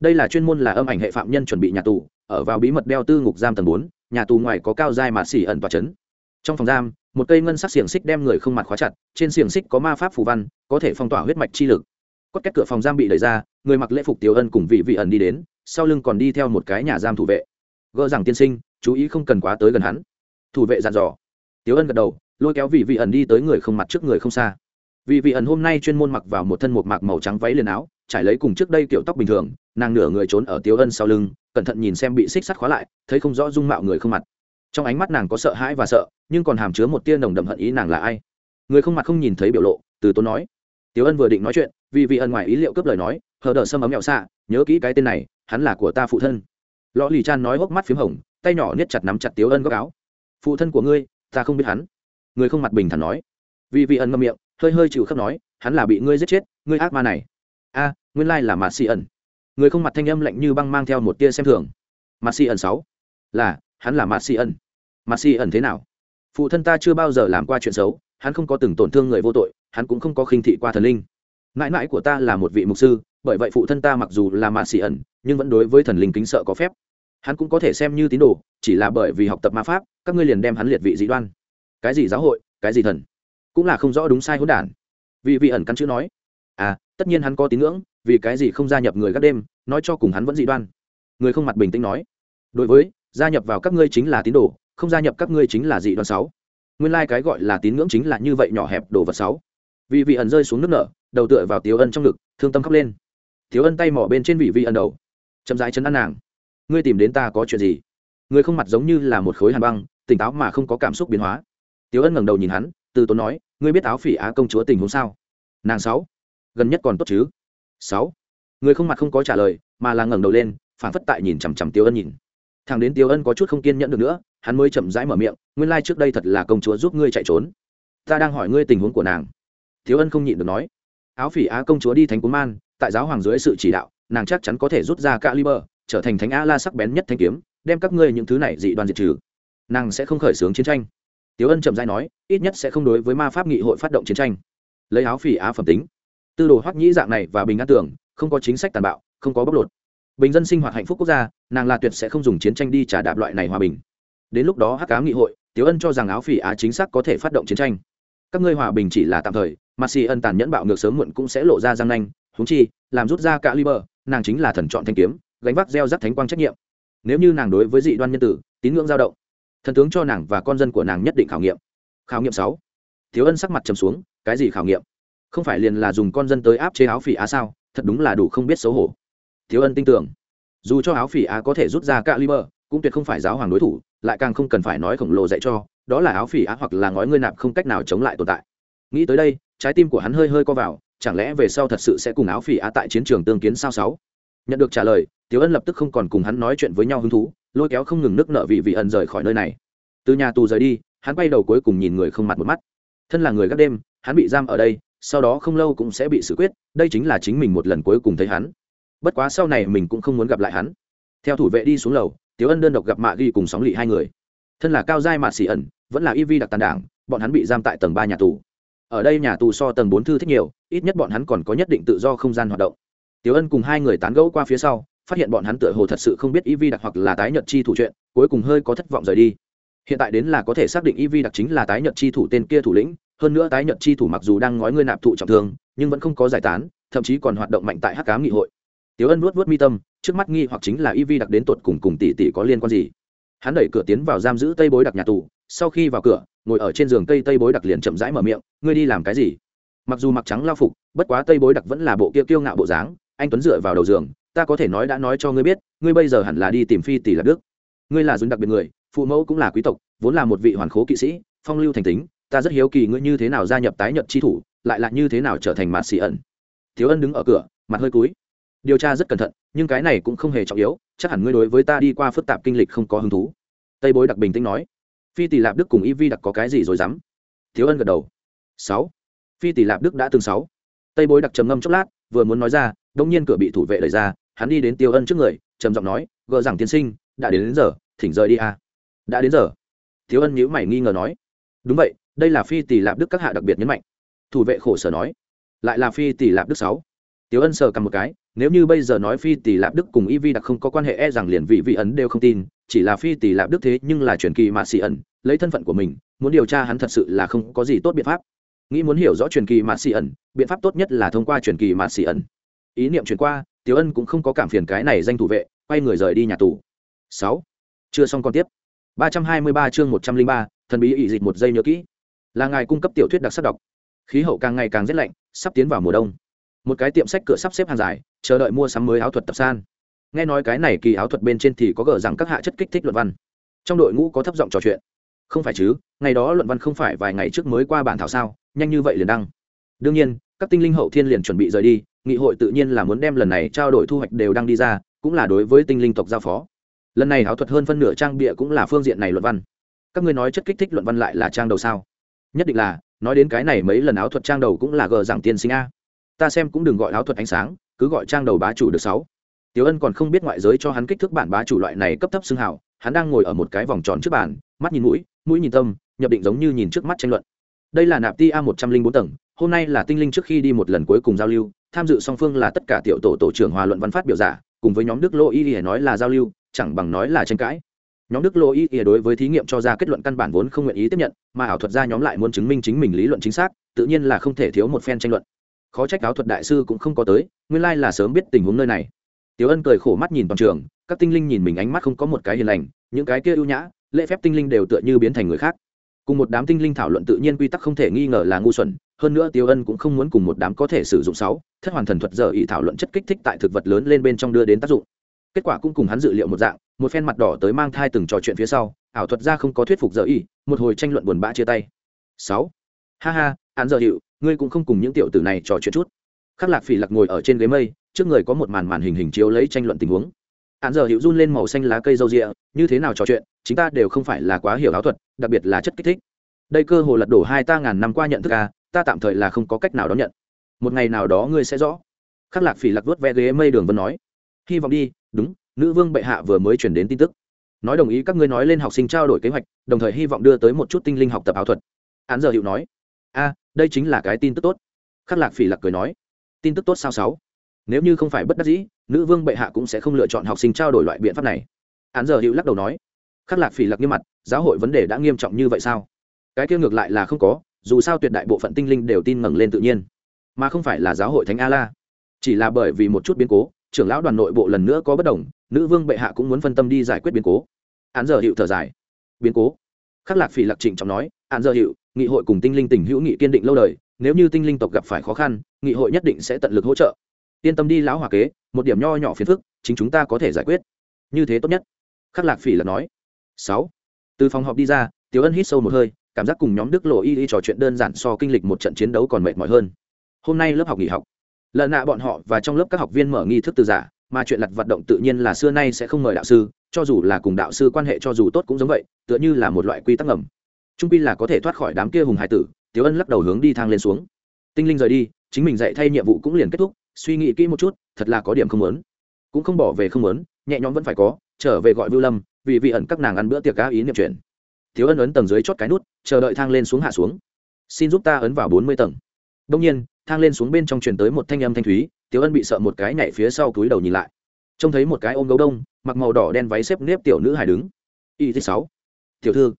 Đây là chuyên môn là âm ảnh hệ phạm nhân chuẩn bị nhà tù, ở vào bí mật đeo tư ngục giam tầng 4, nhà tù ngoài có cao dai mà xỉ ẩn tòa chấn trong phòng giam một cây ngân sắc xiềng xích đem người không mặt khóa chặt trên xiềng xích có ma pháp phù văn có thể phong tỏa huyết mạch chi lực quất cách cửa phòng giam bị đẩy ra người mặc lễ phục tiểu ân cùng vị vị ẩn đi đến sau lưng còn đi theo một cái nhà giam thủ vệ gỡ rằng tiên sinh chú ý không cần quá tới gần hắn thủ vệ dặn dò. Tiểu ân gật đầu, lôi kéo vị vị ẩn đi tới người không mặt trước người không xa. Vị vị ẩn hôm nay chuyên môn mặc vào một thân một mạc màu trắng váy liền áo, trải lấy cùng trước đây kiểu tóc bình thường, nàng nửa người trốn ở tiểu ân sau lưng, cẩn thận nhìn xem bị xích sắt khóa lại, thấy không rõ dung mạo người không mặt. Trong ánh mắt nàng có sợ hãi và sợ, nhưng còn hàm chứa một tia nồng đậm hận ý nàng là ai? Người không mặt không nhìn thấy biểu lộ, từ tốn nói. Tiểu ân vừa định nói chuyện vì vị ẩn ngoài ý liệu cướp lời nói, hờ đờ sâm ấm mẹo xạ, nhớ kỹ cái tên này, hắn là của ta phụ thân. Lò lì chan nói hốc mắt p h í m hồng, tay nhỏ niết chặt nắm chặt tiếu ân góc áo phụ thân của ngươi, ta không biết hắn. Người không mặt bình thản nói. Vì vị ẩn ngâm miệng, hơi hơi chịu khắp nói, hắn là bị ngươi giết chết, ngươi ác ma này. A, nguyên lai là mạt xì ẩn. Người không mặt thanh âm lạnh như băng mang theo một tia xem thường. Mạt xì ẩn sáu. Là, hắn là mạt xì ẩn. Mạt xì ẩn thế nào? Phụ thân ta chưa bao giờ làm qua chuyện xấu, hắn không có từng tổn thương người vô tội, hắn cũng không có khinh thị qua thần linh. Mãi mãi của ta là một vị mục sư, bởi vậy phụ thân ta mặc dù là mạt xì ẩn, nhưng vẫn đối với thần linh kính sợ có phép hắn cũng có thể xem như tín đồ, chỉ là bởi vì học tập ma pháp, các ngươi liền đem hắn liệt vị dị đoan. Cái gì giáo hội, cái gì thần? Cũng là không rõ đúng sai hỗn đản. Vì vị ẩn căn chữ nói. À tất nhiên hắn có tín ngưỡng, vì cái gì không gia nhập người các đêm, nói cho cùng hắn vẫn dị đoan. Người không mặt bình tĩnh nói. Đối với, gia nhập vào các ngươi chính là tín đồ, không gia nhập các ngươi chính là dị đoan sáu. Nguyên lai、like、cái gọi là tín ngưỡng chính là như vậy nhỏ hẹp đồ vật sáu. Vì vị ẩn rơi xuống nước nở, đầu tựa vào tiếu ân trong ngực, thương tâm khóc lên. Tiếu ân tay mỏ bên trên vị vị ẩn đầu. Chậm rãi chân ăn nàng ngươi tìm đến ta có chuyện gì? Người không mặt giống như là một khối hàn băng, tỉnh táo mà không có cảm xúc biến hóa. Tiếu ân ngẩng đầu nhìn hắn, từ tốn nói, ngươi biết áo phỉ á công chúa tình huống sao? Nàng sáu. Gần nhất còn tốt chứ? Sáu. Người không mặt không có trả lời, mà là ngẩng đầu lên, phản phất tại nhìn chằm chằm tiếu ân nhìn. Thằng đến tiếu ân có chút không kiên nhẫn được nữa, hắn mới chậm rãi mở miệng, nguyên lai trước đây thật là công chúa giúp ngươi chạy trốn. Ta đang hỏi ngươi tình huống của nàng. Tiếu ân không nhịn được nói, áo phỉ á công chúa đi thánh cú man, tại giáo hoàng dưới sự chỉ đạo, nàng chắc chắn có thể rút ra cả liber trở thành thánh a la sắc bén nhất thanh kiếm, đem các ngươi những thứ này dị đoan diệt trừ. Nàng sẽ không khởi xướng chiến tranh. Tiếu ân chậm dai nói, ít nhất sẽ không đối với ma pháp nghị hội phát động chiến tranh. Lấy áo phỉ á phẩm tính. Tư đồ hoắc nhĩ dạng này và bình an tưởng, không có chính sách tàn bạo, không có bóc lột. Bình dân sinh hoạt hạnh phúc quốc gia, nàng là tuyệt sẽ không dùng chiến tranh đi trả đạp loại này hòa bình. Đến lúc đó hắc cá nghị hội tiếu ân cho rằng áo phỉ á chính xác có thể phát động chiến tranh. Các ngươi hòa bình chỉ là tạm thời, mà xì ân tàn nhẫn bạo ngược sớm muộn cũng sẽ lộ ra răng nanh húng chi, làm rút ra cả liber nàng chính là thần chọn thanh kiếm gánh vác gieo rắc thánh quang trách nhiệm. Nếu như nàng đối với dị đoan nhân tử, tín ngưỡng dao động, thần tướng cho nàng và con dân của nàng nhất định khảo nghiệm. Khảo nghiệm sáu. Thiếu ân sắc mặt trầm xuống, cái gì khảo nghiệm? Không phải liền là dùng con dân tới áp chế áo phỉ á sao? Thật đúng là đủ không biết xấu hổ. Thiếu ân tin tưởng. Dù cho áo phỉ á có thể rút ra cả liber cũng tuyệt không phải giáo hoàng đối thủ, lại càng không cần phải nói khổng lồ dạy cho, đó là áo phỉ á hoặc là ngói ngươi nạp không cách nào chống lại tồn tại. Nghĩ tới đây, trái tim của hắn hơi hơi co vào, chẳng lẽ về sau thật sự sẽ cùng áo phỉ á tại chiến trường tương kiến sao sáu? Nhận được trả lời, tiểu ân lập tức không còn cùng hắn nói chuyện với nhau hứng thú, lôi kéo không ngừng nước nợ vị vị ẩn rời khỏi nơi này. Từ nhà tù rời đi, hắn quay đầu cuối cùng nhìn người không mặt một mắt. Thân là người gác đêm, hắn bị giam ở đây, sau đó không lâu cũng sẽ bị xử quyết, đây chính là chính mình một lần cuối cùng thấy hắn. Bất quá sau này mình cũng không muốn gặp lại hắn. Theo thủ vệ đi xuống lầu, tiểu ân đơn độc gặp mạ ghi cùng sóng lị hai người. Thân là cao giai mạ xỉ ẩn, vẫn là y vi đặc tàn đảng, bọn hắn bị giam tại tầng ba nhà tù. Ở đây nhà tù so tầng bốn thư thích nhiều, ít nhất bọn hắn còn có nhất định tự do không gian hoạt động tiểu ân cùng hai người tán gẫu qua phía sau, phát hiện bọn hắn tựa hồ thật sự không biết y vi đặc hoặc là tái nhật chi thủ chuyện, cuối cùng hơi có thất vọng rời đi. Hiện tại đến là có thể xác định y vi đặc chính là tái nhật chi thủ tên kia thủ lĩnh, hơn nữa tái nhật chi thủ mặc dù đang ngói ngươi nạp thụ trọng thương, nhưng vẫn không có giải tán, thậm chí còn hoạt động mạnh tại hắc Ám nghị hội. Tiểu ân nuốt nuốt mi tâm, trước mắt nghi hoặc chính là y vi đặc đến tột cùng cùng tỷ tỷ có liên quan gì. Hắn đẩy cửa tiến vào giam giữ tây bối đặc nhà tù, sau khi vào cửa, ngồi ở trên giường tây tây bối đặc liền chậm rãi mở miệng, ngươi đi làm cái gì? Mặc dù mặc trắng lao phục, bất quá tây bối đặc vẫn là bộ kia kiêu ngạo bộ dáng anh tuấn dựa vào đầu giường, ta có thể nói đã nói cho ngươi biết, ngươi bây giờ hẳn là đi tìm phi tỷ lạc đức. Ngươi là dùng đặc biệt người, phụ mẫu cũng là quý tộc, vốn là một vị hoàn khố kỵ sĩ, phong lưu thành tính, ta rất hiếu kỳ ngươi như thế nào gia nhập tái nhật chi thủ, lại là như thế nào trở thành mạt xì ẩn. Thiếu ân đứng ở cửa, mặt hơi cúi. Điều tra rất cẩn thận, nhưng cái này cũng không hề trọng yếu, chắc hẳn ngươi đối với ta đi qua phức tạp kinh lịch không có hứng thú. Tây bối đặc bình tĩnh nói. Phi tỷ lạp đức cùng y vi đặc có cái gì rồi dám thiếu ân gật đầu. Sáu. Phi tỷ lạp đức đã từng sáu. Tây bối đặc trầm ngâm chốc lát vừa muốn nói ra đông nhiên cửa bị thủ vệ đẩy ra hắn đi đến tiêu ân trước người trầm giọng nói gờ rằng tiên sinh đã đến, đến giờ thỉnh rời đi à. đã đến giờ. Tiêu ân nhíu mày nghi ngờ nói. Đúng vậy đây là phi tỷ lạp đức các hạ đặc biệt nhấn mạnh. Thủ vệ khổ sở nói. Lại là phi tỷ lạp đức sáu. Tiêu Ân sờ cầm một cái, nếu như bây giờ nói Phi Tỷ Lạp Đức cùng Y Vi đặc không có quan hệ e rằng liền vị vị ấn đều không tin, chỉ là Phi Tỷ Lạp Đức thế nhưng là truyền kỳ mà xì ẩn, lấy thân phận của mình, muốn điều tra hắn thật sự là không có gì tốt biện pháp nghĩ muốn hiểu rõ truyền kỳ mạt xì ẩn, biện pháp tốt nhất là thông qua truyền kỳ mạt xì ẩn. Ý niệm truyền qua, tiểu ân cũng không có cảm phiền cái này danh thủ vệ, quay người rời đi nhà tù. Sáu. Chưa xong còn tiếp. Ba trăm hai mươi ba chương một trăm linh ba, thần bí ỵ dịch một giây nhớ kỹ. Là ngài cung cấp tiểu thuyết đặc sắc đọc. Khí hậu càng ngày càng rét lạnh, sắp tiến vào mùa đông. Một cái tiệm sách cửa sắp xếp hàng dài, chờ đợi mua sắm mới áo thuật tập san. Nghe nói cái này kỳ áo thuật bên trên thì có gờ rằng các hạ chất kích thích luận văn. Trong đội ngũ có thấp giọng trò chuyện. Không phải chứ, ngày đó luận văn không phải vài ngày trước mới qua bản thảo sao? Nhanh như vậy liền đăng. Đương nhiên các tinh linh hậu thiên liền chuẩn bị rời đi nghị hội tự nhiên là muốn đem lần này trao đổi thu hoạch đều đăng đi ra cũng là đối với tinh linh tộc giao phó. Lần này áo thuật hơn phân nửa trang bịa cũng là phương diện này luận văn. Các ngươi nói chất kích thích luận văn lại là trang đầu sao? Nhất định là nói đến cái này mấy lần áo thuật trang đầu cũng là gờ giảng tiên sinh a. Ta xem cũng đừng gọi áo thuật ánh sáng cứ gọi trang đầu bá chủ được sáu. Tiểu Ân còn không biết ngoại giới cho hắn kích thước bản bá chủ loại này cấp thấp xưng hào, hắn đang ngồi ở một cái vòng tròn trước bàn, mắt nhìn mũi, mũi nhìn tâm, nhập định giống như nhìn trước mắt tranh luận. Đây là nạp ti a một trăm linh bốn tầng, hôm nay là tinh linh trước khi đi một lần cuối cùng giao lưu, tham dự song phương là tất cả tiểu tổ tổ trưởng hòa luận văn phát biểu giả, cùng với nhóm Đức Lô Y ỉa nói là giao lưu, chẳng bằng nói là tranh cãi. Nhóm Đức Lô Y ỉa đối với thí nghiệm cho ra kết luận căn bản vốn không nguyện ý tiếp nhận, mà ảo thuật gia nhóm lại muốn chứng minh chính mình lý luận chính xác, tự nhiên là không thể thiếu một phen tranh luận. Khó trách áo thuật đại sư cũng không có tới, nguyên lai là sớm biết tình huống nơi này Tiểu Ân cười khổ mắt nhìn toàn trường, các tinh linh nhìn mình ánh mắt không có một cái hiền lành, những cái kia ưu nhã, lễ phép tinh linh đều tựa như biến thành người khác. Cùng một đám tinh linh thảo luận tự nhiên quy tắc không thể nghi ngờ là ngu xuẩn, hơn nữa tiêu Ân cũng không muốn cùng một đám có thể sử dụng sáu, thất hoàn thần thuật giờ ý thảo luận chất kích thích tại thực vật lớn lên bên trong đưa đến tác dụng. Kết quả cũng cùng hắn dự liệu một dạng, một phen mặt đỏ tới mang thai từng trò chuyện phía sau, ảo thuật gia không có thuyết phục giờ ý, một hồi tranh luận buồn bã chia tay. Sáu, Ha ha, án giờ hiệu, ngươi cũng không cùng những tiểu tử này trò chuyện chút. Khắc Lạc Phỉ Lạc ngồi ở trên ghế mây, trước người có một màn màn hình hình chiếu lấy tranh luận tình huống hạn giờ hiệu run lên màu xanh lá cây râu rịa, như thế nào trò chuyện? Chúng ta đều không phải là quá hiểu áo thuật, đặc biệt là chất kích thích. Đây cơ hồ lật đổ hai ta ngàn năm qua nhận thức à ta tạm thời là không có cách nào đón nhận. Một ngày nào đó ngươi sẽ rõ. Khắc lạc phỉ lạc vớt ve ghế mây đường vân nói, hy vọng đi, đúng, nữ vương bệ hạ vừa mới chuyển đến tin tức. Nói đồng ý các ngươi nói lên học sinh trao đổi kế hoạch, đồng thời hy vọng đưa tới một chút tinh linh học tập áo thuật. Án giờ hiệu nói, a, đây chính là cái tin tức tốt. Khắc lạc phỉ lạc cười nói, tin tức tốt sao sáu? Nếu như không phải bất đắc dĩ nữ vương bệ hạ cũng sẽ không lựa chọn học sinh trao đổi loại biện pháp này. Án giờ hữu lắc đầu nói, khắc lạc phỉ lặc như mặt, giáo hội vấn đề đã nghiêm trọng như vậy sao? Cái kia ngược lại là không có, dù sao tuyệt đại bộ phận tinh linh đều tin ngẩng lên tự nhiên. Mà không phải là giáo hội thánh a la chỉ là bởi vì một chút biến cố, trưởng lão đoàn nội bộ lần nữa có bất đồng, nữ vương bệ hạ cũng muốn phân tâm đi giải quyết biến cố. Án giờ hiệu thở dài. Biến cố? Khắc lạc phỉ lạc trịnh trọng nói, án giờ hiệu nghị hội cùng tinh linh tình hữu nghị kiên định lâu đời, nếu như tinh linh tộc gặp phải khó khăn, nghị hội nhất định sẽ tận lực hỗ trợ yên tâm đi lão hòa kế, một điểm nho nhỏ phiền phức, chính chúng ta có thể giải quyết. Như thế tốt nhất. Khắc lạc phỉ là nói. Sáu. Từ phòng họp đi ra, tiểu ân hít sâu một hơi, cảm giác cùng nhóm đức lộ y y trò chuyện đơn giản so kinh lịch một trận chiến đấu còn mệt mỏi hơn. Hôm nay lớp học nghỉ học. Lợn nạ bọn họ và trong lớp các học viên mở nghi thức từ giả, mà chuyện lặt vận động tự nhiên là xưa nay sẽ không mời đạo sư, cho dù là cùng đạo sư quan hệ cho dù tốt cũng giống vậy, tựa như là một loại quy tắc ngầm. Trung quy là có thể thoát khỏi đám kia hùng hải tử, tiểu ân lắc đầu hướng đi thang lên xuống. Tinh linh rời đi, chính mình dạy thay nhiệm vụ cũng liền kết thúc suy nghĩ kỹ một chút, thật là có điểm không muốn. Cũng không bỏ về không muốn, nhẹ nhõm vẫn phải có, trở về gọi vưu lâm, vì vị ẩn các nàng ăn bữa tiệc cá ý niệm chuyển thiếu ân ấn tầng dưới chót cái nút, chờ đợi thang lên xuống hạ xuống. Xin giúp ta ấn vào bốn mươi tầng. Đông nhiên, thang lên xuống bên trong truyền tới một thanh âm thanh thúy, thiếu ân bị sợ một cái nhảy phía sau túi đầu nhìn lại. Trông thấy một cái ôm gấu đông, mặc màu đỏ đen váy xếp nếp tiểu nữ hải đứng. Y thứ sáu. Tiểu thư.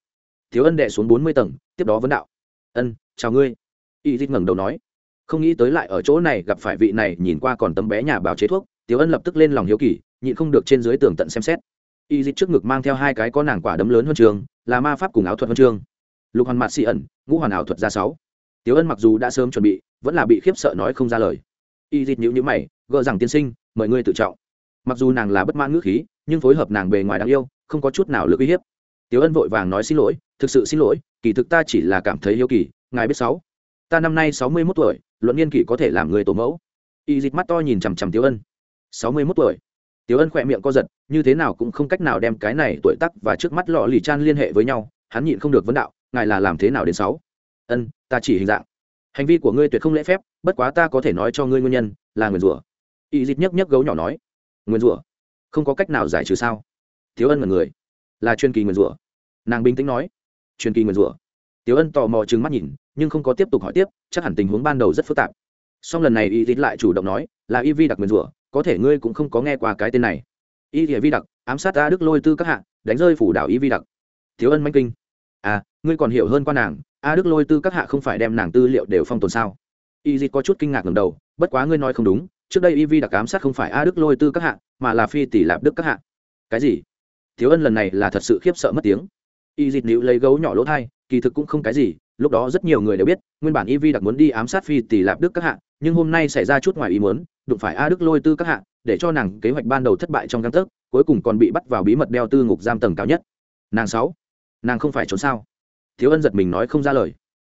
Thiếu ân đệ xuống bốn mươi tầng, tiếp đó vấn đạo. Ân, chào ngươi. Y thích ngẩng đầu nói không nghĩ tới lại ở chỗ này gặp phải vị này, nhìn qua còn tấm bé nhà bào chế thuốc. Tiểu ân lập tức lên lòng hiếu kỳ, nhịn không được trên dưới tường tận xem xét. Y dịch trước ngực mang theo hai cái có nàng quả đấm lớn huân trường, là ma pháp cùng áo thuật huân trường. Lục hoàn mạt xị ẩn, ngũ hoàn ảo thuật ra sáu. Tiểu ân mặc dù đã sớm chuẩn bị, vẫn là bị khiếp sợ nói không ra lời. Y dịch nhữ nhữ mày gợ rằng, tiên sinh, mời ngươi tự trọng. Mặc dù nàng là bất mãn ngữ khí, nhưng phối hợp nàng bề ngoài đáng yêu, không có chút nào lực uy hiếp. Tiểu ân vội vàng nói xin lỗi, thực sự xin lỗi, kỳ thực ta chỉ là cảm thấy yêu kỳ, ngài biết sáu. Ta năm nay sáu mươi mốt tuổi luận niên kỷ có thể làm người tổ mẫu. Y dịch mắt to nhìn chằm chằm tiếu ân. Sáu mươi mốt tuổi. Tiếu ân khỏe miệng co giật như thế nào cũng không cách nào đem cái này tuổi tắc và trước mắt lọ lì chan liên hệ với nhau hắn nhịn không được vấn đạo ngài là làm thế nào đến sáu? Ân ta chỉ hình dạng. Hành vi của ngươi tuyệt không lễ phép bất quá ta có thể nói cho ngươi nguyên nhân là nguyền rủa. Y dịch nhấc nhấc gấu nhỏ nói. Nguyền rủa? Không có cách nào giải trừ sao? Thiếu ân là người. Là chuyên kỳ nguyền rủa. Nàng bình tĩnh nói. Chuyên kỳ nguyền rủa? Tiểu Ân tò mò trừng mắt nhìn, nhưng không có tiếp tục hỏi tiếp, chắc hẳn tình huống ban đầu rất phức tạp. Song lần này Y Dịch lại chủ động nói, là Y Vi đặc nguyên rủa, có thể ngươi cũng không có nghe qua cái tên này. Y Vi đặc, ám sát ta Đức Lôi Tư các hạ, đánh rơi phủ đảo Y Vi đặc. thiếu Ân manh kinh. À, ngươi còn hiểu hơn qua nàng, a đức lôi tư các hạ không phải đem nàng tư liệu đều phong tồn sao y Dịt có chút kinh ngạc ngầm đầu bất quá ngươi nói không đúng trước đây y vi đặc ám sát không phải a đức lôi tư các hạ mà là phi tỷ lạp đức các hạ cái gì thiếu ân lần này là thật sự khiếp sợ mất tiếng y dịt níu lấy gấu nhỏ lỗ thai kỳ thực cũng không cái gì lúc đó rất nhiều người đều biết, nguyên bản y vi đặc muốn đi ám sát phi tỷ lạp đức các hạ, nhưng hôm nay xảy ra chút ngoài ý muốn, đụng phải a đức lôi tư các hạ, để cho nàng kế hoạch ban đầu thất bại trong găng tấc, cuối cùng còn bị bắt vào bí mật đeo tư ngục giam tầng cao nhất. Nàng sáu, nàng không phải trốn sao? Thiếu ân giật mình nói không ra lời.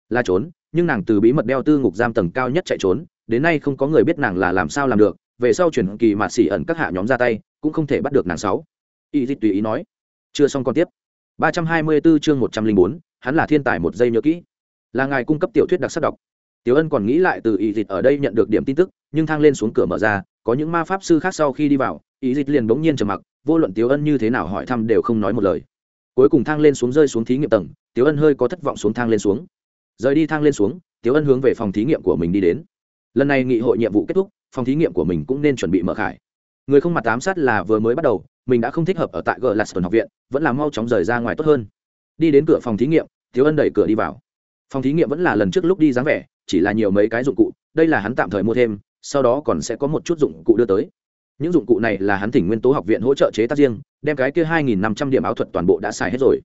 Là trốn, nhưng nàng từ bí mật đeo tư ngục giam tầng cao nhất chạy trốn, đến nay không có người biết nàng là làm sao làm được, về sau chuyển kỳ mà xỉ ẩn các hạ nhóm ra tay, cũng không thể bắt được nàng sáu. Y dịch tùy ý nói. Chưa xong còn tiếp. Ba trăm hai mươi 324 chương một trăm linh bốn hắn là thiên tài một giây nhớ kỹ. Là ngài cung cấp tiểu thuyết đặc sắc đọc. Tiểu ân còn nghĩ lại từ y dịch ở đây nhận được điểm tin tức, nhưng thang lên xuống cửa mở ra, có những ma pháp sư khác sau khi đi vào, y dịch liền bỗng nhiên trầm mặc, vô luận tiểu ân như thế nào hỏi thăm đều không nói một lời. Cuối cùng thang lên xuống rơi xuống thí nghiệm tầng, tiểu ân hơi có thất vọng xuống thang lên xuống. Rời đi thang lên xuống, tiểu ân hướng về phòng thí nghiệm của mình đi đến. Lần này nghị hội nhiệm vụ kết thúc, phòng thí nghiệm của mình cũng nên chuẩn bị mở khải. Người không mặt tám sát là vừa mới bắt đầu, mình đã không thích hợp ở tại gờ lạt sơn học viện, vẫn là mau chóng rời ra ngoài tốt hơn đi đến cửa phòng thí nghiệm, thiếu ân đẩy cửa đi vào. Phòng thí nghiệm vẫn là lần trước lúc đi dáng vẻ, chỉ là nhiều mấy cái dụng cụ, đây là hắn tạm thời mua thêm, sau đó còn sẽ có một chút dụng cụ đưa tới. Những dụng cụ này là hắn thỉnh nguyên tố học viện hỗ trợ chế tác riêng, đem cái kia hai nghìn năm trăm điểm áo thuật toàn bộ đã xài hết rồi.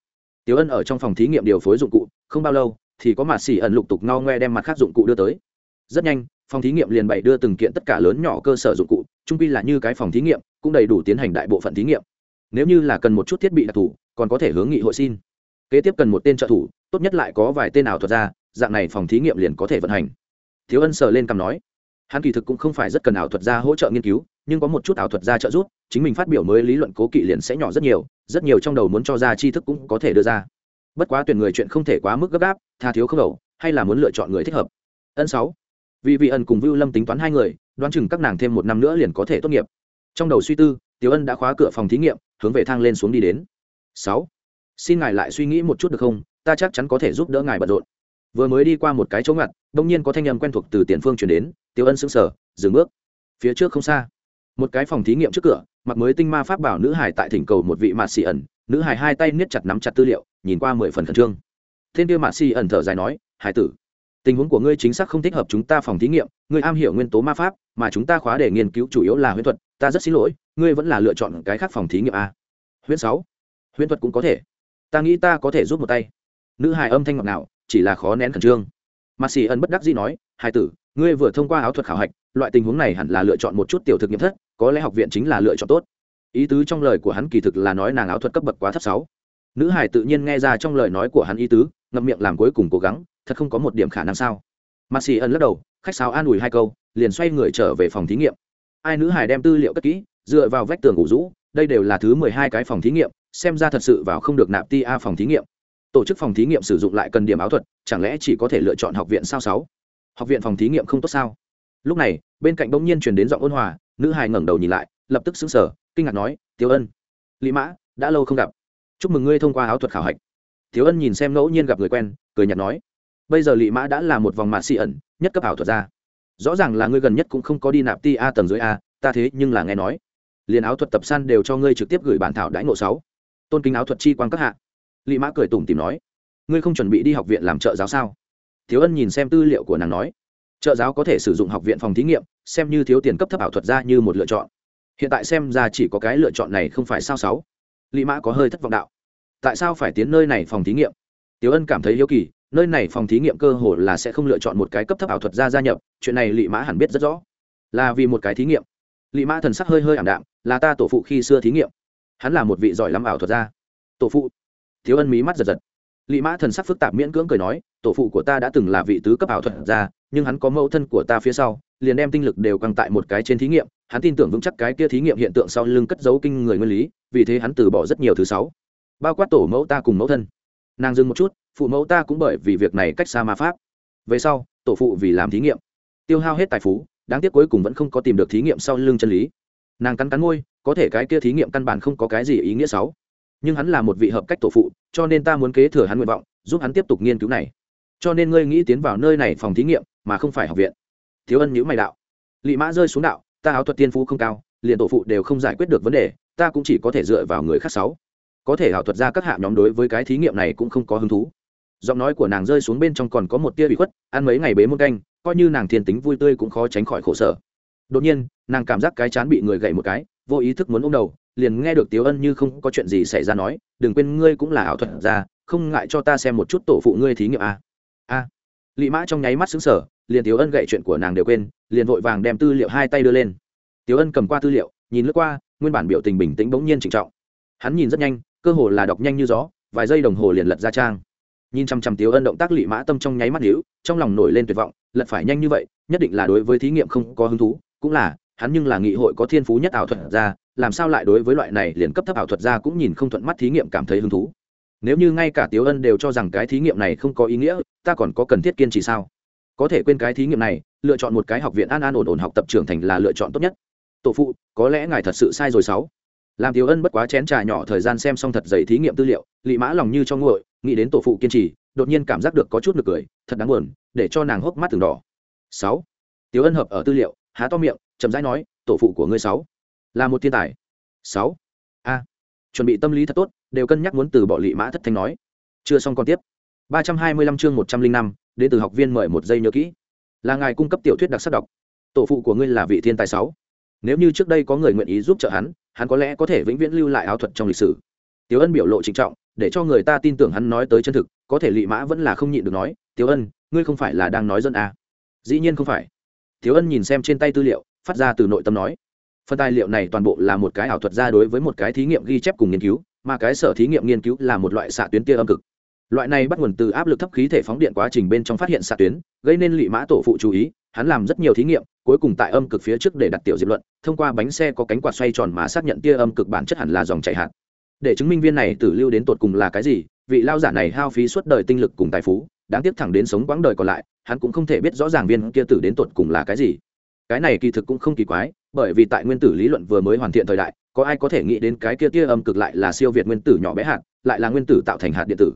Tiếu ân ở trong phòng thí nghiệm điều phối dụng cụ, không bao lâu, thì có mạt xỉ ẩn lục tục no ngoe đem mặt khác dụng cụ đưa tới. Rất nhanh, phòng thí nghiệm liền bày đưa từng kiện tất cả lớn nhỏ cơ sở dụng cụ, trung pi là như cái phòng thí nghiệm, cũng đầy đủ tiến hành đại bộ phận thí nghiệm. Nếu như là cần một chút thiết bị đặc thù, còn có thể hướng nghị hội xin kế tiếp cần một tên trợ thủ, tốt nhất lại có vài tên ảo thuật ra dạng này phòng thí nghiệm liền có thể vận hành. Thiếu ân sờ lên cằm nói. Hắn kỳ thực cũng không phải rất cần ảo thuật ra hỗ trợ nghiên cứu, nhưng có một chút ảo thuật ra trợ giúp, chính mình phát biểu mới lý luận cố kỵ liền sẽ nhỏ rất nhiều rất nhiều trong đầu muốn cho ra tri thức cũng có thể đưa ra. Bất quá tuyển người chuyện không thể quá mức gấp gáp, tha thiếu không đầu, hay là muốn lựa chọn người thích hợp. Ân sáu. Vì vị ân cùng vưu lâm tính toán hai người, đoán chừng các nàng thêm một năm nữa liền có thể tốt nghiệp. Trong đầu suy tư, tiểu ân đã khóa cửa phòng thí nghiệm, hướng về thang lên xuống đi đến. Sáu xin ngài lại suy nghĩ một chút được không? Ta chắc chắn có thể giúp đỡ ngài bận rộn. Vừa mới đi qua một cái chỗ ngặt, đông nhiên có thanh âm quen thuộc từ tiền phương chuyển đến, Tiêu ân sững sờ, dừng bước. Phía trước không xa, một cái phòng thí nghiệm trước cửa Mặt mới tinh ma pháp bảo nữ hải tại thỉnh cầu một vị mạt xì ẩn. Nữ hải hai tay niết chặt nắm chặt tư liệu, nhìn qua mười phần khẩn trương. Thiên tiêu mạt xì ẩn thở dài nói, hải tử, tình huống của ngươi chính xác không thích hợp chúng ta phòng thí nghiệm, ngươi am hiểu nguyên tố ma pháp, mà chúng ta khóa để nghiên cứu chủ yếu là huyễn thuật, ta rất xin lỗi, ngươi vẫn là lựa chọn cái khác phòng thí nghiệm a. Huyễn sáu, huyễn thuật cũng có thể ta nghĩ ta có thể giúp một tay. Nữ hài âm thanh ngọt nào chỉ là khó nén khẩn trương. Mặt xì ẩn bất đắc dĩ nói hai tử, ngươi vừa thông qua áo thuật khảo hạch, loại tình huống này hẳn là lựa chọn một chút tiểu thực nghiệm thất, có lẽ học viện chính là lựa chọn tốt. Ý tứ trong lời của hắn kỳ thực là nói nàng áo thuật cấp bậc quá thấp sáu. Nữ hải tự nhiên nghe ra trong lời nói của hắn ý tứ, ngậm miệng làm cuối cùng cố gắng, thật không có một điểm khả năng sao? Mặt xì ẩn lắc đầu, khách sáo an ủi hai câu, liền xoay người trở về phòng thí nghiệm. Ai nữ hải đem tư liệu cất kỹ, dựa vào vách tường ngủ rũ, đây đều là thứ mười hai cái phòng thí nghiệm xem ra thật sự vào không được nạp ti a phòng thí nghiệm. Tổ chức phòng thí nghiệm sử dụng lại cần điểm áo thuật, chẳng lẽ chỉ có thể lựa chọn học viện sao sáu? Học viện phòng thí nghiệm không tốt sao? Lúc này, bên cạnh bỗng nhiên truyền đến giọng ôn hòa, nữ hài ngẩng đầu nhìn lại, lập tức xứng sở kinh ngạc nói tiêu ân, lý mã, đã lâu không gặp. Chúc mừng ngươi thông qua áo thuật khảo hạch. Thiếu ân nhìn xem ngẫu nhiên gặp người quen, cười nhạt nói, bây giờ lị mã đã là một vòng mạ xị ẩn, nhất cấp ảo thuật ra rõ ràng là ngươi gần nhất cũng không có đi nạp ti a tầng dưới a, ta thế nhưng là nghe nói. Liền áo thuật tập san đều cho ngươi trực tiếp gửi bản thảo đãi ngộ sáu tôn kính áo thuật chi quan các hạ lị mã cười tủm tìm nói ngươi không chuẩn bị đi học viện làm trợ giáo sao thiếu ân nhìn xem tư liệu của nàng nói trợ giáo có thể sử dụng học viện phòng thí nghiệm xem như thiếu tiền cấp thấp ảo thuật ra như một lựa chọn hiện tại xem ra chỉ có cái lựa chọn này không phải sao sáu lị mã có hơi thất vọng đạo tại sao phải tiến nơi này phòng thí nghiệm tiếu Ân cảm thấy hiếu kỳ, nơi này phòng thí nghiệm cơ hồ là sẽ không lựa chọn một cái cấp thấp ảo thuật gia gia nhập, chuyện này Lị Mã hẳn biết rất rõ. Là vì một cái thí nghiệm. Lị Mã thần sắc hơi hơi ảm đạm, là ta tổ phụ khi xưa thí nghiệm. Hắn là một vị giỏi lắm ảo thuật gia. Tổ phụ? Thiếu Ân mí mắt giật giật. Lị Mã thần sắc phức tạp miễn cưỡng cười nói, tổ phụ của ta đã từng là vị tứ cấp ảo thuật gia, nhưng hắn có mẫu thân của ta phía sau, liền đem tinh lực đều căng tại một cái trên thí nghiệm, hắn tin tưởng vững chắc cái kia thí nghiệm hiện tượng sau lưng cất giấu kinh người nguyên lý, vì thế hắn từ bỏ rất nhiều thứ sáu. Bao quát tổ mẫu ta cùng mẫu thân nàng dừng một chút phụ mẫu ta cũng bởi vì việc này cách xa ma pháp về sau tổ phụ vì làm thí nghiệm tiêu hao hết tài phú đáng tiếc cuối cùng vẫn không có tìm được thí nghiệm sau lưng chân lý nàng cắn cắn môi có thể cái kia thí nghiệm căn bản không có cái gì ý nghĩa xấu. Nhưng hắn là một vị hợp cách tổ phụ, cho nên ta muốn kế thừa hắn nguyện vọng, giúp hắn tiếp tục nghiên cứu này. Cho nên ngươi nghĩ tiến vào nơi này phòng thí nghiệm, mà không phải học viện. Thiếu ân nhữ mày đạo. Lị mã rơi xuống đạo, ta áo thuật tiên phú không cao, liền tổ phụ đều không giải quyết được vấn đề, ta cũng chỉ có thể dựa vào người khác sáu có thể ảo thuật ra các hạ nhóm đối với cái thí nghiệm này cũng không có hứng thú. Giọng nói của nàng rơi xuống bên trong còn có một tia bị khuất, ăn mấy ngày bế muôn canh, coi như nàng thiên tính vui tươi cũng khó tránh khỏi khổ sở. Đột nhiên, nàng cảm giác cái chán bị người gậy một cái vô ý thức muốn ôm đầu, liền nghe được tiếu ân như không có chuyện gì xảy ra nói, đừng quên ngươi cũng là ảo thuật ra không ngại cho ta xem một chút tổ phụ ngươi thí nghiệm a. A. Lị mã trong nháy mắt xứng sở liền tiếu ân gậy chuyện của nàng đều quên, liền vội vàng đem tư liệu hai tay đưa lên. Tiếu ân cầm qua tư liệu, nhìn lướt qua, nguyên bản biểu tình bình tĩnh bỗng nhiên trịnh trọng. Hắn nhìn rất nhanh, cơ hồ là đọc nhanh như gió, vài giây đồng hồ liền lật ra trang. Nhìn chăm chăm tiếu ân động tác lị mã tâm trong nháy mắt hữu trong lòng nổi lên tuyệt vọng, lật phải nhanh như vậy, nhất định là đối với thí nghiệm không có hứng thú, cũng là hắn nhưng là nghị hội có thiên phú nhất ảo thuật ra làm sao lại đối với loại này liền cấp thấp ảo thuật ra cũng nhìn không thuận mắt thí nghiệm cảm thấy hứng thú. Nếu như ngay cả tiếu ân đều cho rằng cái thí nghiệm này không có ý nghĩa, ta còn có cần thiết kiên trì sao? Có thể quên cái thí nghiệm này, lựa chọn một cái học viện an an ổn ổn học tập trưởng thành là lựa chọn tốt nhất. Tổ phụ, có lẽ ngài thật sự sai rồi sáu. Làm tiếu ân bất quá chén trà nhỏ thời gian xem xong thật dày thí nghiệm tư liệu, lị mã lòng như cho nguội, nghĩ đến tổ phụ kiên trì, đột nhiên cảm giác được có chút nực cười, thật đáng buồn, để cho nàng hốc mắt từng đỏ. Sáu. Tiếu ân hợp ở tư liệu, há to miệng chậm rãi nói, tổ phụ của ngươi sáu, là một thiên tài. Sáu. A. Chuẩn bị tâm lý thật tốt, đều cân nhắc muốn từ bỏ lị mã thất thanh nói. Chưa xong còn tiếp. Ba trăm hai mươi lăm chương một trăm linh năm, đến từ học viên mời một giây nhớ kỹ. Là ngài cung cấp tiểu thuyết đặc sắc đọc. Tổ phụ của ngươi là vị thiên tài sáu. Nếu như trước đây có người nguyện ý giúp trợ hắn hắn có lẽ có thể vĩnh viễn lưu lại áo thuật trong lịch sử. Tiểu ân biểu lộ trịnh trọng, để cho người ta tin tưởng hắn nói tới chân thực, có thể lị mã vẫn là không nhịn được nói, Tiểu ân, ngươi không phải là đang nói dân à. dĩ nhiên không phải. Tiểu ân nhìn xem trên tay tư liệu phát ra từ nội tâm nói. Phần tài liệu này toàn bộ là một cái ảo thuật ra đối với một cái thí nghiệm ghi chép cùng nghiên cứu, mà cái sở thí nghiệm nghiên cứu là một loại xạ tuyến tia âm cực. Loại này bắt nguồn từ áp lực thấp khí thể phóng điện quá trình bên trong phát hiện xạ tuyến, gây nên lị mã tổ phụ chú ý, hắn làm rất nhiều thí nghiệm, cuối cùng tại âm cực phía trước để đặt tiểu diệp luận, thông qua bánh xe có cánh quạt xoay tròn mà xác nhận tia âm cực bản chất hẳn là dòng chạy hạt. Để chứng minh viên này tử lưu đến tột cùng là cái gì, vị lao giả này hao phí suốt đời tinh lực cùng tài phú, đáng tiếc thẳng đến sống quãng đời còn lại, hắn cũng không thể biết rõ ràng viên kia tử đến tột cùng là cái gì cái này kỳ thực cũng không kỳ quái, bởi vì tại nguyên tử lý luận vừa mới hoàn thiện thời đại, có ai có thể nghĩ đến cái kia tia âm cực lại là siêu việt nguyên tử nhỏ bé hạt, lại là nguyên tử tạo thành hạt điện tử.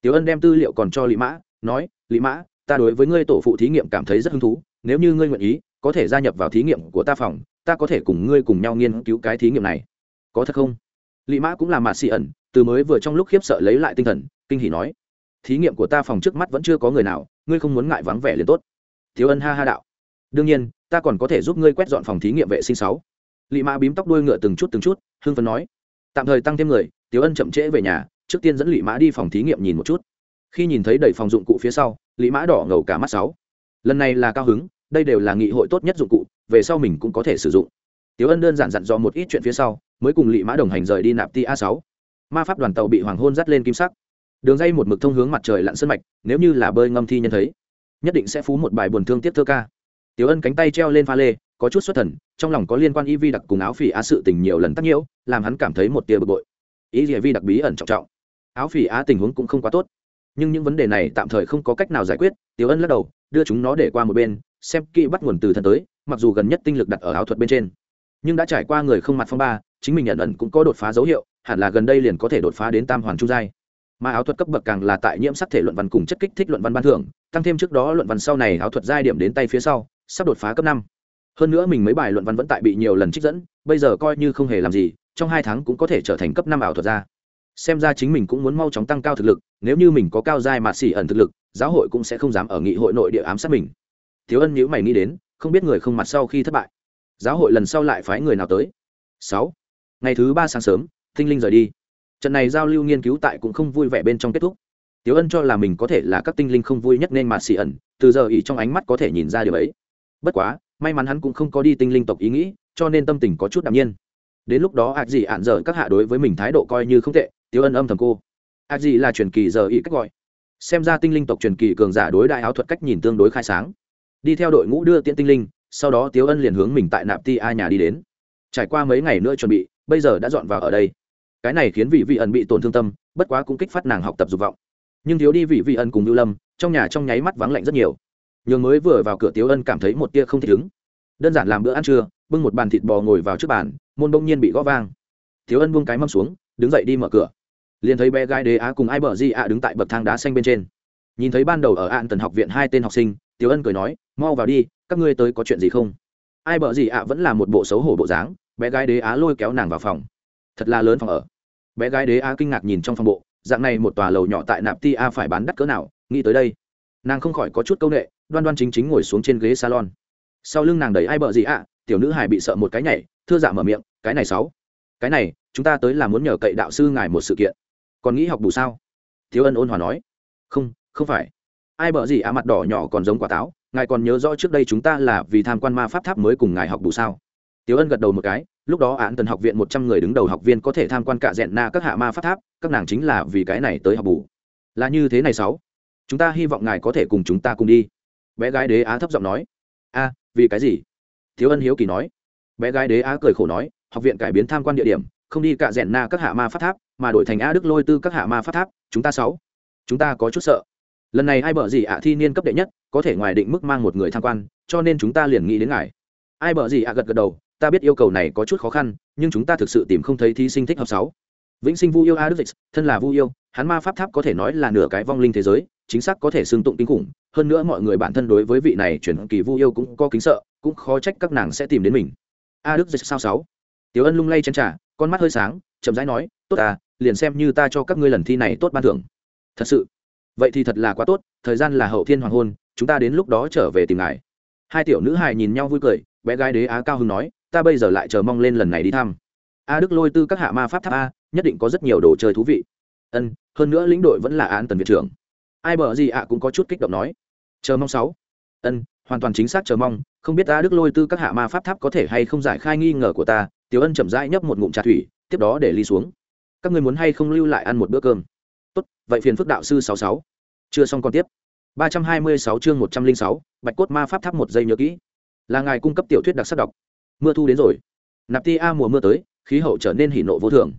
Tiểu ân đem tư liệu còn cho lý mã, nói, lý mã, ta đối với ngươi tổ phụ thí nghiệm cảm thấy rất hứng thú, nếu như ngươi nguyện ý, có thể gia nhập vào thí nghiệm của ta phòng, ta có thể cùng ngươi cùng nhau nghiên cứu cái thí nghiệm này. Có thật không? Lý mã cũng là mạt xị ẩn, từ mới vừa trong lúc khiếp sợ lấy lại tinh thần, kinh hỉ nói, thí nghiệm của ta phòng trước mắt vẫn chưa có người nào, ngươi không muốn ngại vắng vẻ liền tốt. Thiếu ân ha ha đạo đương nhiên, ta còn có thể giúp ngươi quét dọn phòng thí nghiệm vệ sinh sáu. Lị mã bím tóc đuôi ngựa từng chút từng chút, hưng phấn nói. Tạm thời tăng thêm người tiếu ân chậm trễ về nhà, trước tiên dẫn lị mã đi phòng thí nghiệm nhìn một chút. Khi nhìn thấy đầy phòng dụng cụ phía sau, lị mã đỏ ngầu cả mắt sáu. Lần này là cao hứng, đây đều là nghị hội tốt nhất dụng cụ, về sau mình cũng có thể sử dụng. Tiếu ân đơn giản dặn dò một ít chuyện phía sau, mới cùng lị mã đồng hành rời đi nạp ti a sáu. Ma pháp đoàn tàu bị hoàng hôn dắt lên kim sắc. Đường dây một mực thông hướng mặt trời lặn sân mạch, nếu như là bơi ngâm thi nhân thấy, nhất định sẽ phú một bài buồn thương tiếp thơ ca tiểu ân cánh tay treo lên pha lê, có chút xuất thần, trong lòng có liên quan y vi đặc cùng áo phỉ á sự tình nhiều lần tác nhiễu, làm hắn cảm thấy một tia bực bội. Ý địa vi đặc bí ẩn trọng trọng. Áo phỉ á tình huống cũng không quá tốt. Nhưng những vấn đề này tạm thời không có cách nào giải quyết, tiểu ân lắc đầu, đưa chúng nó để qua một bên, xem kỹ bắt nguồn từ thân tới, mặc dù gần nhất tinh lực đặt ở áo thuật bên trên, nhưng đã trải qua người không mặt phong ba, chính mình nhận ẩn cũng có đột phá dấu hiệu, hẳn là gần đây liền có thể đột phá đến tam hoàn trung giai. Mà áo thuật cấp bậc càng là tại nhiễm sắc thể luận văn cùng chất kích thích luận văn ban thưởng, tăng thêm trước đó luận văn sau này áo thuật giai điểm đến tay phía sau sắp đột phá cấp năm. Hơn nữa mình mấy bài luận văn vẫn tại bị nhiều lần trích dẫn, bây giờ coi như không hề làm gì, trong hai tháng cũng có thể trở thành cấp năm ảo thuật ra xem ra chính mình cũng muốn mau chóng tăng cao thực lực, nếu như mình có cao giai mà xỉ ẩn thực lực, giáo hội cũng sẽ không dám ở nghị hội nội địa ám sát mình. Thiếu ân nhữ mày nghĩ đến, không biết người không mặt sau khi thất bại. Giáo hội lần sau lại phái người nào tới? Sáu. Ngày thứ ba sáng sớm tinh linh rời đi. Trận này giao lưu nghiên cứu tại cũng không vui vẻ bên trong kết thúc. Tiếu ân cho là mình có thể là các tinh linh không vui nhất nên mà xì ẩn, từ giờ ý trong ánh mắt có thể nhìn ra điều ấy bất quá, may mắn hắn cũng không có đi tinh linh tộc ý nghĩ, cho nên tâm tình có chút đ ạ m nhiên. Đến lúc đó ạc gì ạn dở các hạ đối với mình thái độ coi như không tệ tiêu ân âm thầm cô. Ạc gì là truyền kỳ giờ ý cách gọi. Xem ra tinh linh tộc truyền kỳ cường giả đối đại áo thuật cách nhìn tương đối khai sáng. Đi theo đội ngũ đưa tiễn tinh linh, sau đó tiếu ân liền hướng mình tại nạp ti a nhà đi đến. Trải qua mấy ngày nữa chuẩn bị, bây giờ đã dọn vào ở đây. Cái này khiến vị vị ẩn bị tổn thương tâm, bất quá cũng kích phát nàng học tập dục vọng. Nhưng thiếu đi vị vị ẩn cùng lưu lâm, trong nhà trong nháy mắt vắng lạnh rất nhiều nhường mới vừa vào cửa tiếu ân cảm thấy một tia không thể đứng đơn giản làm bữa ăn trưa, bưng một bàn thịt bò ngồi vào trước bàn, môn bỗng nhiên bị gõ vang. Tiếu ân buông cái mâm xuống, đứng dậy đi mở cửa. Liền thấy bé gái đế á cùng ai bờ di ạ đứng tại bậc thang đá xanh bên trên. Nhìn thấy ban đầu ở ạn tần học viện hai tên học sinh, tiếu ân cười nói, mau vào đi, các ngươi tới có chuyện gì không? Ai bờ gì ạ vẫn là một bộ xấu hổ bộ dáng, bé gái đế á lôi kéo nàng vào phòng. Thật là lớn phòng ở. Bé gái đế á kinh ngạc nhìn trong phòng bộ, dạng này một tòa lầu nhỏ tại nạp ti a phải bán đắt cỡ nào, nghĩ tới đây. Nàng không khỏi có chút c â u n ệ đoan đoan chính chính ngồi xuống trên ghế salon. Sau lưng nàng đầy ai bợ gì ạ? Tiểu nữ hài bị sợ một cái nhảy thưa dạ mở miệng cái này sáu. Cái này chúng ta tới là muốn nhờ cậy đạo sư ngài một sự kiện. Còn nghĩ học bù sao? Thiếu ân ôn hòa nói. Không không phải. Ai bợ gì ạ? Mặt đỏ nhỏ còn giống quả táo. Ngài còn nhớ rõ trước đây chúng ta là vì tham quan ma pháp tháp mới cùng ngài học bù sao? Tiểu Ân gật đầu một cái, lúc đó án tần học viện một trăm người đứng đầu học viên có thể tham quan cả dẹn na các hạ ma pháp tháp, các nàng chính là vì cái này tới học bù. Là như thế này sáu. Chúng ta hy vọng ngài có thể cùng chúng ta cùng đi. Bé gái Đế Á thấp giọng nói. A, vì cái gì? thiếu Ân hiếu kỳ nói. Bé gái Đế Á cười khổ nói, học viện cải biến tham quan địa điểm, không đi cả dẹn na các hạ ma phát tháp, mà đổi thành A Đức Lôi Tư các hạ ma phát tháp, chúng ta sáu. Chúng ta có chút sợ. Lần này ai bợ gì ạ thi niên cấp đệ nhất, có thể ngoài định mức mang một người tham quan, cho nên chúng ta liền nghĩ đến ngài. Ai bợ gì ạ gật gật đầu, ta biết yêu cầu này có chút khó khăn nhưng chúng ta thực sự tìm không thấy thí sinh thích hợp sáu vĩnh sinh vu yêu a đức dịch thân là vu yêu, hắn ma pháp tháp có thể nói là nửa cái vong linh thế giới, chính xác có thể xưng tụng kinh khủng. Hơn nữa mọi người bản thân đối với vị này chuyển kỳ vu yêu cũng có kính sợ, cũng khó trách các nàng sẽ tìm đến mình. A đức dịch sao sáu. Tiểu ân lung lay chân trả con mắt hơi sáng, chậm rãi nói, tốt à liền xem như ta cho các ngươi lần thi này tốt ban thưởng. Thật sự? Vậy thì thật là quá tốt, thời gian là hậu thiên hoàng hôn, chúng ta đến lúc đó trở về tìm ngài. Hai tiểu nữ hài nhìn nhau vui cười, bé gái đế á cao hưng nói, ta bây giờ lại chờ mong lên lần này đi thăm a đức lôi tư các hạ ma pháp tháp a, nhất định có rất nhiều đồ chơi thú vị. Ân, hơn nữa lĩnh đội vẫn là án tần viện trưởng. Ai bờ gì ạ cũng có chút kích động nói. Chờ mong sáu. Ân, hoàn toàn chính xác chờ mong, không biết a đức lôi tư các hạ ma pháp tháp có thể hay không giải khai nghi ngờ của ta. Tiểu ân chậm rãi nhấp một ngụm trà thủy, tiếp đó để ly xuống. Các người muốn hay không lưu lại ăn một bữa cơm? Tốt, vậy phiền phức đạo sư sáu sáu. Chưa xong còn tiếp. Ba trăm hai mươi sáu chương một trăm linh sáu, bạch cốt ma pháp tháp một giây nhớ kỹ. Là ngài cung cấp tiểu thuyết đặc sắc đọc. Mưa thu đến rồi. Nạp ti a mùa mưa tới khí hậu trở nên hỉ nộ vô thường.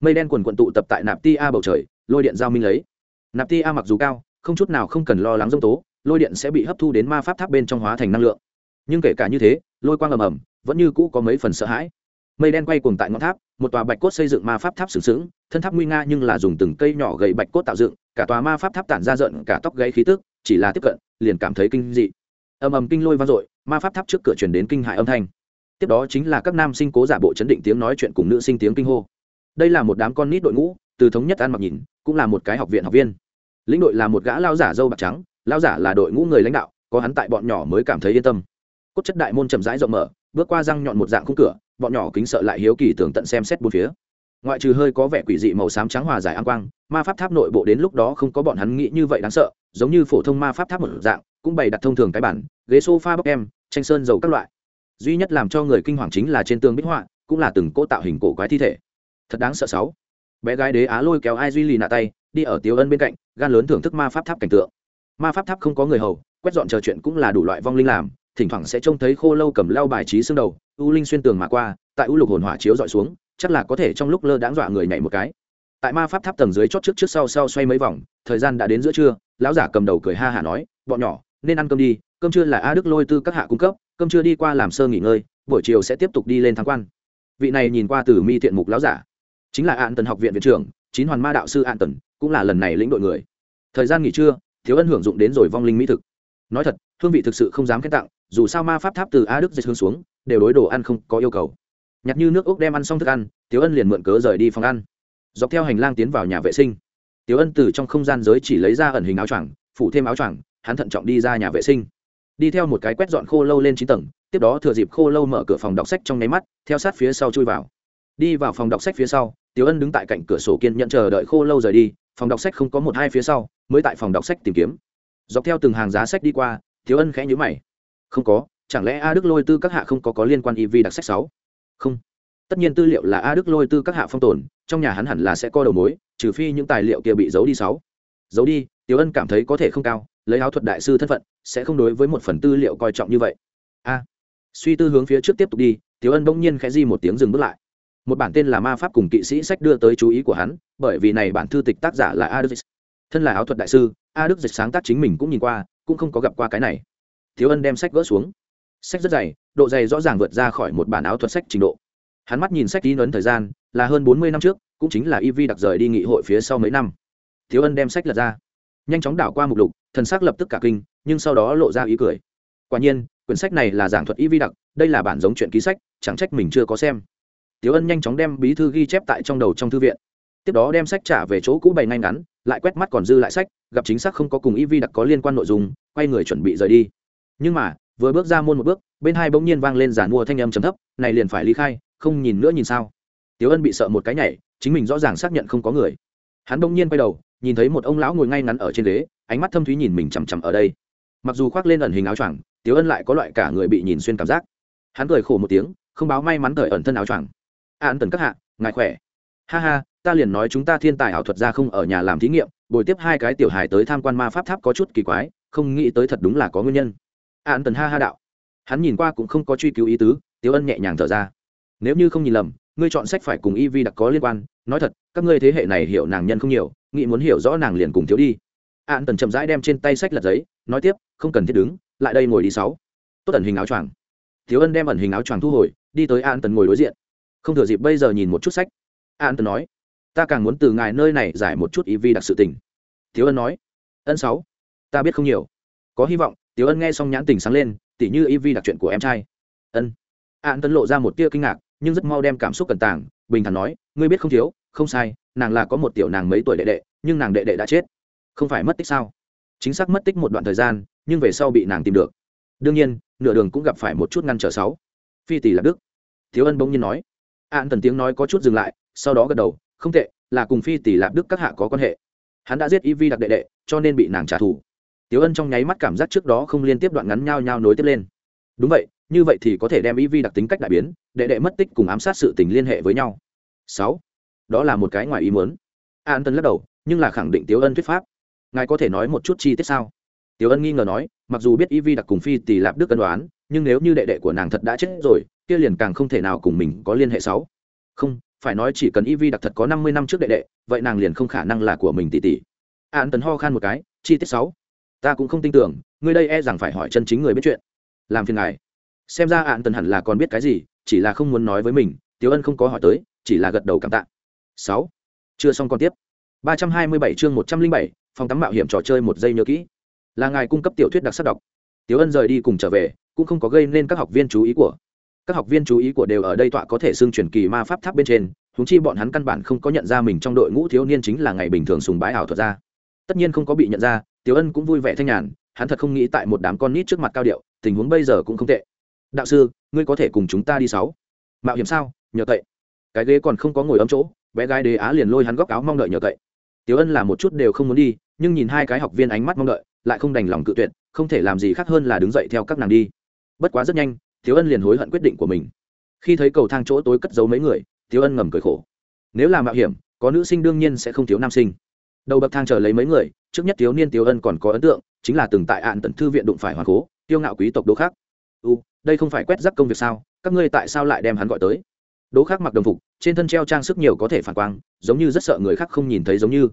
Mây đen quần quận tụ tập tại nạp ti a bầu trời, lôi điện giao minh lấy. Nạp ti a mặc dù cao, không chút nào không cần lo lắng dông tố, lôi điện sẽ bị hấp thu đến ma pháp tháp bên trong hóa thành năng lượng. Nhưng kể cả như thế, lôi quang ầm ầm, vẫn như cũ có mấy phần sợ hãi. Mây đen quay cuồng tại ngọn tháp, một tòa bạch cốt xây dựng ma pháp tháp sừng sững, thân tháp nguy nga nhưng là dùng từng cây nhỏ gậy bạch cốt tạo dựng, cả tòa ma pháp tháp tản ra rợn, cả tóc gãy khí tức, chỉ là tiếp cận, liền cảm thấy kinh dị. Ầm ầm kinh lôi vang dội, ma pháp tháp trước cửa truyền đến kinh hại âm thanh tiếp đó chính là các nam sinh cố giả bộ chấn định tiếng nói chuyện cùng nữ sinh tiếng kinh hô. Đây là một đám con nít đội ngũ, từ thống nhất ăn mặc nhìn, cũng là một cái học viện học viên. Lĩnh đội là một gã lao giả dâu bạc trắng, lao giả là đội ngũ người lãnh đạo, có hắn tại bọn nhỏ mới cảm thấy yên tâm. Cốt chất đại môn chậm rãi rộng mở, bước qua răng nhọn một dạng khung cửa, bọn nhỏ kính sợ lại hiếu kỳ tường tận xem xét bốn phía. Ngoại trừ hơi có vẻ quỷ dị màu xám trắng hòa giải an quang, ma pháp tháp nội bộ đến lúc đó không có bọn hắn nghĩ như vậy đáng sợ, giống như phổ thông ma pháp tháp một dạng, cũng bày đặt thông thường cái bản, ghế sofa bóc em, tranh sơn dầu các loại duy nhất làm cho người kinh hoàng chính là trên tường bích họa, cũng là từng cỗ tạo hình cổ quái thi thể. Thật đáng sợ sáu. Bé gái đế á lôi kéo ai duy lì nạ tay, đi ở tiếu ân bên cạnh, gan lớn thưởng thức ma pháp tháp cảnh tượng. Ma pháp tháp không có người hầu, quét dọn trò chuyện cũng là đủ loại vong linh làm, thỉnh thoảng sẽ trông thấy khô lâu cầm lao bài trí xương đầu, u linh xuyên tường mà qua, tại u lục hồn hỏa chiếu dọi xuống, chắc là có thể trong lúc lơ đãng dọa người nhảy một cái. Tại ma pháp tháp tầng dưới chót trước trước sau sau xoay mấy vòng, thời gian đã đến giữa trưa, lão giả cầm đầu cười ha hả nói, bọn nhỏ, nên ăn cơm đi cơm trưa là a đức lôi tư các hạ cung cấp, cơm trưa đi qua làm sơ nghỉ ngơi, buổi chiều sẽ tiếp tục đi lên thắng quan. Vị này nhìn qua từ mi thiện mục lão giả, chính là an tần học viện viện trưởng, chín hoàn ma đạo sư an tần, cũng là lần này lĩnh đội người. Thời gian nghỉ trưa, thiếu ân hưởng dụng đến rồi vong linh mỹ thực. Nói thật, hương vị thực sự không dám khen tặng, dù sao ma pháp tháp từ a đức dịch hương xuống, đều đối đồ ăn không có yêu cầu. Nhặt như nước ốc đem ăn xong thức ăn, thiếu ân liền mượn cớ rời đi phòng ăn. Dọc theo hành lang tiến vào nhà vệ sinh tiếu ân từ trong không gian giới chỉ lấy ra ẩn hình áo choàng, phủ thêm áo choàng, hắn thận trọng đi ra nhà vệ sinh đi theo một cái quét dọn khô lâu lên chín tầng, tiếp đó thừa dịp khô lâu mở cửa phòng đọc sách trong nháy mắt, theo sát phía sau chui vào. Đi vào phòng đọc sách phía sau, tiểu ân đứng tại cạnh cửa sổ kiên nhận chờ đợi khô lâu rời đi, phòng đọc sách không có một hai phía sau, mới tại phòng đọc sách tìm kiếm. Dọc theo từng hàng giá sách đi qua, tiểu ân khẽ nhữ mày. Không có, chẳng lẽ a đức lôi tư các hạ không có có liên quan y vi đặc sách sáu? Không. Tất nhiên tư liệu là a đức lôi tư các hạ phong tồn, trong nhà hắn hẳn là sẽ có đầu mối, trừ phi những tài liệu kia bị giấu đi sáu. Giấu đi, tiểu ân cảm thấy có thể không cao lấy áo thuật đại sư thân phận, sẽ không đối với một phần tư liệu coi trọng như vậy. A. Suy tư hướng phía trước tiếp tục đi tiếu ân bỗng nhiên khẽ di một tiếng dừng bước lại. Một bản tên là ma pháp cùng kỵ sĩ sách đưa tới chú ý của hắn, bởi vì này bản thư tịch tác giả là a đức dịch thân là áo thuật đại sư a đức dịch sáng tác chính mình cũng nhìn qua, cũng không có gặp qua cái này. Tiếu ân đem sách gỡ xuống. Sách rất dày, độ dày rõ ràng vượt ra khỏi một bản áo thuật sách trình độ. Hắn mắt nhìn sách ký ấn thời gian, là hơn bốn mươi năm trước, cũng chính là y đặc rời đi nghị hội phía sau mấy năm. Thiếu ân đem sách lật ra nhanh chóng đảo qua mục lục, thần s ắ c lập tức cả kinh, nhưng sau đó lộ ra ý cười. Quả nhiên, quyển sách này là giảng thuật y vi đặc, đây là bản giống chuyện ký sách, chẳng trách mình chưa có xem. Tiếu ân nhanh chóng đem bí thư ghi chép tại trong đầu trong thư viện. Tiếp đó đem sách trả về chỗ cũ bày ngay ngắn, lại quét mắt còn dư lại sách, gặp chính xác không có cùng y vi đặc có liên quan nội dung, quay người chuẩn bị rời đi. Nhưng mà, vừa bước ra môn một bước, bên hai bỗng nhiên vang lên giàn mua thanh âm chấm thấp, này liền phải ly khai, không nhìn nữa nhìn sao? Tiếu ân bị sợ một cái nhảy, chính mình rõ ràng xác nhận không có người. Hắn bỗng nhiên quay đầu nhìn thấy một ông lão ngồi ngay ngắn ở trên ghế, ánh mắt thâm thúy nhìn mình chằm chằm ở đây. Mặc dù khoác lên ẩn hình áo choàng, tiếu ân lại có loại cả người bị nhìn xuyên cảm giác. Hắn cười khổ một tiếng, không báo may mắn thời ẩn thân áo choàng. An tần các hạ, ngài khỏe? Ha ha, ta liền nói chúng ta thiên tài ảo thuật ra không ở nhà làm thí nghiệm, bồi tiếp hai cái tiểu hài tới tham quan ma pháp tháp có chút kỳ quái, không nghĩ tới thật đúng là có nguyên nhân. An tần ha ha đạo. Hắn nhìn qua cũng không có truy cứu ý tứ, tiếu ân nhẹ nhàng thở ra. Nếu như không nhìn lầm, ngươi chọn sách phải cùng y vi đặc có liên quan, nói thật, các ngươi thế hệ này hiểu nàng nhân không nhiều nghĩ muốn hiểu rõ nàng liền cùng thiếu đi. An tần chậm rãi đem trên tay sách lật giấy nói tiếp không cần thiết đứng lại đây ngồi đi sáu. Tốt ẩn hình áo choàng. Thiếu ân đem ẩn hình áo choàng thu hồi đi tới an tần ngồi đối diện. Không thừa dịp bây giờ nhìn một chút sách an tần nói ta càng muốn từ ngài nơi này giải một chút ý vi đặc sự tình. Thiếu ân nói ân sáu ta biết không nhiều. Có hy vọng thiếu ân nghe xong nhãn tình sáng lên tỉ như y vi đặc chuyện của em trai. Ân. An tần lộ ra một tia kinh ngạc nhưng rất mau đem cảm xúc cẩn tảng, bình thản nói ngươi biết không thiếu không sai nàng là có một tiểu nàng mấy tuổi đệ đệ, nhưng nàng đệ đệ đã chết. Không phải mất tích sao? Chính xác mất tích một đoạn thời gian, nhưng về sau bị nàng tìm được. Đương nhiên, nửa đường cũng gặp phải một chút ngăn trở sáu. Phi tỷ lạc đức. Thiếu ân bỗng nhiên nói. An tần tiếng nói có chút dừng lại, sau đó gật đầu, không tệ, là cùng phi tỷ lạc đức các hạ có quan hệ. Hắn đã giết y vi đặc đệ đệ, cho nên bị nàng trả thù. Tiếu ân trong nháy mắt cảm giác trước đó không liên tiếp đoạn ngắn nhau nhau nối tiếp lên. Đúng vậy, như vậy thì có thể đem y vi đặc tính cách đại biến, đệ đệ mất tích cùng ám sát sự tình liên hệ với nhau. Sáu đó là một cái ngoài ý muốn. An tân lắc đầu, nhưng là khẳng định tiếu ân thuyết pháp. Ngài có thể nói một chút chi tiết sao? Tiếu ân nghi ngờ nói, mặc dù biết y vi đặc cùng phi tỷ lạp đức ân đoán nhưng nếu như đệ đệ của nàng thật đã chết rồi, kia liền càng không thể nào cùng mình có liên hệ sáu. Không, phải nói chỉ cần y vi đặc thật có năm mươi năm trước đệ đệ, vậy nàng liền không khả năng là của mình tỷ tỷ. An Tấn ho khan một cái, chi tiết sáu. Ta cũng không tin tưởng người đây e rằng phải hỏi chân chính người biết chuyện. Làm phiền ngài. Xem ra an tần hẳn là còn biết cái gì, chỉ là không muốn nói với mình tiếu ân không có hỏi tới, chỉ là gật đầu cảm tạ sáu. Chưa xong còn tiếp. Ba trăm hai mươi bảy chương một trăm linh bảy, phòng tắm mạo hiểm trò chơi một giây nhớ kỹ. Là ngài cung cấp tiểu thuyết đặc sắc đọc. Tiểu ân rời đi cùng trở về, cũng không có gây nên các học viên chú ý của các học viên chú ý của đều ở đây tọa có thể xưng truyền kỳ ma pháp tháp bên trên húng chi bọn hắn căn bản không có nhận ra mình trong đội ngũ thiếu niên chính là ngày bình thường sùng bái ảo thuật ra. Tất nhiên không có bị nhận ra, tiểu ân cũng vui vẻ thanh nhàn, hắn thật không nghĩ tại một đám con nít trước mặt cao điệu, tình huống bây giờ cũng không tệ. Đạo sư, ngươi có thể cùng chúng ta đi sáu. Mạo hiểm sao? Nhờ cậy. Cái ghế còn không có ngồi ấm chỗ bé gái đế á liền lôi hắn góc áo mong đợi nhờ cậy. Tiểu ân là một chút đều không muốn đi, nhưng nhìn hai cái học viên ánh mắt mong đợi, lại không đành lòng cự tuyệt, không thể làm gì khác hơn là đứng dậy theo các nàng đi. Bất quá rất nhanh, tiểu ân liền hối hận quyết định của mình. Khi thấy cầu thang chỗ tối cất giấu mấy người, tiểu ân ngầm cười khổ. Nếu là mạo hiểm, có nữ sinh đương nhiên sẽ không thiếu nam sinh. Đầu bậc thang chờ lấy mấy người, trước nhất thiếu niên tiểu ân còn có ấn tượng, chính là từng tại ạn tận thư viện đụng phải hoàng cố tiêu ngạo quý tộc đô khác u đây không phải quét rắc công việc sao? Các ngươi tại sao lại đem hắn gọi tới? Đỗ khác mặc đồng phục, trên thân treo trang sức nhiều có thể phản quang, giống như rất sợ người khác không nhìn thấy giống như.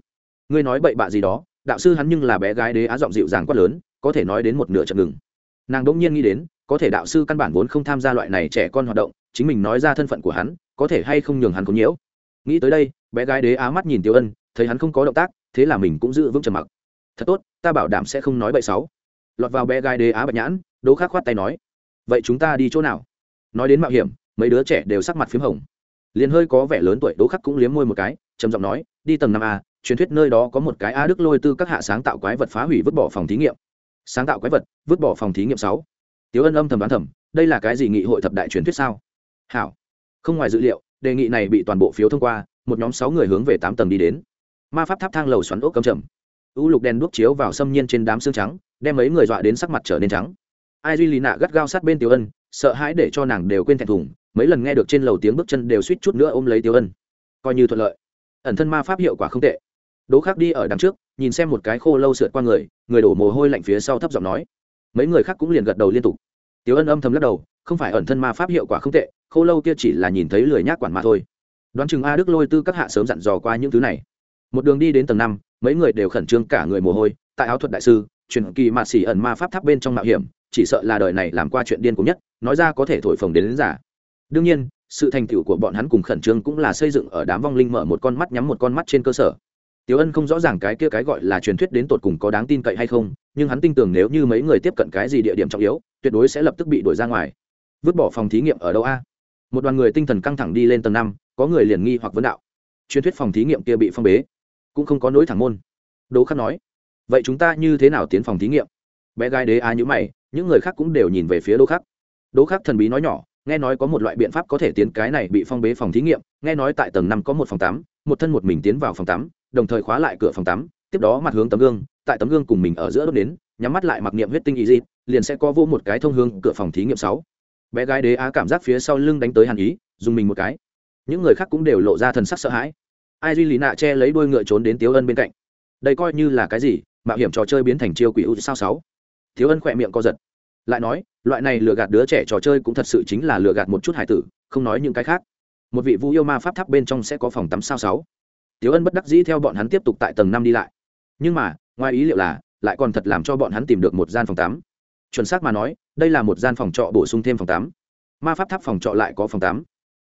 Ngươi nói bậy bạ gì đó, đạo sư hắn nhưng là bé gái đế á giọng dịu dàng quát lớn, có thể nói đến một nửa chậm ngừng nàng đỗng nhiên nghĩ đến, có thể đạo sư căn bản vốn không tham gia loại này trẻ con hoạt động, chính mình nói ra thân phận của hắn, có thể hay không nhường hắn có nhiễu. Nghĩ tới đây, bé gái đế á mắt nhìn tiêu ân, thấy hắn không có động tác, thế là mình cũng giữ vững trầm mặc. Thật tốt, ta bảo đảm sẽ không nói bậy sáu lọt vào bé gái đế á bạch nhãn, đỗ khác khoát tay nói, vậy chúng ta đi chỗ nào? Nói đến mạo hiểm mấy đứa trẻ đều sắc mặt p h í m hồng. Liền hơi có vẻ lớn tuổi đỗ khắc cũng liếm môi một cái, trầm giọng nói, đi tầng năm a, truyền thuyết nơi đó có một cái a đức lôi tư các hạ sáng tạo quái vật phá hủy vứt bỏ phòng thí nghiệm. Sáng tạo quái vật, vứt bỏ phòng thí nghiệm sáu? Tiếu ân âm thầm đoán thầm, đây là cái gì nghị hội thập đại truyền thuyết sao? Hảo. Không ngoài dữ liệu, đề nghị này bị toàn bộ phiếu thông qua, một nhóm sáu người hướng về tám tầng đi đến. Ma pháp tháp thang lầu xoắn ốc cầm chậm. U lục đèn đuốc chiếu vào xâm nhiên trên đám xương trắng, đem mấy người dọa đến sắc mặt trở nên trắng. Ai duy lì nạ gắt gao sát bên tiểu ân, sợ hãi để cho nàng đều quên thẹn thùng mấy lần nghe được trên lầu tiếng bước chân đều suýt chút nữa ôm lấy tiểu ân. Coi như thuận lợi. Ẩn thân ma pháp hiệu quả không tệ. Đỗ khác đi ở đằng trước nhìn xem một cái khô lâu sượt qua người người đổ mồ hôi lạnh phía sau thấp giọng nói. Mấy người khác cũng liền gật đầu liên tục. Tiểu ân âm thầm lắc đầu không phải ẩn thân ma pháp hiệu quả không tệ khô lâu kia chỉ là nhìn thấy lười nhác quản mà thôi. Đoán chừng a đức lôi tư các hạ sớm dặn dò qua những thứ này. Một đường đi đến tầng năm mấy người đều khẩn trương cả người mồ hôi tại áo thuật đại sư truyền kỳ mạt xỉ ẩn ma pháp tháp bên trong mạo hiểm chỉ sợ là đời này làm qua chuyện điên cùng nhất nói ra có thể thổi phồng đến, đến giả đương nhiên sự thành tựu của bọn hắn cùng khẩn trương cũng là xây dựng ở đám vong linh mở một con mắt nhắm một con mắt trên cơ sở Tiểu Ân không rõ ràng cái kia cái gọi là truyền thuyết đến tột cùng có đáng tin cậy hay không, nhưng hắn tin tưởng nếu như mấy người tiếp cận cái gì địa điểm trọng yếu, tuyệt đối sẽ lập tức bị đuổi ra ngoài. Vứt bỏ phòng thí nghiệm ở đâu a? Một đoàn người tinh thần căng thẳng đi lên tầng năm, có người liền nghi hoặc vấn đạo. truyền thuyết phòng thí nghiệm kia bị phong bế cũng không có nối thẳng môn đỗ khắc nói vậy chúng ta như thế nào tiến phòng thí nghiệm bé gái đế á nhữ mày những người khác cũng đều nhìn về phía đỗ khắc đỗ khắc thần bí nói nhỏ nghe nói có một loại biện pháp có thể tiến cái này bị phong bế phòng thí nghiệm, nghe nói tại tầng năm có một phòng tắm, một thân một mình tiến vào phòng tắm, đồng thời khóa lại cửa phòng tắm, tiếp đó mặt hướng tấm gương, tại tấm gương cùng mình ở giữa đốt đến, nhắm mắt lại mặc niệm huyết tinh ý gì liền sẽ có vô một cái thông hương cửa phòng thí nghiệm sáu. Bé gái đế á cảm giác phía sau lưng đánh tới hàn ý, dùng mình một cái. Những người khác cũng đều lộ ra thần sắc sợ hãi. Ai duy lý nạ che lấy đôi ngựa trốn đến tiếu ân bên cạnh. Đây coi như là cái gì, mạo hiểm trò chơi biến thành chiêu quỷ u sao sáu. Thiếu ân khỏe miệng co giật lại nói, loại này lừa gạt đứa trẻ trò chơi cũng thật sự chính là lừa gạt một chút hải tử, không nói những cái khác. Một vị vu yêu ma pháp tháp bên trong sẽ có phòng tắm sao sáu. Tiếu ân bất đắc dĩ theo bọn hắn tiếp tục tại tầng năm đi lại. Nhưng mà, ngoài ý liệu là, lại còn thật làm cho bọn hắn tìm được một gian phòng tắm. Chuẩn xác mà nói, đây là một gian phòng trọ bổ sung thêm phòng tắm. Ma pháp tháp phòng trọ lại có phòng tắm.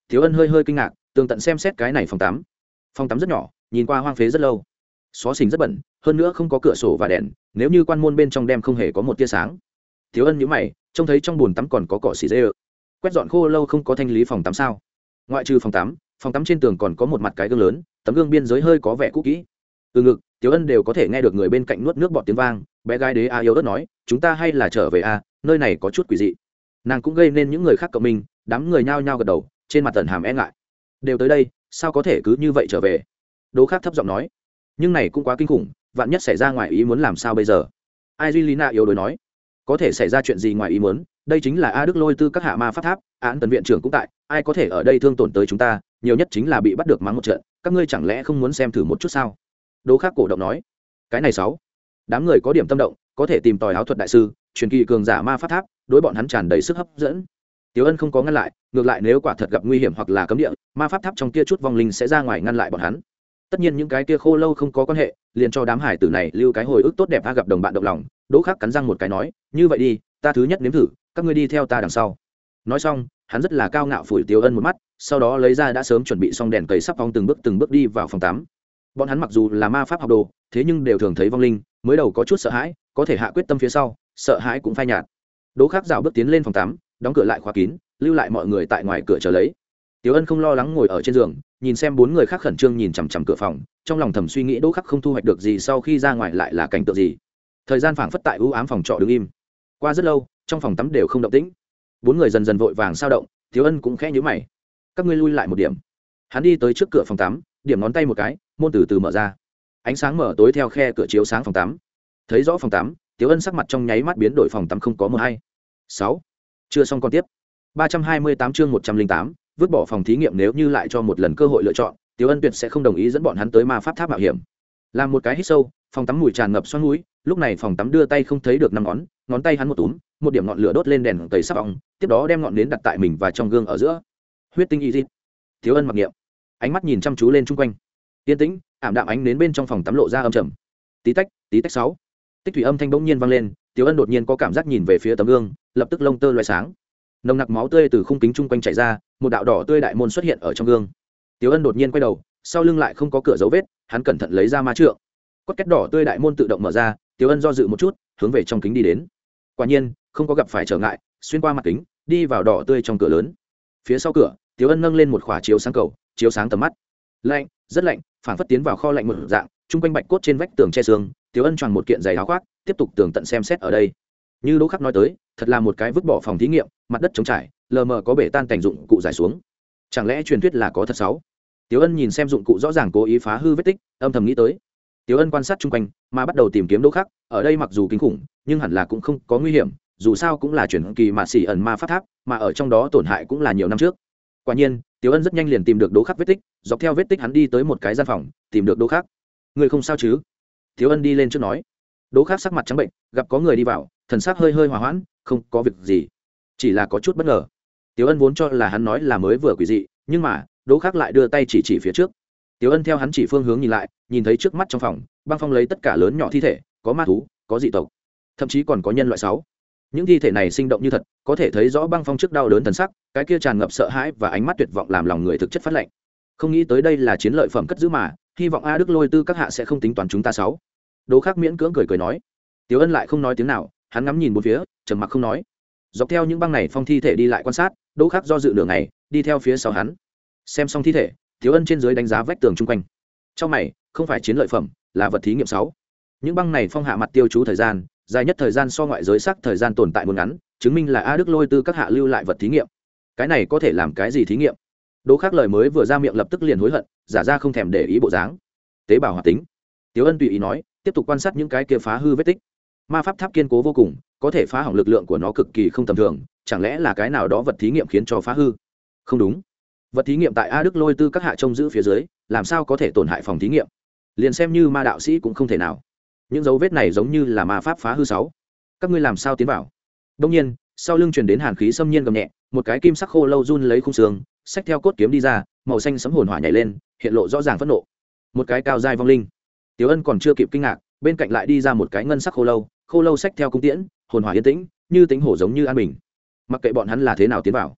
Thiếu ân hơi hơi kinh ngạc, tường tận xem xét cái này phòng tắm. Phòng tắm rất nhỏ, nhìn qua hoang phế rất lâu. Xó xình rất bẩn, hơn nữa không có cửa sổ và đèn, nếu như quan môn bên trong đem không hề có một tia sáng thiếu ân nhữ mày, trông thấy trong bồn tắm còn có cỏ xì dê ơ. Quét dọn khô lâu không có thanh lý phòng tắm sao? Ngoại trừ phòng tắm phòng tắm trên tường còn có một mặt cái gương lớn, tấm gương biên giới hơi có vẻ cũ kỹ. Từ ngực tiểu ân đều có thể nghe được người bên cạnh nuốt nước bọt tiếng vang, bé gái đế a yếu đất nói, chúng ta hay là trở về a, nơi này có chút quỷ dị. Nàng cũng gây nên những người khác cộng minh đám người nhao nhao gật đầu, trên mặt tần hàm e ngại. Đều tới đây, sao có thể cứ như vậy trở về? Đố khác thấp giọng nói. Nhưng này cũng quá kinh khủng, vạn nhất xảy ra ngoài ý muốn làm sao bây giờ? Ai duy lý nạ yếu đối nói có thể xảy ra chuyện gì ngoài ý muốn đây chính là a đức lôi tư các hạ ma pháp tháp án tần viện trưởng cũng tại ai có thể ở đây thương tổn tới chúng ta nhiều nhất chính là bị bắt được mắng một trận các ngươi chẳng lẽ không muốn xem thử một chút sao? Đố khác cổ động nói. Cái này sáu đám người có điểm tâm động có thể tìm tòi áo thuật đại sư truyền kỳ cường giả ma pháp tháp đối bọn hắn tràn đầy sức hấp dẫn. Tiểu Ân không có ngăn lại, ngược lại nếu quả thật gặp nguy hiểm hoặc là cấm địa, ma pháp tháp trong kia chút vong linh sẽ ra ngoài ngăn lại bọn hắn. Tất nhiên những cái kia khô lâu không có quan hệ, liền cho đám hải tử này lưu cái hồi ức tốt đẹp a gặp đồng bạn động lòng, Đỗ Khắc cắn răng một cái nói, "Như vậy đi, ta thứ nhất nếm thử, các ngươi đi theo ta đằng sau." Nói xong, hắn rất là cao ngạo phủi Tiểu Ân một mắt, sau đó lấy ra đã sớm chuẩn bị xong đèn cầy sắp phong từng bước từng bước đi vào phòng tắm. Bọn hắn mặc dù là ma pháp học đồ, thế nhưng đều thường thấy vong linh, mới đầu có chút sợ hãi, có thể hạ quyết tâm phía sau, sợ hãi cũng phai nhạt. Đỗ Khắc dạo bước tiến lên phòng tắm, đóng cửa lại khóa kín, lưu lại mọi người tại ngoài cửa chờ lấy Tiểu Ân không lo lắng ngồi ở trên giường, nhìn xem bốn người khác khẩn trương nhìn chằm chằm cửa phòng, trong lòng thầm suy nghĩ Đỗ Khắc không thu hoạch được gì sau khi ra ngoài lại là cảnh tượng gì. Thời gian phảng phất tại ưu ám phòng trọ đứng im. Qua rất lâu, trong phòng tắm đều không động tĩnh. Bốn người dần dần vội vàng sao động, thiếu Ân cũng khẽ nhíu mày. Các ngươi lui lại một điểm. Hắn đi tới trước cửa phòng tắm, điểm ngón tay một cái, môn từ từ mở ra. Ánh sáng mở tối theo khe cửa chiếu sáng phòng tắm. Thấy rõ phòng tắm, thiếu Ân sắc mặt trong nháy mắt biến đổi phòng tắm không có mờ hay. Sáu, Chưa xong con tiếp. 328 chương 108, vứt bỏ phòng thí nghiệm nếu như lại cho một lần cơ hội lựa chọn, Tiểu Ân tuyệt sẽ không đồng ý dẫn bọn hắn tới ma pháp tháp mạo hiểm. Làm một cái hít sâu, phòng tắm mùi tràn ngập xoắn mũi, lúc này phòng tắm đưa tay không thấy được năm ngón, ngón tay hắn một túm, một điểm ngọn lửa đốt lên đèn tẩy sắp ong, tiếp đó đem ngọn nến đặt tại mình và trong gương ở giữa. Huyết tinh y dị. thiếu Ân mặc niệm, ánh mắt nhìn chăm chú lên chung quanh. Yên tĩnh, ảm đạm ánh nến bên trong phòng tắm lộ ra âm trầm. Tí tách, tí tách sáu. Tích thủy âm thanh bỗng nhiên vang lên, tiếu Ân đột nhiên có cảm giác nhìn về phía tấm gương, lập tức lông tơ loé sáng nồng nặc máu tươi từ khung kính chung quanh chảy ra một đạo đỏ tươi đại môn xuất hiện ở trong gương tiếu ân đột nhiên quay đầu sau lưng lại không có cửa dấu vết hắn cẩn thận lấy ra ma trượng quất két đỏ tươi đại môn tự động mở ra tiếu ân do dự một chút, hướng về trong kính đi đến. Quả nhiên, không có gặp phải trở ngại, xuyên qua mặt kính, đi vào đỏ tươi trong cửa lớn. Phía sau cửa tiếu ân nâng lên một khỏa chiếu sáng cầu, chiếu sáng tầm mắt. Lạnh, rất lạnh phản phất tiến vào kho lạnh một dạng, chung quanh bạch cốt trên vách tường che xương tiếu ân choàng một kiện giày áo khoác, tiếp tục tường tận xem xét ở đây. Như đỗ khắc nói tới, thật là một cái vứt bỏ phòng thí nghiệm, mặt đất trống trải, lờ mờ có bể tan cảnh dụng cụ giải xuống. Chẳng lẽ truyền thuyết là có thật sáu? Tiếu ân nhìn xem dụng cụ rõ ràng cố ý phá hư vết tích, âm thầm nghĩ tới tiếu ân quan sát chung quanh mà bắt đầu tìm kiếm đỗ khắc ở đây mặc dù kinh khủng nhưng hẳn là cũng không có nguy hiểm dù sao cũng là chuyển kỳ mà xỉ ẩn ma phát tháp mà ở trong đó tổn hại cũng là nhiều năm trước. Quả nhiên tiếu ân rất nhanh liền tìm được đỗ khắc vết tích dọc theo vết tích hắn đi tới một cái gian phòng tìm được đỗ khắc. Người không sao chứ? Tiếu ân đi lên trước nói. Đỗ khắc sắc mặt trắng bệnh gặp có người đi vào thần sắc hơi hơi hòa hoãn không có việc gì chỉ là có chút bất ngờ. Tiểu Ân vốn cho là hắn nói là mới vừa quỷ dị, nhưng mà, Đỗ Khắc lại đưa tay chỉ chỉ phía trước. Tiểu Ân theo hắn chỉ phương hướng nhìn lại, nhìn thấy trước mắt trong phòng, băng phong lấy tất cả lớn nhỏ thi thể, có ma thú, có dị tộc, thậm chí còn có nhân loại sáu. Những thi thể này sinh động như thật, có thể thấy rõ băng phong trước đau đớn thần sắc, cái kia tràn ngập sợ hãi và ánh mắt tuyệt vọng làm lòng người thực chất phát lạnh. Không nghĩ tới đây là chiến lợi phẩm cất giữ mà, hy vọng A Đức Lôi Tư các hạ sẽ không tính toán chúng ta sáu. Đỗ Khắc miễn cưỡng cười cười nói. Tiểu Ân lại không nói tiếng nào, hắn ngắm nhìn bốn phía, trầm mặc không nói dọc theo những băng này phong thi thể đi lại quan sát đỗ khắc do dự nửa này đi theo phía sau hắn xem xong thi thể thiếu ân trên dưới đánh giá vách tường chung quanh. Trong mày, không phải chiến lợi phẩm, là vật thí nghiệm sáu. Những băng này phong hạ mặt tiêu chú thời gian, dài nhất thời gian so ngoại giới sắc thời gian tồn tại muôn ngắn, chứng minh là a đức lôi tư các hạ lưu lại vật thí nghiệm. Cái này có thể làm cái gì thí nghiệm? Đỗ khác lời mới vừa ra miệng lập tức liền hối hận, giả ra không thèm để ý bộ dáng. Tế bào hoạt tính. Tiếu ân tùy ý nói, tiếp tục quan sát những cái kia phá hư vết tích. Ma pháp tháp kiên cố vô cùng, có thể phá hỏng lực lượng của nó cực kỳ không tầm thường, chẳng lẽ là cái nào đó vật thí nghiệm khiến cho phá hư? Không đúng vật thí nghiệm tại a đức lôi tư các hạ trông giữ phía dưới, làm sao có thể tổn hại phòng thí nghiệm? Liền xem như ma đạo sĩ cũng không thể nào. Những dấu vết này giống như là ma pháp phá hư sáu. Các ngươi làm sao tiến vào? Đông nhiên, sau lưng truyền đến hàn khí xâm nhiên gầm nhẹ, một cái kim sắc khô lâu run lấy khung xương, xách theo cốt kiếm đi ra, màu xanh sấm hồn hỏa nhảy lên, hiện lộ rõ ràng phẫn nộ. Một cái cao dài vong linh. Tiểu ân còn chưa kịp kinh ngạc, bên cạnh lại đi ra một cái ngân sắc khô lâu khô lâu xách theo cung tiễn, hồn hỏa yên tĩnh, như tính hổ giống như an bình. Mặc kệ bọn hắn là thế nào tiến vào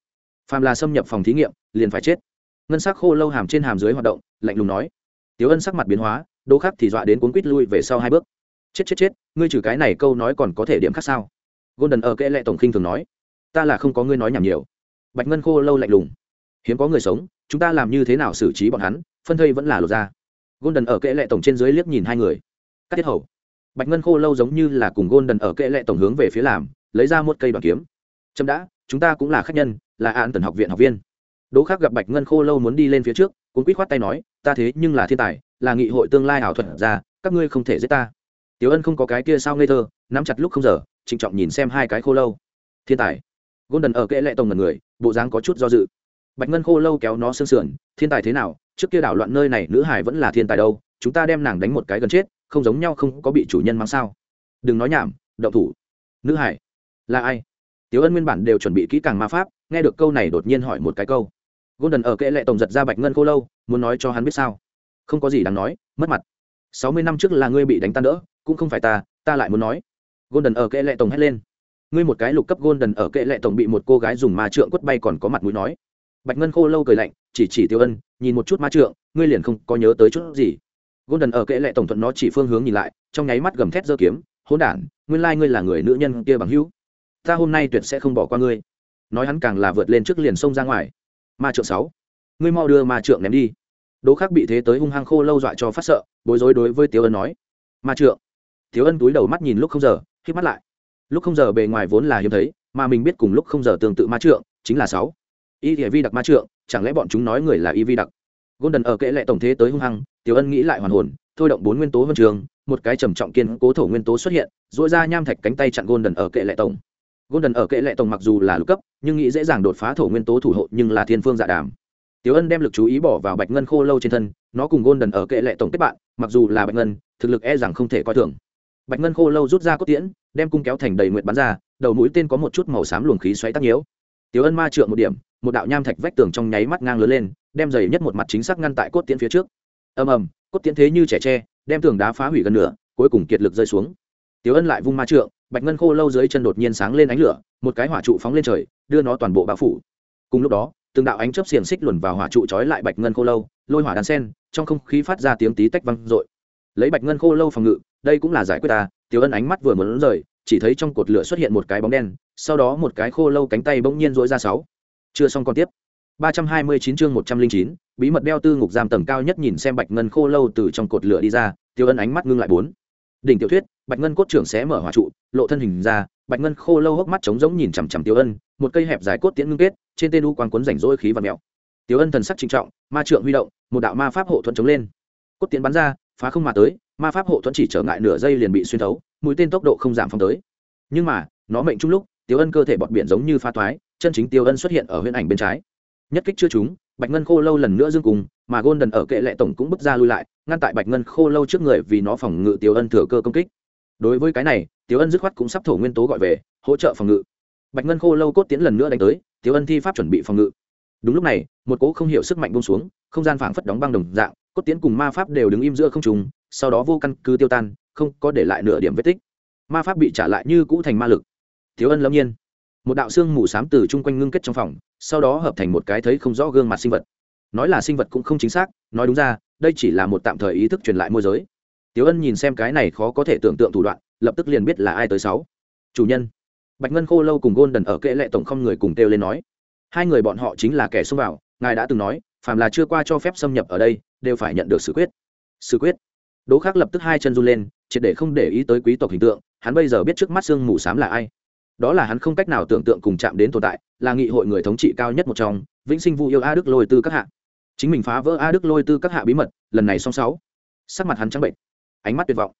phàm là xâm nhập phòng thí nghiệm, liền phải chết. Ngân sắc khô lâu hàm trên hàm dưới hoạt động, lạnh lùng nói. Tiếu ân sắc mặt biến hóa đỗ khắc thì dọa đến cuốn quýt lui về sau hai bước. Chết chết chết, ngươi trừ cái này câu nói còn có thể điểm khác sao? Golden ở kệ lệ tổng khinh thường nói. Ta là không có ngươi nói nhảm nhiều. Bạch ngân khô lâu lạnh lùng. Hiếm có người sống, chúng ta làm như thế nào xử trí bọn hắn, phân thây vẫn là lột ra. Golden ở kệ lệ tổng trên dưới liếc nhìn hai người. Cắt tiết hầu. Bạch ngân khô lâu giống như là cùng golden ở kệ lệ tổng hướng về phía làm, lấy ra một cây đoàn kiếm. Chậm đã chúng ta cũng là khách nhân, là an tần học viện học viên. Đỗ khác gặp bạch ngân khô lâu muốn đi lên phía trước cũng quýt khoát tay nói, ta thế nhưng là thiên tài, là nghị hội tương lai ảo thuật ra, các ngươi không thể giết ta. Tiểu ân không có cái kia sao ngây thơ, nắm chặt lúc không giờ, trịnh trọng nhìn xem hai cái khô lâu. Thiên tài. Golden ở kệ lệ tổng ngần người, bộ dáng có chút do dự. Bạch ngân khô lâu kéo nó sương sườn, thiên tài thế nào? Trước kia đảo loạn nơi này, nữ hải vẫn là thiên tài đâu, chúng ta đem nàng đánh một cái gần chết, không giống nhau không có bị chủ nhân mang sao? Đừng nói nhảm, động thủ. Nữ hải, là ai? Tiểu ân nguyên bản đều chuẩn bị kỹ càng ma pháp, nghe được câu này đột nhiên hỏi một cái câu. Golden ở kệ lệ tổng giật ra bạch ngân khô lâu, muốn nói cho hắn biết sao? Không có gì đáng nói, mất mặt. Sáu mươi năm trước là ngươi bị đánh tan đỡ, cũng không phải ta ta lại muốn nói. Golden ở kệ lệ tổng hét lên. Ngươi một cái lục cấp golden ở kệ lệ tổng bị một cô gái dùng ma trượng quất bay còn có mặt mũi nói. Bạch ngân khô lâu cười lạnh, chỉ chỉ tiêu ân, nhìn một chút ma trượng, ngươi liền không có nhớ tới chút gì. Golden ở kệ lệ tổng thuận nó chỉ phương hướng nhìn lại, trong nháy mắt gầm thét giơ kiếm, hỗn đản, nguyên lai ngươi là người nữ nhân kia bằng hữu ta hôm nay tuyệt sẽ không bỏ qua ngươi. Nói hắn càng là vượt lên trước liền xông ra ngoài. Ma trượng sáu. Ngươi mau đưa ma trượng ném đi. Đỗ khác bị thế tới hung hăng khô lâu dọa cho phát sợ, bối rối đối với tiếu ân nói. Ma trượng. Tiếu ân túi đầu mắt nhìn lúc không giờ khi mắt lại. Lúc không giờ bề ngoài vốn là hiếm thấy, mà mình biết cùng lúc không giờ tương tự ma trượng, chính là sáu. Y thì vi đặc ma trượng, chẳng lẽ bọn chúng nói người là y vi đặc? Golden ở kệ lệ tổng thế tới hung hăng, tiếu ân nghĩ lại hoàn hồn, thôi động bốn nguyên tố huân trường, một cái trầm trọng kiên cố thổ nguyên tố xuất hiện dỗi ra nham thạch cánh tay chặn golden ở kệ lệ tổng golden ở kệ lệ tổng mặc dù là lục cấp nhưng nghĩ dễ dàng đột phá thổ nguyên tố thủ hộ nhưng là thiên phương dạ đàm Tiểu Ân đem lực chú ý bỏ vào Bạch Ngân Khô Lâu trên thân, nó cùng Golden ở kệ lệ tổng kết bạn, mặc dù là Bạch Ngân, thực lực e rằng không thể coi thường. Bạch Ngân Khô Lâu rút ra cốt tiễn, đem cung kéo thành đầy nguyệt bắn ra, đầu mũi tên có một chút màu xám luồng khí xoáy tác nhiễu. Tiểu Ân ma trượng một điểm, một đạo nham thạch vách tường trong nháy mắt ngang lớn lên, đem dày nhất một mặt chính xác ngăn tại cốt tiễn phía trước. Ầm ầm, cốt tiễn thế như trẻ tre, đem tường đá phá hủy gần nửa, cuối cùng kiệt lực rơi xuống tiếu Ân lại vung ma trượng, Bạch Ngân Khô Lâu dưới chân đột nhiên sáng lên ánh lửa, một cái hỏa trụ phóng lên trời, đưa nó toàn bộ bao phủ. Cùng lúc đó, từng đạo ánh chớp xiềng xích luồn vào hỏa trụ trói lại bạch ngân khô lâu lôi hỏa đan sen trong không khí phát ra tiếng tí tách văng r lấy bạch ngân khô lâu phòng ngự đây cũng là giải quyết ta tiểu ân ánh mắt vừa muốn rời chỉ thấy trong cột lửa xuất hiện một cái bóng đen sau đó một cái khô lâu cánh tay bỗng nhiên dỗi ra sáu. Chưa xong còn tiếp. ba trăm hai mươi chín chương một trăm linh chín bí mật đeo tư ngục giam tầng cao nhất nhìn xem bạch ngân khô lâu từ trong cột lửa đi ra tiêu ân ánh mắt ngưng lại bốn. Đỉnh tiểu thuyết bạch ngân cốt trưởng sẽ mở hỏa trụ, lộ thân hình ra, bạch ngân khô lâu hốc mắt trống rỗng nhìn chằm chằm tiêu ân, một cây hẹp dài cốt tiễn ngưng kết, trên tên u quang cuốn rảnh rỗi khí và mèo tiêu ân thần sắc trinh trọng, ma trượng huy động, một đạo ma pháp hộ thuận chống lên. Cốt tiễn bắn ra, phá không mà tới, ma pháp hộ thuận chỉ trở ngại nửa giây liền bị xuyên thấu, mũi tên tốc độ không giảm phong tới. Nhưng mà, nó mệnh chung lúc tiêu ân cơ thể bọt biển giống như pha toái, chân chính tiêu ân xuất hiện ở huyễn ảnh bên trái. Nhất kích chưa trúng, bạch ngân khô lâu lần nữa dương cùng, mà gôn đần ở kệ lệ tổng cũng bước ra lui lại, ngăn tại bạch ngân khô lâu trước người vì nó phòng ngự tiêu ân thừa cơ công kích đối với cái này tiếu ân dứt khoát cũng sắp thổ nguyên tố gọi về, hỗ trợ phòng ngự. Bạch ngân khô lâu cốt tiến lần nữa đánh tới tiếu ân thi pháp chuẩn bị phòng ngự. Đúng lúc này, một cỗ không hiểu sức mạnh bông xuống, không gian phảng phất đóng băng đồng dạng, cốt tiến cùng ma pháp đều đứng im giữa không trùng sau đó vô căn cứ tiêu tan, không có để lại nửa điểm vết tích. Ma pháp bị trả lại như cũ thành ma lực. Tiếu ân lâm nhiên. Một đạo xương mù s á m từ chung quanh ngưng kết trong phòng, sau đó hợp thành một cái thấy không rõ gương mặt sinh vật. Nói là sinh vật cũng không chính xác, nói đúng ra, đây chỉ là một tạm thời ý thức truyền lại môi giới tiếu ân nhìn xem cái này khó có thể tưởng tượng thủ đoạn, lập tức liền biết là ai tới sáu. Chủ nhân. Bạch ngân khô lâu cùng gôn đần ở kệ lệ tổng không người cùng kêu lên nói. Hai người bọn họ chính là kẻ xông vào, ngài đã từng nói, phàm là chưa qua cho phép xâm nhập ở đây, đều phải nhận được xử quyết. Xử quyết. Đỗ khắc lập tức hai chân run lên, triệt để không để ý tới quý tộc hình tượng, hắn bây giờ biết trước mắt sương mù xám là ai. Đó là hắn không cách nào tưởng tượng cùng chạm đến tồn tại, là nghị hội người thống trị cao nhất một trong, vĩnh sinh vu yêu a đức lôi tư các hạ. Chính mình phá vỡ a đức lôi tư các hạ bí mật, lần này song sáu. Sắc mặt hắn trắng bệnh ánh mắt tuyệt vọng.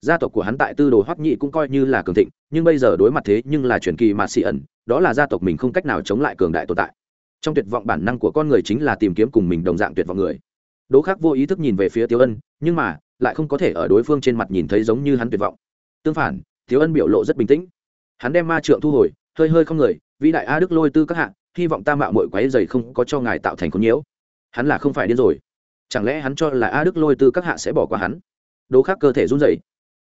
Gia tộc của hắn tại tư đồ hoắc nhị cũng coi như là cường thịnh, nhưng bây giờ đối mặt thế nhưng là truyền kỳ mà xị ẩn, đó là gia tộc mình không cách nào chống lại cường đại tồn tại. Trong tuyệt vọng bản năng của con người chính là tìm kiếm cùng mình đồng dạng tuyệt vọng người. Đỗ khắc vô ý thức nhìn về phía tiêu ân, nhưng mà lại không có thể ở đối phương trên mặt nhìn thấy giống như hắn tuyệt vọng. Tương phản, tiêu ân biểu lộ rất bình tĩnh. Hắn đem ma trượng thu hồi, hơi hơi không người, vĩ đại a đức lôi tư các hạ, hy vọng ta mạo mội quáy dày không có cho ngài tạo thành con nhiễu. Hắn là không phải điên rồi. Chẳng lẽ hắn cho là a đức lôi tư các hạ sẽ bỏ qua hắn? Đố khắc cơ thể run rẩy.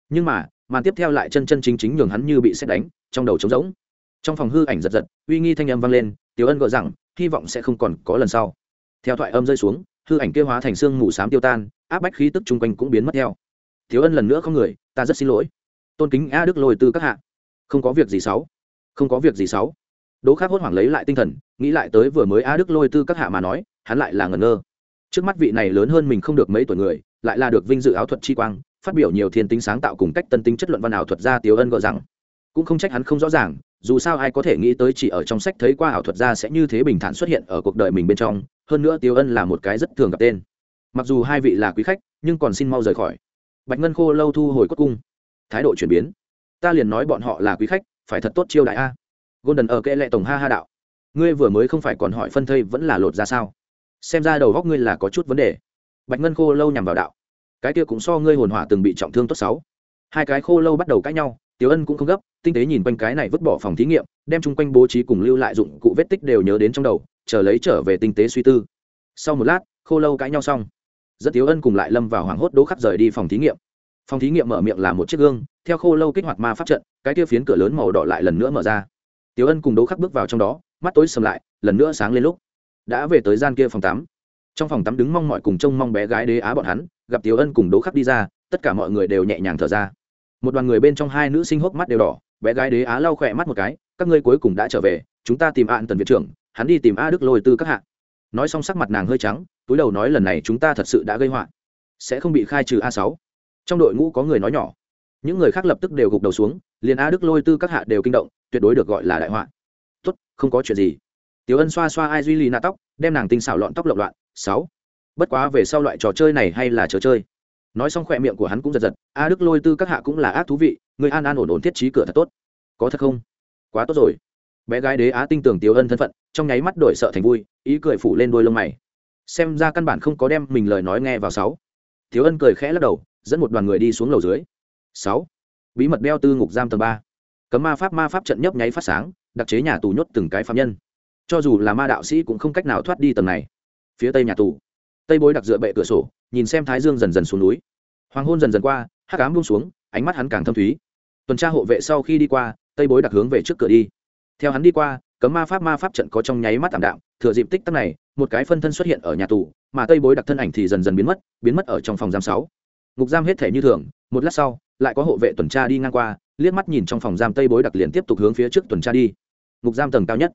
Nhưng mà, màn tiếp theo lại chân chân chính chính nhường hắn như bị xét đánh, trong đầu trống rỗng. Trong phòng hư ảnh giật giật, uy nghi thanh âm vang lên, tiểu ân gọi rằng, hy vọng sẽ không còn có lần sau. Theo thoại âm rơi xuống, hư ảnh kêu hóa thành xương mù sám tiêu tan, áp bách khí tức chung quanh cũng biến mất theo. Tiểu ân lần nữa không người, ta rất xin lỗi. Tôn kính a đức lôi từ các hạ. Không có việc gì xấu không có việc gì xấu Đố khác hốt hoảng lấy lại tinh thần, nghĩ lại tới vừa mới a đức lôi tư các hạ mà nói, hắn lại là ngẩn ngơ. Trước mắt vị này lớn hơn mình không được mấy tuổi người lại là được vinh dự áo thuật chi quang, phát biểu nhiều thiên tính sáng tạo cùng cách tân tính chất luận văn ảo thuật gia tiểu ân gọi rằng, cũng không trách hắn không rõ ràng, dù sao ai có thể nghĩ tới chỉ ở trong sách thấy qua ảo thuật gia sẽ như thế bình thản xuất hiện ở cuộc đời mình bên trong, hơn nữa tiêu ân là một cái rất thường gặp tên. Mặc dù hai vị là quý khách, nhưng còn xin mau rời khỏi. Bạch ngân khô lâu thu hồi cốt cung. Thái độ chuyển biến. Ta liền nói bọn họ là quý khách, phải thật tốt chiêu đại a. Golden ở kệ lệ tổng ha ha đạo. Ngươi vừa mới không phải còn hỏi phân thây vẫn là lột ra sao? Xem ra đầu góc ngươi là có chút vấn đề bạch ngân khô lâu nhằm vào đạo. Cái kia cũng so ngươi hồn hỏa từng bị trọng thương tốt sáu. Hai cái khô lâu bắt đầu cãi nhau, tiểu ân cũng không gấp, tinh tế nhìn quanh cái này vứt bỏ phòng thí nghiệm, đem chung quanh bố trí cùng lưu lại dụng cụ vết tích đều nhớ đến trong đầu, chờ lấy trở về tinh tế suy tư. Sau một lát, khô lâu cãi nhau xong. Rất tiểu ân cùng lại lâm vào hoảng hốt đỗ khắc rời đi phòng thí nghiệm. Phòng thí nghiệm mở miệng là một chiếc gương, theo khô lâu kích hoạt ma pháp trận, cái kia phiến cửa lớn màu đỏ lại lần nữa mở ra. Tiểu ân cùng đỗ khắc bước vào trong đó, mắt tối sầm lại, lần nữa sáng lên lúc. Đã về tới gian kia phòng tắm trong phòng tắm đứng mong mọi cùng trông mong bé gái đế á bọn hắn, gặp tiểu ân cùng đỗ khắc đi ra, tất cả mọi người đều nhẹ nhàng thở ra. Một đoàn người bên trong hai nữ sinh hốc mắt đều đỏ, bé gái đế á lau khỏe mắt một cái, các ngươi cuối cùng đã trở về, chúng ta tìm an tần viện trưởng, hắn đi tìm a đức lôi tư các hạ. Nói xong sắc mặt nàng hơi trắng, túi đầu nói lần này chúng ta thật sự đã gây họa. Sẽ không bị khai trừ a sáu. Trong đội ngũ có người nói nhỏ. Những người khác lập tức đều gục đầu xuống, liền a đức lôi tư các hạ đều kinh động, tuyệt đối được gọi là đại họa. Tốt, không có chuyện gì. Tiểu ân xoa xoa ai duy lì nạ tóc, đem nàng tinh xảo lọn tóc lộn loạn sáu. Bất quá về sau loại trò chơi này hay là trò chơi. Nói xong khỏe miệng của hắn cũng giật giật, a đức lôi tư các hạ cũng là ác thú vị, người an an ổn ổn thiết trí cửa thật tốt. Có thật không? Quá tốt rồi. Bé gái đế á tinh tưởng tiểu ân thân phận, trong nháy mắt đổi sợ thành vui, ý cười phủ lên đôi lông mày. Xem ra căn bản không có đem mình lời nói nghe vào sáu. Thiếu ân cười khẽ lắc đầu, dẫn một đoàn người đi xuống lầu dưới. Sáu. Bí mật đeo tư ngục giam tầng ba. Cấm ma pháp ma pháp trận nhấp nháy phát sáng, đặc chế nhà tù nhốt từng cái phạm nhân. Cho dù là ma đạo sĩ cũng không cách nào thoát đi tầng này phía tây nhà tù. Tây bối đặc dựa bệ cửa sổ, nhìn xem thái dương dần dần xuống núi. Hoàng hôn dần dần qua, hắc ám buông xuống, ánh mắt hắn càng thâm thúy. Tuần tra hộ vệ sau khi đi qua, tây bối đặc hướng về trước cửa đi. Theo hắn đi qua, cấm ma pháp ma pháp trận có trong nháy mắt tạm đạm, thừa dịp tích tắc này, một cái phân thân xuất hiện ở nhà tù, mà tây bối đặc thân ảnh thì dần dần biến mất biến mất ở trong phòng giam sáu. Ngục giam hết thể như thường, một lát sau, lại có hộ vệ tuần tra đi ngang qua, liếc mắt nhìn trong phòng giam tây bối đặc liền tiếp tục hướng phía trước tuần tra đi. Ngục giam tầng cao nhất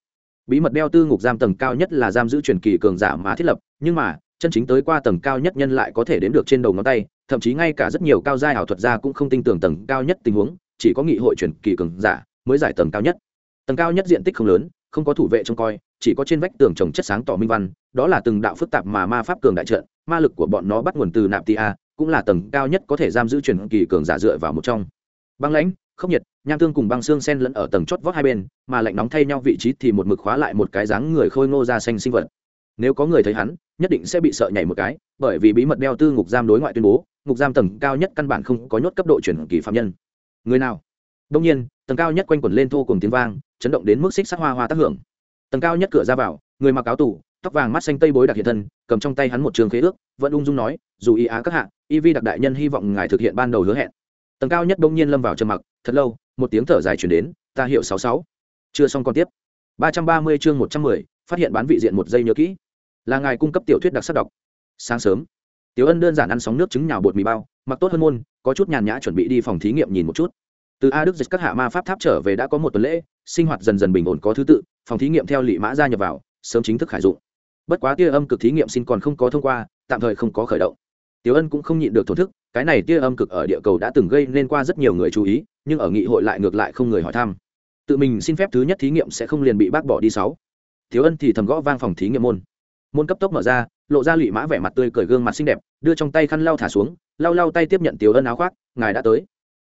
bí mật đeo tư ngục giam tầng cao nhất là giam giữ truyền kỳ cường giả mà thiết lập, nhưng mà, chân chính tới qua tầng cao nhất nhân lại có thể đến được trên đầu ngón tay, thậm chí ngay cả rất nhiều cao giai ảo thuật gia cũng không tin tưởng tầng cao nhất tình huống, chỉ có nghị hội truyền kỳ cường giả mới giải tầng cao nhất. Tầng cao nhất diện tích không lớn, không có thủ vệ trông coi, chỉ có trên vách tường trồng chất sáng tỏ minh văn, đó là từng đạo phức tạp mà ma pháp cường đại trận, ma lực của bọn nó bắt nguồn từ nạp tia cũng là tầng cao nhất có thể giam giữ truyền kỳ cường giả dựa vào một trong. Băng lãnh không nhiệt, nham tương cùng băng xương sen lẫn ở tầng chót vót hai bên, mà lạnh nóng thay nhau vị trí thì một mực khóa lại một cái dáng người khôi ngô da xanh sinh vật. Nếu có người thấy hắn, nhất định sẽ bị sợ nhảy một cái, bởi vì bí mật đeo tư ngục giam đối ngoại tuyên bố, ngục giam tầng cao nhất căn bản không có nhốt cấp độ chuyển kỳ phạm nhân. Người nào? Đông nhiên, tầng cao nhất quanh quẩn lên thô cùng tiếng vang, chấn động đến mức xích sắc hoa hoa tác hưởng. Tầng cao nhất cửa ra vào, người mặc áo tủ tóc vàng mắt xanh tây bối đặc hiện thân, cầm trong tay hắn một trường khế ước, vẫn ung dung nói, dù ý á các hạ, y vi đặc đại nhân hy vọng ngài thực hiện ban đầu hứa hẹn tầng cao nhất đông nhiên lâm vào trầm mặc thật lâu một tiếng thở dài chuyển đến ta hiểu sáu sáu. Chưa xong còn tiếp. Ba trăm ba mươi chương một trăm mười phát hiện bán vị diện một giây nhớ kỹ. Là ngài cung cấp tiểu thuyết đặc sắc đọc. Sáng sớm tiểu ân đơn giản ăn sóng nước trứng nhào bột mì bao mặc tốt hơn môn có chút nhàn nhã chuẩn bị đi phòng thí nghiệm nhìn một chút. Từ a đức dịch các hạ ma pháp tháp trở về đã có một tuần lễ sinh hoạt dần dần bình ổn có thứ tự phòng thí nghiệm theo lị mã gia nhập vào sớm chính thức khải dụng. Bất quá tia âm cực thí nghiệm xin còn không có thông qua tạm thời không có khởi động. Tiểu Ân cũng không nhịn được thổ thức, cái này tia âm cực ở địa cầu đã từng gây nên qua rất nhiều người chú ý, nhưng ở nghị hội lại ngược lại không người hỏi thăm. Tự mình xin phép thứ nhất thí nghiệm sẽ không liền bị bác bỏ đi sáu. Thiếu Ân thì thầm gõ vang phòng thí nghiệm môn. Môn cấp tốc mở ra, lộ ra lụy mã vẻ mặt tươi cười gương mặt xinh đẹp, đưa trong tay khăn lau thả xuống, lau lau tay tiếp nhận Tiểu Ân áo khoác, ngài đã tới.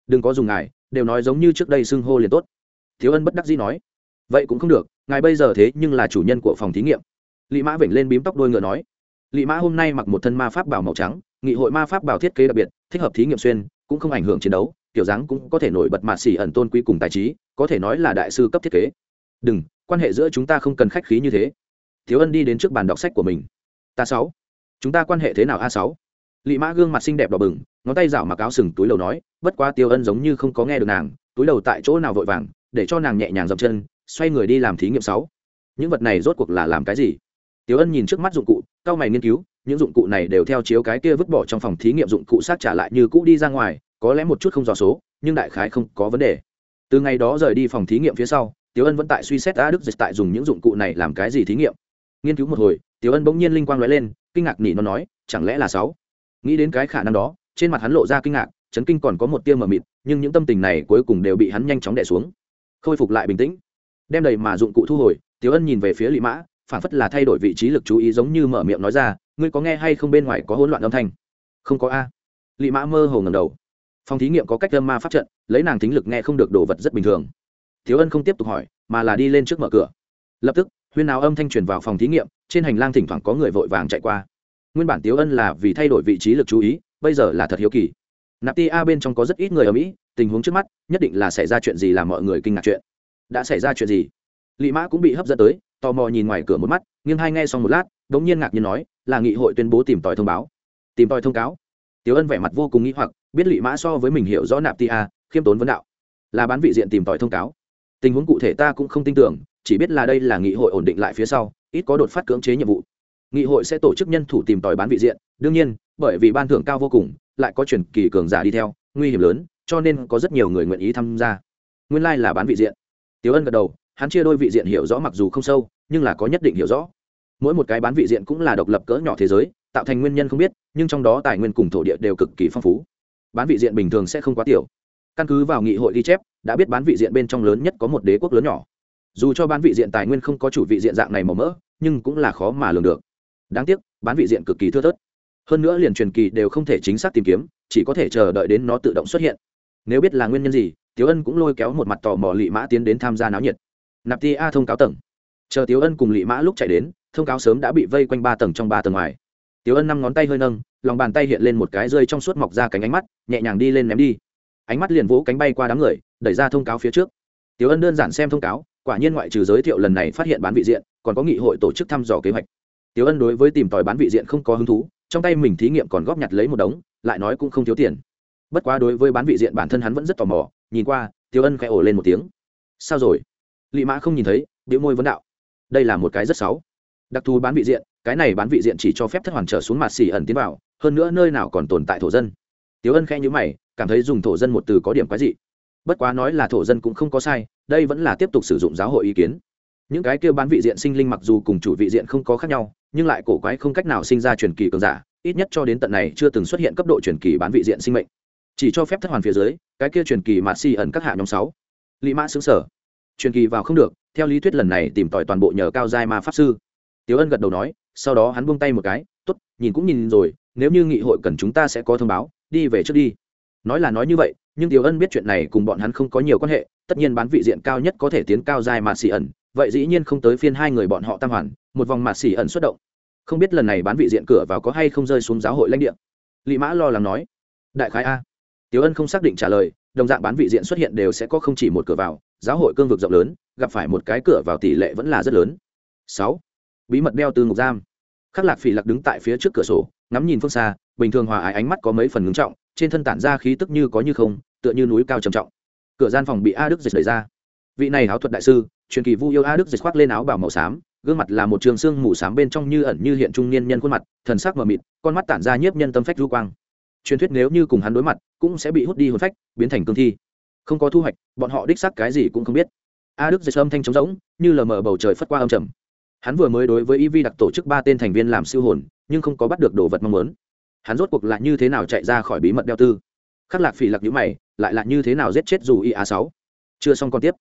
Đừng có dùng ngài, đều nói giống như trước đây xưng hô liền tốt. Thiếu Ân bất đắc dĩ nói, vậy cũng không được, ngài bây giờ thế nhưng là chủ nhân của phòng thí nghiệm. Lụy mã vểnh lên bím tóc đôi ngựa nói, Lụy mã hôm nay mặc một thân ma pháp bảo màu trắng, nghị hội ma pháp bảo thiết kế đặc biệt thích hợp thí nghiệm xuyên, cũng không ảnh hưởng chiến đấu kiểu dáng cũng có thể nổi bật mạt xỉ ẩn tôn quý cùng tài trí, có thể nói là đại sư cấp thiết kế. Đừng, quan hệ giữa chúng ta không cần khách khí như thế. Thiếu ân đi đến trước bàn đọc sách của mình. Ta sáu. Chúng ta quan hệ thế nào a sáu? Lị mã gương mặt xinh đẹp đỏ bừng, ngón tay rảo mặc áo sừng túi đầu nói, bất quá tiêu ân giống như không có nghe được nàng, túi đầu tại chỗ nào vội vàng, để cho nàng nhẹ nhàng dậm chân, xoay người đi làm thí nghiệm sáu. Những vật này rốt cuộc là làm cái gì? Tiểu ân nhìn trước mắt dụng cụ cao mày nghiên cứu, những dụng cụ này đều theo chiếu cái kia vứt bỏ trong phòng thí nghiệm dụng cụ sát trả lại như cũ đi ra ngoài, có lẽ một chút không dò số, nhưng đại khái không có vấn đề. Từ ngày đó rời đi phòng thí nghiệm phía sau, Tiểu ân vẫn tại suy xét a đức dịch tại dùng những dụng cụ này làm cái gì thí nghiệm. Nghiên cứu một hồi, Tiểu ân bỗng nhiên linh quang lóe lên, kinh ngạc nỉ nó nói, chẳng lẽ là sáu? Nghĩ đến cái khả năng đó, trên mặt hắn lộ ra kinh ngạc, chấn kinh còn có một tia mờ mịt, nhưng những tâm tình này cuối cùng đều bị hắn nhanh chóng đè xuống. Khôi phục lại bình tĩnh. Đem đầy mà dụng cụ thu hồi, Tiểu ân nhìn về phía Lý mã phản phất là thay đổi vị trí lực chú ý giống như mở miệng nói ra, ngươi có nghe hay không bên ngoài có hỗn loạn âm thanh? Không có a. Lị mã mơ hồ ngầm đầu. Phòng thí nghiệm có cách âm ma pháp trận, lấy nàng thính lực nghe không được đồ vật rất bình thường. Thiếu ân không tiếp tục hỏi, mà là đi lên trước mở cửa. Lập tức, huyên nào âm thanh truyền vào phòng thí nghiệm, trên hành lang thỉnh thoảng có người vội vàng chạy qua. Nguyên bản tiếu ân là vì thay đổi vị trí lực chú ý, bây giờ là thật hiếu kỳ. Nạp ti a bên trong có rất ít người ở mỹ, tình huống trước mắt, nhất định là xảy ra chuyện gì làm mọi người kinh ngạc chuyện. Đã xảy ra chuyện gì? Lị mã cũng bị hấp dẫn tới tò mò nhìn ngoài cửa một mắt nghiêng hai nghe xong một lát đ ố n g nhiên ngạc nhiên nói là nghị hội tuyên bố tìm tòi thông báo tìm tòi thông cáo Tiểu Ân vẻ mặt vô cùng nghĩ hoặc, biết Lị Mã so với mình hiểu rõ nạp ti a, khiêm tốn vấn đạo, là bán vị diện tìm tòi thông cáo. Tình huống cụ thể ta cũng không tin tưởng, chỉ biết là đây là nghị hội ổn định lại phía sau, ít có đột phát cưỡng chế nhiệm vụ. Nghị hội sẽ tổ chức nhân thủ tìm tòi bán vị diện, đương nhiên, bởi vì ban thưởng cao vô cùng, lại có truyền kỳ cường giả đi theo, nguy hiểm lớn, cho nên có rất nhiều người nguyện ý tham gia. Nguyên lai là bán vị diện. Tiểu Ân gật đầu, hắn chia đôi vị diện hiểu rõ mặc dù không sâu, nhưng là có nhất định hiểu rõ. Mỗi một cái bán vị diện cũng là độc lập cỡ nhỏ thế giới, tạo thành nguyên nhân không biết nhưng trong đó tài nguyên cùng thổ địa đều cực kỳ phong phú. Bán vị diện bình thường sẽ không quá tiểu. Căn cứ vào nghị hội ghi chép đã biết bán vị diện bên trong lớn nhất có một đế quốc lớn nhỏ. Dù cho bán vị diện tài nguyên không có chủ vị diện dạng này màu mỡ nhưng cũng là khó mà lường được. Đáng tiếc bán vị diện cực kỳ thưa thớt. Hơn nữa liền truyền kỳ đều không thể chính xác tìm kiếm chỉ có thể chờ đợi đến nó tự động xuất hiện. Nếu biết là nguyên nhân gì tiếu ân cũng lôi kéo một mặt tò mò lị mã tiến đến tham gia náo nhiệt nạp ti a thông cáo tầng chờ tiếu ân cùng lị mã lúc chạy đến thông cáo sớm đã bị vây quanh ba tầng trong ba tầng ngoài tiếu Ân năm ngón tay hơi nâng, lòng bàn tay hiện lên một cái rơi trong suốt mọc ra cánh ánh mắt, nhẹ nhàng đi lên ném đi. Ánh mắt liền vỗ cánh bay qua đám người, đẩy ra thông cáo phía trước. tiếu Ân đơn giản xem thông cáo, quả nhiên ngoại trừ giới thiệu lần này phát hiện bán vị diện, còn có nghị hội tổ chức thăm dò kế hoạch. tiếu Ân đối với tìm tòi bán vị diện không có hứng thú, trong tay mình thí nghiệm còn góp nhặt lấy một đống, lại nói cũng không thiếu tiền. Bất quá đối với bán vị diện bản thân hắn vẫn rất tò mò, nhìn qua, tiếu Ân khẽ ổ lên một tiếng. Sao rồi? Lị Mã không nhìn thấy, biểu môi vấn đạo. Đây là một cái rất xấu. Đặc thù bán vị diện, cái này bán vị diện chỉ cho phép thất hoàn trở xuống mặt xỉ ẩn tiến vào hơn nữa nơi nào còn tồn tại thổ dân. Tiếu ân khẽ nhữ mày cảm thấy dùng thổ dân một từ có điểm quái dị. Bất quá nói là thổ dân cũng không có sai đây vẫn là tiếp tục sử dụng giáo hội ý kiến. Những cái kêu bán vị diện sinh linh mặc dù cùng chủ vị diện không có khác nhau nhưng lại cổ quái không cách nào sinh ra truyền kỳ cường giả ít nhất cho đến tận này chưa từng xuất hiện cấp độ truyền kỳ bán vị diện sinh mệnh. Chỉ cho phép thất hoàn phía dưới cái kia truyền kỳ mạt xì ẩn các hạ nhóm sáu. Lị mã xứng sở truyền kỳ vào không được, theo lý thuyết lần này tìm tòi toàn bộ nhờ cao giai ma pháp sư. Tiếu ân gật đầu nói, sau đó hắn buông tay một cái t ố t nhìn cũng nhìn rồi, nếu như nghị hội cần chúng ta sẽ có thông báo, đi về trước đi. Nói là nói như vậy, nhưng tiểu ân biết chuyện này cùng bọn hắn không có nhiều quan hệ, tất nhiên bán vị diện cao nhất có thể tiến cao Giai mạt xỉ ẩn, vậy dĩ nhiên không tới phiên hai người bọn họ tam hoàn, một vòng mạt xỉ ẩn xuất động. Không biết lần này bán vị diện cửa vào có hay không rơi xuống giáo hội lãnh địa. Lị mã lo lắng nói, đại khái a. Tiểu ân không xác định trả lời, đồng dạng bán vị diện xuất hiện đều sẽ có không chỉ một cửa vào giáo hội cương vực rộng lớn, gặp phải một cái cửa vào tỷ lệ vẫn là rất lớn. Sáu, bí mật đeo từ ngục giam. Khắc lạc phỉ lạc đứng tại phía trước cửa sổ, ngắm nhìn phương xa, bình thường hòa ái ánh mắt có mấy phần ngưng trọng, trên thân tản ra khí tức như có như không, tựa như núi cao trầm trọng. Cửa gian phòng bị a đức dịch đẩy ra. Vị này áo thuật đại sư, truyền kỳ vu yêu a đức dịch khoác lên áo bảo màu xám, gương mặt là một trường xương mù xám bên trong như ẩn như hiện trung niên nhân khuôn mặt, thần sắc mờ mịt, con mắt tản ra nhiếp nhân tâm phách du quang. Truyền thuyết nếu như cùng hắn đối mặt, cũng sẽ bị hút đi hồn phách, biến thành cương thi không có thu hoạch, bọn họ đích xác cái gì cũng không biết. A đức dịch âm thanh trống rỗng, như lờ mờ bầu trời phất qua âm trầm. Hắn vừa mới đối với y vi đặc tổ chức ba tên thành viên làm siêu hồn, nhưng không có bắt được đồ vật mong muốn. Hắn rốt cuộc lại như thế nào chạy ra khỏi bí mật đeo tư? Khắc lạc phỉ lạc nhữ mày, lại là như thế nào giết chết dù y a sáu? Chưa xong còn tiếp.